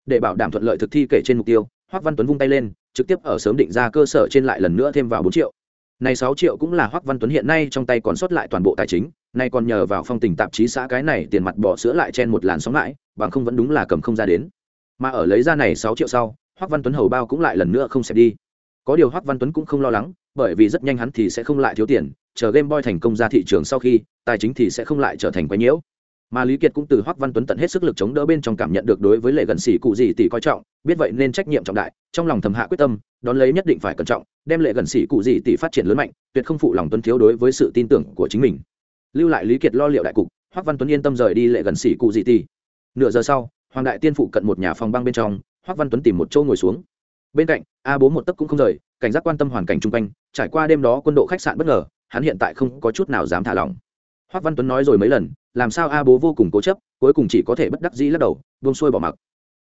Để bảo đảm thuận lợi thực thi kể trên mục tiêu, hoắc văn tuấn vung tay lên, trực tiếp ở sớm định ra cơ sở trên lại lần nữa thêm vào bốn triệu. Này sáu triệu cũng là hoắc văn tuấn hiện nay trong tay còn sót lại toàn bộ tài chính, nay còn nhờ vào phong tình tạp chí xã cái này tiền mặt bỏ sữa lại chen một làn sóng lại bằng không vẫn đúng là cầm không ra đến. Mà ở lấy ra này sáu triệu sau, hoắc văn tuấn hầu bao cũng lại lần nữa không sẽ đi. Có điều hoắc văn tuấn cũng không lo lắng, bởi vì rất nhanh hắn thì sẽ không lại thiếu tiền chờ game boy thành công ra thị trường sau khi, tài chính thì sẽ không lại trở thành quái nhiễu. Mà lý kiệt cũng từ hoắc văn tuấn tận hết sức lực chống đỡ bên trong cảm nhận được đối với lệ gần xỉ cụ gì tỷ coi trọng, biết vậy nên trách nhiệm trọng đại, trong lòng thầm hạ quyết tâm, đón lấy nhất định phải cẩn trọng, đem lệ gần xỉ cụ gì tỷ phát triển lớn mạnh, tuyệt không phụ lòng tuấn thiếu đối với sự tin tưởng của chính mình. Lưu lại lý kiệt lo liệu đại cục, hoắc văn tuấn yên tâm rời đi lệ gần xỉ cụ gì tỷ. Nửa giờ sau, hoàng đại tiên phụ cận một nhà phòng băng bên trong, hoắc văn tuấn tìm một chỗ ngồi xuống. Bên cạnh, a bố một tấc cũng không rời, cảnh giác quan tâm hoàn cảnh chung quanh, trải qua đêm đó quân độ khách sạn bất ngờ hắn hiện tại không có chút nào dám thả lỏng. Hoắc văn tuấn nói rồi mấy lần, làm sao a bố vô cùng cố chấp, cuối cùng chỉ có thể bất đắc dĩ lắc đầu, buông xuôi bỏ mặc.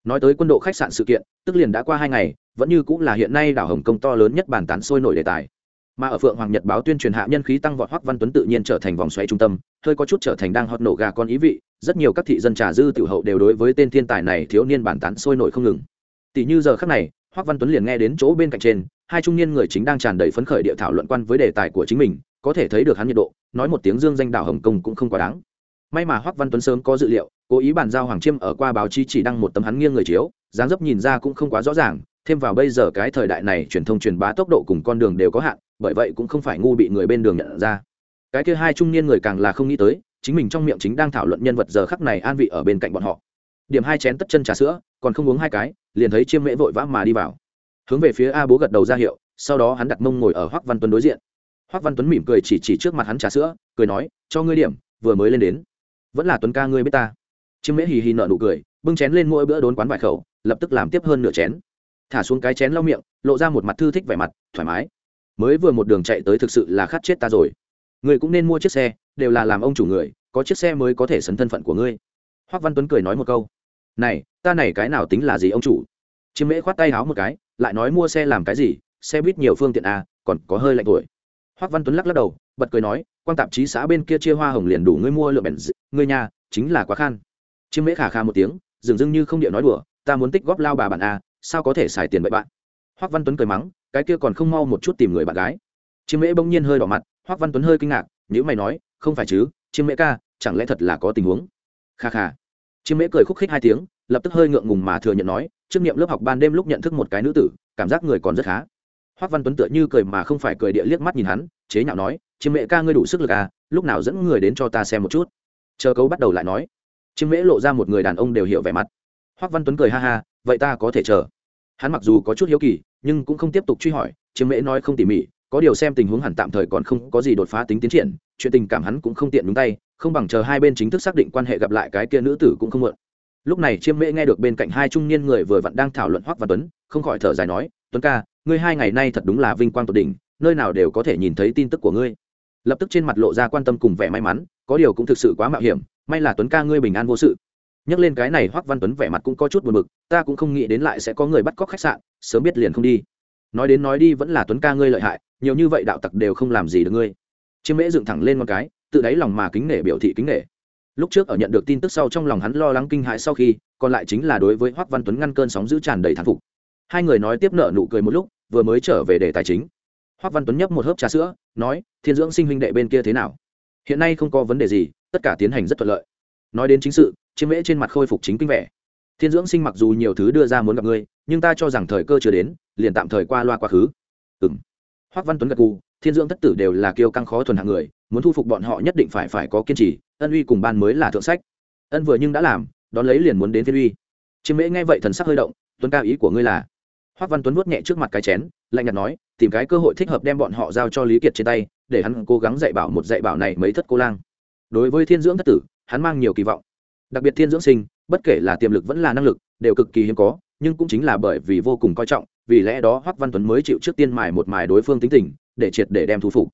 Nói tới quân độ khách sạn sự kiện, tức liền đã qua hai ngày, vẫn như cũng là hiện nay đảo hồng kông to lớn nhất bàn tán sôi nổi đề tài. Mà ở phượng hoàng nhật báo tuyên truyền hạ nhân khí tăng vọt hoắc văn tuấn tự nhiên trở thành vòng xoáy trung tâm, hơi có chút trở thành đang hot nổ gà con ý vị, rất nhiều các thị dân trà dư tiểu hậu đều đối với tên thiên tài này thiếu niên bàn tán sôi nổi không ngừng. Tỷ như giờ khắc này hoắc văn tuấn liền nghe đến chỗ bên cạnh trên hai trung niên người chính đang tràn đầy phấn khởi địa thảo luận quan với đề tài của chính mình, có thể thấy được hắn nhiệt độ, nói một tiếng dương danh đảo hồng kông cũng không quá đáng. May mà hoắc văn tuấn sớm có dự liệu, cố ý bàn giao hoàng chiêm ở qua báo chí chỉ đăng một tấm hắn nghiêng người chiếu, dáng dấp nhìn ra cũng không quá rõ ràng, thêm vào bây giờ cái thời đại này truyền thông truyền bá tốc độ cùng con đường đều có hạn, bởi vậy cũng không phải ngu bị người bên đường nhận ra. Cái kia hai trung niên người càng là không nghĩ tới, chính mình trong miệng chính đang thảo luận nhân vật giờ khắc này an vị ở bên cạnh bọn họ. Điểm hai chén tất chân trà sữa, còn không uống hai cái, liền thấy chiêm mễ vội vã mà đi vào hướng về phía a bố gật đầu ra hiệu, sau đó hắn đặt mông ngồi ở hoắc văn tuấn đối diện. Hoắc văn tuấn mỉm cười chỉ chỉ trước mặt hắn trà sữa, cười nói, cho ngươi điểm, vừa mới lên đến. Vẫn là tuấn ca ngươi biết ta. Chiêm mễ hì hì nợ nụ cười, bưng chén lên mỗi bữa đốn quán vài khẩu, lập tức làm tiếp hơn nửa chén. Thả xuống cái chén lau miệng, lộ ra một mặt thư thích vẻ mặt, thoải mái. Mới vừa một đường chạy tới thực sự là khát chết ta rồi. Người cũng nên mua chiếc xe, đều là làm ông chủ người, có chiếc xe mới có thể sấn thân phận của ngươi. Hoắc văn tuấn cười nói một câu, này, ta này cái nào tính là gì ông chủ? Chiêm mễ khoát tay háo một cái lại nói mua xe làm cái gì, xe buýt nhiều phương tiện à còn có hơi lạnh tuổi. Hoắc văn tuấn lắc lắc đầu, bật cười nói quan tạp chí xã bên kia chia hoa hồng liền đủ ngươi mua lượng bèn ngươi nhà, chính là quá khan. Chiêm mễ khả khà một tiếng dường dưng như không điệu nói đùa, ta muốn tích góp lao bà bạn à sao có thể xài tiền bậy bạn? Hoắc văn tuấn cười mắng, cái kia còn không mau một chút tìm người bạn gái. Chiêm mễ bỗng nhiên hơi đỏ mặt hoắc văn tuấn hơi kinh ngạc nếu mày nói, không phải chứ, chiêm mễ ca, chẳng lẽ thật là có tình huống? Kha kha chiêm mễ cười khúc khích hai tiếng, lập tức hơi ngượng ngùng mà thừa nhận nói trước nghiệm lớp học ban đêm lúc nhận thức một cái nữ tử, cảm giác người còn rất khá. Hoắc văn tuấn tựa như cười mà không phải cười địa liếc mắt nhìn hắn, chế nhạo nói, chiêm mễ ca ngươi đủ sức lực à lúc nào dẫn người đến cho ta xem một chút? Chờ cấu bắt đầu lại nói. Chiêm mễ lộ ra một người đàn ông đều hiểu vẻ mặt. Hoắc văn tuấn cười ha ha, vậy ta có thể chờ. Hắn mặc dù có chút hiếu kỳ, nhưng cũng không tiếp tục truy hỏi, chiêm mễ nói không tỉ mỉ, có điều xem tình huống hẳn tạm thời còn không có gì đột phá tính tiến triển, chuyện tình cảm hắn cũng không tiện nhúng tay, không bằng chờ hai bên chính thức xác định quan hệ gặp lại cái kia nữ tử cũng không mượn lúc này chiêm mễ nghe được bên cạnh hai trung niên người vừa vặn đang thảo luận hoắc văn tuấn, không khỏi thở dài nói, tuấn ca, ngươi hai ngày nay thật đúng là vinh quang tột đỉnh, nơi nào đều có thể nhìn thấy tin tức của ngươi. Lập tức trên mặt lộ ra quan tâm cùng vẻ may mắn, có điều cũng thực sự quá mạo hiểm, may là tuấn ca ngươi bình an vô sự. Nhắc lên cái này hoắc văn tuấn vẻ mặt cũng có chút buồn bực, ta cũng không nghĩ đến lại sẽ có người bắt cóc khách sạn, sớm biết liền không đi. Nói đến nói đi vẫn là tuấn ca ngươi lợi hại, nhiều như vậy đạo tặc đều không làm gì được ngươi. Chiêm mễ dựng thẳng lên một cái, tự đáy lòng mà kính nể biểu thị kính nể lúc trước ở nhận được tin tức sau trong lòng hắn lo lắng kinh hãi sau khi, còn lại chính là đối với hoắc văn tuấn ngăn cơn sóng giữ tràn đầy thán phục. Hai người nói tiếp nợ nụ cười một lúc, vừa mới trở về đề tài chính. Hoắc văn tuấn nhấp một hớp trà sữa, nói, thiên dưỡng sinh huynh đệ bên kia thế nào? Hiện nay không có vấn đề gì, tất cả tiến hành rất thuận lợi. Nói đến chính sự, chiêm mễ trên mặt khôi phục chính kinh vẻ. Thiên dưỡng sinh mặc dù nhiều thứ đưa ra muốn gặp ngươi, nhưng ta cho rằng thời cơ chưa đến, liền tạm thời qua loa quá khứ. Ừ m hoác văn tuấn gật cù thiên dưỡng thất tử đều là kiêu căng khó thuần hạng người, muốn thu phục bọn họ nhất định phải phải có kiên trì, ân uy cùng ban mới là thượng sách. Ân vừa nhưng đã làm, đón lấy liền muốn đến Thiên uy. Chiêm mễ nghe vậy thần sắc hơi động, tuấn cao ý của ngươi là. Hoác văn tuấn vuốt nhẹ trước mặt cái chén, lạnh nhạt nói, tìm cái cơ hội thích hợp đem bọn họ giao cho lý kiệt trên tay, để hắn cố gắng dạy bảo một dạy bảo này mấy thất cô lang. Đối với thiên dưỡng thất tử, hắn mang nhiều kỳ vọng. Đặc biệt thiên dưỡng sinh, bất kể là tiềm lực vẫn là năng lực, đều cực kỳ hiếm có, nhưng cũng chính là bởi vì vô cùng coi trọng, vì lẽ đó hoắc văn tuấn mới chịu trước tiên mài một mài đối phương tính tình để triệt để đem thu phục.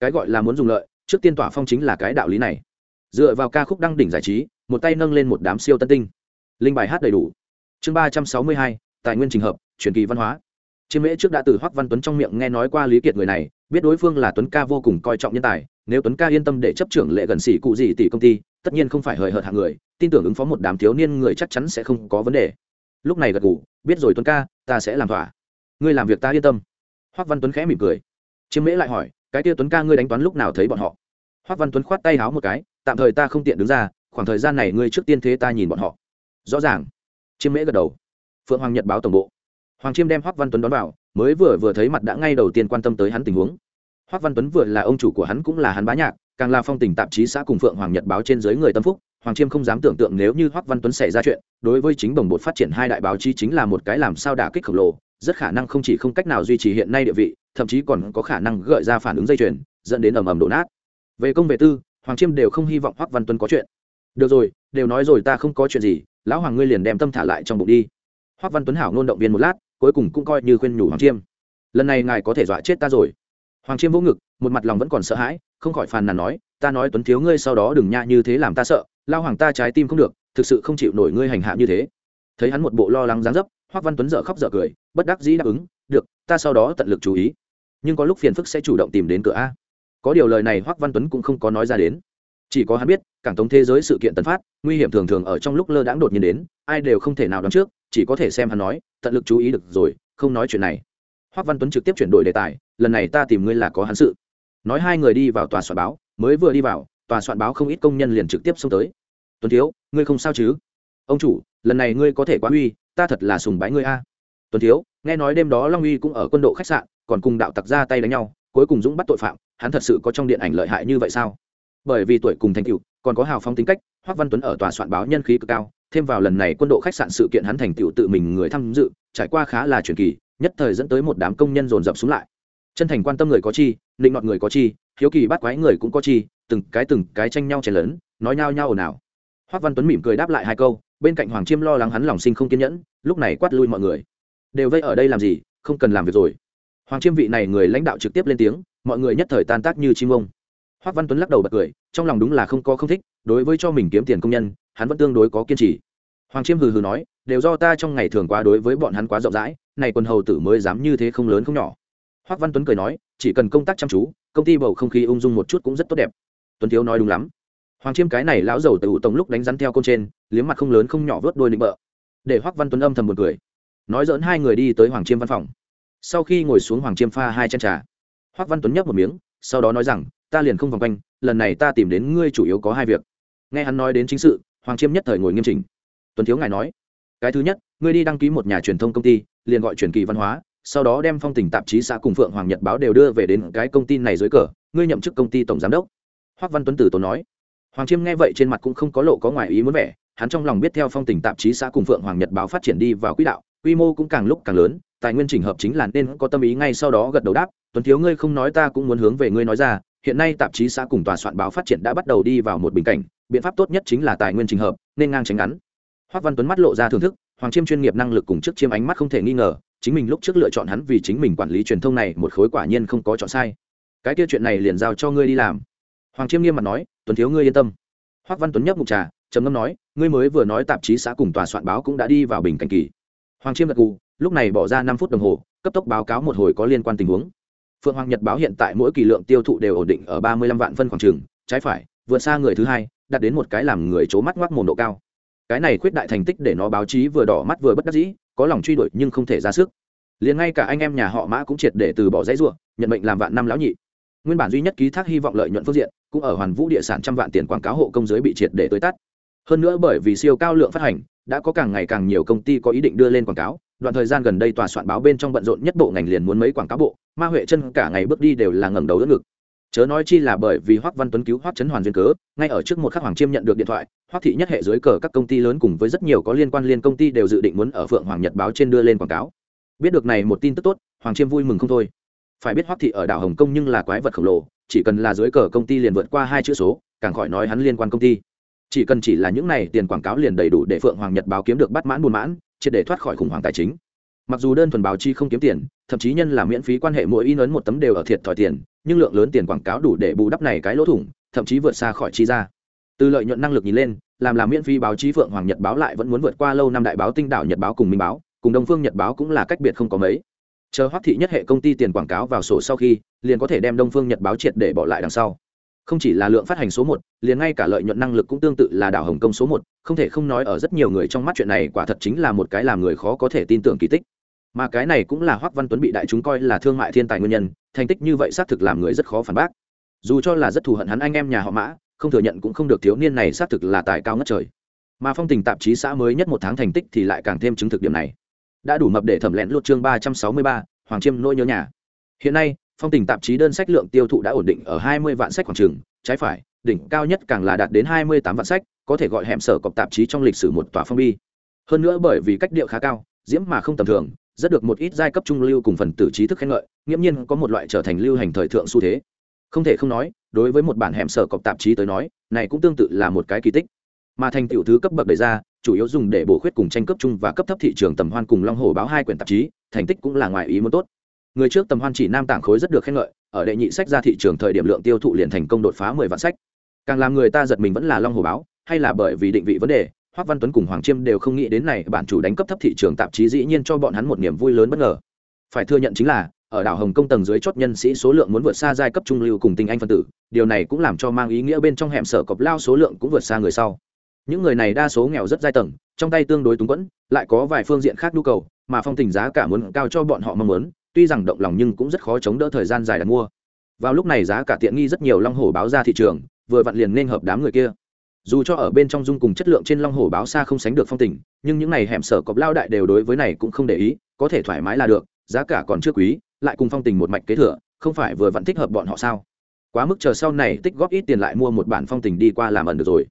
Cái gọi là muốn dùng lợi, trước tiên tỏa phong chính là cái đạo lý này. Dựa vào ca khúc đăng đỉnh giải trí, một tay nâng lên một đám siêu tân tinh. Linh bài hát đầy đủ. Chương ba trăm sáu mươi hai, tài nguyên trình hợp, truyền kỳ văn hóa. Chiêm mễ trước đã từ hoắc văn tuấn trong miệng nghe nói qua lý kiệt người này, biết đối phương là tuấn ca vô cùng coi trọng nhân tài, nếu tuấn ca yên tâm để chấp trưởng lệ gần xỉ cụ gì tỷ công ty, tất nhiên không phải hời hợt hạng người, tin tưởng ứng phó một đám thiếu niên người chắc chắn sẽ không có vấn đề. Lúc này gật ngủ biết rồi tuấn ca, ta sẽ làm thỏa. Ngươi làm việc ta yên tâm. Hoắc văn tuấn khẽ mỉm cười chiêm mễ lại hỏi, cái kia tuấn ca ngươi đánh toán lúc nào thấy bọn họ? Hoắc văn tuấn khoát tay háo một cái, tạm thời ta không tiện đứng ra, khoảng thời gian này ngươi trước tiên thế ta nhìn bọn họ. Rõ ràng. Chiêm mễ gật đầu. Phượng hoàng nhật báo tổng bộ. Hoàng chiêm đem hoắc văn tuấn đón vào, mới vừa vừa thấy mặt đã ngay đầu tiên quan tâm tới hắn tình huống. Hoắc văn tuấn vừa là ông chủ của hắn cũng là hắn bá nhạc, càng là phong tình tạp chí xã cùng phượng hoàng nhật báo trên dưới người tâm phúc, hoàng chiêm không dám tưởng tượng nếu như hoắc văn tuấn xảy ra chuyện, đối với chính đồng bột phát triển hai đại báo chí chính là một cái làm sao đả kích khổng lồ, rất khả năng không chỉ không cách nào duy trì hiện nay địa vị thậm chí còn có khả năng gợi ra phản ứng dây chuyền, dẫn đến ầm ầm đổ nát. Về công về tư, hoàng chiêm đều không hy vọng hoắc văn Tuân có chuyện. Được rồi, đều nói rồi ta không có chuyện gì, lão hoàng ngươi liền đem tâm thả lại trong bụng đi. Hoắc văn tuấn hảo nôn động viên một lát, cuối cùng cũng coi như khuyên nhủ hoàng chiêm. Lần này ngài có thể dọa chết ta rồi. Hoàng chiêm vỗ ngực, một mặt lòng vẫn còn sợ hãi, không khỏi phàn nàn nói, ta nói tuấn thiếu ngươi sau đó đừng nha như thế làm ta sợ lao hoàng ta trái tim không được, thực sự không chịu nổi ngươi hành hạ như thế. Thấy hắn một bộ lo lắng dáng dấp, hoắc văn tuấn dở khóc dở cười, bất đắc dĩ đáp ứng, được, ta sau đó tận lực chú ý nhưng có lúc phiền phức sẽ chủ động tìm đến cửa a. Có điều lời này hoắc văn tuấn cũng không có nói ra đến. Chỉ có hắn biết, cảng tống thế giới sự kiện tấn phát, nguy hiểm thường thường ở trong lúc lơ đãng đột nhiên đến, ai đều không thể nào đoán trước, chỉ có thể xem hắn nói, tận lực chú ý được rồi, không nói chuyện này. Hoắc văn tuấn trực tiếp chuyển đổi đề tài, lần này ta tìm ngươi là có hắn sự. Nói hai người đi vào tòa soạn báo, mới vừa đi vào, tòa soạn báo không ít công nhân liền trực tiếp xông tới. Tuấn thiếu, ngươi không sao chứ? Ông chủ, lần này ngươi có thể quá uy, ta thật là sùng bái ngươi a. Tuấn thiếu, nghe nói đêm đó long uy cũng ở quân độ khách sạn còn cùng đạo tặc ra tay đánh nhau, cuối cùng dũng bắt tội phạm, hắn thật sự có trong điện ảnh lợi hại như vậy sao? Bởi vì tuổi cùng thành tựu, còn có hào phong tính cách, hoác văn tuấn ở tòa soạn báo nhân khí cực cao, thêm vào lần này quân độ khách sạn sự kiện hắn thành tựu tự mình người tham dự, trải qua khá là truyền kỳ, nhất thời dẫn tới một đám công nhân dồn dập xuống lại. Chân thành quan tâm người có chi định nọt người có chi, hiếu kỳ bắt quái người cũng có chi, từng cái từng cái tranh nhau chén lớn nói nhao nhao ồn ào. Hoác văn tuấn mỉm cười đáp lại hai câu, bên cạnh hoàng chiêm lo lắng hắn lòng sinh không kiên nhẫn, lúc này quát lui mọi người. Đều vây ở đây làm gì? Không cần làm việc rồi hoàng chiêm vị này người lãnh đạo trực tiếp lên tiếng, mọi người nhất thời tan tác như chim ông. Hoác văn tuấn lắc đầu bật cười, trong lòng đúng là không có không thích, đối với cho mình kiếm tiền công nhân, hắn vẫn tương đối có kiên trì. Hoàng chiêm hừ hừ nói, đều do ta trong ngày thường quá đối với bọn hắn quá rộng rãi, này quần hầu tử mới dám như thế không lớn không nhỏ. Hoác văn tuấn cười nói, chỉ cần công tác chăm chú, công ty bầu không khí ung dung một chút cũng rất tốt đẹp. Tuấn thiếu nói đúng lắm. Hoàng chiêm cái này lão giàu từ tổng lúc đánh rắn theo con trên, liếm mặt không lớn không nhỏ vớt đôi định bợ. Để hoác văn tuấn âm thầm một cười. Nói dỡn hai người đi tới hoàng chiêm văn phòng sau khi ngồi xuống hoàng chiêm pha hai chân trà, hoác văn tuấn nhấp một miếng, sau đó nói rằng, ta liền không vòng quanh, lần này ta tìm đến ngươi chủ yếu có hai việc. Nghe hắn nói đến chính sự, hoàng chiêm nhất thời ngồi nghiêm chỉnh. Tuấn thiếu ngài nói, cái thứ nhất, ngươi đi đăng ký một nhà truyền thông công ty, liền gọi truyền kỳ văn hóa, sau đó đem phong tình tạp chí xã cùng phượng hoàng nhật báo đều đưa về đến cái công ty này dưới cờ, ngươi nhậm chức công ty tổng giám đốc. Hoác văn tuấn tử tốn nói. Hoàng chiêm nghe vậy trên mặt cũng không có lộ có ngoài ý muốn vẻ, hắn trong lòng biết theo phong tình tạp chí xã cùng phượng hoàng nhật báo phát triển đi vào quỹ đạo, quy mô cũng càng lúc càng lớn tài nguyên trình hợp chính là nên có tâm ý ngay sau đó gật đầu đáp, tuấn thiếu ngươi không nói ta cũng muốn hướng về ngươi nói ra, hiện nay tạp chí xã cùng tòa soạn báo phát triển đã bắt đầu đi vào một bình cảnh, biện pháp tốt nhất chính là tài nguyên trình hợp, nên ngang tránh ngắn. Hoác văn tuấn mắt lộ ra thưởng thức, hoàng chiêm chuyên nghiệp năng lực cùng trước chiêm ánh mắt không thể nghi ngờ, chính mình lúc trước lựa chọn hắn vì chính mình quản lý truyền thông này một khối quả nhiên không có chọn sai. Cái kia chuyện này liền giao cho ngươi đi làm. Hoàng chiêm nghiêm mặt nói, tuấn thiếu ngươi yên tâm. Hoác văn tuấn nhấp mục trà, trầm ngâm nói, ngươi mới vừa nói tạp chí xã cùng tòa soạn báo cũng đã đi vào bình cảnh kỳ. Hoàng chiêm gật gù lúc này bỏ ra năm phút đồng hồ, cấp tốc báo cáo một hồi có liên quan tình huống. Phượng hoàng nhật báo hiện tại mỗi kỳ lượng tiêu thụ đều ổn định ở ba mươi lăm vạn phân khoảng trường, trái phải, vượt xa người thứ hai, đạt đến một cái làm người c mắt ngoác mồm độ cao. Cái này khuyết đại thành tích để nó báo chí vừa đỏ mắt vừa bất đắc dĩ, có lòng truy đuổi nhưng không thể ra sức. Liền ngay cả anh em nhà họ mã cũng triệt để từ bỏ dãy ruộng nhận mệnh làm vạn năm lão nhị. Nguyên bản duy nhất ký thác hy vọng lợi nhuận phương diện, cũng ở hoàn vũ địa sản trăm vạn tiền quảng cáo hộ công giới bị triệt để tới tắt. Hơn nữa bởi vì siêu cao lượng phát hành, đã có càng ngày càng nhiều công ty có ý định đưa lên quảng cáo đoạn thời gian gần đây tòa soạn báo bên trong bận rộn nhất bộ ngành liền muốn mấy quảng cáo bộ, ma huệ chân cả ngày bước đi đều là ngẩng đầu đỡ ngực. Chớ nói chi là bởi vì hoắc văn tuấn cứu hoắc chấn hoàn duyên cớ, ngay ở trước một khắc hoàng chiêm nhận được điện thoại, hoắc thị nhất hệ dưới cờ các công ty lớn cùng với rất nhiều có liên quan liên công ty đều dự định muốn ở phượng hoàng nhật báo trên đưa lên quảng cáo. Biết được này một tin tức tốt, hoàng chiêm vui mừng không thôi. Phải biết hoắc thị ở đảo hồng kông nhưng là quái vật khổng lồ, chỉ cần là dưới cờ công ty liền vượt qua hai chữ số, càng khỏi nói hắn liên quan công ty. Chỉ cần chỉ là những này tiền quảng cáo liền đầy đủ để phượng hoàng nhật báo kiếm được bắt mãn buồn mãn triệt để thoát khỏi khủng hoảng tài chính. Mặc dù đơn thuần báo chi không kiếm tiền, thậm chí nhân là miễn phí quan hệ mỗi in ấn một tấm đều ở thiệt thòi tiền, nhưng lượng lớn tiền quảng cáo đủ để bù đắp này cái lỗ thủng, thậm chí vượt xa khỏi chi ra. Từ lợi nhuận năng lực nhìn lên, làm làm miễn phí báo chí phượng hoàng nhật báo lại vẫn muốn vượt qua lâu năm đại báo tinh đảo nhật báo cùng minh báo, cùng đông phương nhật báo cũng là cách biệt không có mấy. Chờ hoắc thị nhất hệ công ty tiền quảng cáo vào sổ sau khi, liền có thể đem đông phương nhật báo triệt để bỏ lại đằng sau không chỉ là lượng phát hành số một, liền ngay cả lợi nhuận năng lực cũng tương tự là đảo hồng kông số một, không thể không nói ở rất nhiều người trong mắt chuyện này quả thật chính là một cái làm người khó có thể tin tưởng kỳ tích. Mà cái này cũng là hoắc văn tuấn bị đại chúng coi là thương mại thiên tài nguyên nhân, thành tích như vậy xác thực làm người rất khó phản bác. Dù cho là rất thù hận hắn anh em nhà họ mã, không thừa nhận cũng không được thiếu niên này xác thực là tài cao ngất trời. Mà phong tình tạp chí xã mới nhất một tháng thành tích thì lại càng thêm chứng thực điểm này. Đã đủ mập để thẩm lén lút chương ba trăm sáu mươi ba, hoàng chiêm nỗi nhớ nhà. Hiện nay phong tình tạp chí đơn sách lượng tiêu thụ đã ổn định ở hai mươi vạn sách khoảng trường trái phải, đỉnh cao nhất càng là đạt đến hai mươi tám vạn sách, có thể gọi hẻm sở cọc tạp chí trong lịch sử một tòa phong bi. Hơn nữa bởi vì cách điệu khá cao, diễm mà không tầm thường, rất được một ít giai cấp trung lưu cùng phần tử trí thức khen ngợi, nghiễm nhiên có một loại trở thành lưu hành thời thượng xu thế. Không thể không nói, đối với một bản hẻm sở cọc tạp chí tới nói, này cũng tương tự là một cái kỳ tích. Mà thành tiểu thứ cấp bậc đề ra, chủ yếu dùng để bổ khuyết cùng tranh cấp chung và cấp thấp thị trường tầm hoan cùng long hồ báo hai quyển tạp chí, thành tích cũng là ngoài ý muốn tốt người trước tầm hoan chỉ nam tảng khối rất được khen ngợi ở đệ nhị sách ra thị trường thời điểm lượng tiêu thụ liền thành công đột phá mười vạn sách càng làm người ta giật mình vẫn là long hồ báo hay là bởi vì định vị vấn đề Hoắc Văn Tuấn cùng Hoàng Chiêm đều không nghĩ đến này bản chủ đánh cấp thấp thị trường tạp chí dĩ nhiên cho bọn hắn một niềm vui lớn bất ngờ. Phải thừa nhận chính là, ở đảo Hồng Kông tầng dưới chốt nhân sĩ số lượng muốn vượt xa giai cấp trung lưu cùng tinh anh phân tử, điều này cũng làm cho mang ý nghĩa bên trong hẻm sở cọp lao số lượng cũng vượt xa người sau. Những người này đa số nghèo rất giai tầng, trong tay tương đối túng quẫn, lại có vài phương diện khác nhu cầu, mà phong tình giá cả muốn cao cho bọn họ mong muốn, tuy rằng động lòng nhưng cũng rất khó chống đỡ thời gian dài đặt mua. Vào lúc này giá cả tiện nghi rất nhiều long hổ báo ra thị trường, vừa vặn liền nên hợp đám người kia. Dù cho ở bên trong dung cùng chất lượng trên long hổ báo xa không sánh được phong tình, nhưng những này hẻm sở cọp lao đại đều đối với này cũng không để ý, có thể thoải mái là được, giá cả còn chưa quý, lại cùng phong tình một mạch kế thừa, không phải vừa vặn thích hợp bọn họ sao? Quá mức chờ sau này tích góp ít tiền lại mua một bản phong tình đi qua làm ẩn được rồi.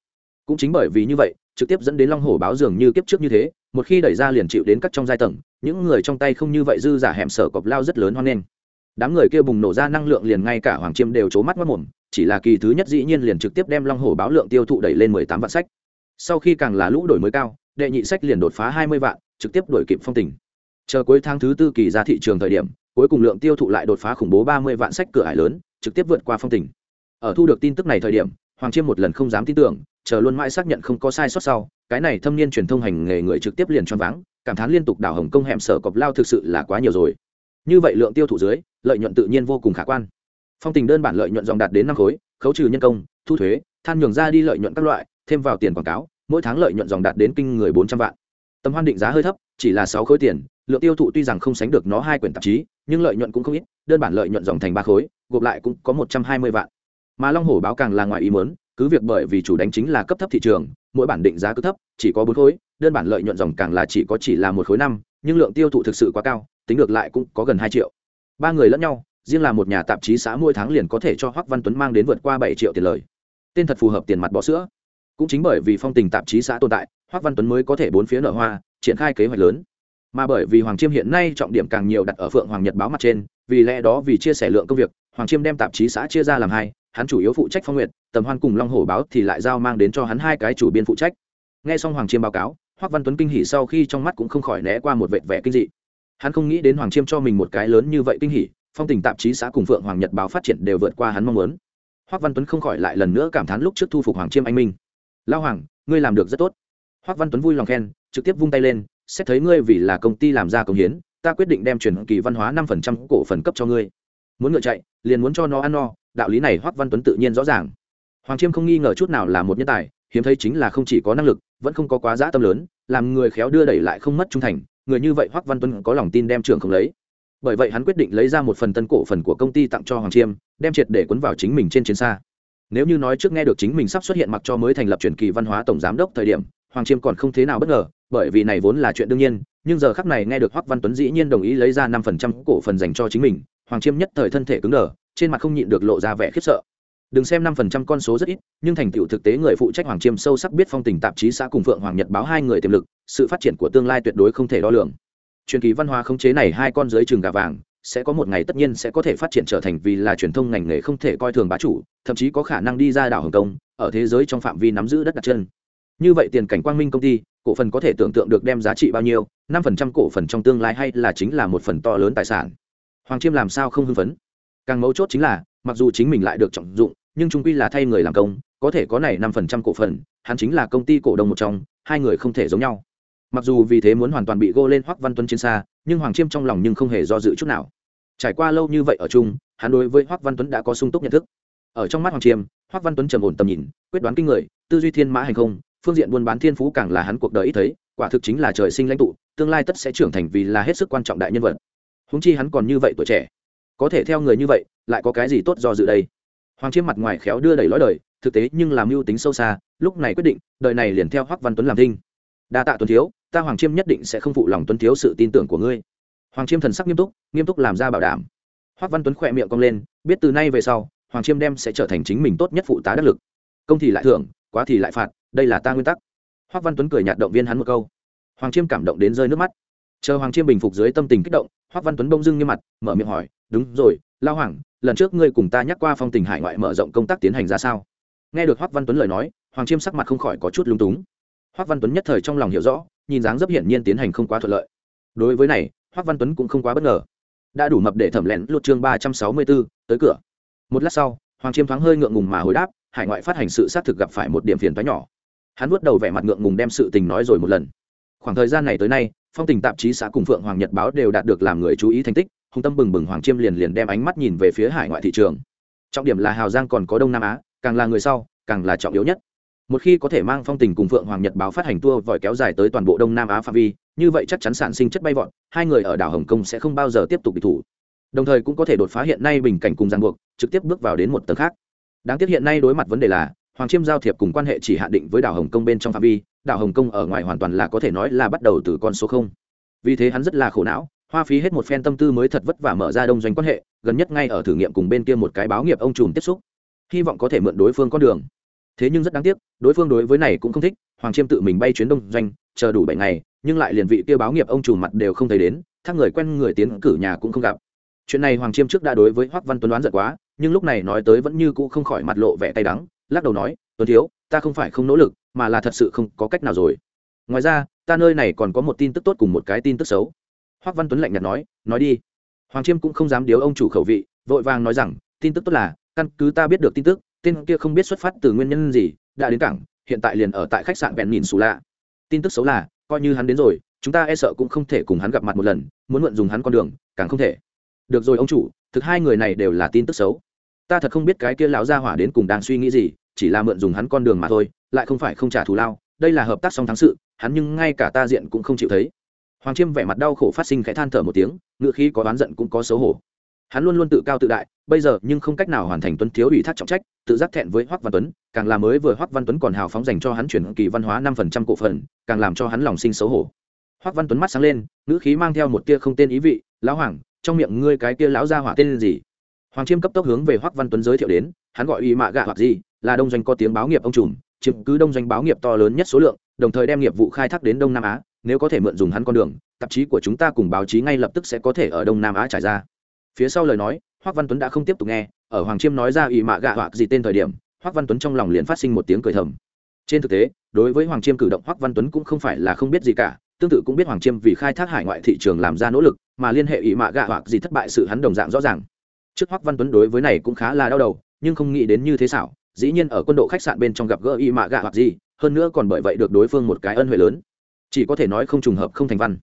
Cũng chính bởi vì như vậy, trực tiếp dẫn đến long hổ báo dường như kiếp trước như thế một khi đẩy ra liền chịu đến các trong giai tầng, những người trong tay không như vậy dư giả hẻm sở cọp lao rất lớn hoan nghênh. Đám người kia bùng nổ ra năng lượng liền ngay cả hoàng chiêm đều c mắt mất mồm, chỉ là kỳ thứ nhất dĩ nhiên liền trực tiếp đem long hổ báo lượng tiêu thụ đẩy lên mười tám vạn sách. Sau khi càng là lũ đổi mới cao, đệ nhị sách liền đột phá hai mươi vạn, trực tiếp đổi kịp phong tình. Chờ cuối tháng thứ tư kỳ ra thị trường thời điểm, cuối cùng lượng tiêu thụ lại đột phá khủng bố ba mươi vạn sách cửa hải lớn, trực tiếp vượt qua phong tình. Ở thu được tin tức này thời điểm, hoàng chiêm một lần không dám tin tưởng chờ luôn mãi xác nhận không có sai sót sau, cái này thâm niên truyền thông hành nghề người trực tiếp liền choáng váng, cảm thán liên tục đảo hồng công hẻm sở cọp lao thực sự là quá nhiều rồi. Như vậy lượng tiêu thụ dưới, lợi nhuận tự nhiên vô cùng khả quan. Phong tình đơn bản lợi nhuận dòng đạt đến năm khối, khấu trừ nhân công, thu thuế, than nhường ra đi lợi nhuận các loại, thêm vào tiền quảng cáo, mỗi tháng lợi nhuận dòng đạt đến kinh người bốn trăm vạn. Tầm hoan định giá hơi thấp, chỉ là sáu khối tiền, lượng tiêu thụ tuy rằng không sánh được nó hai quyển tạp chí, nhưng lợi nhuận cũng không ít, đơn bản lợi nhuận dòng thành ba khối, gộp lại cũng có một trăm hai mươi vạn. Mà long hổ báo càng là ngoài ý mớn cứ việc bởi vì chủ đánh chính là cấp thấp thị trường, mỗi bản định giá cứ thấp, chỉ có bốn khối, đơn bản lợi nhuận dòng càng là chỉ có chỉ là một khối năm, nhưng lượng tiêu thụ thực sự quá cao, tính được lại cũng có gần hai triệu. Ba người lẫn nhau, riêng là một nhà tạp chí xã mỗi tháng liền có thể cho hoắc văn tuấn mang đến vượt qua bảy triệu tiền lời. Tên thật phù hợp tiền mặt bỏ sữa. Cũng chính bởi vì phong tình tạp chí xã tồn tại, hoắc văn tuấn mới có thể bốn phía nở hoa, triển khai kế hoạch lớn. Mà bởi vì hoàng chiêm hiện nay trọng điểm càng nhiều đặt ở phượng hoàng nhật báo mặt trên, vì lẽ đó vì chia sẻ lượng công việc, hoàng chiêm đem tạp chí xã chia ra làm hai hắn chủ yếu phụ trách phong nguyện tầm hoan cùng long hổ báo thì lại giao mang đến cho hắn hai cái chủ biên phụ trách. Nghe xong hoàng chiêm báo cáo, hoắc văn tuấn kinh hỉ sau khi trong mắt cũng không khỏi né qua một vệt vẻ kinh dị. Hắn không nghĩ đến hoàng chiêm cho mình một cái lớn như vậy kinh hỉ, phong tình tạp chí xã cùng phượng hoàng nhật báo phát triển đều vượt qua hắn mong muốn. Hoắc văn tuấn không khỏi lại lần nữa cảm thán lúc trước thu phục hoàng chiêm anh minh. Lao hoàng, ngươi làm được rất tốt. Hoắc văn tuấn vui lòng khen, trực tiếp vung tay lên, xét thấy ngươi vì là công ty làm ra công hiến, ta quyết định đem truyền kỳ văn hóa năm phần trăm cổ phần cấp cho ngươi. Muốn ngựa chạy, liền muốn cho nó ăn no đạo lý này hoắc văn tuấn tự nhiên rõ ràng. Hoàng chiêm không nghi ngờ chút nào là một nhân tài, hiếm thấy chính là không chỉ có năng lực, vẫn không có quá dã tâm lớn, làm người khéo đưa đẩy lại không mất trung thành, người như vậy hoắc văn tuấn có lòng tin đem trường không lấy. Bởi vậy hắn quyết định lấy ra một phần tân cổ phần của công ty tặng cho hoàng chiêm, đem triệt để cuốn vào chính mình trên chiến xa. Nếu như nói trước nghe được chính mình sắp xuất hiện mặc cho mới thành lập truyền kỳ văn hóa tổng giám đốc thời điểm, hoàng chiêm còn không thế nào bất ngờ, bởi vì này vốn là chuyện đương nhiên, nhưng giờ khắc này nghe được hoắc văn tuấn dĩ nhiên đồng ý lấy ra năm phần trăm cổ phần dành cho chính mình, hoàng chiêm nhất thời thân thể cứng đờ trên mặt không nhịn được lộ ra vẻ khiếp sợ. Đừng xem năm phần trăm con số rất ít, nhưng thành tựu thực tế người phụ trách hoàng chiêm sâu sắc biết phong tình tạp chí xã cùng phượng hoàng nhật báo hai người tiềm lực, sự phát triển của tương lai tuyệt đối không thể đo lường. Truyền kỳ văn hóa khống chế này hai con dưới trường gà vàng, sẽ có một ngày tất nhiên sẽ có thể phát triển trở thành vì là truyền thông ngành nghề không thể coi thường bá chủ, thậm chí có khả năng đi ra đảo hồng kông, ở thế giới trong phạm vi nắm giữ đất đặt chân. Như vậy tiền cảnh quang minh công ty, cổ phần có thể tưởng tượng được đem giá trị bao nhiêu, năm phần trăm cổ phần trong tương lai hay là chính là một phần to lớn tài sản. Hoàng chiêm làm sao không hưng phấn? Càng mấu chốt chính là, mặc dù chính mình lại được trọng dụng, nhưng trung quy là thay người làm công, có thể có này năm phần trăm cổ phần, hắn chính là công ty cổ đông một trong, hai người không thể giống nhau. Mặc dù vì thế muốn hoàn toàn bị gô lên hoắc văn tuấn trên xa, nhưng hoàng chiêm trong lòng nhưng không hề do dự chút nào. Trải qua lâu như vậy ở chung, hắn đối với hoắc văn tuấn đã có sung túc nhận thức. Ở trong mắt hoàng chiêm, hoắc văn tuấn trầm ổn tầm nhìn, quyết đoán kinh người, tư duy thiên mã hành không, phương diện buôn bán thiên phú càng là hắn cuộc đời ít thấy, quả thực chính là trời sinh lãnh tụ, tương lai tất sẽ trưởng thành vì là hết sức quan trọng đại nhân vật. Húng chi hắn còn như vậy tuổi trẻ có thể theo người như vậy, lại có cái gì tốt do dự đây? Hoàng chiêm mặt ngoài khéo đưa đẩy lõi đời, thực tế nhưng làm mưu tính sâu xa, lúc này quyết định, đời này liền theo hoắc văn tuấn làm thinh. Đa tạ tuấn thiếu, ta hoàng chiêm nhất định sẽ không phụ lòng tuấn thiếu sự tin tưởng của ngươi. Hoàng chiêm thần sắc nghiêm túc nghiêm túc làm ra bảo đảm. Hoắc văn tuấn khỏe miệng cong lên, biết từ nay về sau, hoàng chiêm đem sẽ trở thành chính mình tốt nhất phụ tá đắc lực. Công thì lại thưởng, quá thì lại phạt, đây là ta nguyên tắc. Hoắc văn tuấn cười nhạt động viên hắn một câu. Hoàng chiêm cảm động đến rơi nước mắt chờ hoàng chiêm bình phục dưới tâm tình kích động hoắc văn tuấn bông dưng như mặt mở miệng hỏi đúng rồi lao hoàng lần trước ngươi cùng ta nhắc qua phong tình hải ngoại mở rộng công tác tiến hành ra sao? Nghe được hoắc văn tuấn lời nói hoàng chiêm sắc mặt không khỏi có chút lung túng. Hoắc văn tuấn nhất thời trong lòng hiểu rõ nhìn dáng dấp hiển nhiên tiến hành không quá thuận lợi. Đối với này hoắc văn tuấn cũng không quá bất ngờ. Đã đủ mập để thẩm lén lột chương ba trăm sáu mươi 364, tới cửa. Một lát sau hoàng chiêm thoáng hơi ngượng ngùng mà hồi đáp hải ngoại phát hành sự xác thực gặp phải một điểm phiền toái nhỏ. Hắn vuốt đầu vẻ mặt ngượng ngùng đem sự tình nói rồi một lần. Khoảng thời gian này tới nay phong tình tạp chí xã cùng phượng hoàng nhật báo đều đạt được làm người chú ý thành tích, hùng tâm bừng bừng hoàng chiêm liền liền đem ánh mắt nhìn về phía hải ngoại thị trường. Trọng điểm là hào giang còn có đông nam á, càng là người sau, càng là trọng yếu nhất. Một khi có thể mang phong tình cùng phượng hoàng nhật báo phát hành tour vòi kéo dài tới toàn bộ đông nam á phạm vi, như vậy chắc chắn sản sinh chất bay vọt, hai người ở đảo hồng kông sẽ không bao giờ tiếp tục bị thủ. Đồng thời cũng có thể đột phá hiện nay bình cảnh cùng giang buộc, trực tiếp bước vào đến một tầng khác. Đáng tiếc hiện nay đối mặt vấn đề là, hoàng chiêm giao thiệp cùng quan hệ chỉ hạn định với đảo hồng kông bên trong phạm vi đảo hồng kông ở ngoài hoàn toàn là có thể nói là bắt đầu từ con số không. Vì thế hắn rất là khổ não, hoa phí hết một phen tâm tư mới thật vất vả mở ra đông doanh quan hệ, gần nhất ngay ở thử nghiệm cùng bên kia một cái báo nghiệp ông trùm tiếp xúc. Hy vọng có thể mượn đối phương con đường. Thế nhưng rất đáng tiếc, đối phương đối với này cũng không thích, hoàng chiêm tự mình bay chuyến đông doanh, chờ đủ bảy ngày, nhưng lại liền vị kia báo nghiệp ông trùm mặt đều không thấy đến, thác người quen người tiến cử nhà cũng không gặp. Chuyện này hoàng chiêm trước đã đối với hoắc văn tuấn đoán giận quá, nhưng lúc này nói tới vẫn như cũ không khỏi mặt lộ vẻ tay đắng, lắc đầu nói, tuấn thiếu, ta không phải không nỗ lực mà là thật sự không có cách nào rồi. Ngoài ra, ta nơi này còn có một tin tức tốt cùng một cái tin tức xấu. Hoắc văn tuấn lạnh nhạt nói nói đi. Hoàng chiêm cũng không dám điếu ông chủ khẩu vị, vội vàng nói rằng, tin tức tốt là, căn cứ ta biết được tin tức, tên kia không biết xuất phát từ nguyên nhân gì, đã đến cảng, hiện tại liền ở tại khách sạn vẹn nhìn xù lạ. Tin tức xấu là, coi như hắn đến rồi, chúng ta e sợ cũng không thể cùng hắn gặp mặt một lần, muốn mượn dùng hắn con đường, càng không thể. Được rồi ông chủ, thực hai người này đều là tin tức xấu. Ta thật không biết cái kia lão gia hỏa đến cùng đang suy nghĩ gì, chỉ là mượn dùng hắn con đường mà thôi lại không phải không trả thù lao, đây là hợp tác song thắng sự, hắn nhưng ngay cả ta diện cũng không chịu thấy. Hoàng chiêm vẻ mặt đau khổ phát sinh khẽ than thở một tiếng, ngựa khí có oán giận cũng có xấu hổ. Hắn luôn luôn tự cao tự đại, bây giờ nhưng không cách nào hoàn thành tuấn thiếu ủy thác trọng trách, tự giác thẹn với hoắc văn tuấn, càng là mới vừa hoắc văn tuấn còn hào phóng dành cho hắn chuyển kỳ văn hóa năm phần trăm cổ phần, càng làm cho hắn lòng sinh xấu hổ. Hoắc văn tuấn mắt sáng lên, ngữ khí mang theo một tia không tên ý vị, lão hoàng, trong miệng ngươi cái kia lão gia hỏa tên gì? Hoàng chiêm cấp tốc hướng về hoắc văn tuấn giới thiệu đến, hắn gọi ủy mạ gạ hoặc gì, là đông doanh có tiếng báo nghiệp ông trùm chiếm cứ đông doanh báo nghiệp to lớn nhất số lượng, đồng thời đem nghiệp vụ khai thác đến đông nam á, nếu có thể mượn dùng hắn con đường, tạp chí của chúng ta cùng báo chí ngay lập tức sẽ có thể ở đông nam á trải ra. Phía sau lời nói hoắc văn tuấn đã không tiếp tục nghe, ở hoàng chiêm nói ra ủy mạ gạ hoặc gì tên thời điểm hoắc văn tuấn trong lòng liền phát sinh một tiếng cười thầm. Trên thực tế, đối với hoàng chiêm cử động hoắc văn tuấn cũng không phải là không biết gì cả, tương tự cũng biết hoàng chiêm vì khai thác hải ngoại thị trường làm ra nỗ lực, mà liên hệ ủy mạ gạ hoặc gì thất bại sự hắn đồng dạng rõ ràng. Trước hoắc văn tuấn đối với này cũng khá là đau đầu, nhưng không nghĩ đến như thế xảo dĩ nhiên ở quân độ khách sạn bên trong gặp gỡ y mạ gạ hoặc gì, hơn nữa còn bởi vậy được đối phương một cái ân huệ lớn. Chỉ có thể nói không trùng hợp, không thành văn.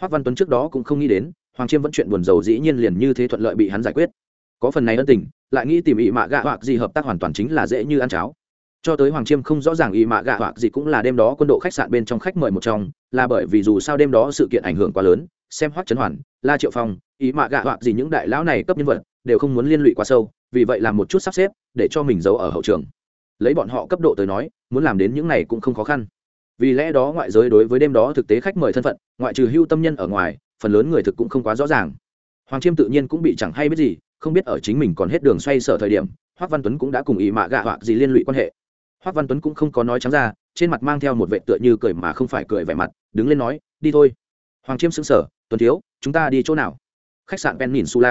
Hoắc văn tuấn trước đó cũng không nghĩ đến, hoàng chiêm vẫn chuyện buồn rầu dĩ nhiên liền như thế thuận lợi bị hắn giải quyết. Có phần này ân tình, lại nghĩ tìm y mạ gạ hoặc gì hợp tác hoàn toàn chính là dễ như ăn cháo. Cho tới hoàng chiêm không rõ ràng y mạ gạ hoặc gì cũng là đêm đó quân độ khách sạn bên trong khách mời một trong, là bởi vì dù sao đêm đó sự kiện ảnh hưởng quá lớn, xem hoắc trấn hoàn, la triệu phong ý mạ gạ hoặc gì những đại lão này cấp nhân vật, đều không muốn liên lụy quá sâu, vì vậy làm một chút sắp xếp để cho mình giấu ở hậu trường. Lấy bọn họ cấp độ tới nói, muốn làm đến những này cũng không khó khăn. Vì lẽ đó ngoại giới đối với đêm đó thực tế khách mời thân phận, ngoại trừ hưu tâm nhân ở ngoài, phần lớn người thực cũng không quá rõ ràng. Hoàng chiêm tự nhiên cũng bị chẳng hay biết gì, không biết ở chính mình còn hết đường xoay sở thời điểm, hoác văn tuấn cũng đã cùng ý mạ gạ hoặc gì liên lụy quan hệ. Hoác văn tuấn cũng không có nói trắng ra, trên mặt mang theo một vệ tựa như cười mà không phải cười vẻ mặt, đứng lên nói, đi thôi. Hoàng chiêm xứng sở tuấn thiếu, chúng ta đi chỗ nào? Khách sạn pen nhìn su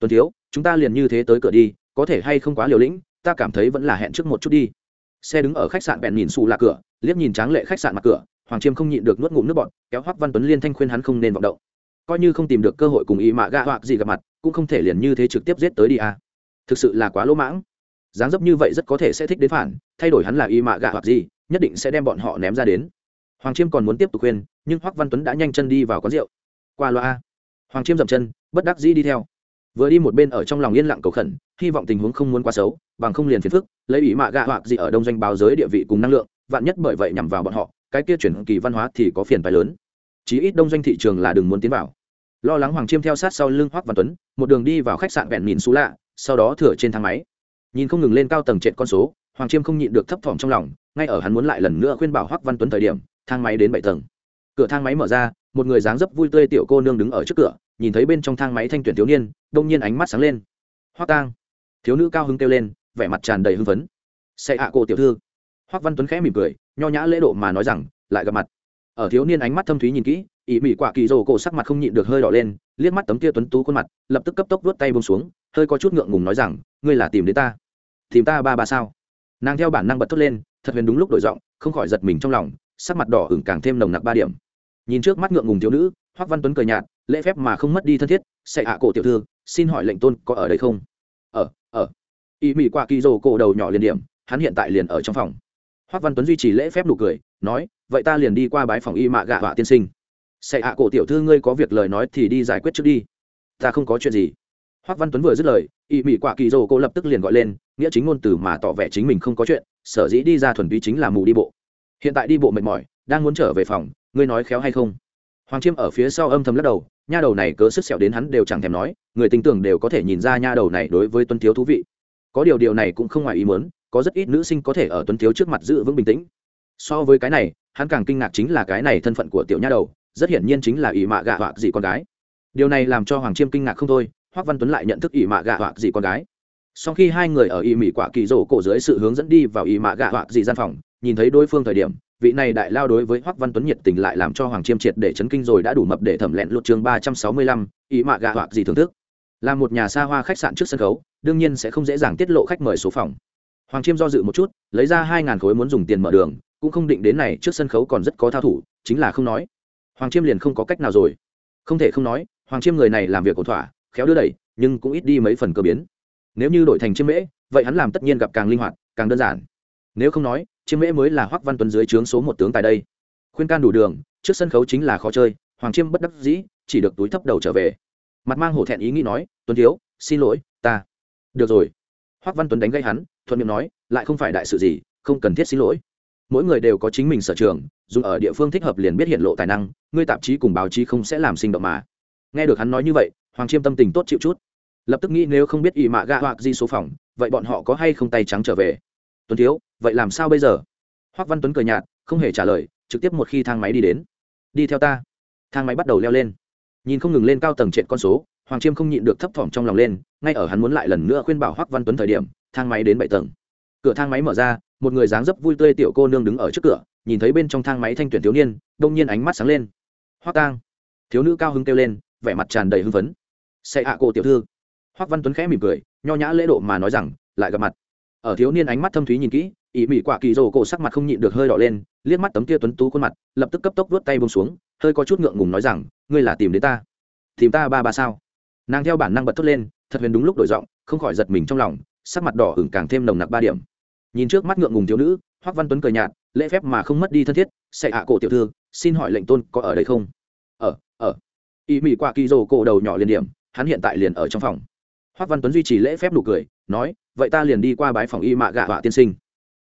tuấn thiếu, chúng ta liền như thế tới cửa đi có thể hay không quá liều lĩnh ta cảm thấy vẫn là hẹn trước một chút đi. Xe đứng ở khách sạn bèn nhìn xù là cửa liếc nhìn tráng lệ khách sạn mặt cửa hoàng chiêm không nhịn được nuốt ngụm nước bọt, kéo hoắc văn tuấn liên thanh khuyên hắn không nên vọng động. Coi như không tìm được cơ hội cùng ý mạ gạ hoặc gì gặp mặt cũng không thể liền như thế trực tiếp giết tới đi à. thực sự là quá lỗ mãng. Dáng dấp như vậy rất có thể sẽ thích đến phản thay đổi hắn là ý mạ gạ hoặc gì nhất định sẽ đem bọn họ ném ra đến. Hoàng chiêm còn muốn tiếp tục khuyên nhưng hoắc văn tuấn đã nhanh chân đi vào quán rượu. Qua loa. Hoàng chiêm dậm chân bất đắc dĩ đi theo vừa đi một bên ở trong lòng yên lặng cầu khẩn, hy vọng tình huống không muốn quá xấu, bằng không liền phiền phức, lấy ý mạ gạ hoặc gì ở đông doanh báo giới địa vị cùng năng lượng, vạn nhất bởi vậy nhằm vào bọn họ, cái kia chuyển kỳ văn hóa thì có phiền phái lớn. Chí ít đông doanh thị trường là đừng muốn tiến vào. Lo lắng hoàng chiêm theo sát sau lưng hoắc văn tuấn, một đường đi vào khách sạn vẹn nhìn xú lạ, sau đó thửa trên thang máy. Nhìn không ngừng lên cao tầng trệt con số, hoàng chiêm không nhịn được thấp thỏm trong lòng, ngay ở hắn muốn lại lần nữa khuyên bảo hoắc văn tuấn thời điểm, thang máy đến bảy tầng. Cửa thang máy mở ra, một người dáng dấp vui tươi tiểu cô nương đứng ở trước cửa nhìn thấy bên trong thang máy thanh tuyển thiếu niên, đông nhiên ánh mắt sáng lên. Hoa tang. Thiếu nữ cao hứng kêu lên, vẻ mặt tràn đầy hưng phấn. Sẽ hạ cô tiểu thư. Hoắc văn tuấn khẽ mỉm cười, nho nhã lễ độ mà nói rằng, lại gặp mặt. Ở thiếu niên ánh mắt thâm thúy nhìn kỹ ỵ mị quả kỳ rồ cổ sắc mặt không nhịn được hơi đỏ lên, liếc mắt tấm kia tuấn tú khuôn mặt, lập tức cấp tốc vuốt tay buông xuống, hơi có chút ngượng ngùng nói rằng, ngươi là tìm đến ta. Tìm ta ba ba sao? Nàng theo bản năng bật thốt lên, thật huyền đúng lúc đổi giọng, không khỏi giật mình trong lòng, sắc mặt đỏ hửng càng thêm nồng nặc ba điểm. Nhìn trước mắt ngượng ngùng thiếu nữ hoắc văn tuấn cười nhạt lễ phép mà không mất đi thân thiết sẽ hạ cổ tiểu thư, xin hỏi lệnh tôn có ở đây không? Ở ở. Y mỹ qua kỳ rồ cổ đầu nhỏ liền điểm, hắn hiện tại liền ở trong phòng. Hoắc văn tuấn duy trì lễ phép nụ cười, nói, vậy ta liền đi qua bái phòng y mạ gạ họa tiên sinh. Sẽ hạ cổ tiểu thư, ngươi có việc lời nói thì đi giải quyết trước đi. Ta không có chuyện gì. Hoắc văn tuấn vừa dứt lời, y mỹ quả kỳ rồ cô lập tức liền gọi lên, nghĩa chính ngôn từ mà tỏ vẻ chính mình không có chuyện, sở dĩ đi ra thuần túy chính là mù đi bộ. Hiện tại đi bộ mệt mỏi, đang muốn trở về phòng, ngươi nói khéo hay không? Hoàng chiêm ở phía sau âm thầm lắc đầu, nha đầu này cớ sức sẹo đến hắn đều chẳng thèm nói, người tin tưởng đều có thể nhìn ra nha đầu này đối với tuân thiếu thú vị. Có điều điều này cũng không ngoài ý muốn, có rất ít nữ sinh có thể ở Tuấn thiếu trước mặt giữ vững bình tĩnh. So với cái này, hắn càng kinh ngạc chính là cái này thân phận của tiểu nha đầu, rất hiển nhiên chính là ỷ mạ gạ hoặc dị con gái. Điều này làm cho hoàng chiêm kinh ngạc không thôi, hoắc văn tuấn lại nhận thức ỷ mạ gạ hoặc dị con gái. Sau khi hai người ở ỷ mị quả kỳ rổ cổ dưới sự hướng dẫn đi vào ỷ mạ gạ hoặc dị gian phòng, nhìn thấy đối phương thời điểm vị này đại lao đối với hoắc văn tuấn nhiệt tình lại làm cho hoàng chiêm triệt để chấn kinh rồi đã đủ mập để thẩm lẹn lụt chương ba trăm sáu mươi lăm, ý mạ gạ hoặc gì thưởng thức. Là một nhà xa hoa khách sạn trước sân khấu, đương nhiên sẽ không dễ dàng tiết lộ khách mời số phòng. Hoàng chiêm do dự một chút, lấy ra hai ngàn khối muốn dùng tiền mở đường, cũng không định đến này trước sân khấu còn rất có thao thủ, chính là không nói. Hoàng chiêm liền không có cách nào rồi. Không thể không nói, hoàng chiêm người này làm việc ổn thỏa, khéo đưa đẩy, nhưng cũng ít đi mấy phần cơ biến. Nếu như đổi thành chiêm mễ, vậy hắn làm tất nhiên gặp càng linh hoạt, càng đơn giản nếu không nói, chiêm mễ mới là hoắc văn tuấn dưới trướng số một tướng tại đây. Khuyên can đủ đường, trước sân khấu chính là khó chơi, hoàng chiêm bất đắc dĩ, chỉ được túi thấp đầu trở về. Mặt mang hổ thẹn ý nghĩ nói, tuấn thiếu, xin lỗi, ta. Được rồi. Hoắc văn tuấn đánh gây hắn, thuận miệng nói, lại không phải đại sự gì, không cần thiết xin lỗi. Mỗi người đều có chính mình sở trường dùng ở địa phương thích hợp liền biết hiện lộ tài năng, ngươi tạp chí cùng báo chí không sẽ làm sinh động mà. Nghe được hắn nói như vậy, hoàng chiêm tâm tình tốt chịu chút. Lập tức nghĩ nếu không biết ỵ mạ gạ hoặc di số phòng, vậy bọn họ có hay không tay trắng trở về? Tuấn thiếu vậy làm sao bây giờ? Hoắc văn tuấn cười nhạt, không hề trả lời, trực tiếp một khi thang máy đi đến. Đi theo ta. Thang máy bắt đầu leo lên. Nhìn không ngừng lên cao tầng trệt con số, hoàng chiêm không nhịn được thấp thỏm trong lòng lên, ngay ở hắn muốn lại lần nữa khuyên bảo hoắc văn tuấn thời điểm, thang máy đến bảy tầng. Cửa thang máy mở ra, một người dáng dấp vui tươi tiểu cô nương đứng ở trước cửa, nhìn thấy bên trong thang máy thanh tuyển thiếu niên, đông nhiên ánh mắt sáng lên. Hoắc tang. Thiếu nữ cao hứng kêu lên, vẻ mặt tràn đầy hưng phấn. Sẽ hạ cô tiểu thư. Hoắc văn tuấn khẽ mỉm cười, nho nhã lễ độ mà nói rằng, lại gặp mặt ở thiếu niên ánh mắt thâm thúy nhìn kỹ ỵ mị quả kỳ rồ cổ sắc mặt không nhịn được hơi đỏ lên, liếc mắt tấm kia tuấn tú khuôn mặt, lập tức cấp tốc vớt tay bông xuống, hơi có chút ngượng ngùng nói rằng, ngươi là tìm đến ta. Tìm ta ba ba sao? Nàng theo bản năng bật thốt lên, thật huyền đúng lúc đổi giọng, không khỏi giật mình trong lòng, sắc mặt đỏ ửng càng thêm nồng nặc ba điểm. Nhìn trước mắt ngượng ngùng thiếu nữ, hoắc văn tuấn cười nhạt, lễ phép mà không mất đi thân thiết, sẽ hạ cổ tiểu thư, xin hỏi lệnh tôn có ở đây không? Ở ở. Ý mỹ qua kỳ rồ cổ đầu nhỏ liền điểm, hắn hiện tại liền ở trong phòng hoắc văn tuấn duy trì lễ phép nụ cười, nói, vậy ta liền đi qua bái phòng y mạ gạ họa tiên sinh.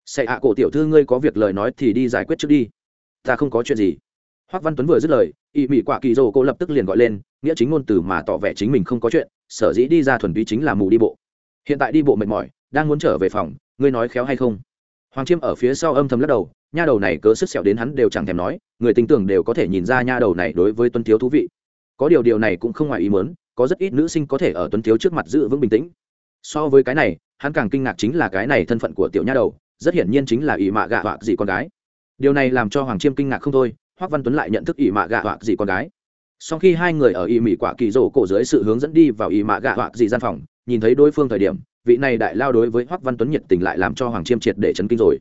Sẽ hạ cổ tiểu thư ngươi có việc lời nói thì đi giải quyết trước đi. Ta không có chuyện gì. Hoắc văn tuấn vừa dứt lời, y mỹ quả kỳ dô cô lập tức liền gọi lên, nghĩa chính ngôn từ mà tỏ vẻ chính mình không có chuyện, sở dĩ đi ra thuần túy chính là mù đi bộ. Hiện tại đi bộ mệt mỏi, đang muốn trở về phòng, ngươi nói khéo hay không? Hoàng chiêm ở phía sau âm thầm lắc đầu, nha đầu này cớ sức sẹo đến hắn đều chẳng thèm nói, người tin tưởng đều có thể nhìn ra nha đầu này đối với tuân thiếu thú vị. Có điều điều này cũng không ngoài ý mớn có rất ít nữ sinh có thể ở tuấn thiếu trước mặt giữ vững bình tĩnh. So với cái này, hắn càng kinh ngạc chính là cái này thân phận của tiểu nha đầu, rất hiển nhiên chính là ỷ mạ gạ hoặc gì con gái. Điều này làm cho hoàng chiêm kinh ngạc không thôi hoắc văn tuấn lại nhận thức ỷ mạ gạ hoặc gì con gái. Sau khi hai người ở ỷ mị quả kỳ rổ cổ dưới sự hướng dẫn đi vào ỷ mạ gạ hoặc gì gian phòng, nhìn thấy đối phương thời điểm, vị này đại lao đối với hoắc văn tuấn nhiệt tình lại làm cho hoàng chiêm triệt để chấn kinh rồi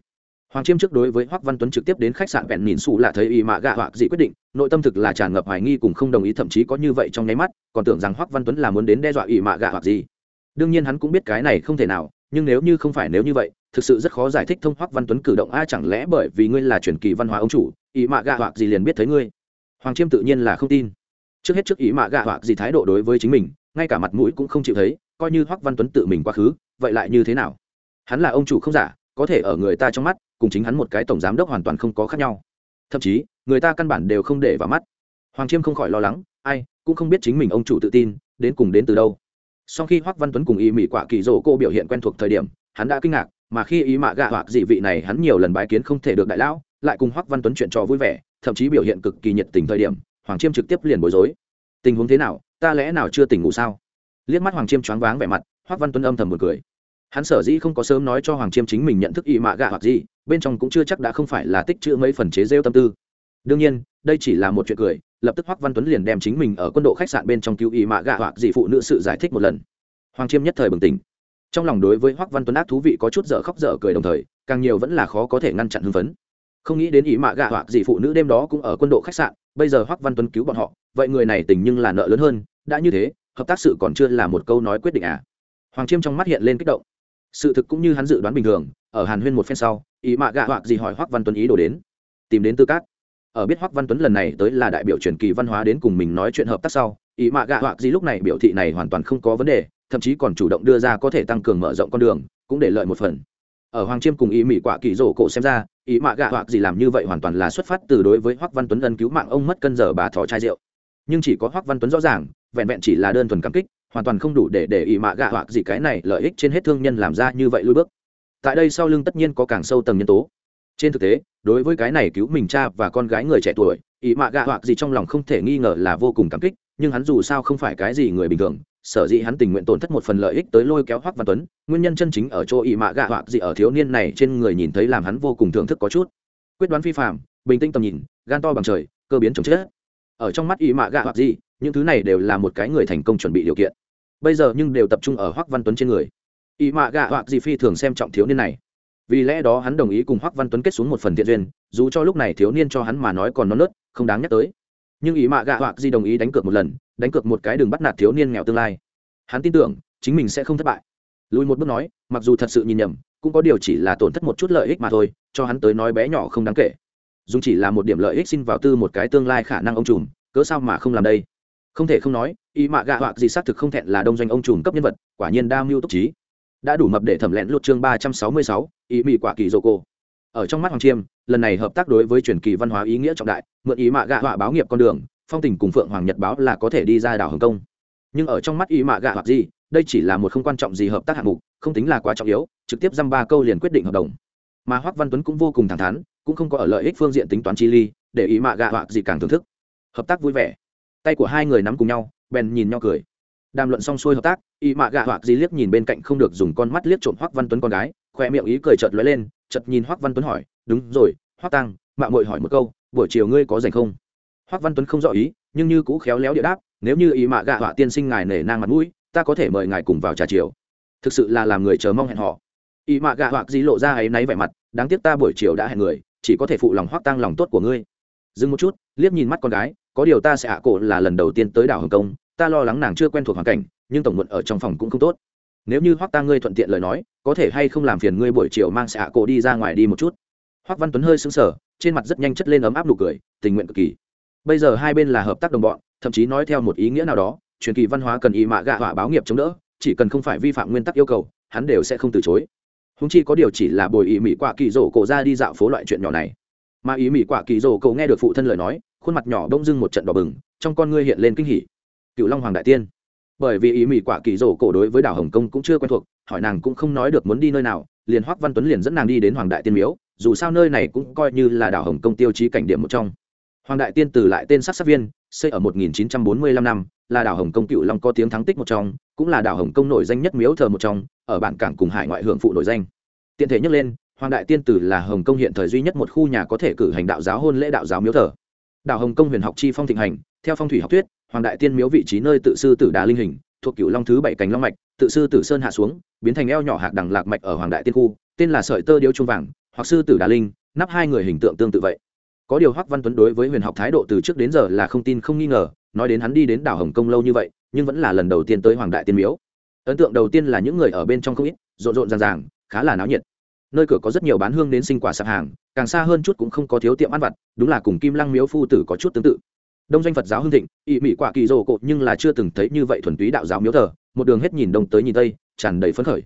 hoàng chiêm trước đối với hoắc văn tuấn trực tiếp đến khách sạn vẹn nhìn xù là thấy y mạ gạ hoặc dị quyết định, nội tâm thực là tràn ngập hoài nghi cùng không đồng ý, thậm chí có như vậy trong nháy mắt, còn tưởng rằng hoắc văn tuấn là muốn đến đe dọa y mạ gạ hoặc gì. Đương nhiên hắn cũng biết cái này không thể nào, nhưng nếu như không phải nếu như vậy, thực sự rất khó giải thích thông hoắc văn tuấn cử động, a, chẳng lẽ bởi vì ngươi là truyền kỳ văn hóa ông chủ, y mạ gạ hoặc gì liền biết thấy ngươi? Hoàng chiêm tự nhiên là không tin. Trước hết trước ý mạ gạ hoặc gì thái độ đối với chính mình, ngay cả mặt mũi cũng không chịu thấy, coi như hoắc văn tuấn tự mình quá khứ, vậy lại như thế nào? Hắn là ông chủ không giả, có thể ở người ta trong mắt cùng chính hắn một cái tổng giám đốc hoàn toàn không có khác nhau. Thậm chí, người ta căn bản đều không để vào mắt. Hoàng chiêm không khỏi lo lắng, ai, cũng không biết chính mình ông chủ tự tin, đến cùng đến từ đâu. Sau khi hoắc văn tuấn cùng y mỹ quả kỳ rỗ cô biểu hiện quen thuộc thời điểm, hắn đã kinh ngạc, mà khi ý mạ gạ hoặc dị vị này hắn nhiều lần bái kiến không thể được đại lão, lại cùng hoắc văn tuấn chuyện trò vui vẻ, thậm chí biểu hiện cực kỳ nhiệt tình thời điểm, hoàng chiêm trực tiếp liền bối rối. Tình huống thế nào? Ta lẽ nào chưa tỉnh ngủ sao? Liếc mắt hoàng chiêm choáng váng vẻ mặt, hoắc văn tuấn âm thầm một cười hắn sở dĩ không có sớm nói cho hoàng chiêm chính mình nhận thức y mạ gạ hoặc gì, bên trong cũng chưa chắc đã không phải là tích chữ mấy phần chế rêu tâm tư. Đương nhiên, đây chỉ là một chuyện cười, lập tức hoắc văn tuấn liền đem chính mình ở quân độ khách sạn bên trong cứu y mạ gạ hoặc gì phụ nữ sự giải thích một lần. Hoàng chiêm nhất thời bừng tỉnh. Trong lòng đối với hoắc văn tuấn ác thú vị có chút dở khóc dở cười đồng thời, càng nhiều vẫn là khó có thể ngăn chặn hưng phấn. Không nghĩ đến ý mạ gạ hoặc gì phụ nữ đêm đó cũng ở quân độ khách sạn, bây giờ hoắc văn tuấn cứu bọn họ, vậy người này tình nhưng là nợ lớn hơn, đã như thế, hợp tác sự còn chưa là một câu nói quyết định à. Hoàng chiêm trong mắt hiện lên kích động sự thực cũng như hắn dự đoán bình thường, ở hàn huyên một phen sau, ý mạ gạ hoạc gì hỏi hoắc văn tuấn ý đồ đến, tìm đến tư cát ở biết hoắc văn tuấn lần này tới là đại biểu truyền kỳ văn hóa đến cùng mình nói chuyện hợp tác sau, ý mạ gạ hoạc gì lúc này biểu thị này hoàn toàn không có vấn đề, thậm chí còn chủ động đưa ra có thể tăng cường mở rộng con đường, cũng để lợi một phần. Ở hoàng chiêm cùng ý mỹ quả kỳ rổ cổ xem ra, ý mạ gạ hoạc gì làm như vậy hoàn toàn là xuất phát từ đối với hoắc văn tuấn ân cứu mạng ông mất cân giờ bà thỏ chai rượu. Nhưng chỉ có hoắc văn tuấn rõ ràng, vẹn vẹn chỉ là đơn thuần cảm kích hoàn toàn không đủ để để ý mạ gạ hoặc gì cái này lợi ích trên hết thương nhân làm ra như vậy lui bước. Tại đây sau lưng tất nhiên có càng sâu tầng nhân tố. Trên thực tế, đối với cái này cứu mình cha và con gái người trẻ tuổi, ý mạ gạ hoặc gì trong lòng không thể nghi ngờ là vô cùng cảm kích, nhưng hắn dù sao không phải cái gì người bình thường, sở dĩ hắn tình nguyện tổn thất một phần lợi ích tới lôi kéo hoắc văn tuấn, nguyên nhân chân chính ở chỗ ý mạ gạ hoặc gì ở thiếu niên này trên người nhìn thấy làm hắn vô cùng thưởng thức có chút. Quyết đoán phi phạm bình tĩnh tầm nhìn, gan to bằng trời, cơ biến chồng chết. Ở trong mắt ý mạ gạ hoặc gì những thứ này đều là một cái người thành công chuẩn bị điều kiện. Bây giờ nhưng đều tập trung ở hoắc văn tuấn trên người. Ý mạ gạ họa gì phi thường xem trọng thiếu niên này. Vì lẽ đó hắn đồng ý cùng hoắc văn tuấn kết xuống một phần thiện duyên, dù cho lúc này thiếu niên cho hắn mà nói còn non nớt, không đáng nhắc tới. Nhưng ý mạ gạ họa gì đồng ý đánh cược một lần, đánh cược một cái đường bắt nạt thiếu niên nghèo tương lai. Hắn tin tưởng, chính mình sẽ không thất bại. Lùi một bước nói, mặc dù thật sự nhìn nhầm, cũng có điều chỉ là tổn thất một chút lợi ích mà thôi, cho hắn tới nói bé nhỏ không đáng kể. Dùng chỉ là một điểm lợi ích xin vào tư một cái tương lai khả năng ông trùm, cớ sao mà không làm đây? Không thể không nói ý mạ gạ họa gì xác thực không thẹn là đông doanh ông trùm cấp nhân vật, quả nhiên đa mưu túc trí. Đã đủ mập để thẩm lẹn lột chương ba trăm sáu mươi sáu ý mỹ quả kỳ dô cô. Ở trong mắt hoàng chiêm, lần này hợp tác đối với truyền kỳ văn hóa ý nghĩa trọng đại, mượn ý mạ gạ họa báo nghiệp con đường, phong tình cùng phượng hoàng nhật báo là có thể đi ra đảo hồng kông. Nhưng ở trong mắt ý mạ gạ họa gì, đây chỉ là một không quan trọng gì hợp tác hạng mục, không tính là quá trọng yếu, trực tiếp dăm ba câu liền quyết định hợp đồng. Mà hoắc văn tuấn cũng vô cùng thẳng thắn, cũng không có ở lợi ích phương diện tính toán chi ly, để ý mạ gạ họa gì càng thưởng thức. Hợp tác vui vẻ tay của hai người nắm cùng nhau, bèn nhìn nhau cười. Đàm luận xong xuôi hợp tác ý mạ gạ hoặc di liếc nhìn bên cạnh không được dùng con mắt liếc trộm hoắc văn tuấn con gái khoe miệng ý cười chợt lóe lên, chợt nhìn hoắc văn tuấn hỏi, đúng rồi, hoắc tăng mạng muội hỏi một câu, buổi chiều ngươi có rảnh không? Hoắc văn tuấn không rõ ý, nhưng như cũ khéo léo địa đáp, nếu như ý mạ gạ họa tiên sinh ngài nể nang mặt mũi, ta có thể mời ngài cùng vào trà chiều. Thực sự là làm người chờ mong hẹn họ ý mạ gạ họa di lộ ra ấy náy vẻ mặt, đáng tiếc ta buổi chiều đã hẹn người, chỉ có thể phụ lòng hoắc tăng lòng tốt của ngươi. Dừng một chút, liếc nhìn mắt con gái có điều ta sẽ ạ cổ là lần đầu tiên tới đảo hồng kông, ta lo lắng nàng chưa quen thuộc hoàn cảnh, nhưng tổng muộn ở trong phòng cũng không tốt. Nếu như hoắc ta ngươi thuận tiện lời nói, có thể hay không làm phiền ngươi buổi chiều mang sẽ ạ cổ đi ra ngoài đi một chút. Hoắc văn tuấn hơi sững sờ, trên mặt rất nhanh chất lên ấm áp nụ cười, tình nguyện cực kỳ. Bây giờ hai bên là hợp tác đồng bọn, thậm chí nói theo một ý nghĩa nào đó, truyền kỳ văn hóa cần ý mạ gạ họa báo nghiệp chống đỡ, chỉ cần không phải vi phạm nguyên tắc yêu cầu, hắn đều sẽ không từ chối. Húng chi có điều chỉ là bồi ý mỹ quả kỳ rổ cổ ra đi dạo phố loại chuyện nhỏ này. Mà ý mỹ quả kỳ rổ cổ nghe được phụ thân lời nói khuôn mặt nhỏ bỗng dưng một trận đỏ bừng, trong con ngươi hiện lên kinh hỉ. Cựu long hoàng đại tiên. Bởi vì ý mỹ quả kỳ rổ cổ đối với đảo hồng kông cũng chưa quen thuộc, hỏi nàng cũng không nói được muốn đi nơi nào, liền hoắc văn tuấn liền dẫn nàng đi đến hoàng đại tiên miếu, dù sao nơi này cũng coi như là đảo hồng kông tiêu chí cảnh điểm một trong. Hoàng đại tiên từ lại tên sắc sắc viên, xây ở 1945 năm, là đảo hồng kông cựu long có tiếng thắng tích một trong, cũng là đảo hồng kông nổi danh nhất miếu thờ một trong, ở bản cảng cùng hải ngoại hưởng phụ nổi danh. Tiện thể nhắc lên, hoàng đại tiên tử là hồng kông hiện thời duy nhất một khu nhà có thể cử hành đạo giáo hôn lễ đạo giáo miếu thờ đảo hồng kông huyền học chi phong thịnh hành, theo phong thủy học thuyết, hoàng đại tiên miếu vị trí nơi tự sư tử đà linh hình, thuộc cựu long thứ bảy cành long mạch, tự sư tử sơn hạ xuống, biến thành eo nhỏ hạc đằng lạc mạch ở hoàng đại tiên khu, tên là sợi tơ điếu trung vàng, hoặc sư tử đà linh, nắp hai người hình tượng tương tự vậy. Có điều hoắc văn tuấn đối với huyền học thái độ từ trước đến giờ là không tin không nghi ngờ, nói đến hắn đi đến đảo hồng kông lâu như vậy, nhưng vẫn là lần đầu tiên tới hoàng đại tiên miếu. Ấn tượng đầu tiên là những người ở bên trong không ít, rộn rộn ràng ràng, khá là náo nhiệt nơi cửa có rất nhiều bán hương đến sinh quả sạp hàng, càng xa hơn chút cũng không có thiếu tiệm ăn vặt, đúng là cùng kim lăng miếu phu tử có chút tương tự. Đông doanh phật giáo hưng thịnh ỵ mỹ quả kỳ rồ cộ nhưng là chưa từng thấy như vậy thuần túy đạo giáo miếu thờ, một đường hết nhìn đông tới nhìn tây, tràn đầy phấn khởi.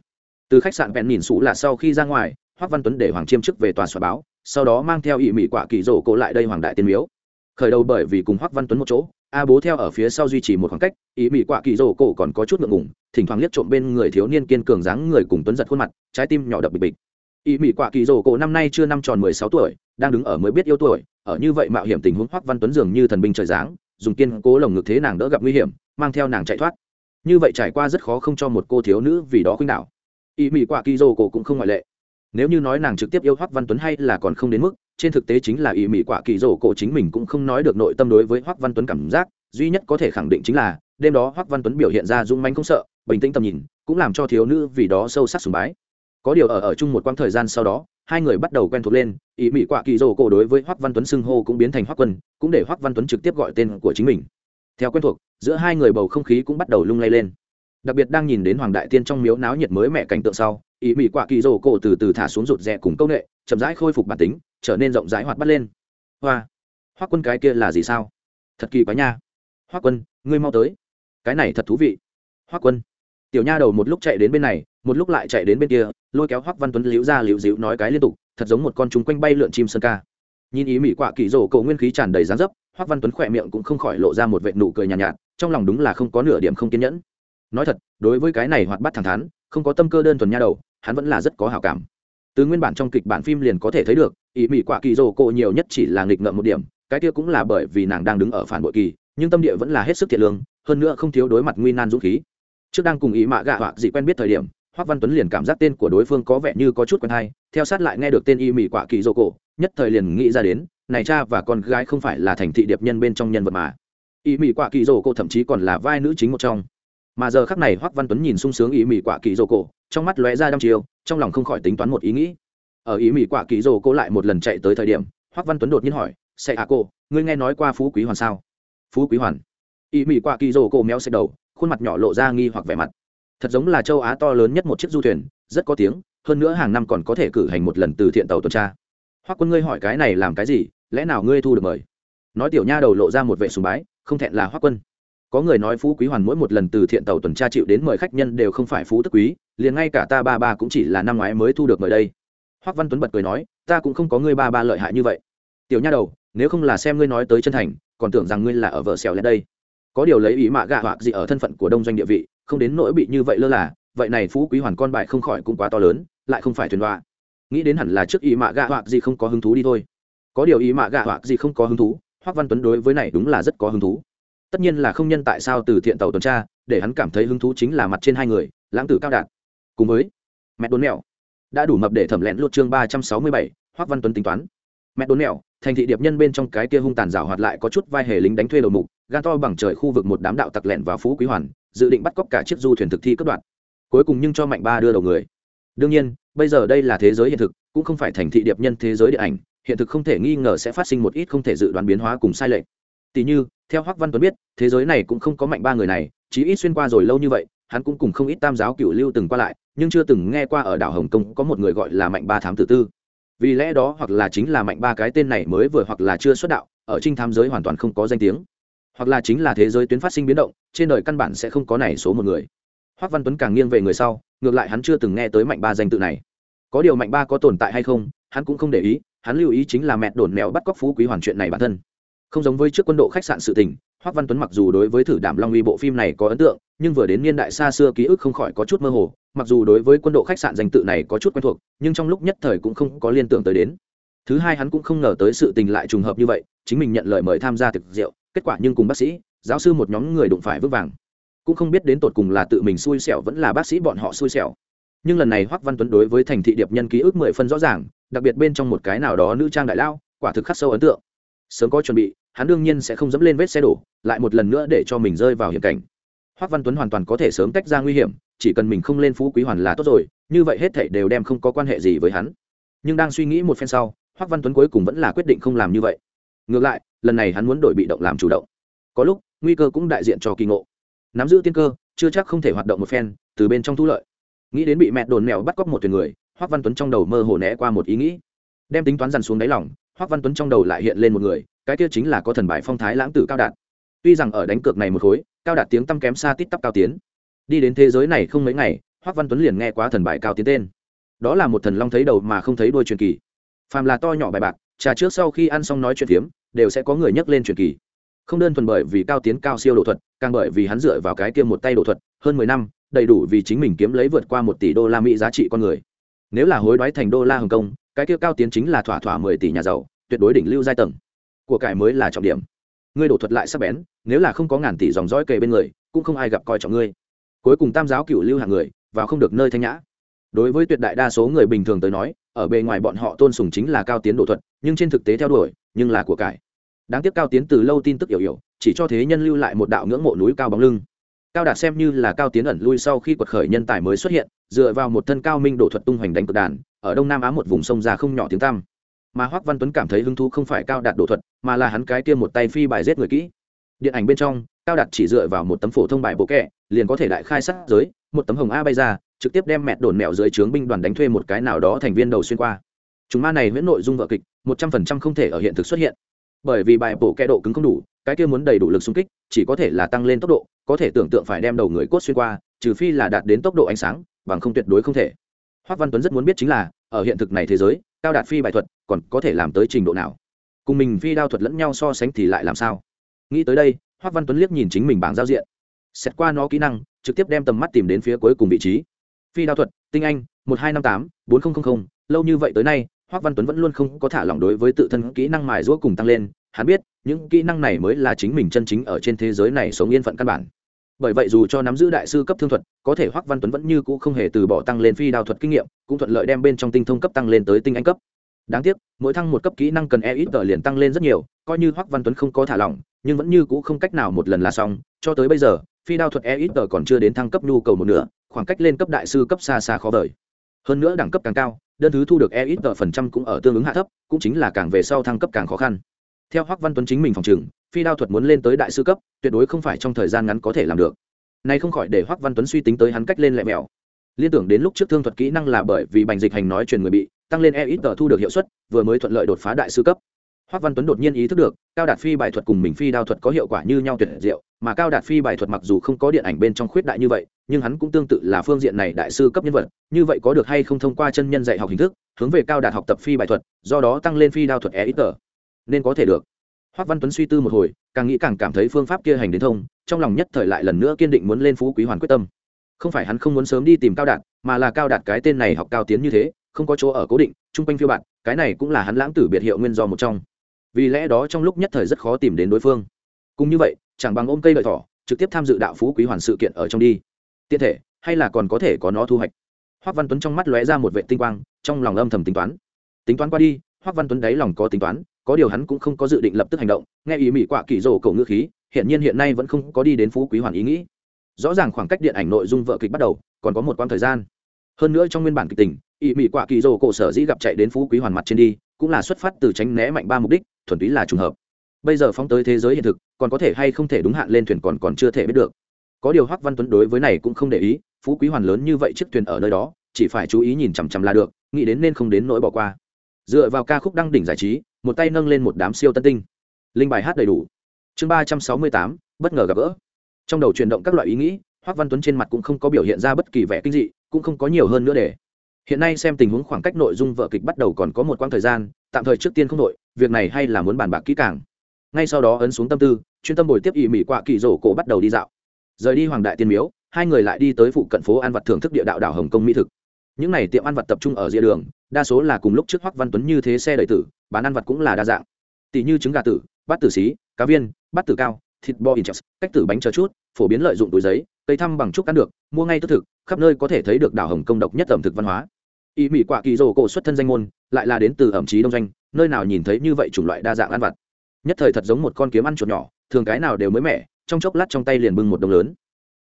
Từ khách sạn vẹn nhìn sụ là sau khi ra ngoài hoắc văn tuấn để hoàng chiêm chức về tòa soạn báo, sau đó mang theo ỵ mỹ quả kỳ rồ cộ lại đây hoàng đại tiên miếu. Khởi đầu bởi vì cùng hoắc văn tuấn một chỗ, a bố theo ở phía sau duy trì một khoảng cách ý mỹ quả kỳ rồ cổ còn có chút ngượng ngùng, thỉnh thoảng liếc trộm bên người thiếu niên kiên cường dáng người cùng tuấn giật khuôn mặt, trái tim nhỏ đập bịch bịch ý mỹ quả kỳ Dỗ cổ năm nay chưa năm tròn mười sáu tuổi, đang đứng ở mới biết yêu tuổi, ở như vậy mạo hiểm tình huống hoắc văn tuấn dường như thần binh trời giáng, dùng kiên cố lồng ngực thế nàng đỡ gặp nguy hiểm, mang theo nàng chạy thoát. Như vậy trải qua rất khó không cho một cô thiếu nữ vì đó khuynh đảo. Ý mỹ quả kỳ Dỗ cổ cũng không ngoại lệ. Nếu như nói nàng trực tiếp yêu hoắc văn tuấn hay là còn không đến mức, trên thực tế chính là ý mỹ quả kỳ rổ cổ chính mình cũng không nói được nội tâm đối với hoắc văn tuấn cảm giác, duy nhất có thể khẳng định chính là, đêm đó hoắc văn tuấn biểu hiện ra dung manh không sợ, bình tĩnh tầm nhìn, cũng làm cho thiếu nữ vì đó sâu sắc sùng bái có điều ở ở chung một quãng thời gian sau đó, hai người bắt đầu quen thuộc lên ý mỹ quạ kỳ dô cổ đối với hoắc văn tuấn xưng hô cũng biến thành hoắc quân, cũng để hoắc văn tuấn trực tiếp gọi tên của chính mình. Theo quen thuộc, giữa hai người bầu không khí cũng bắt đầu lung lay lên. Đặc biệt đang nhìn đến hoàng đại tiên trong miếu náo nhiệt mới mẹ cảnh tượng sau ý mỹ quạ kỳ dô cổ từ từ thả xuống rụt rè cùng công nghệ chậm rãi khôi phục bản tính, trở nên rộng rãi hoạt bắt lên. Hoa! Hoắc quân cái kia là gì sao? Thật kỳ quá nha. Hoắc quân, ngươi mau tới. Cái này thật thú vị. Hoắc quân. Tiểu nha đầu một lúc chạy đến bên này, một lúc lại chạy đến bên kia lôi kéo Hoắc văn tuấn liễu ra liễu dịu nói cái liên tục thật giống một con chúng quanh bay lượn chim sơn ca. Nhìn ý mỹ quạ kỳ rổ cầu nguyên khí tràn đầy dáng dấp hoắc văn tuấn khỏe miệng cũng không khỏi lộ ra một vệ nụ cười nhàn nhạt, nhạt trong lòng đúng là không có nửa điểm không kiên nhẫn. Nói thật đối với cái này hoạt bát thẳng thắn không có tâm cơ đơn thuần nha đầu hắn vẫn là rất có hảo cảm. Từ nguyên bản trong kịch bản phim liền có thể thấy được ý mỹ quạ kỳ rồ cô nhiều nhất chỉ là nghịch ngợm một điểm cái kia cũng là bởi vì nàng đang đứng ở phản bội kỳ nhưng tâm địa vẫn là hết sức thiện lương hơn nữa không thiếu đối mặt nguy nan dũng khí. Trước đang cùng ý mạ gạ họa dị quen biết thời điểm hoắc văn tuấn liền cảm giác tên của đối phương có vẻ như có chút quen hay, theo sát lại nghe được tên y mỹ quả kỳ Dỗ cổ, nhất thời liền nghĩ ra đến, này cha và con gái không phải là thành thị điệp nhân bên trong nhân vật mà. Y mỹ quả kỳ Dỗ cổ thậm chí còn là vai nữ chính một trong. Mà giờ khắc này hoắc văn tuấn nhìn sung sướng ý mỹ quả kỳ Dỗ cổ, trong mắt lóe ra đăm chiều, trong lòng không khỏi tính toán một ý nghĩ. Ở ý mỹ quả kỳ Dỗ cổ lại một lần chạy tới thời điểm hoắc văn tuấn đột nhiên hỏi sẽ à cô, ngươi nghe nói qua phú quý hoàn sao? Phú quý hoàn? Ý mỹ quả kỳ Dỗ cổ méo xe đầu, khuôn mặt nhỏ lộ ra nghi hoặc vẻ mặt thật giống là châu á to lớn nhất một chiếc du thuyền, rất có tiếng, hơn nữa hàng năm còn có thể cử hành một lần từ thiện tàu tuần tra. Hoặc quân ngươi hỏi cái này làm cái gì, lẽ nào ngươi thu được mời? Nói tiểu nha đầu lộ ra một vệ sùng bái, không thẹn là hoắc quân. Có người nói phú quý hoàn mỗi một lần từ thiện tàu tuần tra chịu đến mời khách nhân đều không phải phú tức quý, liền ngay cả ta ba ba cũng chỉ là năm ngoái mới thu được mời đây. Hoắc văn tuấn bật cười nói, ta cũng không có ngươi ba ba lợi hại như vậy. Tiểu nha đầu, nếu không là xem ngươi nói tới chân thành, còn tưởng rằng ngươi là ở vợ xèo lên đây. Có điều lấy ý mạ gạ hoặc gì ở thân phận của đông doanh địa vị không đến nỗi bị như vậy lơ là, vậy này phú quý hoàn con bại không khỏi cũng quá to lớn, lại không phải thuyền đoạ. Nghĩ đến hẳn là trước ý mạ gạ hoặc gì không có hứng thú đi thôi. Có điều ý mạ gạ hoặc gì không có hứng thú, hoắc văn tuấn đối với này đúng là rất có hứng thú. Tất nhiên là không nhân tại sao từ thiện tàu tuần tra, để hắn cảm thấy hứng thú chính là mặt trên hai người, lãng tử cao đạt. Cùng với mẹ đốn mèo đã đủ mập để thẩm lẹn lột chương ba trăm sáu mươi bảy, hoắc văn tuấn tính toán. Mẹ đốn mèo thành thị điệp nhân bên trong cái kia hung tàn rào hoạt lại có chút vai hề lính đánh thuê đầu mục, gan to bằng trời khu vực một đám đạo tặc lẹn và phú quý hoàn dự định bắt cóc cả chiếc du thuyền thực thi cấp đoạn cuối cùng nhưng cho mạnh ba đưa đầu người. Đương nhiên, bây giờ đây là thế giới hiện thực, cũng không phải thành thị điệp nhân thế giới điện ảnh, hiện thực không thể nghi ngờ sẽ phát sinh một ít không thể dự đoán biến hóa cùng sai lệch. Tỷ như, theo hoắc văn tuấn biết, thế giới này cũng không có mạnh ba người này, chí ít xuyên qua rồi lâu như vậy, hắn cũng cùng không ít tam giáo cựu lưu từng qua lại, nhưng chưa từng nghe qua ở đảo hồng kông có một người gọi là mạnh ba thám tử tư. Vì lẽ đó hoặc là chính là mạnh ba cái tên này mới vừa hoặc là chưa xuất đạo, ở trinh thám giới hoàn toàn không có danh tiếng hoặc là chính là thế giới tuyến phát sinh biến động, trên đời căn bản sẽ không có này số một người. Hoắc văn tuấn càng nghiêng về người sau, ngược lại hắn chưa từng nghe tới mạnh ba danh tự này. Có điều mạnh ba có tồn tại hay không, hắn cũng không để ý, hắn lưu ý chính là mẹ đồn mèo bắt cóc phú quý hoàn chuyện này bản thân. Không giống với trước quân độ khách sạn sự tình Hoắc văn tuấn mặc dù đối với thử đảm long uy bộ phim này có ấn tượng, nhưng vừa đến niên đại xa xưa ký ức không khỏi có chút mơ hồ, mặc dù đối với quân độ khách sạn danh tự này có chút quen thuộc, nhưng trong lúc nhất thời cũng không có liên tưởng tới đến. Thứ hai hắn cũng không ngờ tới sự tình lại trùng hợp như vậy, chính mình nhận lời mời tham gia thực rượu kết quả nhưng cùng bác sĩ, giáo sư một nhóm người đụng phải vững vàng. Cũng không biết đến tột cùng là tự mình xui xẻo vẫn là bác sĩ bọn họ xui xẻo. Nhưng lần này hoắc văn tuấn đối với thành thị điệp nhân ký ức mười phân rõ ràng, đặc biệt bên trong một cái nào đó nữ trang đại lao, quả thực khắc sâu ấn tượng. Sớm có chuẩn bị, hắn đương nhiên sẽ không dẫm lên vết xe đổ, lại một lần nữa để cho mình rơi vào hiểm cảnh. Hoắc văn tuấn hoàn toàn có thể sớm tách ra nguy hiểm, chỉ cần mình không lên phú quý hoàn là tốt rồi, như vậy hết thảy đều đem không có quan hệ gì với hắn. Nhưng đang suy nghĩ một phen sau, hoắc văn tuấn cuối cùng vẫn là quyết định không làm như vậy ngược lại, lần này hắn muốn đổi bị động làm chủ động. Có lúc, nguy cơ cũng đại diện cho kỳ ngộ. Nắm giữ tiên cơ, chưa chắc không thể hoạt động một phen, từ bên trong thu lợi. Nghĩ đến bị mẹ đồn mèo bắt cóc một thuyền người hoắc văn tuấn trong đầu mơ hồ né qua một ý nghĩ. Đem tính toán dằn xuống đáy lòng hoắc văn tuấn trong đầu lại hiện lên một người, cái kia chính là có thần bài phong thái lãng tử cao đạt. Tuy rằng ở đánh cược này một khối, cao đạt tiếng tăm kém xa tít tắp cao tiến. Đi đến thế giới này không mấy ngày hoắc văn tuấn liền nghe quá thần bài cao tiến tên. Đó là một thần long thấy đầu mà không thấy đuôi truyền kỳ. Phàm là to nhỏ bài bạc trà trước sau khi ăn xong nói chuyện phiếm, đều sẽ có người nhắc lên truyền kỳ. Không đơn thuần bởi vì cao tiến cao siêu đồ thuật, càng bởi vì hắn dựa vào cái kia một tay đồ thuật, hơn mười năm, đầy đủ vì chính mình kiếm lấy vượt qua một tỷ đô la mỹ giá trị con người. Nếu là hối đoái thành đô la hồng kông, cái kia cao tiến chính là thỏa thỏa mười tỷ nhà giàu, tuyệt đối đỉnh lưu giai tầng. Của cải mới là trọng điểm. Ngươi đổ thuật lại sắc bén, nếu là không có ngàn tỷ dòng dõi kề bên người, cũng không ai gặp coi trọng ngươi. Cuối cùng tam giáo cựu lưu hàng người, vào không được nơi thanh nhã. Đối với tuyệt đại đa số người bình thường tới nói ở bề ngoài bọn họ tôn sùng chính là cao tiến độ thuật, nhưng trên thực tế theo đuổi, nhưng là của cải. Đáng tiếc cao tiến từ lâu tin tức hiểu hiểu, chỉ cho thế nhân lưu lại một đạo ngưỡng mộ núi cao bóng lưng. Cao đạt xem như là cao tiến ẩn lui sau khi quật khởi nhân tài mới xuất hiện, dựa vào một thân cao minh độ thuật tung hoành đánh cực đàn, ở đông nam á một vùng sông già không nhỏ tiếng tăm. Mà hoắc văn tuấn cảm thấy hứng thú không phải cao đạt độ thuật, mà là hắn cái kia một tay phi bài giết người kỹ. Điện ảnh bên trong, cao đạt chỉ dựa vào một tấm phổ thông bài bộ kẹ, liền có thể đại khai sát giới, một tấm hồng a bay ra trực tiếp đem mẹ đồn mẹo dưới trướng binh đoàn đánh thuê một cái nào đó thành viên đầu xuyên qua. Chúng ma này miễn nội dung vợ kịch, một trăm phần trăm không thể ở hiện thực xuất hiện. Bởi vì bài bổ kẹ độ cứng không đủ, cái kia muốn đầy đủ lực xung kích, chỉ có thể là tăng lên tốc độ, có thể tưởng tượng phải đem đầu người cốt xuyên qua, trừ phi là đạt đến tốc độ ánh sáng, bằng không tuyệt đối không thể. Hoác văn tuấn rất muốn biết chính là, ở hiện thực này thế giới, cao đạt phi bài thuật, còn có thể làm tới trình độ nào? Cùng mình phi đao thuật lẫn nhau so sánh thì lại làm sao? Nghĩ tới đây, hoác văn tuấn liếc nhìn chính mình bảng giao diện. Xét qua nó kỹ năng, trực tiếp đem tầm mắt tìm đến phía cuối cùng vị trí phi đao thuật, tinh anh, một hai năm tám, bốn nghìn lâu như vậy tới nay, hoác văn tuấn vẫn luôn không có thả lỏng đối với tự thân kỹ năng mài giũa cùng tăng lên. Hắn biết, những kỹ năng này mới là chính mình chân chính ở trên thế giới này sống yên phận căn bản. Bởi vậy dù cho nắm giữ đại sư cấp thương thuật, có thể hoắc văn tuấn vẫn như cũ không hề từ bỏ tăng lên phi đao thuật kinh nghiệm, cũng thuận lợi đem bên trong tinh thông cấp tăng lên tới tinh anh cấp. Đáng tiếc, mỗi thăng một cấp kỹ năng cần e ít tờ liền tăng lên rất nhiều, coi như hoắc văn tuấn không có thả lỏng, nhưng vẫn như cũ không cách nào một lần là xong. Cho tới bây giờ, phi đao thuật e ít tờ còn chưa đến thăng cấp nhu cầu một nửa khoảng cách lên cấp đại sư cấp xa xa khó vời. Hơn nữa đẳng cấp càng cao, đơn thứ thu được e ít tờ phần trăm cũng ở tương ứng hạ thấp, cũng chính là càng về sau thăng cấp càng khó khăn. Theo hoắc văn tuấn chính mình phòng trừng phi đao thuật muốn lên tới đại sư cấp, tuyệt đối không phải trong thời gian ngắn có thể làm được. Nay không khỏi để hoắc văn tuấn suy tính tới hắn cách lên lẹ mèo liên tưởng đến lúc trước thương thuật kỹ năng là bởi vì bành dịch hành nói truyền người bị, tăng lên e ít tờ thu được hiệu suất, vừa mới thuận lợi đột phá đại sư cấp hoắc văn tuấn đột nhiên ý thức được, cao đạt phi bài thuật cùng mình phi đao thuật có hiệu quả như nhau tuyệt diệu, mà cao đạt phi bài thuật mặc dù không có điện ảnh bên trong khuyết đại như vậy, nhưng hắn cũng tương tự là phương diện này đại sư cấp nhân vật, như vậy có được hay không thông qua chân nhân dạy học hình thức, hướng về cao đạt học tập phi bài thuật, do đó tăng lên phi đao thuật e ít tờ. Nên có thể được. Hoắc văn tuấn suy tư một hồi, càng nghĩ càng cảm thấy phương pháp kia hành đến thông, trong lòng nhất thời lại lần nữa kiên định muốn lên phú quý hoàn quyết tâm. Không phải hắn không muốn sớm đi tìm cao đạt, mà là cao đạt cái tên này học cao tiến như thế, không có chỗ ở cố định, chung quanh phiêu bạn, cái này cũng là hắn lãng tử biệt hiệu nguyên do một trong vì lẽ đó trong lúc nhất thời rất khó tìm đến đối phương. Cùng như vậy, chẳng bằng ôm cây lợi thỏ, trực tiếp tham dự đạo phú quý hoàn sự kiện ở trong đi. Tiện thể, hay là còn có thể có nó thu hoạch? Hoắc văn tuấn trong mắt lóe ra một vệ tinh quang, trong lòng âm thầm tính toán. Tính toán qua đi hoắc văn tuấn đáy lòng có tính toán, có điều hắn cũng không có dự định lập tức hành động, nghe ý mỹ quạ kỳ rổ cổ ngữ khí hiện nhiên hiện nay vẫn không có đi đến phú quý hoàn ý nghĩ. Rõ ràng khoảng cách điện ảnh nội dung vợ kịch bắt đầu, còn có một quãng thời gian. Hơn nữa trong nguyên bản kịch tình, ý mỹ quạ kỳ rổ cổ sở dĩ gặp chạy đến phú quý hoàn mặt trên đi, cũng là xuất phát từ tránh né mạnh ba mục đích thuần túy là trùng hợp. Bây giờ phóng tới thế giới hiện thực, còn có thể hay không thể đúng hạn lên thuyền còn còn chưa thể biết được. Có điều hoắc văn tuấn đối với này cũng không để ý, phú quý hoàn lớn như vậy chiếc thuyền ở nơi đó, chỉ phải chú ý nhìn chằm chằm là được, nghĩ đến nên không đến nỗi bỏ qua. Dựa vào ca khúc đăng đỉnh giải trí, một tay nâng lên một đám siêu tân tinh. Linh bài hát đầy đủ. Chương ba trăm sáu mươi tám, bất ngờ gặp gỡ. Trong đầu chuyển động các loại ý nghĩ, hoắc văn tuấn trên mặt cũng không có biểu hiện ra bất kỳ vẻ kinh dị, cũng không có nhiều hơn nữa để. Hiện nay xem tình huống khoảng cách nội dung vợ kịch bắt đầu còn có một quãng thời gian, tạm thời trước tiên không nội việc này hay là muốn bàn bạc kỹ càng. Ngay sau đó ấn xuống tâm tư, chuyên tâm bồi tiếp ỵ mỹ quạ kỳ rổ cổ bắt đầu đi dạo. Rời đi hoàng đại tiên miếu, hai người lại đi tới phụ cận phố ăn vặt thưởng thức địa đạo đảo hồng kông mỹ thực. Những n à y tiệm ăn vặt tập trung ở rìa đường, đa số là cùng lúc trước hoắc văn tuấn như thế xe đầy tử, bán ăn vặt cũng là đa dạng. Tỷ như trứng gà tử, bát tử xí, cá viên, bát tử cao, thịt bò in chess cách tử bánh chờ chút, phổ biến lợi dụng túi giấy, cây thăm bằng trúc ăn được, mua ngay tức thực, khắp nơi có thể thấy được đảo hồng công độc nhất ẩm thực văn hóa. Y mỹ quạ kỳ rồ cổ xuất thân danh môn, lại là đến từ ẩm trí đông doanh nơi nào nhìn thấy như vậy chủng loại đa dạng ăn vặt. Nhất thời thật giống một con kiếm ăn chuột nhỏ, thường cái nào đều mới mẻ, trong chốc lát trong tay liền bưng một đồng lớn.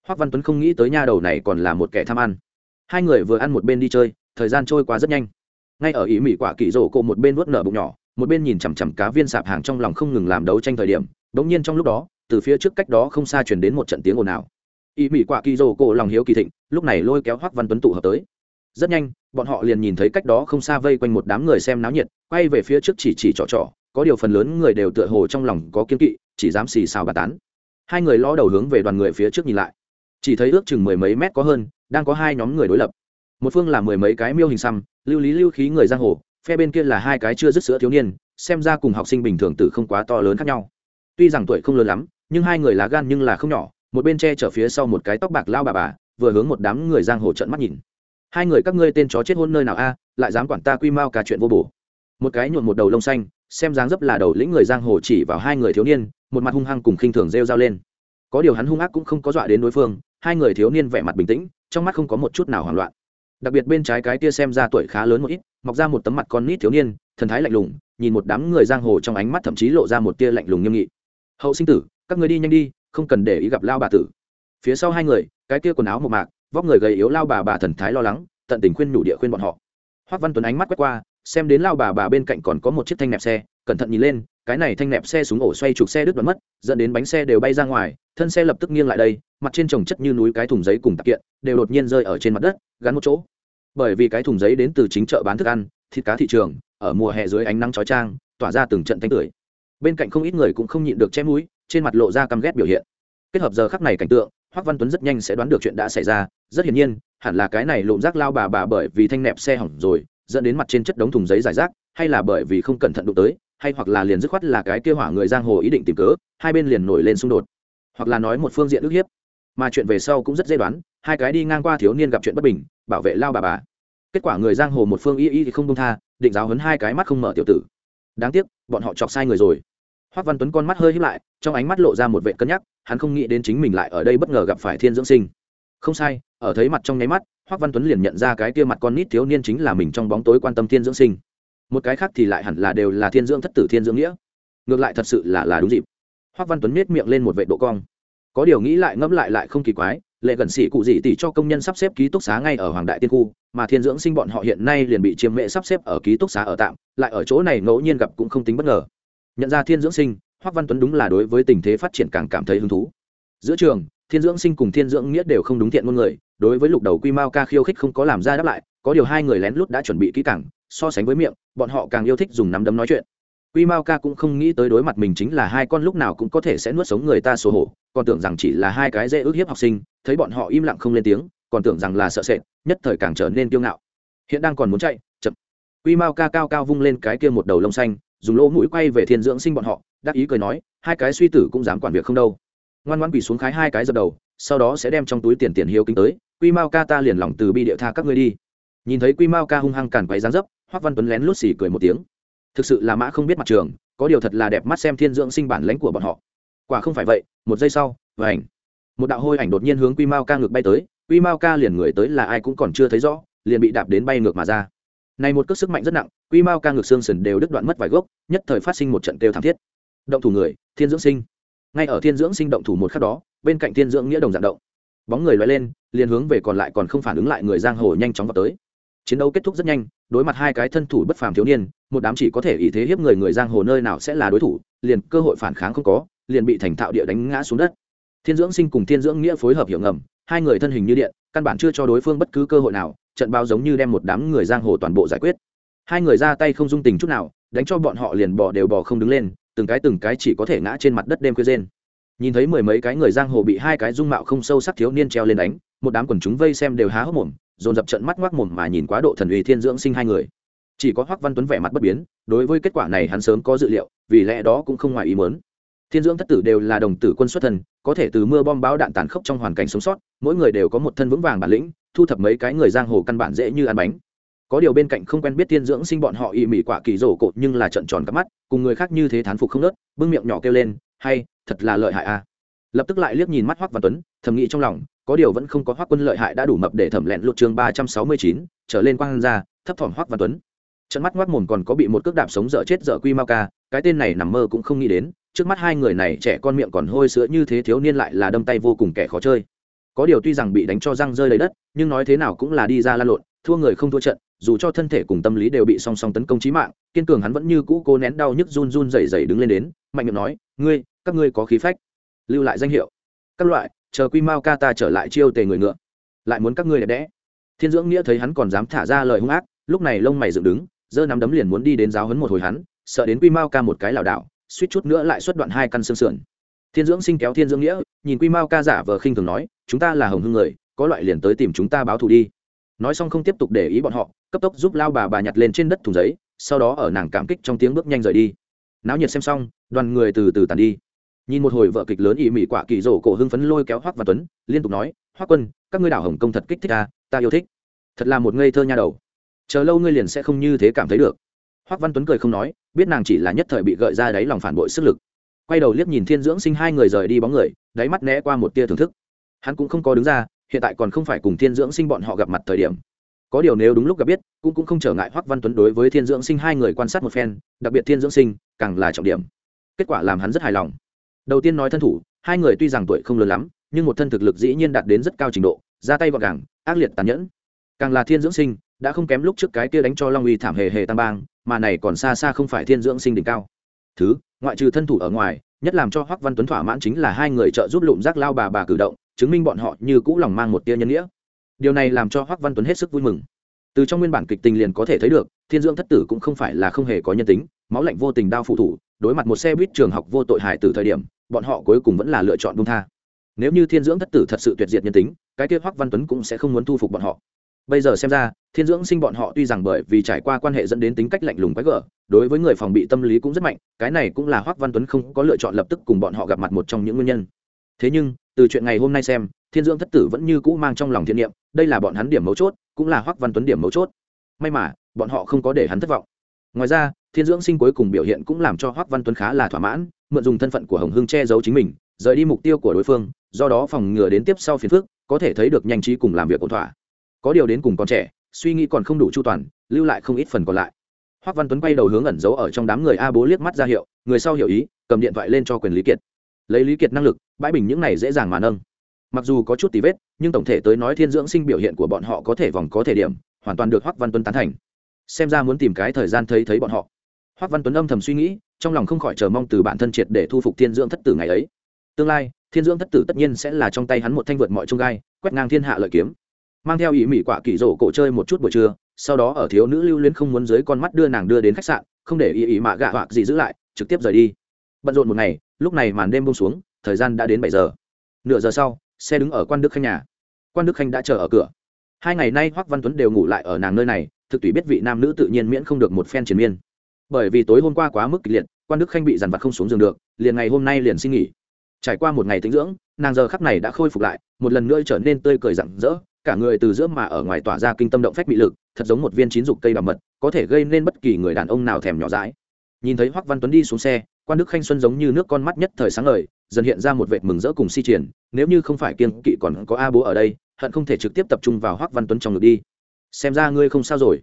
Hoắc văn tuấn không nghĩ tới nha đầu này còn là một kẻ tham ăn. Hai người vừa ăn một bên đi chơi, thời gian trôi qua rất nhanh. Ngay ở ý mỹ quả kỳ rổ cô một bên nuốt nở bụng nhỏ, một bên nhìn chằm chằm cá viên sạp hàng trong lòng không ngừng làm đấu tranh thời điểm đống nhiên trong lúc đó, từ phía trước cách đó không xa truyền đến một trận tiếng ồn ào. Ý mỹ quả kỳ rổ cô lòng hiếu kỳ thịnh, lúc này lôi kéo hoắc văn tuấn tụ hợp tới. Rất nhanh bọn họ liền nhìn thấy cách đó không xa vây quanh một đám người xem náo nhiệt, quay về phía trước chỉ chỉ trọ trọ có điều phần lớn người đều tựa hồ trong lòng có kiên kỵ, chỉ dám xì xào bà tán. Hai người lo đầu hướng về đoàn người phía trước nhìn lại. Chỉ thấy ước chừng mười mấy mét có hơn, đang có hai nhóm người đối lập. Một phương là mười mấy cái miêu hình xăm, lưu lý lưu khí người giang hồ, phe bên kia là hai cái chưa dứt sữa thiếu niên, xem ra cùng học sinh bình thường từ không quá to lớn khác nhau. Tuy rằng tuổi không lớn lắm, nhưng hai người lá gan nhưng là không nhỏ, một bên che chở phía sau một cái tóc bạc lao bà bà, vừa hướng một đám người giang hồ trận mắt nhìn hai người các ngươi tên chó chết hôn nơi nào a, lại dám quản ta quy mau cả chuyện vô bổ. Một cái nhuộm một đầu lông xanh, xem dáng dấp là đầu lĩnh người giang hồ chỉ vào hai người thiếu niên, một mặt hung hăng cùng khinh thường rêu dao lên. Có điều hắn hung ác cũng không có dọa đến đối phương, hai người thiếu niên vẻ mặt bình tĩnh, trong mắt không có một chút nào hoảng loạn. Đặc biệt bên trái cái tia xem ra tuổi khá lớn một ít, mọc ra một tấm mặt con nít thiếu niên, thần thái lạnh lùng, nhìn một đám người giang hồ trong ánh mắt thậm chí lộ ra một tia lạnh lùng nghiêm nghị. Hậu sinh tử, các người đi nhanh đi, không cần để ý gặp lao bà tử. Phía sau hai người, cái tia quần áo một mạc vóc người gầy yếu lao bà bà thần thái lo lắng, tận tình khuyên nhủ địa khuyên bọn họ. Hoác văn tuấn ánh mắt quét qua, xem đến lao bà bà bên cạnh còn có một chiếc thanh nẹp xe, cẩn thận nhìn lên, cái này thanh nẹp xe xuống ổ xoay trục xe đứt đoạn mất, dẫn đến bánh xe đều bay ra ngoài, thân xe lập tức nghiêng lại đây, mặt trên trồng chất như núi cái thùng giấy cùng tạp kiện, đều đột nhiên rơi ở trên mặt đất, gắn một chỗ. Bởi vì cái thùng giấy đến từ chính chợ bán thức ăn, thịt cá thị trường, ở mùa hè dưới ánh nắng chói trang tỏa ra từng trận thanh tưởi. Bên cạnh không ít người cũng không nhịn được chém mũi, trên mặt lộ ra căm ghét biểu hiện kết hợp giờ khắc này cảnh tượng, hoắc văn tuấn rất nhanh sẽ đoán được chuyện đã xảy ra. Rất hiển nhiên, hẳn là cái này lộn rác lao bà bà bởi vì thanh nẹp xe hỏng rồi, dẫn đến mặt trên chất đống thùng giấy giải rác, hay là bởi vì không cẩn thận đụng tới, hay hoặc là liền dứt khoát là cái kêu hỏa người giang hồ ý định tìm cớ, hai bên liền nổi lên xung đột. Hoặc là nói một phương diện ức hiếp. Mà chuyện về sau cũng rất dễ đoán, hai cái đi ngang qua thiếu niên gặp chuyện bất bình, bảo vệ lao bà bà. Kết quả người giang hồ một phương y y thì không công tha, định giáo hấn hai cái mắt không mở tiểu tử. Đáng tiếc, bọn họ chọc sai người rồi hoác văn tuấn con mắt hơi hít lại, trong ánh mắt lộ ra một vệ cân nhắc, hắn không nghĩ đến chính mình lại ở đây bất ngờ gặp phải thiên dưỡng sinh. Không sai, ở thấy mặt trong nháy mắt, hoác văn tuấn liền nhận ra cái kia mặt con nít thiếu niên chính là mình trong bóng tối quan tâm thiên dưỡng sinh. Một cái khác thì lại hẳn là đều là thiên dưỡng thất tử thiên dưỡng nghĩa. Ngược lại thật sự là là đúng dịp. Hoác văn tuấn nhếch miệng lên một vệ độ cong. Có điều nghĩ lại ngẫm lại lại không kỳ quái, lệ gần sĩ cụ dị tỷ cho công nhân sắp xếp ký túc xá ngay ở hoàng đại tiên khu, mà thiên dưỡng sinh bọn họ hiện nay liền bị chiêm mệ sắp xếp ở ký túc xá ở tạm, lại ở chỗ này ngẫu nhiên gặp cũng không tính bất ngờ nhận ra thiên dưỡng sinh hoắc văn tuấn đúng là đối với tình thế phát triển càng cảm thấy hứng thú. Giữa trường, thiên dưỡng sinh cùng thiên dưỡng nghĩa đều không đúng thiện ngôn người, đối với lục đầu quy mao ca khiêu khích không có làm ra đáp lại, có điều hai người lén lút đã chuẩn bị kỹ càng, so sánh với miệng, bọn họ càng yêu thích dùng nắm đấm nói chuyện. Quy mao ca cũng không nghĩ tới đối mặt mình chính là hai con lúc nào cũng có thể sẽ nuốt sống người ta số hổ, còn tưởng rằng chỉ là hai cái dễ ước hiếp học sinh, thấy bọn họ im lặng không lên tiếng, còn tưởng rằng là sợ sệt, nhất thời càng trở nên kiêu ngạo. Hiện đang còn muốn chạy, chậm. Quy mao ca cao cao vung lên cái kia một đầu lông xanh dùng lỗ mũi quay về thiên dưỡng sinh bọn họ, đắc ý cười nói, hai cái suy tử cũng dám quản việc không đâu. Ngoan ngoan quỳ xuống khái hai cái dập đầu, sau đó sẽ đem trong túi tiền tiền hiếu kính tới, quy mao ca ta liền lòng từ bi địa tha các ngươi đi. Nhìn thấy quy mao ca hung hăng càn quấy dáng dấp, hoắc văn tuấn lén lút xì cười một tiếng. Thực sự là mã không biết mặt trường, có điều thật là đẹp mắt xem thiên dưỡng sinh bản lãnh của bọn họ. Quả không phải vậy, một giây sau và ảnh một đạo hôi ảnh đột nhiên hướng quy mao ca ngược bay tới, quy mao ca liền người tới là ai cũng còn chưa thấy rõ, liền bị đạp đến bay ngược mà ra này một cước sức mạnh rất nặng, quy mao ca ngược xương sườn đều đứt đoạn mất vài gốc, nhất thời phát sinh một trận kêu thảm thiết. Động thủ người, thiên dưỡng sinh. Ngay ở thiên dưỡng sinh động thủ một khắc đó, bên cạnh thiên dưỡng nghĩa đồng dạng động. Bóng người loay lên, liền hướng về còn lại còn không phản ứng lại người giang hồ nhanh chóng vào tới. Chiến đấu kết thúc rất nhanh, đối mặt hai cái thân thủ bất phàm thiếu niên, một đám chỉ có thể ý thế hiếp người người giang hồ nơi nào sẽ là đối thủ, liền cơ hội phản kháng không có, liền bị thành thạo địa đánh ngã xuống đất. Thiên dưỡng sinh cùng thiên dưỡng nghĩa phối hợp hiệu ngầm, hai người thân hình như điện, căn bản chưa cho đối phương bất cứ cơ hội nào trận bao giống như đem một đám người giang hồ toàn bộ giải quyết. Hai người ra tay không dung tình chút nào, đánh cho bọn họ liền bỏ đều bỏ không đứng lên, từng cái từng cái chỉ có thể ngã trên mặt đất đêm khuya rên. Nhìn thấy mười mấy cái người giang hồ bị hai cái dung mạo không sâu sắc thiếu niên treo lên đánh, một đám quần chúng vây xem đều há hốc mồm, dồn dập trận mắt ngoác mồm mà nhìn quá độ thần uy thiên dưỡng sinh hai người. Chỉ có hoắc văn tuấn vẻ mặt bất biến, đối với kết quả này hắn sớm có dự liệu, vì lẽ đó cũng không ngoài ý muốn. Thiên dưỡng thất tử đều là đồng tử quân xuất thân, có thể từ mưa bom báo đạn tàn khốc trong hoàn cảnh sống sót, mỗi người đều có một thân vững vàng bản lĩnh thu thập mấy cái người giang hồ căn bản dễ như ăn bánh. Có điều bên cạnh không quen biết tiên dưỡng sinh bọn họ y mị quả kỳ rổ cột nhưng là trận tròn cắp mắt, cùng người khác như thế thán phục không nớt, bưng miệng nhỏ kêu lên, hay, thật là lợi hại a lập tức lại liếc nhìn mắt hoắc văn tuấn, thầm nghĩ trong lòng, có điều vẫn không có hoắc quân lợi hại đã đủ mập để thẩm lẹn lục chương ba trăm sáu mươi chín, trở lên quang ra thấp thỏm hoắc văn tuấn. Trận mắt ngoác mồm còn có bị một cước đạp sống dở chết dở quy mau ca, cái tên này nằm mơ cũng không nghĩ đến, trước mắt hai người này trẻ con miệng còn hôi sữa như thế thiếu niên lại là đâm tay vô cùng kẻ khó chơi có điều tuy rằng bị đánh cho răng rơi lấy đất, nhưng nói thế nào cũng là đi ra lan lộn, thua người không thua trận, dù cho thân thể cùng tâm lý đều bị song song tấn công chí mạng, kiên cường hắn vẫn như cũ cố nén đau nhức run run rẩy rẩy đứng lên đến, mạnh miệng nói, ngươi, các ngươi có khí phách. Lưu lại danh hiệu. Các loại, chờ quy mao ca ta trở lại chiêu tề người ngựa. Lại muốn các ngươi đẹp đẽ. Thiên dưỡng nghĩa thấy hắn còn dám thả ra lời hung ác, lúc này lông mày dựng đứng, giơ nắm đấm liền muốn đi đến giáo hấn một hồi hắn, sợ đến quy mao ca một cái lảo đảo, suýt chút nữa lại xuất đoạn hai căn xương sườn thiên dưỡng sinh kéo thiên dưỡng nghĩa, nhìn quy mao ca giả vờ khinh thường nói, chúng ta là hồng hưng người, có loại liền tới tìm chúng ta báo thù đi. Nói xong không tiếp tục để ý bọn họ, cấp tốc giúp lao bà bà nhặt lên trên đất thùng giấy, sau đó ở nàng cảm kích trong tiếng bước nhanh rời đi. Náo nhiệt xem xong, đoàn người từ từ tàn đi. Nhìn một hồi vợ kịch lớn ỵ mị quả kỳ rổ cổ hưng phấn lôi kéo hoác và tuấn, liên tục nói hoác quân, các ngươi đảo hồng công thật kích thích ta ta yêu thích. Thật là một ngây thơ nha đầu. Chờ lâu ngươi liền sẽ không như thế cảm thấy được. Hoác văn tuấn cười không nói, biết nàng chỉ là nhất thời bị gợi ra đáy lòng phản bội sức lực quay đầu liếc nhìn thiên dưỡng sinh hai người rời đi bóng người, đáy mắt né qua một tia thưởng thức. Hắn cũng không có đứng ra, hiện tại còn không phải cùng thiên dưỡng sinh bọn họ gặp mặt thời điểm. Có điều nếu đúng lúc gặp biết, cũng cũng không trở ngại hoắc văn tuấn đối với thiên dưỡng sinh hai người quan sát một phen, đặc biệt thiên dưỡng sinh, càng là trọng điểm. Kết quả làm hắn rất hài lòng. Đầu tiên nói thân thủ, hai người tuy rằng tuổi không lớn lắm, nhưng một thân thực lực dĩ nhiên đạt đến rất cao trình độ, ra tay gọn gàng, ác liệt tàn nhẫn. Càng là thiên dưỡng sinh, đã không kém lúc trước cái kia đánh cho long uy thảm hề hề tam bang, mà này còn xa xa không phải thiên dưỡng sinh đỉnh cao thứ, ngoại trừ thân thủ ở ngoài, nhất làm cho hoắc văn tuấn thỏa mãn chính là hai người trợ giúp lụm rác lao bà bà cử động, chứng minh bọn họ như cũ lòng mang một tia nhân nghĩa. Điều này làm cho hoắc văn tuấn hết sức vui mừng. Từ trong nguyên bản kịch tình liền có thể thấy được, thiên dưỡng thất tử cũng không phải là không hề có nhân tính, máu lạnh vô tình đao phụ thủ, đối mặt một xe buýt trường học vô tội hại từ thời điểm, bọn họ cuối cùng vẫn là lựa chọn buông tha. Nếu như thiên dưỡng thất tử thật sự tuyệt diệt nhân tính, cái kia hoắc văn tuấn cũng sẽ không muốn thu phục bọn họ bây giờ xem ra, thiên dưỡng sinh bọn họ tuy rằng bởi vì trải qua quan hệ dẫn đến tính cách lạnh lùng quái gở, đối với người phòng bị tâm lý cũng rất mạnh, cái này cũng là hoắc văn tuấn không có lựa chọn lập tức cùng bọn họ gặp mặt một trong những nguyên nhân. Thế nhưng, từ chuyện ngày hôm nay xem, thiên dưỡng thất tử vẫn như cũ mang trong lòng thiện niệm, đây là bọn hắn điểm mấu chốt, cũng là hoắc văn tuấn điểm mấu chốt. May mà, bọn họ không có để hắn thất vọng. Ngoài ra, thiên dưỡng sinh cuối cùng biểu hiện cũng làm cho hoắc văn tuấn khá là thỏa mãn, mượn dùng thân phận của hồng hưng che giấu chính mình, rời đi mục tiêu của đối phương, do đó phòng ngừa đến tiếp sau phiền phức, có thể thấy được nhanh trí cùng làm việc ổn thỏa có điều đến cùng còn trẻ, suy nghĩ còn không đủ chu toàn, lưu lại không ít phần còn lại. Hoắc văn tuấn quay đầu hướng ẩn giấu ở trong đám người a bố liếc mắt ra hiệu, người sau hiểu ý, cầm điện thoại lên cho quyền lý kiệt. Lấy lý kiệt năng lực, bãi bình những này dễ dàng mà nâng. Mặc dù có chút tí vết, nhưng tổng thể tới nói thiên dưỡng sinh biểu hiện của bọn họ có thể vòng có thể điểm, hoàn toàn được hoắc văn tuấn tán thành. Xem ra muốn tìm cái thời gian thấy thấy bọn họ. Hoắc văn tuấn âm thầm suy nghĩ, trong lòng không khỏi chờ mong từ bản thân triệt để thu phục thiên dưỡng thất tử ngày ấy. Tương lai, thiên dưỡng thất tử tất nhiên sẽ là trong tay hắn một thanh vượt mọi trông gai, quét ngang thiên hạ lợi kiếm mang theo ý mỹ quả kỳ rổ cổ chơi một chút buổi trưa, sau đó ở thiếu nữ lưu luyến không muốn dưới con mắt đưa nàng đưa đến khách sạn, không để ý ý mạ gạ hoặc gì giữ lại, trực tiếp rời đi. Bận rộn một ngày, lúc này màn đêm bông xuống, thời gian đã đến bảy giờ. Nửa giờ sau, xe đứng ở quan đức khanh nhà. Quan đức khanh đã chờ ở cửa. Hai ngày nay hoắc văn tuấn đều ngủ lại ở nàng nơi này, thực tùy biết vị nam nữ tự nhiên miễn không được một phen triền miên. Bởi vì tối hôm qua quá mức kịch liệt, quan đức khanh bị dằn vặt không xuống giường được, liền ngày hôm nay liền xin nghỉ. Trải qua một ngày tính dưỡng, nàng giờ khắc này đã khôi phục lại, một lần nữa trở nên tươi cười rặng rỡ cả người từ giữa mà ở ngoài tỏa ra kinh tâm động phách bị lực, thật giống một viên chín dục cây đào mật, có thể gây nên bất kỳ người đàn ông nào thèm nhỏ dãi. Nhìn thấy hoắc văn tuấn đi xuống xe, quan đức khanh xuân giống như nước con mắt nhất thời sáng lời dần hiện ra một vệt mừng rỡ cùng si triển, nếu như không phải kiên kỵ còn có a bố ở đây, hận không thể trực tiếp tập trung vào hoắc văn tuấn trong ngực đi. Xem ra ngươi không sao rồi.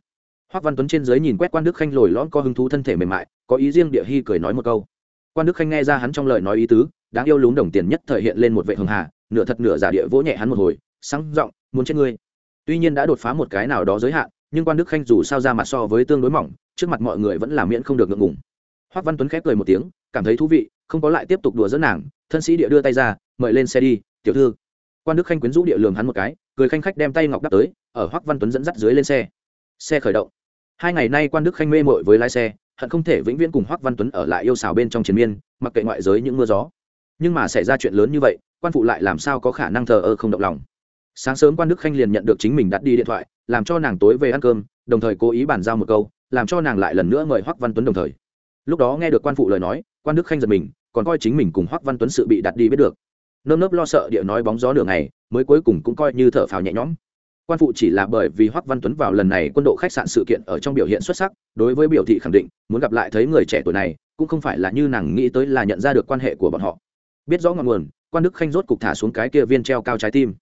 Hoắc văn tuấn trên dưới nhìn quét quan đức khanh lồi lõn có hứng thú thân thể mềm mại, có ý riêng địa hy cười nói một câu. Quan đức khanh nghe ra hắn trong lời nói ý tứ, đáng yêu lúng đồng tiền nhất thời hiện lên một vệ hường hà, nửa thật nửa giả địa vỗ nhẹ hắn một hồi, sáng giọng muốn chết ngươi. Tuy nhiên đã đột phá một cái nào đó giới hạn, nhưng quan đức khanh dù sao ra mặt so với tương đối mỏng, trước mặt mọi người vẫn là miễn không được ngượng ngùng. Hoắc văn tuấn khép cười một tiếng, cảm thấy thú vị, không có lại tiếp tục đùa dẫn nàng, thân sĩ địa đưa tay ra, mời lên xe đi, tiểu thư. Quan đức khanh quyến rũ địa lường hắn một cái, cười khanh khách đem tay ngọc đắp tới, ở hoắc văn tuấn dẫn dắt dưới lên xe. Xe khởi động. Hai ngày nay quan đức khanh mê mội với lái xe, hận không thể vĩnh viễn cùng hoắc văn tuấn ở lại yêu xào bên trong chiến miên, mặc kệ ngoại giới những mưa gió. Nhưng mà xảy ra chuyện lớn như vậy, quan phụ lại làm sao có khả năng thờ ơ không động lòng sáng sớm quan đức khanh liền nhận được chính mình đặt đi điện thoại, làm cho nàng tối về ăn cơm, đồng thời cố ý bàn giao một câu, làm cho nàng lại lần nữa mời hoắc văn tuấn đồng thời. Lúc đó nghe được quan phụ lời nói, quan đức khanh giật mình, còn coi chính mình cùng hoắc văn tuấn sự bị đặt đi biết được. Nơm nớp lo sợ địa nói bóng gió nửa ngày, mới cuối cùng cũng coi như thở phào nhẹ nhõm. Quan phụ chỉ là bởi vì hoắc văn tuấn vào lần này quân độ khách sạn sự kiện ở trong biểu hiện xuất sắc, đối với biểu thị khẳng định, muốn gặp lại thấy người trẻ tuổi này, cũng không phải là như nàng nghĩ tới là nhận ra được quan hệ của bọn họ. Biết rõ ngọn nguồn, quan đức khanh rốt cục thả xuống cái kia viên treo cao trái tim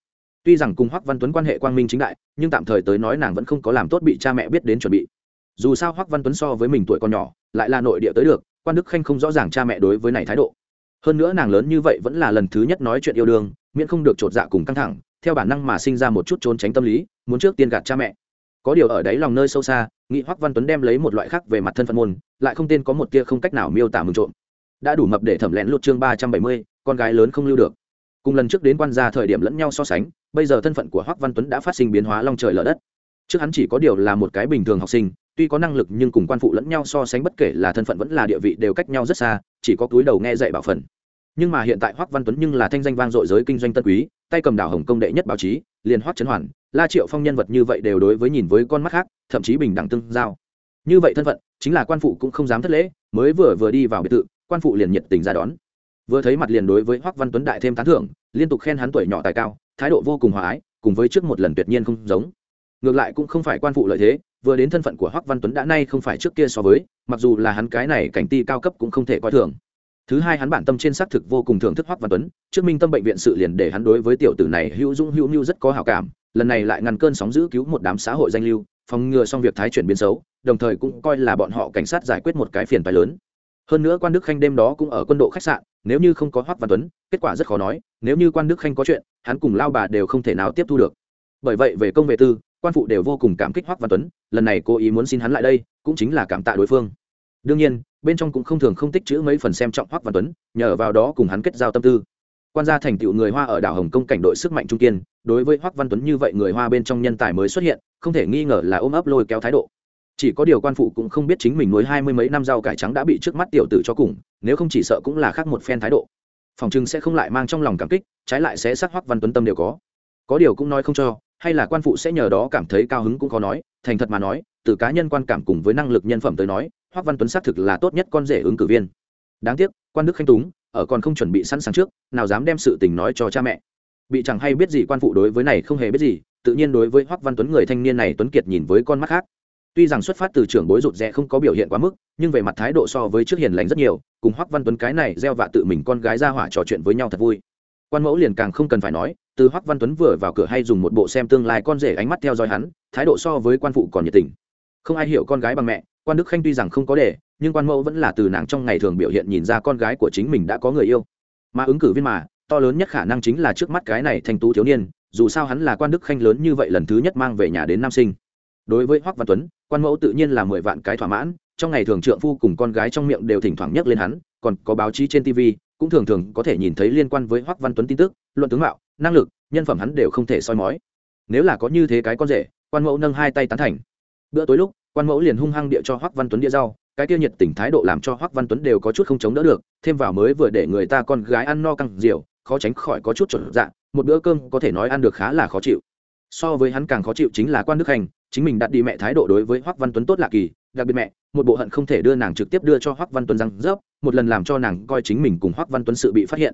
tuy rằng cùng hoắc văn tuấn quan hệ quang minh chính đại, nhưng tạm thời tới nói nàng vẫn không có làm tốt bị cha mẹ biết đến chuẩn bị. Dù sao hoắc văn tuấn so với mình tuổi còn nhỏ, lại là nội địa tới được, quan đức khanh không rõ ràng cha mẹ đối với này thái độ. Hơn nữa nàng lớn như vậy vẫn là lần thứ nhất nói chuyện yêu đương, miễn không được chột dạ cùng căng thẳng, theo bản năng mà sinh ra một chút trốn tránh tâm lý, muốn trước tiên gạt cha mẹ. Có điều ở đấy lòng nơi sâu xa nghị hoắc văn tuấn đem lấy một loại khác về mặt thân phận môn, lại không tên có một tia không cách nào miêu tả mừng trộm. Đã đủ mập để thẩm lén lột chương ba trăm bảy mươi, con gái lớn không lưu được. Cùng lần trước đến quan gia thời điểm lẫn nhau so sánh bây giờ thân phận của hoắc văn tuấn đã phát sinh biến hóa long trời lở đất. Trước hắn chỉ có điều là một cái bình thường học sinh, tuy có năng lực nhưng cùng quan phụ lẫn nhau so sánh bất kể là thân phận vẫn là địa vị đều cách nhau rất xa, chỉ có túi đầu nghe dạy bảo phần. Nhưng mà hiện tại hoắc văn tuấn nhưng là thanh danh vang dội giới kinh doanh tân quý, tay cầm đảo hồng công đệ nhất báo chí, liền hoắc trấn hoàn, la triệu phong nhân vật như vậy đều đối với nhìn với con mắt khác, thậm chí bình đẳng tương giao. Như vậy thân phận, chính là quan phụ cũng không dám thất lễ, mới vừa vừa đi vào biệt thự, quan phụ liền nhiệt tình ra đón. Vừa thấy mặt liền đối với hoắc văn tuấn đại thêm tán thưởng, liên tục khen hắn tuổi nhỏ tài cao thái độ vô cùng hòa ái, cùng với trước một lần tuyệt nhiên không giống. Ngược lại cũng không phải quan phụ lợi thế, vừa đến thân phận của hoắc văn tuấn đã nay không phải trước kia so với, mặc dù là hắn cái này cảnh ti cao cấp cũng không thể coi thường. Thứ hai hắn bản tâm trên xác thực vô cùng thưởng thức hoắc văn tuấn, trước minh tâm bệnh viện sự liền để hắn đối với tiểu tử này hữu dung hữu mưu rất có hảo cảm, lần này lại ngăn cơn sóng giữ cứu một đám xã hội danh lưu, phòng ngừa xong việc thái chuyển biến xấu, đồng thời cũng coi là bọn họ cảnh sát giải quyết một cái phiền phái lớn. Hơn nữa quan đức khanh đêm đó cũng ở quân độ khách sạn, nếu như không có hoắc văn tuấn, kết quả rất khó nói, nếu như quan đức khanh có chuyện hắn cùng lao bà đều không thể nào tiếp thu được. Bởi vậy về công về tư, quan phụ đều vô cùng cảm kích hoắc văn tuấn, lần này cô ý muốn xin hắn lại đây, cũng chính là cảm tạ đối phương. Đương nhiên, bên trong cũng không thường không tích chữ mấy phần xem trọng hoắc văn tuấn, nhờ vào đó cùng hắn kết giao tâm tư. Quan gia thành tựu người hoa ở đảo hồng kông cảnh đội sức mạnh trung kiên, đối với hoắc văn tuấn như vậy người hoa bên trong nhân tài mới xuất hiện, không thể nghi ngờ là ôm ấp lôi kéo thái độ. Chỉ có điều quan phụ cũng không biết chính mình nuôi hai mươi mấy năm rau cải trắng đã bị trước mắt tiểu tử cho cùng, nếu không chỉ sợ cũng là khác một phen thái độ phòng chừng sẽ không lại mang trong lòng cảm kích, trái lại sẽ sắc hoắc văn tuấn tâm đều có. Có điều cũng nói không cho, hay là quan phụ sẽ nhờ đó cảm thấy cao hứng cũng khó nói, thành thật mà nói, từ cá nhân quan cảm cùng với năng lực nhân phẩm tới nói, hoắc văn tuấn xác thực là tốt nhất con rể ứng cử viên. Đáng tiếc, quan đức khanh túng, ở còn không chuẩn bị sẵn sàng trước, nào dám đem sự tình nói cho cha mẹ. Bị chẳng hay biết gì quan phụ đối với này không hề biết gì, tự nhiên đối với hoắc văn tuấn người thanh niên này tuấn kiệt nhìn với con mắt khác tuy rằng xuất phát từ trưởng bối rụt rẽ không có biểu hiện quá mức, nhưng về mặt thái độ so với trước hiền lành rất nhiều, cùng hoắc văn tuấn cái này gieo vạ tự mình con gái ra hỏa trò chuyện với nhau thật vui. Quan mẫu liền càng không cần phải nói, từ hoắc văn tuấn vừa vào cửa hay dùng một bộ xem tương lai con rể ánh mắt theo dõi hắn, thái độ so với quan phụ còn nhiệt tình. Không ai hiểu con gái bằng mẹ, quan đức khanh tuy rằng không có để, nhưng quan mẫu vẫn là từ nàng trong ngày thường biểu hiện nhìn ra con gái của chính mình đã có người yêu. Mà ứng cử viên mà, to lớn nhất khả năng chính là trước mắt cái này thanh tú thiếu niên, dù sao hắn là quan đức khanh lớn như vậy lần thứ nhất mang về nhà đến nam sinh đối với hoắc văn tuấn, quan mẫu tự nhiên là mười vạn cái thỏa mãn, trong ngày thường trượng phu cùng con gái trong miệng đều thỉnh thoảng nhắc lên hắn, còn có báo chí trên tv cũng thường thường có thể nhìn thấy liên quan với hoắc văn tuấn tin tức, luận tướng mạo, năng lực, nhân phẩm hắn đều không thể soi mói. Nếu là có như thế cái con rể, quan mẫu nâng hai tay tán thành. Bữa tối lúc, quan mẫu liền hung hăng địa cho hoắc văn tuấn đĩa rau, cái tiêu nhiệt tình thái độ làm cho hoắc văn tuấn đều có chút không chống đỡ được, thêm vào mới vừa để người ta con gái ăn no căng rượu khó tránh khỏi có chút chuẩn dạng một bữa cơm có thể nói ăn được khá là khó chịu. So với hắn càng khó chịu chính là quan đức hành chính mình đặt đi mẹ thái độ đối với hoắc văn tuấn tốt lạ kỳ, đặc biệt mẹ, một bộ hận không thể đưa nàng trực tiếp đưa cho hoắc văn tuấn răng rớp, một lần làm cho nàng coi chính mình cùng hoắc văn tuấn sự bị phát hiện.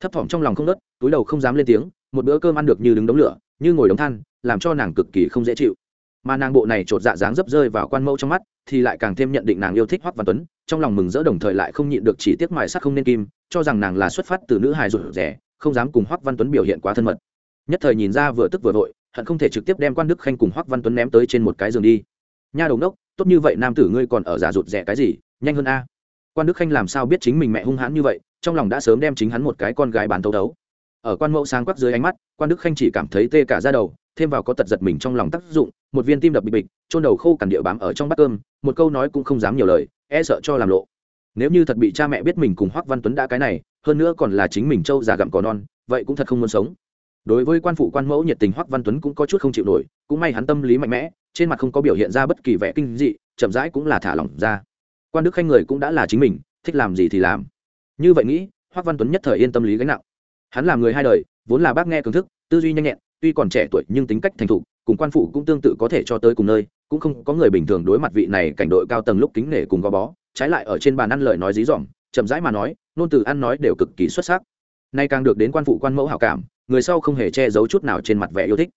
Thấp thỏm trong lòng không nớt, túi đầu không dám lên tiếng, một bữa cơm ăn được như đứng đống lửa, như ngồi đống than, làm cho nàng cực kỳ không dễ chịu. Mà nàng bộ này chột dạ dáng dấp rơi vào quan mẫu trong mắt, thì lại càng thêm nhận định nàng yêu thích hoắc văn tuấn, trong lòng mừng rỡ đồng thời lại không nhịn được chỉ tiếc mài sắc không nên kim, cho rằng nàng là xuất phát từ nữ hài rụt rẻ, không dám cùng hoắc văn tuấn biểu hiện quá thân mật. Nhất thời nhìn ra vừa tức vừa vội hận không thể trực tiếp đem quan đức khanh cùng hoắc văn tuấn ném tới trên một cái giường đi nha đầu đốc tốt như vậy nam tử ngươi còn ở giả rụt rẻ cái gì nhanh hơn a quan đức khanh làm sao biết chính mình mẹ hung hãn như vậy trong lòng đã sớm đem chính hắn một cái con gái bán thấu đấu ở quan mẫu sáng quắc dưới ánh mắt quan đức khanh chỉ cảm thấy tê cả ra đầu thêm vào có tật giật mình trong lòng tác dụng một viên tim đập bịch bịch trôn đầu khô cằn địa bám ở trong bát cơm một câu nói cũng không dám nhiều lời e sợ cho làm lộ nếu như thật bị cha mẹ biết mình cùng hoắc văn tuấn đã cái này hơn nữa còn là chính mình trâu già gặm cỏ non vậy cũng thật không muốn sống đối với quan phụ quan mẫu nhiệt tình hoắc văn tuấn cũng có chút không chịu nổi, cũng may hắn tâm lý mạnh mẽ, trên mặt không có biểu hiện ra bất kỳ vẻ kinh dị, chậm rãi cũng là thả lỏng ra. Quan đức khanh người cũng đã là chính mình, thích làm gì thì làm. Như vậy nghĩ, hoắc văn tuấn nhất thời yên tâm lý gánh nặng. Hắn là người hai đời, vốn là bác nghe cường thức, tư duy nhanh nhẹn, tuy còn trẻ tuổi nhưng tính cách thành thục, cùng quan phụ cũng tương tự có thể cho tới cùng nơi, cũng không có người bình thường đối mặt vị này cảnh đội cao tầng lúc kính nể cùng gò bó, trái lại ở trên bàn ăn lời nói dí dỏm, chậm rãi mà nói, nôn từ ăn nói đều cực kỳ xuất sắc. Nay càng được đến quan phụ quan mẫu hảo cảm người sau không hề che giấu chút nào trên mặt vẻ yêu thích.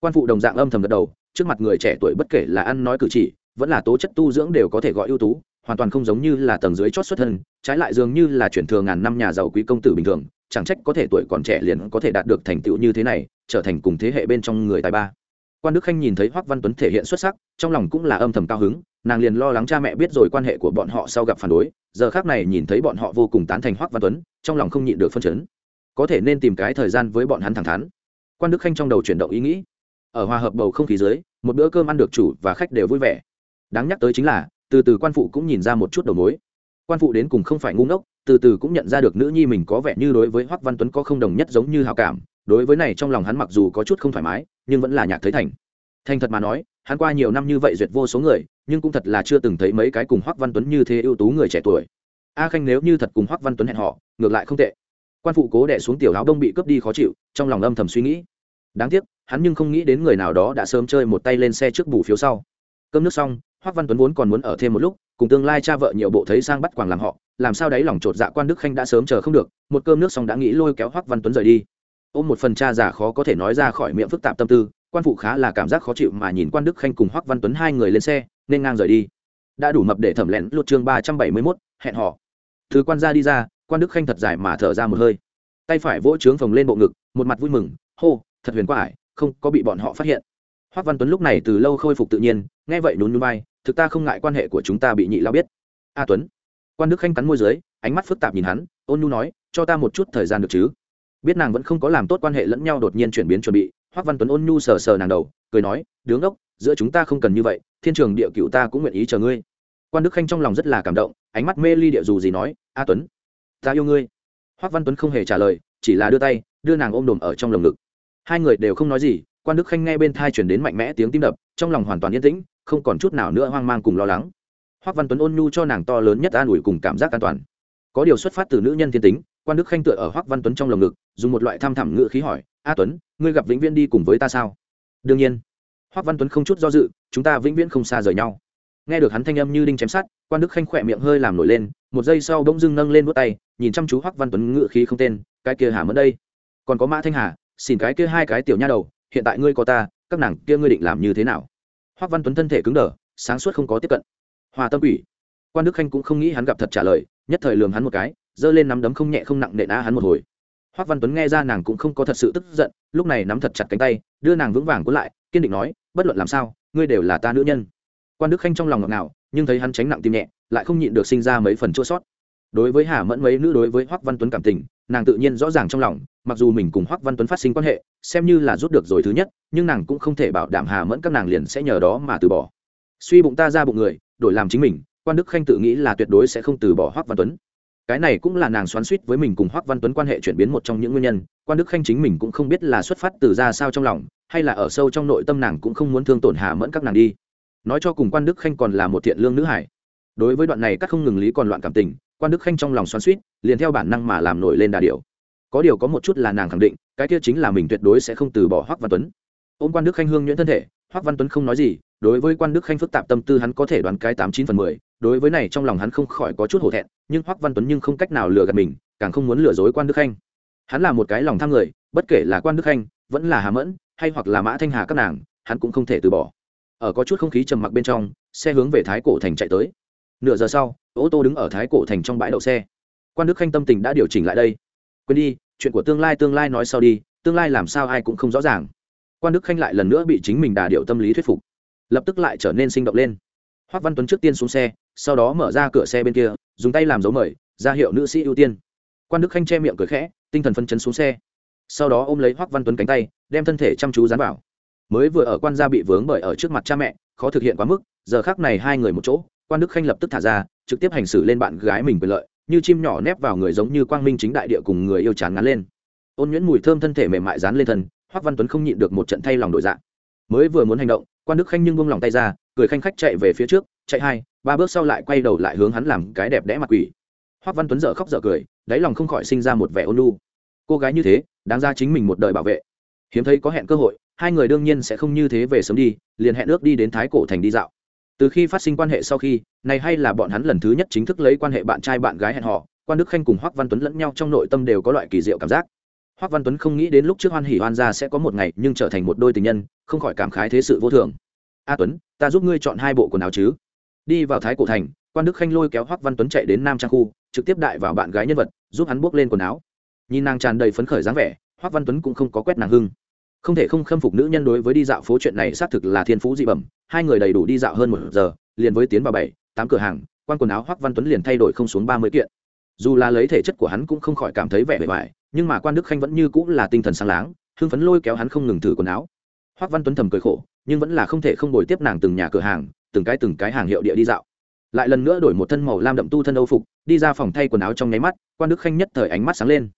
Quan phụ đồng dạng âm thầm gật đầu, trước mặt người trẻ tuổi bất kể là ăn nói cử chỉ, vẫn là tố chất tu dưỡng đều có thể gọi ưu tú, hoàn toàn không giống như là tầng dưới chót xuất thân, trái lại dường như là chuyển thừa ngàn năm nhà giàu quý công tử bình thường, chẳng trách có thể tuổi còn trẻ liền có thể đạt được thành tựu như thế này, trở thành cùng thế hệ bên trong người tài ba. Quan đức khanh nhìn thấy hoắc văn tuấn thể hiện xuất sắc, trong lòng cũng là âm thầm cao hứng, nàng liền lo lắng cha mẹ biết rồi quan hệ của bọn họ sau gặp phản đối, giờ khác này nhìn thấy bọn họ vô cùng tán thành hoắc văn tuấn, trong lòng không nhịn được phân chấn có thể nên tìm cái thời gian với bọn hắn thẳng thắn. Quan đức khanh trong đầu chuyển động ý nghĩ. Ở hòa hợp bầu không khí dưới, một bữa cơm ăn được chủ và khách đều vui vẻ. Đáng nhắc tới chính là, từ từ quan phụ cũng nhìn ra một chút đầu mối. Quan phụ đến cùng không phải ngu ngốc, từ từ cũng nhận ra được nữ nhi mình có vẻ như đối với hoắc văn tuấn có không đồng nhất giống như hào cảm. Đối với này trong lòng hắn mặc dù có chút không thoải mái, nhưng vẫn là nhạc thấy thành. Thành thật mà nói, hắn qua nhiều năm như vậy duyệt vô số người, nhưng cũng thật là chưa từng thấy mấy cái cùng hoắc văn tuấn như thế ưu tú người trẻ tuổi. A khanh nếu như thật cùng hoắc văn tuấn hẹn họ ngược lại không tệ quan phụ cố đẻ xuống tiểu áo đông bị cướp đi khó chịu, trong lòng âm thầm suy nghĩ. Đáng tiếc, hắn nhưng không nghĩ đến người nào đó đã sớm chơi một tay lên xe trước bù phiếu sau. Cơm nước xong hoắc văn tuấn vốn còn muốn ở thêm một lúc, cùng tương lai cha vợ nhiều bộ thấy sang bắt quàng làm họ, làm sao đấy lòng chột dạ quan đức khanh đã sớm chờ không được, một cơm nước xong đã nghĩ lôi kéo hoắc văn tuấn rời đi. Ôm một phần cha già khó có thể nói ra khỏi miệng phức tạp tâm tư, quan phụ khá là cảm giác khó chịu mà nhìn quan đức khanh cùng hoắc văn tuấn hai người lên xe, nên ngang rời đi. Đã đủ mập để thẩm lén lột chương ba trăm bảy mươi mốt, hẹn họ thứ quan gia đi ra quan đức khanh thật dài mà thở ra một hơi. Tay phải vỗ trướng phồng lên bộ ngực, một mặt vui mừng, hô, thật huyền quá ải không có bị bọn họ phát hiện. Hoắc văn tuấn lúc này từ lâu khôi phục tự nhiên, nghe vậy nún núi bay thực ta không ngại quan hệ của chúng ta bị nhị lao biết. A tuấn. Quan đức khanh cắn môi dưới, ánh mắt phức tạp nhìn hắn, ôn nhu nói, cho ta một chút thời gian được chứ. Biết nàng vẫn không có làm tốt quan hệ lẫn nhau đột nhiên chuyển biến chuẩn bị hoắc văn tuấn ôn nhu sờ sờ nàng đầu, cười nói, đứng đốc, giữa chúng ta không cần như vậy, thiên trường địa cựu ta cũng nguyện ý chờ ngươi. Quan đức khanh trong lòng rất là cảm động, ánh mắt mê ly địa dù gì nói, a tuấn ta yêu ngươi. Hoắc văn tuấn không hề trả lời, chỉ là đưa tay, đưa nàng ôm đồm ở trong lồng ngực. Hai người đều không nói gì, quan đức khanh nghe bên thai chuyển đến mạnh mẽ tiếng tim đập, trong lòng hoàn toàn yên tĩnh, không còn chút nào nữa hoang mang cùng lo lắng. Hoắc văn tuấn ôn nhu cho nàng to lớn nhất an ủi cùng cảm giác an toàn. Có điều xuất phát từ nữ nhân thiên tính, quan đức khanh tựa ở hoắc văn tuấn trong lồng ngực, dùng một loại tham thẳm ngựa khí hỏi, a tuấn, ngươi gặp vĩnh viễn đi cùng với ta sao? Đương nhiên. Hoác văn tuấn không chút do dự, chúng ta vĩnh viễn không xa rời nhau. Nghe được hắn thanh âm như đinh chém sát quan đức khanh khỏe miệng hơi làm nổi lên, một giây sau bỗng dưng nâng lên vút tay nhìn chăm chú hoắc văn tuấn ngự khí không tên, cái kia hà mẫn đây, còn có mã thanh hà, xin cái kia hai cái tiểu nha đầu, hiện tại ngươi có ta, các nàng kia ngươi định làm như thế nào? Hoắc văn tuấn thân thể cứng đờ, sáng suốt không có tiếp cận. Hòa tâm ủy quan đức khanh cũng không nghĩ hắn gặp thật trả lời, nhất thời lườm hắn một cái, giơ lên nắm đấm không nhẹ không nặng nện á hắn một hồi. Hoắc văn tuấn nghe ra nàng cũng không có thật sự tức giận, lúc này nắm thật chặt cánh tay, đưa nàng vững vàng cuốn lại, kiên định nói, bất luận làm sao, ngươi đều là ta nữ nhân. Quan đức khanh trong lòng ngọt ngào, nhưng thấy hắn tránh nặng tim nhẹ, lại không nhịn được sinh ra mấy phần chua sót đối với hà mẫn mấy nữ đối với Hoắc văn tuấn cảm tình, nàng tự nhiên rõ ràng trong lòng, mặc dù mình cùng Hoắc văn tuấn phát sinh quan hệ, xem như là rút được rồi thứ nhất, nhưng nàng cũng không thể bảo đảm hà mẫn các nàng liền sẽ nhờ đó mà từ bỏ. Suy bụng ta ra bụng người, đổi làm chính mình, quan đức khanh tự nghĩ là tuyệt đối sẽ không từ bỏ Hoắc văn tuấn. Cái này cũng là nàng xoắn suýt với mình cùng Hoắc văn tuấn quan hệ chuyển biến một trong những nguyên nhân, quan đức khanh chính mình cũng không biết là xuất phát từ ra sao trong lòng, hay là ở sâu trong nội tâm nàng cũng không muốn thương tổn hà mẫn các nàng đi. Nói cho cùng quan đức khanh còn là một thiện lương nữ hải. Đối với đoạn này các không ngừng lý còn loạn cảm tình quan đức khanh trong lòng xoắn suýt, liền theo bản năng mà làm nổi lên đà điều có điều có một chút là nàng khẳng định, cái kia chính là mình tuyệt đối sẽ không từ bỏ hoác văn tuấn. Ôm quan đức khanh hương nhuyễn thân thể hoác văn tuấn không nói gì, đối với quan đức khanh phức tạp tâm tư hắn có thể đoán cái tám chín phần mười, đối với này trong lòng hắn không khỏi có chút hổ thẹn, nhưng hoác văn tuấn nhưng không cách nào lừa gạt mình, càng không muốn lừa dối quan đức khanh. Hắn là một cái lòng tham người, bất kể là quan đức khanh, vẫn là hà mẫn, hay hoặc là mã thanh hà các nàng, hắn cũng không thể từ bỏ. Ở có chút không khí trầm mặc bên trong, xe hướng về thái cổ thành chạy tới. Nửa giờ sau ô tô đứng ở thái cổ thành trong bãi đậu xe. Quan đức khanh tâm tình đã điều chỉnh lại đây. Quên đi, chuyện của tương lai tương lai nói sau đi, tương lai làm sao ai cũng không rõ ràng. Quan đức khanh lại lần nữa bị chính mình đà điệu tâm lý thuyết phục. Lập tức lại trở nên sinh động lên. Hoác văn tuấn trước tiên xuống xe, sau đó mở ra cửa xe bên kia, dùng tay làm dấu mời, ra hiệu nữ sĩ ưu tiên. Quan đức khanh che miệng cười khẽ, tinh thần phân chấn xuống xe. Sau đó ôm lấy hoác văn tuấn cánh tay, đem thân thể chăm chú dán vào. Mới vừa ở quan gia bị vướng bởi ở trước mặt cha mẹ, khó thực hiện quá mức, giờ khác này hai người một chỗ, quan đức khanh lập tức thả ra trực tiếp hành xử lên bạn gái mình quyền lợi, như chim nhỏ nép vào người giống như quang minh chính đại địa cùng người yêu chán ngắn lên. Ôn nhuyễn mùi thơm thân thể mềm mại dán lên thân, hoắc văn tuấn không nhịn được một trận thay lòng đổi dạng mới vừa muốn hành động, quan đức khanh nhưng buông lòng tay ra, cười khanh khách chạy về phía trước, chạy hai, ba bước sau lại quay đầu lại hướng hắn làm cái đẹp đẽ mặt quỷ. Hoắc văn tuấn dở khóc dở cười, đáy lòng không khỏi sinh ra một vẻ ôn lu cô gái như thế, đáng ra chính mình một đời bảo vệ. Hiếm thấy có hẹn cơ hội, hai người đương nhiên sẽ không như thế về sớm đi, liền hẹn ước đi đến thái cổ thành đi dạo từ khi phát sinh quan hệ sau khi, này hay là bọn hắn lần thứ nhất chính thức lấy quan hệ bạn trai bạn gái hẹn họ quan đức khanh cùng hoác văn tuấn lẫn nhau trong nội tâm đều có loại kỳ diệu cảm giác. Hoác văn tuấn không nghĩ đến lúc trước hoan hỉ hoan ra sẽ có một ngày nhưng trở thành một đôi tình nhân, không khỏi cảm khái thế sự vô thường. A tuấn, ta giúp ngươi chọn hai bộ quần áo chứ? Đi vào thái cổ thành, quan đức khanh lôi kéo hoác văn tuấn chạy đến nam trang khu, trực tiếp đại vào bạn gái nhân vật, giúp hắn buốc lên quần áo. Nhìn nàng tràn đầy phấn khởi dáng vẻ hoác văn tuấn cũng không có quét nàng hưng không thể không khâm phục nữ nhân đối với đi dạo phố chuyện này xác thực là thiên phú dị bẩm, hai người đầy đủ đi dạo hơn một giờ, liền với tiến vào bảy, tám cửa hàng quan quần áo Hoắc văn tuấn liền thay đổi không xuống ba mươi kiện. Dù là lấy thể chất của hắn cũng không khỏi cảm thấy vẻ bề bài nhưng mà quan đức khanh vẫn như cũng là tinh thần sáng láng, hưng phấn lôi kéo hắn không ngừng thử quần áo. Hoắc văn tuấn thầm cười khổ, nhưng vẫn là không thể không đổi tiếp nàng từng nhà cửa hàng, từng cái từng cái hàng hiệu địa đi dạo. Lại lần nữa đổi một thân màu lam đậm tu thân âu phục, đi ra phòng thay quần áo trong nháy mắt, quan đức khanh nhất thời ánh mắt sáng lên.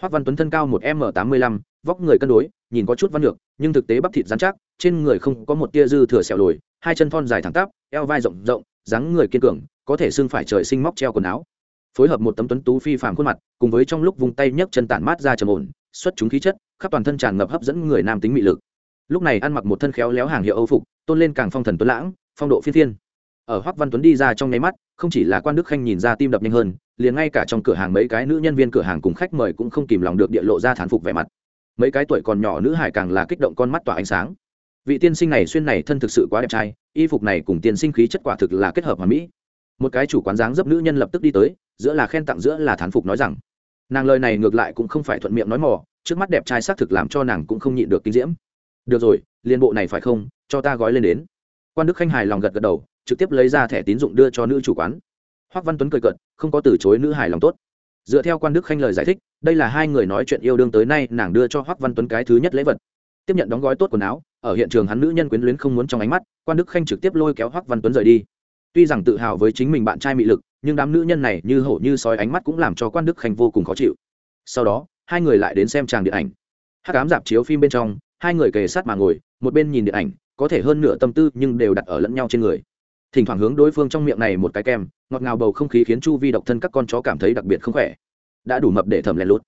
Hoắc văn tuấn thân cao một m tám mươi lăm, vóc người cân đối nhìn có chút văn lược nhưng thực tế bắp thịt rắn chắc, trên người không có một tia dư thừa sẹo lồi, hai chân thon dài thẳng tắp, eo vai rộng rộng, dáng người kiên cường, có thể xưng phải trời sinh móc treo quần áo. Phối hợp một tấm tuấn tú phi phàm khuôn mặt, cùng với trong lúc vung tay nhấc chân tản mát ra trầm ổn, xuất chúng khí chất, khắp toàn thân tràn ngập hấp dẫn người nam tính mị lực. Lúc này ăn mặc một thân khéo léo hàng hiệu âu phục, tôn lên càng phong thần tuấn lãng, phong độ phi thiên ở hoắc văn tuấn đi ra trong nháy mắt, không chỉ là quan đức khanh nhìn ra tim đập nhanh hơn, liền ngay cả trong cửa hàng mấy cái nữ nhân viên cửa hàng cùng khách mời cũng không kìm lòng được địa lộ ra thán phục vẻ mặt mấy cái tuổi còn nhỏ nữ hải càng là kích động con mắt tỏa ánh sáng. Vị tiên sinh này xuyên này thân thực sự quá đẹp trai, y phục này cùng tiên sinh khí chất quả thực là kết hợp hòa mỹ. Một cái chủ quán dáng dấp nữ nhân lập tức đi tới, giữa là khen tặng giữa là thán phục nói rằng, nàng lời này ngược lại cũng không phải thuận miệng nói mò, trước mắt đẹp trai xác thực làm cho nàng cũng không nhịn được kinh diễm. Được rồi, liên bộ này phải không, cho ta gói lên đến. Quan đức khanh hài lòng gật gật đầu, trực tiếp lấy ra thẻ tín dụng đưa cho nữ chủ quán. Hoác văn tuấn cười cợt, không có từ chối nữ hài lòng tốt dựa theo quan đức khanh lời giải thích, đây là hai người nói chuyện yêu đương tới nay, nàng đưa cho hoắc văn tuấn cái thứ nhất lễ vật. Tiếp nhận đóng gói tốt quần áo, ở hiện trường hắn nữ nhân quyến luyến không muốn trong ánh mắt, quan đức khanh trực tiếp lôi kéo hoắc văn tuấn rời đi. Tuy rằng tự hào với chính mình bạn trai mị lực, nhưng đám nữ nhân này như hổ như sói ánh mắt cũng làm cho quan đức khanh vô cùng khó chịu. Sau đó, hai người lại đến xem tràng điện ảnh. Hát cám dạp chiếu phim bên trong, hai người kề sát mà ngồi, một bên nhìn điện ảnh, có thể hơn nửa tâm tư nhưng đều đặt ở lẫn nhau trên người thỉnh thoảng hướng đối phương trong miệng này một cái kem, ngọt ngào bầu không khí khiến chu vi độc thân các con chó cảm thấy đặc biệt không khỏe. Đã đủ mập để thẩm lén lút.